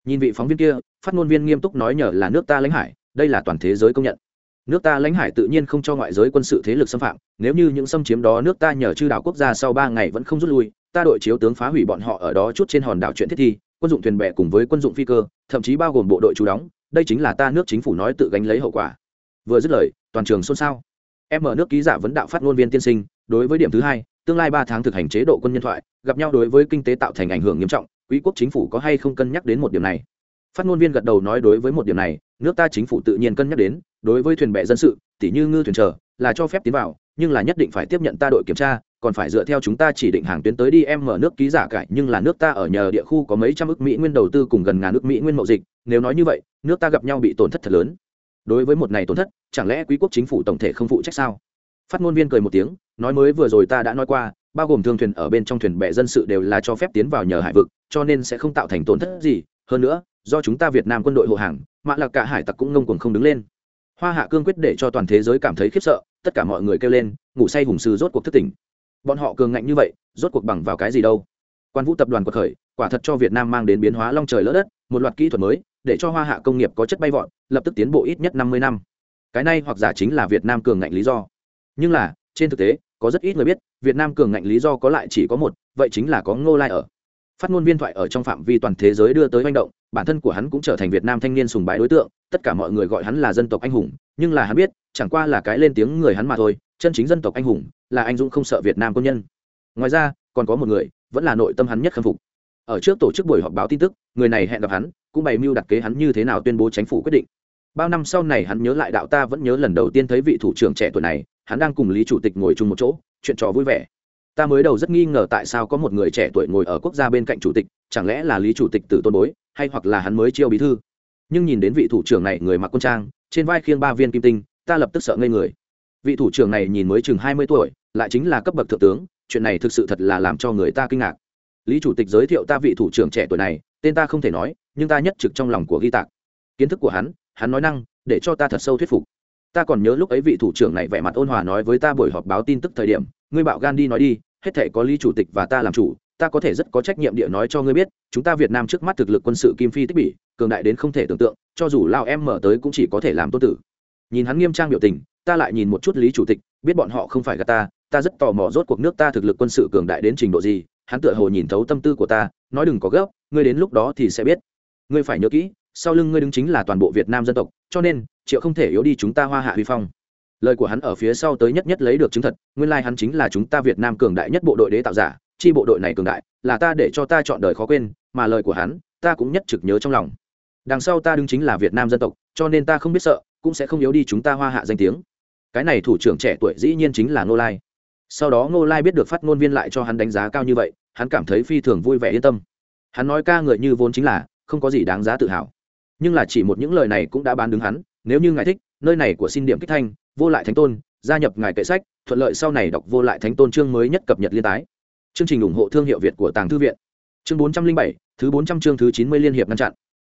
Nhìn vị phóng viên kia, phát ngôn viên nghiêm túc nói nhờ là nước ta lãnh hải, đây là toàn thế giới công nhận. Nước ta lãnh hải tự nhiên không cho ngoại giới quân sự thế lực xâm phạm, nếu như những xâm chiếm đó nước ta nhờ chư đảo quốc gia sau ba ngày vẫn không rút lui, ta đội chiếu tướng phá hủy bọn họ ở đó chút trên hòn đảo chuyện thiết thi, quân dụng thuyền bè cùng với quân dụng phi cơ, thậm chí bao gồm bộ đội trú đóng đây chính là ta nước chính phủ nói tự gánh lấy hậu quả. Vừa dứt lời, toàn trường xôn xao. Em mở nước ký giả vấn đạo phát ngôn viên tiên sinh, đối với điểm thứ hai, tương lai ba tháng thực hành chế độ quân nhân thoại, gặp nhau đối với kinh tế tạo thành ảnh hưởng nghiêm trọng, quý quốc chính phủ có hay không cân nhắc đến một điểm này? Phát ngôn viên gật đầu nói đối với một điểm này, nước ta chính phủ tự nhiên cân nhắc đến, đối với thuyền bè dân sự tỷ như ngư thuyền trở là cho phép tiến vào, nhưng là nhất định phải tiếp nhận ta đội kiểm tra còn phải dựa theo chúng ta chỉ định hàng tuyến tới đi em mở nước ký giả cải, nhưng là nước ta ở nhờ địa khu có mấy trăm ước mỹ nguyên đầu tư cùng gần ngàn nước mỹ nguyên mậu dịch, nếu nói như vậy, nước ta gặp nhau bị tổn thất thật lớn. Đối với một này tổn thất, chẳng lẽ quý quốc chính phủ tổng thể không phụ trách sao? Phát ngôn viên cười một tiếng, nói mới vừa rồi ta đã nói qua, bao gồm thương thuyền ở bên trong thuyền bè dân sự đều là cho phép tiến vào nhờ hải vực, cho nên sẽ không tạo thành tổn thất gì. Hơn nữa, do chúng ta việt nam quân đội hộ hàng mạ là cả hải tặc cũng ngông cuồng không đứng lên. Hoa hạ cương quyết để cho toàn thế giới cảm thấy khiếp sợ, tất cả mọi người kêu lên, ngủ say hùng sư rốt cuộc thất tỉnh bọn họ cường ngạnh như vậy, rốt cuộc bằng vào cái gì đâu? Quan vũ tập đoàn cuộc khởi, quả thật cho việt nam mang đến biến hóa long trời lỡ đất, một loạt kỹ thuật mới, để cho hoa hạ công nghiệp có chất bay vọt, lập tức tiến bộ ít nhất năm mươi năm. Cái này hoặc giả chính là việt nam cường ngạnh lý do. Nhưng là, trên thực tế, có rất ít người biết, việt nam cường ngạnh lý do có lại chỉ có một, vậy chính là có ngô lai ở. Phát ngôn viên thoại ở trong phạm vi toàn thế giới đưa tới manh động, bản thân của hắn cũng trở thành việt nam thanh niên sùng bái đối tượng, tất cả mọi người gọi hắn là dân tộc anh hùng, nhưng là hắn biết, chẳng qua là cái lên tiếng người hắn mà thôi, chân chính dân tộc anh hùng là anh dũng không sợ việt nam quân nhân. Ngoài ra, còn có một người, vẫn là nội tâm hắn nhất khâm phục. Ở trước tổ chức buổi họp báo tin tức, người này hẹn gặp hắn, cũng bày mưu đặt kế hắn như thế nào tuyên bố chính phủ quyết định. Bao năm sau này hắn nhớ lại đạo ta vẫn nhớ lần đầu tiên thấy vị thủ trưởng trẻ tuổi này, hắn đang cùng lý chủ tịch ngồi chung một chỗ, chuyện trò vui vẻ. Ta mới đầu rất nghi ngờ tại sao có một người trẻ tuổi ngồi ở quốc gia bên cạnh chủ tịch, chẳng lẽ là lý chủ tịch tự tôn bối, hay hoặc là hắn mới chiêu bí thư? Nhưng nhìn đến vị thủ trưởng này người mặc quân trang, trên vai khiêng ba viên kim tinh, ta lập tức sợ ngây người. Vị thủ trưởng này nhìn mới chừng hai mươi tuổi lại chính là cấp bậc thượng tướng, chuyện này thực sự thật là làm cho người ta kinh ngạc. Lý chủ tịch giới thiệu ta vị thủ trưởng trẻ tuổi này, tên ta không thể nói, nhưng ta nhất trực trong lòng của ghi tạc. Kiến thức của hắn hắn nói năng, để cho ta thật sâu thuyết phục. Ta còn nhớ lúc ấy vị thủ trưởng này vẻ mặt ôn hòa nói với ta buổi họp báo tin tức thời điểm, ngươi bạo gan đi nói đi, hết thể có lý chủ tịch và ta làm chủ, ta có thể rất có trách nhiệm địa nói cho ngươi biết, chúng ta việt nam trước mắt thực lực quân sự kim phi tích bỉ, cường đại đến không thể tưởng tượng, cho dù lao em mở tới cũng chỉ có thể làm tôn tử. Nhìn hắn nghiêm trang biểu tình, ta lại nhìn một chút lý chủ tịch, biết bọn họ không phải gà ta ta rất tò mò rốt cuộc nước ta thực lực quân sự cường đại đến trình độ gì, hắn tựa hồ nhìn thấu tâm tư của ta, nói đừng có gấp, ngươi đến lúc đó thì sẽ biết. Ngươi phải nhớ kỹ, sau lưng ngươi đứng chính là toàn bộ việt nam dân tộc, cho nên, triệu không thể yếu đi chúng ta hoa hạ huy phong. Lời của hắn ở phía sau tới nhất nhất lấy được chứng thật, nguyên lai hắn chính là chúng ta việt nam cường đại nhất bộ đội đế tạo giả, chi bộ đội này cường đại, là ta để cho ta chọn đời khó quên, mà lời của hắn, ta cũng nhất trực nhớ trong lòng. Đằng sau ta đứng chính là việt nam dân tộc, cho nên ta không biết sợ, cũng sẽ không yếu đi chúng ta hoa hạ danh tiếng. Cái này thủ trưởng trẻ tuổi dĩ nhiên chính là ngô lai sau đó ngô lai biết được phát ngôn viên lại cho hắn đánh giá cao như vậy, hắn cảm thấy phi thường vui vẻ yên tâm. Hắn nói ca người như vốn chính là, không có gì đáng giá tự hào. Nhưng là chỉ một những lời này cũng đã bán đứng hắn, nếu như ngài thích, nơi này của xin điểm kích thanh, vô lại thánh tôn, gia nhập ngài kệ sách, thuận lợi sau này đọc vô lại thánh tôn chương mới nhất cập nhật liên tái. Chương trình ủng hộ thương hiệu việt của tàng thư viện. Chương bốn trăm linh bảy, thứ bốn trăm chương thứ chín mươi liên hiệp ngăn chặn.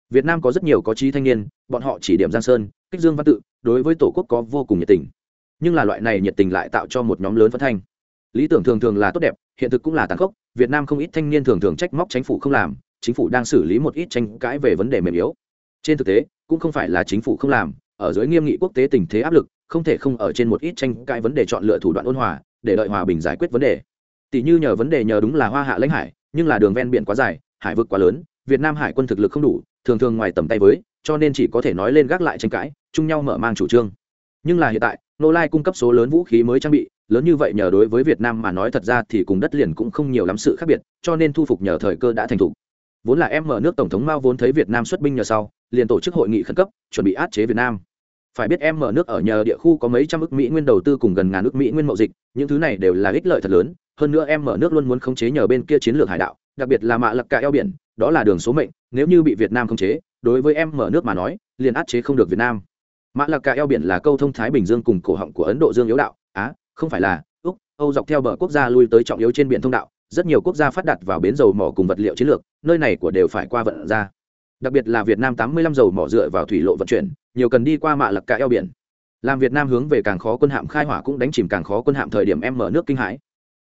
Việt nam có rất nhiều có trí thanh niên, bọn họ chỉ điểm giang sơn, kích dương văn tự, đối với tổ quốc có vô cùng nhiệt tình nhưng là loại này nhiệt tình lại tạo cho một nhóm lớn phân thanh. Lý tưởng thường thường là tốt đẹp, hiện thực cũng là tàn khốc, việt nam không ít thanh niên thường thường trách móc chính phủ không làm, chính phủ đang xử lý một ít tranh cãi về vấn đề mềm yếu. Trên thực tế, cũng không phải là chính phủ không làm, ở dưới nghiêm nghị quốc tế tình thế áp lực, không thể không ở trên một ít tranh cãi vấn đề chọn lựa thủ đoạn ôn hòa, để đợi hòa bình giải quyết vấn đề. Tỷ như nhờ vấn đề nhờ đúng là hoa hạ lãnh hải, nhưng là đường ven biển quá dài, hải vực quá lớn, việt nam hải quân thực lực không đủ, thường thường ngoài tầm tay với, cho nên chỉ có thể nói lên gác lại tranh cãi, chung nhau mở mang chủ trương. Nhưng là hiện tại nô lai cung cấp số lớn vũ khí mới trang bị, lớn như vậy nhờ đối với việt nam mà nói thật ra thì cùng đất liền cũng không nhiều lắm sự khác biệt, cho nên thu phục nhờ thời cơ đã thành thục. Vốn là em mở nước tổng thống mao vốn thấy việt nam xuất binh nhờ sau, liền tổ chức hội nghị khẩn cấp, chuẩn bị át chế việt nam. Phải biết em mở nước ở nhờ địa khu có mấy trăm ước mỹ nguyên đầu tư cùng gần ngàn ước mỹ nguyên mậu dịch, những thứ này đều là ích lợi thật lớn, hơn nữa em mở nước luôn muốn khống chế nhờ bên kia chiến lược hải đạo, đặc biệt là mạ lập cả eo biển, đó là đường số mệnh, nếu như bị việt nam khống chế, đối với em mở nước mà nói, liền át chế không được việt nam mã lạc cả eo biển là câu thông thái bình dương cùng cổ họng của ấn độ dương yếu đạo. Á, không phải là, úc, âu dọc theo bờ quốc gia lui tới trọng yếu trên biển thông đạo, rất nhiều quốc gia phát đặt vào bến dầu mỏ cùng vật liệu chiến lược, nơi này của đều phải qua vận ra. Đặc biệt là việt nam tám mươi lăm dầu mỏ dựa vào thủy lộ vận chuyển, nhiều cần đi qua mạ Lạc cả eo biển. Làm việt nam hướng về càng khó quân hạm khai hỏa cũng đánh chìm càng khó quân hạm thời điểm em mở nước kinh hãi.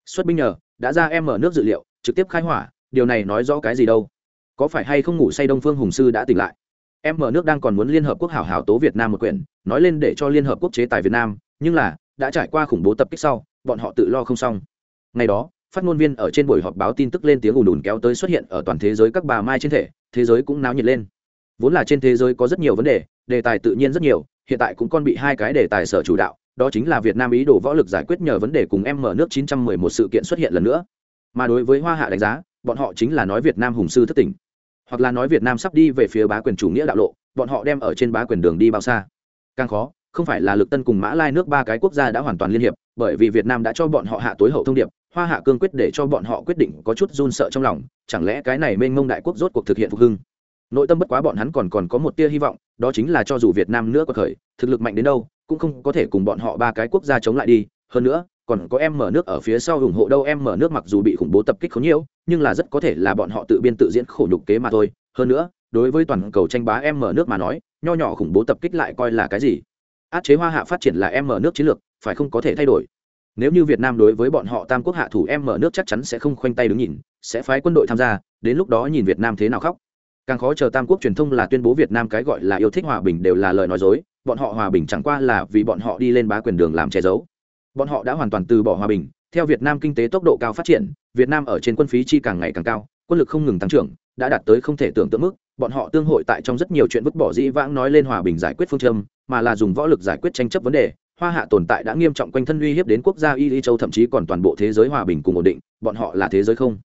Xuất binh nhờ, đã ra em mở nước dự liệu, trực tiếp khai hỏa, điều này nói rõ cái gì đâu? Có phải hay không ngủ say đông phương hùng sư đã tỉnh lại? Em mở nước đang còn muốn liên hợp quốc hảo hảo tố việt nam một quyển, nói lên để cho liên hợp quốc chế tài việt nam, nhưng là, đã trải qua khủng bố tập kích sau, bọn họ tự lo không xong. Ngày đó, phát ngôn viên ở trên buổi họp báo tin tức lên tiếng ùn ùn kéo tới xuất hiện ở toàn thế giới các bà mai trên thể, thế giới cũng náo nhiệt lên. Vốn là trên thế giới có rất nhiều vấn đề đề tài tự nhiên rất nhiều, hiện tại cũng còn bị hai cái đề tài sở chủ đạo, đó chính là việt nam ý đồ võ lực giải quyết nhờ vấn đề cùng em mở nước 911 sự kiện xuất hiện lần nữa. Mà đối với hoa hạ đánh giá, bọn họ chính là nói việt nam hùng sư thất tỉnh hoặc là nói việt nam sắp đi về phía bá quyền chủ nghĩa đạo lộ, bọn họ đem ở trên bá quyền đường đi bao xa. Càng khó, không phải là lực tân cùng mã lai nước ba cái quốc gia đã hoàn toàn liên hiệp, bởi vì việt nam đã cho bọn họ hạ tối hậu thông điệp, hoa hạ cương quyết để cho bọn họ quyết định có chút run sợ trong lòng, chẳng lẽ cái này mênh mông đại quốc rốt cuộc thực hiện phục hưng? Nội tâm bất quá bọn hắn còn còn có một tia hy vọng, đó chính là cho dù việt nam nữa có khởi, thực lực mạnh đến đâu, cũng không có thể cùng bọn họ ba cái quốc gia chống lại đi. Hơn nữa còn có em mở nước ở phía sau ủng hộ đâu em mở nước mặc dù bị khủng bố tập kích khốn nhiễu nhưng là rất có thể là bọn họ tự biên tự diễn khổ nhục kế mà thôi. Hơn nữa, đối với toàn cầu tranh bá em mở nước mà nói, nho nhỏ khủng bố tập kích lại coi là cái gì? Át chế hoa hạ phát triển là em mở nước chiến lược, phải không có thể thay đổi? Nếu như việt nam đối với bọn họ tam quốc hạ thủ em mở nước chắc chắn sẽ không khoanh tay đứng nhìn, sẽ phái quân đội tham gia, đến lúc đó nhìn việt nam thế nào khóc. Càng khó chờ tam quốc truyền thông là tuyên bố việt nam cái gọi là yêu thích hòa bình đều là lời nói dối, bọn họ hòa bình chẳng qua là vì bọn họ đi lên bá quyền đường làm che giấu bọn họ đã hoàn toàn từ bỏ hòa bình, theo việt nam kinh tế tốc độ cao phát triển, việt nam ở trên quân phí chi càng ngày càng cao, quân lực không ngừng tăng trưởng, đã đạt tới không thể tưởng tượng mức. Bọn họ tương hội tại trong rất nhiều chuyện vứt bỏ dĩ vãng nói lên hòa bình giải quyết phương châm, mà là dùng võ lực giải quyết tranh chấp vấn đề. Hoa hạ tồn tại đã nghiêm trọng quanh thân uy hiếp đến quốc gia y y châu, thậm chí còn toàn bộ thế giới hòa bình cùng ổn định. Bọn họ là thế giới không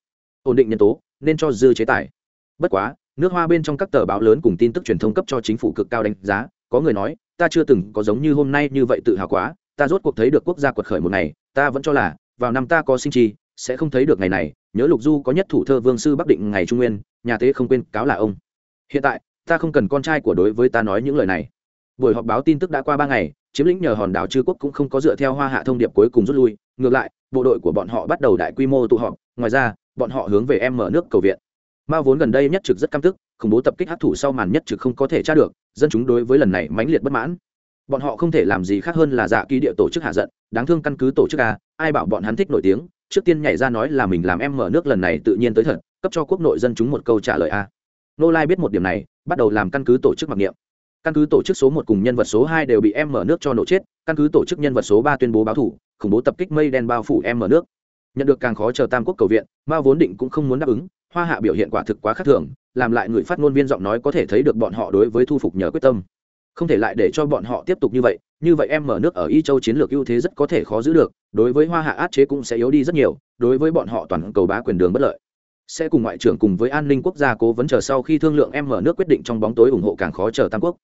ổn định nhân tố, nên cho dư chế tài. Bất quá, nước hoa bên trong các tờ báo lớn cùng tin tức truyền thông cấp cho chính phủ cực cao đánh giá, có người nói, ta chưa từng có giống như hôm nay như vậy tự hào quá ta rốt cuộc thấy được quốc gia quật khởi một ngày, ta vẫn cho là, vào năm ta có sinh chi, sẽ không thấy được ngày này, nhớ lục du có nhất thủ thơ vương sư bắc định ngày trung nguyên, nhà thế không quên, cáo là ông. Hiện tại, ta không cần con trai của đối với ta nói những lời này. Buổi họp báo tin tức đã qua ba ngày, chiếm lĩnh nhờ hòn đảo chư quốc cũng không có dựa theo hoa hạ thông điệp cuối cùng rút lui, ngược lại, bộ đội của bọn họ bắt đầu đại quy mô tụ họp, ngoài ra, bọn họ hướng về em mở nước cầu viện. Mao vốn gần đây nhất trực rất căm tức, khủng bố tập kích hắc thủ sau màn nhất trực không có thể tra được, dân chúng đối với lần này mãnh liệt bất mãn bọn họ không thể làm gì khác hơn là dạ ký địa tổ chức hạ giận, đáng thương căn cứ tổ chức a, ai bảo bọn hắn thích nổi tiếng, trước tiên nhảy ra nói là mình làm em mở nước lần này tự nhiên tới thật, cấp cho quốc nội dân chúng một câu trả lời a. Nô lai biết một điểm này, bắt đầu làm căn cứ tổ chức mặc niệm. Căn cứ tổ chức số một cùng nhân vật số hai đều bị em mở nước cho nổ chết, căn cứ tổ chức nhân vật số ba tuyên bố báo thủ, khủng bố tập kích mây đen bao phủ em mở nước. Nhận được càng khó chờ tam quốc cầu viện, mao vốn định cũng không muốn đáp ứng, hoa hạ biểu hiện quả thực quá khác thường, làm lại người phát ngôn viên giọng nói có thể thấy được bọn họ đối với thu phục nhờ quyết tâm không thể lại để cho bọn họ tiếp tục như vậy như vậy em mở nước ở y châu chiến lược ưu thế rất có thể khó giữ được, đối với hoa hạ át chế cũng sẽ yếu đi rất nhiều, đối với bọn họ toàn cầu bá quyền đường bất lợi. Sẽ cùng ngoại trưởng cùng với an ninh quốc gia cố vấn chờ sau khi thương lượng em mở nước quyết định trong bóng tối ủng hộ càng khó chờ tam quốc.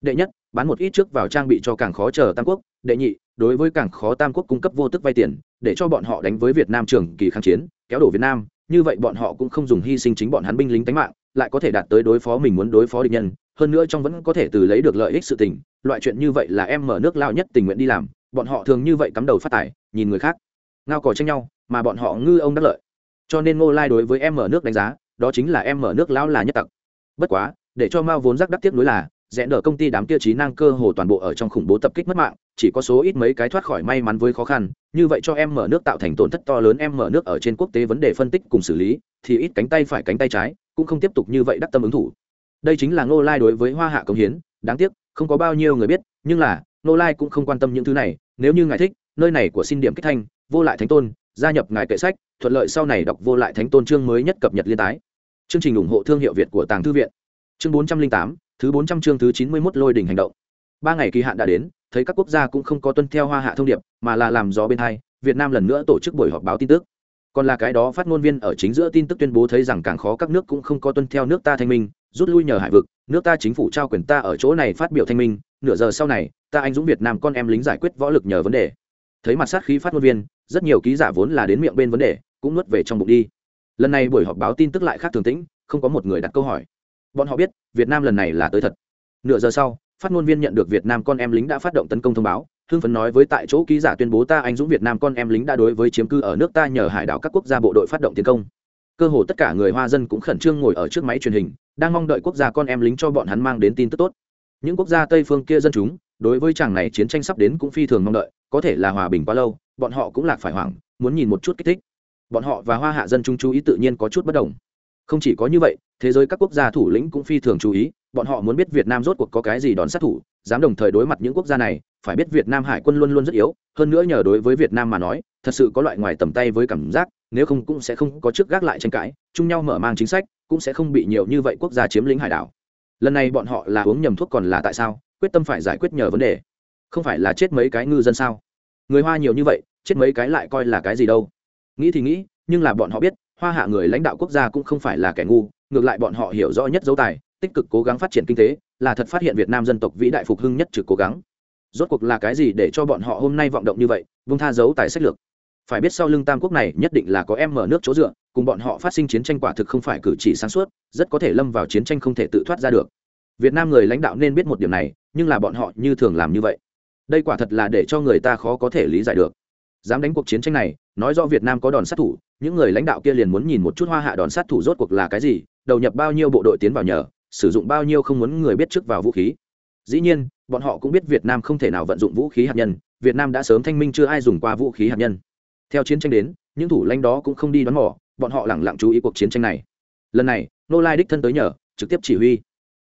Đệ nhất, bán một ít trước vào trang bị cho càng khó chờ tam quốc. Đệ nhị, đối với càng khó tam quốc cung cấp vô tức vay tiền, để cho bọn họ đánh với việt nam trường kỳ kháng chiến, kéo đổ việt nam. Như vậy bọn họ cũng không dùng hy sinh chính bọn hắn binh lính tánh mạng, lại có thể đạt tới đối phó mình muốn đối phó địch nhân hơn nữa trong vẫn có thể từ lấy được lợi ích sự tình, loại chuyện như vậy là em mở nước lao nhất tình nguyện đi làm, bọn họ thường như vậy cắm đầu phát tài, nhìn người khác. Ngao cò tranh nhau, mà bọn họ ngư ông đắc lợi. Cho nên ngô lai đối với em mở nước đánh giá, đó chính là em mở nước lão là nhất tặc. Bất quá, để cho mao vốn rắc đắc tiếc nối là, rẽ nở công ty đám kia trí năng cơ hồ toàn bộ ở trong khủng bố tập kích mất mạng, chỉ có số ít mấy cái thoát khỏi may mắn với khó khăn, như vậy cho em mở nước tạo thành tổn thất to lớn em mở nước ở trên quốc tế vấn đề phân tích cùng xử lý, thì ít cánh tay phải cánh tay trái, cũng không tiếp tục như vậy đắc tâm ứng thủ đây chính là ngô lai đối với hoa hạ công hiến, đáng tiếc, không có bao nhiêu người biết, nhưng là, ngô lai cũng không quan tâm những thứ này, nếu như ngài thích, nơi này của xin điểm kích thanh, vô lại thánh tôn, gia nhập ngài kệ sách, thuận lợi sau này đọc vô lại thánh tôn chương mới nhất cập nhật liên tái. Chương trình ủng hộ thương hiệu việt của tàng thư viện. Chương bốn trăm linh tám, thứ bốn trăm chương thứ chín mươi mốt lôi đình hành động. Ba ngày kỳ hạn đã đến, thấy các quốc gia cũng không có tuân theo hoa hạ thông điệp, mà là làm gió bên hai, việt nam lần nữa tổ chức buổi họp báo tin tức còn là cái đó phát ngôn viên ở chính giữa tin tức tuyên bố thấy rằng càng khó các nước cũng không có tuân theo nước ta thanh minh, rút lui nhờ hải vực, nước ta chính phủ trao quyền ta ở chỗ này phát biểu thanh minh, nửa giờ sau này, ta anh dũng việt nam con em lính giải quyết võ lực nhờ vấn đề. Thấy mặt sát khí phát ngôn viên, rất nhiều ký giả vốn là đến miệng bên vấn đề, cũng nuốt về trong bụng đi. Lần này buổi họp báo tin tức lại khác thường tĩnh, không có một người đặt câu hỏi. Bọn họ biết, việt nam lần này là tới thật. Nửa giờ sau, phát ngôn viên nhận được việt nam con em lính đã phát động tấn công thông báo hưng phấn nói với tại chỗ ký giả tuyên bố ta anh dũng việt nam con em lính đã đối với chiếm cư ở nước ta nhờ hải đảo các quốc gia bộ đội phát động tiến công. Cơ hồ tất cả người hoa dân cũng khẩn trương ngồi ở trước máy truyền hình, đang mong đợi quốc gia con em lính cho bọn hắn mang đến tin tức tốt. Những quốc gia tây phương kia dân chúng, đối với chàng này chiến tranh sắp đến cũng phi thường mong đợi, có thể là hòa bình quá lâu, bọn họ cũng lạc phải hoảng, muốn nhìn một chút kích thích. Bọn họ và hoa hạ dân chúng chú ý tự nhiên có chút bất đồng. Không chỉ có như vậy, thế giới các quốc gia thủ lĩnh cũng phi thường chú ý, bọn họ muốn biết việt nam rốt cuộc có cái gì đón sát thủ, dám đồng thời đối mặt những quốc gia này phải biết việt nam hải quân luôn luôn rất yếu, hơn nữa nhờ đối với việt nam mà nói, thật sự có loại ngoài tầm tay với cảm giác, nếu không cũng sẽ không có trước gác lại tranh cãi, chung nhau mở mang chính sách, cũng sẽ không bị nhiều như vậy quốc gia chiếm lĩnh hải đảo. Lần này bọn họ là uống nhầm thuốc còn là tại sao? Quyết tâm phải giải quyết nhờ vấn đề. Không phải là chết mấy cái ngư dân sao? Người hoa nhiều như vậy, chết mấy cái lại coi là cái gì đâu? Nghĩ thì nghĩ, nhưng là bọn họ biết, hoa hạ người lãnh đạo quốc gia cũng không phải là kẻ ngu, ngược lại bọn họ hiểu rõ nhất dấu tài, tích cực cố gắng phát triển kinh tế, là thật phát hiện việt nam dân tộc vĩ đại phục hưng nhất trực cố gắng rốt cuộc là cái gì để cho bọn họ hôm nay vọng động như vậy, vung tha dấu tài sách lược? Phải biết sau lưng tam quốc này nhất định là có em mở nước chỗ dựa, cùng bọn họ phát sinh chiến tranh quả thực không phải cử chỉ sáng suốt, rất có thể lâm vào chiến tranh không thể tự thoát ra được. Việt nam người lãnh đạo nên biết một điểm này, nhưng là bọn họ như thường làm như vậy. Đây quả thật là để cho người ta khó có thể lý giải được. Dám đánh cuộc chiến tranh này, nói do việt nam có đòn sát thủ, những người lãnh đạo kia liền muốn nhìn một chút hoa hạ đòn sát thủ rốt cuộc là cái gì, đầu nhập bao nhiêu bộ đội tiến vào nhờ, sử dụng bao nhiêu không muốn người biết trước vào vũ khí. Dĩ nhiên bọn họ cũng biết việt nam không thể nào vận dụng vũ khí hạt nhân việt nam đã sớm thanh minh chưa ai dùng qua vũ khí hạt nhân. Theo chiến tranh đến những thủ lãnh đó cũng không đi đoán mò, bọn họ lẳng lặng chú ý cuộc chiến tranh này. Lần này nô lai đích thân tới nhờ trực tiếp chỉ huy.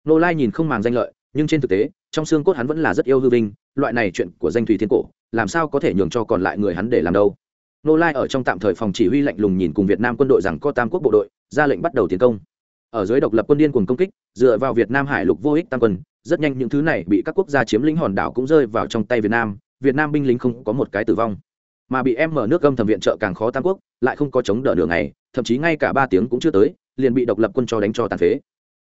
Nô lai nhìn không màng danh lợi nhưng trên thực tế trong xương cốt hắn vẫn là rất yêu hư vinh loại này chuyện của danh thủy thiên cổ làm sao có thể nhường cho còn lại người hắn để làm đâu. Nô lai ở trong tạm thời phòng chỉ huy lạnh lùng nhìn cùng việt nam quân đội rằng có tam quốc bộ đội ra lệnh bắt đầu tiến công. Ở dưới độc lập quân điên cuồng công kích dựa vào việt nam hải lục vô ích tăng quân rất nhanh những thứ này bị các quốc gia chiếm lĩnh hòn đảo cũng rơi vào trong tay việt nam việt nam binh lính không có một cái tử vong. Mà bị em mở nước gâm thẩm viện trợ càng khó tam quốc, lại không có chống đỡ đường này thậm chí ngay cả ba tiếng cũng chưa tới, liền bị độc lập quân cho đánh cho tàn phế.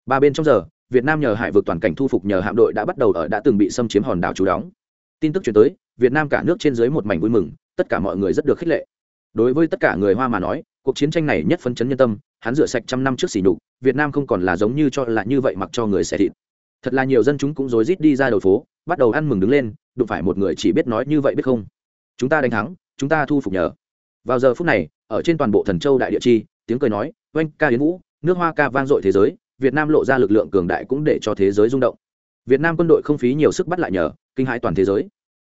Ba bên trong giờ, việt nam nhờ hải vực toàn cảnh thu phục nhờ hạm đội đã bắt đầu ở đã từng bị xâm chiếm hòn đảo chú đóng. Tin tức chuyển tới, việt nam cả nước trên dưới một mảnh vui mừng, tất cả mọi người rất được khích lệ. Đối với tất cả người hoa mà nói, cuộc chiến tranh này nhất phấn chấn nhân tâm, hắn rửa sạch trăm năm trước xỉ nhục, việt nam không còn là giống như cho là như vậy mặc cho người xẻ thịt thật là nhiều dân chúng cũng rối rít đi ra đầu phố, bắt đầu ăn mừng đứng lên, đụng phải một người chỉ biết nói như vậy biết không? Chúng ta đánh thắng, chúng ta thu phục nhờ. Vào giờ phút này, ở trên toàn bộ thần châu đại địa chi, tiếng cười nói, oanh, ca yến vũ, nước hoa ca vang dội thế giới, việt nam lộ ra lực lượng cường đại cũng để cho thế giới rung động. Việt nam quân đội không phí nhiều sức bắt lại nhờ, kinh hãi toàn thế giới.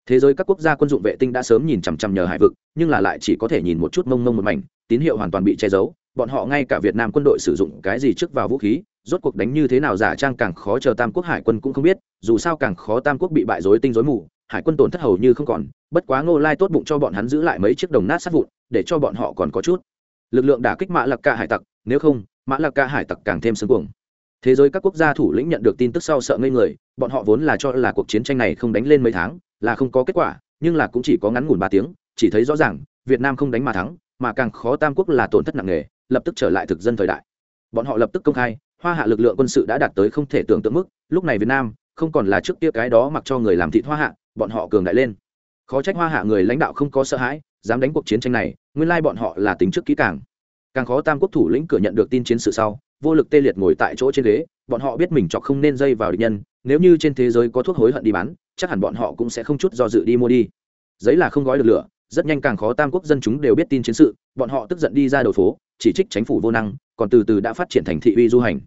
Thế giới các quốc gia quân dụng vệ tinh đã sớm nhìn chằm chằm nhờ hải vực, nhưng là lại chỉ có thể nhìn một chút mông mông một mảnh, tín hiệu hoàn toàn bị che giấu, bọn họ ngay cả việt nam quân đội sử dụng cái gì trước vào vũ khí rốt cuộc đánh như thế nào giả trang càng khó chờ tam quốc hải quân cũng không biết, dù sao càng khó tam quốc bị bại rối tinh rối mù, hải quân tổn thất hầu như không còn, bất quá ngô lai tốt bụng cho bọn hắn giữ lại mấy chiếc đồng nát sát vụn, để cho bọn họ còn có chút. Lực lượng đả kích mã lạc ca hải tặc, nếu không, mã lạc ca hải tặc càng thêm sướng cuồng. Thế giới các quốc gia thủ lĩnh nhận được tin tức sau sợ ngây người, bọn họ vốn là cho là cuộc chiến tranh này không đánh lên mấy tháng, là không có kết quả, nhưng là cũng chỉ có ngắn ngủn ba tiếng, chỉ thấy rõ ràng, việt nam không đánh mà thắng, mà càng khó tam quốc là tổn thất nặng nề, lập tức trở lại thực dân thời đại. Bọn họ lập tức công khai hoa hạ lực lượng quân sự đã đạt tới không thể tưởng tượng mức, lúc này việt nam không còn là trước kia cái đó mặc cho người làm thịt hoa hạ, bọn họ cường đại lên. Khó trách hoa hạ người lãnh đạo không có sợ hãi, dám đánh cuộc chiến tranh này, nguyên lai bọn họ là tính trước kỹ càng. Càng khó tam quốc thủ lĩnh cửa nhận được tin chiến sự sau, vô lực tê liệt ngồi tại chỗ trên ghế, bọn họ biết mình chọc không nên dây vào địch nhân, nếu như trên thế giới có thuốc hối hận đi bán, chắc hẳn bọn họ cũng sẽ không chút do dự đi mua đi. Giấy là không gói được lửa, rất nhanh càng khó tam quốc dân chúng đều biết tin chiến sự, bọn họ tức giận đi ra đầu phố, chỉ trích chính phủ vô năng, còn từ từ đã phát triển thành thị uy du hành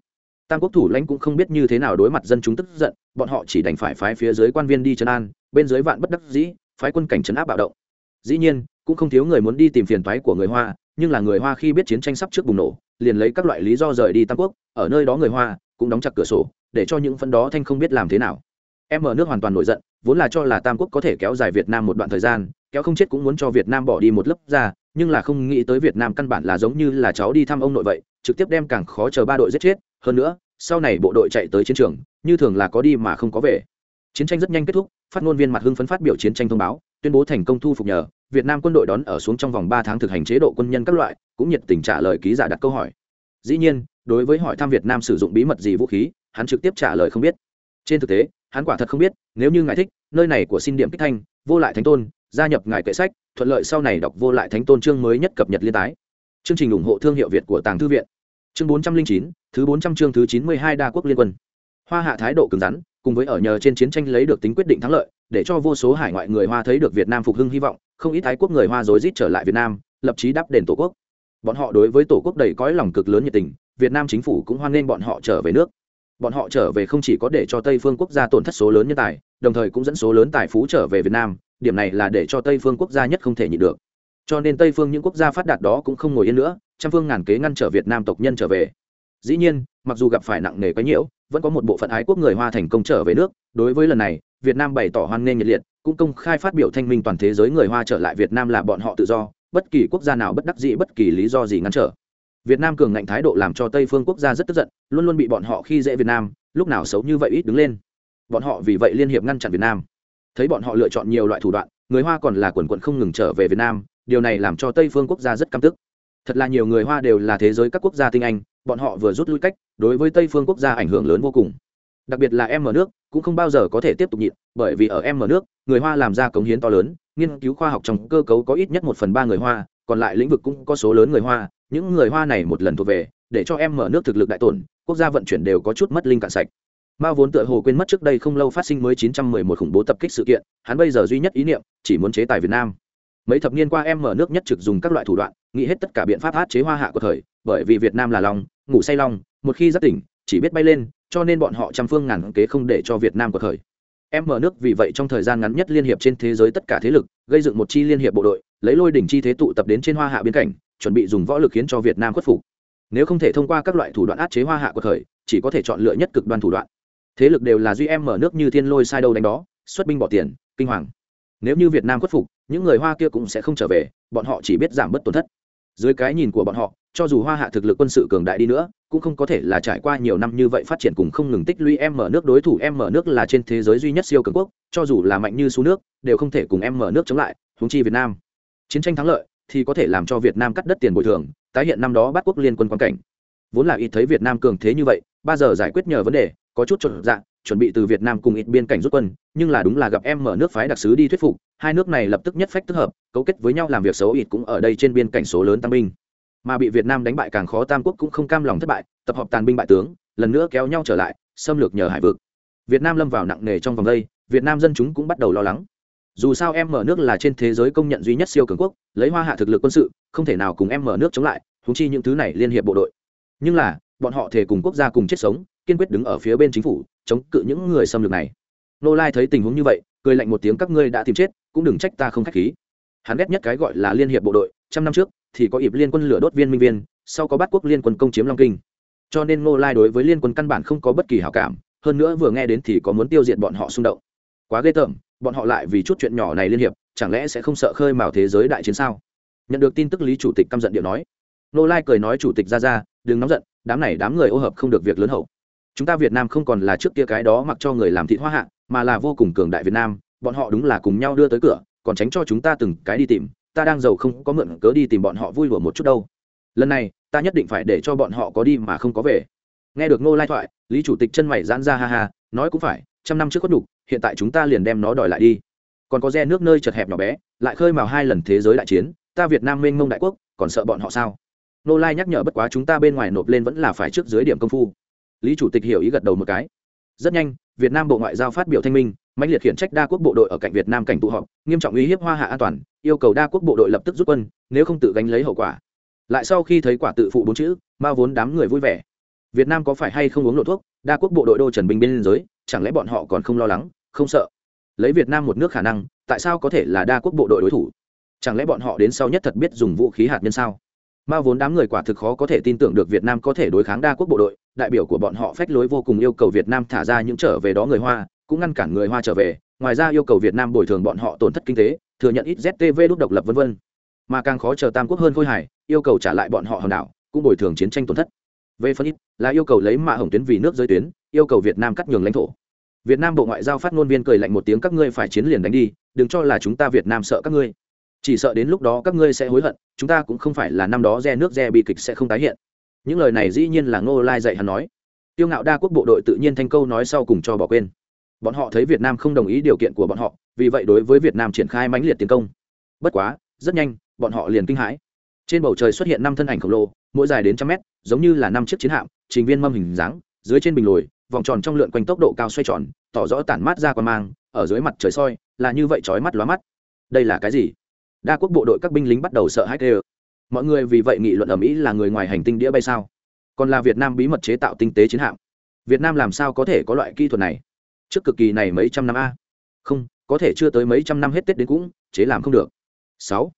tam quốc thủ lãnh cũng không biết như thế nào đối mặt dân chúng tức giận, bọn họ chỉ đành phải phái phía dưới quan viên đi trấn an, bên dưới vạn bất đắc dĩ, phái quân cảnh trấn áp bạo động. Dĩ nhiên, cũng không thiếu người muốn đi tìm phiền toái của người hoa, nhưng là người hoa khi biết chiến tranh sắp trước bùng nổ, liền lấy các loại lý do rời đi tam quốc, ở nơi đó người hoa cũng đóng chặt cửa sổ, để cho những phân đó thanh không biết làm thế nào. Em ở nước hoàn toàn nổi giận, vốn là cho là tam quốc có thể kéo dài việt nam một đoạn thời gian, kéo không chết cũng muốn cho việt nam bỏ đi một lớp ra, nhưng là không nghĩ tới việt nam căn bản là giống như là cháu đi thăm ông nội vậy, trực tiếp đem càng khó chờ ba đội giết chết hơn nữa, sau này bộ đội chạy tới chiến trường, như thường là có đi mà không có về. Chiến tranh rất nhanh kết thúc, phát ngôn viên mặt hưng phấn phát biểu chiến tranh thông báo, tuyên bố thành công thu phục nhờ, việt nam quân đội đón ở xuống trong vòng ba tháng thực hành chế độ quân nhân các loại, cũng nhiệt tình trả lời ký giả đặt câu hỏi. Dĩ nhiên, đối với hỏi thăm việt nam sử dụng bí mật gì vũ khí, hắn trực tiếp trả lời không biết. Trên thực tế, hắn quả thật không biết, nếu như ngài thích, nơi này của xin điểm kích thanh, vô lại thánh tôn, gia nhập ngài kệ sách, thuận lợi sau này đọc vô lại thánh tôn chương mới nhất cập nhật liên tái. Chương trình ủng hộ thương hiệu việt của tàng thư viện chương bốn trăm linh chín, thứ bốn trăm chương thứ chín mươi hai đa quốc liên quân. Hoa hạ thái độ cứng rắn, cùng với ở nhờ trên chiến tranh lấy được tính quyết định thắng lợi, để cho vô số hải ngoại người hoa thấy được việt nam phục hưng hy vọng, không ít thái quốc người hoa rối rít trở lại việt nam, lập chí đáp đền tổ quốc. Bọn họ đối với tổ quốc đầy cõi lòng cực lớn nhiệt tình, việt nam chính phủ cũng hoan nghênh bọn họ trở về nước. Bọn họ trở về không chỉ có để cho tây phương quốc gia tổn thất số lớn nhân tài, đồng thời cũng dẫn số lớn tài phú trở về việt nam, điểm này là để cho tây phương quốc gia nhất không thể nhịn được cho nên tây phương những quốc gia phát đạt đó cũng không ngồi yên nữa, trăm phương ngàn kế ngăn trở việt nam tộc nhân trở về. Dĩ nhiên, mặc dù gặp phải nặng nề quấy nhiễu, vẫn có một bộ phận ái quốc người hoa thành công trở về nước. Đối với lần này, việt nam bày tỏ hoan nghênh nhiệt liệt, cũng công khai phát biểu thanh minh toàn thế giới người hoa trở lại việt nam là bọn họ tự do, bất kỳ quốc gia nào bất đắc dĩ, bất kỳ lý do gì ngăn trở. Việt nam cường ngạnh thái độ làm cho tây phương quốc gia rất tức giận, luôn luôn bị bọn họ khi dễ việt nam, lúc nào xấu như vậy ít đứng lên. Bọn họ vì vậy liên hiệp ngăn chặn việt nam. Thấy bọn họ lựa chọn nhiều loại thủ đoạn, người hoa còn là quần quận không ngừng trở về việt nam điều này làm cho tây phương quốc gia rất căm tức. Thật là nhiều người hoa đều là thế giới các quốc gia tinh anh, bọn họ vừa rút lui cách, đối với tây phương quốc gia ảnh hưởng lớn vô cùng. Đặc biệt là em ở nước, cũng không bao giờ có thể tiếp tục nhịn, bởi vì ở em ở nước, người hoa làm ra cống hiến to lớn, nghiên cứu khoa học trong cơ cấu có ít nhất một phần ba người hoa, còn lại lĩnh vực cũng có số lớn người hoa, những người hoa này một lần thuộc về, để cho em mở nước thực lực đại tổn, quốc gia vận chuyển đều có chút mất linh cạn sạch. Mao vốn tựa hồ quên mất trước đây không lâu phát sinh mới 911 khủng bố tập kích sự kiện, hắn bây giờ duy nhất ý niệm, chỉ muốn chế tài việt nam mấy thập niên qua em mở nước nhất trực dùng các loại thủ đoạn, nghĩ hết tất cả biện pháp áp chế hoa hạ của thời, bởi vì việt nam là lòng, ngủ say lòng, một khi giác tỉnh, chỉ biết bay lên, cho nên bọn họ trăm phương ngàn kế không để cho việt nam của thời. Em mở nước vì vậy trong thời gian ngắn nhất liên hiệp trên thế giới tất cả thế lực, gây dựng một chi liên hiệp bộ đội, lấy lôi đỉnh chi thế tụ tập đến trên hoa hạ biên cảnh, chuẩn bị dùng võ lực khiến cho việt nam khuất phục. Nếu không thể thông qua các loại thủ đoạn áp chế hoa hạ của thời, chỉ có thể chọn lựa nhất cực đoan thủ đoạn. Thế lực đều là duy em mở nước như thiên lôi sai đâu đánh đó, xuất binh bỏ tiền, kinh hoàng nếu như việt nam khuất phục, những người hoa kia cũng sẽ không trở về, bọn họ chỉ biết giảm bớt tổn thất. Dưới cái nhìn của bọn họ, cho dù hoa hạ thực lực quân sự cường đại đi nữa, cũng không có thể là trải qua nhiều năm như vậy phát triển cùng không ngừng tích lũy em mở nước đối thủ. Em mở nước là trên thế giới duy nhất siêu cường quốc, cho dù là mạnh như số nước, đều không thể cùng em mở nước chống lại húng chi việt nam. Chiến tranh thắng lợi thì có thể làm cho việt nam cắt đất tiền bồi thường, tái hiện năm đó bắt quốc liên quân quan cảnh. Vốn là ít thấy việt nam cường thế như vậy, ba giờ giải quyết nhờ vấn đề, có chút trộn dạng chuẩn bị từ việt nam cùng ít biên cảnh rút quân, nhưng là đúng là gặp em mở nước phái đặc sứ đi thuyết phục, hai nước này lập tức nhất phách tức hợp, cấu kết với nhau làm việc xấu ít cũng ở đây trên biên cảnh số lớn tăng binh. Mà bị việt nam đánh bại càng khó tam quốc cũng không cam lòng thất bại, tập hợp tàn binh bại tướng, lần nữa kéo nhau trở lại, xâm lược nhờ hải vực. Việt nam lâm vào nặng nề trong vòng đây, việt nam dân chúng cũng bắt đầu lo lắng. Dù sao em mở nước là trên thế giới công nhận duy nhất siêu cường quốc, lấy hoa hạ thực lực quân sự, không thể nào cùng em mở nước chống lại, huống chi những thứ này liên hiệp bộ đội. Nhưng là, bọn họ thể cùng quốc gia cùng chết sống, kiên quyết đứng ở phía bên chính phủ chống cự những người xâm lược này. Nô lai thấy tình huống như vậy, cười lạnh một tiếng, các ngươi đã tìm chết, cũng đừng trách ta không k h á c h khí. Hắn ghét nhất cái gọi là liên hiệp bộ đội, trăm năm trước thì có ịp liên quân lửa đốt viên minh viên, sau có bắt quốc liên quân công chiếm long kinh. Cho nên nô lai đối với liên quân căn bản không có bất kỳ hào cảm, hơn nữa vừa nghe đến thì có muốn tiêu diệt bọn họ xung động. Quá ghê tởm, bọn họ lại vì chút chuyện nhỏ này liên hiệp, chẳng lẽ sẽ không sợ khơi mào thế giới đại chiến sao? Nhận được tin tức lý chủ tịch căm giận điệu nói. Nô lai cười nói chủ tịch ra ra, đừng nóng giận, đám này đám người ô hợp không được việc lớn hậu chúng ta việt nam không còn là trước kia cái đó mặc cho người làm thị hoa hạ, mà là vô cùng cường đại việt nam, bọn họ đúng là cùng nhau đưa tới cửa, còn tránh cho chúng ta từng cái đi tìm, ta đang giàu không có mượn cớ đi tìm bọn họ vui lùa một chút đâu. Lần này, ta nhất định phải để cho bọn họ có đi mà không có về. Nghe được ngô lai thoại, lý chủ tịch chân mày giãn ra ha ha, nói cũng phải, trăm năm trước có đủ hiện tại chúng ta liền đem nó đòi lại đi. Còn có re nước nơi chật hẹp nhỏ bé, lại khơi mào hai lần thế giới đại chiến, ta việt nam mênh mông đại quốc, còn sợ bọn họ sao? Nô lai nhắc nhở bất quá chúng ta bên ngoài nộp lên vẫn là phải trước dưới điểm công phu lý chủ tịch hiểu ý gật đầu một cái. Rất nhanh, việt nam bộ ngoại giao phát biểu thanh minh mạnh liệt khiển trách đa quốc bộ đội ở cạnh việt nam cảnh tụ họp, nghiêm trọng uy hiếp hoa hạ an toàn, yêu cầu đa quốc bộ đội lập tức rút quân, nếu không tự gánh lấy hậu quả. Lại sau khi thấy quả tự phụ bốn chữ, ma vốn đám người vui vẻ. Việt nam có phải hay không uống lộ thuốc? Đa quốc bộ đội đô trần bình biên giới chẳng lẽ bọn họ còn không lo lắng, không sợ? Lấy việt nam một nước khả năng, tại sao có thể là đa quốc bộ đội đối thủ? Chẳng lẽ bọn họ đến sau nhất thật biết dùng vũ khí hạt nhân sao? Ma vốn đám người quả thực khó có thể tin tưởng được việt nam có thể đối kháng đa quốc bộ đội đại biểu của bọn họ phách lối vô cùng yêu cầu việt nam thả ra những trở về đó người hoa, cũng ngăn cản người hoa trở về, ngoài ra yêu cầu việt nam bồi thường bọn họ tổn thất kinh tế, thừa nhận ít ztv đúc độc lập vân vân. mà càng khó chờ tam quốc hơn khôi hải yêu cầu trả lại bọn họ hòn đảo, cũng bồi thường chiến tranh tổn thất. Về phân ít, là yêu cầu lấy mạ hồng tuyến vì nước giới tuyến, yêu cầu việt nam cắt nhường lãnh thổ. Việt nam bộ ngoại giao phát ngôn viên cười lạnh một tiếng, các ngươi phải chiến liền đánh đi, đừng cho là chúng ta việt nam sợ các ngươi. Chỉ sợ đến lúc đó các ngươi sẽ hối hận, chúng ta cũng không phải là năm đó re nước re bi kịch sẽ không tái hiện những lời này dĩ nhiên là ngô lai dạy hắn nói. Tiêu ngạo đa quốc bộ đội tự nhiên thanh câu nói sau cùng cho bỏ quên. Bọn họ thấy việt nam không đồng ý điều kiện của bọn họ, vì vậy đối với việt nam triển khai mãnh liệt tiến công. Bất quá, rất nhanh, bọn họ liền kinh hãi. Trên bầu trời xuất hiện năm thân ảnh khổng lồ, mỗi dài đến trăm mét, giống như là năm chiếc chiến hạm, trình viên mâm hình dáng, dưới trên bình lồi, vòng tròn trong lượn quanh tốc độ cao xoay tròn, tỏ rõ tản mát ra qua mang, ở dưới mặt trời soi, là như vậy chói mắt lóa mắt. Đây là cái gì? Đa quốc bộ đội các binh lính bắt đầu sợ hãi tê mọi người vì vậy nghị luận ở mỹ là người ngoài hành tinh đĩa bay sao? Còn là việt nam bí mật chế tạo tinh tế chiến hạm. Việt nam làm sao có thể có loại kỹ thuật này? Trước cực kỳ này mấy trăm năm a. Không, có thể chưa tới mấy trăm năm hết tết đến cũng, chế làm không được. Sáu.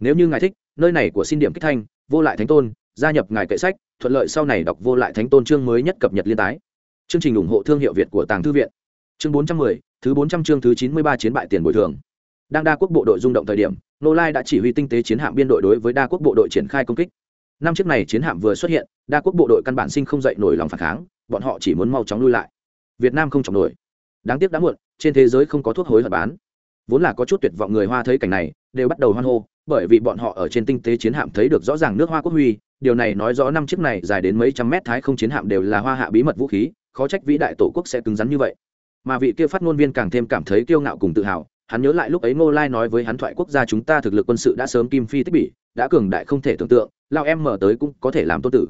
Nếu như ngài thích, nơi này của xin điểm kích thanh, vô lại thánh tôn, gia nhập ngài kệ sách, thuận lợi sau này đọc vô lại thánh tôn chương mới nhất cập nhật liên tái. Chương trình ủng hộ thương hiệu việt của tàng thư viện. Chương bốn trăm mười, thứ bốn trăm chương thứ chín mươi ba chiến bại tiền bồi thường. Đang đa quốc bộ đội rung động thời điểm nô lai đã chỉ huy tinh tế chiến hạm biên đội đối với đa quốc bộ đội triển khai công kích. Năm chiếc này chiến hạm vừa xuất hiện, đa quốc bộ đội căn bản sinh không dậy nổi lòng phản kháng, bọn họ chỉ muốn mau chóng lui lại. Việt nam không chọc nổi. Đáng tiếc đã muộn, trên thế giới không có thuốc hối hận bán. Vốn là có chút tuyệt vọng người hoa thấy cảnh này, đều bắt đầu hoan hô, bởi vì bọn họ ở trên tinh tế chiến hạm thấy được rõ ràng nước hoa quốc huy. Điều này nói rõ năm chiếc này dài đến mấy trăm mét thái không chiến hạm đều là hoa hạ bí mật vũ khí, khó trách vĩ đại tổ quốc sẽ cứng rắn như vậy. Mà vị kia phát ngôn viên càng thêm cảm thấy kiêu ngạo cùng tự hào hắn nhớ lại lúc ấy ngô lai nói với hắn thoại quốc gia chúng ta thực lực quân sự đã sớm kim phi tích bỉ, đã cường đại không thể tưởng tượng, lao em mở tới cũng có thể làm tôn tử.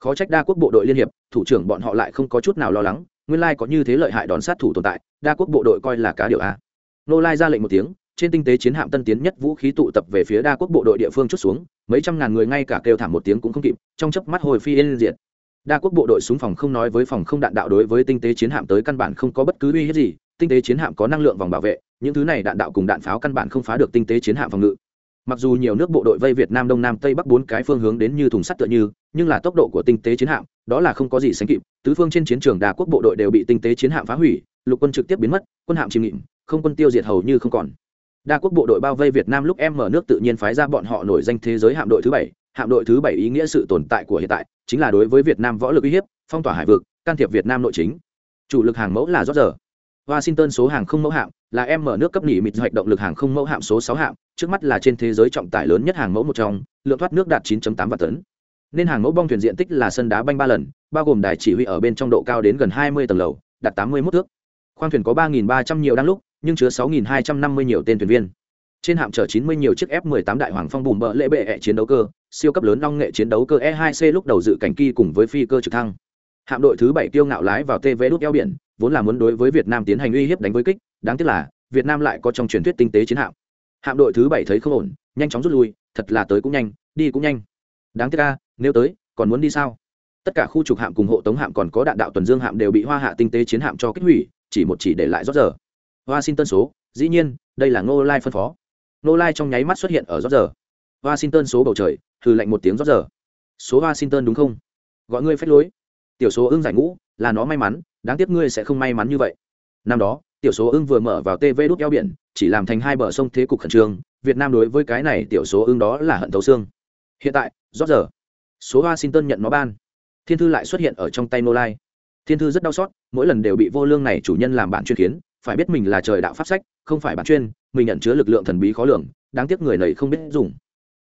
Khó trách đa quốc bộ đội liên hiệp, thủ trưởng bọn họ lại không có chút nào lo lắng, nguyên lai có như thế lợi hại đón sát thủ tồn tại, đa quốc bộ đội coi là cá điều a. Ngô lai ra lệnh một tiếng, trên tinh tế chiến hạm tân tiến nhất vũ khí tụ tập về phía đa quốc bộ đội địa phương chút xuống, mấy trăm ngàn người ngay cả kêu thảm một tiếng cũng không kịp, trong chớp mắt hồi phi yên diệt. Đa quốc bộ đội súng phòng không nói với phòng không đạn đạo đối với tinh tế chiến hạm tới căn bản không có bất cứ uy hiếp gì tinh tế chiến hạm có năng lượng vòng bảo vệ, những thứ này đạn đạo cùng đạn pháo căn bản không phá được tinh tế chiến hạm phòng ngự. Mặc dù nhiều nước bộ đội vây việt nam đông nam tây bắc bốn cái phương hướng đến như thùng sắt tựa như, nhưng là tốc độ của tinh tế chiến hạm, đó là không có gì sánh kịp, tứ phương trên chiến trường đa quốc bộ đội đều bị tinh tế chiến hạm phá hủy, lục quân trực tiếp biến mất, quân hạm chìm nghịm, không quân tiêu diệt hầu như không còn. Đa quốc bộ đội bao vây việt nam lúc em mở nước tự nhiên phái ra bọn họ nổi danh thế giới hạm đội thứ bảy, hạm đội thứ bảy ý nghĩa sự tồn tại của hiện tại, chính là đối với việt nam võ lực uy hiếp, phong tỏa hải vực, can thiệp việt nam nội chính. Chủ lực hàng mẫu là rót giờ washington số hàng không mẫu hạm là em mở nước cấp nỉ mịt hoạch động lực hàng không mẫu hạm số sáu hạm, trước mắt là trên thế giới trọng tải lớn nhất hàng mẫu một trong, lượng thoát nước đạt 9.8 vạn tấn. Nên hàng mẫu bong thuyền diện tích là sân đá banh ba lần, bao gồm đài chỉ huy ở bên trong độ cao đến gần 20 tầng lầu, đạt tám mươi mốt thước. Khoang thuyền có ba nghìn ba trăm nhiều đang lúc, nhưng chứa sáu nghìn hai trăm năm mươi nhiều tên thuyền viên. Trên hạm chở chín mươi nhiều chiếc f 18 đại hoàng phong bùm bợ lễ bệ chiến đấu cơ, siêu cấp lớn long nghệ chiến đấu cơ e 2 c lúc đầu dự cảnh kỳ cùng với phi cơ trực thăng. Hạm đội thứ bảy tiêu ngạo lái vào tv đút eo biển vốn là muốn đối với việt nam tiến hành uy hiếp đánh với kích đáng tiếc là việt nam lại có trong truyền thuyết tinh tế chiến hạm. Hạm đội thứ bảy thấy không ổn nhanh chóng rút lui thật là tới cũng nhanh đi cũng nhanh. Đáng tiếc a, nếu tới còn muốn đi sao? Tất cả khu trục hạm cùng hộ tống hạm còn có đạn đạo tuần dương hạm đều bị hoa hạ tinh tế chiến hạm cho kích hủy chỉ một chỉ để lại rót giờ. Washington số dĩ nhiên đây là ngô lai phân phó. Ngô lai trong nháy mắt xuất hiện ở rót giờ. Washington số bầu trời hừ lạnh một tiếng rót giờ. Số washington đúng không? Gọi ngươi phép lối. Tiểu số ưng giải ngũ là nó may mắn, đáng tiếc ngươi sẽ không may mắn như vậy. Năm đó, tiểu số ưng vừa mở vào tv đút eo biển, chỉ làm thành hai bờ sông thế cục khẩn trương, việt nam đối với cái này tiểu số ưng đó là hận thấu xương. Hiện tại, rót giờ. Số washington nhận nó ban. Thiên thư lại xuất hiện ở trong tay nô lai. Thiên thư rất đau xót, mỗi lần đều bị vô lương này chủ nhân làm bản chuyên khiến phải biết mình là trời đạo pháp sách, không phải bản chuyên, mình nhận chứa lực lượng thần bí khó lường, đáng tiếc người này không biết dùng.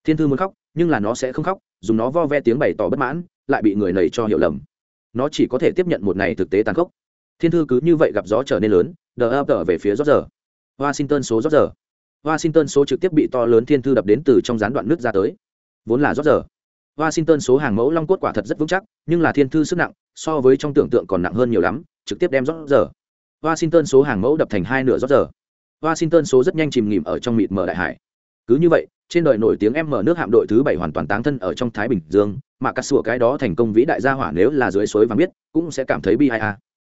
Thiên thư muốn khóc, nhưng là nó sẽ không khóc, dùng nó vo ve tiếng bày tỏ bất mãn, lại bị người này cho hiểu lầm nó chỉ có thể tiếp nhận một này thực tế tàn khốc. Thiên thư cứ như vậy gặp gió trở nên lớn, đờ ập đờ về phía rót giờ washington số rót giờ washington số trực tiếp bị to lớn thiên thư đập đến từ trong gián đoạn nước ra tới. Vốn là rót giờ washington số hàng mẫu long cốt quả thật rất vững chắc, nhưng là thiên thư sức nặng, so với trong tưởng tượng còn nặng hơn nhiều lắm, trực tiếp đem rót giờ washington số hàng mẫu đập thành hai nửa rót giờ washington số rất nhanh chìm nghỉm ở trong mịt mờ đại hải. Cứ như vậy, trên đời nổi tiếng em mở nước hạm đội thứ bảy hoàn toàn táng thân ở trong thái bình dương mà cắt sủa cái đó thành công vĩ đại gia hỏa nếu là dưới suối vàng biết, cũng sẽ cảm thấy bi ai a.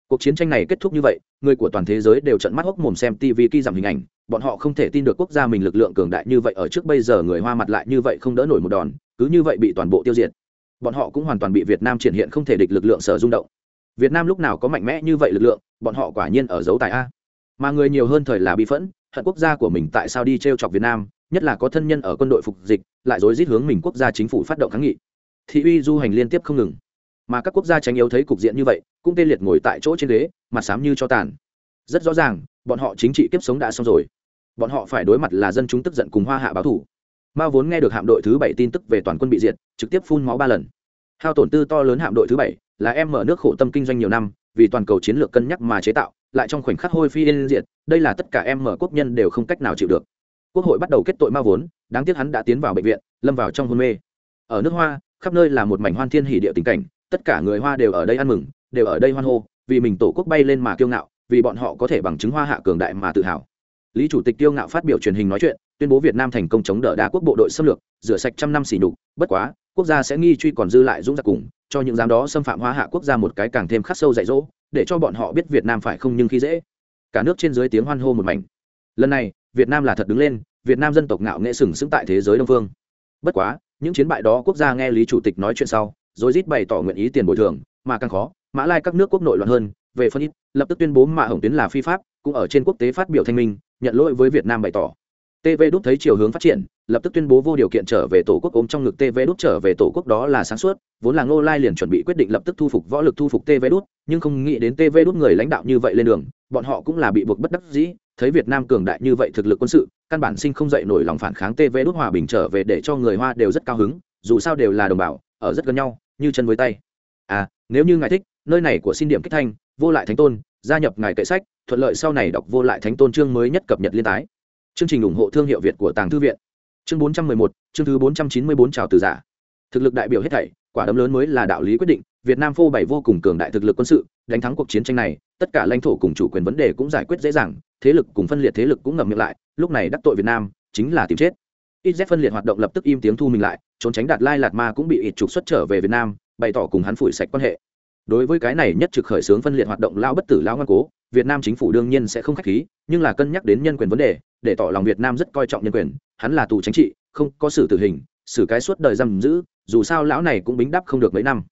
Cuộc chiến tranh này kết thúc như vậy, người của toàn thế giới đều trận mắt hốc mồm xem tv khi giảm hình ảnh, bọn họ không thể tin được quốc gia mình lực lượng cường đại như vậy ở trước bây giờ người hoa mặt lại như vậy không đỡ nổi một đòn, cứ như vậy bị toàn bộ tiêu diệt. Bọn họ cũng hoàn toàn bị việt nam triển hiện không thể địch lực lượng sở rung động. Việt nam lúc nào có mạnh mẽ như vậy lực lượng, bọn họ quả nhiên ở dấu tài a. Mà người nhiều hơn thời là bị phẫn, hận quốc gia của mình tại sao đi t r e o chọc việt nam, nhất là có thân nhân ở quân đội phục dịch, lại dối rít hướng mình quốc gia chính phủ phát động kháng nghị thị uy du hành liên tiếp không ngừng. Mà các quốc gia tránh yếu thấy cục diện như vậy, cũng tê liệt ngồi tại chỗ trên ghế, mặt sám như cho tàn. Rất rõ ràng, bọn họ chính trị kiếp sống đã xong rồi. Bọn họ phải đối mặt là dân chúng tức giận cùng hoa hạ báo thủ. Mao vốn nghe được hạm đội thứ bảy tin tức về toàn quân bị diệt, trực tiếp phun máu ba lần. Hao tổn tư to lớn hạm đội thứ bảy, là em mở nước khổ tâm kinh doanh nhiều năm, vì toàn cầu chiến lược cân nhắc mà chế tạo, lại trong khoảnh khắc hôi phi yên diệt, đây là tất cả em mở quốc nhân đều không cách nào chịu được. Quốc hội bắt đầu kết tội mao vốn, đáng tiếc hắn đã tiến vào bệnh viện, lâm vào trong hôn mê. Ở nước hoa khắp nơi là một mảnh hoan thiên hỷ địa tình cảnh, tất cả người hoa đều ở đây ăn mừng, đều ở đây hoan hô, vì mình tổ quốc bay lên mà kiêu ngạo, vì bọn họ có thể bằng chứng hoa hạ cường đại mà tự hào. Lý chủ tịch kiêu ngạo phát biểu truyền hình nói chuyện, tuyên bố việt nam thành công chống đỡ đa quốc bộ đội xâm lược, rửa sạch trăm năm xỉ nhục, bất quá, quốc gia sẽ nghi truy còn dư lại dũng giặc cùng, cho những dám đó xâm phạm hoa hạ quốc gia một cái càng thêm khắc sâu dạy dỗ, để cho bọn họ biết việt nam phải không nhưng khi dễ. Cả nước trên dưới tiếng hoan hô một mảnh. Lần này, việt nam là thật đứng lên, việt nam dân tộc ngạo nghệ sừng sững tại thế giới đông phương. Bất quá những chiến bại đó quốc gia nghe lý chủ tịch nói chuyện sau, rồi rít bày tỏ nguyện ý tiền bồi thường, mà càng khó, mã lai các nước quốc nội loạn hơn, về phân ít, lập tức tuyên bố mạ hồng tuyến là phi pháp, cũng ở trên quốc tế phát biểu thanh minh, nhận lỗi với việt nam bày tỏ. Tv đúc thấy chiều hướng phát triển, lập tức tuyên bố vô điều kiện trở về tổ quốc ôm trong ngực tv đúc trở về tổ quốc đó là sáng suốt, vốn là ngô lai liền chuẩn bị quyết định lập tức thu phục võ lực thu phục tv đúc nhưng không nghĩ đến tv đúc người lãnh đạo như vậy lên đường bọn họ cũng là bị buộc bất đắc dĩ thấy việt nam cường đại như vậy thực lực quân sự căn bản sinh không dậy nổi lòng phản kháng tv đốt hòa bình trở về để cho người hoa đều rất cao hứng dù sao đều là đồng bào ở rất gần nhau như chân với tay. À nếu như ngài thích nơi này của xin điểm kích thanh vô lại thánh tôn gia nhập ngài kệ sách thuận lợi sau này đọc vô lại thánh tôn chương mới nhất cập nhật liên tái. Chương trình ủng hộ thương hiệu việt của tàng thư viện. Chương 411, chương thứ 494 chào từ giả. Thực lực đại biểu hết thảy quả đấm lớn mới là đạo lý quyết định việt nam phô bày vô cùng cường đại thực lực quân sự đánh thắng cuộc chiến tranh này tất cả lãnh thổ cùng chủ quyền vấn đề cũng giải quyết dễ dàng, thế lực cùng phân liệt thế lực cũng ngầm miệng lại, lúc này đắc tội việt nam, chính là tìm chết. Ít z phân liệt hoạt động lập tức im tiếng thu mình lại, trốn tránh đạt lai lạt ma cũng bị ít trục xuất trở về việt nam, bày tỏ cùng hắn phủi sạch quan hệ. Đối với cái này nhất trực khởi xướng phân liệt hoạt động lao bất tử lao ngoan cố, việt nam chính phủ đương nhiên sẽ không k h á c h khí, nhưng là cân nhắc đến nhân quyền vấn đề, để tỏ lòng việt nam rất coi trọng nhân quyền, hắn là tù chính trị, không có xử tử hình, xử cái suốt đời giam giữ, dù sao lão này cũng bính đắp không được mấy năm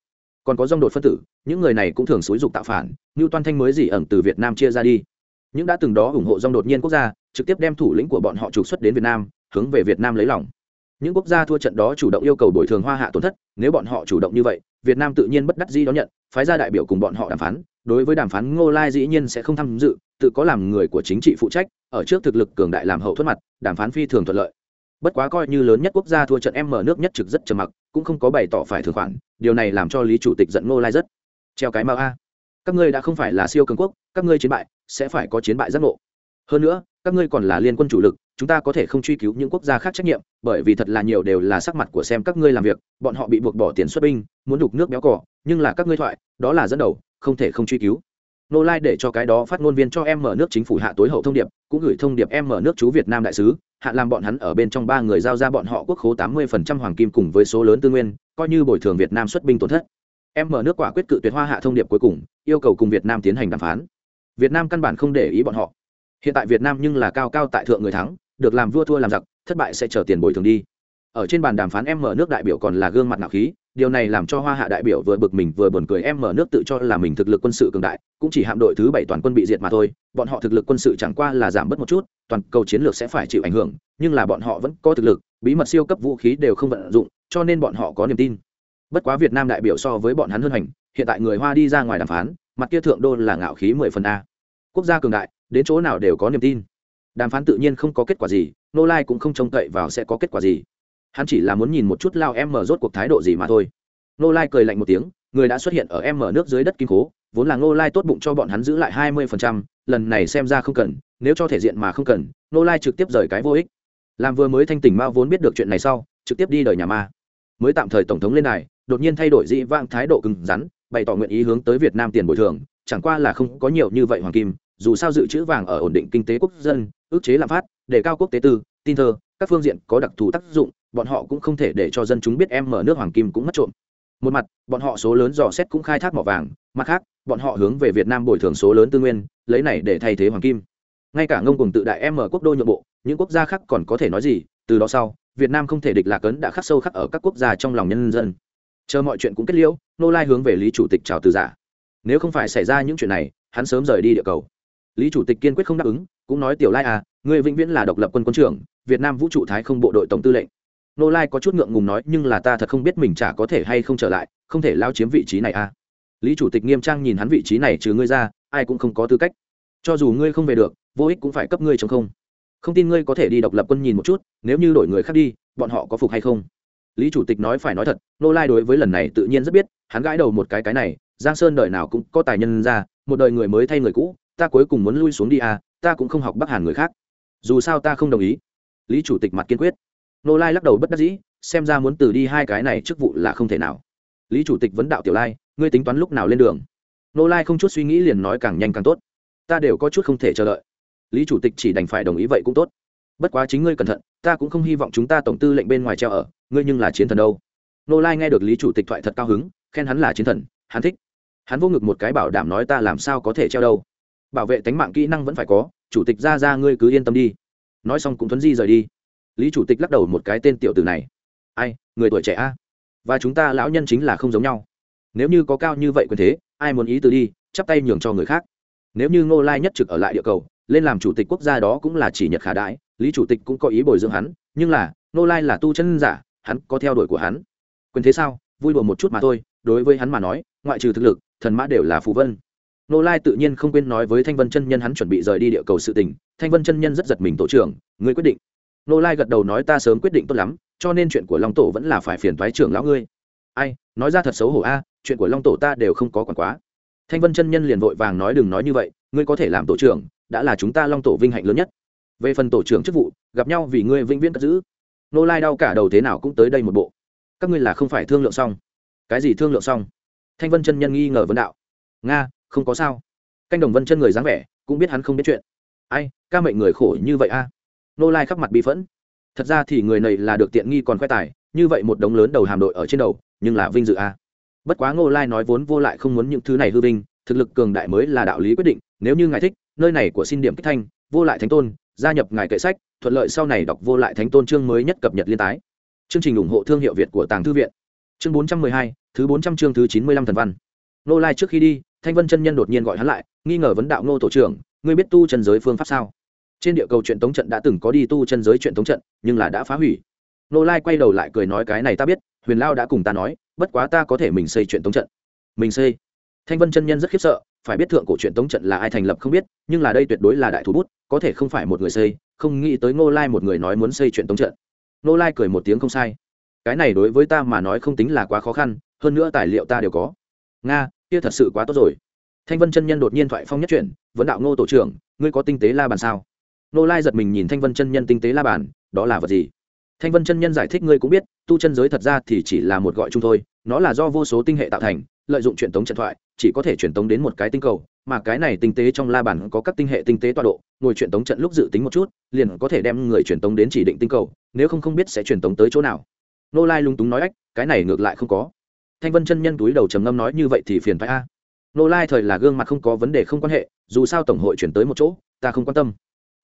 còn có dòng đột phân tử, những người này cũng thường xúi dục tạo phản như toan thanh mới dỉ ẩn từ việt nam chia ra đi. Những đã từng đó ủng hộ dòng đột nhiên quốc gia, trực tiếp đem thủ lĩnh của bọn họ trục xuất đến việt nam, hướng về việt nam lấy lòng. Những quốc gia thua trận đó chủ động yêu cầu bồi thường hoa hạ tổn thất, nếu bọn họ chủ động như vậy, việt nam tự nhiên bất đắc dĩ đón nhận, phái ra đại biểu cùng bọn họ đàm phán, đối với đàm phán ngô lai dĩ nhiên sẽ không tham dự, tự có làm người của chính trị phụ trách, ở trước thực lực cường đại làm hậu thuất mặt, đàm phán phi thường thuận lợi bất quá coi như lớn nhất quốc gia thua trận em mở nước nhất trực rất trầm mặc, cũng không có bày tỏ phải thường khoản, điều này làm cho lý chủ tịch giận ngô lai rất. Treo cái mau a. Các ngươi đã không phải là siêu cường quốc, các ngươi chiến bại, sẽ phải có chiến bại giác ngộ. Hơn nữa, các ngươi còn là liên quân chủ lực, chúng ta có thể không truy cứu những quốc gia khác trách nhiệm, bởi vì thật là nhiều đều là sắc mặt của xem các ngươi làm việc, bọn họ bị buộc bỏ tiền xuất binh, muốn đục nước béo cỏ nhưng là các ngươi thoại, đó là dẫn đầu, không thể không truy cứu nô lai để cho cái đó phát ngôn viên cho em mở nước chính phủ hạ tối hậu thông điệp, cũng gửi thông điệp em mở nước chú việt nam đại sứ, hạ làm bọn hắn ở bên trong ba người giao ra bọn họ quốc khố tám mươi phần trăm hoàng kim cùng với số lớn tư nguyên, coi như bồi thường việt nam xuất binh tổn thất. Em mở nước quả quyết cự tuyệt hoa hạ thông điệp cuối cùng, yêu cầu cùng việt nam tiến hành đàm phán. Việt nam căn bản không để ý bọn họ. Hiện tại việt nam nhưng là cao cao tại thượng người thắng, được làm vua thua làm giặc, thất bại sẽ chờ tiền bồi thường đi. Ở trên bàn đàm phán em mở nước đại biểu còn là gương mặt nạo khí điều này làm cho hoa hạ đại biểu vừa bực mình vừa buồn cười em mở nước tự cho là mình thực lực quân sự cường đại, cũng chỉ hạm đội thứ bảy toàn quân bị diệt mà thôi, bọn họ thực lực quân sự chẳng qua là giảm bớt một chút, toàn cầu chiến lược sẽ phải chịu ảnh hưởng, nhưng là bọn họ vẫn có thực lực, bí mật siêu cấp vũ khí đều không vận dụng, cho nên bọn họ có niềm tin. Bất quá việt nam đại biểu so với bọn hắn hơn hành, hiện tại người hoa đi ra ngoài đàm phán, mặt kia thượng đô là ngạo khí mười phần a. Quốc gia cường đại, đến chỗ nào đều có niềm tin. Đàm phán tự nhiên không có kết quả gì, nô lai cũng không trông cậy vào sẽ có kết quả gì hắn chỉ là muốn nhìn một chút lao em mở rốt cuộc thái độ gì mà thôi. Nô lai cười lạnh một tiếng, người đã xuất hiện ở em mở nước dưới đất kim cố vốn là nô lai tốt bụng cho bọn hắn giữ lại hai mươi phần trăm, lần này xem ra không cần, nếu cho thể diện mà không cần nô lai trực tiếp rời cái vô ích. Làm vừa mới thanh tỉnh mao vốn biết được chuyện này sau, trực tiếp đi đời nhà ma. Mới tạm thời tổng thống lên này, đột nhiên thay đổi dị vang thái độ cứng rắn, bày tỏ nguyện ý hướng tới việt nam tiền bồi thường, chẳng qua là không có nhiều như vậy hoàng kim, dù sao dự trữ vàng ở ổn định kinh tế quốc dân, ước chế lạm phát, để cao quốc tế tư, tin thơ các phương diện có đặc thù tác dụng, bọn họ cũng không thể để cho dân chúng biết em mở nước hoàng kim cũng mất trộm. Một mặt, bọn họ số lớn dò xét cũng khai thác mỏ vàng, mặt khác, bọn họ hướng về việt nam bồi thường số lớn tư nguyên, lấy này để thay thế hoàng kim. Ngay cả ngông cùng tự đại em mở quốc đô nhượng bộ, những quốc gia khác còn có thể nói gì, từ đó sau, việt nam không thể địch lạc ấn đã khắc sâu khắc ở các quốc gia trong lòng nhân dân. Chờ mọi chuyện cũng kết liễu, nô lai hướng về lý chủ tịch chào từ giả. Nếu không phải xảy ra những chuyện này, hắn sớm rời đi địa cầu. Lý chủ tịch kiên quyết không đáp ứng, cũng nói tiểu lai à người vĩnh viễn là độc lập quân quân trưởng việt nam vũ trụ thái không bộ đội tổng tư lệnh. Nô lai có chút ngượng ngùng nói, nhưng là ta thật không biết mình chả có thể hay không trở lại, không thể lao chiếm vị trí này à? Lý chủ tịch nghiêm trang nhìn hắn vị trí này trừ ngươi ra, ai cũng không có tư cách. Cho dù ngươi không về được, vô ích cũng phải cấp ngươi chống không. Không tin ngươi có thể đi độc lập quân nhìn một chút, nếu như đổi người khác đi, bọn họ có phục hay không? Lý chủ tịch nói phải nói thật, nô lai đối với lần này tự nhiên rất biết, hắn gãi đầu một cái cái này, giang sơn đời nào cũng có tài nhân ra, một đời người mới thay người cũ, ta cuối cùng muốn lui xuống đi à ta cũng không học bắc hàn người khác. Dù sao ta không đồng ý lý chủ tịch mặt kiên quyết. Nô lai lắc đầu bất đắc dĩ, xem ra muốn từ đi hai cái này chức vụ là không thể nào. Lý chủ tịch vấn đạo tiểu lai, ngươi tính toán lúc nào lên đường? Nô lai không chút suy nghĩ liền nói càng nhanh càng tốt. Ta đều có chút không thể chờ đợi. Lý chủ tịch chỉ đành phải đồng ý vậy cũng tốt. Bất quá chính ngươi cẩn thận, ta cũng không hy vọng chúng ta tổng tư lệnh bên ngoài treo ở, ngươi nhưng là chiến thần đâu. Nô lai nghe được lý chủ tịch thoại thật cao hứng, khen hắn là chiến thần, hắn thích. Hắn vô ngực một cái bảo đảm nói ta làm sao có thể treo đâu. Bảo vệ tánh mạng kỹ năng vẫn phải có, chủ tịch ra ra ngươi cứ yên tâm đi nói xong cũng thuấn di rời đi. Lý chủ tịch lắc đầu một cái tên tiểu tử này. Ai, người tuổi trẻ a? Và chúng ta lão nhân chính là không giống nhau. Nếu như có cao như vậy quyền thế, ai muốn ý từ đi, chắp tay nhường cho người khác. Nếu như ngô lai nhất trực ở lại địa cầu, lên làm chủ tịch quốc gia đó cũng là chỉ nhật khả đãi, lý chủ tịch cũng có ý bồi dưỡng hắn, nhưng là, ngô lai là tu chân giả, hắn có theo đuổi của hắn. Quyền thế sao? Vui đùa một chút mà thôi, đối với hắn mà nói, ngoại trừ thực lực, thần mã đều là phù vân. Nô lai tự nhiên không quên nói với thanh vân chân nhân hắn chuẩn bị rời đi địa cầu sự tình thanh vân chân nhân rất giật mình tổ trưởng, ngươi quyết định. Nô lai gật đầu nói ta sớm quyết định tốt lắm, cho nên chuyện của long tổ vẫn là phải phiền thoái trưởng lão ngươi. Ai, nói ra thật xấu hổ a, chuyện của long tổ ta đều không có quản quá. Thanh vân chân nhân liền vội vàng nói đừng nói như vậy, ngươi có thể làm tổ trưởng, đã là chúng ta long tổ vinh hạnh lớn nhất. Về phần tổ trưởng chức vụ, gặp nhau vì ngươi vĩnh viễn cất giữ. Nô lai đau cả đầu thế nào cũng tới đây một bộ. Các ngươi là không phải thương lượng xong. Cái gì thương lượng xong? Thanh vân chân nhân nghi ngờ vấn đạo. Nga, không có sao. Canh đồng vân chân người dáng vẻ, cũng biết hắn không biết chuyện ai, ca mệnh người khổ như vậy a? Nô lai khắp mặt bị phẫn. Thật ra thì người này là được tiện nghi còn khoe tài, như vậy một đống lớn đầu hàm đội ở trên đầu, nhưng là vinh dự a. Bất quá ngô lai nói vốn vô lại không muốn những thứ này hư vinh, thực lực cường đại mới là đạo lý quyết định, nếu như ngài thích, nơi này của xin điểm kích thanh, vô lại thánh tôn, gia nhập ngài kệ sách, thuận lợi sau này đọc vô lại thánh tôn chương mới nhất cập nhật liên tái. Chương trình ủng hộ thương hiệu việt của tàng thư viện. Chương bốn trăm mười hai, thứ bốn trăm chương thứ chín mươi lăm thần văn. Nô lai trước khi đi, thanh vân chân nhân đột nhiên gọi hắn lại, nghi ngờ vấn đạo ngô tổ trưởng ngươi biết tu chân giới phương pháp sao? Trên địa cầu chuyện tống trận đã từng có đi tu chân giới chuyện tống trận, nhưng là đã phá hủy. Nô lai quay đầu lại cười nói cái này ta biết, huyền lao đã cùng ta nói, bất quá ta có thể mình xây chuyện tống trận. Mình xây? Thanh vân chân nhân rất khiếp sợ, phải biết thượng cổ chuyện tống trận là ai thành lập không biết, nhưng là đây tuyệt đối là đại thủ bút, có thể không phải một người xây, không nghĩ tới ngô lai một người nói muốn xây chuyện tống trận. Ngô lai cười một tiếng không sai. Cái này đối với ta mà nói không tính là quá khó khăn, hơn nữa tài liệu ta đều có. Nga, kia thật sự quá tốt rồi thanh vân chân nhân đột nhiên thoại phong nhất chuyển, vấn đạo ngô tổ trưởng, ngươi có tinh tế la bàn sao? Nô lai giật mình nhìn thanh vân chân nhân tinh tế la bàn, đó là vật gì? Thanh vân chân nhân giải thích, ngươi cũng biết, tu chân giới thật ra thì chỉ là một gọi chung thôi, nó là do vô số tinh hệ tạo thành, lợi dụng truyền tống trận thoại, chỉ có thể truyền tống đến một cái tinh cầu, mà cái này tinh tế trong la bàn có các tinh hệ tinh tế tọa độ, ngồi truyền tống trận lúc dự tính một chút, liền có thể đem người truyền tống đến chỉ định tinh cầu, nếu không không biết sẽ truyền tống tới chỗ nào. Nô lai lung túng nói, ách, cái này ngược lại không có. Thanh vân chân nhân túi đầu trầm ngâm nói, như vậy thì phiền phải a nô lai thời là gương mặt không có vấn đề không quan hệ, dù sao tổng hội chuyển tới một chỗ, ta không quan tâm.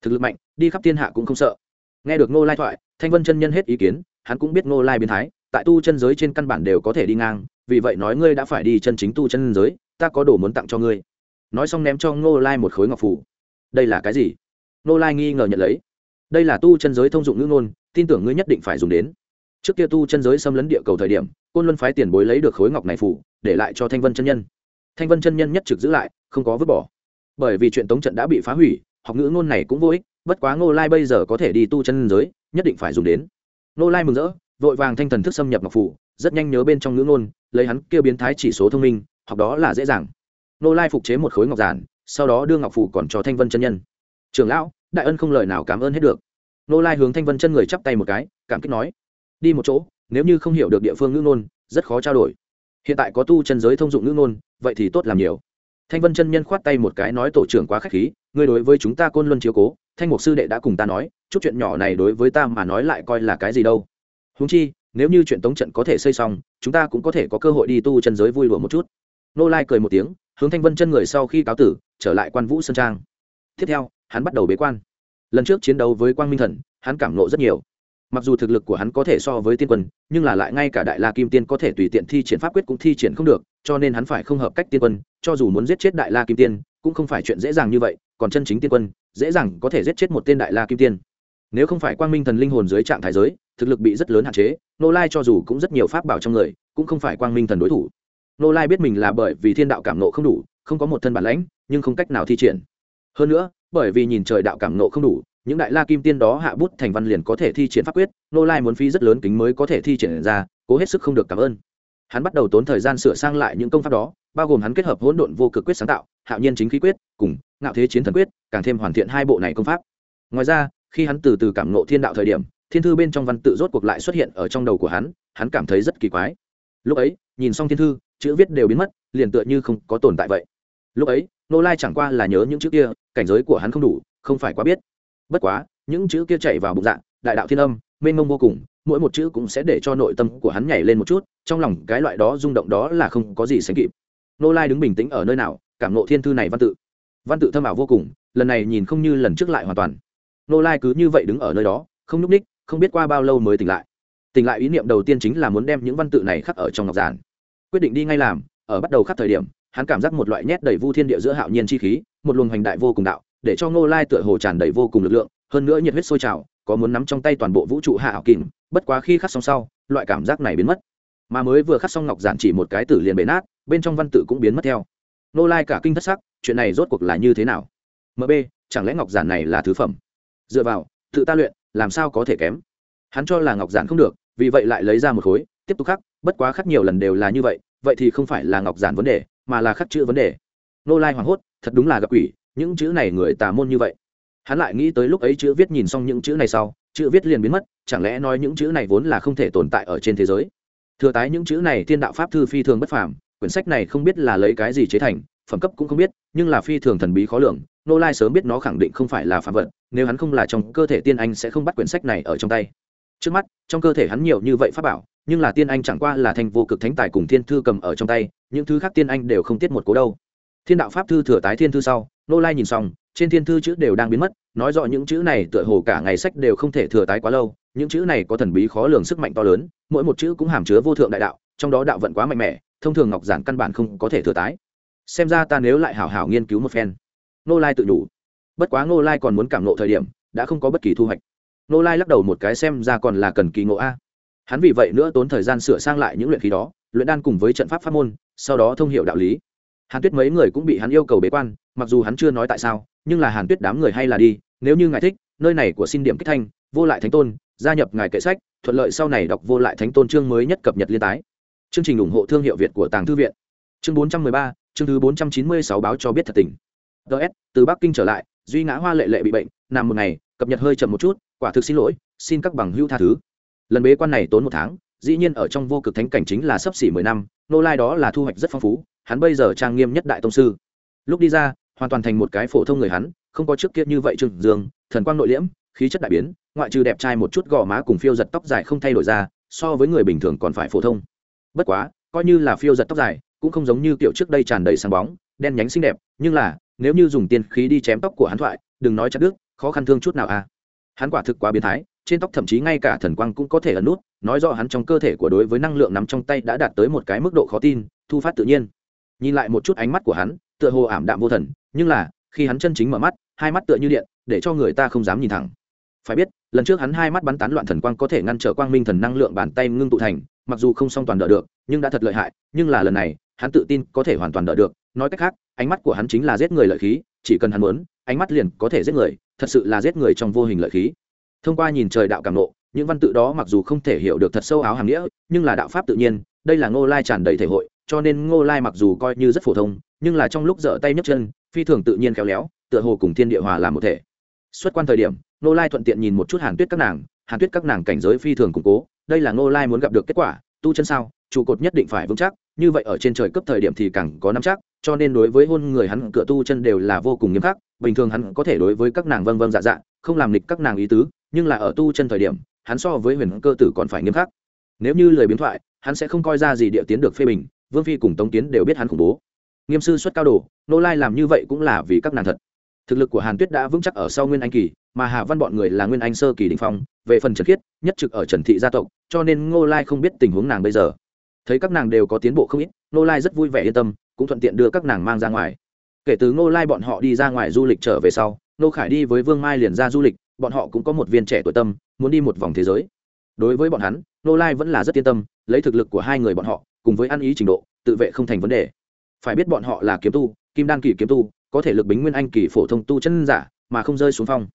Thực lực mạnh, đi khắp thiên hạ cũng không sợ. Nghe được nô lai thoại, thanh vân chân nhân hết ý kiến, hắn cũng biết nô lai biến thái, tại tu chân giới trên căn bản đều có thể đi ngang, vì vậy nói ngươi đã phải đi chân chính tu chân giới, ta có đồ muốn tặng cho ngươi. Nói xong ném cho Nô lai một khối ngọc phủ đây là cái gì? Nô lai nghi ngờ nhận lấy. Đây là tu chân giới thông dụng ngữ ngôn, tin tưởng ngươi nhất định phải dùng đến. Trước kia tu chân giới xâm lấn địa cầu thời điểm, côn luân phái tiền bối lấy được khối ngọc này phủ để lại cho thanh vân chân nhân thanh vân chân nhân nhất trực giữ lại, không có vứt bỏ. Bởi vì chuyện tống trận đã bị phá hủy, học ngữ ngôn này cũng vô ích, bất quá ngô lai bây giờ có thể đi tu chân giới, nhất định phải dùng đến. Ngô lai mừng rỡ, vội vàng thanh thần thức xâm nhập ngọc phủ, rất nhanh nhớ bên trong ngữ ngôn, lấy hắn kêu biến thái chỉ số thông minh, học đó là dễ dàng. Ngô lai phục chế một khối ngọc giản, sau đó đưa ngọc phủ còn cho thanh vân chân nhân. Trường lão, đại ân không lời nào cảm ơn hết được. Ngô lai hướng thanh vân chân người chắp tay một cái, cảm kích nói, đi một chỗ, nếu như không hiểu được địa phương ngữ ngôn, rất khó trao đổi hiện tại có tu chân giới thông dụng ngữ ngôn, vậy thì tốt làm nhiều. Thanh vân chân nhân khoát tay một cái nói, tổ trưởng quá k h á c h khí, ngươi đối với chúng ta côn luân chiếu cố, thanh mục sư đệ đã cùng ta nói, chút chuyện nhỏ này đối với ta mà nói lại coi là cái gì đâu. Húng chi, nếu như chuyện tống trận có thể xây xong, chúng ta cũng có thể có cơ hội đi tu chân giới vui đùa một chút. Nô lai cười một tiếng, hướng thanh vân chân người sau khi cáo tử, trở lại quan vũ sơn trang. Tiếp theo, hắn bắt đầu bế quan. Lần trước chiến đấu với quang minh thần, hắn cảm nộ rất nhiều mặc dù thực lực của hắn có thể so với tiên quân, nhưng là lại ngay cả đại la kim tiên có thể tùy tiện thi triển pháp quyết cũng thi triển không được, cho nên hắn phải không hợp cách tiên quân, cho dù muốn giết chết đại la kim tiên, cũng không phải chuyện dễ dàng như vậy, còn chân chính tiên quân, dễ dàng có thể giết chết một tên đại la kim tiên. Nếu không phải quang minh thần linh hồn dưới trạng thái giới, thực lực bị rất lớn hạn chế, nô lai cho dù cũng rất nhiều pháp bảo trong người, cũng không phải quang minh thần đối thủ. Nô lai biết mình là bởi vì thiên đạo cảm nộ không đủ, không có một thân bản lãnh, nhưng không cách nào thi triển. Hơn nữa, bởi vì nhìn trời đạo cảm nộ không đủ những đại la kim tiên đó hạ bút thành văn liền có thể thi triển pháp quyết nô lai muốn phí rất lớn kính mới có thể thi triển ra, cố hết sức không được cảm ơn. Hắn bắt đầu tốn thời gian sửa sang lại những công pháp đó, bao gồm hắn kết hợp hỗn độn vô cực quyết sáng tạo, hạo nhiên chính khí quyết, cùng ngạo thế chiến thần quyết, càng thêm hoàn thiện hai bộ này công pháp. Ngoài ra, khi hắn từ từ cảm nộ thiên đạo thời điểm, thiên thư bên trong văn tự rốt cuộc lại xuất hiện ở trong đầu của hắn hắn cảm thấy rất kỳ quái. Lúc ấy, nhìn xong thiên thư, chữ viết đều biến mất, liền tựa như không có tồn tại vậy. Lúc ấy nô lai chẳng qua là nhớ những chữ kia, cảnh giới của hắn không đủ, không phải quá biết bất quá, những chữ kia chạy vào bụng dạ đại đạo thiên âm, mênh mông vô cùng, mỗi một chữ cũng sẽ để cho nội tâm của hắn nhảy lên một chút, trong lòng cái loại đó rung động đó là không có gì sánh kịp. Nô lai đứng bình tĩnh ở nơi nào, cảm nộ thiên thư này văn tự. Văn tự thâm ảo vô cùng, lần này nhìn không như lần trước lại hoàn toàn. Nô lai cứ như vậy đứng ở nơi đó, không nhúc ních, không biết qua bao lâu mới tỉnh lại. Tỉnh lại ý niệm đầu tiên chính là muốn đem những văn tự này khắc ở trong ngọc giản. Quyết định đi ngay làm, ở bắt đầu khắc thời điểm, hắn cảm giác một loại nhét đầy vu thiên địa giữa hạo nhiên chi khí, một luồng hoành đại vô cùng đạo để cho ngô lai tựa hồ tràn đầy vô cùng lực lượng, hơn nữa nhiệt huyết sôi trào, có muốn nắm trong tay toàn bộ vũ trụ hạ hảo kìm bất quá khi khắc xong sau, loại cảm giác này biến mất. Mà mới vừa khắc xong ngọc giản chỉ một cái tử liền bể nát, bên trong văn tự cũng biến mất theo. Ngô lai cả kinh thất sắc, chuyện này rốt cuộc là như thế nào? Mb chẳng lẽ ngọc giản này là thứ phẩm? Dựa vào, tự ta luyện, làm sao có thể kém? Hắn cho là ngọc giản không được, vì vậy lại lấy ra một khối, tiếp tục khắc, bất quá khắc nhiều lần đều là như vậy vậy thì không phải là ngọc giản vấn đề, mà là khắc chữ vấn đề. Nô lai hoảng hốt, thật đúng là gặp quỷ những chữ này người tà môn như vậy. Hắn lại nghĩ tới lúc ấy chữ viết nhìn xong những chữ này sau, chữ viết liền biến mất, chẳng lẽ nói những chữ này vốn là không thể tồn tại ở trên thế giới? Thừa tái những chữ này thiên đạo pháp thư phi thường bất phàm, quyển sách này không biết là lấy cái gì chế thành, phẩm cấp cũng không biết, nhưng là phi thường thần bí khó lường, nô lai sớm biết nó khẳng định không phải là phạm vật, nếu hắn không là trong cơ thể tiên anh sẽ không bắt quyển sách này ở trong tay. Trước mắt, trong cơ thể hắn nhiều như vậy pháp bảo, nhưng là tiên anh chẳng qua là thành vô cực thánh tài cùng thiên thư cầm ở trong tay, những thứ khác tiên anh đều không tiết một cố đâu. Thiên đạo pháp thư thừa tái thiên thư sau nô lai nhìn xong, trên thiên thư chữ đều đang biến mất, nói rõ những chữ này tựa hồ cả ngày sách đều không thể thừa tái quá lâu, những chữ này có thần bí khó lường sức mạnh to lớn, mỗi một chữ cũng hàm chứa vô thượng đại đạo, trong đó đạo vận quá mạnh mẽ, thông thường ngọc giản căn bản không có thể thừa tái. Xem ra ta nếu lại hảo hảo nghiên cứu một phen. Nô lai tự đủ. Bất quá nô lai còn muốn cảm nộ thời điểm, đã không có bất kỳ thu hoạch. Nô lai lắc đầu một cái xem ra còn là cần kỳ ngộ a. Hắn vì vậy nữa tốn thời gian sửa sang lại những luyện khí đó, luyện đan cùng với trận pháp pháp môn, sau đó thông hiệu đạo lý hàn tuyết mấy người cũng bị hắn yêu cầu bế quan, mặc dù hắn chưa nói tại sao, nhưng là hàn tuyết đám người hay là đi, nếu như ngài thích, nơi này của xin điểm kích thanh, vô lại thánh tôn, gia nhập ngài kệ sách, thuận lợi sau này đọc vô lại thánh tôn chương mới nhất cập nhật liên tái. Chương trình ủng hộ thương hiệu việt của tàng thư viện. Chương bốn trăm mười ba, chương thứ bốn trăm chín mươi sáu báo cho biết thật tình. Ts từ bắc kinh trở lại, duy ngã hoa lệ lệ bị bệnh, nằm một ngày, cập nhật hơi chậm một chút, quả thực xin lỗi, xin các bằng hữu tha thứ. Lần bế quan này tốn một tháng, dĩ nhiên ở trong vô cực thánh cảnh chính là sấp xỉ mười năm, nô lai đó là thu hoạch rất phong phú hắn bây giờ trang nghiêm nhất đại tông sư. Lúc đi ra, hoàn toàn thành một cái phổ thông người hắn, không có trước kia như vậy trừng dương, thần quang nội liễm, khí chất đại biến, ngoại trừ đẹp trai một chút gò má cùng phiêu giật tóc dài không thay đổi ra, so với người bình thường còn phải phổ thông. Bất quá, coi như là phiêu giật tóc dài, cũng không giống như kiểu trước đây tràn đầy sáng bóng, đen nhánh xinh đẹp, nhưng là, nếu như dùng tiên khí đi chém tóc của hắn thoại, đừng nói chặt đứt, khó khăn thương chút nào à. Hắn quả thực quá biến thái, trên tóc thậm chí ngay cả thần quang cũng có thể ẩn nút, nói rõ hắn trong cơ thể của đối với năng lượng nắm trong tay đã đạt tới một cái mức độ khó tin, thu phát tự nhiên nhìn lại một chút ánh mắt của hắn, tựa hồ ảm đạm vô thần, nhưng là, khi hắn chân chính mở mắt, hai mắt tựa như điện, để cho người ta không dám nhìn thẳng. Phải biết, lần trước hắn hai mắt bắn tán loạn thần quang có thể ngăn trở quang minh thần năng lượng bàn tay ngưng tụ thành, mặc dù không song toàn đỡ được, nhưng đã thật lợi hại, nhưng là lần này, hắn tự tin có thể hoàn toàn đỡ được. Nói cách khác, ánh mắt của hắn chính là giết người lợi khí, chỉ cần hắn muốn, ánh mắt liền có thể giết người, thật sự là giết người trong vô hình lợi khí. Thông qua nhìn trời đạo cảm nộ những văn tự đó mặc dù không thể hiểu được thật sâu áo hàm nghĩa, nhưng là đạo pháp tự nhiên, đây là ngô lai tràn đầy thể hội cho nên ngô lai mặc dù coi như rất phổ thông, nhưng là trong lúc dở tay nhấc chân, phi thường tự nhiên khéo léo, tựa hồ cùng thiên địa hòa làm một thể. Xuất quan thời điểm, ngô lai thuận tiện nhìn một chút hàn tuyết các nàng, hàn tuyết các nàng cảnh giới phi thường củng cố, đây là ngô lai muốn gặp được kết quả, tu chân sao, trụ cột nhất định phải vững chắc, như vậy ở trên trời cấp thời điểm thì càng có nắm chắc, cho nên đối với hôn người hắn cửa tu chân đều là vô cùng nghiêm khắc, bình thường hắn có thể đối với các nàng vâng vâng dạ dạ không làm lịch các nàng ý tứ, nhưng là ở tu chân thời điểm, hắn so với huyền cơ tử còn phải nghiêm khắc. Nếu như lời biến thoại, hắn sẽ không coi ra gì địa tiến được phê bình vương phi cùng tống tiến đều biết hắn khủng bố. Nghiêm sư xuất cao đồ, nô lai làm như vậy cũng là vì các nàng thật. Thực lực của hàn tuyết đã vững chắc ở sau nguyên anh kỳ, mà hà văn bọn người là nguyên anh sơ kỳ đình phong, về phần trần khiết, nhất trực ở trần thị gia tộc, cho nên ngô lai không biết tình huống nàng bây giờ. Thấy các nàng đều có tiến bộ không ít, ngô lai rất vui vẻ yên tâm, cũng thuận tiện đưa các nàng mang ra ngoài. Kể từ ngô lai bọn họ đi ra ngoài du lịch trở về sau, ngô khải đi với vương mai liền ra du lịch, bọn họ cũng có một viên trẻ tuổi tâm, muốn đi một vòng thế giới. Đối với bọn hắn, ngô lai vẫn là rất yên tâm, lấy thực lực của hai người bọn họ cùng với ăn ý trình độ, tự vệ không thành vấn đề. Phải biết bọn họ là kiếm tu, kim đan kỳ kiếm tu, có thể lực bính nguyên anh kỳ phổ thông tu chân giả, mà không rơi xuống phong.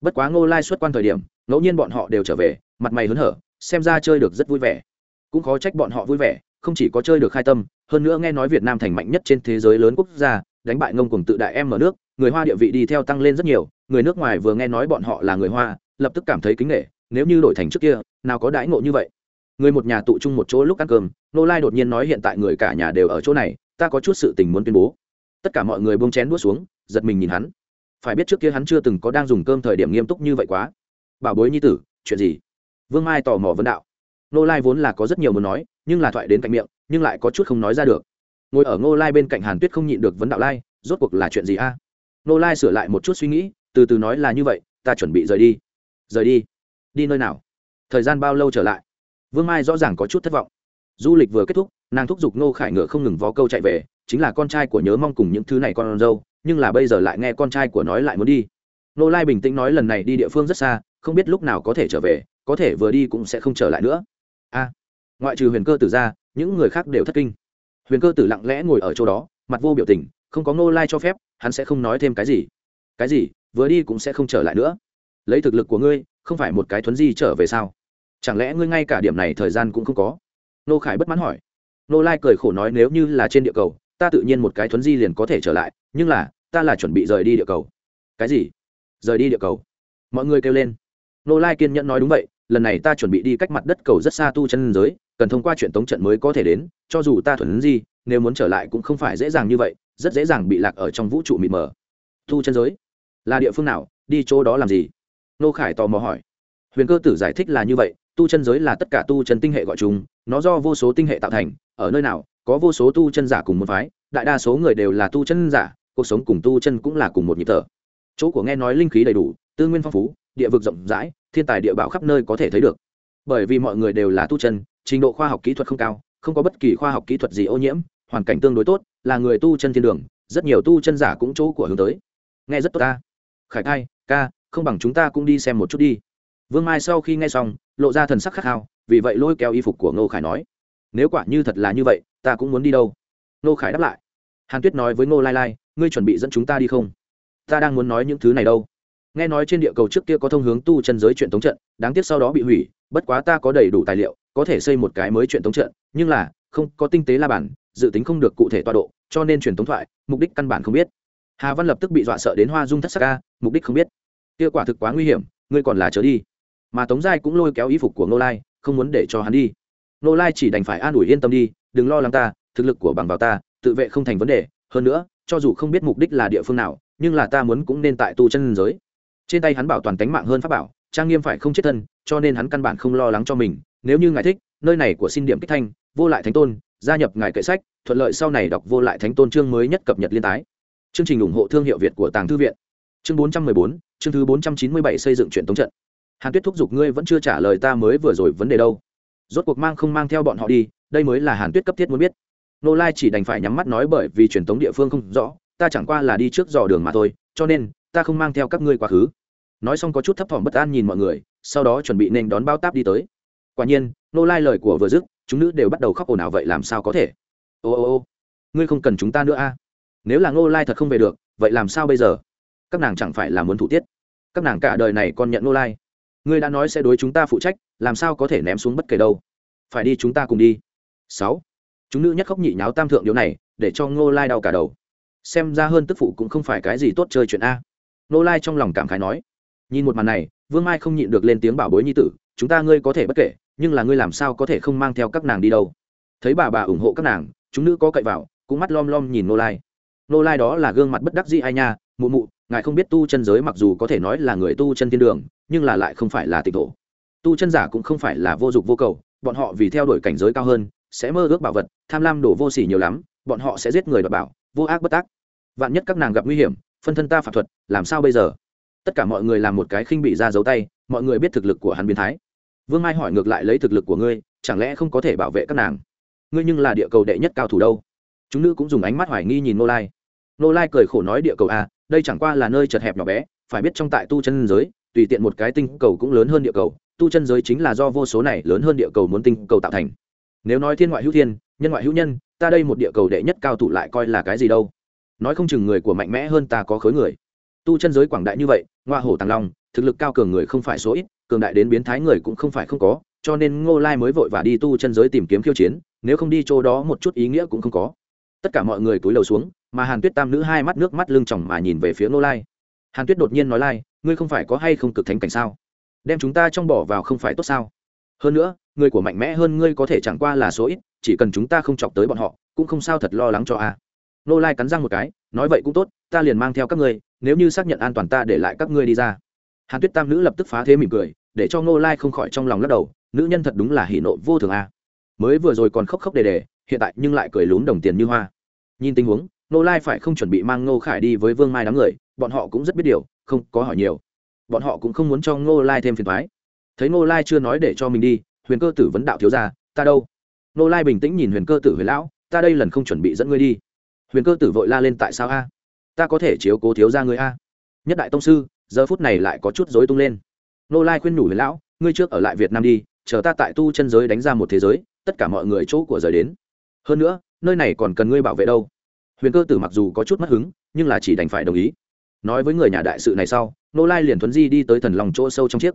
Bất quá ngô lai xuất quan thời điểm, ngẫu nhiên bọn họ đều trở về, mặt mày hớn hở, xem ra chơi được rất vui vẻ. Cũng khó trách bọn họ vui vẻ, không chỉ có chơi được khai tâm, hơn nữa nghe nói việt nam thành mạnh nhất trên thế giới lớn quốc gia, đánh bại ngông cùng tự đại em ở nước, người hoa địa vị đi theo tăng lên rất nhiều, người nước ngoài vừa nghe nói bọn họ là người hoa, lập tức cảm thấy kính nghệ nếu như đổi thành trước kia, nào có đãi ngộ như vậy. Người một nhà tụ chung một chỗ lúc ăn cơm nô lai đột nhiên nói hiện tại người cả nhà đều ở chỗ này, ta có chút sự tình muốn tuyên bố. Tất cả mọi người buông chén đuốt xuống, giật mình nhìn hắn. Phải biết trước kia hắn chưa từng có đang dùng cơm thời điểm nghiêm túc như vậy quá. Bảo bối nhi tử, chuyện gì? Vương mai tò mò vấn đạo. Nô lai vốn là có rất nhiều muốn nói, nhưng là thoại đến cạnh miệng, nhưng lại có chút không nói ra được. Ngồi ở ngô lai bên cạnh hàn tuyết không nhịn được vấn đạo lai, rốt cuộc là chuyện gì a? À? nô lai sửa lại một chút suy nghĩ, từ từ nói là như vậy, ta chuẩn bị rời đi. Rời đi? Đi nơi nào? Thời gian bao lâu trở lại? Vương mai rõ ràng có chút thất vọng du lịch vừa kết thúc, nàng thúc giục nô khải ngựa không ngừng vó câu chạy về, chính là con trai của nhớ mong cùng những thứ này con dâu, nhưng là bây giờ lại nghe con trai của nói lại muốn đi. Nô lai bình tĩnh nói lần này đi địa phương rất xa, không biết lúc nào có thể trở về, có thể vừa đi cũng sẽ không trở lại nữa. A, ngoại trừ huyền cơ tử ra, những người khác đều thất kinh. Huyền cơ tử lặng lẽ ngồi ở chỗ đó, mặt vô biểu tình, không có nô lai cho phép, hắn sẽ không nói thêm cái gì. Cái gì, vừa đi cũng sẽ không trở lại nữa. Lấy thực lực của ngươi, không phải một cái thuấn di trở về sao? Chẳng lẽ ngươi ngay cả điểm này thời gian cũng không có? Nô khải bất mãn hỏi. Nô lai cười khổ nói nếu như là trên địa cầu, ta tự nhiên một cái thuấn di liền có thể trở lại, nhưng là, ta là chuẩn bị rời đi địa cầu. Cái gì? Rời đi địa cầu? Mọi người kêu lên. Nô lai kiên nhẫn nói đúng vậy, lần này ta chuẩn bị đi cách mặt đất cầu rất xa tu chân giới, cần thông qua chuyện tống trận mới có thể đến, cho dù ta thuần di, nếu muốn trở lại cũng không phải dễ dàng như vậy, rất dễ dàng bị lạc ở trong vũ trụ mịt mờ. Tu chân giới? Là địa phương nào? Đi chỗ đó làm gì? Nô khải tò mò hỏi. Huyền cơ tử giải thích là như vậy, tu chân giới là tất cả tu chân tinh hệ gọi chung nó do vô số tinh hệ tạo thành, ở nơi nào, có vô số tu chân giả cùng một phái, đại đa số người đều là tu chân giả, cuộc sống cùng tu chân cũng là cùng một nhịp thở. Chỗ của nghe nói linh khí đầy đủ, tư nguyên phong phú, địa vực rộng rãi, thiên tài địa bảo khắp nơi có thể thấy được. Bởi vì mọi người đều là tu chân, trình độ khoa học kỹ thuật không cao, không có bất kỳ khoa học kỹ thuật gì ô nhiễm, hoàn cảnh tương đối tốt, là người tu chân thiên đường, rất nhiều tu chân giả cũng chỗ của hướng tới. Nghe rất tốt ta. Khải thai ca, không bằng chúng ta cũng đi xem một chút đi. Vương mai sau khi nghe xong, lộ ra thần sắc khát khao vì vậy lôi kéo y phục của ngô khải nói, nếu quả như thật là như vậy, ta cũng muốn đi đâu? Ngô khải đáp lại, hàn tuyết nói với ngô lai lai, ngươi chuẩn bị dẫn chúng ta đi không? Ta đang muốn nói những thứ này đâu. Nghe nói trên địa cầu trước kia có thông hướng tu chân giới chuyện tống trận, đáng tiếc sau đó bị hủy, bất quá ta có đầy đủ tài liệu, có thể xây một cái mới chuyện tống trận, nhưng là, không, có tinh tế la bản dự tính không được cụ thể tọa độ, cho nên truyền tống thoại, mục đích căn bản không biết. Hà văn lập tức bị dọa sợ đến hoa dung thất sắc ca mục đích không biết. Kia quả thực quá nguy hiểm, ngươi còn là chớ đi. Mà tống giai cũng lôi kéo y phục của ngô lai không muốn để cho hắn đi. Nô lai chỉ đành phải an ủi yên tâm đi, đừng lo lắng ta, thực lực của bằng vào ta, tự vệ không thành vấn đề. Hơn nữa, cho dù không biết mục đích là địa phương nào, nhưng là ta muốn cũng nên tại tu chân giới. Trên tay hắn bảo toàn tánh mạng hơn pháp bảo, trang nghiêm phải không chết thân, cho nên hắn căn bản không lo lắng cho mình. Nếu như ngài thích, nơi này của xin điểm kích thanh, vô lại thánh tôn, gia nhập ngài kệ sách, thuận lợi sau này đọc vô lại thánh tôn chương mới nhất cập nhật liên tái. Chương trình ủng hộ thương hiệu việt của tàng thư viện. Chương bốn trăm mười bốn, chương thứ bốn trăm chín mươi bảy xây dựng chuyện tống trận hàn tuyết thúc giục ngươi vẫn chưa trả lời ta mới vừa rồi vấn đề đâu. Rốt cuộc mang không mang theo bọn họ đi, đây mới là hàn tuyết cấp thiết muốn biết. Nô lai chỉ đành phải nhắm mắt nói bởi vì truyền thống địa phương không rõ, ta chẳng qua là đi trước dò đường mà thôi, cho nên, ta không mang theo các ngươi quá khứ. Nói xong có chút thấp thỏm bất an nhìn mọi người, sau đó chuẩn bị nên đón bao táp đi tới. Quả nhiên, nô lai lời của vừa dứt, chúng nữ đều bắt đầu khóc ồn ào vậy làm sao có thể? Ô ô ô, ngươi không cần chúng ta nữa a. Nếu là nô lai thật không về được, vậy làm sao bây giờ? Các nàng chẳng phải là muốn thủ tiết. Các nàng cả đời này còn nhận nô lai ngươi đã nói sẽ đối chúng ta phụ trách, làm sao có thể ném xuống bất kể đâu. Phải đi chúng ta cùng đi. Sáu. Chúng nữ nhất khóc nhị nháo tam thượng điều này, để cho ngô lai đau cả đầu. Xem ra hơn tức phụ cũng không phải cái gì tốt chơi chuyện a. Ngô lai trong lòng cảm khái nói. Nhìn một màn này, vương mai không nhịn được lên tiếng bảo bối nhi tử, chúng ta ngươi có thể bất kể, nhưng là ngươi làm sao có thể không mang theo các nàng đi đâu? Thấy bà bà ủng hộ các nàng, chúng nữ có cậy vào, cũng mắt lom lom nhìn Ngô lai. Ngô lai đó là gương mặt bất đắc dĩ ai nha, mụ mụ ngài không biết tu chân giới mặc dù có thể nói là người tu chân thiên đường nhưng là lại không phải là tịch thổ. Tu chân giả cũng không phải là vô dụng vô cầu bọn họ vì theo đuổi cảnh giới cao hơn sẽ mơ ước bảo vật tham lam đổ vô sỉ nhiều lắm bọn họ sẽ giết người đoạt bảo vô ác bất tác. Vạn nhất các nàng gặp nguy hiểm phân thân ta phạm thuật làm sao bây giờ? Tất cả mọi người làm một cái khinh bị ra dấu tay mọi người biết thực lực của hắn biến thái. Vương mai hỏi ngược lại lấy thực lực của ngươi chẳng lẽ không có thể bảo vệ các nàng? Ngươi nhưng là địa cầu đệ nhất cao thủ đâu? Chúng nữ cũng dùng ánh mắt hoài nghi nhìn nô lai. Nô lai cười khổ nói địa cầu a à, đây chẳng qua là nơi chật hẹp nhỏ bé, phải biết trong tại tu chân giới, tùy tiện một cái tinh cầu cũng lớn hơn địa cầu, tu chân giới chính là do vô số này lớn hơn địa cầu muốn tinh cầu tạo thành. Nếu nói thiên ngoại hữu thiên, nhân ngoại hữu nhân, ta đây một địa cầu đệ nhất cao thủ lại coi là cái gì đâu? Nói không chừng người của mạnh mẽ hơn ta có khối người. Tu chân giới quảng đại như vậy, ngoa hổ tàng long, thực lực cao cường người không phải số ít, cường đại đến biến thái người cũng không phải không có, cho nên ngô lai mới vội và đi tu chân giới tìm kiếm khiêu chiến, nếu không đi chỗ đó một chút ý nghĩa cũng không có. Tất cả mọi người túi đầu xuống mà hàn tuyết tam nữ hai mắt nước mắt lưng tròng mà nhìn về phía Nô lai. Hàn tuyết đột nhiên nói lai, ngươi không phải có hay không cực thánh cảnh sao? Đem chúng ta trong bỏ vào không phải tốt sao? Hơn nữa người của mạnh mẽ hơn ngươi có thể chẳng qua là số ít, chỉ cần chúng ta không chọc tới bọn họ, cũng không sao thật lo lắng cho a. À. nô lai cắn răng một cái, nói vậy cũng tốt, ta liền mang theo các ngươi, nếu như xác nhận an toàn ta để lại các ngươi đi ra. Hàn tuyết tam nữ lập tức phá thế mỉm cười, để cho nô lai không khỏi trong lòng lắc đầu, nữ nhân thật đúng là hỉ nộ vô thường a. Mới vừa rồi còn khóc khóc đề đề, hiện tại nhưng lại cười lún đồng tiền như hoa. Nhìn tình huống nô lai phải không chuẩn bị mang ngô khải đi với vương mai đám người, bọn họ cũng rất biết điều, không có hỏi nhiều. Bọn họ cũng không muốn cho ngô lai thêm phiền thoái thấy ngô lai chưa nói để cho mình đi, huyền cơ tử vấn đạo thiếu ra ta đâu? Nô lai bình tĩnh nhìn huyền cơ tử, huyền lão, ta đây lần không chuẩn bị dẫn ngươi đi. Huyền cơ tử vội la lên, tại sao a? Ta có thể chiếu cố thiếu ra ngươi a? Nhất đại tông sư, giờ phút này lại có chút dối tung lên. Nô lai khuyên nhủ huyền lão, ngươi trước ở lại việt nam đi, chờ ta tại tu chân giới đánh ra một thế giới, tất cả mọi người chỗ của rời đến. Hơn nữa, nơi này còn cần ngươi bảo vệ đâu huyền cơ tử mặc dù có chút mất hứng, nhưng là chỉ đành phải đồng ý. Nói với người nhà đại sự này sau nô lai liền thuấn di đi tới thần long chỗ sâu trong chiếc.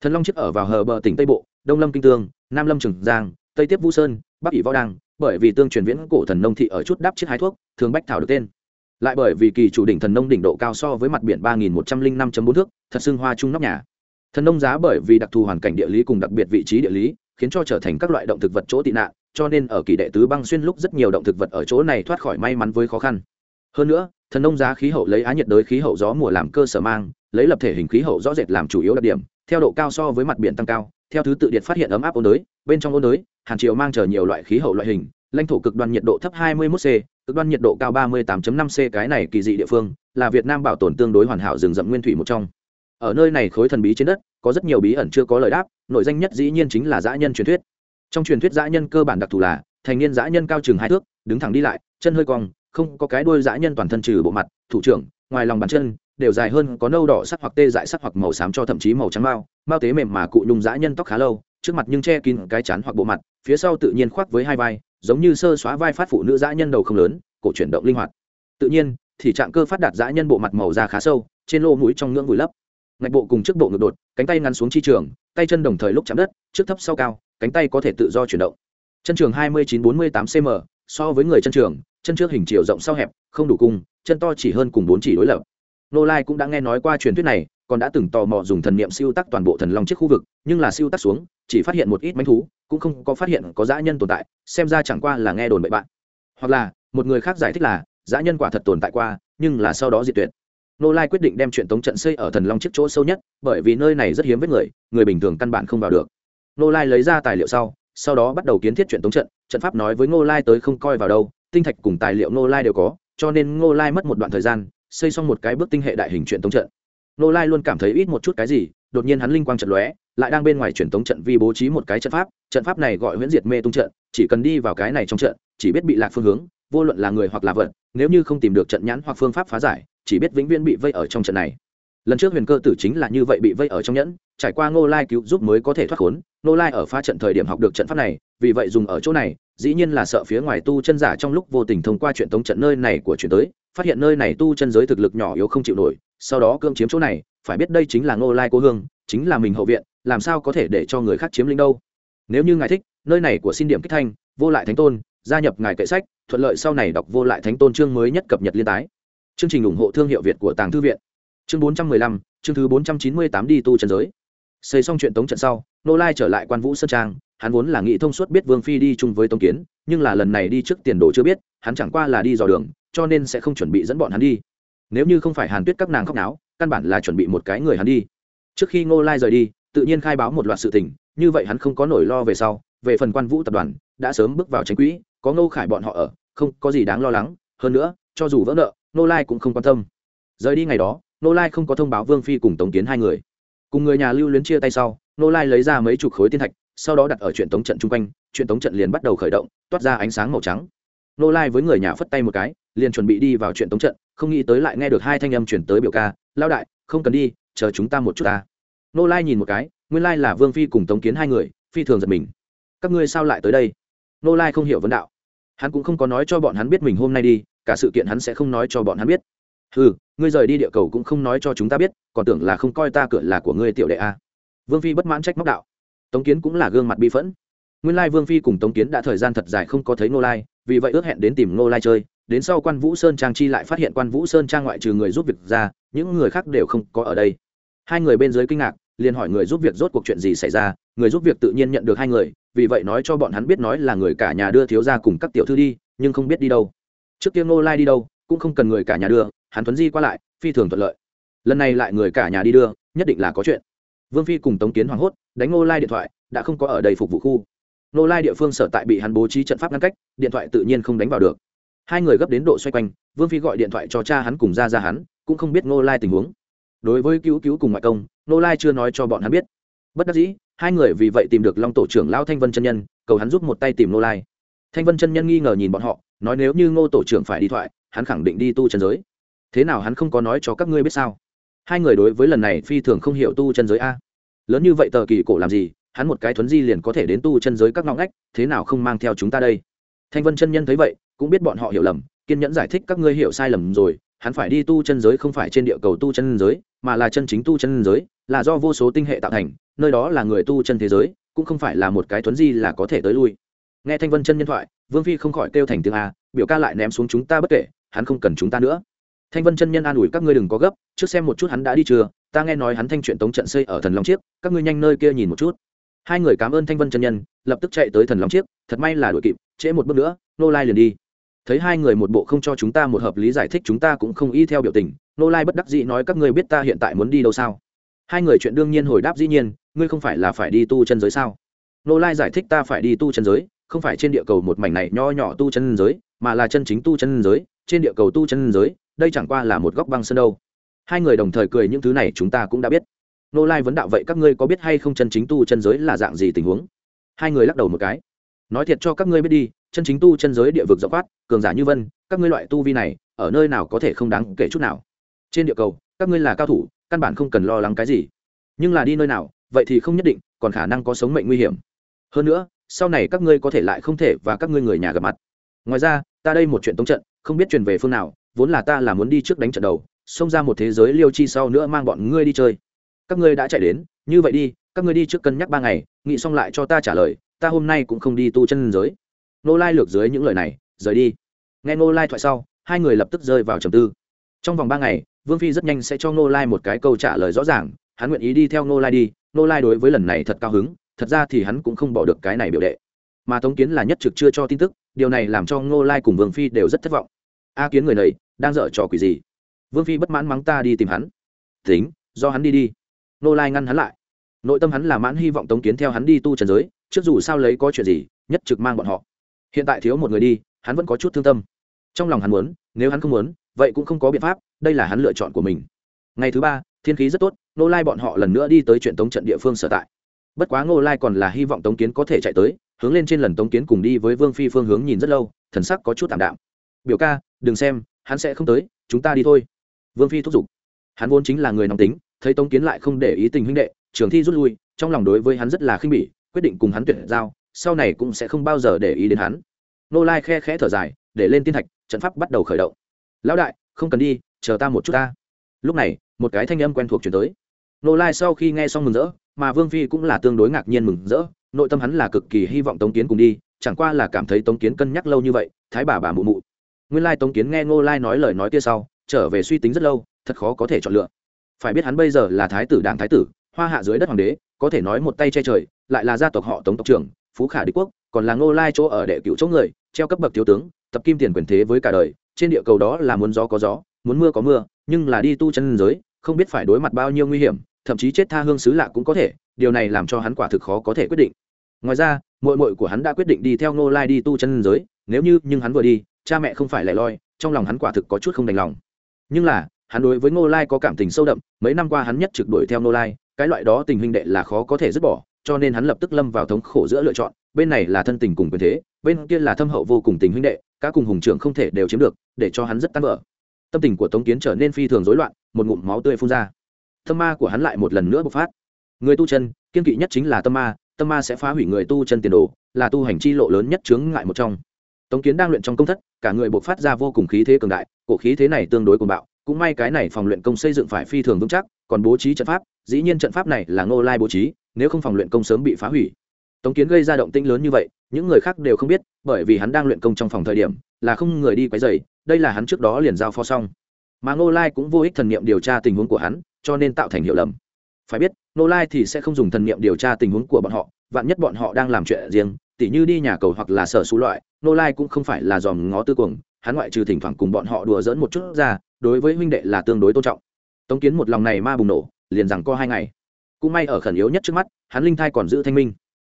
Thần long chiếc ở vào hờ bờ tỉnh tây bộ, đông lâm kinh tương, nam lâm trường giang, tây tiếp vũ sơn, bắc ỷ võ đăng, bởi vì tương truyền viễn cổ thần nông thị ở chút đắp chiếc hái thuốc, thường bách thảo được tên. Lại bởi vì kỳ chủ đỉnh thần nông đỉnh độ cao so với mặt biển ba nghìn một trăm linh năm bốn thước, thật xưng hoa trung nóc nhà. Thần nông giá bởi vì đặc thù hoàn cảnh địa lý cùng đặc biệt vị trí địa lý, khiến cho trở thành các loại động thực vật chỗ tị nạn cho nên ở kỳ đệ tứ băng xuyên lúc rất nhiều động thực vật ở chỗ này thoát khỏi may mắn với khó khăn. Hơn nữa, thần nông giá khí hậu lấy á nhiệt đới khí hậu gió mùa làm cơ sở mang, lấy lập thể hình khí hậu rõ rệt làm chủ yếu đặc điểm, theo độ cao so với mặt biển tăng cao, theo thứ tự điện phát hiện ấm áp ôn đới, bên trong ôn đới, hàn triều mang chờ nhiều loại khí hậu loại hình, lãnh thổ cực đoan nhiệt độ thấp 21 c, cực đoan nhiệt độ cao 38.5 c, cái này kỳ dị địa phương, là việt nam bảo tồn tương đối hoàn hảo rừng rậm nguyên thủy một trong. Ở nơi này khối thần bí trên đất, có rất nhiều bí ẩn chưa có lời đáp, nội danh nhất dĩ nhiên chính là dã nhân truyền thuyết trong truyền thuyết dã nhân cơ bản đặc thù là, thành niên dã nhân cao chừng hai thước, đứng thẳng đi lại, chân hơi cong, không có cái đuôi dã nhân toàn thân trừ bộ mặt, thủ trưởng, ngoài lòng bàn chân, đều dài hơn, có nâu đỏ sắc hoặc tê dại sắc hoặc màu xám cho thậm chí màu trắng mao mao tế mềm mà cụ nhung dã nhân tóc khá lâu, trước mặt nhưng che kín cái chán hoặc bộ mặt, phía sau tự nhiên khoác với hai vai, giống như sơ xóa vai phát phụ nữ dã nhân đầu không lớn, cổ chuyển động linh hoạt. Tự nhiên, thì trạng cơ phát đạt dã nhân bộ mặt màu da khá sâu, trên lô mũi trong ngưỡng vùi lấp. Ngạch bộ cùng trước bộ ngực đột, cánh tay ngắn xuống chi trường tay chân đồng thời lúc chạm đất, trước thấp sau cao, cánh tay có thể tự do chuyển động. Chân trường hai mươi chín bốn mươi tám cm so với người chân trường, chân trước hình chiều rộng sau hẹp, không đủ cung, chân to chỉ hơn cùng bốn chỉ đối lập. Nô lai cũng đã nghe nói qua truyền thuyết này, còn đã từng tò mò dùng thần niệm siêu tắc toàn bộ thần long trước khu vực, nhưng là siêu tắc xuống, chỉ phát hiện một ít manh thú, cũng không có phát hiện có dã nhân tồn tại, xem ra chẳng qua là nghe đồn bậy bạn. Hoặc là, một người khác giải thích là, dã nhân quả thật tồn tại qua, nhưng là sau đó diệt tuyệt nô lai quyết định đem chuyện tống trận xây ở thần long trước chỗ sâu nhất, bởi vì nơi này rất hiếm với người người bình thường căn bản không vào được. Nô lai lấy ra tài liệu sau sau đó bắt đầu kiến thiết chuyện tống trận trận pháp nói với ngô lai tới không coi vào đâu, tinh thạch cùng tài liệu ngô lai đều có, cho nên ngô lai mất một đoạn thời gian, xây xong một cái bước tinh hệ đại hình chuyện tống trận. Ngô lai luôn cảm thấy ít một chút cái gì, đột nhiên hắn linh quang trận lóe, lại đang bên ngoài truyền tống trận vi bố trí một cái trận pháp trận pháp này gọi huyễn diệt mê tung trận, chỉ cần đi vào cái này trong trận, chỉ biết bị lạc phương hướng, vô luận là người hoặc là vật, nếu như không tìm được trận nhãn hoặc phương pháp phá giải chỉ biết vĩnh viễn bị vây ở trong trận này. Lần trước huyền cơ tử chính là như vậy bị vây ở trong nhẫn, trải qua ngô lai cứu giúp mới có thể thoát khốn. Ngô lai ở pha trận thời điểm học được trận pháp này, vì vậy dùng ở chỗ này, dĩ nhiên là sợ phía ngoài tu chân giả trong lúc vô tình thông qua chuyện tống trận nơi này của chuyển tới, phát hiện nơi này tu chân giới thực lực nhỏ yếu không chịu nổi, sau đó cưỡng chiếm chỗ này, phải biết đây chính là ngô lai cô hương, chính là mình hậu viện, làm sao có thể để cho người khác chiếm lĩnh đâu. Nếu như ngài thích, nơi này của xin điểm kích thanh, vô lại thánh tôn, gia nhập ngài kệ sách, thuận lợi sau này đọc vô lại thánh tôn chương mới nhất cập nhật liên tái chương trình ủng hộ thương hiệu việt của tàng thư viện. Chương bốn trăm mười lăm, chương thứ bốn trăm chín mươi tám đi tu trần giới. Xây xong chuyện tống trận sau, nô lai trở lại quan vũ sơn trang, hắn vốn là nghĩ thông suốt biết vương phi đi chung với tống kiến, nhưng là lần này đi trước tiền đồ chưa biết, hắn chẳng qua là đi dò đường, cho nên sẽ không chuẩn bị dẫn bọn hắn đi. Nếu như không phải hàn tuyết các nàng khóc náo, căn bản là chuẩn bị một cái người hắn đi. Trước khi ngô lai rời đi, tự nhiên khai báo một loạt sự tình, như vậy hắn không có nổi lo về sau, về phần quan vũ tập đoàn, đã sớm bước vào tránh quỹ, có ngô khải bọn họ ở, không có gì đáng lo lắng, hơn nữa, cho dù vỡ nợ nô lai cũng không quan tâm. Rời đi ngày đó, nô lai không có thông báo vương phi cùng tống kiến hai người. Cùng người nhà lưu luyến chia tay sau, nô lai lấy ra mấy chục khối tiên thạch, sau đó đặt ở chuyện tống trận chung quanh, chuyện tống trận liền bắt đầu khởi động, toát ra ánh sáng màu trắng. Nô lai với người nhà phất tay một cái, liền chuẩn bị đi vào chuyện tống trận, không nghĩ tới lại nghe được hai thanh âm chuyển tới biểu ca lao đại, không cần đi, chờ chúng ta một chút ta. Nô lai nhìn một cái, nguyên lai là vương phi cùng tống kiến hai người, phi thường giật mình. Các ngươi sao lại tới đây? Nô lai không hiểu vấn đạo. Hắn cũng không có nói cho bọn hắn biết mình hôm nay đi cả sự kiện hắn sẽ không nói cho bọn hắn biết. Ừ ngươi rời đi địa cầu cũng không nói cho chúng ta biết, còn tưởng là không coi ta cửa là của ngươi tiểu đệ a. Vương phi bất mãn trách móc đạo. Tống kiến cũng là gương mặt bi phẫn. Nguyên lai vương phi cùng tống kiến đã thời gian thật dài không có thấy ngô lai, vì vậy ước hẹn đến tìm ngô lai chơi. Đến sau quan vũ sơn trang chi lại phát hiện quan vũ sơn trang ngoại trừ người giúp việc ra, những người khác đều không có ở đây. Hai người bên dưới kinh ngạc, liền hỏi người giúp việc rốt cuộc chuyện gì xảy ra, người giúp việc tự nhiên nhận được hai người, vì vậy nói cho bọn hắn biết nói là người cả nhà đưa thiếu ra cùng các tiểu thư đi, nhưng không biết đi đâu trước kia ngô lai đi đâu, cũng không cần người cả nhà đưa, hắn thuấn di qua lại, phi thường thuận lợi. Lần này lại người cả nhà đi đưa, nhất định là có chuyện. Vương phi cùng tống kiến hoảng hốt, đánh ngô lai điện thoại, đã không có ở đây phục vụ khu. Ngô lai địa phương sở tại bị hắn bố trí trận pháp ngăn cách, điện thoại tự nhiên không đánh vào được. Hai người gấp đến độ xoay quanh, vương phi gọi điện thoại cho cha hắn cùng ra ra hắn, cũng không biết ngô lai tình huống. Đối với cứu cứu cùng ngoại công, ngô lai chưa nói cho bọn hắn biết. Bất đắc dĩ, hai người vì vậy tìm được long tổ trưởng lao thanh vân chân nhân, cầu hắn giúp một tay tìm ngô lai. Thanh vân chân nhân nghi ngờ nhìn bọn họ nói nếu như ngô tổ trưởng phải đi thoại, hắn khẳng định đi tu chân giới. Thế nào hắn không có nói cho các ngươi biết sao? Hai người đối với lần này phi thường không hiểu tu chân giới a. Lớn như vậy tờ kỳ cổ làm gì, hắn một cái thuấn di liền có thể đến tu chân giới các ngõ ngách, thế nào không mang theo chúng ta đây? Thanh vân chân nhân thấy vậy, cũng biết bọn họ hiểu lầm, kiên nhẫn giải thích các ngươi hiểu sai lầm rồi, hắn phải đi tu chân giới không phải trên địa cầu tu chân giới, mà là chân chính tu chân giới, là do vô số tinh hệ tạo thành, nơi đó là người tu chân thế giới, cũng không phải là một cái thuấn di là có thể tới lui. Nghe thanh vân chân nhân thoại vương phi không khỏi kêu thành tiếng a, biểu ca lại ném xuống chúng ta bất kể, hắn không cần chúng ta nữa. Thanh vân chân nhân an ủi các ngươi đừng có gấp, trước xem một chút hắn đã đi chưa, ta nghe nói hắn thanh chuyện tống trận xây ở thần long chiếc, các ngươi nhanh nơi kia nhìn một chút. Hai người cảm ơn thanh vân chân nhân, lập tức chạy tới thần long chiếc, thật may là đuổi kịp, trễ một bước nữa, nô lai liền đi. Thấy hai người một bộ không cho chúng ta một hợp lý giải thích chúng ta cũng không y theo biểu tình, nô lai bất đắc dĩ nói các ngươi biết ta hiện tại muốn đi đâu sao? Hai người chuyện đương nhiên hồi đáp dĩ nhiên, ngươi không phải là phải đi tu chân giới sao? Nô lai giải thích ta phải đi tu chân giới không phải trên địa cầu một mảnh này nho nhỏ tu chân giới, mà là chân chính tu chân giới, trên địa cầu tu chân giới, đây chẳng qua là một góc băng sơn đâu. Hai người đồng thời cười những thứ này chúng ta cũng đã biết. Nô lai vấn đạo vậy các ngươi có biết hay không chân chính tu chân giới là dạng gì tình huống? Hai người lắc đầu một cái. Nói thiệt cho các ngươi biết đi, chân chính tu chân giới địa vực rộng quát cường giả như vân, các ngươi loại tu vi này, ở nơi nào có thể không đáng kể chút nào? Trên địa cầu, các ngươi là cao thủ, căn bản không cần lo lắng cái gì. Nhưng là đi nơi nào, vậy thì không nhất định, còn khả năng có sống mệnh nguy hiểm. Hơn nữa sau này các ngươi có thể lại không thể và các ngươi người nhà gặp mặt. Ngoài ra, ta đây một chuyện tống trận, không biết truyền về phương nào, vốn là ta là muốn đi trước đánh trận đầu, xông ra một thế giới liêu chi sau nữa mang bọn ngươi đi chơi. Các ngươi đã chạy đến, như vậy đi, các ngươi đi trước cân nhắc ba ngày, nghĩ xong lại cho ta trả lời, ta hôm nay cũng không đi tu chân giới. Nô lai lược dưới những lời này, rời đi. Nghe Nô lai thoại sau, hai người lập tức rơi vào trầm tư. Trong vòng ba ngày, vương phi rất nhanh sẽ cho Nô lai một cái câu trả lời rõ ràng, hắn nguyện ý đi theo Nô lai đi Nô lai đối với lần này thật cao hứng thật ra thì hắn cũng không bỏ được cái này biểu đệ. Mà tống kiến là nhất trực chưa cho tin tức, điều này làm cho ngô lai cùng vương phi đều rất thất vọng. A kiến người này, đang dở trò quỷ gì? Vương phi bất mãn mắng ta đi tìm hắn. Tính, do hắn đi đi. Ngô lai ngăn hắn lại. Nội tâm hắn là mãn hy vọng tống kiến theo hắn đi tu trần giới, trước dù sao lấy có chuyện gì, nhất trực mang bọn họ. Hiện tại thiếu một người đi, hắn vẫn có chút thương tâm. Trong lòng hắn muốn, nếu hắn không muốn, vậy cũng không có biện pháp, đây là hắn lựa chọn của mình. Ngày thứ ba, thiên khí rất tốt nô lai bọn họ lần nữa đi tới chuyện tống trận địa phương sở tại bất quá ngô lai còn là hy vọng tống kiến có thể chạy tới, hướng lên trên lần tống kiến cùng đi với vương phi phương hướng nhìn rất lâu, thần sắc có chút t ạ m đạm. Biểu ca, đừng xem, hắn sẽ không tới, chúng ta đi thôi. Vương phi thúc giục. Hắn vốn chính là người nóng tính, thấy tống kiến lại không để ý tình huynh đệ, trường thi rút lui, trong lòng đối với hắn rất là khinh bỉ, quyết định cùng hắn tuyển giao, sau này cũng sẽ không bao giờ để ý đến hắn. Nô lai khe khẽ thở dài, để lên tiên thạch, trận pháp bắt đầu khởi động. Lão đại, không cần đi, chờ ta một chút ta. Lúc này, một cái thanh âm quen thuộc chuyển tới nô lai sau khi nghe xong mừng rỡ, mà vương phi cũng là tương đối ngạc nhiên mừng rỡ, nội tâm hắn là cực kỳ hy vọng tống kiến cùng đi, chẳng qua là cảm thấy tống kiến cân nhắc lâu như vậy, thái bà bà mụ mụ. Nguyên lai tống kiến nghe ngô lai nói lời nói kia sau, trở về suy tính rất lâu, thật khó có thể chọn lựa. Phải biết hắn bây giờ là thái tử đảng thái tử, hoa hạ dưới đất hoàng đế, có thể nói một tay che trời, lại là gia tộc họ tống tộc trưởng, phú khả đế quốc, còn là ngô lai chỗ ở đệ cựu chỗ người, treo cấp bậc thiếu tướng, tập kim tiền quyền thế với cả đời, trên địa cầu đó là muốn gió có gió, muốn mưa có mưa, nhưng là đi tu chân giới, không biết phải đối mặt bao nhiêu nguy hiểm thậm chí chết tha hương xứ lạ cũng có thể, điều này làm cho hắn quả thực khó có thể quyết định. Ngoài ra mội mội của hắn đã quyết định đi theo ngô lai đi tu chân giới, nếu như, nhưng hắn vừa đi, cha mẹ không phải lẻ loi, trong lòng hắn quả thực có chút không đành lòng. Nhưng là, hắn đối với ngô lai có cảm tình sâu đậm, mấy năm qua hắn nhất trực đuổi theo ngô lai, cái loại đó tình huynh đệ là khó có thể dứt bỏ, cho nên hắn lập tức lâm vào thống khổ giữa lựa chọn, bên này là thân tình cùng quyền thế, bên kia là thâm hậu vô cùng tình huynh đệ các cùng hùng trưởng không thể đều chiếm được, để cho hắn rất tan vỡ. Tâm tình của tống kiến trở nên phi thường rối loạn, một ngụm máu tươi phun ra tâm ma của hắn lại một lần nữa bộc phát. Người tu chân, kiên kỵ nhất chính là tâm ma tâm ma sẽ phá hủy người tu chân tiền đồ, là tu hành chi lộ lớn nhất chướng ngại một trong. Tống kiến đang luyện trong công thất, cả người bộc phát ra vô cùng khí thế cường đại, cổ khí thế này tương đối cuồng bạo, cũng may cái này phòng luyện công xây dựng phải phi thường vững chắc, còn bố trí trận pháp, dĩ nhiên trận pháp này là ngô lai bố trí, nếu không phòng luyện công sớm bị phá hủy. Tống kiến gây ra động tĩnh lớn như vậy, những người khác đều không biết, bởi vì hắn đang luyện công trong phòng thời điểm, là không người đi quấy dày đây là hắn trước đó liền giao phó xong. Mà ngô lai cũng vô ích thần niệm điều tra tình huống của hắn cho nên tạo thành hiệu lầm. Phải biết, Nô lai thì sẽ không dùng thần niệm điều tra tình huống của bọn họ, vạn nhất bọn họ đang làm chuyện riêng, tỉ như đi nhà cầu hoặc là sở xú loại, Nô lai cũng không phải là dòm ngó tư cuồng, hắn ngoại trừ thỉnh thoảng cùng bọn họ đùa dỡn một chút ra, đối với huynh đệ là tương đối tôn trọng. Tống kiến một lòng này ma bùng nổ, liền rằng co hai ngày. Cũng may ở khẩn yếu nhất trước mắt, hắn linh thai còn giữ thanh minh.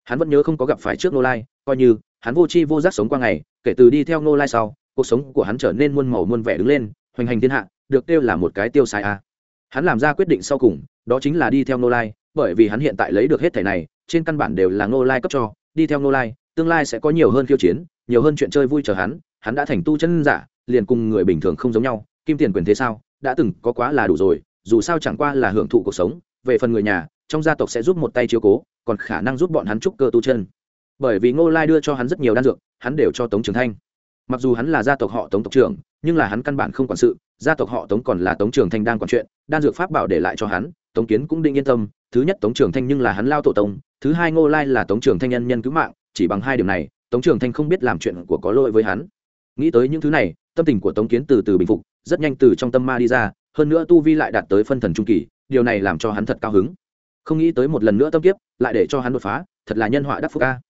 Hắn vẫn nhớ không có gặp phải trước nô lai, coi như, hắn vô chi vô giác sống qua ngày, kể từ đi theo nô lai sau, cuộc sống của hắn trở nên muôn màu muôn vẻ đứng lên, hoành hành thiên hạ, được kêu là một cái tiêu sai a hắn làm ra quyết định sau cùng, đó chính là đi theo nô lai, bởi vì hắn hiện tại lấy được hết thẻ này, trên căn bản đều là nô lai cấp cho, đi theo nô lai, tương lai sẽ có nhiều hơn khiêu chiến, nhiều hơn chuyện chơi vui chờ hắn hắn đã thành tu chân giả, liền cùng người bình thường không giống nhau, kim tiền quyền thế sao, đã từng có quá là đủ rồi, dù sao chẳng qua là hưởng thụ cuộc sống, về phần người nhà, trong gia tộc sẽ giúp một tay chiếu cố, còn khả năng giúp bọn hắn trúc cơ tu chân. Bởi vì ngô lai đưa cho hắn rất nhiều đan dược, hắn đều cho tống trường thanh. Mặc dù hắn là gia tộc họ tống tộc trưởng, nhưng là hắn căn bản không quản sự, gia tộc họ tống còn là tống trường thanh đang quản chuyện đan dược pháp bảo để lại cho hắn, tống kiến cũng định yên tâm, thứ nhất tống trường thanh nhưng là hắn lao tổ tông, thứ hai ngô lai là tống trường thanh nhân nhân cứu mạng, chỉ bằng hai điểm này, tống trường thanh không biết làm chuyện của có lỗi với hắn. Nghĩ tới những thứ này, tâm tình của tống kiến từ từ bình phục, rất nhanh từ trong tâm ma đi ra, hơn nữa tu vi lại đạt tới phân thần trung kỳ, điều này làm cho hắn thật cao hứng. Không nghĩ tới một lần nữa tâm kiếp, lại để cho hắn đột phá, thật là nhân họa đắc phúc ca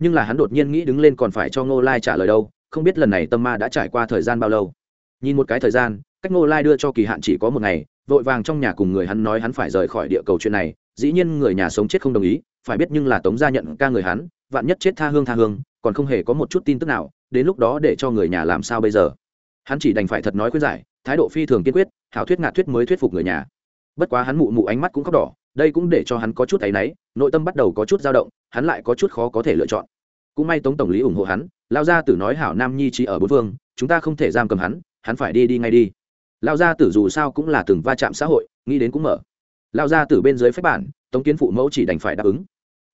nhưng là hắn đột nhiên nghĩ đứng lên còn phải cho ngô lai trả lời đâu, không biết lần này tâm ma đã trải qua thời gian bao lâu. Nhìn một cái thời gian, cách ngô lai đưa cho kỳ hạn chỉ có một ngày vội vàng trong nhà cùng người hắn nói hắn phải rời khỏi địa cầu chuyện này, dĩ nhiên người nhà sống chết không đồng ý, phải biết nhưng là tống gia nhận ca người hắn, vạn nhất chết tha hương tha hương, còn không hề có một chút tin tức nào, đến lúc đó để cho người nhà làm sao bây giờ? Hắn chỉ đành phải thật nói khuyên giải, thái độ phi thường kiên quyết, hảo thuyết ngạt thuyết mới thuyết phục người nhà. Bất quá hắn mụ mụ ánh mắt cũng khóc đỏ, đây cũng để cho hắn có chút áy náy, nội tâm bắt đầu có chút dao động, hắn lại có chút khó có thể lựa chọn. Cũng may tống tổng lý ủng hộ hắn, lao ra tử nói hảo nam nhi trí ở bốn phương, chúng ta không thể giam cầm hắn hắn phải đi đi ngay đi lao gia tử dù sao cũng là từng va chạm xã hội, nghĩ đến cũng mở. Lao gia tử bên dưới phép bản, tống kiến phụ mẫu chỉ đành phải đáp ứng.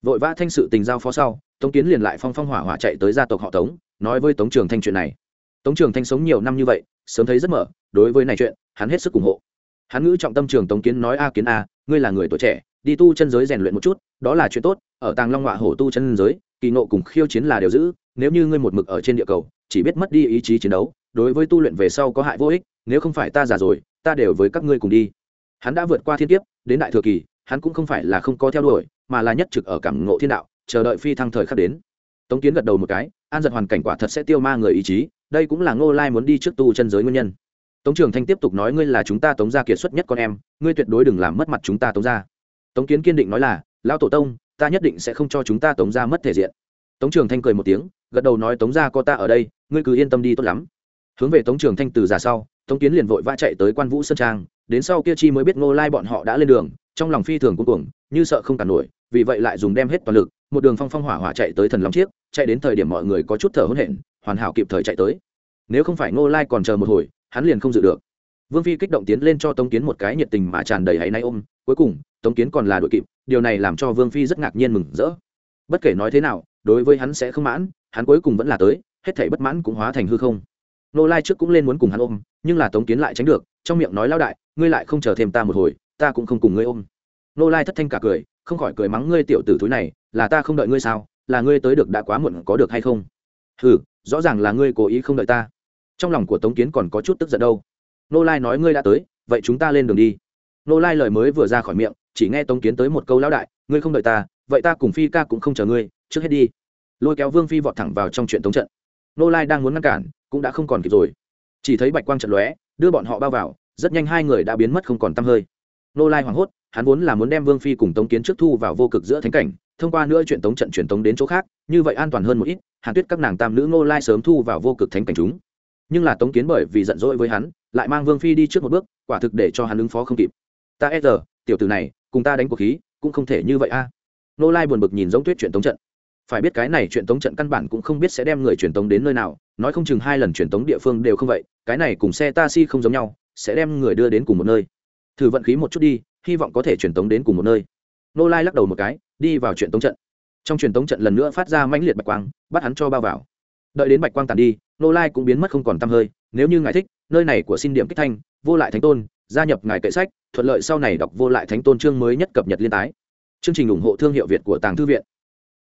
Vội vã thanh sự tình giao phó sau, tống kiến liền lại phong phong hỏa hỏa chạy tới gia tộc họ tống, nói với tống trường thanh chuyện này. Tống trường thanh sống nhiều năm như vậy, sớm thấy rất mở, đối với này chuyện, hắn hết sức ủng hộ. Hắn ngữ trọng tâm trường tống kiến nói, a kiến a, ngươi là người tuổi trẻ, đi tu chân giới rèn luyện một chút, đó là chuyện tốt, ở tàng long họa hổ tu chân giới, kỳ nộ cùng khiêu chiến là đều giữ nếu như ngươi một mực ở trên địa cầu, chỉ biết mất đi ý chí chiến đấu đối với tu luyện về sau có hại vô ích, nếu không phải ta già rồi, ta đều với các ngươi cùng đi. Hắn đã vượt qua thiên kiếp, đến đại thừa kỳ, hắn cũng không phải là không có theo đuổi, mà là nhất trực ở cảm ngộ thiên đạo, chờ đợi phi thăng thời khắc đến. Tống kiến gật đầu một cái, an giật hoàn cảnh quả thật sẽ tiêu ma người ý chí, đây cũng là ngô lai muốn đi trước tu chân giới nguyên nhân. Tống trường thanh tiếp tục nói, ngươi là chúng ta tống gia kiệt xuất nhất con em, ngươi tuyệt đối đừng làm mất mặt chúng ta tống gia. Tống kiến kiên định nói là, lão tổ tông, ta nhất định sẽ không cho chúng ta tống gia mất thể diện. Tống trường thanh cười một tiếng, gật đầu nói, tống gia có ta ở đây, ngươi cứ yên tâm đi, tốt lắm hướng về tống trường thanh từ giả sau, tống kiến liền vội vã chạy tới quan vũ sơn trang, đến sau kia chi mới biết ngô lai bọn họ đã lên đường, trong lòng phi thường cuối cùng như sợ không cản nổi, vì vậy lại dùng đem hết toàn lực, một đường phong phong hỏa hỏa chạy tới thần long chiếc, chạy đến thời điểm mọi người có chút thở hổn hển, hoàn hảo kịp thời chạy tới. Nếu không phải ngô lai còn chờ một hồi, hắn liền không dự được. Vương phi kích động tiến lên cho tống kiến một cái nhiệt tình mà tràn đầy hãy nay ôm, cuối cùng, tống kiến còn là đội kịp, điều này làm cho vương phi rất ngạc nhiên mừng rỡ. Bất kể nói thế nào, đối với hắn sẽ không mãn, hắn cuối cùng vẫn là tới, hết thảy bất mãn cũng hóa thành hư không nô lai trước cũng lên muốn cùng hắn ôm, nhưng là tống kiến lại tránh được, trong miệng nói lao đại, ngươi lại không chờ thêm ta một hồi, ta cũng không cùng ngươi ôm. Nô lai thất thanh cả cười, không khỏi cười mắng ngươi tiểu tử thúi này, là ta không đợi ngươi sao, là ngươi tới được đã quá muộn có được hay không? Hừ, rõ ràng là ngươi cố ý không đợi ta. Trong lòng của tống kiến còn có chút tức giận đâu. Nô lai nói ngươi đã tới, vậy chúng ta lên đường đi. Nô lai lời mới vừa ra khỏi miệng, chỉ nghe tống kiến tới một câu lão đại, ngươi không đợi ta, vậy ta cùng phi ca cũng không chờ ngươi, trước hết đi. Lôi kéo vương phi vọt thẳng vào trong chuyện tống trận. Nô lai đang muốn ngăn cản cũng đã không còn kịp rồi. Chỉ thấy bạch quang trận lóe, đưa bọn họ bao vào, rất nhanh hai người đã biến mất không còn t hơi. Nô lai hoảng hốt, hắn vốn là muốn đem vương phi cùng tống kiến trước thu vào vô cực giữa thánh cảnh, thông qua nữa chuyện tống trận truyền tống đến chỗ khác, như vậy an toàn hơn một ít, hàn tuyết các nàng tam nữ nô lai sớm thu vào vô cực thánh cảnh chúng. Nhưng là tống kiến bởi vì giận dỗi với hắn, lại mang vương phi đi trước một bước, quả thực để cho hắn ứng phó không kịp. Ta e giờ tiểu tử này, cùng ta đánh cuộc khí, cũng không thể như vậy a. Nô lai buồn bực nhìn giống tuyết chuyện tống trận phải biết cái này chuyện tống trận căn bản cũng không biết sẽ đem người truyền tống đến nơi nào, nói không chừng hai lần truyền tống địa phương đều không vậy, cái này cùng xe taxi không giống nhau, sẽ đem người đưa đến cùng một nơi. Thử vận khí một chút đi, hy vọng có thể truyền tống đến cùng một nơi. Nô lai lắc đầu một cái, đi vào chuyện tống trận. Trong truyền tống trận lần nữa phát ra mãnh liệt bạch quang, bắt hắn cho bao vào. Đợi đến bạch quang tàn đi, nô lai cũng biến mất không còn t hơi, nếu như ngài thích, nơi này của xin điểm kích thanh, vô lại thánh tôn, gia nhập ngài kệ sách, thuận lợi sau này đọc vô lại thánh tôn chương mới nhất cập nhật liên tái. Chương trình ủng hộ thương hiệu việt của tàng thư viện.